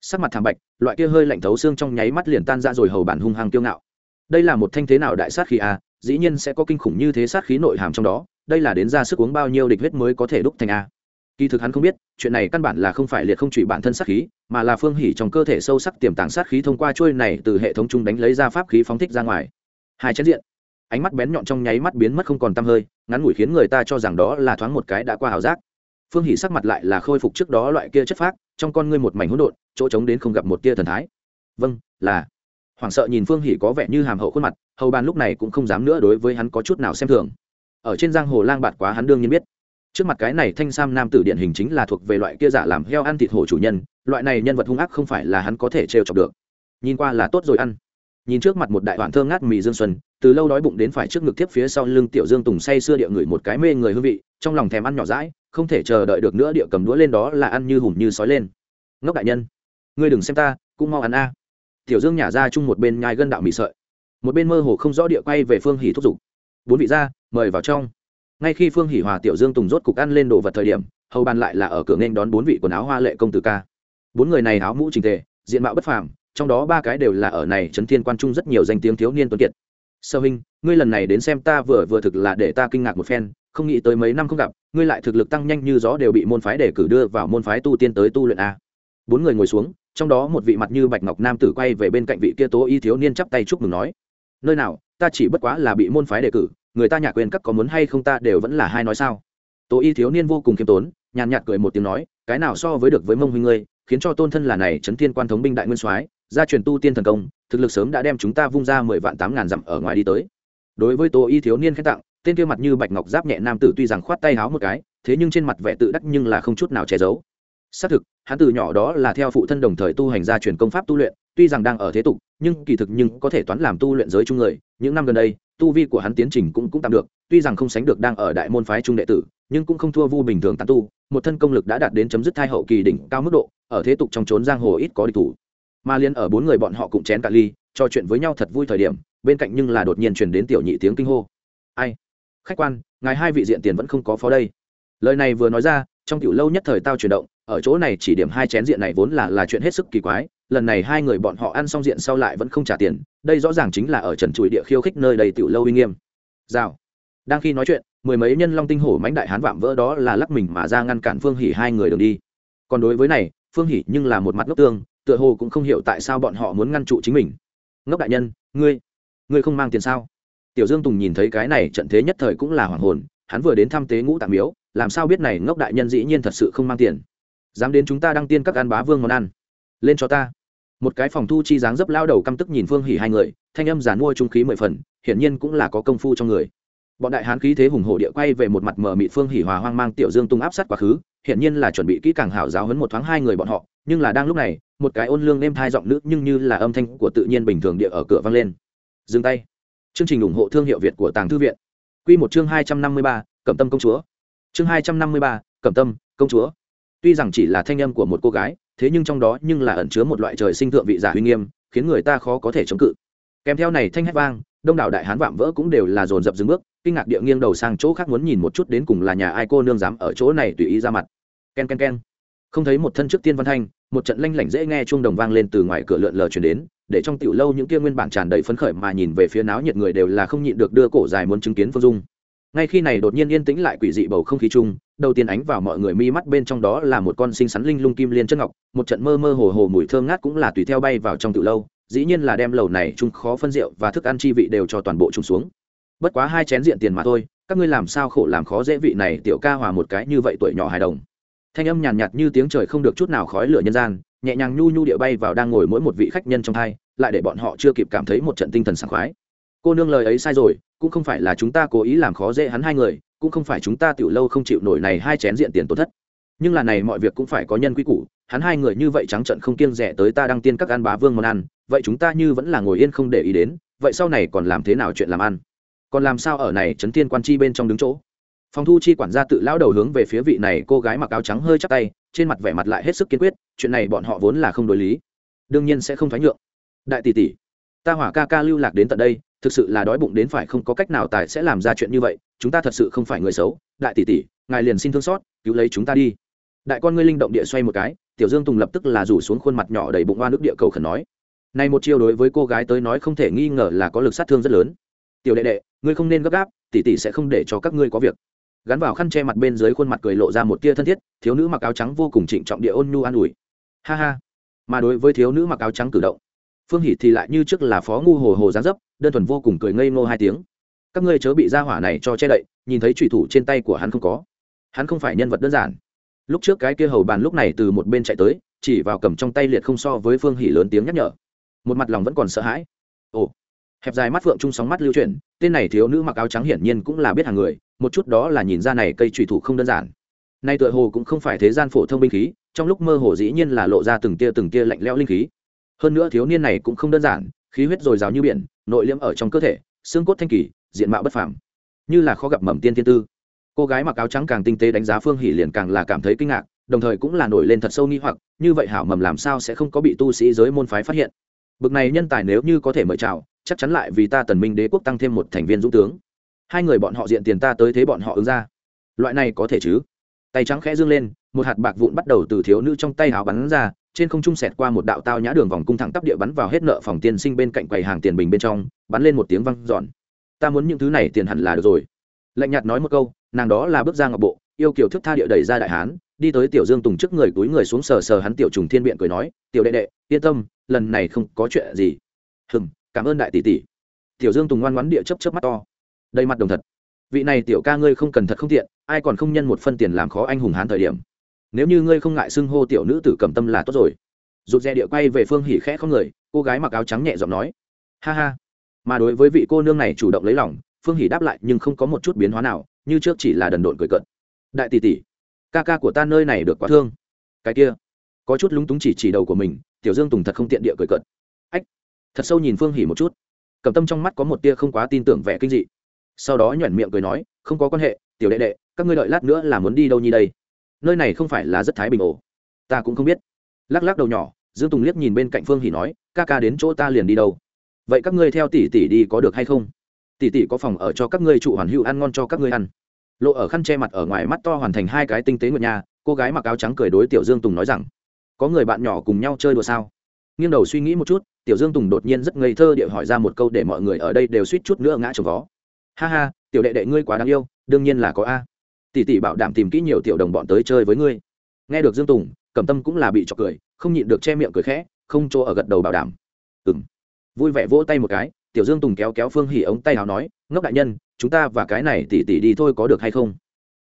Sắc mặt thảm bạch, loại kia hơi lạnh thấu xương trong nháy mắt liền tan ra rồi hầu bản hung hăng kiêu ngạo. Đây là một thanh thế nào đại sát khí a dĩ nhiên sẽ có kinh khủng như thế sát khí nội hàm trong đó, đây là đến ra sức uống bao nhiêu địch huyết mới có thể đúc thành a kỳ thực hắn không biết, chuyện này căn bản là không phải liệt không trụy bản thân sát khí, mà là phương hỉ trong cơ thể sâu sắc tiềm tàng sát khí thông qua trôi này từ hệ thống chung đánh lấy ra pháp khí phóng thích ra ngoài. Hai chén diện. Ánh mắt bén nhọn trong nháy mắt biến mất không còn t hơi, ngắn ngủi khiến người ta cho rằng đó là thoáng một cái đã qua ảo giác. Phương hỉ sắc mặt lại là khôi phục trước đó loại kia chất phác, trong con ngươi một mảnh hỗn độn, chỗ trống đến không gặp một tia thần thái. Vâng là. Hoảng sợ nhìn phương hỉ có vẻ như hàm hậu khuôn mặt, hầu bàn lúc này cũng không dám nữa đối với hắn có chút nào xem thường. Ở trên giang hồ lang bạt quá hắn đương nhiên biết trước mặt cái này thanh sam nam tử điển hình chính là thuộc về loại kia giả làm heo ăn thịt hổ chủ nhân, loại này nhân vật hung ác không phải là hắn có thể trêu chọc được. Nhìn qua là tốt rồi ăn. Nhìn trước mặt một đại đoạn thơm ngát mì dương xuân, từ lâu đói bụng đến phải trước ngực tiếp phía sau lưng tiểu dương tùng say xưa địa người một cái mê người hương vị, trong lòng thèm ăn nhỏ rãi không thể chờ đợi được nữa địa cầm đũa lên đó là ăn như hùm như sói lên. Ngốc đại nhân, ngươi đừng xem ta, cũng mau ăn a. Tiểu dương nhả ra chung một bên nhai gân đạo mì sợi. Một bên mơ hồ không rõ địa quay về phương hỉ thúc giục. Bốn vị ra, mời vào trong ngay khi phương Hỷ hòa, tiểu dương tùng rốt cục ăn lên đồ vật thời điểm, hầu bàn lại là ở cửa nghênh đón bốn vị quần áo hoa lệ công tử ca. Bốn người này áo mũ trình tề, diện mạo bất phàm, trong đó ba cái đều là ở này trấn thiên quan trung rất nhiều danh tiếng thiếu niên tuấn kiệt. Sơ huynh ngươi lần này đến xem ta vừa vừa thực là để ta kinh ngạc một phen, không nghĩ tới mấy năm không gặp, ngươi lại thực lực tăng nhanh như gió đều bị môn phái để cử đưa vào môn phái tu tiên tới tu luyện a. Bốn người ngồi xuống, trong đó một vị mặt như bạch ngọc nam tử quay về bên cạnh vị kia tố y thiếu niên chắp tay chúc mừng nói, nơi nào, ta chỉ bất quá là bị môn phái đề cử người ta nhà quyền các có muốn hay không ta đều vẫn là hai nói sao? Tố y thiếu niên vô cùng khiêm tốn, nhàn nhạt cười một tiếng nói, cái nào so với được với mông huynh ngươi, khiến cho tôn thân là này chấn thiên quan thống binh đại nguyên soái, gia truyền tu tiên thần công, thực lực sớm đã đem chúng ta vung ra mười vạn tám ngàn dặm ở ngoài đi tới. Đối với tố y thiếu niên khen tặng, tên kia mặt như bạch ngọc giáp nhẹ nam tử tuy rằng khoát tay háo một cái, thế nhưng trên mặt vẻ tự đắc nhưng là không chút nào che giấu. Xác thực, hắn từ nhỏ đó là theo phụ thân đồng thời tu hành gia truyền công pháp tu luyện tuy rằng đang ở thế tục, nhưng kỳ thực nhưng có thể toán làm tu luyện giới chung người. Những năm gần đây, tu vi của hắn tiến trình cũng cũng tạm được, tuy rằng không sánh được đang ở đại môn phái trung đệ tử, nhưng cũng không thua vu bình thường tán tu. Một thân công lực đã đạt đến chấm dứt thai hậu kỳ đỉnh cao mức độ, ở thế tục trong trốn giang hồ ít có địch thủ. Mà liên ở bốn người bọn họ cũng chén cả ly, trò chuyện với nhau thật vui thời điểm, bên cạnh nhưng là đột nhiên truyền đến tiểu nhị tiếng kinh hô. Ai? Khách quan, ngài hai vị diện tiền vẫn không có phó đây. Lời này vừa nói ra, trong tiểu lâu nhất thời tao chuyển động, ở chỗ này chỉ điểm hai chén diện này vốn là là chuyện hết sức kỳ quái lần này hai người bọn họ ăn xong diện sau lại vẫn không trả tiền, đây rõ ràng chính là ở trần trụi địa khiêu khích nơi đầy tiểu lâu uy nghiêm. Rào. Đang khi nói chuyện, mười mấy nhân long tinh hổ mãnh đại hán vạm vỡ đó là lắc mình mà ra ngăn cản phương hỉ hai người đường đi. Còn đối với này, phương hỉ nhưng là một mặt ngốc tương, tựa hồ cũng không hiểu tại sao bọn họ muốn ngăn trụ chính mình. Ngốc đại nhân, ngươi ngươi không mang tiền sao? Tiểu dương tùng nhìn thấy cái này trận thế nhất thời cũng là hoàng hồn, hắn vừa đến thăm tế ngũ tạng miếu, làm sao biết này ngốc đại nhân dĩ nhiên thật sự không mang tiền? Dám đến chúng ta đăng tiên các ăn bá vương món ăn lên cho ta. Một cái phòng thu chi dáng dấp lao đầu căm tức nhìn phương hỉ hai người, thanh âm giàn mua trung khí mười phần, hiển nhiên cũng là có công phu trong người. Bọn đại hán khí thế hùng hổ địa quay về một mặt mờ mị phương hỉ hòa hoang mang tiểu dương tung áp sát quá khứ, hiển nhiên là chuẩn bị kỹ càng hảo giáo hấn một thoáng hai người bọn họ, nhưng là đang lúc này, một cái ôn lương êm thai giọng nữ nhưng như là âm thanh của tự nhiên bình thường địa ở cửa vang lên. Dừng tay. Chương trình ủng hộ thương hiệu việt của tàng thư viện. Quy một chương hai trăm năm mươi ba, cẩm tâm công chúa. Chương hai trăm năm mươi ba, cẩm tâm công chúa. Tuy rằng chỉ là thanh âm của một cô gái thế nhưng trong đó nhưng là ẩn chứa một loại trời sinh thượng vị giả uy nghiêm, khiến người ta khó có thể chống cự. Kèm theo này thanh hét vang, đông đảo đại hán vạm vỡ cũng đều là dồn dập dừng bước, kinh ngạc địa nghiêng đầu sang chỗ khác muốn nhìn một chút đến cùng là nhà ai cô nương dám ở chỗ này tùy ý ra mặt. Ken ken ken. Không thấy một thân trước tiên văn thanh, một trận lanh lảnh dễ nghe chuông đồng vang lên từ ngoài cửa lượn lờ chuyển đến, để trong tiểu lâu những kia nguyên bản tràn đầy phấn khởi mà nhìn về phía náo nhiệt người đều là không nhịn được đưa cổ dài muốn chứng kiến phương dung ngay khi này đột nhiên yên tĩnh lại quỷ dị bầu không khí chung đầu tiên ánh vào mọi người mi mắt bên trong đó là một con sinh sắn linh lung kim liên chân ngọc một trận mơ mơ hồ hồ mùi thơm ngát cũng là tùy theo bay vào trong từ lâu dĩ nhiên là đem lầu này chung khó phân rượu và thức ăn chi vị đều cho toàn bộ chung xuống. Bất quá hai chén diện tiền mà thôi các ngươi làm sao khổ làm khó dễ vị này tiểu ca hòa một cái như vậy tuổi nhỏ hài đồng. Thanh âm nhàn nhạt, nhạt như tiếng trời không được chút nào khói lửa nhân gian nhẹ nhàng nhu nhu địa bay vào đang ngồi mỗi một vị khách nhân trong thai lại để bọn họ chưa kịp cảm thấy một trận tinh thần sảng khoái cô nương lời ấy sai rồi, cũng không phải là chúng ta cố ý làm khó dễ hắn hai người, cũng không phải chúng ta tiểu lâu không chịu nổi này hai chén diện tiền tổn thất. Nhưng là này mọi việc cũng phải có nhân quy củ, hắn hai người như vậy trắng trận không kiêng rẻ tới ta đăng tiên các ăn bá vương món ăn, vậy chúng ta như vẫn là ngồi yên không để ý đến, vậy sau này còn làm thế nào chuyện làm ăn? Còn làm sao ở này trấn tiên quan chi bên trong đứng chỗ? Phòng thu chi quản gia tự lao đầu hướng về phía vị này cô gái mặc áo trắng hơi chắc tay, trên mặt vẻ mặt lại hết sức kiên quyết, chuyện này bọn họ vốn là không đối lý, đương nhiên sẽ không thoái nhượng. Đại tỷ tỷ ta hỏa ca ca lưu lạc đến tận đây, thực sự là đói bụng đến phải không có cách nào tài sẽ làm ra chuyện như vậy, chúng ta thật sự không phải người xấu. Đại tỷ tỷ, ngài liền xin thương xót, cứu lấy chúng ta đi. Đại con ngươi linh động địa xoay một cái, tiểu dương tùng lập tức là rủ xuống khuôn mặt nhỏ đầy bụng oan nước địa cầu khẩn nói. Này một chiêu đối với cô gái tới nói không thể nghi ngờ là có lực sát thương rất lớn. Tiểu đệ đệ, ngươi không nên gấp gáp, tỷ tỷ sẽ không để cho các ngươi có việc. Gắn vào khăn che mặt bên dưới khuôn mặt cười lộ ra một tia thân thiết, thiếu nữ mặc áo trắng vô cùng trịnh trọng địa ôn nhu an ủi. Ha ha. Mà đối với thiếu nữ mặc áo trắng cử động phương hỷ thì lại như trước là phó ngu hồ hồ giáng dấp, đơn thuần vô cùng cười ngây ngô hai tiếng. Các ngươi chớ bị ra hỏa này cho che đậy, nhìn thấy trùy thủ trên tay của hắn không có. Hắn không phải nhân vật đơn giản. Lúc trước cái kia hầu bàn lúc này từ một bên chạy tới, chỉ vào cầm trong tay liệt không so với phương hỷ lớn tiếng nhắc nhở. Một mặt lòng vẫn còn sợ hãi. Ồ, hẹp dài mắt phượng trung sóng mắt lưu chuyển, tên này thiếu nữ mặc áo trắng hiển nhiên cũng là biết hàng người, một chút đó là nhìn ra này cây trùy thủ không đơn giản. Nay tựa hồ cũng không phải thế gian phổ thông binh khí, trong lúc mơ hồ dĩ nhiên là lộ ra từng tia từng tia lạnh lẽo linh khí hơn nữa thiếu niên này cũng không đơn giản, khí huyết dồi dào như biển, nội liễm ở trong cơ thể, xương cốt thanh kỳ, diện mạo bất phàm. Như là khó gặp mầm tiên tiên tư. Cô gái mặc áo trắng càng tinh tế đánh giá phương hỷ liền càng là cảm thấy kinh ngạc, đồng thời cũng là nổi lên thật sâu nghi hoặc, như vậy hảo mầm làm sao sẽ không có bị tu sĩ giới môn phái phát hiện? Bực này nhân tài nếu như có thể mời chào, chắc chắn lại vì ta tần minh đế quốc tăng thêm một thành viên dũng tướng. Hai người bọn họ diện tiền ta tới thế bọn họ ứng ra. Loại này có thể chứ? Tay trắng khẽ dương lên, một hạt bạc vụn bắt đầu từ thiếu nữ trong tay hào bắn ra trên không trung xẹt qua một đạo tao nhã đường vòng cung thẳng tắp địa bắn vào hết nợ phòng tiên sinh bên cạnh quầy hàng tiền bình bên trong, bắn lên một tiếng văng giòn ta muốn những thứ này tiền hẳn là được rồi. Lạnh nhạt nói một câu, nàng đó là bước ra ngọc bộ, yêu kiều thức tha địa đẩy ra đại hán, đi tới tiểu dương tùng trước người túi người xuống sờ sờ hắn tiểu trùng thiên biện cười nói, tiểu đệ đệ, yên tâm, lần này không có chuyện gì. Hừm, cảm ơn đại tỷ tỷ. Tiểu dương tùng ngoan ngoãn địa chấp chấp mắt to. Đầy mặt đồng thật. Vị này tiểu ca ngươi không cần thật không tiện, ai còn không nhân một phân tiền làm khó anh hùng hán thời điểm nếu như ngươi không ngại xưng hô tiểu nữ tử cầm tâm là tốt rồi. Rụt rè địa quay về phương hỉ khẽ không người, cô gái mặc áo trắng nhẹ giọng nói, ha ha. Mà đối với vị cô nương này chủ động lấy lòng, phương hỉ đáp lại, nhưng không có một chút biến hóa nào, như trước chỉ là đần độn cười cợt. đại tỷ tỷ, ca ca của ta nơi này được quá thương. Cái kia, có chút lúng túng chỉ chỉ đầu của mình, tiểu dương tùng thật không tiện địa cười cợt. ách, thật sâu nhìn phương hỉ một chút. Cầm tâm trong mắt có một tia không quá tin tưởng vẻ kinh dị. Sau đó nhoẻn miệng cười nói, không có quan hệ, tiểu đệ đệ, các ngươi đợi lát nữa là muốn đi đâu nhi đây? Nơi này không phải là rất thái bình ổ ta cũng không biết. Lắc lắc đầu nhỏ, dương tùng liếc nhìn bên cạnh phương hỉ nói, ca ca đến chỗ ta liền đi đâu? Vậy các ngươi theo tỷ tỷ đi có được hay không? Tỷ tỷ có phòng ở cho các ngươi, trụ hoàn hữu ăn ngon cho các ngươi ăn. Lộ ở khăn che mặt ở ngoài mắt to hoàn thành hai cái tinh tế ngựa nhà, cô gái mặc áo trắng cười đối tiểu dương tùng nói rằng, có người bạn nhỏ cùng nhau chơi đùa sao? Nghiêng đầu suy nghĩ một chút, tiểu dương tùng đột nhiên rất ngây thơ địa hỏi ra một câu để mọi người ở đây đều suýt chút nữa ngã trồng vó. Ha ha, tiểu đệ đệ ngươi quá đáng yêu, đương nhiên là có a tỷ tỷ bảo đảm tìm kỹ nhiều tiểu đồng bọn tới chơi với ngươi. Nghe được dương tùng, cẩm tâm cũng là bị trọc cười, không nhịn được che miệng cười khẽ, không chỗ ở gật đầu bảo đảm. Ừng vui vẻ vỗ tay một cái, tiểu dương tùng kéo kéo phương hỉ ống tay hào nói, ngốc đại nhân, chúng ta và cái này tỷ tỷ đi thôi có được hay không?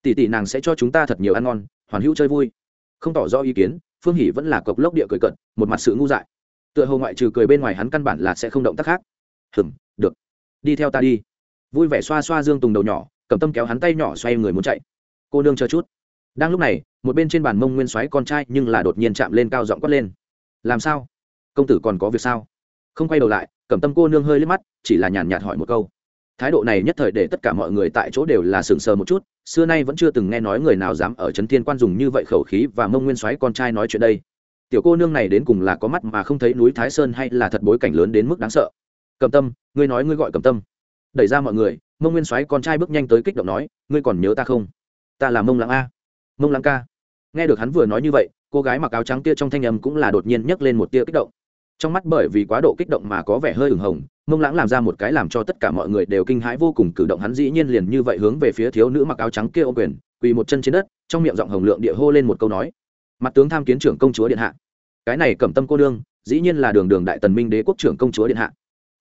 Tỷ tỷ nàng sẽ cho chúng ta thật nhiều ăn ngon, hoàn hữu chơi vui. Không tỏ rõ ý kiến, phương hỉ vẫn là cộc lốc địa cười cận một mặt sự ngu dại. Tựa hồ ngoại trừ cười bên ngoài hắn căn bản là sẽ không động tác khác. Hừm, được. Đi theo ta đi. Vui vẻ xoa xoa dương tùng đầu nhỏ cầm tâm kéo hắn tay nhỏ xoay người muốn chạy cô nương chờ chút. Đang lúc này, một bên trên bàn mông nguyên xoáy con trai nhưng là đột nhiên chạm lên cao giọng quát lên. Làm sao? Công tử còn có việc sao? Không quay đầu lại, Cẩm tâm cô nương hơi liếc mắt, chỉ là nhàn nhạt hỏi một câu. Thái độ này nhất thời để tất cả mọi người tại chỗ đều là sừng sờ một chút, xưa nay vẫn chưa từng nghe nói người nào dám ở trấn thiên quan dùng như vậy khẩu khí và mông nguyên Soái con trai nói chuyện đây. Tiểu cô nương này đến cùng là có mắt mà không thấy núi thái sơn hay là thật bối cảnh lớn đến mức đáng sợ? Cầm tâm, ngươi nói ngươi gọi cầm tâm. Đẩy ra mọi người, mông nguyên soái con trai bước nhanh tới kích động nói, ngươi còn nhớ ta không? Ta là mông lãng a. Mông lãng ca. Nghe được hắn vừa nói như vậy, cô gái mặc áo trắng kia trong thanh âm cũng là đột nhiên nhấc lên một tia kích động. Trong mắt bởi vì quá độ kích động mà có vẻ hơi ửng hồng, mông lãng làm ra một cái làm cho tất cả mọi người đều kinh hãi vô cùng cử động hắn dĩ nhiên liền như vậy hướng về phía thiếu nữ mặc áo trắng kia ô quyền, quỳ một chân trên đất, trong miệng giọng hồng lượng địa hô lên một câu nói. Mặt tướng tham kiến trưởng công chúa điện hạ. Cái này cầm tâm cô đương dĩ nhiên là đường đường đại tần minh đế quốc trưởng công chúa điện hạ.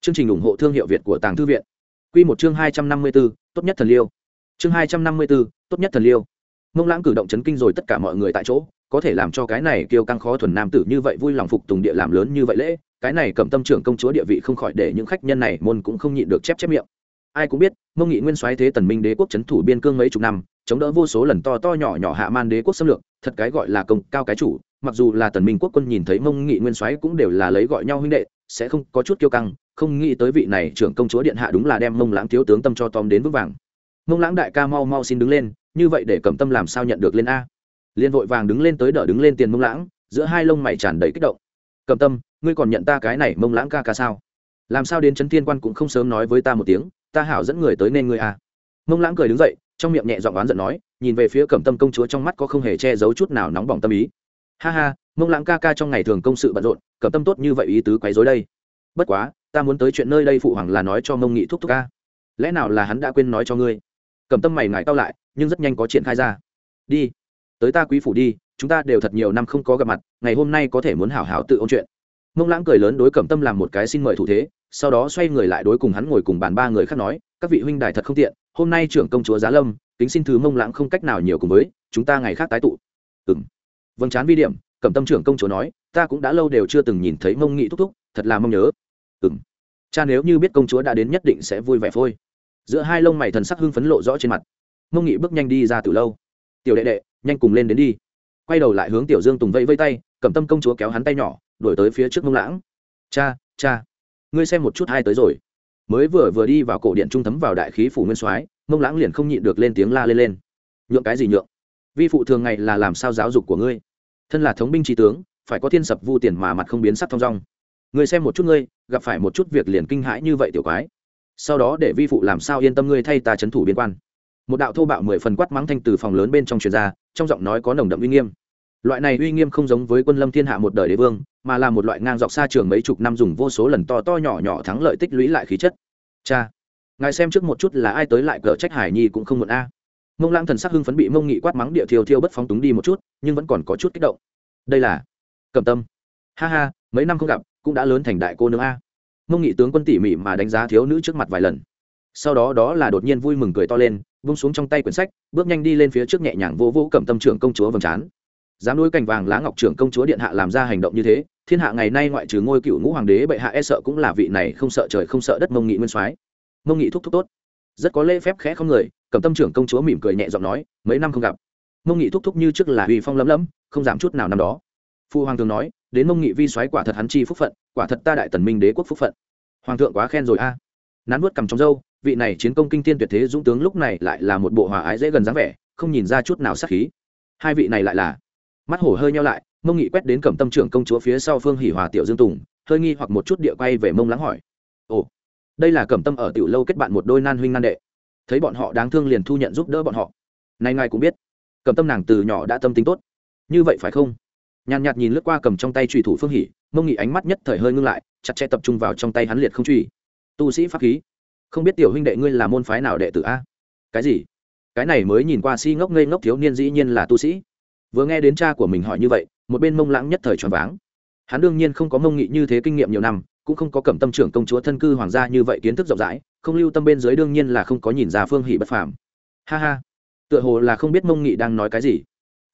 Chương trình ủng hộ thương hiệu việt của tàng thư viện. Q một chương hai trăm năm mươi b ố tốt nhất thần liêu chương hai trăm năm mươi bốn, tốt nhất thần liêu. Mông lãng cử động chấn kinh rồi tất cả mọi người tại chỗ có thể làm cho cái này kêu căng khó thuần nam tử như vậy vui lòng phục tùng địa làm lớn như vậy lễ cái này cầm tâm trưởng công chúa địa vị không khỏi để những khách nhân này môn cũng không nhịn được chép chép miệng. Ai cũng biết mông nghị nguyên soái thế tần minh đế quốc c h ấ n thủ biên cương mấy chục năm chống đỡ vô số lần to to nhỏ nhỏ hạ man đế quốc xâm lược thật cái gọi là công cao cái chủ mặc dù là tần minh quốc quân nhìn thấy mông nghị nguyên soái cũng đều là lấy gọi nhau huynh đệ sẽ không có chút kiêu căng không nghĩ tới vị này trưởng công chúa điện hạ đúng là đem mông lãng thiếu tướng tâm cho tóm đến vững vàng mông lãng đại ca mau mau xin đứng lên, như vậy để cẩm tâm làm sao nhận được lên a? Liền vội vàng đứng lên tới đỡ đứng lên tiền mông lãng, giữa hai lông mày tràn đầy kích động. Cẩm tâm, ngươi còn nhận ta cái này mông lãng ca ca sao? Làm sao đến trấn thiên quan cũng không sớm nói với ta một tiếng, ta hảo dẫn người tới nên ngươi a? Mông lãng cười đứng dậy, trong miệng nhẹ giọng oán giận nói, nhìn về phía cẩm tâm công chúa trong mắt có không hề che giấu chút nào nóng bỏng tâm ý. Ha ha mông lãng ca ca trong ngày thường công sự bận rộn, cẩm tâm tốt như vậy ý tứ quấy rối đây. Bất quá, ta muốn tới chuyện nơi đây phụ hoàng là nói cho mông nghị thúc thúc ca. Lẽ nào là hắn đã quên nói cho ngươi? Cầm tâm mày ngài cao lại, nhưng rất nhanh có triển khai ra. Đi, tới ta quý phủ đi, chúng ta đều thật nhiều năm không có gặp mặt, ngày hôm nay có thể muốn hảo hảo tự ôn chuyện. Mông lãng cười lớn đối cẩm tâm làm một cái xin mời thủ thế, sau đó xoay người lại đối cùng hắn ngồi cùng bàn ba người khác nói, các vị huynh đài thật không tiện, hôm nay trưởng công chúa giá lâm, kính xin thứ mông lãng không cách nào nhiều cùng với, chúng ta ngày khác tái tụ. Ừ m vâng chán vi điểm, cẩm tâm trưởng công chúa nói, ta cũng đã lâu đều chưa từng nhìn thấy mông nghị thúc thúc, thật là mong nhớ. Ừ m cha nếu như biết công chúa đã đến nhất định sẽ vui vẻ phôi giữa hai lông mày thần sắc hưng phấn lộ rõ trên mặt. Mông nghị bước nhanh đi ra từ lâu. Tiểu đệ đệ, nhanh cùng lên đến đi. Quay đầu lại hướng tiểu dương tùng vẫy vây tay, cầm tâm công chúa kéo hắn tay nhỏ, đuổi tới phía trước mông lãng. Cha cha, ngươi xem một chút hai tới rồi. Mới vừa vừa đi vào cổ điện trung thấm vào đại khí phủ nguyên soái, mông lãng liền không nhịn được lên tiếng la lên lên. Nhượng cái gì nhượng? Vi phụ thường ngày là làm sao giáo dục của ngươi? Thân là thống binh trí tướng, phải có thiên sập vu tiền mà mặt không biến sắc thong dong. Ngươi xem một chút ngươi, gặp phải một chút việc liền kinh hãi như vậy tiểu quái sau đó để vi phụ làm sao yên tâm ngươi thay ta c thủ biên quan. Một đạo thô bạo mười phần quát mắng thanh từ phòng lớn bên trong truyền ra, trong giọng nói có nồng đậm uy nghiêm. Loại này uy nghiêm không giống với quân lâm thiên hạ một đời đế vương, mà là một loại ngang dọc xa trường mấy chục năm dùng vô số lần to to nhỏ nhỏ thắng lợi tích lũy lại khí chất. Cha, ngài xem trước một chút là ai tới lại cờ trách hải nhi cũng không muộn a. Mông lãng thần sắc hưng phấn bị mông nghị quát mắng địa thiêu thiêu bất phóng túng đi một chút, nhưng vẫn còn có chút kích động. Đây là cầm tâm. Ha ha, mấy năm không gặp, cũng đã lớn thành đại cô nương a mông nghị tướng quân tỉ mỉ mà đánh giá thiếu nữ trước mặt vài lần. Sau đó đó là đột nhiên vui mừng cười to lên, vung xuống trong tay quyển sách, bước nhanh đi lên phía trước nhẹ nhàng vỗ vỗ cầm tâm trưởng công chúa vầng trán. Dám nuôi cành vàng lá ngọc trưởng công chúa điện hạ làm ra hành động như thế, thiên hạ ngày nay ngoại trừ ngôi cựu ngũ hoàng đế bệ hạ e sợ cũng là vị này không sợ trời không sợ đất mông nghị nguyên soái. Mông nghị thúc thúc tốt. Rất có lễ phép khẽ không người, cầm tâm trưởng công chúa mỉm cười nhẹ giọng nói, mấy năm không gặp. Mông nghị thúc thúc như trước là uy phong lấm lấm không giảm chút nào năm đó phu hoàng thường nói, đến mông nghị vi soái quả thật hắn chi phúc phận, quả thật ta đại tần minh đế quốc phúc phận. Hoàng thượng quá khen rồi a. Nán vuốt cầm trong dâu vị này chiến công kinh tiên tuyệt thế dũng tướng lúc này lại là một bộ hòa ái dễ gần dáng vẻ, không nhìn ra chút nào sát khí. Hai vị này lại là mắt hổ hơi nhau lại, mông nghị quét đến cẩm tâm trưởng công chúa phía sau phương hỉ hòa tiểu dương tùng, hơi nghi hoặc một chút địa quay về mông lắng hỏi. Ồ, đây là cẩm tâm ở tiểu lâu kết bạn một đôi nan huynh nan đệ. Thấy bọn họ đáng thương liền thu nhận giúp đỡ bọn họ. Nay ngài cũng biết, cẩm tâm nàng từ nhỏ đã tâm tính tốt. Như vậy phải không? Nhàn nhạt nhìn lướt qua cầm trong tay trùy thủ phương hỉ mông nghị ánh mắt nhất thời hơi ngưng lại, chặt chẽ tập trung vào trong tay hắn liệt không truy. Tu sĩ pháp khí. Không biết tiểu huynh đệ ngươi là môn phái nào đệ tử a? Cái gì? Cái này mới nhìn qua si ngốc ngây ngốc thiếu niên dĩ nhiên là tu sĩ. Vừa nghe đến cha của mình hỏi như vậy, một bên mông lãng nhất thời choáng váng. Hắn đương nhiên không có mông nghị như thế kinh nghiệm nhiều năm, cũng không có cẩm tâm trưởng công chúa thân cư hoàng gia như vậy kiến thức rộng rãi, không lưu tâm bên dưới đương nhiên là không có nhìn ra phương hỷ bất phàm. Ha ha. Tựa hồ là không biết mông nghị đang nói cái gì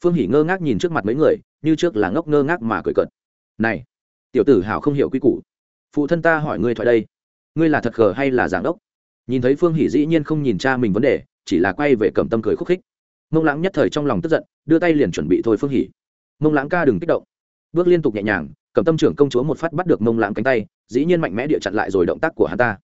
phương hỷ ngơ ngác nhìn trước mặt mấy người, như trước là ngốc ngơ ngác mà cười cợt. Này, tiểu tử hảo không hiểu quy củ. Phụ thân ta hỏi ngươi thoại đây. Ngươi là thật khờ hay là giảng đốc? Nhìn thấy phương hỷ dĩ nhiên không nhìn cha mình vấn đề, chỉ là quay về cầm tâm cười khúc khích. Mông lãng nhất thời trong lòng tức giận, đưa tay liền chuẩn bị thôi phương hỷ mông lãng ca đừng kích động. Bước liên tục nhẹ nhàng, cầm tâm trưởng công chúa một phát bắt được mông lãng cánh tay, dĩ nhiên mạnh mẽ địa chặn lại rồi động tác của hắn ta.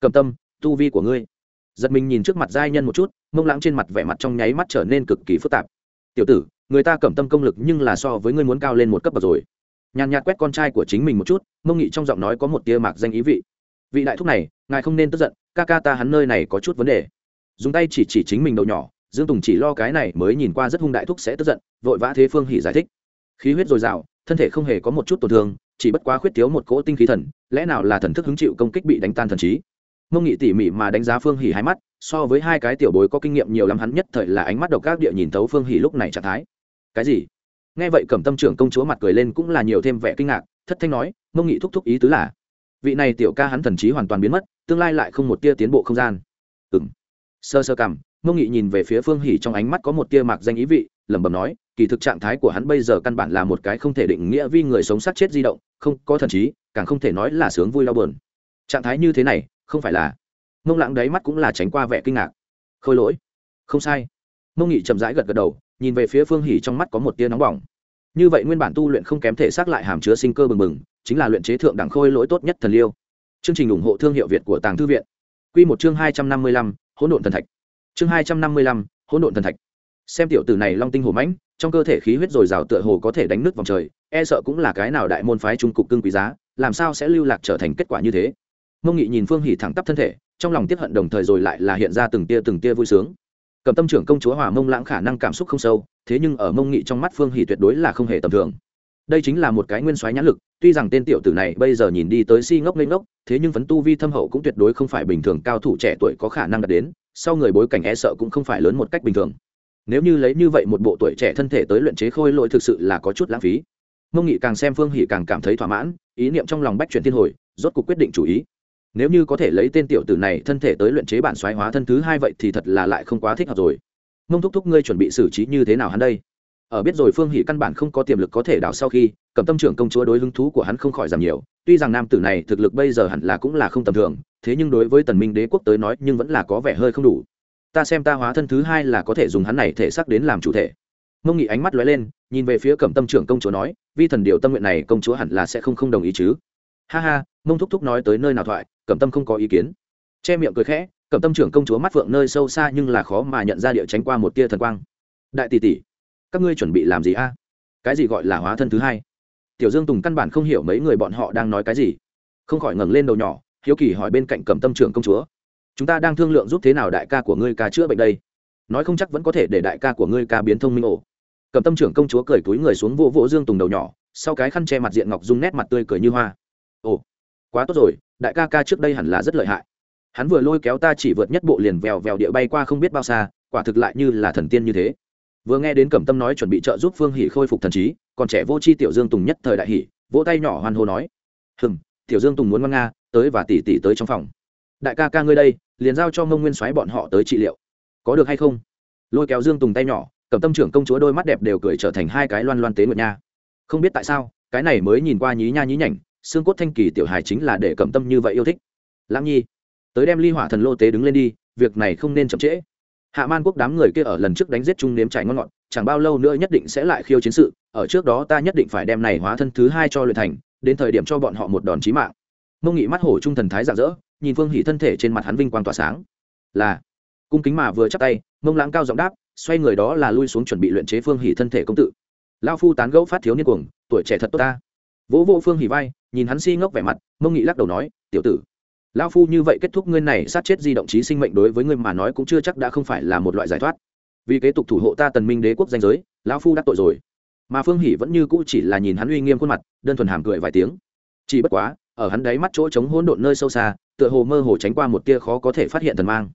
Cầm tâm, tu vi của ngươi. Giật mình nhìn trước mặt giai nhân một chút mông lãng trên mặt vẻ mặt trong nháy mắt trở nên cực kỳ phức tạp. Tiểu tử người ta cẩm tâm công lực nhưng là so với ngươi muốn cao lên một cấp bậc rồi. Nhàn nhạt quét con trai của chính mình một chút, mông nghị trong giọng nói có một tia mạc danh ý vị. Vị đại thúc này, ngài không nên tức giận, ca ca ta hắn nơi này có chút vấn đề. Dùng tay chỉ chỉ chính mình đầu nhỏ, dương tùng chỉ lo cái này mới nhìn qua rất hung đại thúc sẽ tức giận, vội vã thế phương hỉ giải thích. Khí huyết dồi dào, thân thể không hề có một chút tổn thương, chỉ bất quá khuyết thiếu một cỗ tinh khí thần, lẽ nào là thần thức hứng chịu công kích bị đánh tan thần trí? Mông nghị tỉ mỉ mà đánh giá phương hỉ hai mắt, so với hai cái tiểu bối có kinh nghiệm nhiều lắm hắn nhất thời là ánh mắt độc các địa nhìn thấu phương hỉ lúc này trạng thái cái gì? Nghe vậy cẩm tâm trưởng công chúa mặt cười lên cũng là nhiều thêm vẻ kinh ngạc, thất thanh nói, mông nghị thúc thúc ý tứ là, vị này tiểu ca hắn thần trí hoàn toàn biến mất, tương lai lại không một tia tiến bộ không gian. Ừng sơ sơ cằm, mông nghị nhìn về phía phương hỉ trong ánh mắt có một tia mạc danh ý vị, lẩm bẩm nói, kỳ thực trạng thái của hắn bây giờ căn bản là một cái không thể định nghĩa vì người sống sát chết di động, không có thần trí, càng không thể nói là sướng vui đau buồn. Trạng thái như thế này, không phải là, mông lãng đáy mắt cũng là tránh qua vẻ kinh ngạc. Khôi lỗi. Không sai. Mông nghị chậm rãi gật gật đầu nhìn về phía phương hỉ trong mắt có một tia nóng bỏng. Như vậy nguyên bản tu luyện không kém thể xác lại hàm chứa sinh cơ bừng bừng, chính là luyện chế thượng đẳng khôi lỗi tốt nhất thần liêu. Chương trình ủng hộ thương hiệu việt của tàng thư viện. Q một chương hai trăm năm mươi lăm, hỗn độn thần thạch. Chương hai trăm năm mươi lăm, hỗn độn thần thạch. Xem tiểu tử này long tinh hổ mãnh, trong cơ thể khí huyết dồi dào tựa hồ có thể đánh nước vòng trời e sợ cũng là cái nào đại môn phái trung cục cưng quý giá, làm sao sẽ lưu lạc trở thành kết quả như thế? Mông nghị nhìn phương hỉ thẳng tắp thân thể, trong lòng tiếp hận đồng thời rồi lại là hiện ra từng tia từng tia vui sướng cầm tâm trưởng công chúa hòa mông lãng khả năng cảm xúc không sâu, thế nhưng ở mông nghị trong mắt phương hỉ tuyệt đối là không hề tầm thường. Đây chính là một cái nguyên soái nhãn lực, tuy rằng tên tiểu tử này bây giờ nhìn đi tới si ngốc lên ngốc, thế nhưng vấn tu vi thâm hậu cũng tuyệt đối không phải bình thường, cao thủ trẻ tuổi có khả năng đạt đến, sau người bối cảnh e sợ cũng không phải lớn một cách bình thường. Nếu như lấy như vậy một bộ tuổi trẻ thân thể tới luyện chế khôi lỗi thực sự là có chút lãng phí. Mông nghị càng xem phương hỉ càng cảm thấy thỏa mãn, ý niệm trong lòng bách chuyển thiên hồi, rốt cuộc quyết định chủ ý nếu như có thể lấy tên tiểu tử này thân thể tới luyện chế bản xoáy hóa thân thứ hai vậy thì thật là lại không quá thích hợp rồi. Mông thúc thúc, ngươi chuẩn bị xử trí như thế nào hắn đây? Ở biết rồi phương hỷ căn bản không có tiềm lực có thể đào sau khi, cầm tâm trưởng công chúa đối hứng thú của hắn không khỏi giảm nhiều. Tuy rằng nam tử này thực lực bây giờ hẳn là cũng là không tầm thường, thế nhưng đối với tần minh đế quốc tới nói nhưng vẫn là có vẻ hơi không đủ. Ta xem ta hóa thân thứ hai là có thể dùng hắn này thể xác đến làm chủ thể. Mông nghị ánh mắt lóe lên, nhìn về phía cẩm tâm trưởng công chúa nói, vi thần điều tâm nguyện này công chúa hẳn là sẽ không không đồng ý chứ? Ha ha mông thúc thúc nói tới nơi nào thoại, cẩm tâm không có ý kiến. Che miệng cười khẽ, cẩm tâm trưởng công chúa mắt phượng nơi sâu xa nhưng là khó mà nhận ra địa tránh qua một tia thần quang. Đại tỷ tỷ, các ngươi chuẩn bị làm gì a? Cái gì gọi là hóa thân thứ hai? Tiểu dương tùng căn bản không hiểu mấy người bọn họ đang nói cái gì. Không khỏi ngẩng lên đầu nhỏ, hiếu kỳ hỏi bên cạnh cẩm tâm trưởng công chúa. Chúng ta đang thương lượng giúp thế nào đại ca của ngươi ca chữa bệnh đây? Nói không chắc vẫn có thể để đại ca của ngươi ca biến thông minh ổ. Cẩm tâm trưởng công chúa cười túi người xuống vỗ vỗ dương tùng đầu nhỏ, sau cái khăn che mặt diện ngọc dung nét mặt tươi cười như hoa. Ồ quá tốt rồi, đại ca ca trước đây hẳn là rất lợi hại. Hắn vừa lôi kéo ta chỉ vượt nhất bộ liền vèo vèo địa bay qua không biết bao xa, quả thực lại như là thần tiên như thế. Vừa nghe đến cẩm tâm nói chuẩn bị trợ giúp phương hỷ khôi phục thần trí, còn trẻ vô c h i tiểu dương tùng nhất thời đại hỷ vỗ tay nhỏ hoan hô nói hừng tiểu dương tùng muốn ngoan nga, tới và tỉ tỉ tới trong phòng. Đại ca ca ngươi đây, liền giao cho mông nguyên soái bọn họ tới trị liệu. Có được hay không? Lôi kéo dương tùng tay nhỏ, cẩm tâm trưởng công chúa đôi mắt đẹp đều cười trở thành hai cái loan loan tế nguyệt nha. Không biết tại sao, cái này mới nhìn qua nhí nha nhí nhảnh xương cốt thanh kỳ tiểu hài chính là để cẩm tâm như vậy yêu thích. Lãng nhi, tới đem ly hỏa thần lô tế đứng lên đi, việc này không nên chậm trễ. Hạ man quốc đám người kia ở lần trước đánh giết chung nếm trải ngon ngọt, chẳng bao lâu nữa nhất định sẽ lại khiêu chiến sự, ở trước đó ta nhất định phải đem này hóa thân thứ hai cho luyện thành, đến thời điểm cho bọn họ một đòn chí mạng. Mông nghị mắt hổ trung thần thái rạng rỡ, nhìn phương hỉ thân thể trên mặt hắn vinh quang tỏa sáng. Là, cung kính mà vừa chắp tay, mông lãng cao giọng đáp, xoay người đó là lui xuống chuẩn bị luyện chế phương hỉ thân thể công tự. Lao phu tán gẫu phát thiếu niên cuồng, tuổi trẻ thật tốt ta. Vỗ vỗ phương hỉ vai nhìn hắn si ngốc vẻ mặt, mông nghị lắc đầu nói, tiểu tử lao phu như vậy kết thúc ngươi này sát chết di động trí sinh mệnh đối với ngươi mà nói cũng chưa chắc đã không phải là một loại giải thoát. Vì kế tục thủ hộ ta tần minh đế quốc danh giới, lão phu đắc tội rồi. Mà phương hỷ vẫn như cũ chỉ là nhìn hắn uy nghiêm khuôn mặt, đơn thuần hàm cười vài tiếng. Chỉ bất quá, ở hắn đáy mắt chỗ trống hỗn độn nơi sâu xa, tựa hồ mơ hồ tránh qua một tia khó có thể phát hiện thần mang.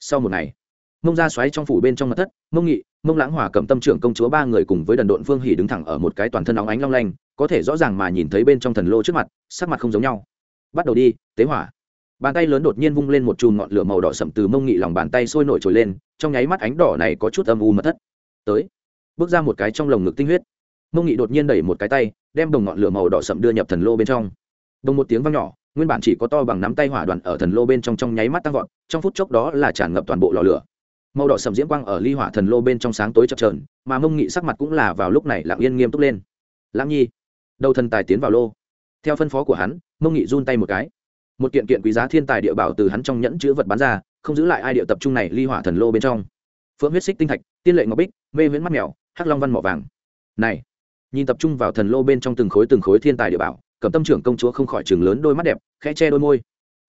Sau một ngày mông ra xoáy trong phủ bên trong mặt thất, mông nghị, mông lãng hòa cầm tâm trưởng công chúa ba người cùng với đần độn phương hỉ đứng thẳng ở một cái toàn thân óng ánh long lanh, có thể rõ ràng mà nhìn thấy bên trong thần lô trước mặt, sắc mặt không giống nhau. Bắt đầu đi, tế hỏa. Bàn tay lớn đột nhiên vung lên một chùm ngọn lửa màu đỏ sậm từ mông nghị lòng bàn tay sôi nổi trồi lên, trong nháy mắt ánh đỏ này có chút âm u mật thất. Tới. Bước ra một cái trong lồng ngực tinh huyết. Mông nghị đột nhiên đẩy một cái tay, đem đồng ngọn lửa màu đỏ sậm đưa nhập thần lô bên trong. Đồng một tiếng vang nhỏ, nguyên bản chỉ có to bằng nắm tay hỏa đoàn ở thần lô bên trong trong nháy mắt tăng vọt, trong phút chốc đó là tràn ngập toàn bộ lò lửa màu đỏ sầm diễm quang ở ly hỏa thần lô bên trong sáng tối chập trờn mà mông nghị sắc mặt cũng là vào lúc này lặng yên nghiêm túc lên. Lãng nhi, đầu thần tài tiến vào lô. Theo phân phó của hắn, mông nghị run tay một cái. Một kiện kiện quý giá thiên tài địa bảo từ hắn trong nhẫn chữ vật bán ra, không giữ lại ai địa tập trung này ly hỏa thần lô bên trong. Phượng huyết xích tinh thạch, tiên lệ ngọc bích, mê viễn mắt mèo, hắc long văn mỏ vàng. Này, nhìn tập trung vào thần lô bên trong từng khối từng khối thiên tài địa bảo cẩm tâm trưởng công chúa không khỏi chừng lớn đôi mắt đẹp, khẽ che đôi môi.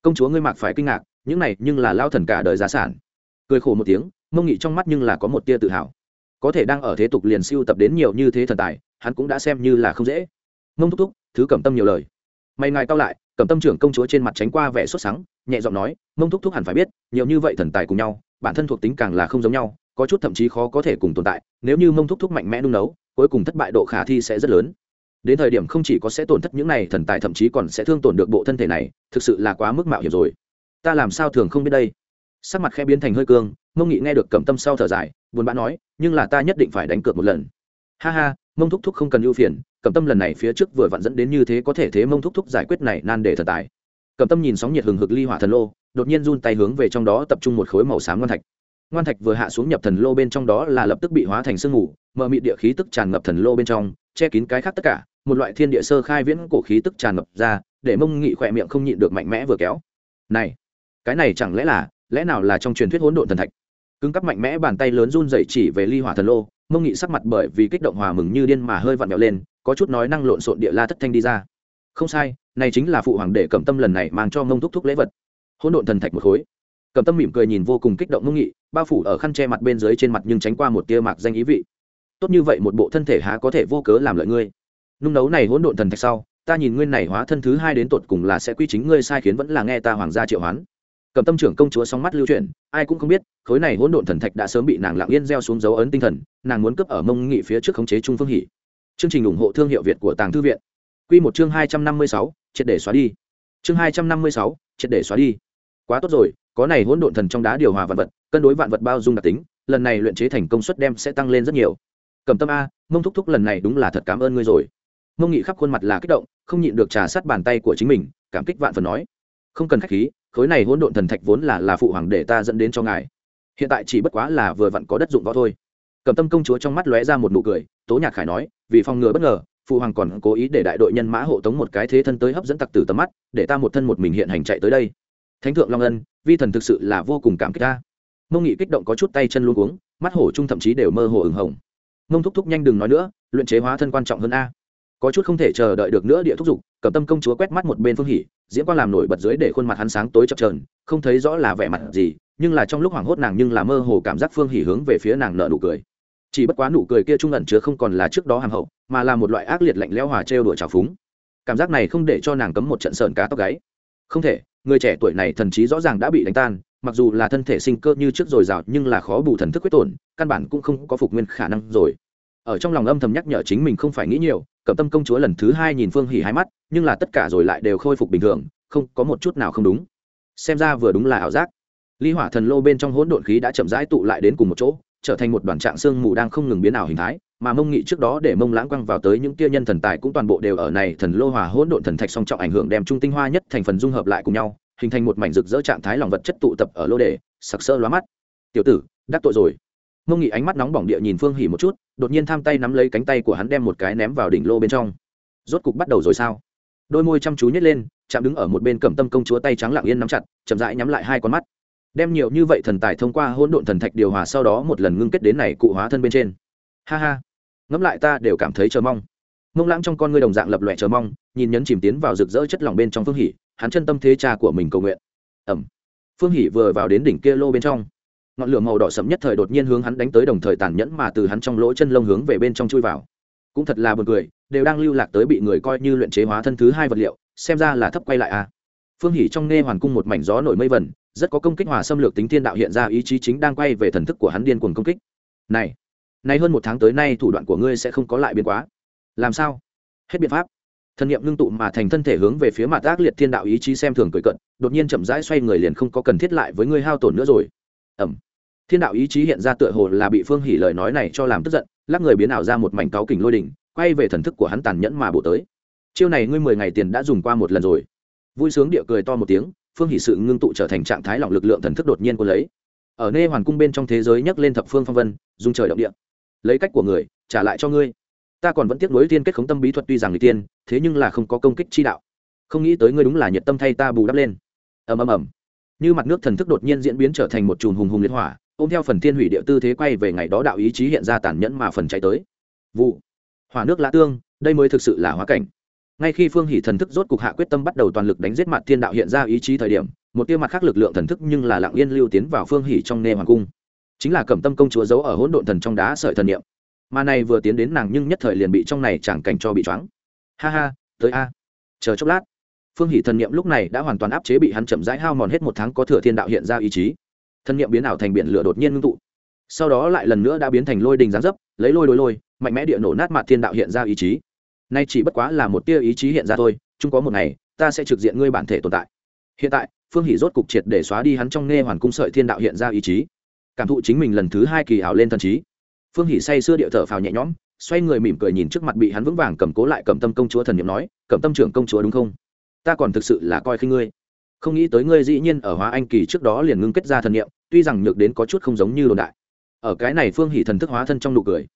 Công chúa ngươi mạc phải kinh ngạc, những này nhưng là lao thần cả đời giá sản cười khổ một tiếng, mông nghị trong mắt nhưng là có một tia tự hào. Có thể đang ở thế tục liền siêu tập đến nhiều như thế thần tài, hắn cũng đã xem như là không dễ. Mông thúc thúc, thứ cẩm tâm nhiều lời. Mày ngài cao lại, cẩm tâm trưởng công chúa trên mặt tránh qua vẻ xuất sáng nhẹ giọng nói, mông thúc thúc hẳn phải biết, nhiều như vậy thần tài cùng nhau, bản thân thuộc tính càng là không giống nhau, có chút thậm chí khó có thể cùng tồn tại, nếu như mông thúc thúc mạnh mẽ nung nấu, cuối cùng thất bại độ khả thi sẽ rất lớn. Đến thời điểm không chỉ có sẽ tổn thất những này thần tài thậm chí còn sẽ thương tổn được bộ thân thể này, thực sự là quá mức mạo hiểm rồi. Ta làm sao thường không biết đây? Sắc mặt khe biến thành hơi cương, mông nghị nghe được cầm tâm sau thở dài, buồn bã nói, nhưng là ta nhất định phải đánh cược một lần. Ha ha, mông thúc thúc không cần ưu phiền cầm tâm lần này phía trước vừa vặn dẫn đến như thế có thể thế mông thúc thúc giải quyết này nan để thần tài. Cầm tâm nhìn sóng nhiệt hừng hực ly hỏa thần lô, đột nhiên run tay hướng về trong đó tập trung một khối màu xám ngoan thạch. Ngoan thạch vừa hạ xuống nhập thần lô bên trong đó là lập tức bị hóa thành sương mù, mờ mịt địa khí tức tràn ngập thần lô bên trong, che kín cái khác tất cả, một loại thiên địa sơ khai viễn cổ khí tức tràn ngập ra, để mông nghị khỏe miệng không nhịn được mạnh mẽ vừa kéo. Này, cái này chẳng lẽ là lẽ nào là trong truyền thuyết hỗn độn thần thạch? Cứng cắp mạnh mẽ bàn tay lớn run dậy chỉ về ly hỏa thần lô, mông nghị sắc mặt bởi vì kích động hòa mừng như điên mà hơi vặn vẹo lên, có chút nói năng lộn xộn địa la thất thanh đi ra. Không sai, này chính là phụ hoàng đệ cẩm tâm lần này mang cho mông thúc thúc lễ vật. Hỗn độn thần thạch một khối. Cẩm tâm mỉm cười nhìn vô cùng kích động mông nghị, bao phủ ở khăn che mặt bên dưới trên mặt nhưng tránh qua một tia mạc danh ý vị. Tốt như vậy một bộ thân thể há có thể vô cớ làm lợi ngươi. Nung nấu này hỗn độn thần thạch sau, ta nhìn ngươi này hóa thân thứ hai đến tột cùng là sẽ quy chính ngươi sai khiến vẫn là nghe ta hoàng gia triệu hoán cầm tâm trưởng công chúa sóng mắt lưu chuyển, ai cũng không biết, khối này hỗn độn thần thạch đã sớm bị nàng lặng yên gieo xuống dấu ấn tinh thần, nàng muốn cướp ở mông nghị phía trước khống chế trung phương hỉ. Chương trình ủng hộ thương hiệu việt của tàng thư viện. Q một chương hai trăm năm mươi sáu, triệt để xóa đi. Chương hai trăm năm mươi sáu, triệt để xóa đi. Quá tốt rồi, có này hỗn độn thần trong đá điều hòa vạn vật, cân đối vạn vật bao dung đặc tính, lần này luyện chế thành công suất đem sẽ tăng lên rất nhiều. Cầm tâm a, mông thúc thúc lần này đúng là thật cảm ơn ngươi rồi. Mông nghị khắp khuôn mặt là kích động, không nhịn được trà sát bàn tay của chính mình, cảm kích vạn phần nói. Không cần khách khí khối này hỗn độn thần thạch vốn là là phụ hoàng để ta dẫn đến cho ngài. Hiện tại chỉ bất quá là vừa vặn có đất dụng võ thôi. Cầm tâm công chúa trong mắt lóe ra một nụ cười, tố nhạc khải nói, vì phòng ngừa bất ngờ, phụ hoàng còn cố ý để đại đội nhân mã hộ tống một cái thế thân tới hấp dẫn tặc tử tầm mắt, để ta một thân một mình hiện hành chạy tới đây. Thánh thượng long ân, vi thần thực sự là vô cùng cảm kích ta. Mông nghị kích động có chút tay chân luôn uống mắt hổ trung thậm chí đều mơ hồ ửng hồng. Mông thúc thúc nhanh đừng nói nữa, luyện chế hóa thân quan trọng hơn a. Có chút không thể chờ đợi được nữa địa thúc dục cẩm tâm công chúa quét mắt một bên phương hỉ, diễm quang làm nổi bật dưới để khuôn mặt hắn sáng tối chập trờn không thấy rõ là vẻ mặt gì, nhưng là trong lúc hoảng hốt nàng nhưng là mơ hồ cảm giác phương hỉ hướng về phía nàng nợ nụ cười. Chỉ bất quá nụ cười kia trung ẩn chứa không còn là trước đó hàm hậu, mà là một loại ác liệt lạnh lẽo hòa trêu đuổi trào phúng. Cảm giác này không để cho nàng cấm một trận sợn cá tóc gáy. Không thể, người trẻ tuổi này thần trí rõ ràng đã bị đánh tan, mặc dù là thân thể sinh cơ như trước dồi dào nhưng là khó bù thần thức quyết tổn, căn bản cũng không có phục nguyên khả năng rồi. Ở trong lòng âm thầm nhắc nhở chính mình không phải nghĩ nhiều cẩm tâm công chúa lần thứ hai nhìn phương hỉ hai mắt, nhưng là tất cả rồi lại đều khôi phục bình thường, không, có một chút nào không đúng. Xem ra vừa đúng là ảo giác. Ly hỏa thần lô bên trong hỗn độn khí đã chậm rãi tụ lại đến cùng một chỗ, trở thành một đoàn trạng xương mù đang không ngừng biến ảo hình thái, mà mông nghị trước đó để mông lãng quăng vào tới những tia nhân thần tài cũng toàn bộ đều ở này thần lô hòa hỗn độn thần thạch song trọng ảnh hưởng đem trung tinh hoa nhất thành phần dung hợp lại cùng nhau, hình thành một mảnh rực rỡ trạng thái lòng vật chất tụ tập ở lô đề, sặc sỡ lóa mắt. Tiểu tử, đắc tội rồi mông nghị ánh mắt nóng bỏng địa nhìn phương hỉ một chút, đột nhiên tham tay nắm lấy cánh tay của hắn đem một cái ném vào đỉnh lô bên trong. Rốt cục bắt đầu rồi sao? Đôi môi chăm chú nhét lên, chạm đứng ở một bên cẩm tâm công chúa tay trắng lặng yên nắm chặt, chậm rãi nhắm lại hai con mắt. Đem nhiều như vậy thần tài thông qua hỗn độn thần thạch điều hòa sau đó một lần ngưng kết đến này cụ hóa thân bên trên. Ha ha. Ngẫm lại ta đều cảm thấy chờ mong. Mông lãng trong con ngươi đồng dạng lập lòe chờ mong, nhìn nhấn chìm tiến vào rực rỡ chất lỏng bên trong phương hỉ, hắn chân tâm thế cha của mình cầu nguyện. Ẩm. Phương hỉ vừa vào đến đỉnh kia lô bên trong ngọn lửa màu đỏ sẫm nhất thời đột nhiên hướng hắn đánh tới đồng thời tàn nhẫn mà từ hắn trong lỗ chân lông hướng về bên trong chui vào. Cũng thật là buồn cười, đều đang lưu lạc tới bị người coi như luyện chế hóa thân thứ hai vật liệu, xem ra là thấp quay lại a à. phương hỉ trong nghe hoàn cung một mảnh gió nổi mây vẩn rất có công kích hòa xâm lược tính thiên đạo hiện ra ý chí chính đang quay về thần thức của hắn điên cuồng công kích. Này này hơn một tháng tới nay thủ đoạn của ngươi sẽ không có lại biến quá. Làm sao? Hết biện pháp. Thần niệm ngưng tụ mà thành thân thể hướng về phía mặt ác liệt thiên đạo ý chí xem thường cười cận đột nhiên chậm rãi xoay người liền không có cần thiết lại với ngươi hao tổn nữa rồi. Ẩm thiên đạo ý chí hiện ra tựa hồ là bị phương hỉ lời nói này cho làm tức giận, lắc người biến ảo ra một mảnh cáo kình lôi đỉnh quay về thần thức của hắn tàn nhẫn mà bổ tới. Chiêu này ngươi mười ngày tiền đã dùng qua một lần rồi. Vui sướng địa cười to một tiếng, phương hỷ sự ngưng tụ trở thành trạng thái lỏng lực lượng thần thức đột nhiên của lấy. Ở nê hoàn cung bên trong thế giới nhấc lên thập phương phong vân, dùng trời động địa. Lấy cách của người, trả lại cho ngươi. Ta còn vẫn tiếc nối tiên kết khống tâm bí thuật tuy rằng người tiên, thế nhưng là không có công kích chi đạo. Không nghĩ tới ngươi đúng là nhiệt tâm thay ta bù đắp lên. Ầm ầm ầm. Như mặt nước thần thức đột nhiên diễn biến trở thành một chùm hùng hùng liệt hỏa ôm theo phần thiên hủy địa tư thế quay về ngày đó đạo ý chí hiện ra tàn nhẫn mà phần chạy tới. Vụ. Hỏa nước lã tương, đây mới thực sự là hóa cảnh. Ngay khi phương hỷ thần thức rốt cục hạ quyết tâm bắt đầu toàn lực đánh giết mặt thiên đạo hiện ra ý chí thời điểm, một tiêu mặt khác lực lượng thần thức nhưng là lặng yên lưu tiến vào phương hỷ trong nê hoàng cung. Chính là cẩm tâm công chúa giấu ở hỗn độn thần trong đá sợi thần niệm. Mà này vừa tiến đến nàng nhưng nhất thời liền bị trong này chẳng cảnh cho bị choáng. Ha ha, tới a. Chờ chốc lát, phương hỷ thần niệm lúc này đã hoàn toàn áp chế bị hắn chậm rãi hao mòn hết một tháng có thừa thiên đạo hiện ra ý chí. Thân niệm biến ảo thành biển lửa đột nhiên ngưng tụ. Sau đó lại lần nữa đã biến thành lôi đình giáng dấp, lấy lôi đôi lôi, mạnh mẽ địa nổ nát mặt thiên đạo hiện ra ý chí. Nay chỉ bất quá là một tia ý chí hiện ra thôi, chung có một ngày, ta sẽ trực diện ngươi bản thể tồn tại. Hiện tại, phương hỷ rốt cục triệt để xóa đi hắn trong nghe hoàn cung sợi thiên đạo hiện ra ý chí. Cảm thụ chính mình lần thứ hai kỳ ảo lên thần trí. Phương hỷ say sưa điệu thở phào nhẹ nhõm, xoay người mỉm cười nhìn trước mặt bị hắn vững vàng cầm cố lại cầm tâm công chúa thần n i ệ m nói cầm tâm trưởng công chúa đúng không? Ta còn thực sự là coi khi ngươi không nghĩ tới ngươi dĩ nhiên ở hóa anh kỳ trước đó liền ngưng kết ra thần niệm, tuy rằng nhược đến có chút không giống như đồn đại. Ở cái này phương hỷ thần thức hóa thân trong nụ cười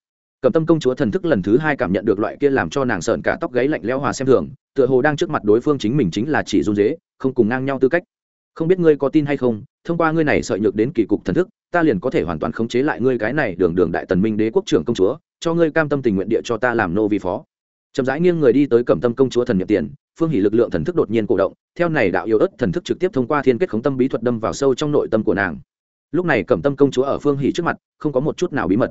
cầm tâm công chúa thần thức lần thứ hai cảm nhận được loại kia làm cho nàng sợn cả tóc gáy lạnh leo hòa xem thường, tựa hồ đang trước mặt đối phương chính mình chính là chỉ run dế không cùng ngang nhau tư cách. Không biết ngươi có tin hay không, thông qua ngươi này sợi nhược đến kỳ cục thần thức, ta liền có thể hoàn toàn khống chế lại ngươi cái này đường đường đại tần minh đế quốc trưởng công chúa, cho ngươi cam tâm tình nguyện địa cho ta làm nô vi phó. Chậm rãi nghiêng người đi tới cẩm tâm công chúa thần nhập tiền phương hỷ lực lượng thần thức đột nhiên cổ động, theo này đạo yêu ớt thần thức trực tiếp thông qua thiên kết khống tâm bí thuật đâm vào sâu trong nội tâm của nàng. Lúc này cẩm tâm công chúa ở phương hỷ trước mặt, không có một chút nào bí mật.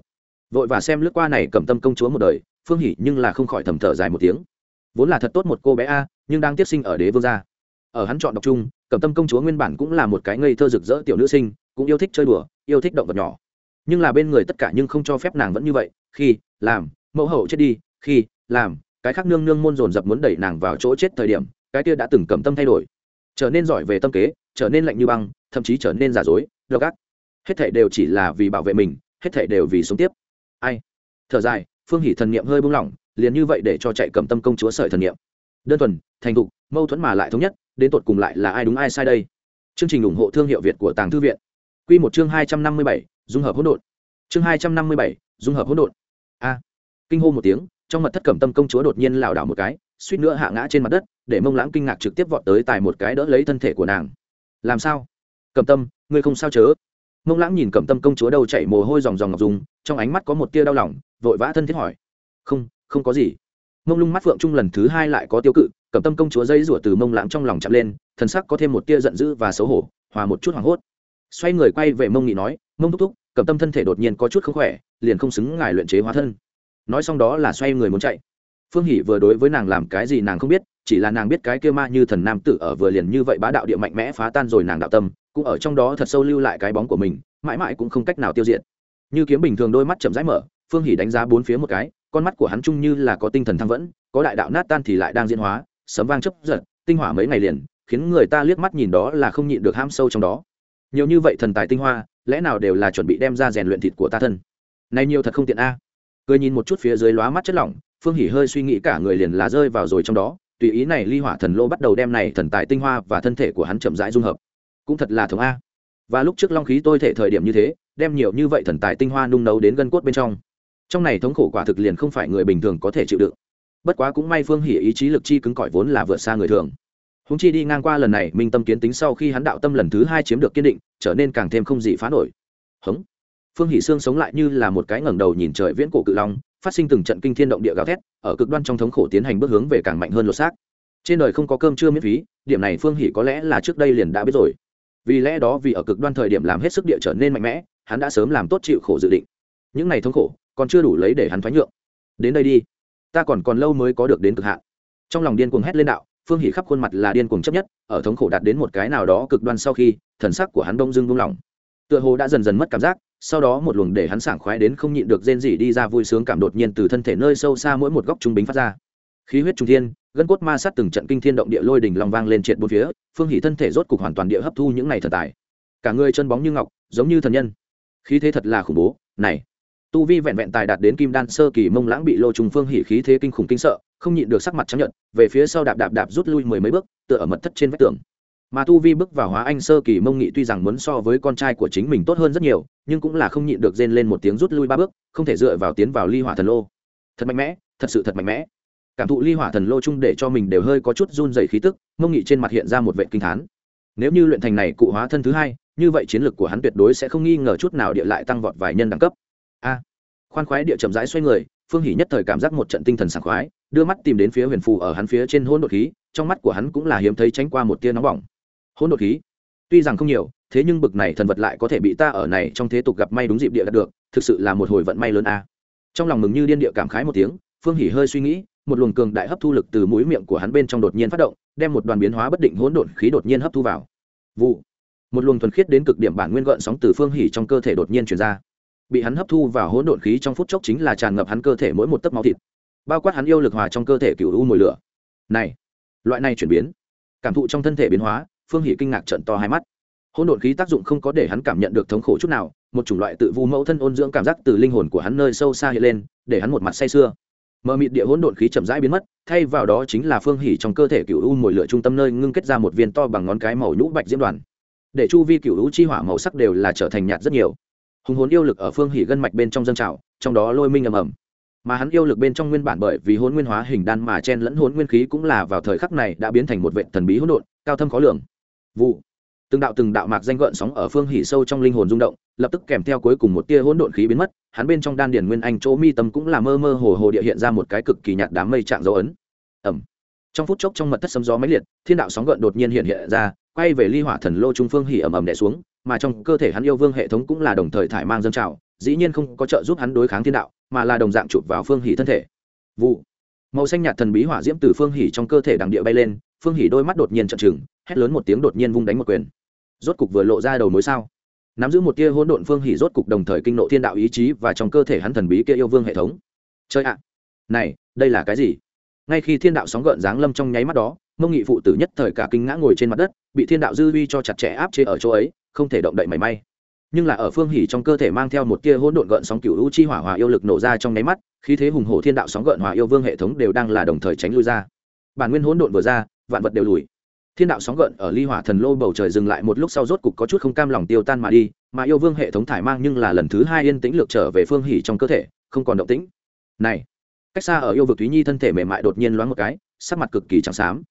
Vội và xem lướt qua này cẩm tâm công chúa một đời, phương hỷ nhưng là không khỏi thầm thở dài một tiếng. Vốn là thật tốt một cô bé a, nhưng đang tiếp sinh ở đế vương gia. Ở hắn chọn đọc chung, cẩm tâm công chúa nguyên bản cũng là một cái ngây thơ rực rỡ tiểu nữ sinh, cũng yêu thích chơi đùa, yêu thích động vật nhỏ. Nhưng là bên người tất cả nhưng không cho phép nàng vẫn như vậy, khi, làm, mẫu hậu chết đi, khi, làm cái khác nương nương môn dồn dập muốn đẩy nàng vào chỗ chết thời điểm, cái kia đã từng cầm tâm thay đổi, trở nên giỏi về tâm kế, trở nên lạnh như băng, thậm chí trở nên giả dối, độc ác. Hết thể đều chỉ là vì bảo vệ mình, hết thể đều vì sống tiếp. Ai? Thở dài, phương hỷ thần niệm hơi buông lỏng, liền như vậy để cho chạy cầm tâm công chúa sợi thần niệm. Đơn thuần, thành thục, mâu thuẫn mà lại thống nhất, đến tột cùng lại là ai đúng ai sai đây? Chương trình ủng hộ thương hiệu việt của tàng thư viện. Q một chương hai trăm năm mươi bảy, dung hợp hỗn độn. Chương hai trăm năm mươi bảy, dung hợp hỗn độn. A. Kinh hô một tiếng trong mật thất cẩm tâm công chúa đột nhiên lảo đảo một cái, suýt nữa hạ ngã trên mặt đất, để mông lãng kinh ngạc trực tiếp vọt tới tài một cái đỡ lấy thân thể của nàng. Làm sao? Cẩm tâm, ngươi không sao chớ? Mông lãng nhìn cẩm tâm công chúa đầu chảy mồ hôi dòng dòng ngọc dùng, trong ánh mắt có một tia đau lòng, vội vã thân thiết hỏi. Không không có gì. Mông lung mắt phượng trung lần thứ hai lại có tiêu cự, cẩm tâm công chúa dây rủa từ mông lãng trong lòng chạm lên, thần sắc có thêm một tia giận dữ và xấu hổ, hòa một chút hoảng hốt. Xoay người quay về mông nghị nói, mông thúc thúc, cẩm tâm thân thể đột nhiên có chút không khỏe, liền không xứng ngài luyện chế hóa thân nói xong đó là xoay người muốn chạy. Phương hỷ vừa đối với nàng làm cái gì nàng không biết, chỉ là nàng biết cái kia ma như thần nam tử ở vừa liền như vậy bá đạo địa mạnh mẽ phá tan rồi nàng đạo tâm, cũng ở trong đó thật sâu lưu lại cái bóng của mình, mãi mãi cũng không cách nào tiêu diệt. Như kiếm bình thường đôi mắt chậm rãi mở, phương hỷ đánh giá bốn phía một cái, con mắt của hắn chung như là có tinh thần thăng vẫn, có đại đạo nát tan thì lại đang diễn hóa, sấm vang chấp giật, tinh hỏa mấy ngày liền, khiến người ta liếc mắt nhìn đó là không nhịn được ham sâu trong đó. Nhiều như vậy thần tài tinh hoa, lẽ nào đều là chuẩn bị đem ra rèn luyện thịt của ta thân? Này nhiều thật không tiện a cười nhìn một chút phía dưới lóa mắt chất lỏng, phương hỉ hơi suy nghĩ cả người liền là rơi vào rồi trong đó, tùy ý này ly hỏa thần lô bắt đầu đem này thần tài tinh hoa và thân thể của hắn chậm rãi dung hợp. Cũng thật là thống a. Và lúc trước long khí tôi thể thời điểm như thế, đem nhiều như vậy thần tài tinh hoa nung nấu đến gân cốt bên trong. Trong này thống khổ quả thực liền không phải người bình thường có thể chịu đựng. Bất quá cũng may phương hỉ ý chí lực chi cứng cỏi vốn là vượt xa người thường. Húng chi đi ngang qua lần này, minh tâm kiến tính sau khi hắn đạo tâm lần thứ hai chiếm được kiên định, trở nên càng thêm không gì phá nổi. Hống phương hỷ xương sống lại như là một cái ngẩng đầu nhìn trời viễn cổ cự long, phát sinh từng trận kinh thiên động địa gào thét, ở cực đoan trong thống khổ tiến hành bước hướng về càng mạnh hơn lột xác. Trên đời không có cơm chưa miễn phí, điểm này phương hỷ có lẽ là trước đây liền đã biết rồi. Vì lẽ đó vì ở cực đoan thời điểm làm hết sức địa trở nên mạnh mẽ, hắn đã sớm làm tốt chịu khổ dự định. Những ngày thống khổ, còn chưa đủ lấy để hắn thoái nhượng. Đến đây đi. Ta còn còn lâu mới có được đến cực hạn. Trong lòng điên cuồng hét lên đạo, phương hỷ khắp khuôn mặt là điên cuồng chấp nhất, ở thống khổ đạt đến một cái nào đó cực đoan sau khi, thần sắc của hắn đông dưng buông lỏng. Tựa hồ đã dần dần mất cảm giác sau đó một luồng để hắn sảng khoái đến không nhịn được rên rỉ đi ra vui sướng cảm đột nhiên từ thân thể nơi sâu xa mỗi một góc trung bính phát ra. Khí huyết trung thiên, gân cốt ma sát từng trận kinh thiên động địa lôi đỉnh lòng vang lên triệt bốn phía, phương hỉ thân thể rốt cục hoàn toàn địa hấp thu những này thần tài. Cả người chân bóng như ngọc, giống như thần nhân. Khí thế thật là khủng bố, này. Tu vi vẹn vẹn tài đạt đến kim đan sơ kỳ mông lãng bị lô trùng phương hỉ khí thế kinh khủng kinh sợ, không nhịn được sắc mặt chấp nhận về phía sau đạp đạp đạp rút lui mười mấy bước, tựa ở mật thất trên vách tường mà tu vi bước vào hóa anh sơ kỳ mông nghị tuy rằng muốn so với con trai của chính mình tốt hơn rất nhiều, nhưng cũng là không nhịn được rên lên một tiếng rút lui ba bước, không thể dựa vào tiến vào ly hỏa thần lô. Thật mạnh mẽ, thật sự thật mạnh mẽ. Cảm thụ ly hỏa thần lô chung để cho mình đều hơi có chút run dày khí tức, mông nghị trên mặt hiện ra một vệ kinh thán. Nếu như luyện thành này cụ hóa thân thứ hai, như vậy chiến lược của hắn tuyệt đối sẽ không nghi ngờ chút nào địa lại tăng vọt vài nhân đẳng cấp. A. Khoan khoái địa chậm rãi xoay người, phương hỷ nhất thời cảm giác một trận tinh thần sảng khoái, đưa mắt tìm đến phía huyền phù ở hắn phía trên hôn đột khí, trong mắt của hắn cũng là hiếm thấy tránh qua một tia nóng bỏng hỗn độn khí. Tuy rằng không nhiều, thế nhưng bực này thần vật lại có thể bị ta ở này trong thế tục gặp may đúng dịp địa đạt được, thực sự là một hồi vận may lớn a. Trong lòng mừng như điên địa cảm khái một tiếng, phương hỉ hơi suy nghĩ, một luồng cường đại hấp thu lực từ mũi miệng của hắn bên trong đột nhiên phát động, đem một đoàn biến hóa bất định hỗn độn khí đột nhiên hấp thu vào. Vụ. Một luồng thuần khiết đến cực điểm bản nguyên gợn sóng từ phương hỉ trong cơ thể đột nhiên chuyển ra. Bị hắn hấp thu vào hỗn độn khí trong phút chốc chính là tràn ngập hắn cơ thể mỗi một tấc máu thịt, bao quát hắn yêu lực hòa trong cơ thể cựu u mùi lửa. Này, loại này chuyển biến, cảm thụ trong thân thể biến hóa phương Hỷ kinh ngạc trận to hai mắt. Hỗn độn khí tác dụng không có để hắn cảm nhận được thống khổ chút nào, một chủng loại tự vu mẫu thân ôn dưỡng cảm giác từ linh hồn của hắn nơi sâu xa hiện lên, để hắn một mặt say sưa. Mờ mịt địa hỗn độn khí chậm rãi biến mất, thay vào đó chính là phương hỉ trong cơ thể cựu u mồi lửa trung tâm nơi ngưng kết ra một viên to bằng ngón cái màu nhũ bạch diễm đoàn. Để chu vi cựu u chi hỏa màu sắc đều là trở thành nhạt rất nhiều. Hùng hồn yêu lực ở phương hỉ gân mạch bên trong dân trào, trong đó lôi minh ầm ầm. Mà hắn yêu lực bên trong nguyên bản bởi vì hôn nguyên hóa hình đan mà chen lẫn hôn nguyên khí cũng là vào thời khắc này đã biến thành một vệ thần bí hỗn độn, cao thâm khó lường vụ. Từng đạo từng đạo mạc danh gợn sóng ở phương hỉ sâu trong linh hồn rung động, lập tức kèm theo cuối cùng một tia hỗn độn khí biến mất, hắn bên trong đan điền nguyên anh chỗ mi tâm cũng là mơ mơ hồ hồ địa hiện ra một cái cực kỳ nhạt đám mây trạng dấu ấn. Ẩm trong phút chốc trong mật thất sấm gió máy liệt, thiên đạo sóng gợn đột nhiên hiện hiện ra, quay về ly hỏa thần lô trung phương hỉ ầm ầm đè xuống, mà trong cơ thể hắn yêu vương hệ thống cũng là đồng thời thải mang dâng trào, dĩ nhiên không có trợ giúp hắn đối kháng thiên đạo, mà là đồng dạng chụp vào phương hỉ thân thể. Vụ. Màu xanh nhạt thần bí hỏa diễm từ phương hỉ trong cơ thể đằng địa bay lên, phương hỉ đôi mắt đột nhiên trợn trừng hét lớn một tiếng đột nhiên vung đánh một quyền. Rốt cục vừa lộ ra đầu mối sao? Nắm giữ một tia hỗn độn phương hỉ rốt cục đồng thời kinh nộ thiên đạo ý chí và trong cơ thể hắn thần bí kia yêu vương hệ thống. Chơi ạ! Này, đây là cái gì? Ngay khi thiên đạo sóng gợn giáng lâm trong nháy mắt đó, mông nghị phụ tử nhất thời cả kinh ngã ngồi trên mặt đất, bị thiên đạo dư vi cho chặt chẽ áp chế ở chỗ ấy, không thể động đậy mảy may. Nhưng là ở phương hỉ trong cơ thể mang theo một tia hỗn độn gợn sóng cửu u chi hỏa hòa yêu lực nổ ra trong nháy mắt, khí thế hùng hổ thiên đạo sóng gợn hòa yêu vương hệ thống đều đang là đồng thời tránh lui ra. Bản nguyên hỗn độn vừa ra, vạn vật đều lùi thiên đạo sóng gợn ở ly hỏa thần lô bầu trời dừng lại một lúc sau rốt cục có chút không cam lòng tiêu tan mà đi, mà yêu vương hệ thống thải mang nhưng là lần thứ hai yên tĩnh lược trở về phương hỉ trong cơ thể, không còn động tĩnh. Này, cách xa ở yêu vực thúy nhi thân thể mềm mại đột nhiên loáng một cái, sắc mặt cực kỳ trắng xám.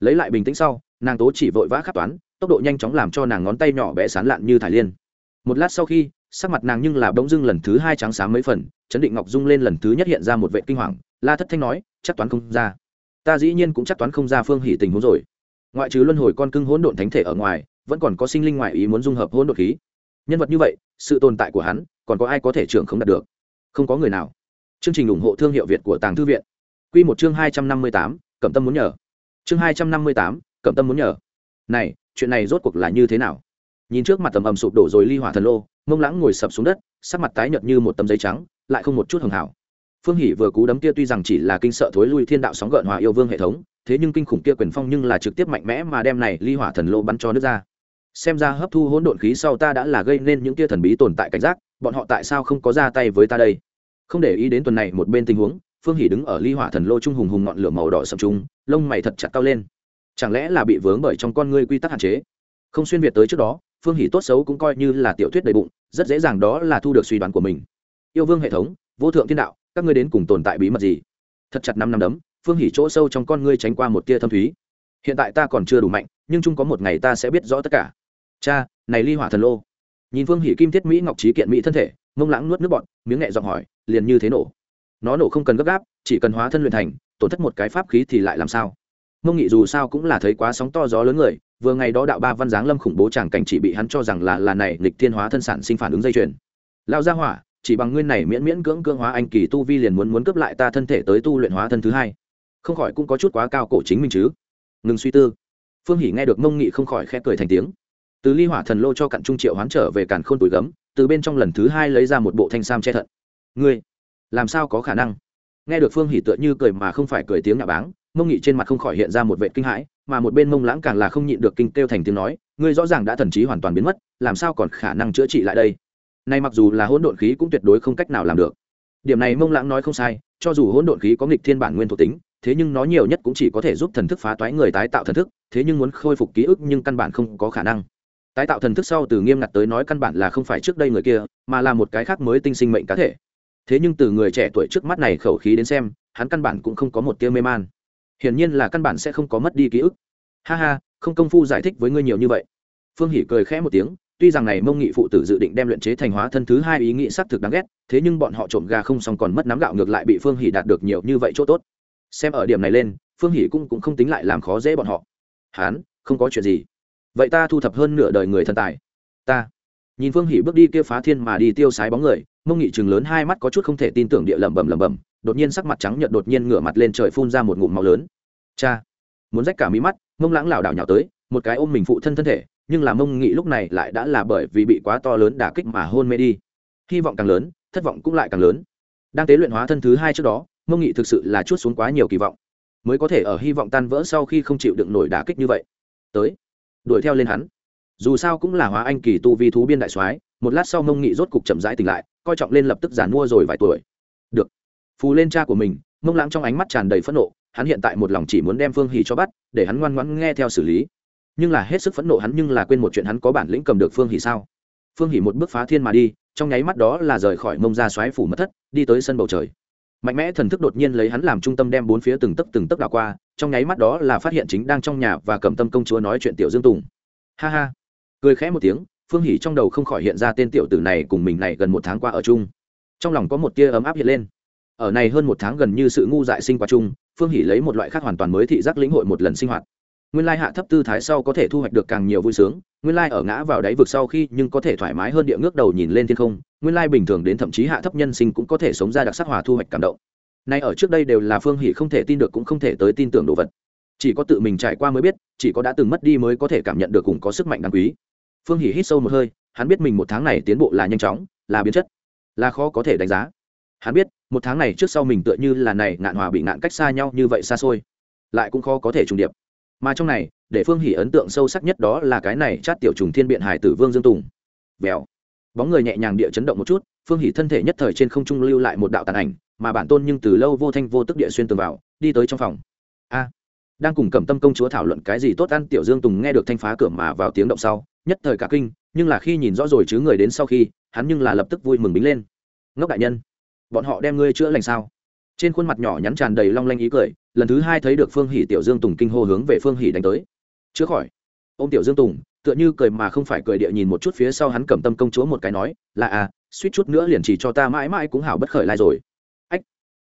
Lấy lại bình tĩnh sau, nàng tố chỉ vội vã khắc toán, tốc độ nhanh chóng làm cho nàng ngón tay nhỏ bé sán lạn như thải liên. Một lát sau khi, sắc mặt nàng nhưng là bỗng dưng lần thứ hai trắng xám mấy phần, chấn định ngọc dung lên lần thứ nhất hiện ra một vệ kinh hoàng, la thất thanh nói, chắc toán không ra. Ta dĩ nhiên cũng chắc toán không ra phương hỉ tình huống rồi ngoại trừ luân hồi con cưng hỗn độn thánh thể ở ngoài, vẫn còn có sinh linh ngoại ý muốn dung hợp hỗn độn khí. Nhân vật như vậy, sự tồn tại của hắn, còn có ai có thể trưởng không đạt được? Không có người nào. Chương trình ủng hộ thương hiệu việt của tàng thư viện. Q một chương hai trăm năm mươi tám, cẩm tâm muốn nhờ. Chương hai trăm năm mươi tám, cẩm tâm muốn nhờ. Này, chuyện này rốt cuộc là như thế nào? Nhìn trước mặt tầm ầm sụp đổ rồi ly hỏa thần lô, mông lãng ngồi sập xuống đất, sắc mặt tái nhợt như một tấm giấy trắng, lại không một chút hưởng hảo. Phương hỷ vừa cú đấm kia tuy rằng chỉ là kinh sợ thối lui thiên đạo sóng gợn hòa yêu vương hệ thống thế nhưng kinh khủng kia quyền phong nhưng là trực tiếp mạnh mẽ mà đem này ly hỏa thần lô bắn cho nước ra. Xem ra hấp thu hỗn độn khí sau ta đã là gây nên những kia thần bí tồn tại cảnh giác, bọn họ tại sao không có ra tay với ta đây? Không để ý đến tuần này một bên tình huống, phương hỷ đứng ở ly hỏa thần lô trung hùng hùng ngọn lửa màu đỏ sầm trung lông mày thật chặt cao lên. Chẳng lẽ là bị vướng bởi trong con ngươi quy tắc hạn chế? Không xuyên việt tới trước đó, phương hỷ tốt xấu cũng coi như là tiểu thuyết đầy bụng, rất dễ dàng đó là thu được suy đoán của mình. Yêu vương hệ thống, vô thượng thiên đạo, các ngươi đến cùng tồn tại bí mật gì? Thật chặt năm năm đấm phương hỷ chỗ sâu trong con ngươi tránh qua một tia thâm thúy. Hiện tại ta còn chưa đủ mạnh, nhưng chung có một ngày ta sẽ biết rõ tất cả. Cha, này ly hỏa thần lô. Nhìn phương hỷ kim thiết mỹ ngọc trí kiện mỹ thân thể, mông lãng nuốt nước bọn miếng nhẹ giọng hỏi, liền như thế nổ. Nó nổ không cần gấp gáp, chỉ cần hóa thân luyện thành, tổn thất một cái pháp khí thì lại làm sao? Mông nghị dù sao cũng là thấy quá sóng to gió lớn người, vừa ngày đó đạo ba văn giáng lâm khủng bố chàng cảnh chỉ bị hắn cho rằng là là này lịch thiên hóa thân sản sinh phản ứng dây chuyền. Lao ra hỏa, chỉ bằng nguyên này miễn miễn cưỡng cưỡng hóa anh kỳ tu vi liền muốn muốn cướp lại ta thân thể tới tu luyện hóa thân thứ hai không khỏi cũng có chút quá cao cổ chính mình chứ. Ngừng suy tư. Phương hỉ nghe được mông nghị không khỏi khẽ cười thành tiếng. Từ ly hỏa thần lô cho cặn trung triệu hoán trở về càn khôn tuổi gấm, từ bên trong lần thứ hai lấy ra một bộ thanh sam che thận. Ngươi, làm sao có khả năng? Nghe được phương hỉ tựa như cười mà không phải cười tiếng nhà báng, mông nghị trên mặt không khỏi hiện ra một vệ kinh hãi, mà một bên mông lãng càng là không nhịn được kinh kêu thành tiếng nói, ngươi rõ ràng đã thần trí hoàn toàn biến mất, làm sao còn khả năng chữa trị lại đây? Nay mặc dù là hỗn độn khí cũng tuyệt đối không cách nào làm được. Điểm này mông lãng nói không sai, cho dù hỗn độn khí có nghịch thiên bản nguyên thuộc tính thế nhưng nó nhiều nhất cũng chỉ có thể giúp thần thức phá toái người tái tạo thần thức, thế nhưng muốn khôi phục ký ức nhưng căn bản không có khả năng. Tái tạo thần thức sau từ nghiêm ngặt tới nói căn bản là không phải trước đây người kia, mà là một cái khác mới tinh sinh mệnh cá thể. Thế nhưng từ người trẻ tuổi trước mắt này khẩu khí đến xem, hắn căn bản cũng không có một tia mê man. Hiển nhiên là căn bản sẽ không có mất đi ký ức. Ha ha, không công phu giải thích với ngươi nhiều như vậy. Phương hỉ cười khẽ một tiếng, tuy rằng này mông nghị phụ tử dự định đem luyện chế thành hóa thân thứ hai ý nghĩ xác thực đáng ghét, thế nhưng bọn họ trộm gà không xong còn mất nắm gạo ngược lại bị phương hỉ đạt được nhiều như vậy chỗ tốt xem ở điểm này lên phương hỷ cũng, cũng không tính lại làm khó dễ bọn họ. Hán không có chuyện gì. Vậy ta thu thập hơn nửa đời người thần tài. Ta. Nhìn phương hỷ bước đi kia phá thiên mà đi tiêu sái bóng người mông nghị chừng lớn hai mắt có chút không thể tin tưởng địa lẩm bẩm lẩm bẩm đột nhiên sắc mặt trắng nhợt đột nhiên ngửa mặt lên trời phun ra một ngụm máu lớn. Cha. Muốn rách cả mí mắt mông lãng lảo đảo nhào tới một cái ôm mình phụ thân thân thể nhưng là mông nghị lúc này lại đã là bởi vì bị quá to lớn đả kích mà hôn mê đi. Hy vọng càng lớn thất vọng cũng lại càng lớn. Đang tế luyện hóa thân thứ hai trước đó mông nghị thực sự là chút xuống quá nhiều kỳ vọng, mới có thể ở hy vọng tan vỡ sau khi không chịu đựng nổi đả kích như vậy. Tới, đuổi theo lên hắn. Dù sao cũng là hóa anh kỳ tu vi thú biên đại soái, một lát sau mông nghị rốt cục chậm rãi tỉnh lại, coi trọng lên lập tức giàn mua rồi vài tuổi. Được. Phù lên cha của mình mông lãng trong ánh mắt tràn đầy phẫn nộ, hắn hiện tại một lòng chỉ muốn đem phương hỉ cho bắt, để hắn ngoan ngoãn nghe theo xử lý. Nhưng là hết sức phẫn nộ hắn nhưng là quên một chuyện hắn có bản lĩnh cầm được phương hỉ sao? Phương hỉ một bước phá thiên mà đi, trong nháy mắt đó là rời khỏi mông ra xoáy phủ mất thất, đi tới sân bầu trời mạnh mẽ thần thức đột nhiên lấy hắn làm trung tâm đem bốn phía từng tấc từng tấc đảo qua, trong nháy mắt đó là phát hiện chính đang trong nhà và cầm tâm công chúa nói chuyện tiểu dương tùng. Ha ha. Cười khẽ một tiếng, phương hỉ trong đầu không khỏi hiện ra tên tiểu tử này cùng mình này gần một tháng qua ở chung. Trong lòng có một tia ấm áp hiện lên. Ở này hơn một tháng gần như sự ngu dại sinh qua chung, phương hỉ lấy một loại khác hoàn toàn mới thị giác lĩnh hội một lần sinh hoạt nguyên lai hạ thấp tư thái sau có thể thu hoạch được càng nhiều vui sướng, nguyên lai ở ngã vào đáy vực sau khi nhưng có thể thoải mái hơn địa ngước đầu nhìn lên thiên không, nguyên lai bình thường đến thậm chí hạ thấp nhân sinh cũng có thể sống ra đặc sắc hòa thu hoạch cảm động. Nay ở trước đây đều là phương hỷ không thể tin được cũng không thể tới tin tưởng đồ vật. Chỉ có tự mình trải qua mới biết, chỉ có đã từng mất đi mới có thể cảm nhận được cùng có sức mạnh đáng quý. Phương hỷ hít sâu một hơi, hắn biết mình một tháng này tiến bộ là nhanh chóng, là biến chất, là khó có thể đánh giá. Hắn biết, một tháng này trước sau mình tựa như là này ngạn hòa bị ngạn cách xa nhau như vậy xa xôi, lại cũng khó có thể trùng điệp mà trong này, để phương hỷ ấn tượng sâu sắc nhất đó là cái này chát tiểu trùng thiên biện hải tử vương dương tùng. Vèo. Bóng người nhẹ nhàng địa chấn động một chút, phương hỷ thân thể nhất thời trên không trung lưu lại một đạo tàn ảnh, mà bản tôn nhưng từ lâu vô thanh vô tức địa xuyên tường vào, đi tới trong phòng. A. Đang cùng cẩm tâm công chúa thảo luận cái gì tốt ăn, tiểu dương tùng nghe được thanh phá cửa mà vào tiếng động sau, nhất thời cả kinh, nhưng là khi nhìn rõ rồi chứ người đến sau khi, hắn nhưng là lập tức vui mừng bính lên. Ngốc đại nhân, bọn họ đem ngươi chữa lành sao? Trên khuôn mặt nhỏ nhắn tràn đầy long lanh ý cười, lần thứ hai thấy được phương hỷ tiểu dương tùng kinh hô hướng về phương hỷ đánh tới. Chữa khỏi. Ô m tiểu dương tùng, tựa như cười mà không phải cười địa nhìn một chút phía sau hắn cầm tâm công chúa một cái nói, là à suýt chút nữa liền chỉ cho ta mãi mãi cũng hảo bất khởi lai rồi. Ách.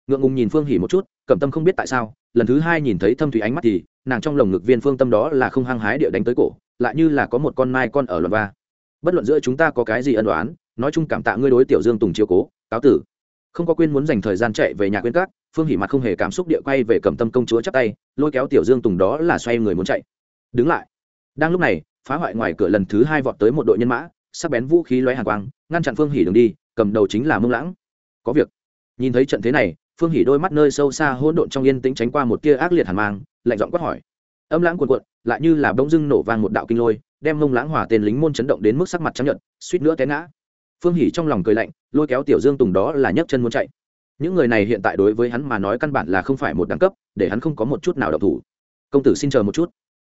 Ngượng ngùng nhìn phương hỉ một chút, cầm tâm không biết tại sao, lần thứ hai nhìn thấy thâm thủy ánh mắt thì, nàng trong lồng ngực viên phương tâm đó là không hăng hái địa đánh tới cổ, lại như là có một con mai con ở luật va. Bất luận giữa chúng ta có cái gì ân đoán nói chung cảm tạ ngươi đối tiểu dương tùng chiếu cố, cáo tử không có quên muốn dành thời gian chạy về nhà quên các, phương hỉ mặt không hề cảm xúc địa quay về cầm tâm công chúa chắp tay, lôi kéo tiểu dương tùng đó là xoay người muốn chạy. Đứng lại. Đang lúc này, phá hoại ngoài cửa lần thứ hai vọt tới một đội nhân mã, sắc bén vũ khí lóe hàng quang, ngăn chặn phương hỉ đường đi, cầm đầu chính là mông lãng. Có việc. Nhìn thấy trận thế này, phương hỉ đôi mắt nơi sâu xa hỗn độn trong yên tĩnh tránh qua một tia ác liệt hàn mang, lạnh giọng quát hỏi. Âm lãng cuồn cuộn, lại như là bỗng dưng nổ vang một đạo kinh lôi, đem mông lãng hỏa tên lính môn chấn động đến mức sắc mặt trắng nhận suýt nữa té ngã phương hỉ trong lòng cười lạnh, lôi kéo tiểu dương tùng đó là nhấc chân muốn chạy. Những người này hiện tại đối với hắn mà nói căn bản là không phải một đẳng cấp, để hắn không có một chút nào độc thủ. Công tử xin chờ một chút.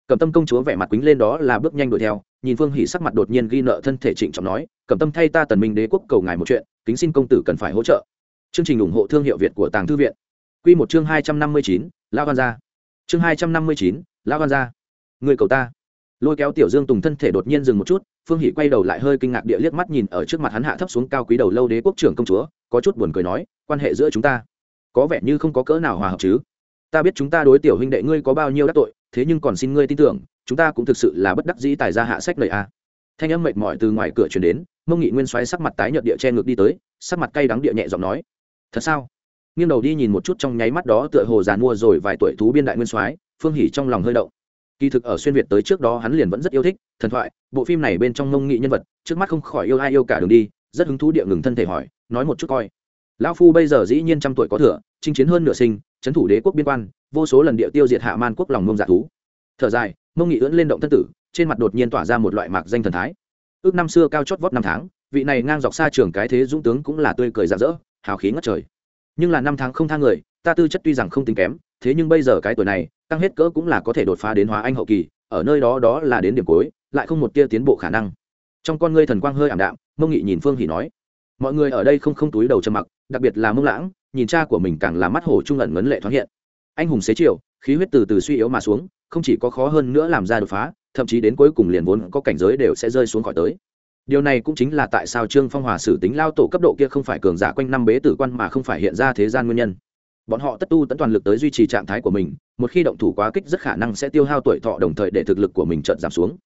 Cầm tâm công chúa vẻ mặt quýnh lên đó là bước nhanh đuổi theo, nhìn phương hỷ sắc mặt đột nhiên ghi nợ thân thể trịnh trọng nói cầm tâm thay ta tần minh đế quốc cầu ngài một chuyện, kính xin công tử cần phải hỗ trợ. Chương trình ủng hộ thương hiệu việt của tàng thư viện. Q một chương hai trăm năm mươi chín lao gan gia. Chương hai trăm năm mươi chín lao gan gia. Người cầu ta. Lôi kéo tiểu dương tùng thân thể đột nhiên dừng một chút phương hỷ quay đầu lại hơi kinh ngạc địa liếc mắt nhìn ở trước mặt hắn hạ thấp xuống cao quý đầu lâu đế quốc trưởng công chúa, có chút buồn cười nói, quan hệ giữa chúng ta có vẻ như không có cỡ nào hòa hợp chứ. Ta biết chúng ta đối tiểu huynh đệ ngươi có bao nhiêu đắc tội, thế nhưng còn xin ngươi tin tưởng, chúng ta cũng thực sự là bất đắc dĩ tài ra hạ sách lời a. Thanh âm mệt mỏi từ ngoài cửa truyền đến, mông nghị nguyên xoáy sắc mặt tái nhợt địa che ngược đi tới, sắc mặt cay đắng địa nhẹ giọng nói, thật sao? Nghiêng đầu đi nhìn một chút trong nháy mắt đó tựa hồ giàn mua rồi vài tuổi thú biên đại nguyên soái phương hỉ trong lòng hơi động kỳ thực ở xuyên việt tới trước đó hắn liền vẫn rất yêu thích thần thoại, bộ phim này bên trong mông nghị nhân vật, trước mắt không khỏi yêu ai yêu cả đường đi, rất hứng thú địa ngừng thân thể hỏi, nói một chút coi. Lão phu bây giờ dĩ nhiên trăm tuổi có thừa, chinh chiến hơn nửa sinh trấn thủ đế quốc biên quan, vô số lần địa tiêu diệt hạ man quốc lòng mông dạ thú. Thở dài mông nghị ưỡn lên động thân tử, trên mặt đột nhiên tỏa ra một loại mạc danh thần thái. Ước năm xưa cao chót vót năm tháng, vị này ngang dọc xa trường cái thế dũng tướng cũng là tươi cười rạng rỡ, hào khí ngất trời nhưng là năm tháng không thang người, ta tư chất tuy rằng không tính kém, thế nhưng bây giờ cái tuổi này, tăng hết cỡ cũng là có thể đột phá đến hóa anh hậu kỳ, ở nơi đó đó là đến điểm cuối, lại không một tia tiến bộ khả năng. Trong con ngươi thần quang hơi ảm đạm, mông nghị nhìn phương hỉ nói, mọi người ở đây không không túi đầu trầm mặc, đặc biệt là mông lãng, nhìn cha của mình càng là mắt hổ trung ẩn ngấn lệ thoáng hiện. Anh hùng xế chiều, khí huyết từ từ suy yếu mà xuống, không chỉ có khó hơn nữa làm ra đột phá, thậm chí đến cuối cùng liền vốn có cảnh giới đều sẽ rơi xuống khỏi tới điều này cũng chính là tại sao trương phong hòa xử tính lao tổ cấp độ kia không phải cường giả quanh năm bế tử quan mà không phải hiện ra thế gian nguyên nhân. Bọn họ tất tu tận toàn lực tới duy trì trạng thái của mình, một khi động thủ quá kích rất khả năng sẽ tiêu hao tuổi thọ đồng thời để thực lực của mình chợt giảm xuống.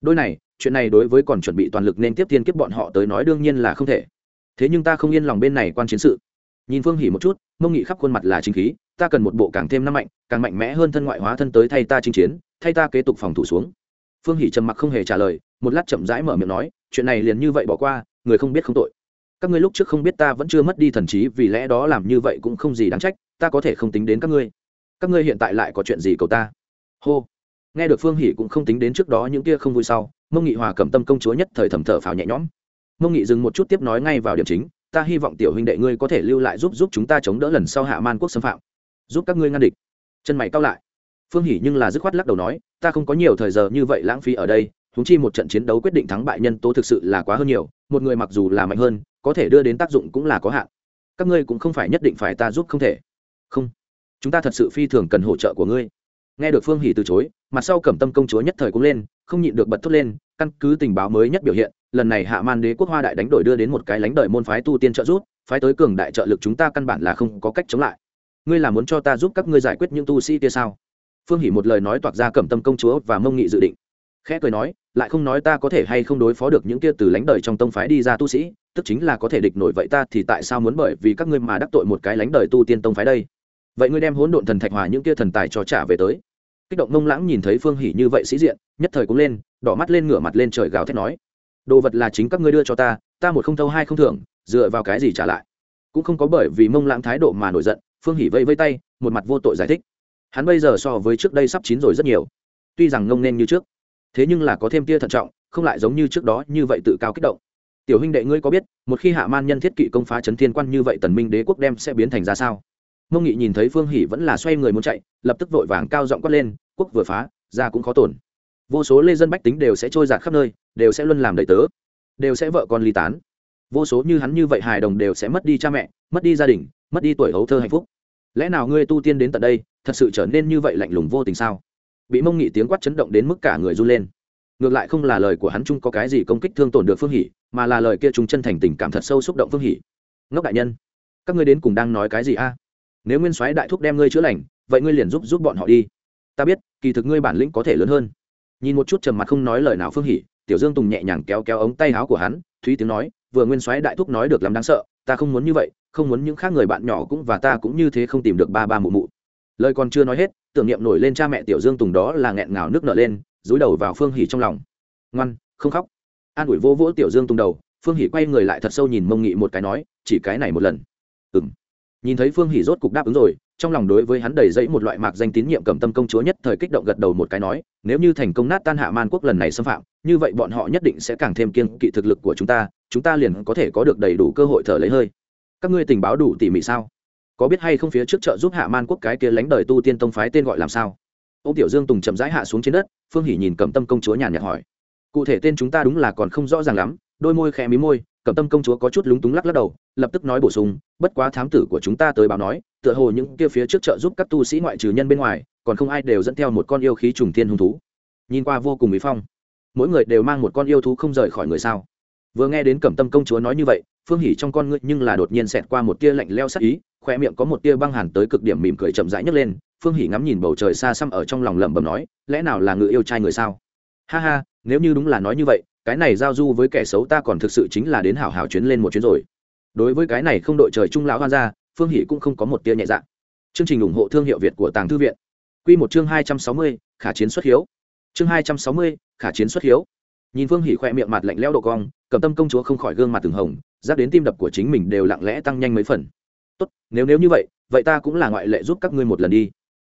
Đôi này, chuyện này đối với còn chuẩn bị toàn lực nên tiếp thiên kiếp bọn họ tới nói đương nhiên là không thể. Thế nhưng ta không yên lòng bên này quan chiến sự. Nhìn phương hỉ một chút, mông nghị khắp khuôn mặt là chính khí, ta cần một bộ càng thêm năm mạnh, càng mạnh mẽ hơn thân ngoại hóa thân tới thay ta chinh chiến, thay ta kế tục phòng thủ xuống. Phương hỉ trầm mặc không hề trả lời, một lát chậm rãi mở miệng nói chuyện này liền như vậy bỏ qua, người không biết không tội. Các ngươi lúc trước không biết ta vẫn chưa mất đi thần trí, vì lẽ đó làm như vậy cũng không gì đáng trách, ta có thể không tính đến các ngươi. Các ngươi hiện tại lại có chuyện gì cầu ta? Hô. Nghe được phương hỷ cũng không tính đến trước đó những kia không vui sau, mông nghị hòa cầm tâm công chúa nhất thời thầm thở phào nhẹ nhõm. Mông nghị dừng một chút tiếp nói ngay vào điểm chính, ta hy vọng tiểu huynh đệ ngươi có thể lưu lại giúp giúp chúng ta chống đỡ lần sau hạ man quốc xâm phạm. Giúp các ngươi ngăn địch. Chân mày cao lại. Phương hỷ nhưng là dứt khoát lắc đầu nói, ta không có nhiều thời giờ như vậy lãng phí ở đây húng chi một trận chiến đấu quyết định thắng bại nhân tố thực sự là quá hơn nhiều, một người mặc dù là mạnh hơn, có thể đưa đến tác dụng cũng là có hạn. Các ngươi cũng không phải nhất định phải ta giúp không thể. Không. Chúng ta thật sự phi thường cần hỗ trợ của ngươi. Nghe được phương hỷ từ chối, mặt sau cẩm tâm công chúa nhất thời cũng lên, không nhịn được bật thốt lên, căn cứ tình báo mới nhất biểu hiện, lần này hạ man đế quốc hoa đại đánh đổi đưa đến một cái lánh đời môn phái tu tiên trợ giúp, phái tới cường đại trợ lực chúng ta căn bản là không có cách chống lại. Ngươi là muốn cho ta giúp các ngươi giải quyết những tu sĩ kia sao? Phương hỷ một lời nói toạc ra cẩm tâm công chúa và mông nghị dự định khẽ cười nói, lại không nói ta có thể hay không đối phó được những kia từ lánh đời trong tông phái đi ra tu sĩ, tức chính là có thể địch nổi vậy ta thì tại sao muốn bởi vì các ngươi mà đắc tội một cái lánh đời tu tiên tông phái đây? Vậy ngươi đem hỗn độn thần thạch hòa những kia thần tài cho trả về tới. Kích động mông lãng nhìn thấy phương hỉ như vậy sĩ diện, nhất thời cũng lên, đỏ mắt lên ngửa mặt lên trời gào thét nói, đồ vật là chính các ngươi đưa cho ta ta một không thâu hai không thưởng, dựa vào cái gì trả lại? Cũng không có bởi vì mông lãng thái độ mà nổi giận, phương hỉ vây vây tay, một mặt vô tội giải thích. Hắn bây giờ so với trước đây sắp chín rồi rất nhiều. Tuy rằng ngông nên như trước thế nhưng là có thêm tia thận trọng, không lại giống như trước đó như vậy tự cao kích động. Tiểu huynh đệ ngươi có biết, một khi hạ man nhân thiết kỵ công phá chấn thiên quan như vậy tần minh đế quốc đem sẽ biến thành ra sao? Mông nghị nhìn thấy phương hỷ vẫn là xoay người muốn chạy, lập tức vội vàng cao giọng quát lên, quốc vừa phá, ra cũng khó tổn. Vô số lê dân bách tính đều sẽ trôi giạt khắp nơi, đều sẽ luôn làm đầy tớ, đều sẽ vợ con ly tán. Vô số như hắn như vậy hài đồng đều sẽ mất đi cha mẹ, mất đi gia đình, mất đi tuổi hấu thơ hạnh phúc. Lẽ nào ngươi tu tiên đến tận đây, thật sự trở nên như vậy lạnh lùng vô tình sao? Bị mông nghị tiếng quát chấn động đến mức cả người run lên. Ngược lại không là lời của hắn chung có cái gì công kích thương tổn được phương hỷ, mà là lời kia chúng chân thành tình cảm thật sâu xúc động phương hỷ. Ngốc đại nhân, các ngươi đến cùng đang nói cái gì a? Nếu nguyên soái đại thúc đem ngươi chữa lành, vậy ngươi liền giúp giúp bọn họ đi. Ta biết, kỳ thực ngươi bản lĩnh có thể lớn hơn. Nhìn một chút trầm mặt không nói lời nào phương hỉ tiểu dương tùng nhẹ nhàng kéo kéo ống tay áo của hắn, thúy tiếng nói, vừa nguyên soái đại thúc nói được làm đáng sợ, ta không muốn như vậy, không muốn những khác người bạn nhỏ cũng và ta cũng như thế không tìm được ba ba mụ mụ lời còn chưa nói hết, tưởng niệm nổi lên cha mẹ tiểu dương tùng đó là nghẹn ngào nước nở lên dúi đầu vào phương hỉ trong lòng. Ngoan, không khóc. An ủi vô vỗ tiểu dương tùng đầu, phương hỉ quay người lại thật sâu nhìn mông nghị một cái nói, chỉ cái này một lần. Ừng nhìn thấy phương hỉ rốt cục đáp ứng rồi, trong lòng đối với hắn đầy dẫy một loại mạc danh tín nhiệm cầm tâm công chúa nhất thời kích động gật đầu một cái nói, nếu như thành công nát tan hạ man quốc lần này xâm phạm, như vậy bọn họ nhất định sẽ càng thêm kiên kỵ thực lực của chúng ta chúng ta liền có thể có được đầy đủ cơ hội thở lấy hơi. Các ngươi tình báo đủ tỉ mỉ sao? Có biết hay không phía trước chợ giúp hạ man quốc cái kia lánh đời tu tiên tông phái tên gọi làm sao? Ô tiểu dương tùng chậm rãi hạ xuống trên đất, phương hỷ nhìn cầm tâm công chúa nhàn nhạt hỏi. Cụ thể tên chúng ta đúng là còn không rõ ràng lắm, đôi môi khẽ mí môi, cẩm tâm công chúa có chút lúng túng lắc lắc đầu, lập tức nói bổ sung, bất quá thám tử của chúng ta tới báo nói, tựa hồ những kia phía trước chợ giúp các tu sĩ ngoại trừ nhân bên ngoài, còn không ai đều dẫn theo một con yêu khí trùng thiên hung thú. Nhìn qua vô cùng mỹ phong, mỗi người đều mang một con yêu thú không rời khỏi người sao? Vừa nghe đến cẩm tâm công chúa nói như vậy, phương hỉ trong con ngươi nhưng là đột nhiên xẹt qua một tia lạnh leo sắc ý khoe miệng có một tia băng hàn tới cực điểm mỉm cười chậm rãi nhấc lên, phương hỉ ngắm nhìn bầu trời xa xăm ở trong lòng lẩm bẩm nói, lẽ nào là ngự yêu trai người sao? Ha ha, nếu như đúng là nói như vậy, cái này giao du với kẻ xấu ta còn thực sự chính là đến hảo hảo chuyến lên một chuyến rồi. Đối với cái này không đội trời trung lão hoan gia, phương hỷ cũng không có một tia nhẹ dạ. Chương trình ủng hộ thương hiệu việt của tàng thư viện. Quy một chương hai trăm sáu mươi, khả chiến xuất hiếu. Chương hai trăm sáu mươi, khả chiến xuất hiếu. Nhìn phương hỷ khoe miệng mặt lạnh lẽo độ cong, cầm tâm công chúa không khỏi gương mặt từng hồng, giáp đến tim đập của chính mình đều lặng lẽ tăng nhanh mấy phần tốt, nếu nếu như vậy vậy ta cũng là ngoại lệ giúp các ngươi một lần đi.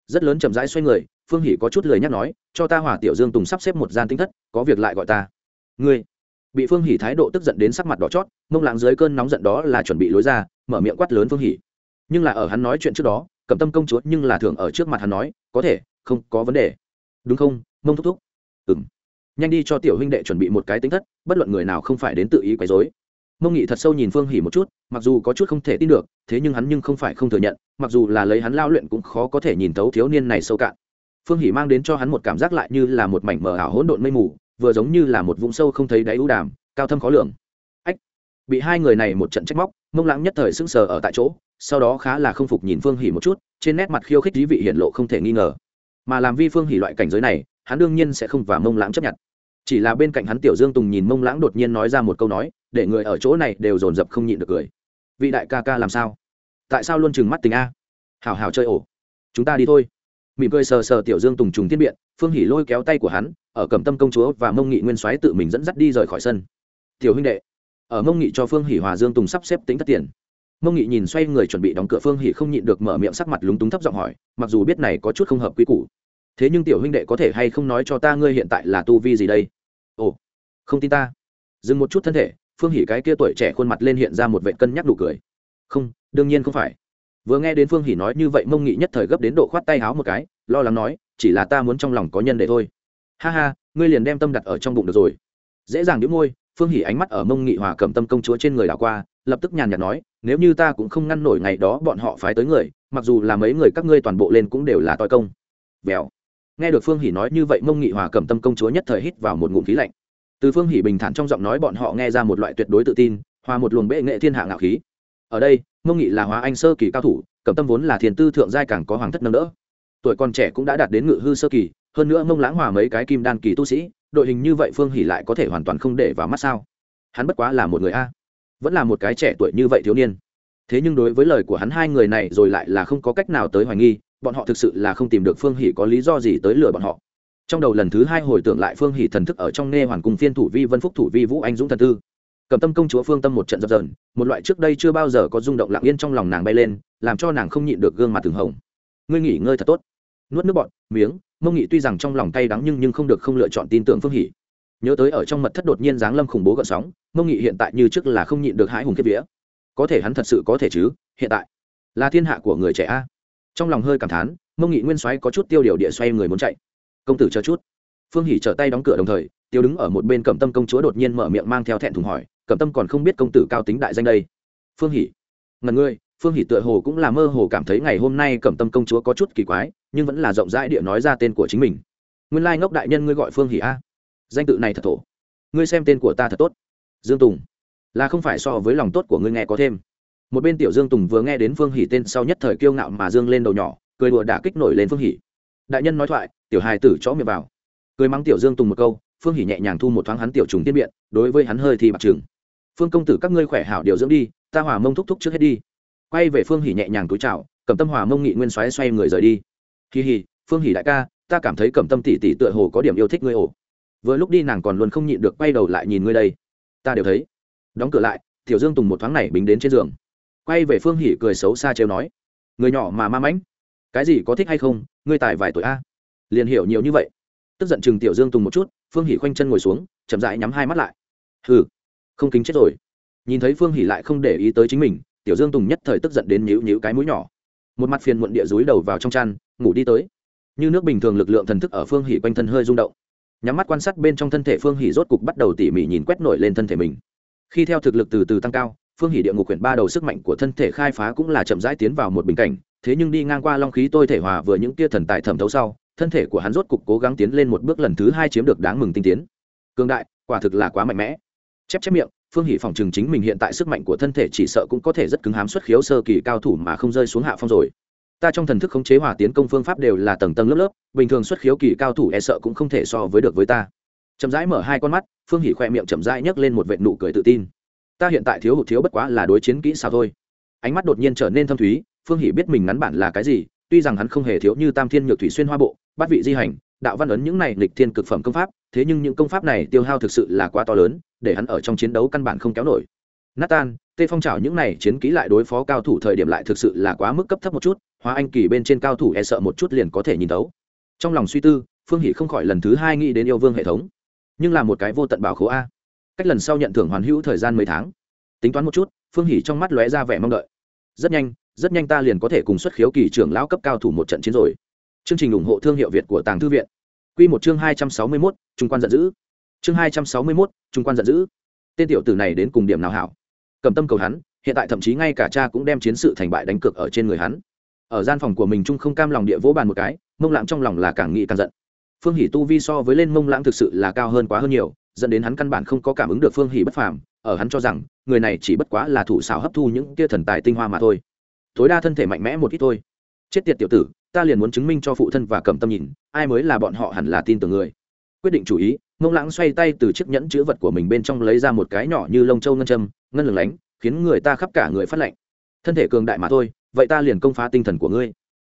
Rất lớn chậm rãi xoay người, phương hỷ có chút lời nhắc nói, cho ta hỏa tiểu dương tùng sắp xếp một gian tinh thất, có việc lại gọi ta. Ngươi. Bị phương hỉ thái độ tức giận đến sắc mặt đỏ chót, mông lặng dưới cơn nóng giận đó là chuẩn bị lối ra, mở miệng quát lớn phương hỉ nhưng là ở hắn nói chuyện trước đó cầm tâm công chúa nhưng là thường ở trước mặt hắn nói, có thể, không có vấn đề. Đúng không, mông thúc thúc? Ừ m nhanh đi cho tiểu huynh đệ chuẩn bị một cái tính thất, bất luận người nào không phải đến tự ý quấy dối mông nghị thật sâu nhìn phương hỉ một chút, mặc dù có chút không thể tin được, thế nhưng hắn nhưng không phải không thừa nhận, mặc dù là lấy hắn lao luyện cũng khó có thể nhìn thấu thiếu niên này sâu cạn. Phương hỉ mang đến cho hắn một cảm giác lại như là một mảnh mờ ảo hỗn độn mây mù, vừa giống như là một vũng sâu không thấy đáy ưu đàm, cao thâm khó lường. Ách! Bị hai người này một trận trách móc, mông lãng nhất thời sững sờ ở tại chỗ, sau đó khá là không phục nhìn phương hỉ một chút, trên nét mặt khiêu khích dí vị hiện lộ không thể nghi ngờ. Mà làm vi phương hỉ loại cảnh giới này, hắn đương nhiên sẽ không và mông lãng chấp nhận chỉ là bên cạnh hắn tiểu dương tùng nhìn mông lãng đột nhiên nói ra một câu nói, để người ở chỗ này đều dồn dập không nhịn được cười. Vị đại ca ca làm sao? Tại sao luôn trừng mắt tình a? Hào hào chơi ổ. Chúng ta đi thôi. Mỉm cười sờ sờ tiểu dương tùng trùng tiên biện, phương hỉ lôi kéo tay của hắn, ở cầm tâm công chúa và mông nghị nguyên soái tự mình dẫn dắt đi rời khỏi sân. Tiểu huynh đệ, ở mông nghị cho phương hỉ hòa dương tùng sắp xếp tính tất tiền. Mông nghị nhìn xoay người chuẩn bị đóng cửa, phương hỉ không nhịn được mở miệng sắc mặt lúng túng thấp giọng hỏi, mặc dù biết này có chút không hợp quy củ thế nhưng tiểu huynh đệ có thể hay không nói cho ta ngươi hiện tại là tu vi gì đây? Ồ, không tin ta. Dừng một chút thân thể, phương hỉ cái kia tuổi trẻ khuôn mặt lên hiện ra một vệ cân nhắc đủ cười. Không, đương nhiên không phải. Vừa nghe đến phương hỉ nói như vậy mông nghị nhất thời gấp đến độ khoát tay háo một cái, lo lắng nói, chỉ là ta muốn trong lòng có nhân để thôi. Ha ha, ngươi liền đem tâm đặt ở trong bụng được rồi. Dễ dàng đĩu môi, phương hỉ ánh mắt ở mông nghị hòa cầm tâm công chúa trên người đảo qua, lập tức nhàn nhạt nói, nếu như ta cũng không ngăn nổi ngày đó bọn họ phái tới người, mặc dù là mấy người các ngươi toàn bộ lên cũng đều là toi công. Vèo nghe được phương hỉ nói như vậy, mông nghị hòa cầm tâm công chúa nhất thời hít vào một ngụm khí lạnh. Từ phương hỉ bình thản trong giọng nói bọn họ nghe ra một loại tuyệt đối tự tin, hòa một luồng bệ nghệ thiên hạ ngạo khí. Ở đây, mông nghị là hóa anh sơ kỳ cao thủ, cầm tâm vốn là thiền tư thượng giai càng có hoàng thất nâng đỡ. Tuổi còn trẻ cũng đã đạt đến ngự hư sơ kỳ, hơn nữa mông lãng hòa mấy cái kim đan kỳ tu sĩ, đội hình như vậy phương hỉ lại có thể hoàn toàn không để vào mắt sao? Hắn bất quá là một người a, vẫn là một cái trẻ tuổi như vậy thiếu niên. Thế nhưng đối với lời của hắn hai người này rồi lại là không có cách nào tới hoài nghi bọn họ thực sự là không tìm được phương hỷ có lý do gì tới lừa bọn họ. Trong đầu lần thứ hai hồi tưởng lại phương hỷ thần thức ở trong nghe hoàn cùng phiên thủ vi vân phúc thủ vi vũ anh dũng thần tư. Cầm tâm công chúa phương tâm một trận dập dờn, một loại trước đây chưa bao giờ có rung động lặng yên trong lòng nàng bay lên, làm cho nàng không nhịn được gương mặt từng hồng. Ngươi nghỉ ngơi thật tốt. Nuốt nước bọt, miếng, mông nghị tuy rằng trong lòng cay đắng nhưng nhưng không được không lựa chọn tin tưởng phương hỷ. Nhớ tới ở trong mật thất đột nhiên giáng lâm khủng bố gợn sóng, mông nghị hiện tại như trước là không nhịn được hãi hùng kiếp vía. Có thể hắn thật sự có thể chứ, hiện tại là thiên hạ của người trẻ a trong lòng hơi cảm thán, mông nghị nguyên soái có chút tiêu điều địa xoay người muốn chạy. Công tử chờ chút. Phương hỉ trở tay đóng cửa đồng thời, tiêu đứng ở một bên cẩm tâm công chúa đột nhiên mở miệng mang theo thẹn thùng hỏi, cẩm tâm còn không biết công tử cao tính đại danh đây? Phương hỉ ngần ngươi, phương hỉ tựa hồ cũng là mơ hồ cảm thấy ngày hôm nay cẩm tâm công chúa có chút kỳ quái, nhưng vẫn là rộng rãi địa nói ra tên của chính mình. Nguyên lai ngốc đại nhân ngươi gọi phương hỉ a. Danh tự này thật thổ. Ngươi xem tên của ta thật tốt. Dương tùng, là không phải so với lòng tốt của ngươi nghe có thêm một bên tiểu dương tùng vừa nghe đến phương hỉ tên sau nhất thời kiêu ngạo mà dương lên đầu nhỏ, cười đùa đã kích nổi lên phương hỉ đại nhân nói thoại, tiểu hài tử chó miệng vào. Cười mắng tiểu dương tùng một câu, phương hỉ nhẹ nhàng thu một thoáng hắn tiểu trùng tiên biện, đối với hắn hơi thì bạc trừng. Phương công tử, các ngươi khỏe hảo điều dưỡng đi, ta hòa mông thúc thúc trước hết đi. Quay về phương hỉ nhẹ nhàng túi chào, cầm tâm hòa mông nghị nguyên xoáy xoay người rời đi. Kỳ hỉ phương hỉ đại ca, ta cảm thấy cầm tâm tỷ tỷ tựa hồ có điểm yêu thích ngươi ổ vừa lúc đi nàng còn luôn không nhịn được quay đầu lại nhìn ngươi đây. Ta đều thấy. Đóng cửa lại, tiểu dương tùng một thoáng này bính đến trên giường quay về phương hỉ cười xấu xa trêu nói, người nhỏ mà ma mãnh, cái gì có thích hay không, ngươi tài vài tuổi a. Liền hiểu nhiều như vậy. Tức giận chừng tiểu dương tùng một chút, phương hỉ khoanh chân ngồi xuống, chậm rãi nhắm hai mắt lại. Hừ, không kính chết rồi. Nhìn thấy phương hỉ lại không để ý tới chính mình, tiểu dương tùng nhất thời tức giận đến nhíu nhíu cái mũi nhỏ. Một mặt phiền muộn địa rúi đầu vào trong chăn, ngủ đi tới. Như nước bình thường lực lượng thần thức ở phương hỉ quanh thân hơi rung động. Nhắm mắt quan sát bên trong thân thể phương hỉ rốt cục bắt đầu tỉ mỉ nhìn quét nổi lên thân thể mình. Khi theo thực lực từ từ tăng cao phương Hỷ địa ngục quyển ba đầu sức mạnh của thân thể khai phá cũng là chậm rãi tiến vào một bình cảnh, thế nhưng đi ngang qua long khí tôi thể hòa vừa những tia thần tài thẩm thấu sau, thân thể của hắn rốt cục cố gắng tiến lên một bước lần thứ hai chiếm được đáng mừng tinh tiến. Cương đại, quả thực là quá mạnh mẽ. Chép chép miệng, phương hỷ phòng chừng chính mình hiện tại sức mạnh của thân thể chỉ sợ cũng có thể rất cứng hám xuất khiếu sơ kỳ cao thủ mà không rơi xuống hạ phong rồi. Ta trong thần thức khống chế hòa tiến công phương pháp đều là tầng tầng lớp lớp, bình thường xuất khiếu kỳ cao thủ e sợ cũng không thể so với được với ta. Chậm rãi mở hai con mắt, phương hỷ khoe miệng chậm rãi nhấc lên một vệ nụ cười tự tin ta hiện tại thiếu hụt thiếu bất quá là đối chiến kỹ sao thôi. Ánh mắt đột nhiên trở nên thâm thúy phương hỷ biết mình ngắn bản là cái gì tuy rằng hắn không hề thiếu như tam thiên nhược thủy xuyên hoa bộ bát vị di hành đạo văn ấn những này lịch thiên cực phẩm công pháp thế nhưng những công pháp này tiêu hao thực sự là quá to lớn để hắn ở trong chiến đấu căn bản không kéo nổi. Nathan, tê phong trào những này chiến kỹ lại đối phó cao thủ thời điểm lại thực sự là quá mức cấp thấp một chút hóa anh kỳ bên trên cao thủ e sợ một chút liền có thể nhìn tấu trong lòng suy tư phương hỷ không khỏi lần thứ hai nghĩ đến yêu vương hệ thống. Nhưng là một cái vô tận bảo khố a cách lần sau nhận thưởng hoàn hữu thời gian mấy tháng. Tính toán một chút, phương hỷ trong mắt lóe ra vẻ mong đợi. Rất nhanh rất nhanh ta liền có thể cùng xuất khiếu kỳ trưởng lão cấp cao thủ một trận chiến rồi. Chương trình ủng hộ thương hiệu việt của tàng thư viện. Q một chương hai trăm sáu mươi mốt, trung quan giận dữ. Chương hai trăm sáu mươi mốt, trung quan giận dữ. Tên tiểu tử này đến cùng điểm nào hảo? Cầm tâm cầu hắn, hiện tại thậm chí ngay cả cha cũng đem chiến sự thành bại đánh cược ở trên người hắn. Ở gian phòng của mình trung không cam lòng địa vỗ bàn một cái, mông lãng trong lòng là càng nghĩ càng giận. Phương hỷ tu vi so với lên mông lãng thực sự là cao hơn quá hơn nhiều dẫn đến hắn căn bản không có cảm ứng được phương hỷ bất phàm, ở hắn cho rằng, người này chỉ bất quá là thủ xảo hấp thu những kia thần tài tinh hoa mà thôi. Tối đa thân thể mạnh mẽ một ít thôi. Chết tiệt tiểu tử, ta liền muốn chứng minh cho phụ thân và cầm tâm nhìn, ai mới là bọn họ hẳn là tin tưởng người. Quyết định chủ ý ngông lãng xoay tay từ chiếc nhẫn chữ vật của mình bên trong lấy ra một cái nhỏ như lông châu ngân châm, ngân lửng lánh, khiến người ta khắp cả người phát lạnh. Thân thể cường đại mà thôi, vậy ta liền công phá tinh thần của ngươi.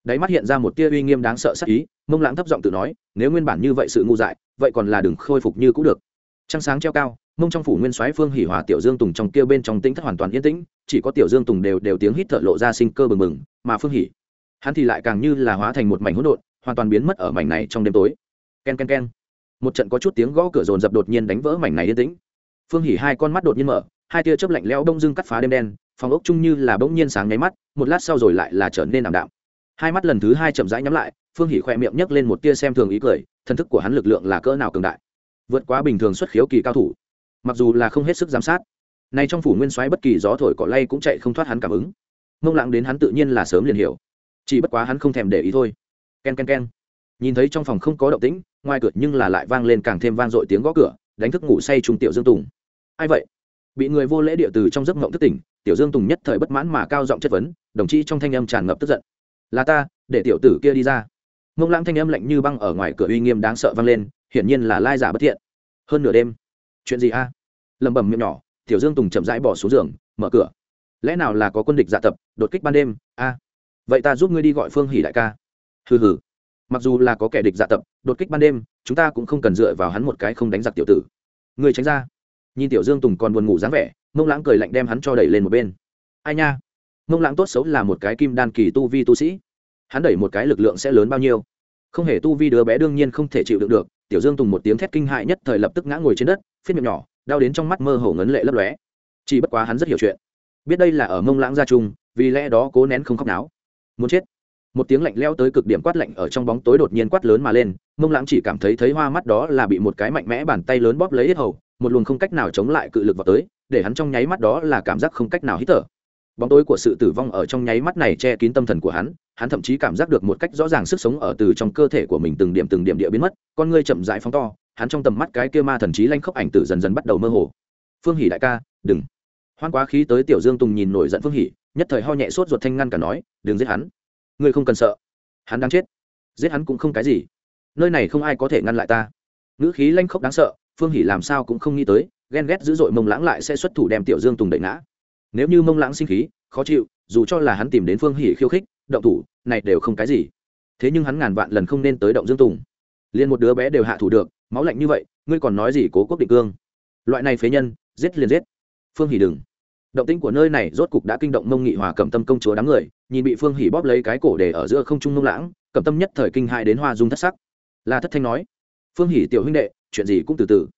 Đáy mắt hiện ra một tia uy nghiêm đáng sợ sắc ý, mông lãng thấp giọng tự nói, nếu nguyên bản như vậy sự ngu dại, vậy còn là đừng khôi phục như cũng được trăng sáng treo cao, mông trong phủ nguyên soái phương hỉ hòa, tiểu dương tùng trong kia bên trong tĩnh thất hoàn toàn yên tĩnh, chỉ có tiểu dương tùng đều đều tiếng hít thở lộ ra sinh cơ bừng bừng, mà phương hỉ hắn thì lại càng như là hóa thành một mảnh hỗn độn, hoàn toàn biến mất ở mảnh này trong đêm tối. Ken ken ken. Một trận có chút tiếng gõ cửa rồn rập đột nhiên đánh vỡ mảnh này yên tĩnh. Phương hỉ hai con mắt đột nhiên mở, hai tia chớp lạnh lẽo đông dưng cắt phá đêm đen, phòng ốc chung như là bỗng nhiên sáng nháy mắt, một lát sau rồi lại là trở nên ảm đạm. Hai mắt lần thứ hai chậm rãi nhắm lại, phương hỉ khoe miệng nhấc lên một tia xem thường ý cười thần thức của hắn lực lượng là cỡ nào cường đại vượt quá bình thường xuất khiếu kỳ cao thủ. Mặc dù là không hết sức giám sát, nay trong phủ nguyên soái bất kỳ gió thổi cỏ lay cũng chạy không thoát hắn cảm ứng. Mông lặng đến hắn tự nhiên là sớm liền hiểu. Chỉ bất quá hắn không thèm để ý thôi. K e n k e n k e n nhìn thấy trong phòng không có động tĩnh, ngoài cửa nhưng là lại vang lên càng thêm vang dội tiếng gõ cửa, đánh thức ngủ say trung tiểu dương tùng. Ai vậy? Bị người vô lễ địa từ trong giấc mộng thức tỉnh, tiểu dương tùng nhất thời bất mãn mà cao giọng chất vấn, đồng chí trong thanh âm tràn ngập tức giận. Là ta, để tiểu tử kia đi ra. Mông lãng thanh âm lạnh như băng ở ngoài cửa uy nghiêm đáng sợ vang lên hiển nhiên là lai giả bất thiện. Hơn nửa đêm, chuyện gì a? Lẩm bẩm miệng nhỏ, tiểu dương tùng chậm rãi bỏ xuống giường, mở cửa. Lẽ nào là có quân địch dạ tập, đột kích ban đêm? A. Vậy ta giúp ngươi đi gọi phương hỉ đại ca. Hừ hừ. Mặc dù là có kẻ địch dạ tập, đột kích ban đêm, chúng ta cũng không cần dựa vào hắn một cái không đánh giặc tiểu tử. Người tránh ra. Nhìn tiểu dương tùng còn buồn ngủ dáng vẻ, mông lãng cười lạnh đem hắn cho đẩy lên một bên. Ai nha? Mông lãng tốt xấu là một cái kim đan kỳ tu vi tu sĩ. Hắn đẩy một cái lực lượng sẽ lớn bao nhiêu? Không hề tu vi đứa bé đương nhiên không thể chịu đựng được tiểu dương tùng một tiếng thét kinh hại nhất thời lập tức ngã ngồi trên đất, phiết miệng nhỏ, đau đến trong mắt mơ hồ ngấn lệ lấp lóe. Chỉ bất quá hắn rất hiểu chuyện. Biết đây là ở mông lãng gia trung, vì lẽ đó cố nén không khóc náo. Muốn chết. Một tiếng lạnh leo tới cực điểm quát lạnh ở trong bóng tối đột nhiên quát lớn mà lên, mông lãng chỉ cảm thấy thấy hoa mắt đó là bị một cái mạnh mẽ bàn tay lớn bóp lấy hết hầu, một luồng không cách nào chống lại cự lực vào tới, để hắn trong nháy mắt đó là cảm giác không cách nào hít thở bóng tối của sự tử vong ở trong nháy mắt này che kín tâm thần của hắn hắn thậm chí cảm giác được một cách rõ ràng sức sống ở từ trong cơ thể của mình từng điểm từng điểm địa biến mất, con ngươi chậm dại phóng to, hắn trong tầm mắt cái kia ma thần trí lanh khốc ảnh tử dần dần bắt đầu mơ hồ. Phương hỷ đại ca, đừng. Hoan quá khí tới tiểu dương tùng nhìn nổi giận phương hỷ, nhất thời ho nhẹ sốt ruột thanh ngăn cả nói, đừng giết hắn. Ngươi không cần sợ. Hắn đang chết. Giết hắn cũng không cái gì. Nơi này không ai có thể ngăn lại ta. Ngữ khí lanh khốc đáng sợ, phương hỷ làm sao cũng không nghĩ tới, ghen ghét dữ dội mông lãng lại sẽ xuất thủ đem tiểu dương tùng đẩy ngã nếu như mông lãng sinh khí, khó chịu, dù cho là hắn tìm đến phương hỷ khiêu khích, động thủ, này đều không cái gì. Thế nhưng hắn ngàn vạn lần không nên tới động dương tùng. Liền một đứa bé đều hạ thủ được, máu lạnh như vậy, ngươi còn nói gì cố quốc định cương? Loại này phế nhân, giết liền giết. Phương hỷ đừng. Động tĩnh của nơi này rốt cục đã kinh động mông nghị hòa cẩm tâm công chúa đám người, nhìn bị phương hỷ bóp lấy cái cổ để ở giữa không trung mông lãng, cẩm tâm nhất thời kinh hại đến hoa dung thất sắc. La thất thanh nói, phương hỷ tiểu huynh đệ, chuyện gì cũng từ từ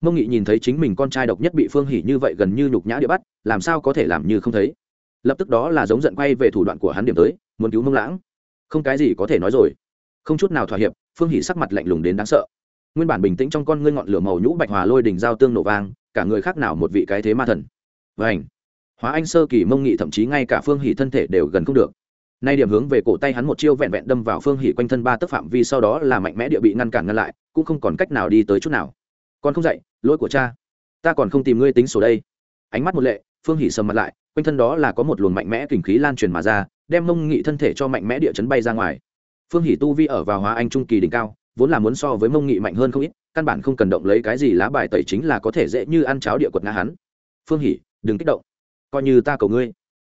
mông nghị nhìn thấy chính mình con trai độc nhất bị phương hỷ như vậy gần như nhục nhã địa bắt, làm sao có thể làm như không thấy? Lập tức đó là giống giận quay về thủ đoạn của hắn điểm tới, muốn cứu mông lãng. Không cái gì có thể nói rồi. Không chút nào thỏa hiệp, phương hỷ sắc mặt lạnh lùng đến đáng sợ. Nguyên bản bình tĩnh trong con ngươi ngọn lửa màu nhũ bạch hòa lôi đỉnh giao tương nổ vang, cả người khác nào một vị cái thế ma thần. Vảnh hóa anh sơ kỳ mông nghị thậm chí ngay cả phương hỷ thân thể đều gần không được. Nay điểm hướng về cổ tay hắn một chiêu vẹn vẹn đâm vào phương hỷ quanh thân ba tấc phạm vi sau đó là mạnh mẽ địa bị ngăn cản ngăn lại, cũng không còn cách nào đi tới chút nào còn không dậy lỗi của cha. Ta còn không tìm ngươi tính sổ đây. Ánh mắt một lệ, phương hỷ sầm mặt lại, quanh thân đó là có một luồng mạnh mẽ kình khí lan truyền mà ra, đem mông nghị thân thể cho mạnh mẽ địa chấn bay ra ngoài. Phương hỷ tu vi ở vào hóa anh trung kỳ đỉnh cao, vốn là muốn so với mông nghị mạnh hơn không ít, căn bản không cần động lấy cái gì lá bài tẩy chính là có thể dễ như ăn cháo địa quật ngã hắn. Phương hỷ, đừng kích động. Coi như ta cầu ngươi.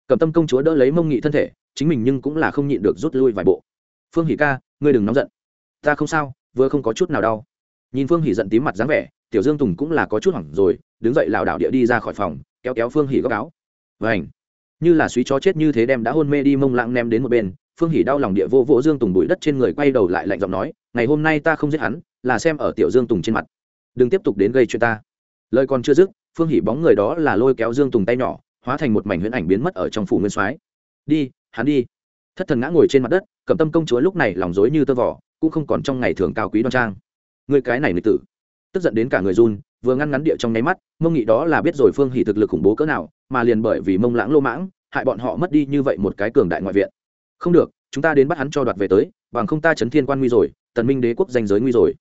Cầm tâm công chúa đỡ lấy mông nghị thân thể, chính mình nhưng cũng là không nhịn được rút lui vài bộ. Phương hỷ ca, ngươi đừng nóng giận. Ta không sao, vừa không có chút nào đau nhìn phương hỷ giận tím mặt dáng vẻ, tiểu dương tùng cũng là có chút hoảng rồi, đứng dậy lảo đảo địa đi ra khỏi phòng, kéo kéo phương hỷ góc áo. Vảnh như là suý chó chết như thế đem đã hôn mê đi mông lạng nem đến một bên, phương hỷ đau lòng địa vô vỗ dương tùng bụi đất trên người quay đầu lại lạnh giọng nói, ngày hôm nay ta không giết hắn, là xem ở tiểu dương tùng trên mặt. Đừng tiếp tục đến gây chuyện ta. Lời còn chưa dứt, phương hỷ bóng người đó là lôi kéo dương tùng tay nhỏ, hóa thành một mảnh huyễn ảnh biến mất ở trong phủ nguyên soái. Đi, hắn đi. Thất thần ngã ngồi trên mặt đất cầm tâm công chúa lúc này lòng dối như tơ vỏ cũng không còn trong ngày thường cao quý đoan trang người cái này nghịch tử. Tức giận đến cả người run, vừa ngăn ngắn địa trong nháy mắt, mông nghị đó là biết rồi phương hỷ thực lực khủng bố cỡ nào, mà liền bởi vì mông lãng lô mãng, hại bọn họ mất đi như vậy một cái cường đại ngoại viện. Không được, chúng ta đến bắt hắn cho đoạt về tới, bằng không ta chấn thiên quan nguy rồi, tần minh đế quốc danh giới nguy rồi.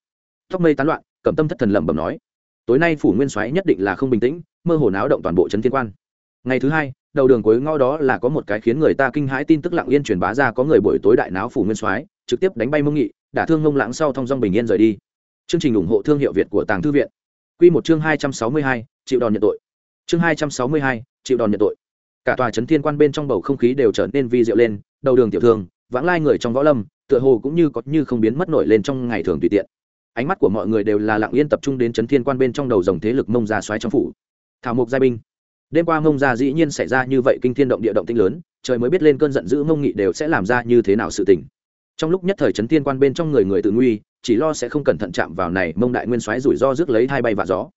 Tóc mây tán loạn, cẩm tâm thất thần lẩm bẩm nói. Tối nay phủ nguyên soái nhất định là không bình tĩnh, mơ hồ náo động toàn bộ chấn thiên quan. Ngày thứ hai, đầu đường cuối ngõ đó là có một cái khiến người ta kinh hãi tin tức lặng yên truyền bá ra có người buổi tối đại náo phủ nguyên soái, trực tiếp đánh bay mông nghị, đả thương mông lãng sau thông dong bình yên rời đi chương trình ủng hộ thương hiệu việt của tàng thư viện. Quy một chương hai trăm sáu mươi hai, chịu đòn nhận tội. Chương hai trăm sáu mươi hai, chịu đòn nhận tội. Cả tòa trấn thiên quan bên trong bầu không khí đều trở nên vi diệu lên, đầu đường tiểu thương, vãng lai người trong võ lâm, tựa hồ cũng như có như không biến mất nổi lên trong ngày thường tùy tiện. Ánh mắt của mọi người đều là lặng yên tập trung đến trấn thiên quan bên trong đầu dòng thế lực mông gia xoáy trong phủ. Thảo mục giai binh. Đêm qua mông gia dĩ nhiên xảy ra như vậy kinh thiên động địa động tinh lớn, trời mới biết lên cơn giận dữ mông nghị đều sẽ làm ra như thế nào sự tình. Trong lúc nhất thời trấn thiên quan bên trong người người tự nguy chỉ lo sẽ không cẩn thận chạm vào này, mông đại nguyên soái rủi ro rước lấy hai bay và gió.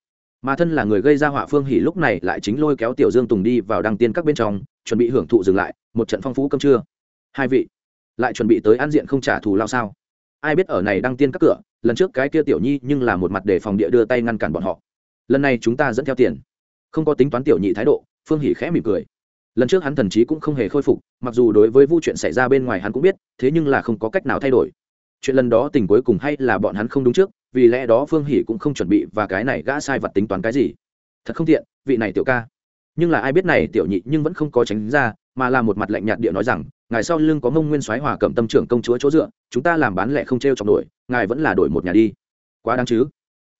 Mà thân là người gây ra họa phương hỉ lúc này lại chính lôi kéo tiểu dương tùng đi vào đăng tiên các bên trong, chuẩn bị hưởng thụ dừng lại, một trận phong phú cơm trưa. Hai vị, lại chuẩn bị tới ăn diện không trả thù lao sao? Ai biết ở này đăng tiên các cửa, lần trước cái kia tiểu nhi nhưng là một mặt để phòng địa đưa tay ngăn cản bọn họ. Lần này chúng ta dẫn theo tiền. Không có tính toán tiểu nhị thái độ, phương hỉ khẽ mỉm cười. Lần trước hắn thần chí cũng không hề khôi phục, mặc dù đối với vu chuyện xảy ra bên ngoài hắn cũng biết, thế nhưng là không có cách nào thay đổi chuyện lần đó tình cuối cùng hay là bọn hắn không đúng trước, vì lẽ đó phương hỷ cũng không chuẩn bị và cái này gã sai vật tính toán cái gì. Thật không thiện vị này tiểu ca. Nhưng là ai biết này tiểu nhị nhưng vẫn không có tránh ra, mà là một mặt lạnh nhạt địa nói rằng, ngài sau lưng có mông nguyên soái hòa cẩm tâm trưởng công chúa chỗ dựa, chúng ta làm bán lẻ không t r e o trọng đổi ngài vẫn là đổi một nhà đi. Quá đáng chứ.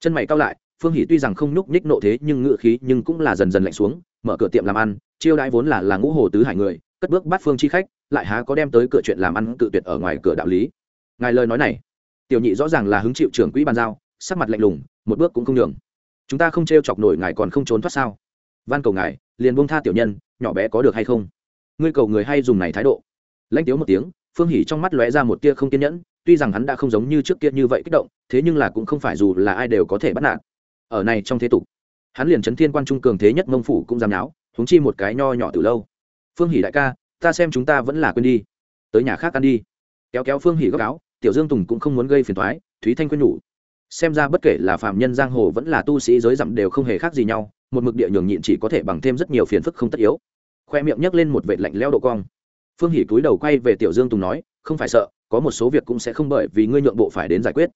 Chân mày cao lại, phương hỷ tuy rằng không nhúc nhích nộ thế nhưng ngự khí nhưng cũng là dần dần lạnh xuống, mở cửa tiệm làm ăn, chiêu đãi vốn là là ngũ hồ tứ hải người, cất bước bắt phương chi khách, lại há có đem tới cửa chuyện làm ăn cự tuyệt ở ngoài cửa đạo lý ngài lời nói này. Tiểu nhị rõ ràng là hứng chịu trưởng quỹ bàn giao, sắc mặt lạnh lùng, một bước cũng không nhường. Chúng ta không t r e o chọc nổi ngài còn không trốn thoát sao? Van cầu ngài, liền bông tha tiểu nhân, nhỏ bé có được hay không? Ngươi cầu người hay dùng này thái độ? Lãnh tiếu một tiếng, phương hỉ trong mắt lóe ra một tia không kiên nhẫn, tuy rằng hắn đã không giống như trước kia như vậy kích động, thế nhưng là cũng không phải dù là ai đều có thể bắt nạt. Ở này trong thế tục, hắn liền chấn thiên quan trung cường thế nhất mông phủ cũng dám náo húng chi một cái nho nhỏ từ lâu. Phương hỉ đại ca, ta xem chúng ta vẫn là quên đi. Tới nhà khác ăn đi kéo kéo phương hỉ góc áo, tiểu dương tùng cũng không muốn gây phiền thoái thúy thanh quyên nhủ. Xem ra bất kể là phạm nhân giang hồ vẫn là tu sĩ giới dặm đều không hề khác gì nhau, một mực địa nhường nhịn chỉ có thể bằng thêm rất nhiều phiền phức không tất yếu. Khoe miệng nhấc lên một vệ lạnh leo độ cong. Phương hỉ cúi đầu quay về tiểu dương tùng nói, không phải sợ, có một số việc cũng sẽ không bởi vì ngươi nhượng bộ phải đến giải quyết.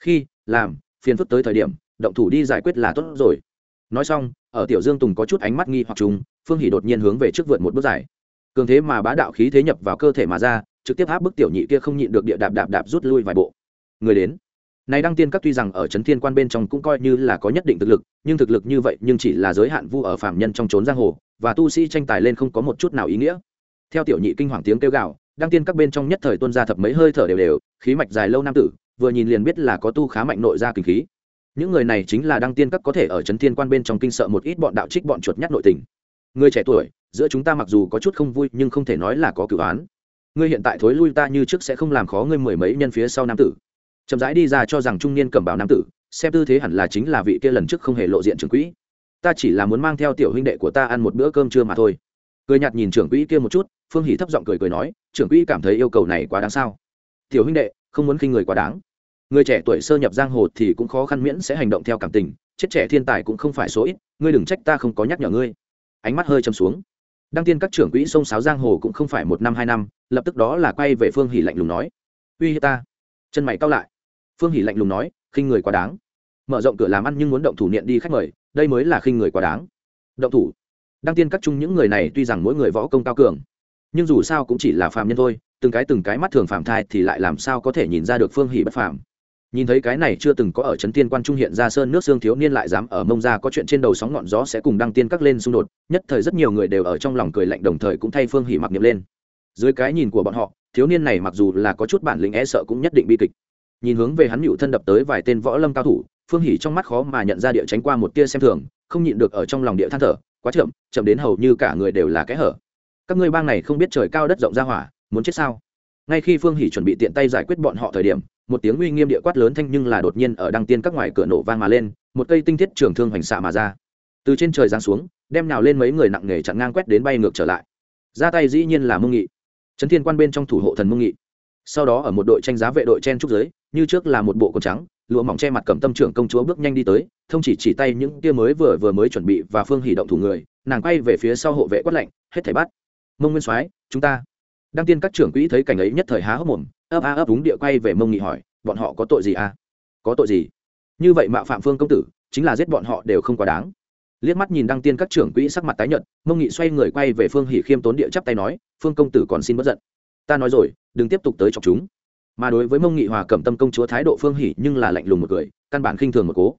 Khi, làm, phiền phức tới thời điểm, động thủ đi giải quyết là tốt rồi. Nói xong, ở tiểu dương tùng có chút ánh mắt nghi hoặc chúng phương hỉ đột nhiên hướng về trước vượt một bước dài. Cường thế mà bá đạo khí thế nhập vào cơ thể mà ra trực tiếp áp bức tiểu nhị kia không nhịn được địa đạp đạp đạp rút lui vài bộ. Người đến. Này đăng tiên các tuy rằng ở trấn thiên quan bên trong cũng coi như là có nhất định thực lực, nhưng thực lực như vậy nhưng chỉ là giới hạn vu ở phạm nhân trong trốn giang hồ, và tu sĩ tranh tài lên không có một chút nào ý nghĩa. Theo tiểu nhị kinh hoàng tiếng kêu gào, đăng tiên các bên trong nhất thời tuân ra thập mấy hơi thở đều đều, khí mạch dài lâu nam tử, vừa nhìn liền biết là có tu khá mạnh nội ra kinh khí. Những người này chính là đăng tiên các có thể ở trấn thiên quan bên trong kinh sợ một ít bọn đạo trích bọn chuột nhắt nội tình. Người trẻ tuổi, giữa chúng ta mặc dù có chút không vui nhưng không thể nói là có cửu án ngươi hiện tại thối lui ta như trước sẽ không làm khó ngươi mười mấy nhân phía sau nam tử. Chậm rãi đi ra cho rằng trung niên cầm bảo nam tử, xem tư thế hẳn là chính là vị kia lần trước không hề lộ diện trưởng quỹ. Ta chỉ là muốn mang theo tiểu huynh đệ của ta ăn một bữa cơm trưa mà thôi. Cười nhạt nhìn trưởng quỹ kia một chút, phương hỷ thấp giọng cười cười nói, trưởng quỹ cảm thấy yêu cầu này quá đáng sao? Tiểu huynh đệ, không muốn khinh người quá đáng. Người trẻ tuổi sơ nhập giang hồ thì cũng khó khăn miễn sẽ hành động theo cảm tình, chết trẻ thiên tài cũng không phải số ít, ngươi đừng trách ta không có nhắc nhở ngươi. Ánh mắt hơi châm xuống đăng tiên các trưởng quỹ sông sáo giang hồ cũng không phải một năm, hai năm, lập tức đó là quay về phương hỷ lạnh lùng nói, uy hiếp ta. Chân mày cao lại. Phương hỷ lạnh lùng nói, khinh người quá đáng. Mở rộng cửa làm ăn nhưng muốn động thủ niệm đi khách mời, đây mới là khinh người quá đáng. Động thủ. Đăng tiên các chung những người này tuy rằng mỗi người võ công cao cường, nhưng dù sao cũng chỉ là phàm nhân thôi, từng cái từng cái mắt thường phàm thai thì lại làm sao có thể nhìn ra được phương hỷ bất phàm nhìn thấy cái này chưa từng có ở trấn tiên quan trung hiện ra sơn nước xương thiếu niên lại dám ở mông ra có chuyện trên đầu sóng ngọn gió sẽ cùng đăng tiên các lên xung đột, nhất thời rất nhiều người đều ở trong lòng cười lạnh đồng thời cũng thay phương hỉ mặc niệm lên. Dưới cái nhìn của bọn họ, thiếu niên này mặc dù là có chút bản lĩnh e sợ cũng nhất định bi kịch. Nhìn hướng về hắn nhụ thân đập tới vài tên võ lâm cao thủ, phương hỉ trong mắt khó mà nhận ra địa tránh qua một tia xem thường, không nhịn được ở trong lòng địa than thở, quá chậm chậm đến hầu như cả người đều là kẽ hở. Các ngươi bang này không biết trời cao đất rộng ra hỏa, muốn chết sao? Ngay khi phương hỉ chuẩn bị tiện tay giải quyết bọn họ thời điểm, một tiếng uy nghiêm địa quát lớn thanh nhưng là đột nhiên ở đăng tiên các ngoài cửa nổ vang mà lên, một cây tinh thiết trường thương hoành xạ mà ra. Từ trên trời giáng xuống, đem nào lên mấy người nặng nề chặn ngang quét đến bay ngược trở lại. Ra tay dĩ nhiên là mông nghị. Trấn thiên quan bên trong thủ hộ thần mông nghị. Sau đó ở một đội tranh giá vệ đội chen trúc giới như trước là một bộ quần trắng, lụa mỏng che mặt cầm tâm trưởng công chúa bước nhanh đi tới, thông chỉ chỉ tay những tia mới vừa vừa mới chuẩn bị và phương hỉ động thủ người, nàng quay về phía sau hộ vệ quát lạnh, hết thảy bắt. Mông nguyên soái, chúng ta đăng tiên các trưởng quỹ thấy cảnh ấy nhất thời há hốc mồm, ấp a ấp đúng địa quay về mông nghị hỏi, bọn họ có tội gì à? Có tội gì? Như vậy mạo phạm phương công tử, chính là giết bọn họ đều không quá đáng. Liếc mắt nhìn đăng tiên các trưởng quỹ sắc mặt tái nhợt, mông nghị xoay người quay về phương hỉ khiêm tốn địa chắp tay nói, phương công tử còn xin bất giận. Ta nói rồi, đừng tiếp tục tới chọc chúng. Mà đối với mông nghị hòa cẩm tâm công chúa thái độ phương hỉ nhưng là lạnh lùng một cười, căn bản khinh thường một cố.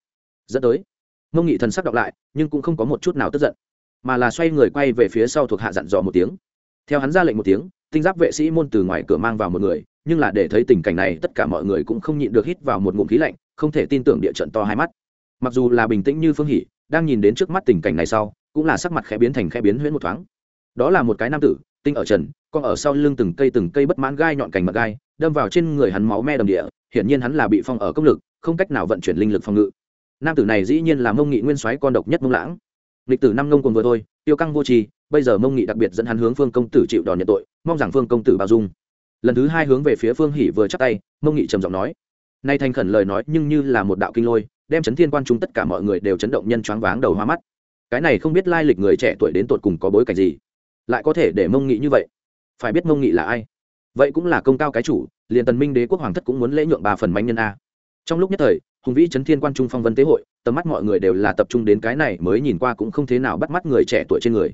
Dẫn tới, mông nghị thần sắc đọc lại, nhưng cũng không có một chút nào tức giận, mà là xoay người quay về phía sau thuộc hạ dặn dò một tiếng. Theo hắn ra lệnh một tiếng tinh giáp vệ sĩ môn từ ngoài cửa mang vào một người, nhưng là để thấy tình cảnh này, tất cả mọi người cũng không nhịn được hít vào một ngụm khí lạnh, không thể tin tưởng địa trận to hai mắt. Mặc dù là bình tĩnh như phương hỷ đang nhìn đến trước mắt tình cảnh này sau, cũng là sắc mặt khẽ biến thành khẽ biến huyễn một thoáng. Đó là một cái nam tử, tinh ở trần còn ở sau lưng từng cây từng cây bất mãn gai nhọn cành mật gai, đâm vào trên người hắn máu me đầm địa, hiển nhiên hắn là bị phong ở công lực, không cách nào vận chuyển linh lực phòng ngự. Nam tử này dĩ nhiên là mông nghị nguyên soái con độc nhất mông lãng. Lịch tử năm ngông cùng vừa thôi, tiêu căng vô trì bây giờ mông nghị đặc biệt dẫn hắn hướng phương công tử chịu đòn nhận tội, mong rằng phương công tử bao dung. Lần thứ hai hướng về phía phương hỷ vừa chắc tay, mông nghị trầm giọng nói, nay thành khẩn lời nói nhưng như là một đạo kinh lôi, đem chấn thiên quan trung tất cả mọi người đều chấn động nhân choáng váng đầu hoa mắt. Cái này không biết lai lịch người trẻ tuổi đến tột cùng có bối cảnh gì, lại có thể để mông nghị như vậy? Phải biết mông nghị là ai? Vậy cũng là công cao cái chủ, liền tần minh đế quốc hoàng thất cũng muốn lễ nhượng ba phần manh nhân a. Trong lúc nhất thời, hùng vĩ chấn thiên quan trung phong vân tế hội, tầm mắt mọi người đều là tập trung đến cái này mới nhìn qua cũng không thế nào bắt mắt người trẻ tuổi trên người